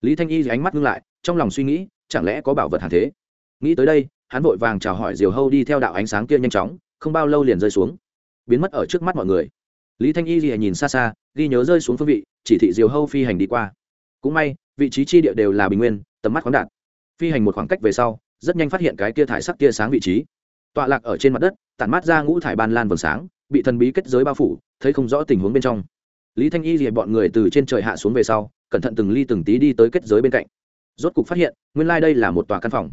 Lý thanh y ánh mắt ngưng lại, trong lòng suy nghĩ, chẳng lẽ có bảo vật hàng thế? Nghĩ tới đây, hắn vội vàng chào hỏi diều hâu đi theo đạo ánh sáng kia nhanh chóng, không bao lâu liền rơi xuống. Biến mất ở trước mắt mọi người. Lý thanh y thì nhìn xa xa, ghi nhớ rơi xuống phương vị, chỉ thị diều hâu phi hành đi qua. Cũng may, vị trí chi địa đều là bình nguyên, tầm mắt khoáng đạt. Phi hành một khoảng cách về sau, rất nhanh phát hiện cái kia thải sắc tia sáng vị trí tọa lạc ở trên mặt đất, tản mát ra ngũ thải ban lan vầng sáng, bị thần bí kết giới bao phủ, thấy không rõ tình huống bên trong. Lý thanh y dìa bọn người từ trên trời hạ xuống về sau, cẩn thận từng ly từng tí đi tới kết giới bên cạnh. Rốt cục phát hiện, nguyên lai、like、đây là một tòa căn phòng.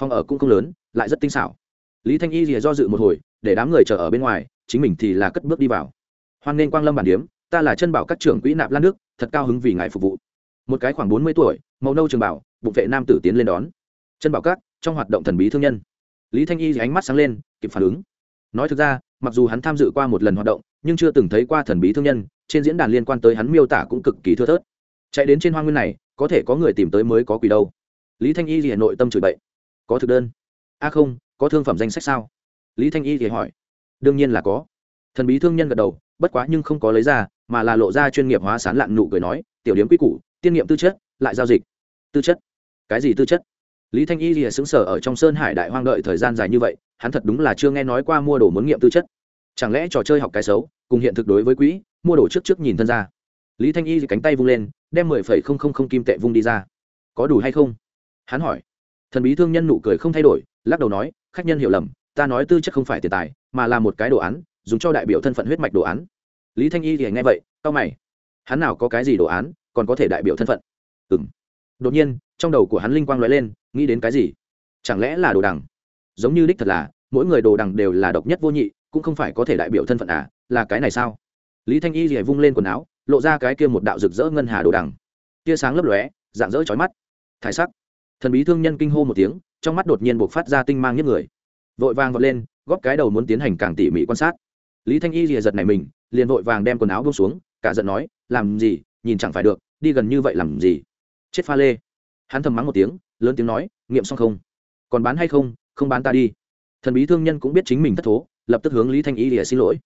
Phòng ở cũng không lớn, lại rất tinh xảo. Lý thanh y dìa do dự một hồi, để đám người chờ ở bên ngoài, chính mình thì là cất bước đi vào. Hoan nên quang lâm bản điếm, ta là chân bảo các trưởng quỹ nạp lan nước, thật cao hứng vì ngài phục vụ. Một cái khoảng bốn mươi tuổi, màu nâu trường bảo, bụng vệ nam tử tiến lên đón. Chân bảo các, trong hoạt động thần bí thương nhân lý thanh y ánh mắt sáng lên, kịp phản ứng. Nói thực ra, mặc dù hắn tham dự qua một lần hoạt động, nhưng chưa từng thấy qua thần bí thương nhân, trên diễn đàn liên quan tới hắn miêu tả cũng cực kỳ thưa thớt. Chạy đến trên hoa nguyên này, có thể có người tìm tới mới có quỷ đâu. Lý thanh y thì hà nội tâm chửi bậy. Có thực đơn. A không, có thương phẩm danh sách sao? Lý thanh y thì hỏi. Đương nhiên là có. Thần bí thương nhân gật đầu, bất quá nhưng không có lấy ra, mà là lộ ra chuyên nghiệp hóa sán lạn nụ cười nói, tiểu điếm quy củ, tiên nghiệm tư chất, lại giao dịch. Tư chất? Cái gì tư chất? Lý thanh y lìa xứng sở ở trong sơn hải đại hoang đợi thời gian dài như vậy, hắn thật đúng là chưa nghe nói qua mua đồ muốn nghiệm tư chất. Chẳng lẽ trò chơi học cái xấu, cùng hiện thực đối với quỹ, mua đồ trước trước nhìn thân ra. Lý thanh y thì cánh tay vung lên, đem mười phẩy không không không kim tệ vung đi ra. Có đủ hay không? Hắn hỏi. Thần bí thương nhân nụ cười không thay đổi, lắc đầu nói, khách nhân hiểu lầm, ta nói tư chất không phải tiền tài, mà là một cái đồ án, dùng cho đại biểu thân phận huyết mạch đồ án. Lý thanh y thì nghe vậy tao mày. Hắn nào có cái gì đồ án, còn có thể đại biểu thân phận? Ừ m đột nhiên, trong đầu của hắn linh quang nói lên nghĩ đến cái gì? Chẳng lẽ là đồ đằng? Giống như đích thật là, mỗi người đồ đằng đều là độc nhất vô nhị, cũng không phải có thể đại biểu thân phận à là cái này sao? Lý thanh y rìa vung lên quần áo, lộ ra cái kia một đạo rực rỡ ngân hà đồ đằng. Tia sáng lấp lóe dạng dỡ chói mắt. Thải sắc. Thần bí thương nhân kinh hô một tiếng, trong mắt đột nhiên buộc phát ra tinh mang nhất người. Vội vàng vọt lên, góp cái đầu muốn tiến hành càng tỉ mỉ quan sát. Lý thanh y rìa giật này mình, liền vội vàng đem quần áo bông xuống, cả giận nói, làm gì? Nhìn chẳng phải được, đi gần như vậy làm gì? Chết pha lê. Hắn thầm mắng một tiếng lớn tiếng nói, nghiệm xong không? Còn bán hay không? Không bán ta đi. Thần bí thương nhân cũng biết chính mình thất thố, lập tức hướng lý thanh y lìa xin lỗi.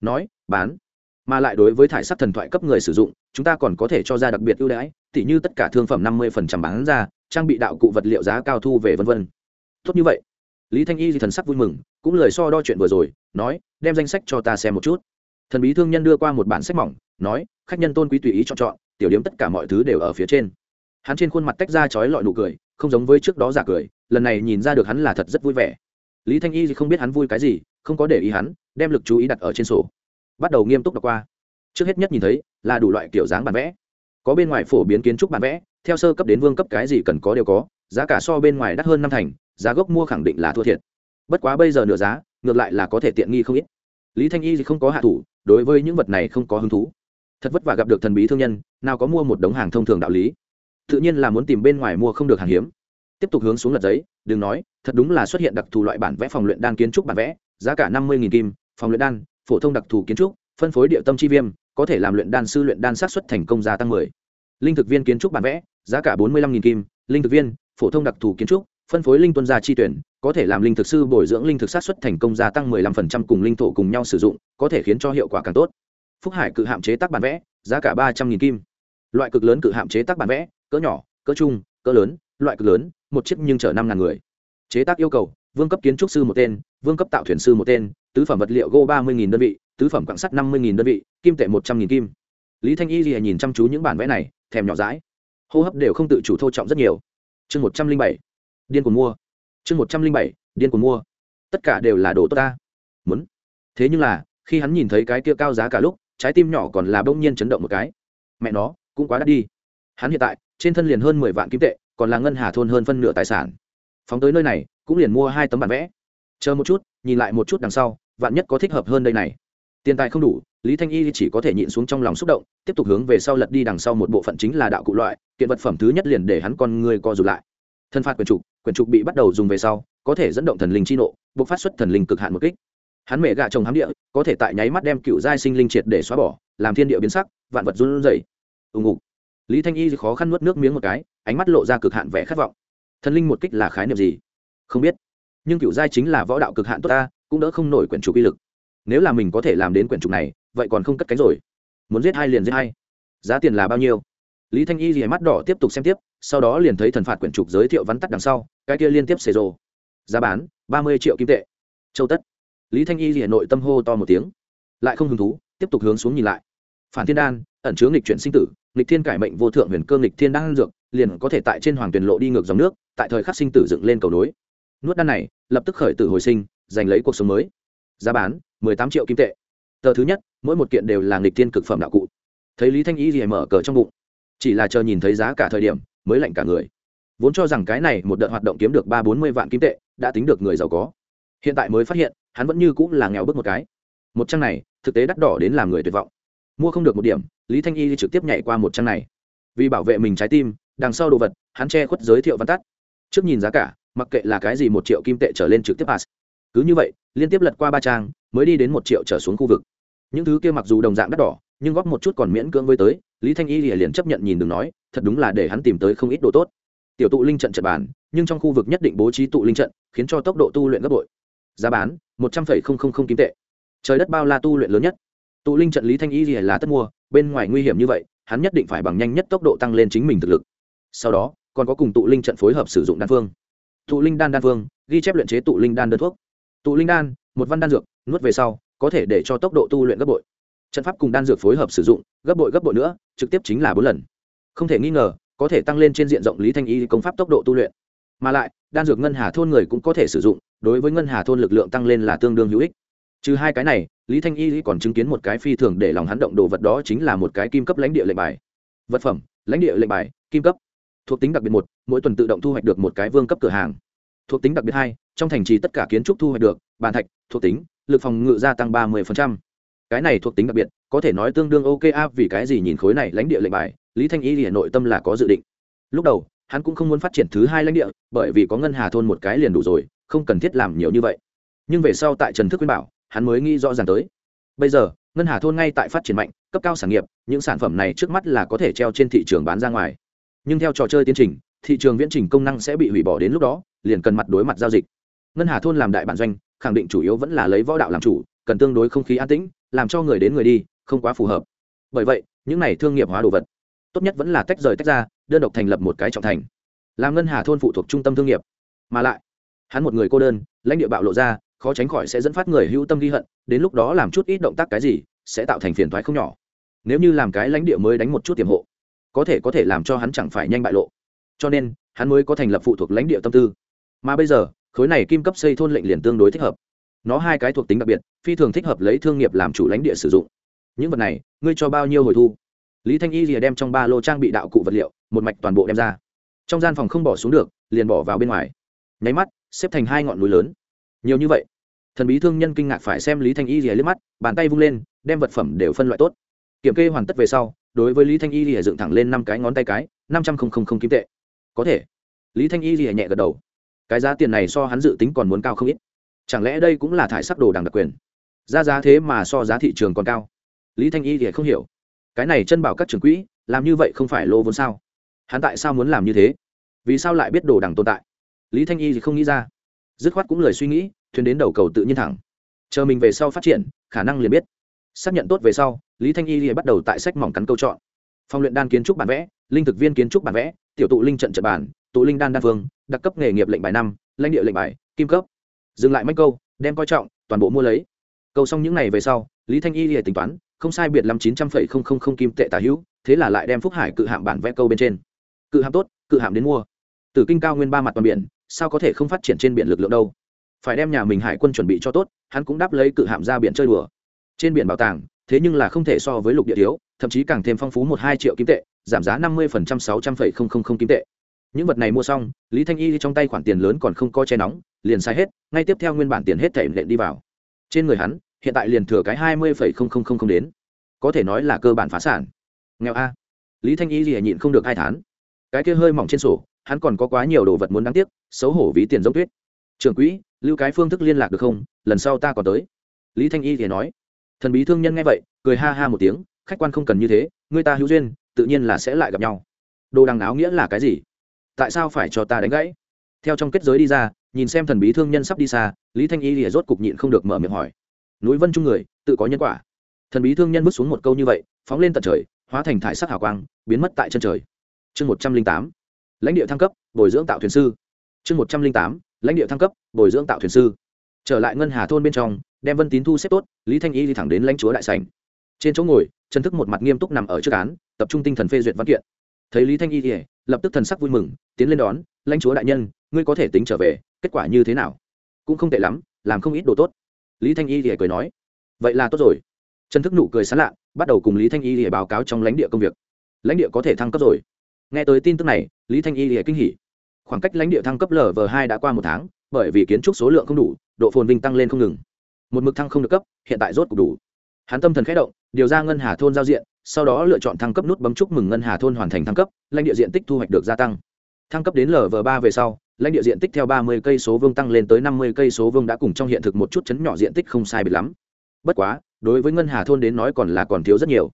Nói, bán. Mà lại đối với thải sắc thần thoại cấp người sử dụng, chúng ta còn có thể cho ra đặc biệt ưu đãi, tỉ như tất cả thương phẩm năm mươi bán ra, trang bị đạo cụ vật liệu giá cao thu về v v tốt như vậy. Lý thanh y thì thần sắc vui mừng, cũng lời so đo chuyện vừa rồi, nói, đem danh sách cho ta xem một chút. Thần bí thương nhân đưa qua một bản sách mỏng, nói, khách nhân tôn quý tùy ý chọn chọn, tiểu điểm tất cả mọi thứ đều ở phía trên. Hắn trên khuôn mặt tách ra chói lọi nụ cười không giống với trước đó giả cười, lần này nhìn ra được hắn là thật rất vui vẻ. Lý thanh y thì không biết hắn vui cái gì, không có để ý hắn, đem lực chú ý đặt ở trên sổ. Bắt đầu nghiêm túc đọc qua. Trước hết nhất nhìn thấy, là đủ loại kiểu dáng bản vẽ. Có bên ngoài phổ biến kiến trúc bản vẽ, theo sơ cấp đến vương cấp cái gì cần có đều có, giá cả so bên ngoài đắt hơn năm thành, giá gốc mua khẳng định là thua thiệt. Bất quá bây giờ nửa giá, ngược lại là có thể tiện nghi không ít. Lý thanh y thì không có hạ thủ, đối với những vật này không có hứng thú. Thật vất vả gặp được thần bí thương nhân, nào có mua một đống hàng thông thường đạo lý tự nhiên là muốn tìm bên ngoài mua không được hàng hiếm. Tiếp tục hướng xuống lật giấy, đừng nói, thật đúng là xuất hiện đặc thù loại bản vẽ phòng luyện đan kiến trúc bản vẽ, giá cả năm mươi kim, phòng luyện đan, phổ thông đặc thù kiến trúc, phân phối địa tâm chi viêm, có thể làm luyện đan sư luyện đan sát xuất thành công gia tăng mười. Linh thực viên kiến trúc bản vẽ, giá cả bốn mươi lăm kim, linh thực viên, phổ thông đặc thù kiến trúc, phân phối linh tuân gia chi tuyển, có thể làm linh thực sư bồi dưỡng linh thực sát xuất thành công gia tăng 15% cùng linh thổ cùng nhau sử dụng, có thể khiến cho hiệu quả càng tốt. Phúc hải cự hạm chế tác bản vẽ, giá cả ba trăm nghìn kim. Loại cực lớn cự hạm chế tác bản vẽ cỡ nhỏ, cỡ trung, cỡ lớn, loại cực lớn, một chiếc nhưng chở năm ngàn người. Chế tác yêu cầu, vương cấp kiến trúc sư một tên, vương cấp tạo thuyền sư một tên, tứ phẩm vật liệu gỗ ba mươi đơn vị, tứ phẩm quặng sắt năm mươi đơn vị, kim tệ một trăm nghìn kim. Lý thanh y gì nhìn chăm chú những bản vẽ này, thèm nhỏ rãi hô hấp đều không tự chủ thô trọng rất nhiều. Chương một trăm linh bảy, điên cuồng mua. Chương một trăm linh bảy, điên cuồng mua. Tất cả đều là đồ tốt ta. Muốn. Thế nhưng là, khi hắn nhìn thấy cái kia cao giá cả lúc, trái tim nhỏ còn là bỗng nhiên chấn động một cái. Mẹ nó, cũng quá đắt đi. Hắn hiện tại trên thân liền hơn mười vạn kim tệ, còn là ngân hà thôn hơn phân nửa tài sản. Phóng tới nơi này, cũng liền mua hai tấm bản vẽ. Chờ một chút, nhìn lại một chút đằng sau, vạn nhất có thích hợp hơn đây này. Tiền tài không đủ, lý thanh y chỉ có thể nhịn xuống trong lòng xúc động, tiếp tục hướng về sau lật đi đằng sau một bộ phận chính là đạo cụ loại, kiện vật phẩm thứ nhất liền để hắn con người co rụt lại. Thân phạt quyền trục quyền trục bị bắt đầu dùng về sau, có thể dẫn động thần linh chi nộ, buộc phát xuất thần linh cực hạn một kích. Hắn mẹ gạ trồng hám địa, có thể tại nháy mắt đem cựu giai sinh linh triệt để xóa bỏ, làm thiên địa biến sắc, vạn vật run rẩy. Ùng ục lý thanh y khó khăn nuốt nước miếng một cái, ánh mắt lộ ra cực hạn vẻ khát vọng. Thần linh một kích là khái niệm gì? Không biết. Nhưng cựu giai chính là võ đạo cực hạn tốt ta, cũng đỡ không nổi quyển trục uy lực. Nếu là mình có thể làm đến quyển trục này, vậy còn không cất cánh rồi. Muốn giết hai liền giết hai. Giá tiền là bao nhiêu? Lý thanh y thì mắt đỏ tiếp tục xem tiếp, sau đó liền thấy thần phạt quyển trục giới thiệu vắn tắt đằng sau, cái kia liên tiếp xề rồ. Giá bán, ba mươi triệu kim tệ. Châu tất. Lý thanh y thì nội tâm hô to một tiếng. Lại không hứng thú, tiếp tục hướng xuống nhìn lại. Phản thiên đan, ẩn chứa nghịch chuyển sinh tử nghịch thiên cải mệnh vô thượng huyền cơ nghịch thiên đang dược, liền có thể tại trên hoàng tuyển lộ đi ngược dòng nước, tại thời khắc sinh tử dựng lên cầu nối. Nuốt đan này, lập tức khởi tử hồi sinh, giành lấy cuộc sống mới. Giá bán, mười tám triệu kim tệ. Tờ thứ nhất, mỗi một kiện đều là nghịch thiên cực phẩm đạo cụ. Thấy lý thanh ý thì mở cờ trong bụng. Chỉ là chờ nhìn thấy giá cả thời điểm, mới lạnh cả người. Vốn cho rằng cái này một đợt hoạt động kiếm được ba bốn mươi vạn kim tệ, đã tính được người giàu có. Hiện tại mới phát hiện, hắn vẫn như cũng là nghèo bước một cái. Một trang này, thực tế đắt đỏ đến làm người tuyệt vọng mua không được một điểm, lý thanh y trực tiếp nhảy qua một trang này. Vì bảo vệ mình trái tim, đằng sau đồ vật, hắn che khuất giới thiệu văn tắt. Trước nhìn giá cả, mặc kệ là cái gì một triệu kim tệ trở lên trực tiếp pass. Cứ như vậy, liên tiếp lật qua ba trang, mới đi đến một triệu trở xuống khu vực. Những thứ kia mặc dù đồng dạng đắt đỏ, nhưng góp một chút còn miễn cưỡng với tới, lý thanh y liền chấp nhận nhìn đừng nói, thật đúng là để hắn tìm tới không ít đồ tốt. Tiểu tụ linh trận trận bàn, nhưng trong khu vực nhất định bố trí tụ linh trận, khiến cho tốc độ tu luyện gấp bội. Giá bán, một trăm linh kim tệ. Trời đất bao la tu luyện lớn nhất tụ linh trận lý thanh y là tất mua, bên ngoài nguy hiểm như vậy, hắn nhất định phải bằng nhanh nhất tốc độ tăng lên chính mình thực lực. Sau đó, còn có cùng tụ linh trận phối hợp sử dụng đan phương. Tụ linh đan đan phương, ghi chép luyện chế tụ linh đan đơn thuốc. Tụ linh đan, một văn đan dược, nuốt về sau, có thể để cho tốc độ tu luyện gấp bội. Trận pháp cùng đan dược phối hợp sử dụng, gấp bội gấp bội nữa, trực tiếp chính là bốn lần. Không thể nghi ngờ, có thể tăng lên trên diện rộng lý thanh y công pháp tốc độ tu luyện. Mà lại, đan dược ngân hà thôn người cũng có thể sử dụng, đối với ngân hà thôn lực lượng tăng lên là tương đương hữu ích trừ hai cái này, lý thanh y còn chứng kiến một cái phi thường để lòng hắn động đồ vật đó chính là một cái kim cấp lãnh địa lệnh bài. Vật phẩm, lãnh địa lệnh bài, kim cấp. Thuộc tính đặc biệt một, mỗi tuần tự động thu hoạch được một cái vương cấp cửa hàng. Thuộc tính đặc biệt hai, trong thành trì tất cả kiến trúc thu hoạch được, bàn thạch, thuộc tính, lực phòng ngự gia tăng ba mươi cái này thuộc tính đặc biệt, có thể nói tương đương ok a, vì cái gì nhìn khối này lãnh địa lệnh bài, lý thanh y liền nội tâm là có dự định. Lúc đầu, hắn cũng không muốn phát triển thứ hai lãnh địa, bởi vì có ngân hà thôn một cái liền đủ rồi, không cần thiết làm nhiều như vậy. Nhưng về sau tại trần thức quyên bảo hắn mới nghĩ rõ ràng tới. Bây giờ, ngân hà thôn ngay tại phát triển mạnh, cấp cao sản nghiệp, những sản phẩm này trước mắt là có thể treo trên thị trường bán ra ngoài. Nhưng theo trò chơi tiến trình, thị trường viễn trình công năng sẽ bị hủy bỏ đến lúc đó, liền cần mặt đối mặt giao dịch. Ngân hà thôn làm đại bản doanh, khẳng định chủ yếu vẫn là lấy võ đạo làm chủ, cần tương đối không khí an tĩnh, làm cho người đến người đi, không quá phù hợp. Bởi vậy, những này thương nghiệp hóa đồ vật, tốt nhất vẫn là tách rời tách ra, đơn độc thành lập một cái trọng thành. Làm ngân hà thôn phụ thuộc trung tâm thương nghiệp. Mà lại, hắn một người cô đơn, lãnh địa bạo lộ ra khó tránh khỏi sẽ dẫn phát người hữu tâm ghi hận, đến lúc đó làm chút ít động tác cái gì, sẽ tạo thành phiền thoái không nhỏ. Nếu như làm cái lãnh địa mới đánh một chút tiềm hộ, có thể có thể làm cho hắn chẳng phải nhanh bại lộ. Cho nên, hắn mới có thành lập phụ thuộc lãnh địa tâm tư. Mà bây giờ, khối này kim cấp xây thôn lệnh liền tương đối thích hợp. Nó hai cái thuộc tính đặc biệt, phi thường thích hợp lấy thương nghiệp làm chủ lãnh địa sử dụng. Những vật này, ngươi cho bao nhiêu hồi thu? Lý thanh y lìa đem trong ba lô trang bị đạo cụ vật liệu, một mạch toàn bộ đem ra. Trong gian phòng không bỏ xuống được, liền bỏ vào bên ngoài. Nháy mắt, xếp thành hai ngọn núi lớn nhiều như vậy, thần bí thương nhân kinh ngạc phải xem lý thanh y rìa liếc mắt, bàn tay vung lên, đem vật phẩm đều phân loại tốt. Kiểm kê hoàn tất về sau, đối với lý thanh y rìa dựng thẳng lên năm cái ngón tay cái, năm trăm không không không kim tệ. Có thể, lý thanh y rìa nhẹ gật đầu. Cái giá tiền này so hắn dự tính còn muốn cao không ít. Chẳng lẽ đây cũng là thải sắc đồ đằng đặc quyền? Ra giá thế mà so giá thị trường còn cao. Lý thanh y thì không hiểu. Cái này chân bảo các trường quỹ, làm như vậy không phải lô vốn sao? Hắn tại sao muốn làm như thế? Vì sao lại biết đồ đằng tồn tại? Lý thanh y thì không nghĩ ra dứt khoát cũng lời suy nghĩ, thuyền đến đầu cầu tự nhiên thẳng. Chờ mình về sau phát triển, khả năng liền biết. Xác nhận tốt về sau, lý thanh y thì bắt đầu tại sách mỏng cắn câu chọn. Phong luyện đan kiến trúc bản vẽ, linh thực viên kiến trúc bản vẽ, tiểu tụ linh trận trận bản, tụ linh đan đan phương, đặc cấp nghề nghiệp lệnh bài năm, lãnh địa lệnh bài, kim cấp. Dừng lại mấy câu, đem coi trọng, toàn bộ mua lấy. Câu xong những ngày về sau, lý thanh y lìa tính toán, không sai biệt lắm chín trăm phẩy không không không kim tệ tả hữu, thế là lại đem phúc hải cự hạm bản vẽ câu bên trên. Cự hạm tốt, cự hạm đến mua. Từ kinh cao nguyên ba mặt toàn biển sao có thể không phát triển trên biển lực lượng đâu? Phải đem nhà mình hải quân chuẩn bị cho tốt, hắn cũng đáp lấy cự hạm ra biển chơi đùa. Trên biển bảo tàng, thế nhưng là không thể so với lục địa thiếu, thậm chí càng thêm phong phú một hai triệu kim tệ, giảm giá năm mươi phần trăm, sáu trăm phẩy không không không kim tệ. Những vật này mua xong, lý thanh y trong tay khoản tiền lớn còn không có che nóng, liền sai hết, ngay tiếp theo nguyên bản tiền hết thể lệnh đi vào. Trên người hắn, hiện tại liền thừa cái hai mươi phẩy không không không không đến. Có thể nói là cơ bản phá sản. Nghèo a. Lý thanh y gì nhịn không được hai tháng cái kia hơi mỏng trên sổ hắn còn có quá nhiều đồ vật muốn đáng tiếc, xấu hổ ví tiền giống tuyết. Trưởng quỹ, lưu cái phương thức liên lạc được không? Lần sau ta còn tới. Lý thanh y thì nói. Thần bí thương nhân nghe vậy, cười ha ha một tiếng, khách quan không cần như thế, người ta hữu duyên, tự nhiên là sẽ lại gặp nhau. Đồ đằng áo nghĩa là cái gì? Tại sao phải cho ta đánh gãy? Theo trong kết giới đi ra, nhìn xem thần bí thương nhân sắp đi xa, lý thanh y thì rốt cục nhịn không được mở miệng hỏi. Núi vân trung người, tự có nhân quả. Thần bí thương nhân bước xuống một câu như vậy, phóng lên tận trời, hóa thành thải sắc hào quang, biến mất tại chân trời. Chương một trăm linh tám lãnh địa thăng cấp, bồi dưỡng tạo thuyền sư. Chương một trăm linh tám, lãnh địa thăng cấp, bồi dưỡng tạo thuyền sư. Trở lại ngân hà thôn bên trong, đem vân tín thu xếp tốt, lý thanh y đi thẳng đến lãnh chúa đại sành trên chỗ ngồi, Trần thức một mặt nghiêm túc nằm ở trước án, tập trung tinh thần phê duyệt văn kiện. Thấy lý thanh y thì lập tức thần sắc vui mừng, tiến lên đón, lãnh chúa đại nhân, ngươi có thể tính trở về, kết quả như thế nào? Cũng không tệ lắm, làm không ít đồ tốt. Lý thanh y thì cười nói. Vậy là tốt rồi. Trần thức nụ cười sán lạ, bắt đầu cùng lý thanh y thì báo cáo trong lãnh địa công việc. Lãnh địa có thể thăng cấp rồi nghe tới tin tức này, lý thanh y lìa kinh hỉ. Khoảng cách lãnh địa thăng cấp lv hai đã qua một tháng, bởi vì kiến trúc số lượng không đủ, độ phồn vinh tăng lên không ngừng. Một mực thăng không được cấp, hiện tại rốt cục đủ. Hắn tâm thần khẽ động, điều ra ngân hà thôn giao diện, sau đó lựa chọn thăng cấp nút bấm chúc mừng ngân hà thôn hoàn thành thăng cấp, lãnh địa diện tích thu hoạch được gia tăng. Thăng cấp đến lv ba về sau, lãnh địa diện tích theo ba mươi cây số vương tăng lên tới năm mươi cây số vương đã cùng trong hiện thực một chút chấn nhỏ diện tích không sai biệt lắm. Bất quá, đối với ngân hà thôn đến nói còn là còn thiếu rất nhiều.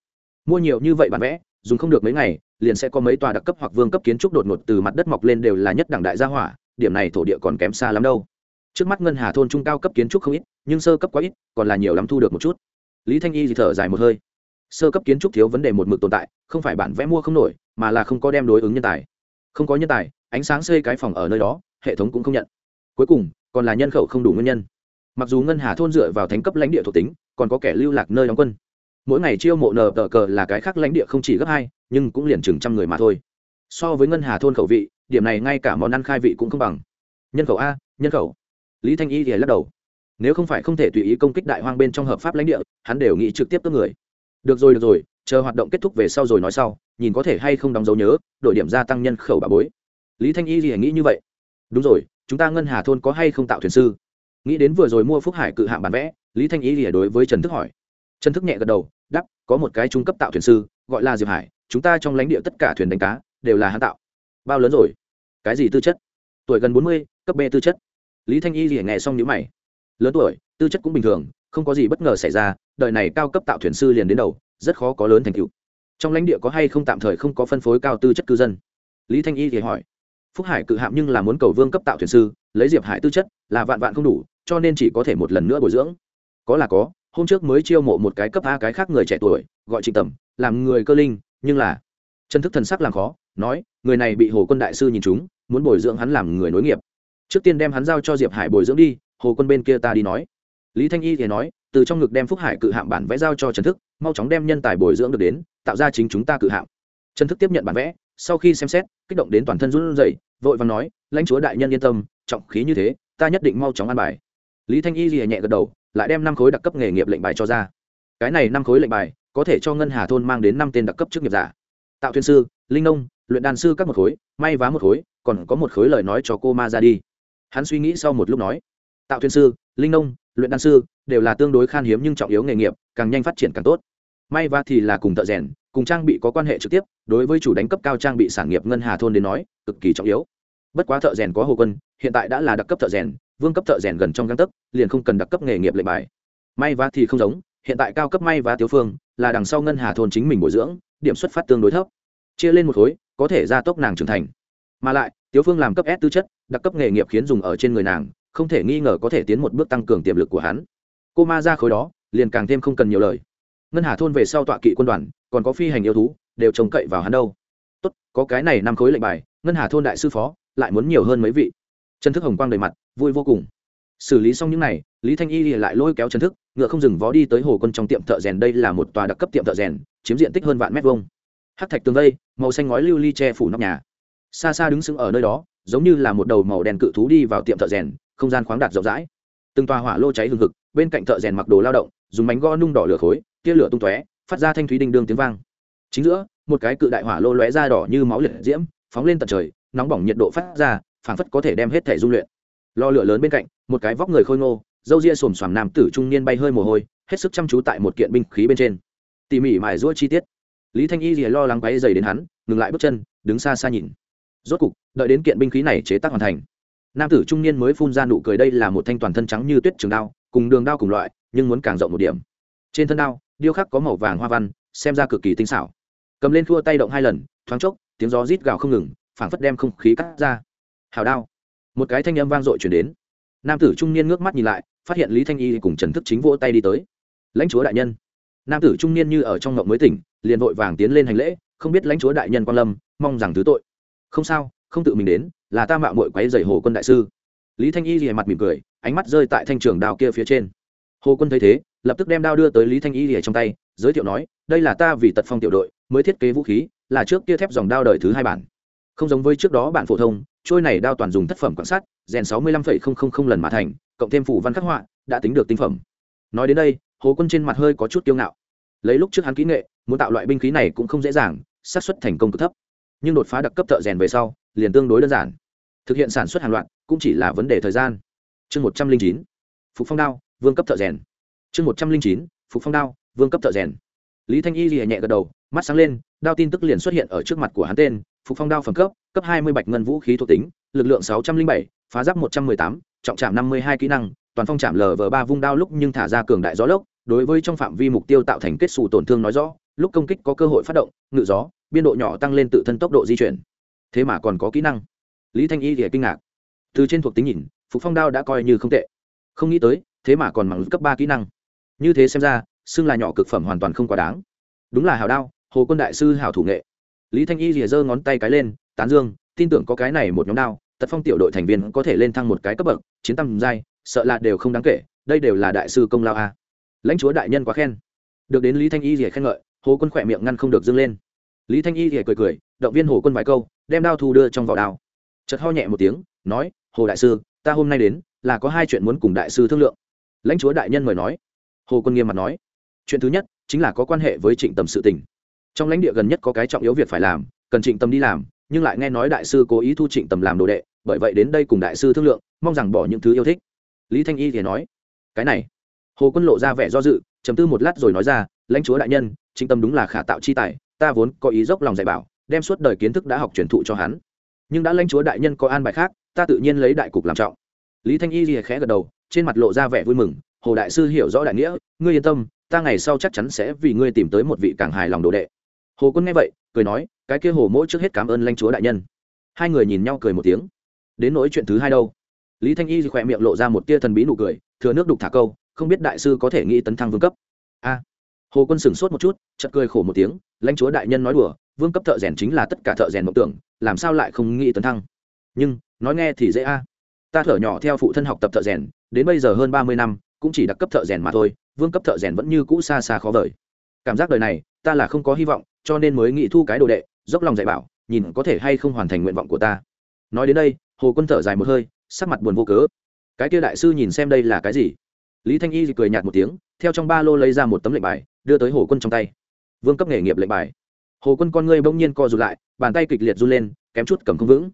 Mua nhiều như vậy bản vẽ dùng không được mấy ngày, liền sẽ có mấy tòa đặc cấp hoặc vương cấp kiến trúc đột ngột từ mặt đất mọc lên đều là nhất đẳng đại gia hỏa, điểm này thổ địa còn kém xa lắm đâu. Trước mắt ngân hà thôn trung cao cấp kiến trúc không ít, nhưng sơ cấp quá ít, còn là nhiều lắm thu được một chút. Lý thanh y thì thở dài một hơi. Sơ cấp kiến trúc thiếu vấn đề một mực tồn tại, không phải bản vẽ mua không nổi, mà là không có đem đối ứng nhân tài. Không có nhân tài, ánh sáng xây cái phòng ở nơi đó, hệ thống cũng không nhận. Cuối cùng, còn là nhân khẩu không đủ nguyên nhân. Mặc dù ngân hà thôn dựa vào thánh cấp lãnh địa thuộc tính, còn có kẻ lưu lạc nơi đóng quân mỗi ngày chiêu mộ nờ tờ cờ là cái khác lãnh địa không chỉ gấp hai, nhưng cũng liền chừng trăm người mà thôi. So với ngân hà thôn khẩu vị, điểm này ngay cả món ăn khai vị cũng không bằng. Nhân khẩu a, nhân khẩu. Lý thanh y thì lắc đầu. Nếu không phải không thể tùy ý công kích đại hoang bên trong hợp pháp lãnh địa, hắn đều nghĩ trực tiếp cướp người. Được rồi được rồi, chờ hoạt động kết thúc về sau rồi nói sau, nhìn có thể hay không đóng dấu nhớ, đổi điểm gia tăng nhân khẩu bà bối. Lý thanh y thì nghĩ như vậy. Đúng rồi, chúng ta ngân hà thôn có hay không tạo thuyền sư? Nghĩ đến vừa rồi mua phúc hải cự hạng bản vẽ, lý thanh y thì đối với trần thức hỏi. Trần thức nhẹ gật đầu có một cái trung cấp tạo thuyền sư, gọi là diệp hải, chúng ta trong lãnh địa tất cả thuyền đánh cá đều là hắn tạo. Bao lớn rồi? Cái gì tư chất? Tuổi gần bốn mươi, cấp b tư chất. Lý thanh y thì nghe xong nhữ mày. Lớn tuổi, tư chất cũng bình thường, không có gì bất ngờ xảy ra, đời này cao cấp tạo thuyền sư liền đến đầu, rất khó có lớn thành tựu. Trong lãnh địa có hay không tạm thời không có phân phối cao tư chất cư dân? Lý thanh y thì hỏi. Phúc hải cự hạm nhưng là muốn cầu vương cấp tạo thuyền sư, lấy diệp hải tư chất là vạn vạn không đủ, cho nên chỉ có thể một lần nữa bồi dưỡng. Có là có hôm trước mới chiêu mộ một cái cấp a cái khác người trẻ tuổi, gọi trịnh tầm, làm người cơ linh, nhưng là chân thức thần sắc làm khó, nói, người này bị hồ quân đại sư nhìn chúng, muốn bồi dưỡng hắn làm người nối nghiệp. Trước tiên đem hắn giao cho diệp hải bồi dưỡng đi, hồ quân bên kia ta đi nói. Lý thanh y thì nói, từ trong ngực đem phúc hải cự hạm bản vẽ giao cho trần thức, mau chóng đem nhân tài bồi dưỡng được đến, tạo ra chính chúng ta cự hạm. Trần thức tiếp nhận bản vẽ, sau khi xem xét, kích động đến toàn thân run rẩy, vội vàng nói, lãnh chúa đại nhân yên tâm, trọng khí như thế, ta nhất định mau chóng ăn bài. Lý thanh y thì nhẹ gật đầu lại đem năm khối đặc cấp nghề nghiệp lệnh bài cho ra. Cái này năm khối lệnh bài có thể cho ngân hà thôn mang đến năm tên đặc cấp chức nghiệp giả. Tạo thuyền sư, linh nông, luyện đàn sư các một khối, may vá một khối, còn có một khối lời nói cho cô ma ra đi. Hắn suy nghĩ sau một lúc nói, tạo thuyền sư, linh nông, luyện đan sư đều là tương đối khan hiếm nhưng trọng yếu nghề nghiệp, càng nhanh phát triển càng tốt. May vá thì là cùng thợ rèn, cùng trang bị có quan hệ trực tiếp, đối với chủ đánh cấp cao trang bị sản nghiệp ngân hà thôn đến nói, cực kỳ trọng yếu. Bất quá thợ rèn có hồ quân, hiện tại đã là đặc cấp thợ rèn vương cấp thợ rèn gần trong găng tấc, liền không cần đặc cấp nghề nghiệp lệnh bài. May vá thì không giống, hiện tại cao cấp may vá tiếu phương, là đằng sau ngân hà thôn chính mình bồi dưỡng, điểm xuất phát tương đối thấp. Chia lên một khối, có thể gia tốc nàng trưởng thành. Mà lại tiếu phương làm cấp s tư chất, đặc cấp nghề nghiệp khiến dùng ở trên người nàng, không thể nghi ngờ có thể tiến một bước tăng cường tiềm lực của hắn. Cô ma ra khối đó, liền càng thêm không cần nhiều lời. Ngân hà thôn về sau tọa kỵ quân đoàn, còn có phi hành yêu thú, đều trông cậy vào hắn đâu. Tốt, có cái này năm khối lệnh bài, ngân hà thôn đại sư phó, lại muốn nhiều hơn mấy vị trần thức hồng quang đầy mặt, vui vô cùng. Xử lý xong những n à y lý thanh y lại lôi kéo trần thức, ngựa không dừng vó đi tới hồ quân trong tiệm thợ rèn. Đây là một tòa đặc cấp tiệm thợ rèn, chiếm diện tích hơn vạn mét vuông. Hát thạch tường vây màu xanh ngói lưu ly che phủ nóc nhà. Xa xa đứng sững ở nơi đó, giống như là một đầu màu đen cự thú đi vào tiệm thợ rèn, không gian khoáng đạt rộng rãi. Từng tòa hỏa lô cháy hừng hực, bên cạnh thợ rèn mặc đồ lao động, dùng bánh gõ nung đỏ lửa khối, tia lửa tung tóe, phát ra thanh thúy đinh đương tiếng vang. Chính giữa, một cái cự đại hỏa lô lóe ra đỏ như máu liệt diễm, phóng lên tận trời, nóng bỏng nhiệt độ phát ra phảng phất có thể đem hết thể dung luyện. Lò lửa lớn bên cạnh, một cái vóc người khôi ngô dâu ria xồm xoàm nam tử trung niên bay hơi mồ hôi, hết sức chăm chú tại một kiện binh khí bên trên. Tỉ mỉ mài rũa chi tiết. Lý thanh y rìa lo lắng quáy dày đến hắn, ngừng lại bước chân, đứng xa xa nhìn. Rốt cục, đợi đến kiện binh khí này chế tác hoàn thành. Nam tử trung niên mới phun ra nụ cười đây là một thanh toàn thân trắng như tuyết trường đao, cùng đường đao cùng loại, nhưng muốn càng rộng một điểm. Trên thân đao, điêu khắc có màu vàng hoa văn, xem ra cực kỳ tinh xảo. Cầm lên thua tay động hai lần, thoáng chốc, tiếng gió rít gào không ngừng, phảng phất đem không khí cắt ra hào đao. Một cái thanh âm vang dội chuyển đến. Nam tử trung niên ngước mắt nhìn lại, phát hiện lý thanh y cùng trần thức chính vỗ tay đi tới. Lãnh chúa đại nhân. Nam tử trung niên như ở trong ngộng mới tỉnh, liền vội vàng tiến lên hành lễ, không biết lãnh chúa đại nhân quan lâm, mong rằng thứ tội. Không sao, không tự mình đến, là ta mạo mội quấy dày hồ quân đại sư. Lý thanh y rìa mặt mỉm cười, ánh mắt rơi tại thanh trường đao kia phía trên. Hồ quân thấy thế, lập tức đem đao đưa tới lý thanh y rìa trong tay, giới thiệu nói, đây là ta vì tật phong tiểu đội, mới thiết kế vũ khí, là trước kia thép dòng đao đời thứ hai bản. Không giống với trước đó bản phổ thông trôi này đao toàn dùng thất phẩm quan sát rèn sáu mươi lăm phẩy không không không lần mà thành, cộng thêm phủ văn khắc họa, đã tính được tinh phẩm. Nói đến đây, hồ quân trên mặt hơi có chút kiêu ngạo. Lấy lúc trước hắn kỹ nghệ, muốn tạo loại binh khí này cũng không dễ dàng, xác suất thành công cực thấp. Nhưng đột phá đặc cấp thợ rèn về sau, liền tương đối đơn giản. Thực hiện sản xuất hàng loạt, cũng chỉ là vấn đề thời gian. Chương một trăm linh chín, phục phong đao, vương cấp thợ rèn. Chương một trăm linh chín, phục phong đao, vương cấp thợ rèn. Lý thanh y lìa nhẹ gật đầu, mắt sáng lên, đao tin tức liền xuất hiện ở trước mặt của hắn tên, phục phong đao phẩm cấp cấp hai mươi bạch ngân vũ khí thuộc tính, lực lượng sáu trăm linh bảy, phá giáp một trăm mười tám, trọng trảm năm mươi hai kỹ năng, toàn phong chạm lv ba vung đao lúc nhưng thả ra cường đại gió lốc, đối với trong phạm vi mục tiêu tạo thành kết xù tổn thương nói rõ, lúc công kích có cơ hội phát động, ngự gió, biên độ nhỏ tăng lên tự thân tốc độ di chuyển. Thế mà còn có kỹ năng. Lý thanh y thì kinh ngạc. Từ trên thuộc tính nhìn, phục phong đao đã coi như không tệ. Không nghĩ tới, thế mà còn bằng cấp ba kỹ năng. Như thế xem ra, xương là nhỏ cực phẩm hoàn toàn không quá đáng. Đúng là hào đao, hồ quân đại sư hảo thủ nghệ. Lý thanh y rìa giơ ngón tay cái lên tán dương, tin tưởng có cái này một nhóm đao, tật phong tiểu đội thành viên có thể lên thăng một cái cấp bậc, chiến tâm giai, sợ là đều không đáng kể, đây đều là đại sư công lao a. Lãnh chúa đại nhân quá khen. Được đến lý thanh y rỉa khen ngợi, hồ quân khỏe miệng ngăn không được dâng lên. Lý thanh y rỉa cười cười, động viên hồ quân vài câu, đem đao thu đưa trong vỏ đao. Chợt ho nhẹ một tiếng, nói, hồ đại sư, ta hôm nay đến, là có hai chuyện muốn cùng đại sư thương lượng. Lãnh chúa đại nhân mời nói. Hồ quân nghiêm mặt nói, chuyện thứ nhất, chính là có quan hệ với trịnh tầm sự tình. Trong lãnh địa gần nhất có cái trọng yếu việc phải làm, cần trịnh tầm đi làm nhưng lại nghe nói đại sư cố ý thu trịnh tầm làm đồ đệ, bởi vậy đến đây cùng đại sư thương lượng, mong rằng bỏ những thứ yêu thích. Lý thanh y thì nói, cái này. Hồ quân lộ ra vẻ do dự chấm tư một lát rồi nói ra, lãnh chúa đại nhân, trịnh tâm đúng là khả tạo chi tài, ta vốn có ý dốc lòng dạy bảo, đem suốt đời kiến thức đã học truyền thụ cho hắn. Nhưng đã lãnh chúa đại nhân có an bài khác, ta tự nhiên lấy đại cục làm trọng. Lý thanh y thì khẽ gật đầu, trên mặt lộ ra vẻ vui mừng, hồ đại sư hiểu rõ đại nghĩa, ngươi yên tâm, ta ngày sau chắc chắn sẽ vì ngươi tìm tới một vị càng hài lòng đồ đệ. Hồ quân nghe vậy cười nói, cái kia hồ mỗi trước hết cảm ơn lãnh chúa đại nhân. Hai người nhìn nhau cười một tiếng. Đến nỗi chuyện thứ hai đâu? Lý thanh y khỏe miệng lộ ra một tia thần bí nụ cười, thừa nước đục thả câu, không biết đại sư có thể nghĩ tấn thăng vương cấp? A. Hồ quân sửng sốt một chút chật cười khổ một tiếng lãnh chúa đại nhân nói đùa, vương cấp thợ rèn chính là tất cả thợ rèn mộng tưởng, làm sao lại không nghĩ tấn thăng? Nhưng, nói nghe thì dễ a. Ta thở nhỏ theo phụ thân học tập thợ rèn, đến bây giờ hơn ba mươi năm, cũng chỉ đặc cấp thợ rèn mà thôi, vương cấp thợ rèn vẫn như cũ xa xa khó vời. Cảm giác đời này ta là không có hy vọng, cho nên mới nghĩ thu cái đồ đệ, dốc lòng dạy bảo, nhìn có thể hay không hoàn thành nguyện vọng của ta. Nói đến đây, hồ quân thở dài một hơi, sắc mặt buồn vô cớ. Cái kia đại sư nhìn xem đây là cái gì? Lý thanh y cười nhạt một tiếng, theo trong ba lô lấy ra một tấm lệnh bài, đưa tới hồ quân trong tay. Vương cấp nghề nghiệp lệnh bài. Hồ quân con ngươi bỗng nhiên co rụt lại, bàn tay kịch liệt run lên, kém chút cầm không vững.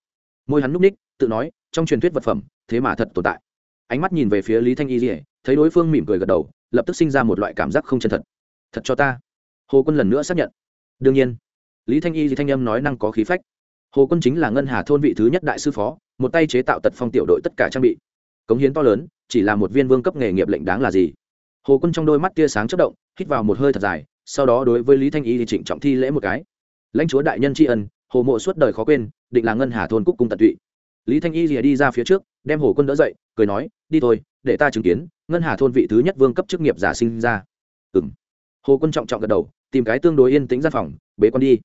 Môi hắn núp ních, tự nói, trong truyền thuyết vật phẩm, thế mà thật tồn tại. Ánh mắt nhìn về phía lý thanh y thấy đối phương mỉm cười gật đầu, lập tức sinh ra một loại cảm giác không chân thật. Thật cho ta hồ quân lần nữa xác nhận. Đương nhiên, lý thanh y thì thanh âm nói năng có khí phách. Hồ quân chính là ngân hà thôn vị thứ nhất đại sư phó, một tay chế tạo tật phong tiểu đội tất cả trang bị. Cống hiến to lớn, chỉ là một viên vương cấp nghề nghiệp lệnh đáng là gì? Hồ quân trong đôi mắt tia sáng chất động, hít vào một hơi thật dài, sau đó đối với lý thanh y thì trịnh trọng thi lễ một cái. Lãnh chúa đại nhân tri ân, hồ mộ suốt đời khó quên, định là ngân hà thôn cúc cung tận tụy. Lý thanh y rìa đi ra phía trước, đem hồ quân đỡ dậy, cười nói, đi thôi, để ta chứng kiến, ngân hà thôn vị thứ nhất vương cấp chức nghiệp giả sinh ra. Ừ m hồ quân trọng trọng gật đầu tìm cái tương đối yên tĩnh gian phòng, bế quan đi.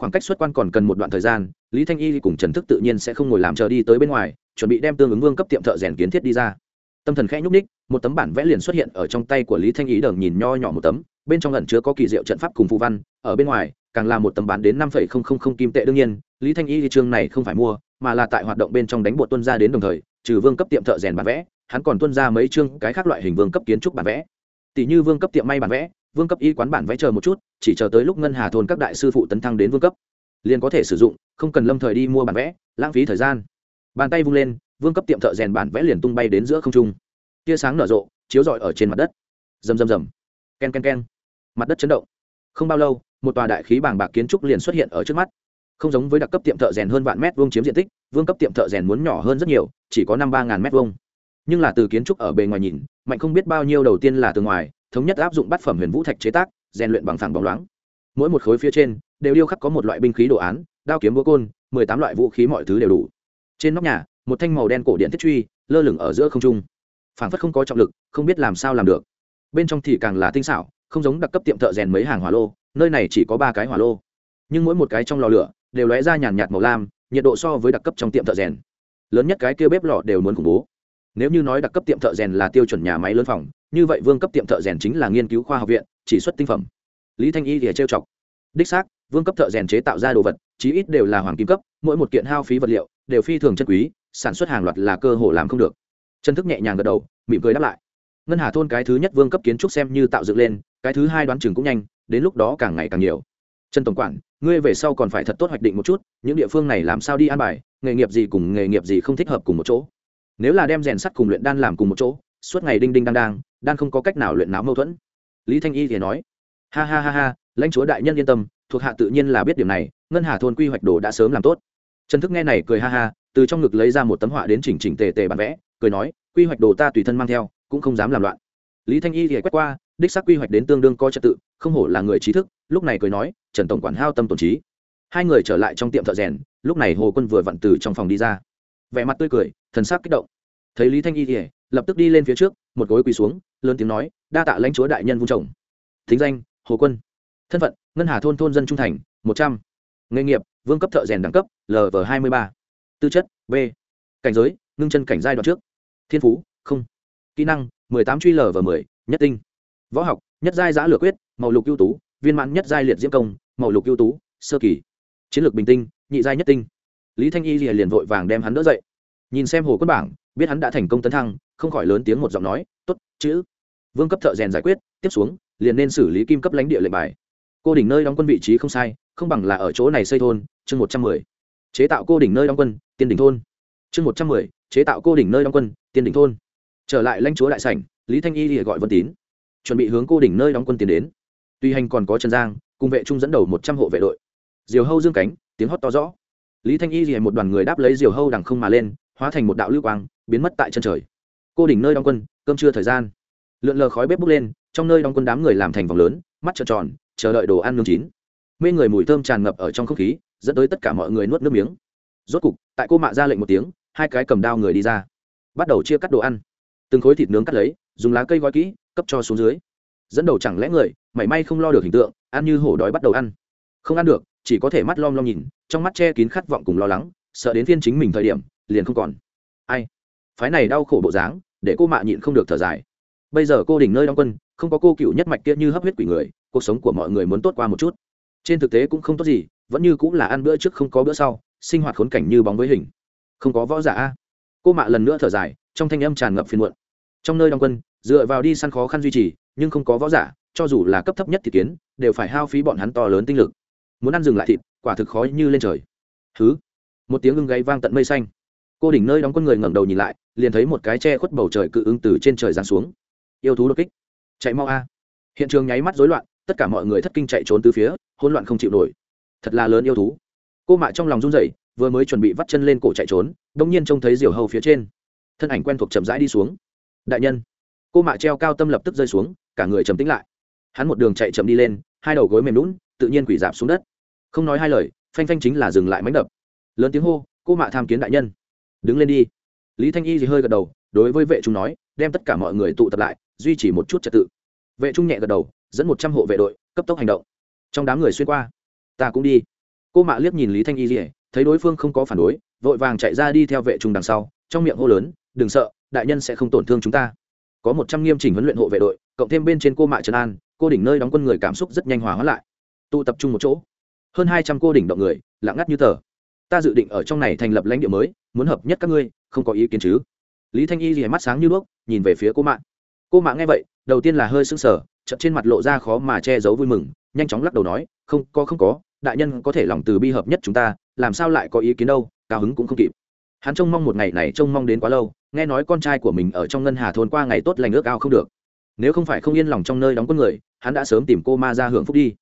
Khoảng cách xuất quan còn cần một đoạn thời gian, lý thanh y cùng trần thức tự nhiên sẽ không ngồi làm chờ đi tới bên ngoài, chuẩn bị đem tương ứng vương cấp tiệm thợ rèn kiến thiết đi ra. Tâm thần khẽ nhúc ních một tấm bản vẽ liền xuất hiện ở trong tay của lý thanh y đờn nhìn nho nhỏ một tấm, bên trong lần chứa có kỳ diệu trận pháp cùng phụ văn, ở bên ngoài, càng là một tấm bán đến năm phẩy không không không kim tệ đương nhiên, lý thanh y thì chương này không phải mua, mà là tại hoạt động bên trong đánh bột tuân ra đến đồng thời, trừ vương cấp tiệm thợ rèn bản vẽ, hắn còn tuân ra mấy chương cái khác loại hình vương cấp kiến trúc bản vẽ. Tỷ như vương cấp tiệm may bản vẽ vương cấp y quán bản vẽ chờ một chút, chỉ chờ tới lúc ngân hà thôn các đại sư phụ tấn thăng đến vương cấp. Liền có thể sử dụng, không cần lâm thời đi mua bản vẽ, lãng phí thời gian. Bàn tay vung lên, vương cấp tiệm thợ rèn bản vẽ liền tung bay đến giữa không trung. Tia sáng nở rộ, chiếu rọi ở trên mặt đất. Rầm rầm rầm. Ken ken ken. Mặt đất chấn động. Không bao lâu, một tòa đại khí bảng bạc kiến trúc liền xuất hiện ở trước mắt. Không giống với đặc cấp tiệm thợ rèn hơn vạn mét vuông chiếm diện tích, vương cấp tiệm thợ rèn muốn nhỏ hơn rất nhiều, chỉ có năm ba ngàn mét vuông. Nhưng là từ kiến trúc ở bề ngoài nhìn, mạnh không biết bao nhiêu đầu tiên là từ ngoài thống nhất áp dụng bát phẩm huyền vũ thạch chế tác, rèn luyện bằng phẳng bóng loáng. Mỗi một khối phía trên, đều điêu khắc có một loại binh khí đồ án, đao kiếm búa côn, mười tám loại vũ khí mọi thứ đều đủ. Trên nóc nhà, một thanh màu đen cổ điện thiết truy, lơ lửng ở giữa không trung. Phảng phất không có trọng lực, không biết làm sao làm được. Bên trong thì càng là tinh xảo, không giống đặc cấp tiệm thợ rèn mấy hàng hỏa lô, nơi này chỉ có ba cái hỏa lô. Nhưng mỗi một cái trong lò lửa, đều lóe ra nhàn nhạt màu lam, nhiệt độ so với đặc cấp trong tiệm thợ rèn. Lớn nhất cái kia bếp lò đều muốn khủng bố. Nếu như nói đặc cấp tiệm thợ rèn là tiêu chuẩn nhà máy lớn phòng như vậy vương cấp tiệm thợ rèn chính là nghiên cứu khoa học viện, chỉ xuất tinh phẩm. Lý thanh y thì trêu chọc. Đích xác, vương cấp thợ rèn chế tạo ra đồ vật, chí ít đều là hoàng kim cấp, mỗi một kiện hao phí vật liệu, đều phi thường chân quý, sản xuất hàng loạt là cơ hội làm không được. Chân thức nhẹ nhàng gật đầu, mỉm cười đáp lại. Ngân hà thôn cái thứ nhất vương cấp kiến trúc xem như tạo dựng lên, cái thứ hai đoán chừng cũng nhanh, đến lúc đó càng ngày càng nhiều. Trần tổng quản, ngươi về sau còn phải thật tốt hoạch định một chút, những địa phương này làm sao đi an bài, nghề nghiệp gì cùng nghề nghiệp gì không thích hợp cùng một chỗ. Nếu là đem rèn sắt cùng luyện đan làm cùng một chỗ suốt ngày đinh đinh đang đang đang không có cách nào luyện náo mâu thuẫn. Lý thanh y thì nói, ha ha ha ha, lãnh chúa đại nhân yên tâm, thuộc hạ tự nhiên là biết điểm này, ngân hà thôn quy hoạch đồ đã sớm làm tốt. Trần thức nghe này cười ha ha, từ trong ngực lấy ra một tấm họa đến chỉnh chỉnh tề tề bản vẽ, cười nói, quy hoạch đồ ta tùy thân mang theo, cũng không dám làm loạn. Lý thanh y thì quét qua, đích xác quy hoạch đến tương đương có trật tự, không hổ là người trí thức, lúc này cười nói, trần tổng quản hao tâm tổn trí. Hai người trở lại trong tiệm thợ rèn, lúc này hồ quân vừa vặn từ trong phòng đi ra. Vẻ mặt tươi cười, thần sắc kích động. Thấy lý thanh y thì lập tức đi lên phía trước, một gối quỳ xuống, lớn tiếng nói, đa tạ lãnh chúa đại nhân vung chồng. Thính danh, hồ quân. Thân phận, ngân hà thôn thôn dân trung thành, một trăm. Nghề nghiệp, vương cấp thợ rèn đẳng cấp lv hai mươi ba. Tư chất, b. Cảnh giới, ngưng chân cảnh giai đoạn trước. Thiên phú, không. Kỹ năng, mười tám truy lv mười, nhất tinh. Võ học, nhất giai giã lửa quyết, màu lục ưu tú, viên mãn nhất giai liệt diễm công, màu lục ưu tú, sơ kỳ. Chiến lược bình tinh, nhị giai nhất tinh. Lý thanh y liền vội vàng đem hắn đỡ dậy. Nhìn xem hồ quân bảng, biết hắn đã thành công tấn thăng không khỏi lớn tiếng một giọng nói t ố t chữ. Vương cấp thợ rèn giải quyết, tiếp xuống, liền nên xử lý kim cấp lãnh địa lệnh bài. Cô đỉnh nơi đóng quân vị trí không sai, không bằng là ở chỗ này xây thôn, chương một trăm mười. Chế tạo cô đỉnh nơi đóng quân, tiên đỉnh thôn. Chương một trăm mười, chế tạo cô đỉnh nơi đóng quân, tiên đỉnh thôn. Trở lại lãnh chúa đại sảnh, lý thanh y thì gọi vân tín. Chuẩn bị hướng cô đỉnh nơi đóng quân tiến đến. Tuy hành còn có trần giang, cùng vệ trung dẫn đầu một trăm hộ vệ đội. Diều hâu dương cánh, tiếng hót to rõ. Lý thanh y thì một đoàn người đáp lấy diều hâu đằng không mà lên, hóa thành một đạo lưu quang, biến mất tại chân trời cô đỉnh nơi đóng quân, cơm trưa thời gian. Lượn lờ khói bếp bốc lên, trong nơi đóng quân đám người làm thành vòng lớn, mắt trợn tròn, chờ đợi đồ ăn nướng chín. Mê người mùi thơm tràn ngập ở trong không khí, dẫn tới tất cả mọi người nuốt nước miếng. Rốt cục, tại cô mạ ra lệnh một tiếng, hai cái cầm đao người đi ra. Bắt đầu chia cắt đồ ăn. Từng khối thịt nướng cắt lấy, dùng lá cây gói kỹ, cấp cho xuống dưới. Dẫn đầu chẳng lẽ người, mảy may không lo được hình tượng, ăn như hổ đói bắt đầu ăn. Không ăn được, chỉ có thể mắt lom lom nhìn, trong mắt che kín khát vọng cùng lo lắng, sợ đến phiên chính mình thời điểm, liền không còn. Ai? Phái này đau khổ bộ dáng để cô mạ nhịn không được thở dài. Bây giờ cô đỉnh nơi đóng quân, không có cô cựu nhất mạch kia như hấp huyết quỷ người, cuộc sống của mọi người muốn tốt qua một chút. Trên thực tế cũng không tốt gì, vẫn như cũng là ăn bữa trước không có bữa sau, sinh hoạt khốn cảnh như bóng với hình. Không có võ giả a. Cô mạ lần nữa thở dài, trong thanh âm tràn ngập phiên muộn. Trong nơi đóng quân, dựa vào đi săn khó khăn duy trì, nhưng không có võ giả, cho dù là cấp thấp nhất thì kiến, đều phải hao phí bọn hắn to lớn tinh lực. Muốn ăn dừng lại thịt, quả thực khó như lên trời. Thứ một tiếng ưng gáy vang tận mây xanh cô đỉnh nơi đóng con người ngẩng đầu nhìn lại, liền thấy một cái che khuất bầu trời cự ứng từ trên trời giáng xuống. Yêu thú đột kích. Chạy mau a. Hiện trường nháy mắt rối loạn, tất cả mọi người thất kinh chạy trốn từ phía, hỗn loạn không chịu nổi. Thật là lớn yêu thú. Cô mạ trong lòng run rẩy, vừa mới chuẩn bị vắt chân lên cổ chạy trốn đông nhiên trông thấy diều hầu phía trên. Thân ảnh quen thuộc chậm rãi đi xuống. Đại nhân. Cô mạ treo cao tâm lập tức rơi xuống, cả người trầm tĩnh lại. Hắn một đường chạy chậm đi lên, hai đầu gối mềm lún, tự nhiên quỷ dạp xuống đất. Không nói hai lời, phanh phanh chính là dừng lại mánh đập. Lớn tiếng hô, cô mạ tham kiến đại nhân đứng lên đi. Lý thanh y thì hơi gật đầu, đối với vệ trung nói, đem tất cả mọi người tụ tập lại, duy trì một chút trật tự. Vệ trung nhẹ gật đầu, dẫn một trăm hộ vệ đội, cấp tốc hành động. Trong đám người xuyên qua, ta cũng đi. Cô mạ liếc nhìn lý thanh y dỉa thấy đối phương không có phản đối, vội vàng chạy ra đi theo vệ trung đằng sau, trong miệng hô lớn, đừng sợ, đại nhân sẽ không tổn thương chúng ta. Có một trăm nghiêm chỉnh huấn luyện hộ vệ đội, cộng thêm bên trên cô mạ trần an, cô đỉnh nơi đóng quân người cảm xúc rất nhanh hòa hóa lại. Tụ tập trung một chỗ. Hơn hai trăm cô đỉnh động người, lặng ngắt như tờ. Ta dự định ở trong này thành lập lãnh địa mới muốn hợp nhất các ngươi, không có ý kiến chứ? Lý thanh y rìa mắt sáng như đuốc, nhìn về phía cô mạng cô mạng nghe vậy, đầu tiên là hơi sưng sờ chậm trên mặt lộ ra khó mà che giấu vui mừng, nhanh chóng lắc đầu nói, không, có không có, đại nhân có thể lòng từ bi hợp nhất chúng ta, làm sao lại có ý kiến đâu, cao hứng cũng không kịp. Hắn trông mong một ngày này trông mong đến quá lâu, nghe nói con trai của mình ở trong ngân hà thôn qua ngày tốt lành ước ao không được. Nếu không phải không yên lòng trong nơi đóng quân người, hắn đã sớm tìm cô ma ra hưởng phúc đi.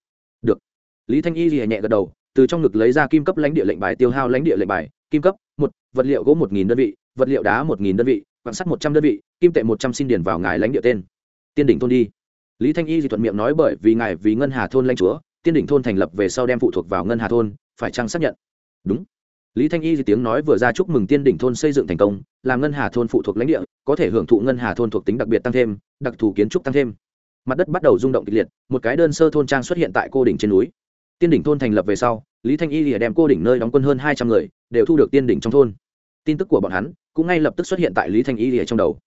Được. Lý thanh y thì nhẹ gật đầu, từ trong ngực lấy ra kim cấp lãnh địa lệnh bài, tiêu hao lãnh địa lệnh bài, kim cấp một vật liệu gỗ một nghìn đơn vị, vật liệu đá một nghìn đơn vị quan sát một trăm đơn vị, kim tệ một trăm xin điền vào ngài lãnh địa tên. Tiên đỉnh thôn đi. Lý thanh y thì thuận miệng nói bởi vì ngài vì ngân hà thôn lãnh chúa, tiên đỉnh thôn thành lập về sau đem phụ thuộc vào ngân hà thôn, phải chăng xác nhận? Đúng. Lý thanh y thì tiếng nói vừa ra chúc mừng tiên đỉnh thôn xây dựng thành công, làm ngân hà thôn phụ thuộc lãnh địa, có thể hưởng thụ ngân hà thôn thuộc tính đặc biệt tăng thêm, đặc thù kiến trúc tăng thêm. Mặt đất bắt đầu rung động kịch liệt, một cái đơn sơ thôn trang xuất hiện tại cô đỉnh trên núi. Tiên đỉnh thôn thành lập về sau, lý thanh y lìa đem cô đỉnh nơi đóng quân hơn hai trăm người, đều thu được tiên đỉnh trong thôn tin tức của bọn hắn cũng ngay lập tức xuất hiện tại lý thanh y lìa trong đầu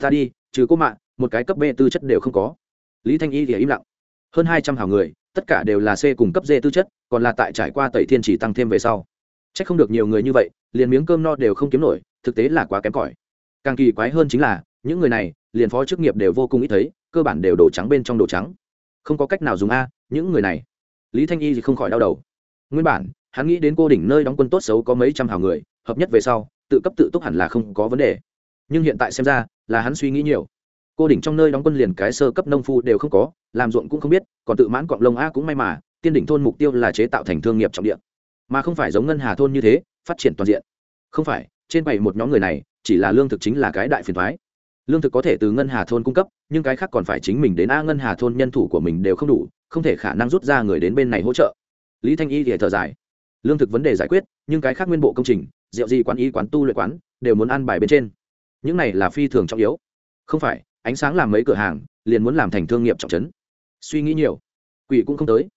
ta đi trừ cô mạng, một cái cấp b tư chất đều không có. lý thanh y lìa im lặng. hơn hai trăm hào người, tất cả đều là c cùng cấp d tư chất, còn là tại trải qua tẩy thiên chỉ tăng thêm về sau. C h ắ c không được nhiều người như vậy, liền miếng cơm no đều không kiếm nổi, thực tế là quá kém cỏi. Càng kỳ quái hơn chính là, những người này, liền phó chức nghiệp đều vô cùng ít thấy, cơ bản đều đổ trắng bên trong đồ trắng. Không có cách nào dùng a, những người này. Lý thanh y thì không khỏi đau đầu. Nguyên bản, hắn nghĩ đến cô đỉnh nơi đóng quân tốt xấu có mấy trăm hào người, hợp nhất về sau tự cấp tự túc hẳn là không có vấn đề. Nhưng hiện tại xem ra, là hắn suy nghĩ nhiều. Cô đỉnh trong nơi đóng quân liền cái sơ cấp nông phu đều không có, làm ruộng cũng không biết, còn tự mãn cọng lông a cũng may mà, tiên đỉnh thôn mục tiêu là chế tạo thành thương nghiệp trọng địa. Mà không phải giống ngân hà thôn như thế, phát triển toàn diện. Không phải, trên bảy một nhóm người này, chỉ là lương thực chính là cái đại phiền thoái. Lương thực có thể từ ngân hà thôn cung cấp, nhưng cái khác còn phải chính mình đến a ngân hà thôn nhân thủ của mình đều không đủ, không thể khả năng rút ra người đến bên này hỗ trợ. Lý thanh y thì thở dài. Lương thực vấn đề giải quyết, nhưng cái khác nguyên bộ công trình rượu gì quán y quán tu luyện quán, đều muốn ăn bài bên trên. Những này là phi thường trọng yếu. Không phải, ánh sáng làm mấy cửa hàng, liền muốn làm thành thương nghiệp trọng trấn. Suy nghĩ nhiều, quỷ cũng không tới.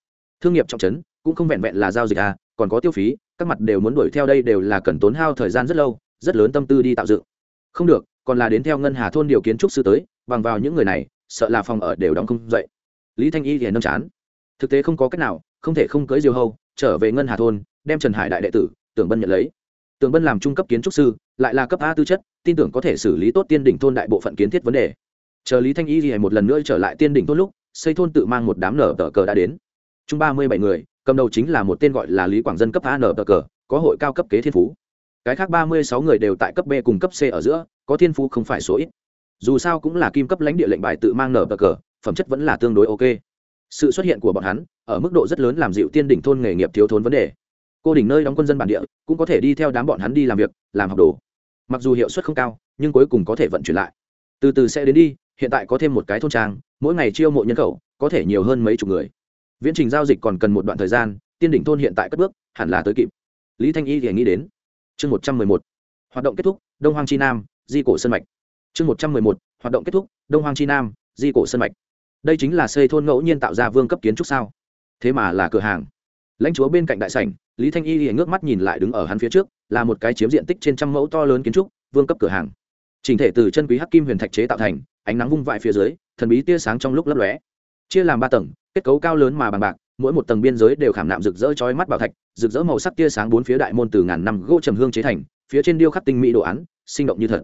Thương nghiệp trọng trấn, cũng không vẹn vẹn là giao dịch à còn có tiêu phí, các mặt đều muốn đuổi theo đây đều là cần tốn hao thời gian rất lâu, rất lớn tâm tư đi tạo dựng. Không được, còn là đến theo ngân hà thôn điều kiến trúc sư tới, bằng vào những người này, sợ là phòng ở đều đóng không dậy. Lý thanh y thì nâm chán. Thực tế không có cách nào, không thể không cưới diều hâu trở về ngân hà thôn, đem trần hải đại đệ tử, tưởng bân nhận lấy tường bân làm trung cấp kiến trúc sư, lại là cấp a tư chất, tin tưởng có thể xử lý tốt tiên đỉnh thôn đại bộ phận kiến thiết vấn đề. Chờ lý thanh y thì một lần nữa trở lại tiên đỉnh thôn lúc, xây thôn tự mang một đám nở tờ cờ đã đến. Chung ba mươi bảy người, cầm đầu chính là một tên gọi là lý quảng dân cấp a nở tờ cờ, có hội cao cấp kế thiên phú. Cái khác ba mươi sáu người đều tại cấp b cùng cấp c ở giữa, có thiên phú không phải số ít. Dù sao cũng là kim cấp lãnh địa lệnh bài tự mang nở tờ cờ, phẩm chất vẫn là tương đối ok. Sự xuất hiện của bọn hắn, ở mức độ rất lớn làm dịu tiên đỉnh thôn nghề nghiệp thiếu thốn vấn đề cô đỉnh nơi đóng quân dân bản địa, cũng có thể đi theo đám bọn hắn đi làm việc, làm học đồ. Mặc dù hiệu suất không cao, nhưng cuối cùng có thể vận chuyển lại. Từ từ sẽ đến đi, hiện tại có thêm một cái thôn trang, mỗi ngày chiêu mộ nhân khẩu, có thể nhiều hơn mấy chục người. Viễn trình giao dịch còn cần một đoạn thời gian, tiên đỉnh thôn hiện tại cất bước, hẳn là tới kịp. Lý thanh y thì nghĩ đến. Chương một trăm mười một. Hoạt động kết thúc, đông hoang chi nam, di cổ sân mạch. Chương một trăm mười một. Hoạt động kết thúc, đông hoang chi nam, di cổ sân mạch. Đây chính là xây thôn ngẫu nhiên tạo ra vương cấp kiến trúc sao? Thế mà là cửa hàng lãnh chúa bên cạnh đại sảnh, lý thanh y ngước mắt nhìn lại đứng ở hắn phía trước, là một cái chiếm diện tích trên trăm mẫu to lớn kiến trúc, vương cấp cửa hàng. Chỉnh thể từ chân quý hắc kim huyền thạch chế tạo thành, ánh nắng vung vãi phía dưới, thần bí tia sáng trong lúc lấp lóe. Chia làm ba tầng, kết cấu cao lớn mà bằng bạc, mỗi một tầng biên giới đều khảm nạm rực rỡ chói mắt bảo thạch, rực rỡ màu sắc tia sáng bốn phía đại môn từ ngàn năm gỗ trầm hương chế thành, phía trên điêu khắc tinh mỹ đồ án, sinh động như thật.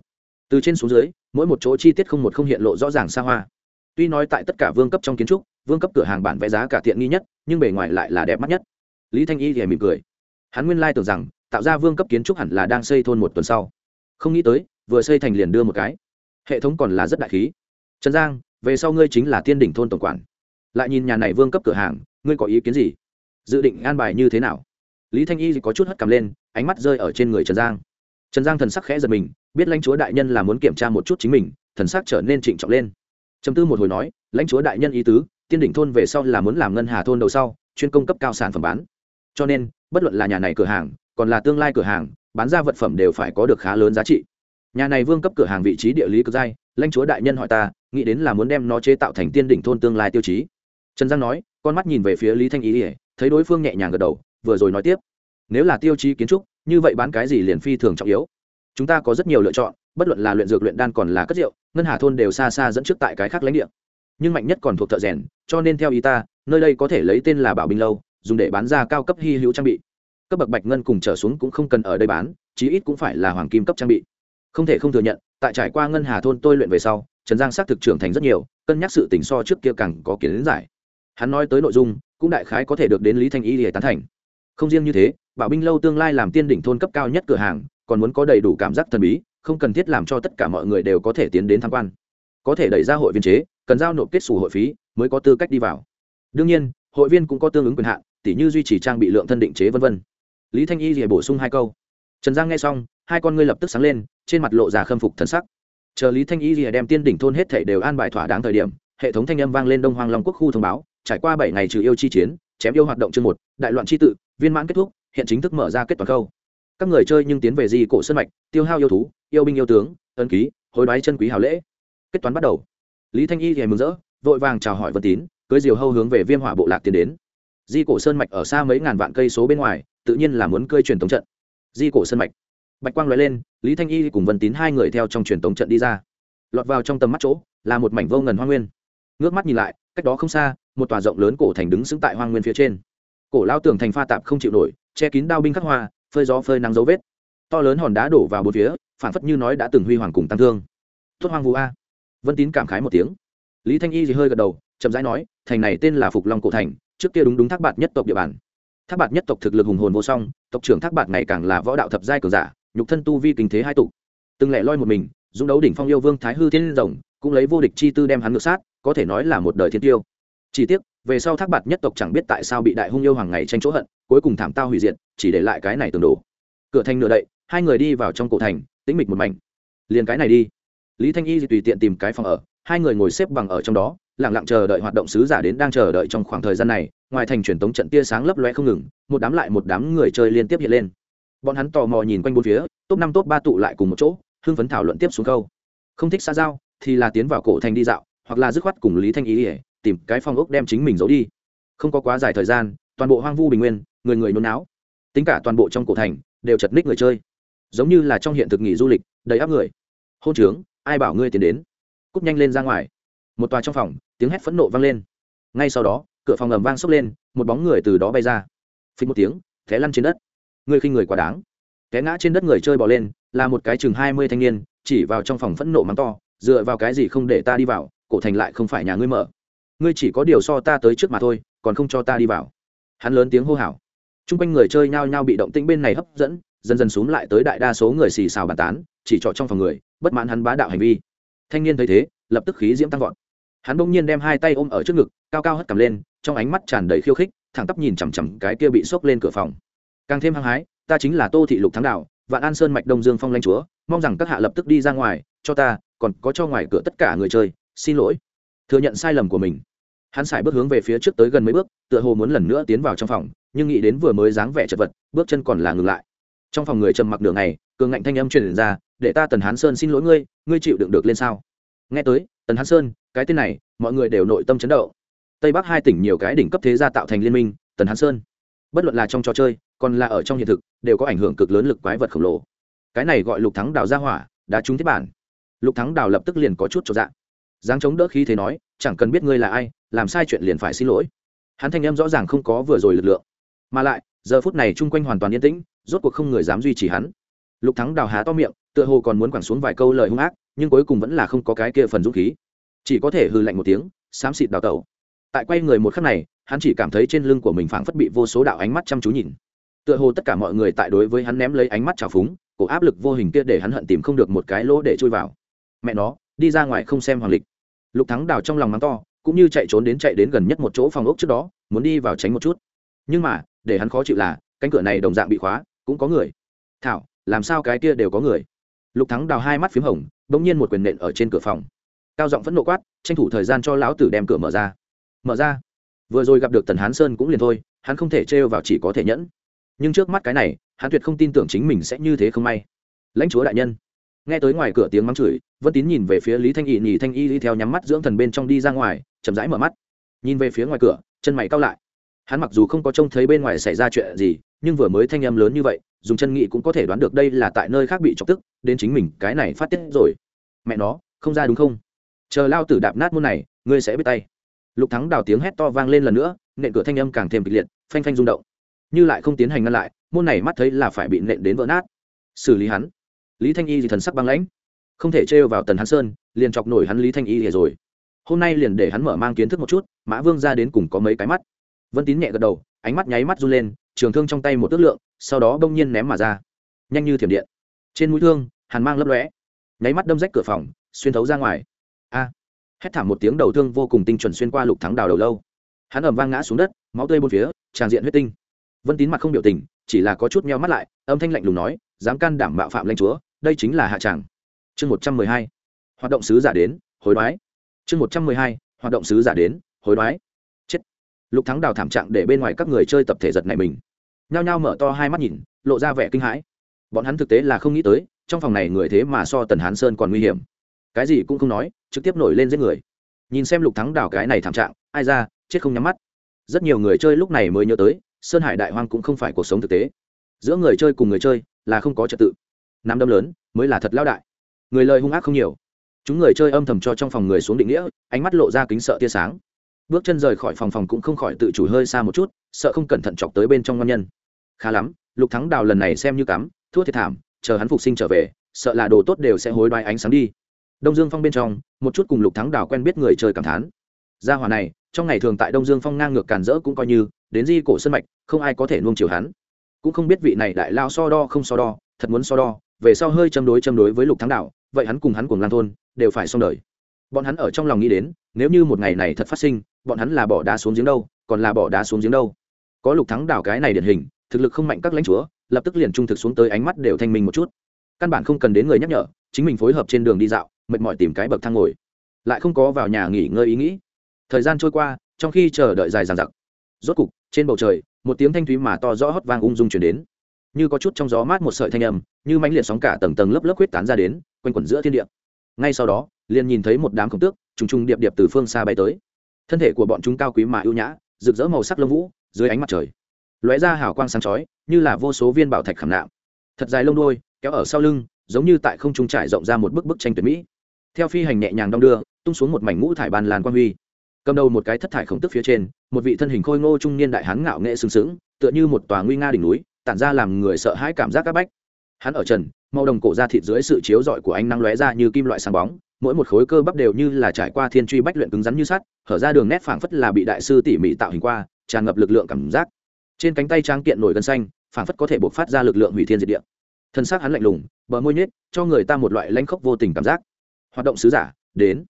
Từ trên xuống dưới, mỗi một chỗ chi tiết không một không hiện lộ rõ ràng xa hoa. Tuy nói tại tất cả vương cấp trong kiến trúc, vương cấp cửa hàng bản vẽ giá cả tiện nghi nhất, nhưng bề ngoài lại là đẹp mắt nhất lý thanh y thì mỉm cười. Hắn nguyên lai tưởng rằng, tạo ra vương cấp kiến trúc hẳn là đang xây thôn một tuần sau. Không nghĩ tới, vừa xây thành liền đưa một cái. Hệ thống còn là rất đại khí. Trần giang, về sau ngươi chính là tiên đỉnh thôn tổng quản. Lại nhìn nhà này vương cấp cửa hàng, ngươi có ý kiến gì? Dự định an bài như thế nào? Lý thanh y có chút hất cầm lên, ánh mắt rơi ở trên người trần giang. Trần giang thần sắc khẽ giật mình, biết lãnh chúa đại nhân là muốn kiểm tra một chút chính mình, thần sắc trở nên trịnh trọng lên. Chấm tư một hồi nói, lãnh chúa đại nhân ý tứ, tiên đỉnh thôn về sau là muốn làm ngân hà thôn đầu sau, chuyên công cấp cao sản phẩm bán cho nên, bất luận là nhà này cửa hàng, còn là tương lai cửa hàng, bán ra vật phẩm đều phải có được khá lớn giá trị. Nhà này vương cấp cửa hàng vị trí địa lý cực giai lãnh chúa đại nhân hỏi ta, nghĩ đến là muốn đem nó chế tạo thành tiên đỉnh thôn tương lai tiêu chí. Trần giang nói, con mắt nhìn về phía lý thanh ý ỉa thấy đối phương nhẹ nhàng gật đầu, vừa rồi nói tiếp. Nếu là tiêu chí kiến trúc, như vậy bán cái gì liền phi thường trọng yếu. Chúng ta có rất nhiều lựa chọn, bất luận là luyện dược luyện đan còn là cất rượu, ngân hà thôn đều xa xa dẫn trước tại cái khác lãnh địa. Nhưng mạnh nhất còn thuộc thợ rèn, cho nên theo ý ta, nơi đây có thể lấy tên là bảo binh lâu dùng để bán ra cao cấp hy hữu trang bị. Cấp bậc bạch ngân cùng trở xuống cũng không cần ở đây bán, chí ít cũng phải là hoàng kim cấp trang bị. Không thể không thừa nhận, tại trải qua ngân hà thôn tôi luyện về sau, trần giang xác thực trưởng thành rất nhiều, cân nhắc sự tình so trước kia càng có kiến giải. Hắn nói tới nội dung, cũng đại khái có thể được đến lý thanh y để tán thành. Không riêng như thế, bảo binh lâu tương lai làm tiên đỉnh thôn cấp cao nhất cửa hàng, còn muốn có đầy đủ cảm giác thần bí, không cần thiết làm cho tất cả mọi người đều có thể tiến đến tham quan. Có thể đẩy ra hội viên chế, cần giao nộp kết xù hội phí, mới có tư cách đi vào. Đương nhiên, hội viên cũng có tương ứng quyền hạn tỉ như duy trì trang bị lượng thân định chế vân vân. Lý thanh y thì bổ sung hai câu. Trần giang nghe xong, hai con ngươi lập tức sáng lên, trên mặt lộ ra khâm phục thần sắc. Chờ lý thanh y thì đem tiên đỉnh thôn hết thể đều an bài thỏa đáng thời điểm, hệ thống thanh âm vang lên đông hoàng long quốc khu thông báo, trải qua bảy ngày trừ yêu chi chiến, chém yêu hoạt động chương một, đại loạn chi tự, viên mãn kết thúc, hiện chính thức mở ra kết toàn câu. Các người chơi nhưng tiến về di cổ sân mạch, tiêu hao yêu thú, yêu binh yêu tướng ân ký, hối đoái chân quý hào lễ. Kết toán bắt đầu. Lý thanh y thì mừng rỡ, vội vàng chào hỏi vân tín, cưới diều hâu hướng về viêm hỏa bộ lạc tiến đến di cổ sơn mạch ở xa mấy ngàn vạn cây số bên ngoài, tự nhiên là muốn cơi truyền tống trận. Di cổ sơn mạch. Bạch quang l lên, lý thanh y cùng vân tín hai người theo trong truyền tống trận đi ra. Lọt vào trong tầm mắt chỗ, là một mảnh vô ngần hoa nguyên. Ngước mắt nhìn lại, cách đó không xa, một tòa rộng lớn cổ thành đứng xứng tại hoa nguyên phía trên. Cổ lao tường thành pha tạp không chịu nổi, che kín đao binh khắc hoa, phơi gió phơi nắng dấu vết. To lớn hòn đá đổ vào bốn phía phản phất như nói đã từng huy hoàng cùng tăng thương. Tốt hoang vu a. Vân tín cảm khái một tiếng. Lý thanh y thì hơi gật đầu, chậm rãi nói, thành này tên là phục long cổ thành trước kia đúng đúng thác bạt nhất tộc địa bàn. Thác bạt nhất tộc thực lực hùng hồn vô song, tộc trưởng thác bạt ngày càng là võ đạo thập giai cường giả, nhục thân tu vi kinh thế hai tục từng lẻ loi một mình, dũng đấu đỉnh phong yêu vương thái hư thiên rồng, cũng lấy vô địch chi tư đem hắn ngược sát, có thể nói là một đời thiên tiêu. Chỉ tiếc, về sau thác bạt nhất tộc chẳng biết tại sao bị đại hung yêu hàng ngày tranh chỗ hận, cuối cùng thảm tao hủy diệt, chỉ để lại cái này tường đổ. Cửa thành nửa đậy, hai người đi vào trong cổ thành, tĩnh mịch một mảnh. Liền cái này đi. Lý thanh y tùy tiện tìm cái phòng ở, hai người ngồi xếp bằng ở trong đó lặng lặng chờ đợi hoạt động sứ giả đến đang chờ đợi trong khoảng thời gian này, ngoài thành truyền tống trận tia sáng lấp loe không ngừng, một đám lại một đám người chơi liên tiếp hiện lên. Bọn hắn tò mò nhìn quanh bốn phía, top năm, top ba tụ lại cùng một chỗ, hưng phấn thảo luận tiếp xuống câu. Không thích xa giao, thì là tiến vào cổ thành đi dạo, hoặc là dứt khoát cùng lý thanh ý ỉa tìm cái phong ốc đem chính mình giấu đi. Không có quá dài thời gian, toàn bộ hoang vu bình nguyên, người người nôn náo. Tính cả toàn bộ trong cổ thành, đều chật ních người chơi. Giống như là trong hiện thực nghỉ du lịch, đầy áp người. Hôn trướng, ai bảo ngươi tiến đến? Cúp nhanh lên ra ngoài một tòa trong phòng, tiếng hét phẫn nộ vang lên. Ngay sau đó, cửa phòng ầm vang sốc lên, một bóng người từ đó bay ra. Phí một tiếng, té lăn trên đất. Người khinh người quá đáng. Té ngã trên đất người chơi bỏ lên, là một cái chừng hai mươi thanh niên, chỉ vào trong phòng phẫn nộ mắng to, dựa vào cái gì không để ta đi vào, cổ thành lại không phải nhà ngươi mở. Ngươi chỉ có điều so ta tới trước mà thôi, còn không cho ta đi vào. Hắn lớn tiếng hô hào. T r u n g quanh người chơi nhao nhao bị động tĩnh bên này hấp dẫn, dần dần x u ố n g lại tới đại đa số người xì xào bàn tán, chỉ trọ trong phòng người, bất mãn hắn bá đạo hành vi. Thanh niên thấy thế, lập tức khí diễm tăng vọt hắn bỗng nhiên đem hai tay ôm ở trước ngực, cao cao hất cầm lên, trong ánh mắt tràn đầy khiêu khích, thẳng tắp nhìn chằm chằm cái kia bị xốc lên cửa phòng. Càng thêm hăng hái, ta chính là tô thị lục thắng đạo, vạn an sơn mạch đông dương phong lanh chúa, mong rằng các hạ lập tức đi ra ngoài, cho ta, còn có cho ngoài cửa tất cả người chơi, xin lỗi. Thừa nhận sai lầm của mình. Hắn xài bước hướng về phía trước tới gần mấy bước, tựa hồ muốn lần nữa tiến vào trong phòng, nhưng nghĩ đến vừa mới dáng vẻ chật vật, bước chân còn là ngừng lại. Trong phòng người trầm mặc đường này cường ngạnh thanh âm truyền ra, để ta tần hán sơn xin lỗi ngươi ngươi chịu đựng được lên sao? Nghe tới tần hán sơn, cái tên này, mọi người đều nội tâm chấn động. Tây bắc hai tỉnh nhiều cái đỉnh cấp thế gia tạo thành liên minh, tần hán sơn. Bất luận là trong trò chơi, còn là ở trong hiện thực, đều có ảnh hưởng cực lớn lực quái vật khổng lồ. Cái này gọi lục thắng đào ra hỏa, đã trúng thiết bản. Lục thắng đào lập tức liền có chút cho dạng dáng chống đỡ khí thế nói, chẳng cần biết ngươi là ai, làm sai chuyện liền phải xin lỗi. Hắn thanh em rõ ràng không có vừa rồi lực lượng. Mà lại, giờ phút này chung quanh hoàn toàn yên tĩnh, rốt cuộc không người dám duy trì hắn. Lục thắng đào há to miệng tựa hồ còn muốn quẳng xuống vài câu lời hung ác, nhưng cuối cùng vẫn là không có cái kia phần dũng khí. Chỉ có thể hư lạnh một tiếng, xám xịt đào tẩu. Tại quay người một khắc này, hắn chỉ cảm thấy trên lưng của mình phảng phất bị vô số đạo ánh mắt chăm chú nhìn. Tựa hồ tất cả mọi người tại đối với hắn ném lấy ánh mắt trào phúng, cổ áp lực vô hình kia để hắn hận tìm không được một cái lỗ để chui vào. Mẹ nó, đi ra ngoài không xem hoàng lịch. Lục thắng đào trong lòng mắng to, cũng như chạy trốn đến chạy đến gần nhất một chỗ phòng ốc trước đó, muốn đi vào tránh một chút. Nhưng mà, để hắn khó chịu là, cánh cửa này đồng dạng bị khóa, cũng có người. Thảo, làm sao cái kia đều có người? Lục thắng đào hai mắt p h í m hồng, đ ỗ n g nhiên một quyền nện ở trên cửa phòng. Cao giọng phẫn nộ quát, tranh thủ thời gian cho lão tử đem cửa mở ra. Mở ra? Vừa rồi gặp được tần hán sơn cũng liền thôi, hắn không thể trêu vào chỉ có thể nhẫn. Nhưng trước mắt cái này, hắn tuyệt không tin tưởng chính mình sẽ như thế không may. Lãnh chúa đại nhân. Nghe tới ngoài cửa tiếng mắng chửi, vân tín nhìn về phía lý thanh y, nhì thanh y đi theo nhắm mắt dưỡng thần bên trong đi ra ngoài, chậm rãi mở mắt. Nhìn về phía ngoài cửa, chân mày cao lại hắn mặc dù không có trông thấy bên ngoài xảy ra chuyện gì, nhưng vừa mới thanh âm lớn như vậy, dùng chân nghị cũng có thể đoán được đây là tại nơi khác bị chọc tức, đến chính mình cái này phát tiết rồi. Mẹ nó, không ra đúng không? Chờ lao tử đạp nát môn này, ngươi sẽ biết tay. Lục thắng đào tiếng hét to vang lên lần nữa, nện cửa thanh âm càng thêm kịch liệt, phanh phanh rung động. Như lại không tiến hành ngăn lại, môn này mắt thấy là phải bị nện đến vỡ nát. Xử lý hắn. Lý thanh y thì thần sắc băng lãnh. Không thể trêu vào tần hắn sơn, liền chọc nổi hắn lý thanh y rồi. Hôm nay liền để hắn mở mang kiến thức một chút, mã vương ra đến cùng có mấy cái mắt vân tín nhẹ gật đầu, ánh mắt nháy mắt run lên, trường thương trong tay một tước lượng, sau đó bỗng nhiên ném mà ra. Nhanh như thiểm điện. Trên mũi thương, hàn mang lấp lóe. Nháy mắt đâm rách cửa phòng, xuyên thấu ra ngoài. A! Hét thảm một tiếng đầu thương vô cùng tinh chuẩn xuyên qua lục thắng đào đầu lâu. Hắn ẩm vang ngã xuống đất, máu tươi bôn phía, tràn diện huyết tinh. Vân tín mặt không biểu tình, chỉ là có chút meo mắt lại, âm thanh lạnh lùng nói, dám can đảm mạo phạm lanh chúa, đây chính là hạ tràng. Chương một trăm mười hai. Hoạt động sứ giả đến, hối đoái. Chương một trăm mười hai. Hoạt động sứ giả đến, hối đoái lục thắng đào thảm trạng để bên ngoài các người chơi tập thể giật này mình. Nhao nhao mở to hai mắt nhìn, lộ ra vẻ kinh hãi. Bọn hắn thực tế là không nghĩ tới, trong phòng này người thế mà so tần hán sơn còn nguy hiểm. Cái gì cũng không nói, trực tiếp nổi lên giết người. Nhìn xem lục thắng đào cái này thảm trạng, ai ra, chết không nhắm mắt. Rất nhiều người chơi lúc này mới nhớ tới, sơn hải đại hoang cũng không phải cuộc sống thực tế. Giữa người chơi cùng người chơi là không có trật tự. Nắm đâm lớn, mới là thật lao đại. Người lời hung ác không nhiều. Chúng người chơi âm thầm cho trong phòng người xuống định nghĩa, ánh mắt lộ ra kính sợ tia sáng bước chân rời khỏi phòng phòng cũng không khỏi tự chủ hơi xa một chút, sợ không cẩn thận chọc tới bên trong ngon nhân. Khá lắm, lục thắng đào lần này xem như cắm, thua thiệt thảm, chờ hắn phục sinh trở về, sợ là đồ tốt đều sẽ hối đoái ánh sáng đi. Đông dương phong bên trong, một chút cùng lục thắng đào quen biết người chơi cảm thán. Gia hòa này, trong ngày thường tại đông dương phong ngang ngược càn rỡ cũng coi như, đến di cổ sân mạch, không ai có thể nuông chiều hắn. Cũng không biết vị này đại lao so đo không so đo, thật muốn so đo, về sau hơi châm đối châm đối với lục thắng đào, vậy hắn cùng hắn cùng lan thôn, đều phải xong đời. Bọn hắn ở trong lòng nghĩ đến, nếu như một ngày này thật phát sinh bọn hắn là bỏ đá xuống giếng đâu, còn là bỏ đá xuống giếng đâu. Có lục thắng đảo cái này điển hình, thực lực không mạnh các lãnh chúa, lập tức liền trung thực xuống tới ánh mắt đều thanh minh một chút. Căn bản không cần đến người nhắc nhở, chính mình phối hợp trên đường đi dạo, mệt mỏi tìm cái bậc thang ngồi. Lại không có vào nhà nghỉ ngơi ý nghĩ. Thời gian trôi qua, trong khi chờ đợi dài dằng dặc, rốt cục, trên bầu trời, một tiếng thanh thúy mà to rõ hót vang ung dung chuyển đến. Như có chút trong gió mát một sợi thanh âm, như mãnh liệt sóng cả tầng tầng lớp lớp huyết tán ra đến, quanh quẩn giữa thiên địa. Ngay sau đó, liền nhìn thấy một đám khổng tước, trùng trùng điệp điệp từ phương xa bay tới thân thể của bọn chúng cao quý mà ưu nhã, rực rỡ màu sắc lông vũ, dưới ánh mặt trời. Lóe ra hào quang sáng chói, như là vô số viên bảo thạch khảm nạm. Thật dài lông đuôi, kéo ở sau lưng, giống như tại không trung trải rộng ra một bức bức tranh tuyệt mỹ. Theo phi hành nhẹ nhàng đong đưa, tung xuống một mảnh ngũ thải bàn làn quang huy. Cầm đầu một cái thất thải khổng tức phía trên, một vị thân hình khôi ngô trung niên đại hán ngạo nghệ sừng sững, tựa như một tòa nguy nga đỉnh núi, tản ra làm người sợ hãi cảm giác các bách. Hắn ở trần màu đồng cổ ra thịt dưới sự chiếu rọi của ánh nắng lóe ra như kim loại sáng bóng, mỗi một khối cơ bắp đều như là trải qua thiên truy bách luyện cứng rắn như sắt, hở ra đường nét phảng phất là bị đại sư tỉ mỉ tạo hình qua, tràn ngập lực lượng cảm giác. Trên cánh tay tráng kiện nổi gân xanh, phảng phất có thể bộc phát ra lực lượng hủy thiên diệt địa. Thân xác hắn lạnh lùng, bờ môi nhếch, cho người ta một loại lãnh khốc vô tình cảm giác. Hoạt động sứ giả, đến.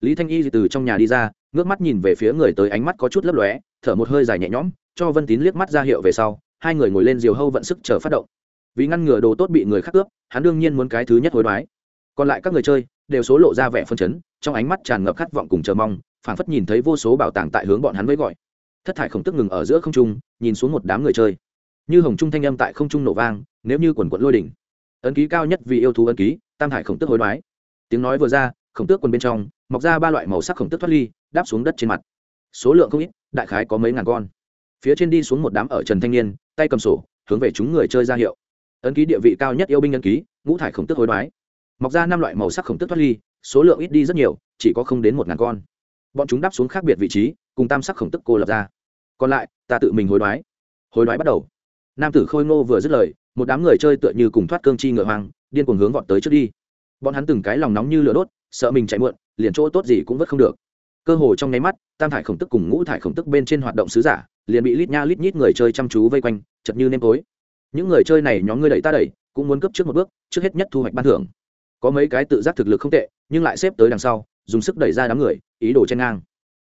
Lý thanh y từ trong nhà đi ra, ngước mắt nhìn về phía người tới ánh mắt có chút lấp lóe, thở một hơi dài nhẹ nhõm, cho vân tín liếc mắt ra hiệu về sau, hai người ngồi lên diều hâu vận sức chờ phát động vì ngăn ngừa đồ tốt bị người khác cướp, hắn đương nhiên muốn cái thứ nhất hối đoái. Còn lại các người chơi đều số lộ ra vẻ phân chấn, trong ánh mắt tràn ngập khát vọng cùng chờ mong, phảng phất nhìn thấy vô số bảo tàng tại hướng bọn hắn với gọi. Thất thải khổng tức ngừng ở giữa không trung, nhìn xuống một đám người chơi. Như hồng trung thanh âm tại không trung nổ vang, nếu như quần quận lôi đỉnh. Ấn ký cao nhất vì yêu thú ấn ký, tam thải khổng tức hối đoái. Tiếng nói vừa ra, khổng tước quần bên trong, mọc ra ba loại màu sắc khổng tức thoát ly, đáp xuống đất trên mặt. Số lượng không ít, đại khái có mấy ngàn con. Phía trên đi xuống một đám ở trần thanh niên, tay cầm sổ, hướng về chúng người chơi ra hiệu ấn ký địa vị cao nhất yêu binh ấn ký, ngũ thải khổng tức hối đoái. Mọc ra năm loại màu sắc khổng tức thoát ly, số lượng ít đi rất nhiều, chỉ có không đến một ngàn con. Bọn chúng đáp xuống khác biệt vị trí, cùng tam sắc khổng tức cô lập ra. Còn lại, ta tự mình hối đoái. Hối đoái bắt đầu. Nam tử khôi ngô vừa dứt lời, một đám người chơi tựa như cùng thoát cương chi ngựa hoang, điên cuồng hướng vọt tới trước đi. Bọn hắn từng cái lòng nóng như lửa đốt, sợ mình chạy muộn, liền chỗ tốt gì cũng vất không được. Cơ hồ trong nháy mắt, tam thải khổng tức cùng ngũ thải khổng tức bên trên hoạt động sứ giả, liền bị lít nha lít nhít người chơi chăm chú vây quanh, chật như nêm tối những người chơi này nhóm ngươi đẩy ta đẩy, cũng muốn cấp trước một bước, trước hết nhất thu hoạch ban thưởng. Có mấy cái tự giác thực lực không tệ, nhưng lại xếp tới đằng sau, dùng sức đẩy ra đám người, ý đồ chen ngang.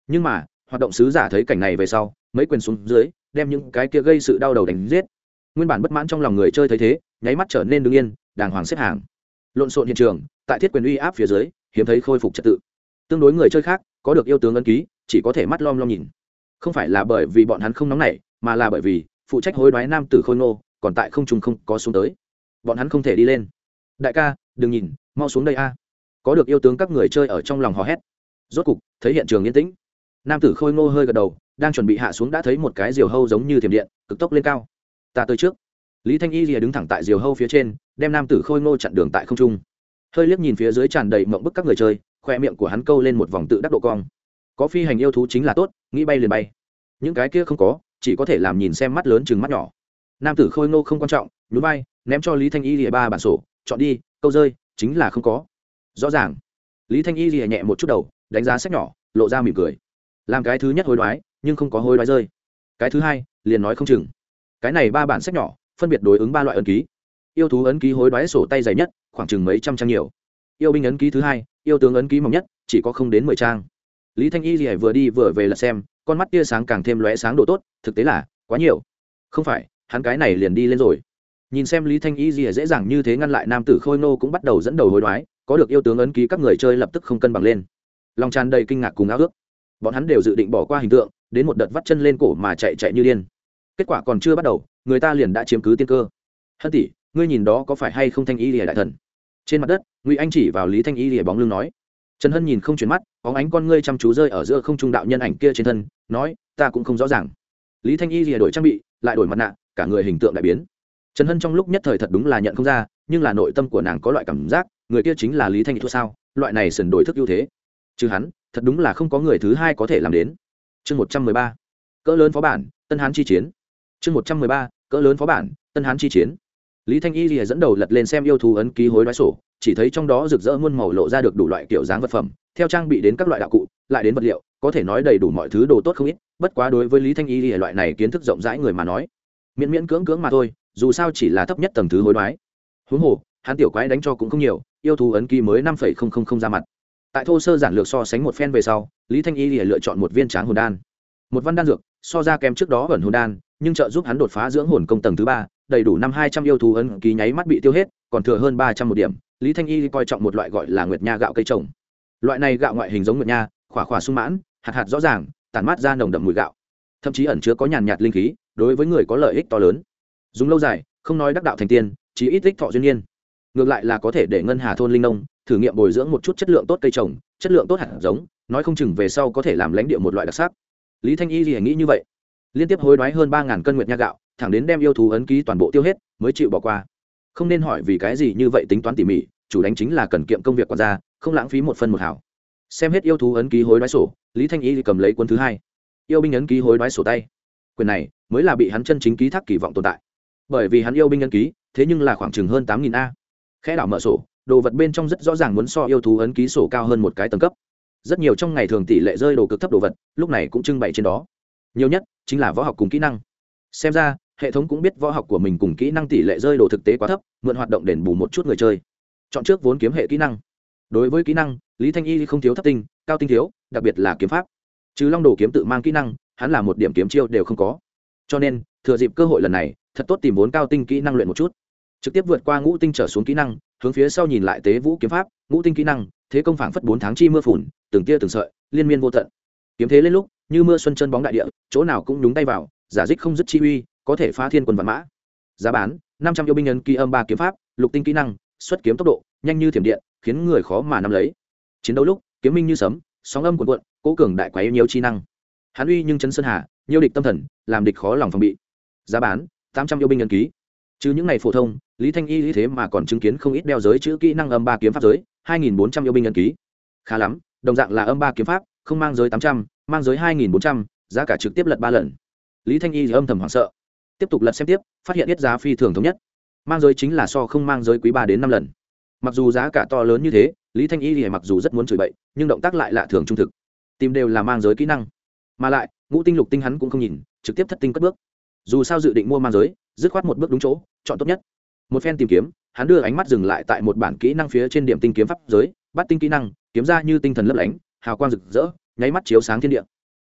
Nhưng mà, hoạt động sứ giả thấy cảnh này về sau, mấy quyền xuống dưới, đem những cái kia gây sự đau đầu đánh giết. Nguyên bản bất mãn trong lòng người chơi thấy thế, nháy mắt trở nên đứng yên, đàng hoàng xếp hàng. Lộn xộn hiện trường, tại thiết quyền uy áp phía dưới, hiếm thấy khôi phục trật tự. Tương đối người chơi khác, có được yêu tướng ấn ký, chỉ có thể mắt lom lom nhìn. Không phải là bởi vì bọn hắn không nóng nảy, mà là bởi vì phụ trách hối đoái nam tử khôi ngô còn tại không trung không có xuống tới. Bọn hắn không thể đi lên. Đại ca, đừng nhìn, mau xuống đây a. Có được yêu tướng các người chơi ở trong lòng hò hét. Rốt cục, thấy hiện trường yên tĩnh. Nam tử khôi ngô hơi gật đầu, đang chuẩn bị hạ xuống đã thấy một cái diều hâu giống như thiểm điện, cực tốc lên cao. Ta tới trước. Lý thanh y rìa đứng thẳng tại diều hâu phía trên, đem nam tử khôi ngô chặn đường tại không trung. Hơi liếc nhìn phía dưới tràn đầy mộng bức các người chơi, khoe miệng của hắn câu lên một vòng tự đắc độ cong. Có phi hành yêu thú chính là tốt, nghĩ bay liền bay. Những cái kia không có, chỉ có thể làm nhìn xem mắt lớn chừng mắt nhỏ nam tử khôi ngô không quan trọng, nhún bay ném cho lý thanh y lìa ba bản sổ, chọn đi, câu rơi, chính là không có. Rõ ràng, lý thanh y lìa nhẹ một chút đầu, đánh giá sách nhỏ, lộ ra mỉm cười. Làm cái thứ nhất hối đoái, nhưng không có hối đoái rơi. Cái thứ hai, liền nói không chừng. Cái này ba bản sách nhỏ, phân biệt đối ứng ba loại ấn ký. Yêu thú ấn ký hối đoái sổ tay dày nhất, khoảng chừng mấy trăm trang nhiều. Yêu binh ấn ký thứ hai, yêu tướng ấn ký mỏng nhất, chỉ có không đến mười trang. Lý thanh y lìa vừa đi vừa về là xem, con mắt tia sáng càng thêm lóe sáng độ tốt, thực tế là quá nhiều. Không phải hắn cái này liền đi lên rồi. Nhìn xem lý thanh y gì dễ dàng như thế ngăn lại nam tử khôi nô cũng bắt đầu dẫn đầu hối đoái, có được yêu tướng ấn ký các người chơi lập tức không cân bằng lên. Lòng tràn đầy kinh ngạc cùng áo ước. Bọn hắn đều dự định bỏ qua hình tượng, đến một đợt vắt chân lên cổ mà chạy chạy như điên. Kết quả còn chưa bắt đầu, người ta liền đã chiếm cứ tiên cơ. Hân tỷ, ngươi nhìn đó có phải hay không thanh y lìa đại thần? Trên mặt đất, ngụy anh chỉ vào lý thanh y lìa bóng lưng nói. Trần hân nhìn không chuyển mắt, bóng ánh con ngươi chăm chú rơi ở giữa không trung đạo nhân ảnh kia trên thân, nói, ta cũng không rõ ràng. Lý thanh y lìa đổi trang bị, lại đổi mặt nạ cả người hình tượng đại biến. Trần hân trong lúc nhất thời thật đúng là nhận không ra, nhưng là nội tâm của nàng có loại cảm giác, người kia chính là lý thanh y thua sao? Loại này sần đổi thức ưu thế. Chứ hắn, thật đúng là không có người thứ hai có thể làm đến. Chương một trăm mười ba, cỡ lớn phó bản, tân hán chi chiến. Chương một trăm mười ba, cỡ lớn phó bản, tân hán chi chiến. Lý thanh y lìa dẫn đầu lật lên xem yêu thú ấn ký hối đoái sổ, chỉ thấy trong đó rực rỡ muôn màu lộ ra được đủ loại kiểu dáng vật phẩm, theo trang bị đến các loại đạo cụ, lại đến vật liệu, có thể nói đầy đủ mọi thứ đồ tốt không ít, bất quá đối với lý thanh y lìa loại này kiến thức rộng rãi người mà nói miễn miễn cưỡng cưỡng mà thôi, dù sao chỉ là thấp nhất tầng thứ hối đoái. Huống hồ, hắn tiểu quái đánh cho cũng không nhiều, yêu thú ấn ký mới năm phẩy không không không ra mặt. Tại thô sơ giản lược so sánh một phen về sau, lý thanh y lìa lựa chọn một viên tráng hồn đan. Một văn đan dược, so ra kém trước đó ẩn hồn đan, nhưng trợ giúp hắn đột phá dưỡng hồn công tầng thứ ba, đầy đủ năm hai trăm yêu thú ấn ký nháy mắt bị tiêu hết, còn thừa hơn ba trăm một điểm, lý thanh y coi trọng một loại gọi là nguyệt nha gạo cây trồng. Loại này gạo ngoại hình giống nguyệt nha, khỏa khỏa sung mãn, hạt hạt rõ ràng, tản mát ra nồng đậm mùi gạo. Thậm chí ẩn chứa có nhàn nhạt linh khí đối với người có lợi ích to lớn. Dùng lâu dài, không nói đắc đạo thành tiên chỉ ít ích thọ duyên nhiên ngược lại là có thể để ngân hà thôn linh nông, thử nghiệm bồi dưỡng một chút chất lượng tốt cây trồng, chất lượng tốt hạt giống, nói không chừng về sau có thể làm lãnh địa một loại đặc sắc. Lý thanh y gì nghĩ như vậy. Liên tiếp hối đoái hơn ba ngàn cân nguyệt nha gạo, thẳng đến đem yêu thú ấn ký toàn bộ tiêu hết, mới chịu bỏ qua. Không nên hỏi vì cái gì như vậy tính toán tỉ mỉ, chủ đánh chính là cần kiệm công việc còn gia, không lãng phí một phân một hảo xem hết yêu thú ấn ký hối đoái sổ, lý thanh y thì cầm lấy quân thứ hai. Yêu binh ấn ký hối đoái sổ tay quyền này mới là bị hắn chân chính ký thác kỳ vọng tồn tại. Bởi vì hắn yêu binh ấn ký, thế nhưng là khoảng chừng hơn tám nghìn a. Khẽ đảo mở sổ, đồ vật bên trong rất rõ ràng muốn so yêu thú ấn ký sổ cao hơn một cái tầng cấp. Rất nhiều trong ngày thường tỷ lệ rơi đồ cực thấp đồ vật, lúc này cũng trưng bày trên đó. Nhiều nhất chính là võ học cùng kỹ năng. Xem ra, hệ thống cũng biết võ học của mình cùng kỹ năng tỷ lệ rơi đồ thực tế quá thấp, mượn hoạt động đền bù một chút người chơi. Chọn trước vốn kiếm hệ kỹ năng. Đối với kỹ năng, lý thanh y không thiếu thấp tinh, cao tinh thiếu, đặc biệt là kiếm pháp. Chứ long đồ kiếm tự mang kỹ năng hắn là một điểm kiếm chiêu đều không có. Cho nên, thừa dịp cơ hội lần này, thật tốt tìm vốn cao tinh kỹ năng luyện một chút. Trực tiếp vượt qua ngũ tinh trở xuống kỹ năng, hướng phía sau nhìn lại tế vũ kiếm pháp, ngũ tinh kỹ năng, thế công phảng phất bốn tháng chi mưa phùn, từng tia từng sợi, liên miên vô tận. Kiếm thế lên lúc, như mưa xuân chân bóng đại địa, chỗ nào cũng nhúng tay vào, giả dích không dứt chi uy, có thể phá thiên quân vạn mã. Giá bán, năm trăm yêu binh nhân kỳ âm ba kiếm pháp, lục tinh kỹ năng, xuất kiếm tốc độ, nhanh như thiểm điện, khiến người khó mà nắm lấy. Chiến đấu lúc, kiếm minh như sấm, sóng âm cuộn cuộn, cố cường đại quái nhiều chi năng hán uy nhưng chấn sơn hà nhiều địch tâm thần, làm địch khó lòng phòng bị. Giá bán, tám trăm yêu binh nhân ký. Chứ những ngày phổ thông, lý thanh y lý thế mà còn chứng kiến không ít đeo giới chữ kỹ năng âm ba kiếm pháp giới, hai nghìn bốn trăm yêu binh nhân ký. Khá lắm, đồng dạng là âm ba kiếm pháp, không mang giới tám trăm, mang giới hai nghìn bốn trăm, giá cả trực tiếp lật ba lần. Lý thanh y âm thầm hoảng sợ. Tiếp tục lật xem tiếp, phát hiện ít giá phi thường thống nhất. Mang giới chính là so không mang giới quý ba đến năm lần. Mặc dù giá cả to lớn như thế, lý thanh y thì mặc dù rất muốn chửi bậy, nhưng động tác lại lạ thường trung thực. Tìm đều là mang giới kỹ năng mà lại, ngũ tinh lục tinh hắn cũng không nhìn, trực tiếp thất tinh cất bước. Dù sao dự định mua mang giới, dứt khoát một bước đúng chỗ, chọn tốt nhất. Một phen tìm kiếm, hắn đưa ánh mắt dừng lại tại một bản kỹ năng phía trên điểm tinh kiếm pháp giới, bắt tinh kỹ năng, kiếm ra như tinh thần lấp lánh, hào quang rực rỡ, nháy mắt chiếu sáng thiên địa.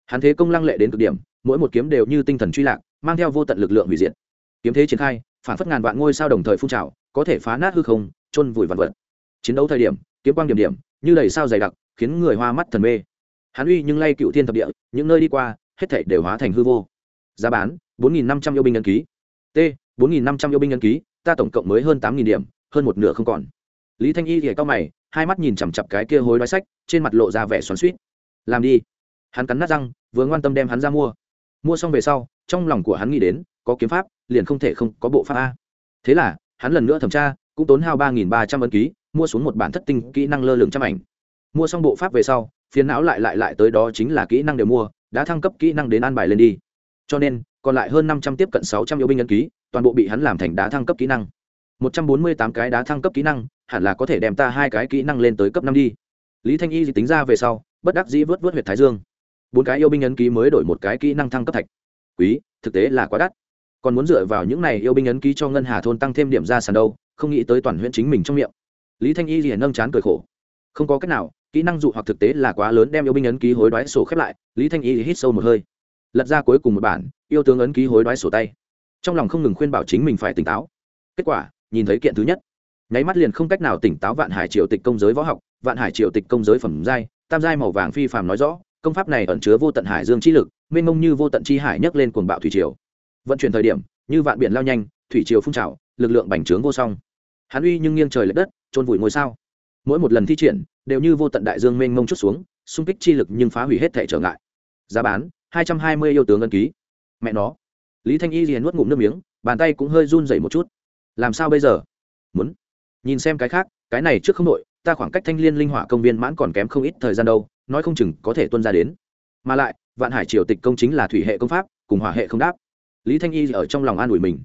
Hắn thế công lăng lệ đến cực điểm, mỗi một kiếm đều như tinh thần truy lạc, mang theo vô tận lực lượng hủy diệt. Kiếm thế triển khai, phản phất ngàn vạn ngôi sao đồng thời phun trào, có thể phá nát hư không, chôn vùi vạn vật. Chiến đấu thời điểm, kiếm quang điểm điểm, như đầy sao dày đặc, khiến người hoa mắt thần mê hắn uy nhưng lay cựu thiên thập địa, những nơi đi qua, hết thảy đều hóa thành hư vô. Giá bán, bốn nghìn năm trăm yêu binh ấn ký. T, bốn nghìn năm trăm yêu binh ấn ký, ta tổng cộng mới hơn tám nghìn điểm, hơn một nửa không còn. Lý thanh y thì cao mày, hai mắt nhìn chằm chặp cái kia hối đoái sách, trên mặt lộ ra vẻ xoắn suýt làm đi. Hắn cắn nát răng, vừa ngoan tâm đem hắn ra mua. Mua xong về sau, trong lòng của hắn nghĩ đến, có kiếm pháp, liền không thể không có bộ pháp a. Thế là, hắn lần nữa thẩm tra, cũng tốn hao ba nghìn ba trăm ấn ký, mua xuống một bản thất tinh kỹ năng lơ lửng trăm ảnh. Mua xong bộ pháp về sau phiền não lại lại lại tới đó chính là kỹ năng đều mua, đã thăng cấp kỹ năng đến an bài lên đi. Cho nên, còn lại hơn năm trăm tiếp cận sáu trăm yêu binh ấn ký, toàn bộ bị hắn làm thành đá thăng cấp kỹ năng. Một trăm bốn mươi tám cái đá thăng cấp kỹ năng, hẳn là có thể đem ta hai cái kỹ năng lên tới cấp năm đi. Lý thanh y tính ra về sau, bất đắc dĩ vớt vớt huyệt thái dương. Bốn cái yêu binh ấn ký mới đổi một cái kỹ năng thăng cấp thạch. Quý, thực tế là quá đắt. Còn muốn dựa vào những này yêu binh ấn ký cho ngân hà thôn tăng thêm điểm ra sàn đâu, không nghĩ tới toàn huyện chính mình trong miệng. Lý thanh y liền nâng chán cười khổ. Không có cách nào kỹ năng dụ hoặc thực tế là quá lớn đem yêu binh ấn ký hối đoái sổ khép lại, lý thanh y hít sâu một hơi. Lật ra cuối cùng một bản, yêu tướng ấn ký hối đoái sổ tay. Trong lòng không ngừng khuyên bảo chính mình phải tỉnh táo. Kết quả, nhìn thấy kiện thứ nhất, nháy mắt liền không cách nào tỉnh táo vạn hải triều tịch công giới võ học, vạn hải triều tịch công giới phẩm giai, tam giai màu vàng phi phàm nói rõ, công pháp này ẩn chứa vô tận hải dương chi lực, mênh mông như vô tận chi hải nhấc lên cuồng bạo thủy triều. Vận chuyển thời điểm, như vạn biển lao nhanh, thủy triều phun trào, lực lượng bành trướng vô song. Hắn uy nhưng nghiêng trời lệch đất trôn vùi ngôi sao. Mỗi một lần thi triển đều như vô tận đại dương mênh mông chút xuống, xung kích chi lực nhưng phá hủy hết thể trở ngại. Giá bán, hai trăm hai mươi yêu tướng ân ký. Mẹ nó. Lý thanh y liền nuốt ngụm nước miếng, bàn tay cũng hơi run dày một chút. Làm sao bây giờ? Muốn. Nhìn xem cái khác, cái này trước không đội ta khoảng cách thanh liên linh hỏa công viên mãn còn kém không ít thời gian đâu, nói không chừng có thể tuân ra đến. Mà lại, vạn hải triều tịch công chính là thủy hệ công pháp, cùng hỏa hệ không đáp. Lý thanh y ở trong lòng an ủi mình.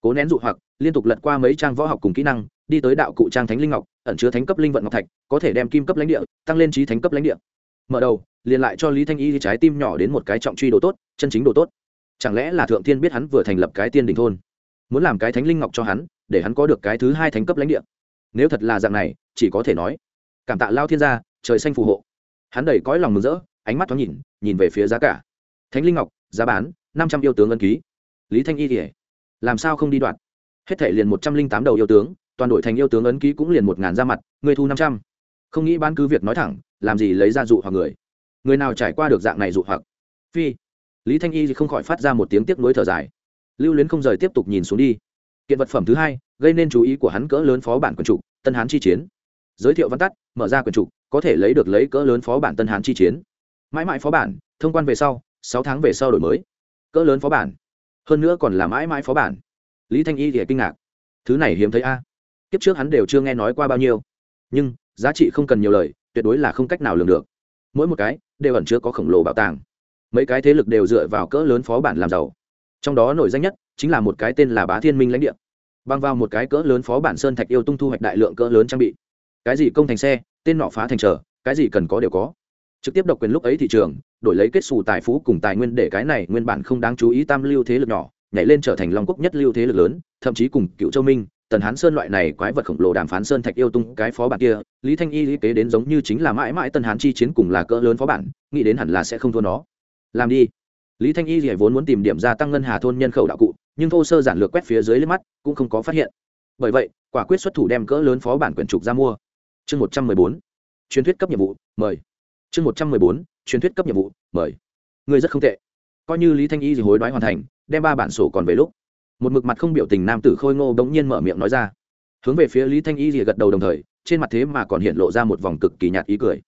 Cố nén dụ hoặc, liên tục lật qua mấy trang võ học cùng kỹ năng đi tới đạo cụ trang thánh linh ngọc, ẩn chứa thánh cấp linh vận ngọc thạch, có thể đem kim cấp lãnh địa, tăng lên trí thánh cấp lãnh địa. Mở đầu, liền lại cho lý thanh y trái tim nhỏ đến một cái trọng truy đồ tốt, chân chính đồ tốt. Chẳng lẽ là thượng thiên biết hắn vừa thành lập cái tiên đình thôn? Muốn làm cái thánh linh ngọc cho hắn, để hắn có được cái thứ hai thánh cấp lãnh địa. Nếu thật là dạng này, chỉ có thể nói, cảm tạ lao thiên gia, trời xanh phù hộ. Hắn đầy cõi lòng mừng rỡ, ánh mắt thoáng nhìn nhìn về phía giá cả. Thánh linh ngọc, giá bán, năm trăm yêu tướng ân ký. Lý thanh y thì làm sao không đi đoạt? Hết thể liền một trăm linh tám đầu yêu tướng toàn đội thành yêu tướng ấn ký cũng liền một ngàn ra mặt, người thu năm trăm. Không nghĩ bán cứ việc nói thẳng, làm gì lấy ra dụ hoặc người. Người nào trải qua được dạng này dụ hoặc? Phi. Lý thanh y thì không khỏi phát ra một tiếng tiếc nuối thở dài. Lưu luyến không rời tiếp tục nhìn xuống đi. Kiện vật phẩm thứ hai, gây nên chú ý của hắn cỡ lớn phó bản quần trục, tân hán chi chiến. Giới thiệu văn tắt, mở ra quần trục, có thể lấy được lấy cỡ lớn phó bản tân hán chi chiến. Mãi mãi phó bản, thông quan về sau, sáu tháng về sau đổi mới. Cỡ lớn phó bản. Hơn nữa còn là mãi mãi phó bản. Lý thanh y thì kinh ngạc. Thứ này hiếm thấy a kiếp trước hắn đều chưa nghe nói qua bao nhiêu. Nhưng, giá trị không cần nhiều lời, tuyệt đối là không cách nào lường được. Mỗi một cái, đều ẩn chứa có khổng lồ bảo tàng. Mấy cái thế lực đều dựa vào cỡ lớn phó bản làm giàu. Trong đó nổi danh nhất, chính là một cái tên là bá thiên minh lãnh địa. Băng vào một cái cỡ lớn phó bản sơn thạch yêu tung thu hoạch đại lượng cỡ lớn trang bị. Cái gì công thành xe, tên nọ phá thành trở, cái gì cần có đều có. Trực tiếp độc quyền lúc ấy thị trường, đổi lấy kết xù tài phú cùng tài nguyên để cái này nguyên bản không đáng chú ý tam lưu thế lực nhỏ, nhảy lên trở thành long quốc nhất lưu thế lực lớn, thậm chí cùng cựu châu minh tần hán sơn loại này quái vật khổng lồ đàm phán sơn thạch yêu tung cái phó bản kia, lý thanh y lý kế đến giống như chính là mãi mãi tần hán chi chiến cùng là cỡ lớn phó bản, nghĩ đến hẳn là sẽ không thua nó. Làm đi. Lý thanh y thì vốn muốn tìm điểm gia tăng ngân hà thôn nhân khẩu đạo cụ, nhưng thô sơ giản lược quét phía dưới lên mắt, cũng không có phát hiện. Bởi vậy, quả quyết xuất thủ đem cỡ lớn phó bản quyển trục ra mua. Chương một trăm mười bốn. Truyền thuyết cấp nhiệm vụ, mời. Chương một trăm mười bốn. Truyền thuyết cấp nhiệm vụ, mời. Người rất không tệ. Coi như lý thanh y thì hối đoái hoàn thành, đem ba bản sổ còn về lúc một mực mặt không biểu tình nam tử khôi ngô bỗng nhiên mở miệng nói ra. Hướng về phía lý thanh y thì gật đầu đồng thời, trên mặt thế mà còn hiện lộ ra một vòng cực kỳ nhạt ý cười.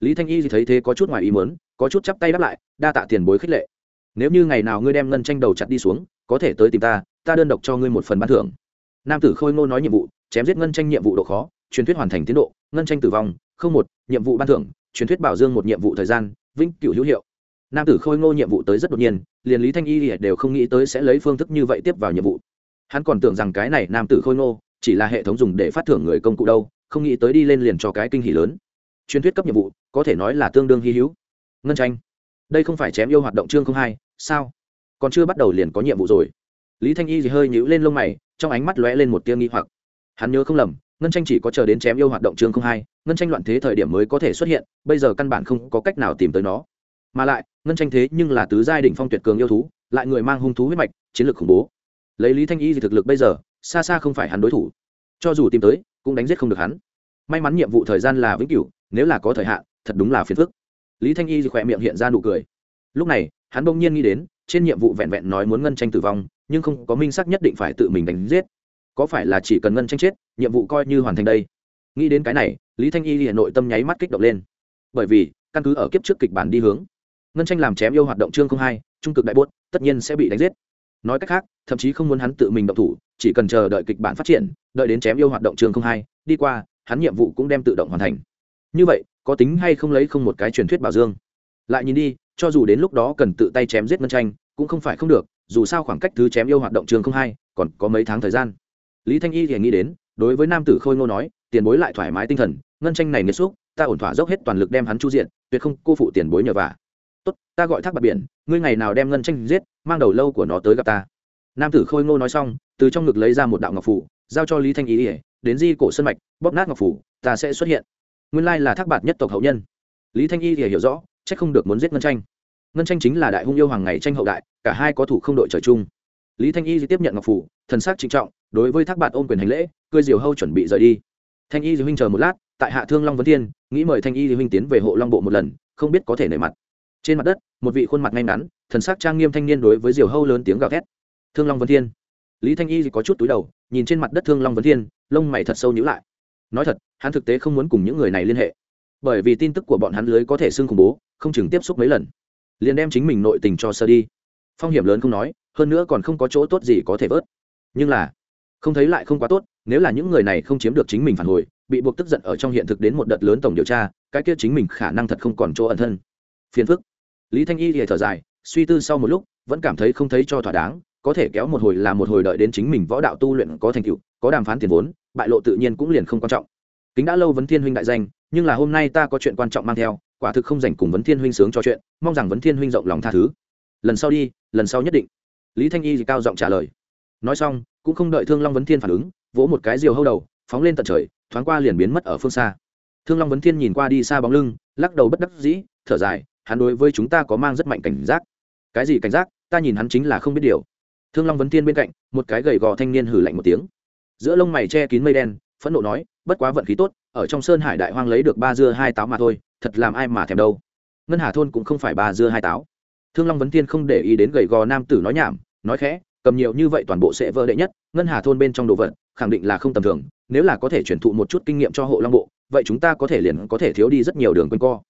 Lý thanh y thì thấy thế có chút ngoài ý muốn, có chút chắp tay đáp lại, đa tạ tiền bối khích lệ. Nếu như ngày nào ngươi đem ngân tranh đầu chặt đi xuống, có thể tới tìm ta ta đơn độc cho ngươi một phần bán thưởng. Nam tử khôi ngô nói nhiệm vụ, chém giết ngân tranh nhiệm vụ độ khó, truyền thuyết hoàn thành tiến độ, ngân tranh tử vong, không một, nhiệm vụ ban thưởng, truyền thuyết bảo dương một nhiệm vụ thời gian, vĩnh cửu hữu hiệu nam tử khôi ngô nhiệm vụ tới rất đột nhiên, liền lý thanh y đều không nghĩ tới sẽ lấy phương thức như vậy tiếp vào nhiệm vụ. Hắn còn tưởng rằng cái này nam tử khôi ngô chỉ là hệ thống dùng để phát thưởng người công cụ đâu, không nghĩ tới đi lên liền cho cái kinh hỉ lớn. Truyền thuyết cấp nhiệm vụ, có thể nói là tương đương hy hữu. Ngân tranh. Đây không phải chém yêu hoạt động chương không hai, sao? Còn chưa bắt đầu liền có nhiệm vụ rồi. Lý thanh y thì hơi nhíu lên lông mày, trong ánh mắt lóe lên một tia nghi hoặc. Hắn nhớ không lầm, ngân tranh chỉ có chờ đến chém yêu hoạt động chương không hai, ngân tranh loạn thế thời điểm mới có thể xuất hiện, bây giờ căn bản không có cách nào tìm tới nó mà lại, ngân tranh thế nhưng là tứ giai đ phong tuyệt cường yêu thú, lại người mang hung thú huyết mạch, chiến lược khủng bố. Lấy lý thanh y thì thực lực bây giờ, xa xa không phải hắn đối thủ. Cho dù tìm tới, cũng đánh giết không được hắn. May mắn nhiệm vụ thời gian là vĩnh cửu, nếu là có thời hạn, thật đúng là phiền phức. Lý thanh y thì khỏe miệng hiện ra nụ cười. Lúc này, hắn bỗng nhiên nghĩ đến, trên nhiệm vụ vẹn vẹn nói muốn ngân tranh tử vong, nhưng không có minh xác nhất định phải tự mình đánh giết. Có phải là chỉ cần ngân tranh chết, nhiệm vụ coi như hoàn thành đây? Nghĩ đến cái này, lý thanh y hiện nội tâm nháy mắt kích động lên. Bởi vì, căn cứ ở kiếp trước kịch bản đi hướng ngân tranh làm chém yêu hoạt động chương không hai, trung cực đại bốt tất nhiên sẽ bị đánh giết. Nói cách khác, thậm chí không muốn hắn tự mình động thủ, chỉ cần chờ đợi kịch bản phát triển, đợi đến chém yêu hoạt động chương không hai, đi qua, hắn nhiệm vụ cũng đem tự động hoàn thành. Như vậy, có tính hay không lấy không một cái truyền thuyết bảo dương. Lại nhìn đi, cho dù đến lúc đó cần tự tay chém giết ngân tranh cũng không phải không được, dù sao khoảng cách thứ chém yêu hoạt động chương không hai, còn có mấy tháng thời gian. Lý thanh y thì nghĩ đến, đối với nam tử khôi ngô nói, tiền bối lại thoải mái tinh thần, ngân tranh này nghiệt xúc, ta ổn thỏa dốc hết toàn lực đem hắn chu diện, tuyệt không cô phụ tiền bối nhờ vả tốt, ta gọi thác bạc biển, ngươi ngày nào đem ngân tranh giết, mang đầu lâu của nó tới gặp ta. Nam tử khôi ngô nói xong, từ trong ngực lấy ra một đạo ngọc phủ, giao cho lý thanh y ỉa đến di cổ sân mạch, bóp nát ngọc phủ, ta sẽ xuất hiện. Nguyên lai là thác bạc nhất tộc hậu nhân. Lý thanh y thì hiểu rõ c h ắ c không được muốn giết ngân tranh. Ngân tranh chính là đại hung yêu hoàng ngày tranh hậu đại, cả hai có thủ không đội trời chung. Lý thanh y tiếp nhận ngọc phủ, thần sắc trịnh trọng, đối với thác bạc ôm quyền hành lễ, cười diều hâu chuẩn bị rời đi. Thanh y thì huynh chờ một lát, tại hạ thương long vấn thiên, nghĩ mời thanh y thì huynh tiến về hộ long bộ một lần, không biết có thể nảy mặt trên mặt đất, một vị khuôn mặt ngay ngắn, thần sắc trang nghiêm thanh niên đối với diều hâu lớn tiếng gào thét. Thương long Vân thiên. Lý thanh y có chút túi đầu, nhìn trên mặt đất thương long Vân thiên, lông mày thật sâu nhữ lại. Nói thật, hắn thực tế không muốn cùng những người này liên hệ. Bởi vì tin tức của bọn hắn lưới có thể xưng khủng bố, không chừng tiếp xúc mấy lần, liền đem chính mình nội tình cho sơ đi. Phong hiểm lớn không nói, hơn nữa còn không có chỗ tốt gì có thể vớt. Nhưng là, không thấy lại không quá tốt, nếu là những người này không chiếm được chính mình phản hồi, bị buộc tức giận ở trong hiện thực đến một đợt lớn tổng điều tra, cái kia chính mình khả năng thật không còn chỗ ẩn thân. Phiền phức lý thanh y thì thở dài, suy tư sau một lúc, vẫn cảm thấy không thấy cho thỏa đáng, có thể kéo một hồi là một hồi đợi đến chính mình võ đạo tu luyện có thành tựu, có đàm phán tiền vốn, bại lộ tự nhiên cũng liền không quan trọng. Kính đã lâu vấn thiên huynh đại danh, nhưng là hôm nay ta có chuyện quan trọng mang theo, quả thực không dành cùng vấn thiên huynh sướng cho chuyện, mong rằng vấn thiên huynh rộng lòng tha thứ. Lần sau đi, lần sau nhất định. Lý thanh y thì cao giọng trả lời. Nói xong, cũng không đợi thương long vấn thiên phản ứng, vỗ một cái diều hâu đầu, phóng lên tận trời, thoáng qua liền biến mất ở phương xa. Thương long vấn thiên nhìn qua đi xa bóng lưng, lắc đầu bất đắc dĩ, thở dài hắn đối với chúng ta có mang rất mạnh cảnh giác. Cái gì cảnh giác? Ta nhìn hắn chính là không biết điều. Thương long vấn thiên bên cạnh, một cái gầy gò thanh niên hử lạnh một tiếng. Giữa lông mày che kín mây đen, phẫn nộ nói, bất quá vận khí tốt, ở trong sơn hải đại hoang lấy được ba dưa hai táo mà thôi, thật làm ai mà thèm đâu. Ngân hà thôn cũng không phải ba dưa hai táo. Thương long vấn Thiên không để ý đến gầy gò nam tử nói nhảm, nói khẽ, cầm nhiều như vậy toàn bộ sẽ vỡ đệ nhất, ngân hà thôn bên trong đồ vật, khẳng định là không tầm thường, nếu là có thể chuyển thụ một chút kinh nghiệm cho hộ long bộ, vậy chúng ta có thể liền có thể thiếu đi rất nhiều đường quanh co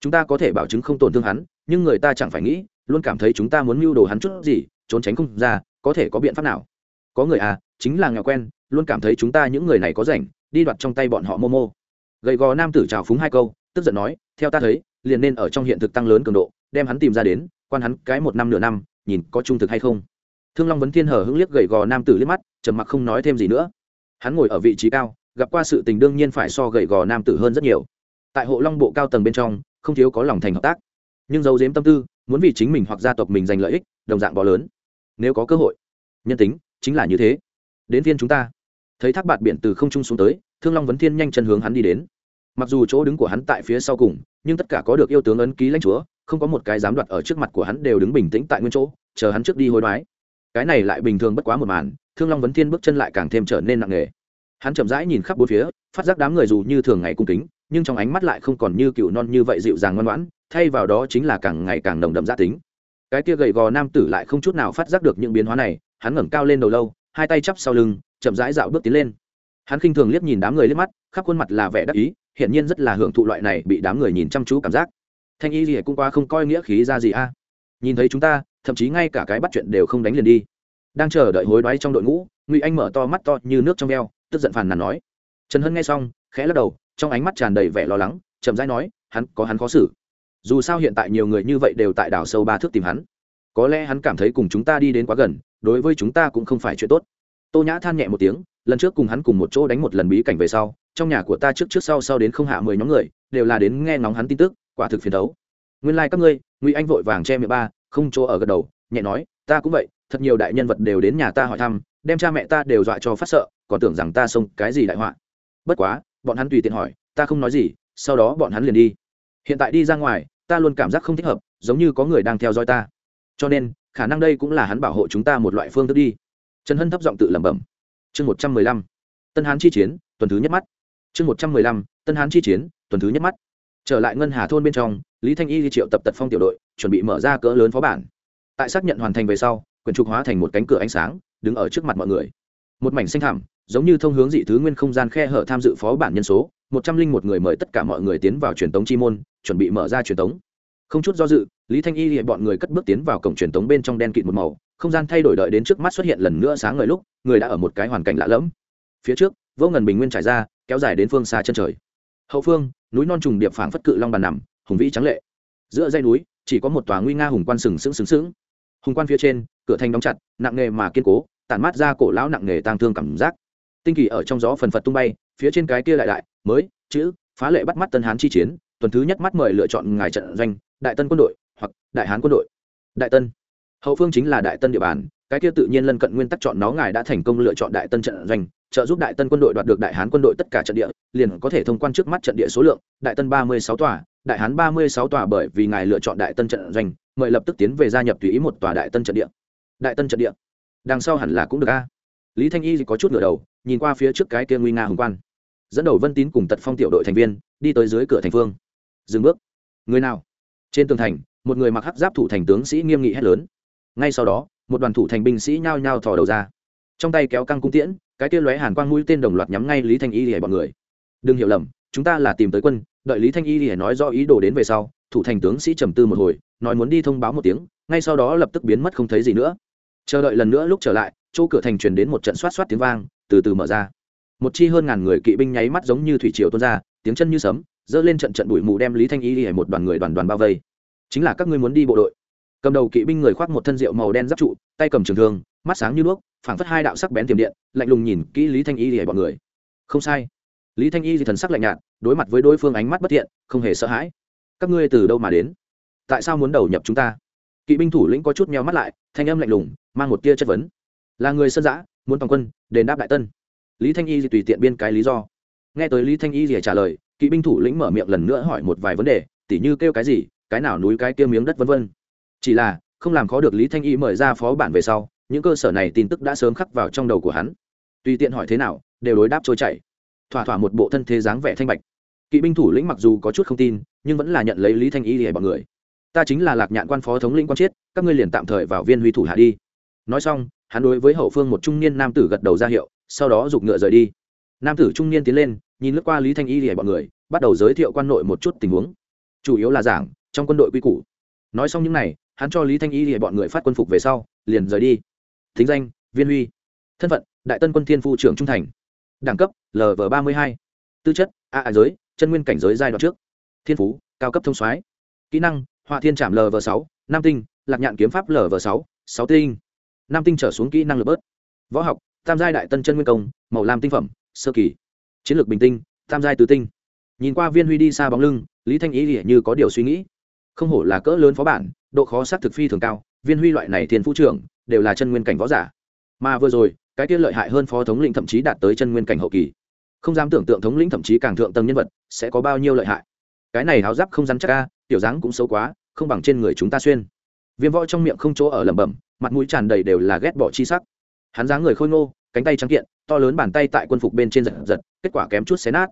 chúng ta có thể bảo chứng không tổn thương hắn, nhưng người ta chẳng phải nghĩ, luôn cảm thấy chúng ta muốn mưu đồ hắn chút gì, trốn tránh không ra, có thể có biện pháp nào? Có người à chính là nghèo quen, luôn cảm thấy chúng ta những người này có rảnh, đi đoạt trong tay bọn họ momo. Gầy gò nam tử trào phúng hai câu, tức giận nói, theo ta thấy, liền nên ở trong hiện thực tăng lớn cường độ, đem hắn tìm ra đến, quan hắn cái một năm nửa năm, nhìn có trung thực hay không. Thương long vấn thiên hở hững liếc gầy gò nam tử liếc mắt, trầm mặc không nói thêm gì nữa. Hắn ngồi ở vị trí cao, gặp qua sự tình đương nhiên phải so gầy gò nam tử hơn rất nhiều tại hộ long bộ cao tầng bên trong, không thiếu có lòng thành hợp tác. Nhưng dấu dếm tâm tư, muốn vì chính mình hoặc gia tộc mình giành lợi ích, đồng dạng bò lớn. Nếu có cơ hội, nhân tính chính là như thế. Đến phiên chúng ta. Thấy thác bạt biển từ không trung xuống tới, thương long vấn thiên nhanh chân hướng hắn đi đến. Mặc dù chỗ đứng của hắn tại phía sau cùng, nhưng tất cả có được yêu tướng ấn ký lãnh chúa, không có một cái dám đoạt ở trước mặt của hắn đều đứng bình tĩnh tại nguyên chỗ, chờ hắn trước đi hối đoái. Cái này lại bình thường bất quá một màn, thương long vấn thiên bước chân lại càng thêm trở nên nặng nề. Hắn chậm rãi nhìn khắp bốn phía, phát giác đám người dù như thường ngày cung kính nhưng trong ánh mắt lại không còn như cựu non như vậy dịu dàng ngoan ngoãn, thay vào đó chính là càng ngày càng nồng đậm gia tính. Cái kia gầy gò nam tử lại không chút nào phát giác được những biến hóa này, hắn ngẩng cao lên đầu lâu, hai tay chắp sau lưng, chậm rãi dạo bước tiến lên. Hắn khinh thường liếc nhìn đám người liếc mắt, khắp khuôn mặt là vẻ đắc ý, hiển nhiên rất là hưởng thụ loại này bị đám người nhìn chăm chú cảm giác. Thanh y gì cũng qua không coi nghĩa khí ra gì a. Nhìn thấy chúng ta, thậm chí ngay cả cái bắt chuyện đều không đánh liền đi. Đang chờ đợi hối đoái trong đội ngũ, ngụy anh mở to mắt to như nước trong veo tức giận phàn nàn nói. Trần hân nghe xong, khẽ lắc đầu trong ánh mắt tràn đầy vẻ lo lắng, chậm rãi nói, hắn, có hắn khó xử. Dù sao hiện tại nhiều người như vậy đều tại đảo sâu ba thước tìm hắn. Có lẽ hắn cảm thấy cùng chúng ta đi đến quá gần, đối với chúng ta cũng không phải chuyện tốt. Tô nhã than nhẹ một tiếng, lần trước cùng hắn cùng một chỗ đánh một lần bí cảnh về sau, trong nhà của ta trước trước sau sau đến không hạ mười nhóm người, đều là đến nghe ngóng hắn tin tức, quả thực phiền đấu. Nguyên lai、like、các ngươi, ngụy anh vội vàng che miệng ba, không chỗ ở gật đầu, nhẹ nói, ta cũng vậy, thật nhiều đại nhân vật đều đến nhà ta hỏi thăm, đem cha mẹ ta đều dọa cho phát sợ, còn tưởng rằng ta xông cái gì đại họa. Bất quá bọn hắn tùy tiện hỏi, ta không nói gì, sau đó bọn hắn liền đi. Hiện tại đi ra ngoài, ta luôn cảm giác không thích hợp, giống như có người đang theo dõi ta. Cho nên, khả năng đây cũng là hắn bảo hộ chúng ta một loại phương thức đi. Trần hân thấp giọng tự lẩm bẩm. Chương một trăm mười lăm. Tân hán chi chiến, tuần thứ nhất mắt. Chương một trăm mười lăm. Tân hán chi chiến, tuần thứ nhất mắt. Trở lại ngân hà thôn bên trong, lý thanh y triệu tập tật phong tiểu đội, chuẩn bị mở ra cỡ lớn phó bản. Tại xác nhận hoàn thành về sau, quyển trục hóa thành một cánh cửa ánh sáng, đứng ở trước mặt mọi người. Một mảnh xanh thảm giống như thông hướng dị thứ nguyên không gian khe hở tham dự phó bản nhân số, một trăm linh một người mời tất cả mọi người tiến vào truyền tống chi môn, chuẩn bị mở ra truyền tống. Không chút do dự, lý thanh y hiện bọn người cất bước tiến vào cổng truyền tống bên trong đen kịt một màu, không gian thay đổi đợi đến trước mắt xuất hiện lần nữa sáng ngời lúc, người đã ở một cái hoàn cảnh lạ lẫm. Phía trước, vô ngần bình nguyên trải ra, kéo dài đến phương xa chân trời. Hậu phương, núi non trùng điệp phảng phất cự long bàn nằm, hùng vĩ trắng lệ. Giữa dây núi, chỉ có một tòa nguy nga hùng quan sừng sững sừng sững. Hùng quan phía trên, cửa thành đóng chặt, nặng nghề mà kiên cố, tản mát ra cổ lão nặng nghề tang thương cảm giác tinh kỳ ở trong gió phần phật tung bay, phía trên cái kia lại đại, mới, chữ, phá lệ bắt mắt tân hán chi chiến, tuần thứ nhất mắt mời lựa chọn ngài trận doanh, đại tân quân đội, hoặc đại hán quân đội. Đại tân. Hậu phương chính là đại tân địa bàn, cái kia tự nhiên lân cận nguyên tắc chọn nó ngài đã thành công lựa chọn đại tân trận doanh, trợ giúp đại tân quân đội đoạt được đại hán quân đội tất cả trận địa, liền có thể thông quan trước mắt trận địa số lượng, đại tân ba mươi sáu tòa, đại hán ba mươi sáu tòa bởi vì ngài lựa chọn đại tân trận doanh, mời lập tức tiến về gia nhập tùy ý một tòa đại tân trận địa. Đại tân trận địa. Đằng sau hẳn là cũng được a lý thanh y có chút ngửa đầu, nhìn qua phía trước cái kia nguy nga hùng quan. Dẫn đầu vân tín cùng tật phong tiểu đội thành viên, đi tới dưới cửa thành phương. Dừng bước. Người nào? Trên tường thành, một người mặc hắc giáp thủ thành tướng sĩ nghiêm nghị hét lớn. Ngay sau đó, một đoàn thủ thành binh sĩ nhao nhao thò đầu ra. Trong tay kéo căng cung tiễn, cái kia lóe hàn quang mũi tên đồng loạt nhắm ngay lý thanh y lìa bọn người. Đừng hiểu lầm, chúng ta là tìm tới quân. Đợi lý thanh y lìa nói do ý đồ đến về sau, thủ thành tướng sĩ trầm tư một hồi, nói muốn đi thông báo một tiếng, ngay sau đó lập tức biến mất không thấy gì nữa. Chờ đợi lần nữa lúc trở lại chỗ cửa thành truyền đến một trận xoát xoát tiếng vang, từ từ mở ra. Một chi hơn ngàn người kỵ binh nháy mắt giống như thủy triều tuôn ra, tiếng chân như sấm, dơ lên trận trận bụi mù đem lý thanh y đi một đoàn người đoàn đoàn bao vây. Chính là các ngươi muốn đi bộ đội. Cầm đầu kỵ binh người khoác một thân rượu màu đen giáp trụ, tay cầm trường thương, mắt sáng như đuốc, phảng phất hai đạo sắc bén tiềm điện, lạnh lùng nhìn kỹ lý thanh y để bọn người. Không sai. Lý thanh y thì thần sắc lạnh nhạt, đối mặt với đối phương ánh mắt bất thiện, không hề sợ hãi. Các ngươi từ đâu mà đến? Tại sao muốn đầu nhập chúng ta? Kỵ binh thủ lĩnh có chút meo mắt lại, thanh âm lạnh lùng, mang một tia chất vấn là người sơn giã, muốn toàn quân, đền đáp đại tân. Lý thanh y thì tùy tiện biên cái lý do. Nghe tới lý thanh y thì trả lời, kỵ binh thủ lĩnh mở miệng lần nữa hỏi một vài vấn đề, tỉ như kêu cái gì, cái nào núi cái kia miếng đất vân vân. Chỉ là, không làm khó được lý thanh y mời ra phó bản về sau, những cơ sở này tin tức đã sớm khắc vào trong đầu của hắn. Tùy tiện hỏi thế nào, đều đối đáp trôi chảy. Thỏa thỏa một bộ thân thế dáng vẻ thanh bạch. Kỵ binh thủ lĩnh mặc dù có chút không tin, nhưng vẫn là nhận lấy lý thanh y để bọn người. Ta chính là lạc nhạn quan phó thống lĩnh quan chiết, các ngươi liền tạm thời vào viên huy thủ hạ đi. Nói xong hắn đối với hậu phương một trung niên nam tử gật đầu ra hiệu, sau đó giục ngựa rời đi. Nam tử trung niên tiến lên, nhìn lướt qua lý thanh y để bọn người, bắt đầu giới thiệu quan nội một chút tình huống. Chủ yếu là giảng, trong quân đội quy củ. Nói xong những n à y hắn cho lý thanh y để bọn người phát quân phục về sau, liền rời đi. Thính danh, viên huy. Thân phận, đại tân quân thiên phu trưởng trung thành. Đẳng cấp lv ba mươi hai. Tư chất, a à giới, chân nguyên cảnh giới giai đoạn trước. Thiên phú, cao cấp thông soái. Kỹ năng, họa thiên trảm lv sáu, nam tinh, lạc nhạn kiếm pháp lv sáu sáu tinh nam tinh trở xuống kỹ năng lực bớt. Võ học, tam giai đại tân chân nguyên công, màu lam tinh phẩm, sơ kỳ. Chiến lược bình tinh, tam giai tứ tinh. Nhìn qua viên huy đi xa bóng lưng, lý thanh ý hiện như có điều suy nghĩ. Không hổ là cỡ lớn phó bản, độ khó sát thực phi thường cao, viên huy loại này thiên phú trưởng, đều là chân nguyên cảnh võ giả. Mà vừa rồi, cái kia lợi hại hơn phó thống lĩnh thậm chí đạt tới chân nguyên cảnh hậu kỳ. Không dám tưởng tượng thống lĩnh thậm chí càng thượng tầng nhân vật, sẽ có bao nhiêu lợi hại. Cái này háo giáp không rắn chắc ca tiểu dáng cũng xấu quá, không bằng trên người chúng ta xuyên viêm võ trong miệng không chỗ ở lẩm bẩm, mặt mũi tràn đầy đều là ghét bỏ chi sắc. Hắn dáng người khôi ngô, cánh tay trắng kiện, to lớn bàn tay tại quân phục bên trên giật giật, kết quả kém chút xé nát.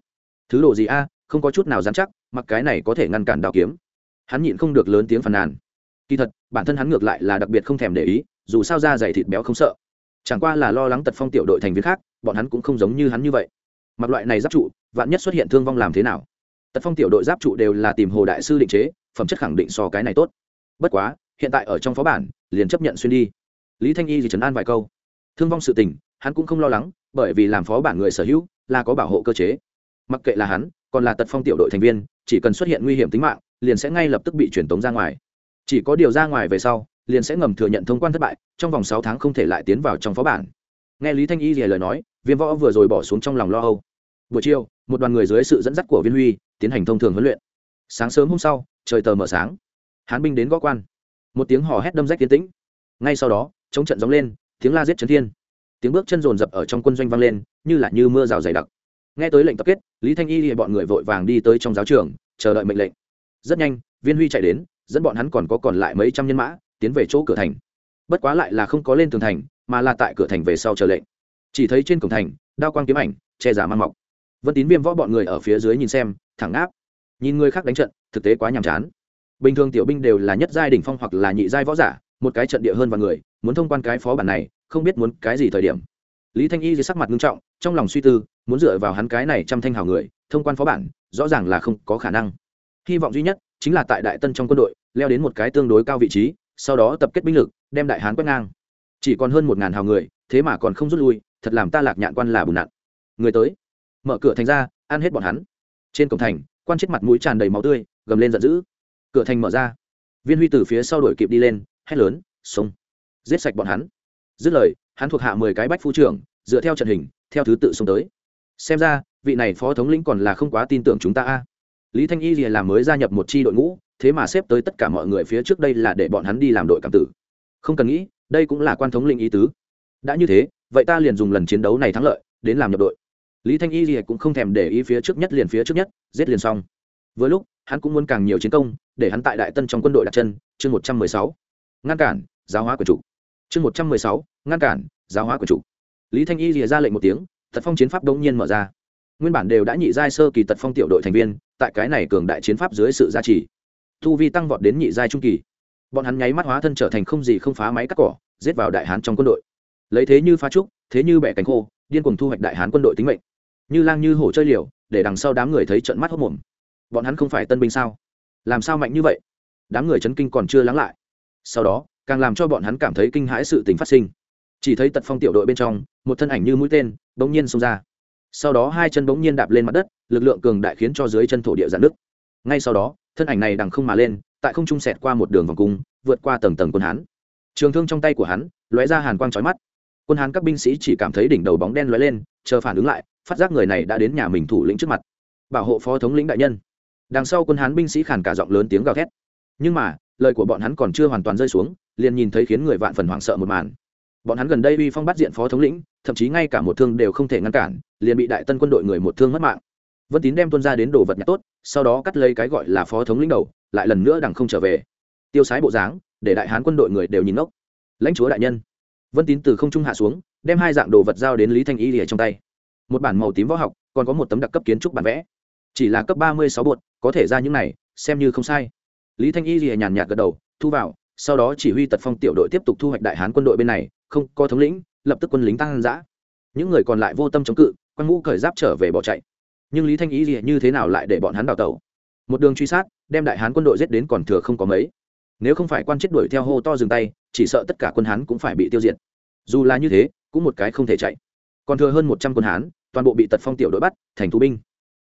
Thứ đồ gì a, không có chút nào dám chắc, mặc cái này có thể ngăn cản đào kiếm. Hắn nhịn không được lớn tiếng phàn nàn. Kỳ thật, bản thân hắn ngược lại là đặc biệt không thèm để ý, dù sao da dày thịt béo không sợ. Chẳng qua là lo lắng tật phong tiểu đội thành viên khác, bọn hắn cũng không giống như hắn như vậy. Mặc loại này giáp trụ, vạn nhất xuất hiện thương vong làm thế nào? Tật phong tiểu đội giáp trụ đều là tìm hồ đại sư định chế, phẩm chất khẳng định so cái này tốt. Bất quá hiện tại ở trong phó bản, liền chấp nhận xuyên đi. Lý thanh y thì trấn an vài câu. Thương vong sự tình, hắn cũng không lo lắng, bởi vì làm phó bản người sở hữu, là có bảo hộ cơ chế. Mặc kệ là hắn, còn là tật phong tiểu đội thành viên, chỉ cần xuất hiện nguy hiểm tính mạng, liền sẽ ngay lập tức bị truyền tống ra ngoài. Chỉ có điều ra ngoài về sau, liền sẽ ngầm thừa nhận thông quan thất bại, trong vòng sáu tháng không thể lại tiến vào trong phó bản. Nghe lý thanh y gì lời nói, viêm võ vừa rồi bỏ xuống trong lòng lo âu. Buổi chiều, một đoàn người dưới sự dẫn dắt của viên huy, tiến hành thông thường huấn luyện. Sáng sớm hôm sau, trời tờ mờ sáng. Hán binh đến gó quan một tiếng hò hét đâm rách tiến tĩnh. Ngay sau đó, chống trận gióng lên, tiếng la giết trấn thiên. Tiếng bước chân rồn rập ở trong quân doanh vang lên, như là như mưa rào dày đặc. Nghe tới lệnh tập kết, lý thanh y thì bọn người vội vàng đi tới trong giáo trường, chờ đợi mệnh lệnh. Rất nhanh, viên huy chạy đến, dẫn bọn hắn còn có còn lại mấy trăm nhân mã, tiến về chỗ cửa thành. Bất quá lại là không có lên tường thành, mà là tại cửa thành về sau chờ lệnh. Chỉ thấy trên cổng thành, đao quang kiếm ảnh, che giả mang mọc. Vân tín viêm võ bọn người ở phía dưới nhìn xem, thẳng áp nhìn người khác đánh trận, thực tế quá nhàm chán bình thường tiểu binh đều là nhất giai đỉnh phong hoặc là nhị giai võ giả, một cái trận địa hơn và người, muốn thông quan cái phó bản này, không biết muốn cái gì thời điểm. Lý thanh y dưới sắc mặt nghiêm trọng, trong lòng suy tư, muốn dựa vào hắn cái này trăm thanh hào người, thông quan phó bản, rõ ràng là không có khả năng. Hy vọng duy nhất chính là tại đại tân trong quân đội, leo đến một cái tương đối cao vị trí, sau đó tập kết binh lực, đem đại hán quét ngang. Chỉ còn hơn một ngàn hào người, thế mà còn không rút lui, thật làm ta lạc nhạn quan là bùn nặn. Người tới. Mở cửa thành ra, ăn hết bọn hắn. Trên cổng thành, quan chết mặt mũi tràn đầy máu tươi, gầm lên giận dữ cửa thành mở ra. Viên huy từ phía sau đuổi kịp đi lên, hét lớn, xông! Giết sạch bọn hắn! Dứt lời, hắn thuộc hạ mười cái bách phu trưởng, dựa theo trận hình, theo thứ tự xông tới. Xem ra, vị này phó thống lĩnh còn là không quá tin tưởng chúng ta a. Lý thanh y liền làm mới gia nhập một c h i đội ngũ, thế mà xếp tới tất cả mọi người phía trước đây là để bọn hắn đi làm đội cảm tử. Không cần nghĩ, đây cũng là quan thống lĩnh ý tứ. Đã như thế, vậy ta liền dùng lần chiến đấu này thắng lợi, đến làm nhập đội. Lý thanh y thì cũng không thèm để ý phía trước nhất liền phía trước nhất, giết liền xong với lúc, hắn cũng muốn càng nhiều chiến công, để hắn tại đại tân trong quân đội đặt chân, chương một trăm mười sáu. Ngăn cản, giáo hóa quyền chủ. Chương một trăm mười sáu, ngăn cản, giáo hóa quyền chủ. Lý thanh y rìa ra lệnh một tiếng, tật phong chiến pháp đống nhiên mở ra. Nguyên bản đều đã nhị giai sơ kỳ tật phong tiểu đội thành viên, tại cái này cường đại chiến pháp dưới sự gia trì. Thu vi tăng vọt đến nhị giai trung kỳ. Bọn hắn nháy mắt hóa thân trở thành không gì không phá máy cắt cỏ, giết vào đại hán trong quân đội. Lấy thế như phá trúc, thế như bẻ cánh khô, điên cuồng thu hoạch đại hán quân đội tính mệnh. Như lang như hổ chơi liều, để đằng sau đám người thấy trận mắt hốc mồm bọn hắn không phải tân binh sao? Làm sao mạnh như vậy? Đám người chấn kinh còn chưa lắng lại. Sau đó, càng làm cho bọn hắn cảm thấy kinh hãi sự tình phát sinh. Chỉ thấy tật phong tiểu đội bên trong, một thân ảnh như mũi tên, bỗng nhiên xông ra. Sau đó hai chân bỗng nhiên đạp lên mặt đất, lực lượng cường đại khiến cho dưới chân thổ địa giãn nứt. Ngay sau đó, thân ảnh này đằng không mà lên, tại không trung sẹt qua một đường vòng cung, vượt qua tầng tầng quân hán. Trường thương trong tay của hắn, lóe ra hàn quang trói mắt. Quân hán các binh sĩ chỉ cảm thấy đỉnh đầu bóng đen lóe lên, chờ phản ứng lại, phát giác người này đã đến nhà mình thủ lĩnh trước mặt. Bảo hộ phó thống lĩnh đại nhân đằng sau quân hán binh sĩ khàn cả giọng lớn tiếng gào thét. Nhưng mà, lời của bọn hắn còn chưa hoàn toàn rơi xuống, liền nhìn thấy khiến người vạn phần hoảng sợ một màn. Bọn hắn gần đây uy phong bắt diện phó thống lĩnh, thậm chí ngay cả một thương đều không thể ngăn cản, liền bị đại tân quân đội người một thương mất mạng. Vân tín đem tuân ra đến đồ vật nhặt tốt, sau đó cắt lấy cái gọi là phó thống lĩnh đầu, lại lần nữa đằng không trở về. Tiêu sái bộ dáng, để đại hán quân đội người đều nhìn ngốc. Lãnh chúa đại nhân. Vân tín từ không trung hạ xuống, đem hai dạng đồ vật giao đến lý thanh y lìa trong tay. Một bản màu tím võ học, còn có một tấm đặc cấp kiến trúc bản vẽ chỉ là cấp ba mươi sáu bột, có thể ra những này, xem như không sai. Lý thanh y lìa nhàn nhạt gật đầu, thu vào, sau đó chỉ huy tật phong tiểu đội tiếp tục thu hoạch đại hán quân đội bên này, không có thống lĩnh, lập tức quân lính tăng giã. Những người còn lại vô tâm chống cự, quan ngũ cởi giáp trở về bỏ chạy. Nhưng lý thanh ý gì như thế nào lại để bọn hắn đào tẩu? Một đường truy sát, đem đại hán quân đội giết đến còn thừa không có mấy. Nếu không phải quan chết đuổi theo hô to dừng tay, chỉ sợ tất cả quân hán cũng phải bị tiêu diệt. Dù là như thế, cũng một cái không thể chạy. Còn thừa hơn một trăm quân hán, toàn bộ bị tật phong tiểu đội bắt, thành tù binh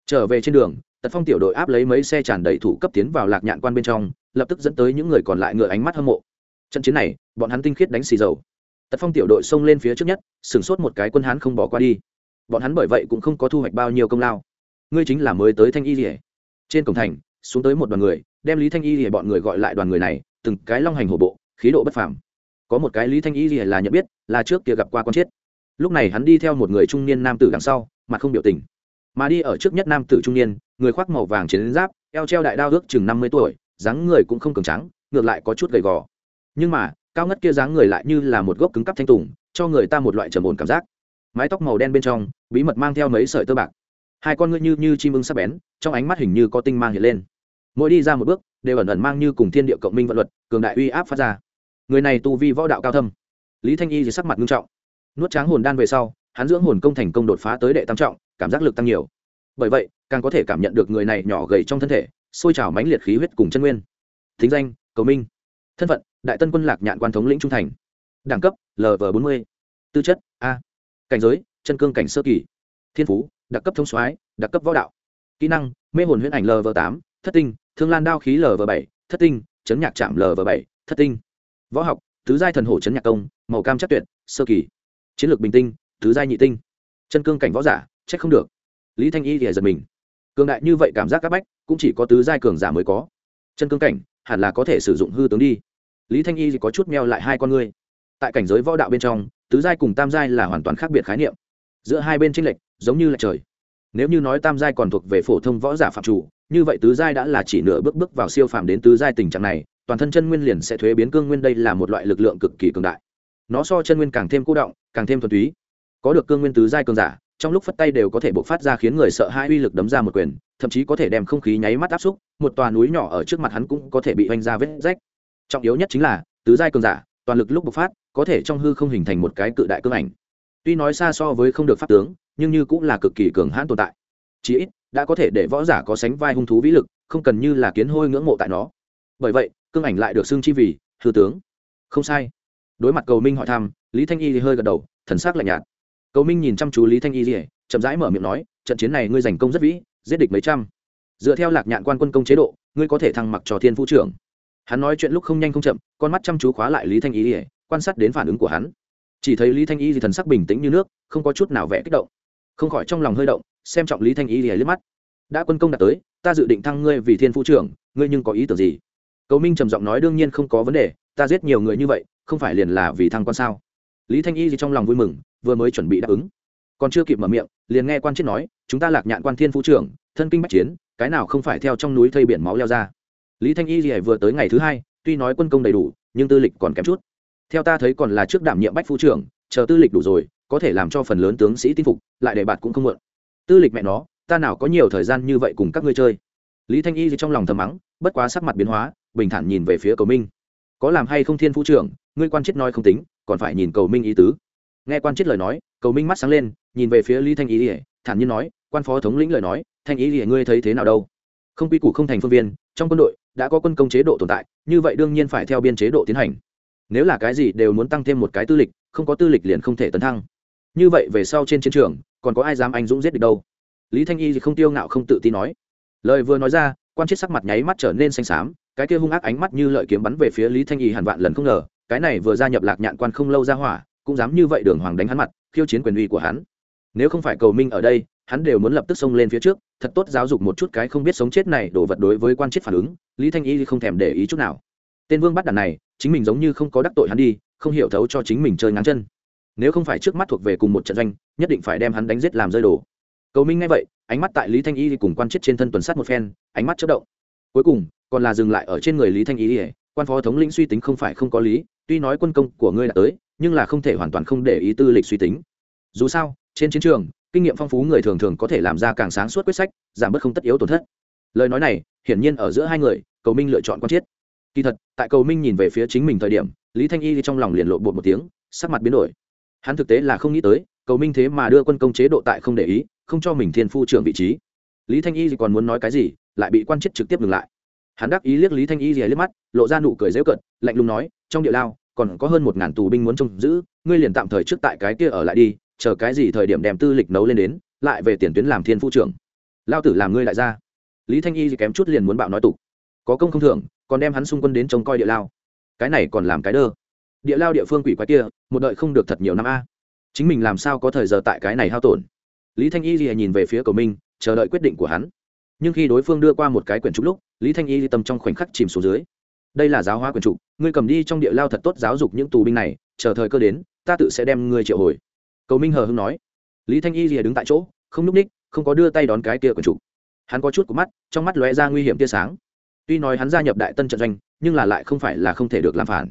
trở về trên đường, tật phong tiểu đội áp lấy mấy xe tràn đầy thủ cấp tiến vào lạc nhạn quan bên trong, lập tức dẫn tới những người còn lại ngựa ánh mắt hâm mộ. Trận chiến này, bọn hắn tinh khiết đánh xì dầu. Tật phong tiểu đội xông lên phía trước nhất, sửng sốt một cái quân hán không bỏ qua đi. Bọn hắn bởi vậy cũng không có thu hoạch bao nhiêu công lao. Ngươi chính là mới tới thanh y rỉa trên cổng thành, xuống tới một đoàn người, đem lý thanh y rỉa bọn người gọi lại đoàn người này, từng cái long hành hổ bộ, khí độ bất phàm. Có một cái lý thanh y rỉa là nhận biết, là trước kia gặp qua con chết. Lúc này hắn đi theo một người trung niên nam tử đằng sau, mặt không biểu tình mà đi ở trước nhất nam tử trung niên, người khoác màu vàng chiến giáp, eo treo đại đao ước chừng năm mươi tuổi, dáng người cũng không cường trắng ngược lại có chút gầy gò. Nhưng mà, cao ngất kia dáng người lại như là một gốc cứng cắp thanh tùng, cho người ta một loại trầm ổn cảm giác. Mái tóc màu đen bên trong, bí mật mang theo mấy sợi tơ bạc. Hai con ngươi như như chim ưng sắc bén, trong ánh mắt hình như có tinh mang hiện lên. Mỗi đi ra một bước, đều ẩn ẩn mang như cùng thiên địa cộng minh vận luật, cường đại uy áp phát ra. Người này tu vi võ đạo cao thâm. Lý thanh y thì sắc mặt nghiêm trọng. Nuốt tráng hồn đan về sau hắn dưỡng hồn công thành công đột phá tới đệ tam trọng, cảm giác lực tăng nhiều. Bởi vậy, càng có thể cảm nhận được người này nhỏ gầy trong thân thể, sôi trào mãnh liệt khí huyết cùng chân nguyên. Thính danh, cầu minh. Thân phận, đại tân quân lạc nhạn quan thống lĩnh trung thành. Đẳng cấp lv bốn mươi. Tư chất, a. Cảnh giới, chân cương cảnh sơ kỳ. Thiên phú, đặc cấp thông soái, đặc cấp võ đạo. Kỹ năng, mê hồn huyễn ảnh lv tám, thất tinh, thương lan đao khí lv bảy, thất tinh, chấn nhạc chạm lv bảy, thất tinh. Võ học, tứ giai thần hổ chấn nhạc công, màu cam chắc tuyệt, sơ kỳ. Chiến lược bình tinh tứ giai nhị tinh. Chân cương cảnh võ giả, trách không được. Lý thanh y thì giật mình. Cường đại như vậy cảm giác các bách, cũng chỉ có tứ giai cường giả mới có. Chân cương cảnh, hẳn là có thể sử dụng hư tướng đi. Lý thanh y thì có chút meo lại hai con ngươi. Tại cảnh giới võ đạo bên trong, tứ giai cùng tam giai là hoàn toàn khác biệt khái niệm. Giữa hai bên tranh lệch, giống như là trời. Nếu như nói tam giai còn thuộc về phổ thông võ giả phạm chủ, như vậy tứ giai đã là chỉ nửa bước bước vào siêu phàm đến tứ giai tình trạng này, toàn thân chân nguyên liền sẽ thuế biến cương nguyên đây là một loại lực lượng cực kỳ cường đại. Nó so chân nguyên càng thêm cố động, càng thêm thuần túy có được cương nguyên tứ giai cường giả, trong lúc phất tay đều có thể bộc phát ra khiến người sợ hai uy lực đấm ra một quyền, thậm chí có thể đem không khí nháy mắt áp xúc, một tòa núi nhỏ ở trước mặt hắn cũng có thể bị oanh ra vết rách. Trọng yếu nhất chính là, tứ giai cường giả, toàn lực lúc bộc phát, có thể trong hư không hình thành một cái cự đại cương ảnh. Tuy nói xa so với không được pháp tướng, nhưng như cũng là cực kỳ cường hãn tồn tại. Chí ít, đã có thể để võ giả có sánh vai hung thú vĩ lực, không cần như là kiến hôi ngưỡng mộ tại nó. Bởi vậy, cương ảnh lại được xưng chi vì hư tướng. Không sai. Đối mặt cầu minh hỏi thăm, lý thanh y thì hơi gật đầu, thần s ắ c lạnh nhạt cầu minh nhìn chăm chú lý thanh y dỉa chậm rãi mở miệng nói, trận chiến này ngươi giành công rất vĩ, giết địch mấy trăm. Dựa theo lạc nhạn quan quân công chế độ, ngươi có thể thăng mặc trò thiên vũ trưởng. Hắn nói chuyện lúc không nhanh không chậm, con mắt chăm chú khóa lại lý thanh y dỉa quan sát đến phản ứng của hắn. Chỉ thấy lý thanh y thì thần sắc bình tĩnh như nước, không có chút nào vẽ kích động. Không khỏi trong lòng hơi động, xem trọng lý thanh y lìa liếc mắt. Đã quân công đạt tới, ta dự định thăng ngươi vì thiên vũ trưởng, ngươi nhưng có ý tưởng gì? Cầu minh trầm giọng nói, đương nhiên không có vấn đề, ta giết nhiều người như vậy, không phải liền là vì thăng quan sao? Lý thanh y gì trong lòng vui mừng vừa mới chuẩn bị đáp ứng. Còn chưa kịp mở miệng, liền nghe quan chết nói, chúng ta lạc nhạn quan thiên phú trưởng, thân kinh bách chiến, cái nào không phải theo trong núi thây biển máu leo ra? Lý thanh y gì vừa tới ngày thứ hai, tuy nói quân công đầy đủ, nhưng tư lịch còn kém chút. Theo ta thấy còn là trước đảm nhiệm bách phú trưởng, chờ tư lịch đủ rồi, có thể làm cho phần lớn tướng sĩ tin phục, lại để bạn cũng không mượn tư lịch mẹ nó, ta nào có nhiều thời gian như vậy cùng các ngươi chơi. Lý thanh y thì trong lòng thầm mắng, bất quá sắc mặt biến hóa, bình thản nhìn về phía cầu minh. Có làm hay không thiên phú trưởng, ngươi quan chết nói không tính, còn phải nhìn cầu minh ý tứ nghe quan chết lời nói, cầu minh mắt sáng lên, nhìn về phía lý thanh ý ỉa thản nhiên nói, quan phó thống lĩnh lời nói, thanh ý ỉa ngươi thấy thế nào đâu? Không quy củ không thành phương viên, trong quân đội đã có quân công chế độ tồn tại, như vậy đương nhiên phải theo biên chế độ tiến hành. Nếu là cái gì đều muốn tăng thêm một cái tư lịch, không có tư lịch liền không thể tấn thăng. Như vậy về sau trên chiến trường, còn có ai dám anh dũng giết được đâu? Lý thanh y thì không tiêu ngạo không tự tin nói. Lời vừa nói ra, quan chết sắc mặt nháy mắt trở nên xanh xám, cái kia hung ác ánh mắt như lợi kiếm bắn về phía lý thanh y hàn vạn lần không ngờ, cái này vừa gia nhập lạc nhạn quan không lâu ra hỏa cũng dám như vậy đường hoàng đánh hắn mặt, khiêu chiến quyền uy của hắn. Nếu không phải cầu minh ở đây, hắn đều muốn lập tức xông lên phía trước, thật tốt giáo dục một chút cái không biết sống chết này đổ vật đối với quan chết phản ứng, lý thanh y không thèm để ý chút nào. Tên vương bắt đàn này, chính mình giống như không có đắc tội hắn đi, không hiểu thấu cho chính mình chơi ngắn chân. Nếu không phải trước mắt thuộc về cùng một trận doanh, nhất định phải đem hắn đánh giết làm rơi đổ cầu minh nghe vậy, ánh mắt tại lý thanh y cùng quan chết trên thân tuần sát một phen, ánh mắt chất động. Cuối cùng, còn là dừng lại ở trên người lý thanh y, quan phó thống lĩnh suy tính không phải không có lý, tuy nói quân công của ngươi đã tới nhưng là không thể hoàn toàn không để ý tư lịch suy tính. Dù sao, trên chiến trường, kinh nghiệm phong phú người thường thường có thể làm ra càng sáng suốt quyết sách, giảm bớt không tất yếu tổn thất. Lời nói này, hiển nhiên ở giữa hai người, cầu minh lựa chọn quan chiết kỳ thật, tại cầu minh nhìn về phía chính mình thời điểm, lý thanh y trong lòng liền lộ bột một tiếng, sắc mặt biến đổi. Hắn thực tế là không nghĩ tới, cầu minh thế mà đưa quân công chế độ tại không để ý, không cho mình thiên phu trưởng vị trí. Lý thanh y còn muốn nói cái gì, lại bị quan chết trực tiếp ngừng lại. Hắn đắc ý liếc lý thanh y liếc mắt, lộ ra nụ cười dễu cận lạnh lùng nói, trong địa lao còn có hơn một ngàn tù binh muốn trông giữ, ngươi liền tạm thời trước tại cái kia ở lại đi, chờ cái gì thời điểm đem tư lịch nấu lên đến, lại về tiền tuyến làm thiên phu trưởng. Lao tử làm ngươi lại ra. Lý thanh y kém chút liền muốn bạo nói tục. Có công không thưởng, còn đem hắn xung quân đến trông coi địa lao. Cái này còn làm cái đơ. Địa lao địa phương quỷ quái kia, một đợi không được thật nhiều năm a. Chính mình làm sao có thời giờ tại cái này hao tổn? Lý thanh y thì nhìn về phía cầu minh, chờ đợi quyết định của hắn. Nhưng khi đối phương đưa qua một cái quyển trúc lúc, lý thanh y tâm trong khoảnh khắc chìm xuống dưới đây là giáo hóa quyền trục ngươi cầm đi trong địa lao thật tốt giáo dục những tù binh này, chờ thời cơ đến, ta tự sẽ đem ngươi triệu hồi. Cầu minh hờ hưng nói. Lý thanh y rìa đứng tại chỗ, không núp ních, không có đưa tay đón cái kia quyền trục hắn có chút của mắt, trong mắt lóe ra nguy hiểm tia sáng. Tuy nói hắn gia nhập đại tân trận doanh, nhưng là lại không phải là không thể được làm phản.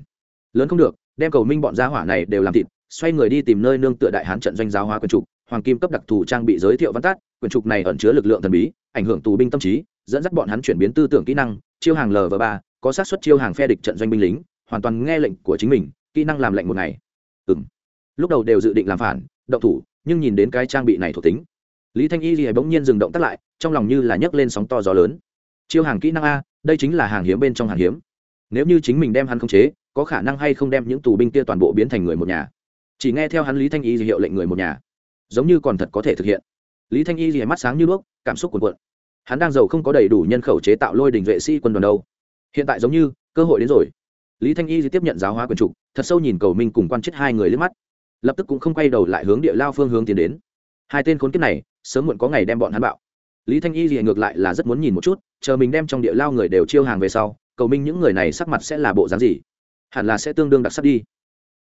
Lớn không được, đem cầu minh bọn gia hỏa này đều làm thịt, xoay người đi tìm nơi nương tựa đại hán trận doanh giáo hóa quyền trục hoàng kim cấp đặc thù trang bị giới thiệu văn tát, quyền trục này ẩn chứa lực lượng thần bí, ảnh hưởng tù binh tâm trí, dẫn dắt bọn hắn chuyển biến tư tưởng kỹ năng, chiêu hàng lv ba có sát xuất chiêu hàng phe địch trận doanh binh lính, hoàn toàn nghe lệnh của chính mình, kỹ năng làm lệnh một ngày. Ừ lúc đầu đều dự định làm phản, động thủ, nhưng nhìn đến cái trang bị này thuộc tính, lý thanh y thì bỗng nhiên dừng động tắt lại, trong lòng như là nhấc lên sóng to gió lớn. Chiêu hàng kỹ năng a, đây chính là hàng hiếm bên trong hàng hiếm. Nếu như chính mình đem hắn khống chế, có khả năng hay không đem những tù binh kia toàn bộ biến thành người một nhà? Chỉ nghe theo hắn lý thanh y hiệu lệnh người một nhà. Giống như còn thật có thể thực hiện. Lý thanh y thì mắt sáng như đuốc, cảm xúc cuồn cuộn. Hắn đang giàu không có đầy đủ nhân khẩu chế tạo lôi đình vệ sĩ quân đoàn đâu hiện tại giống như, cơ hội đến rồi. Lý thanh y tiếp nhận giáo hóa quyền trục, thật sâu nhìn cầu minh cùng quan chết hai người lên mắt. Lập tức cũng không quay đầu lại hướng địa lao phương hướng tiến đến. Hai tên khốn kiếp này, sớm muộn có ngày đem bọn hắn bạo. Lý thanh y thì ngược lại là rất muốn nhìn một chút, chờ mình đem trong địa lao người đều chiêu hàng về sau, cầu minh những người này sắc mặt sẽ là bộ dáng gì? Hẳn là sẽ tương đương đặc sắc đi.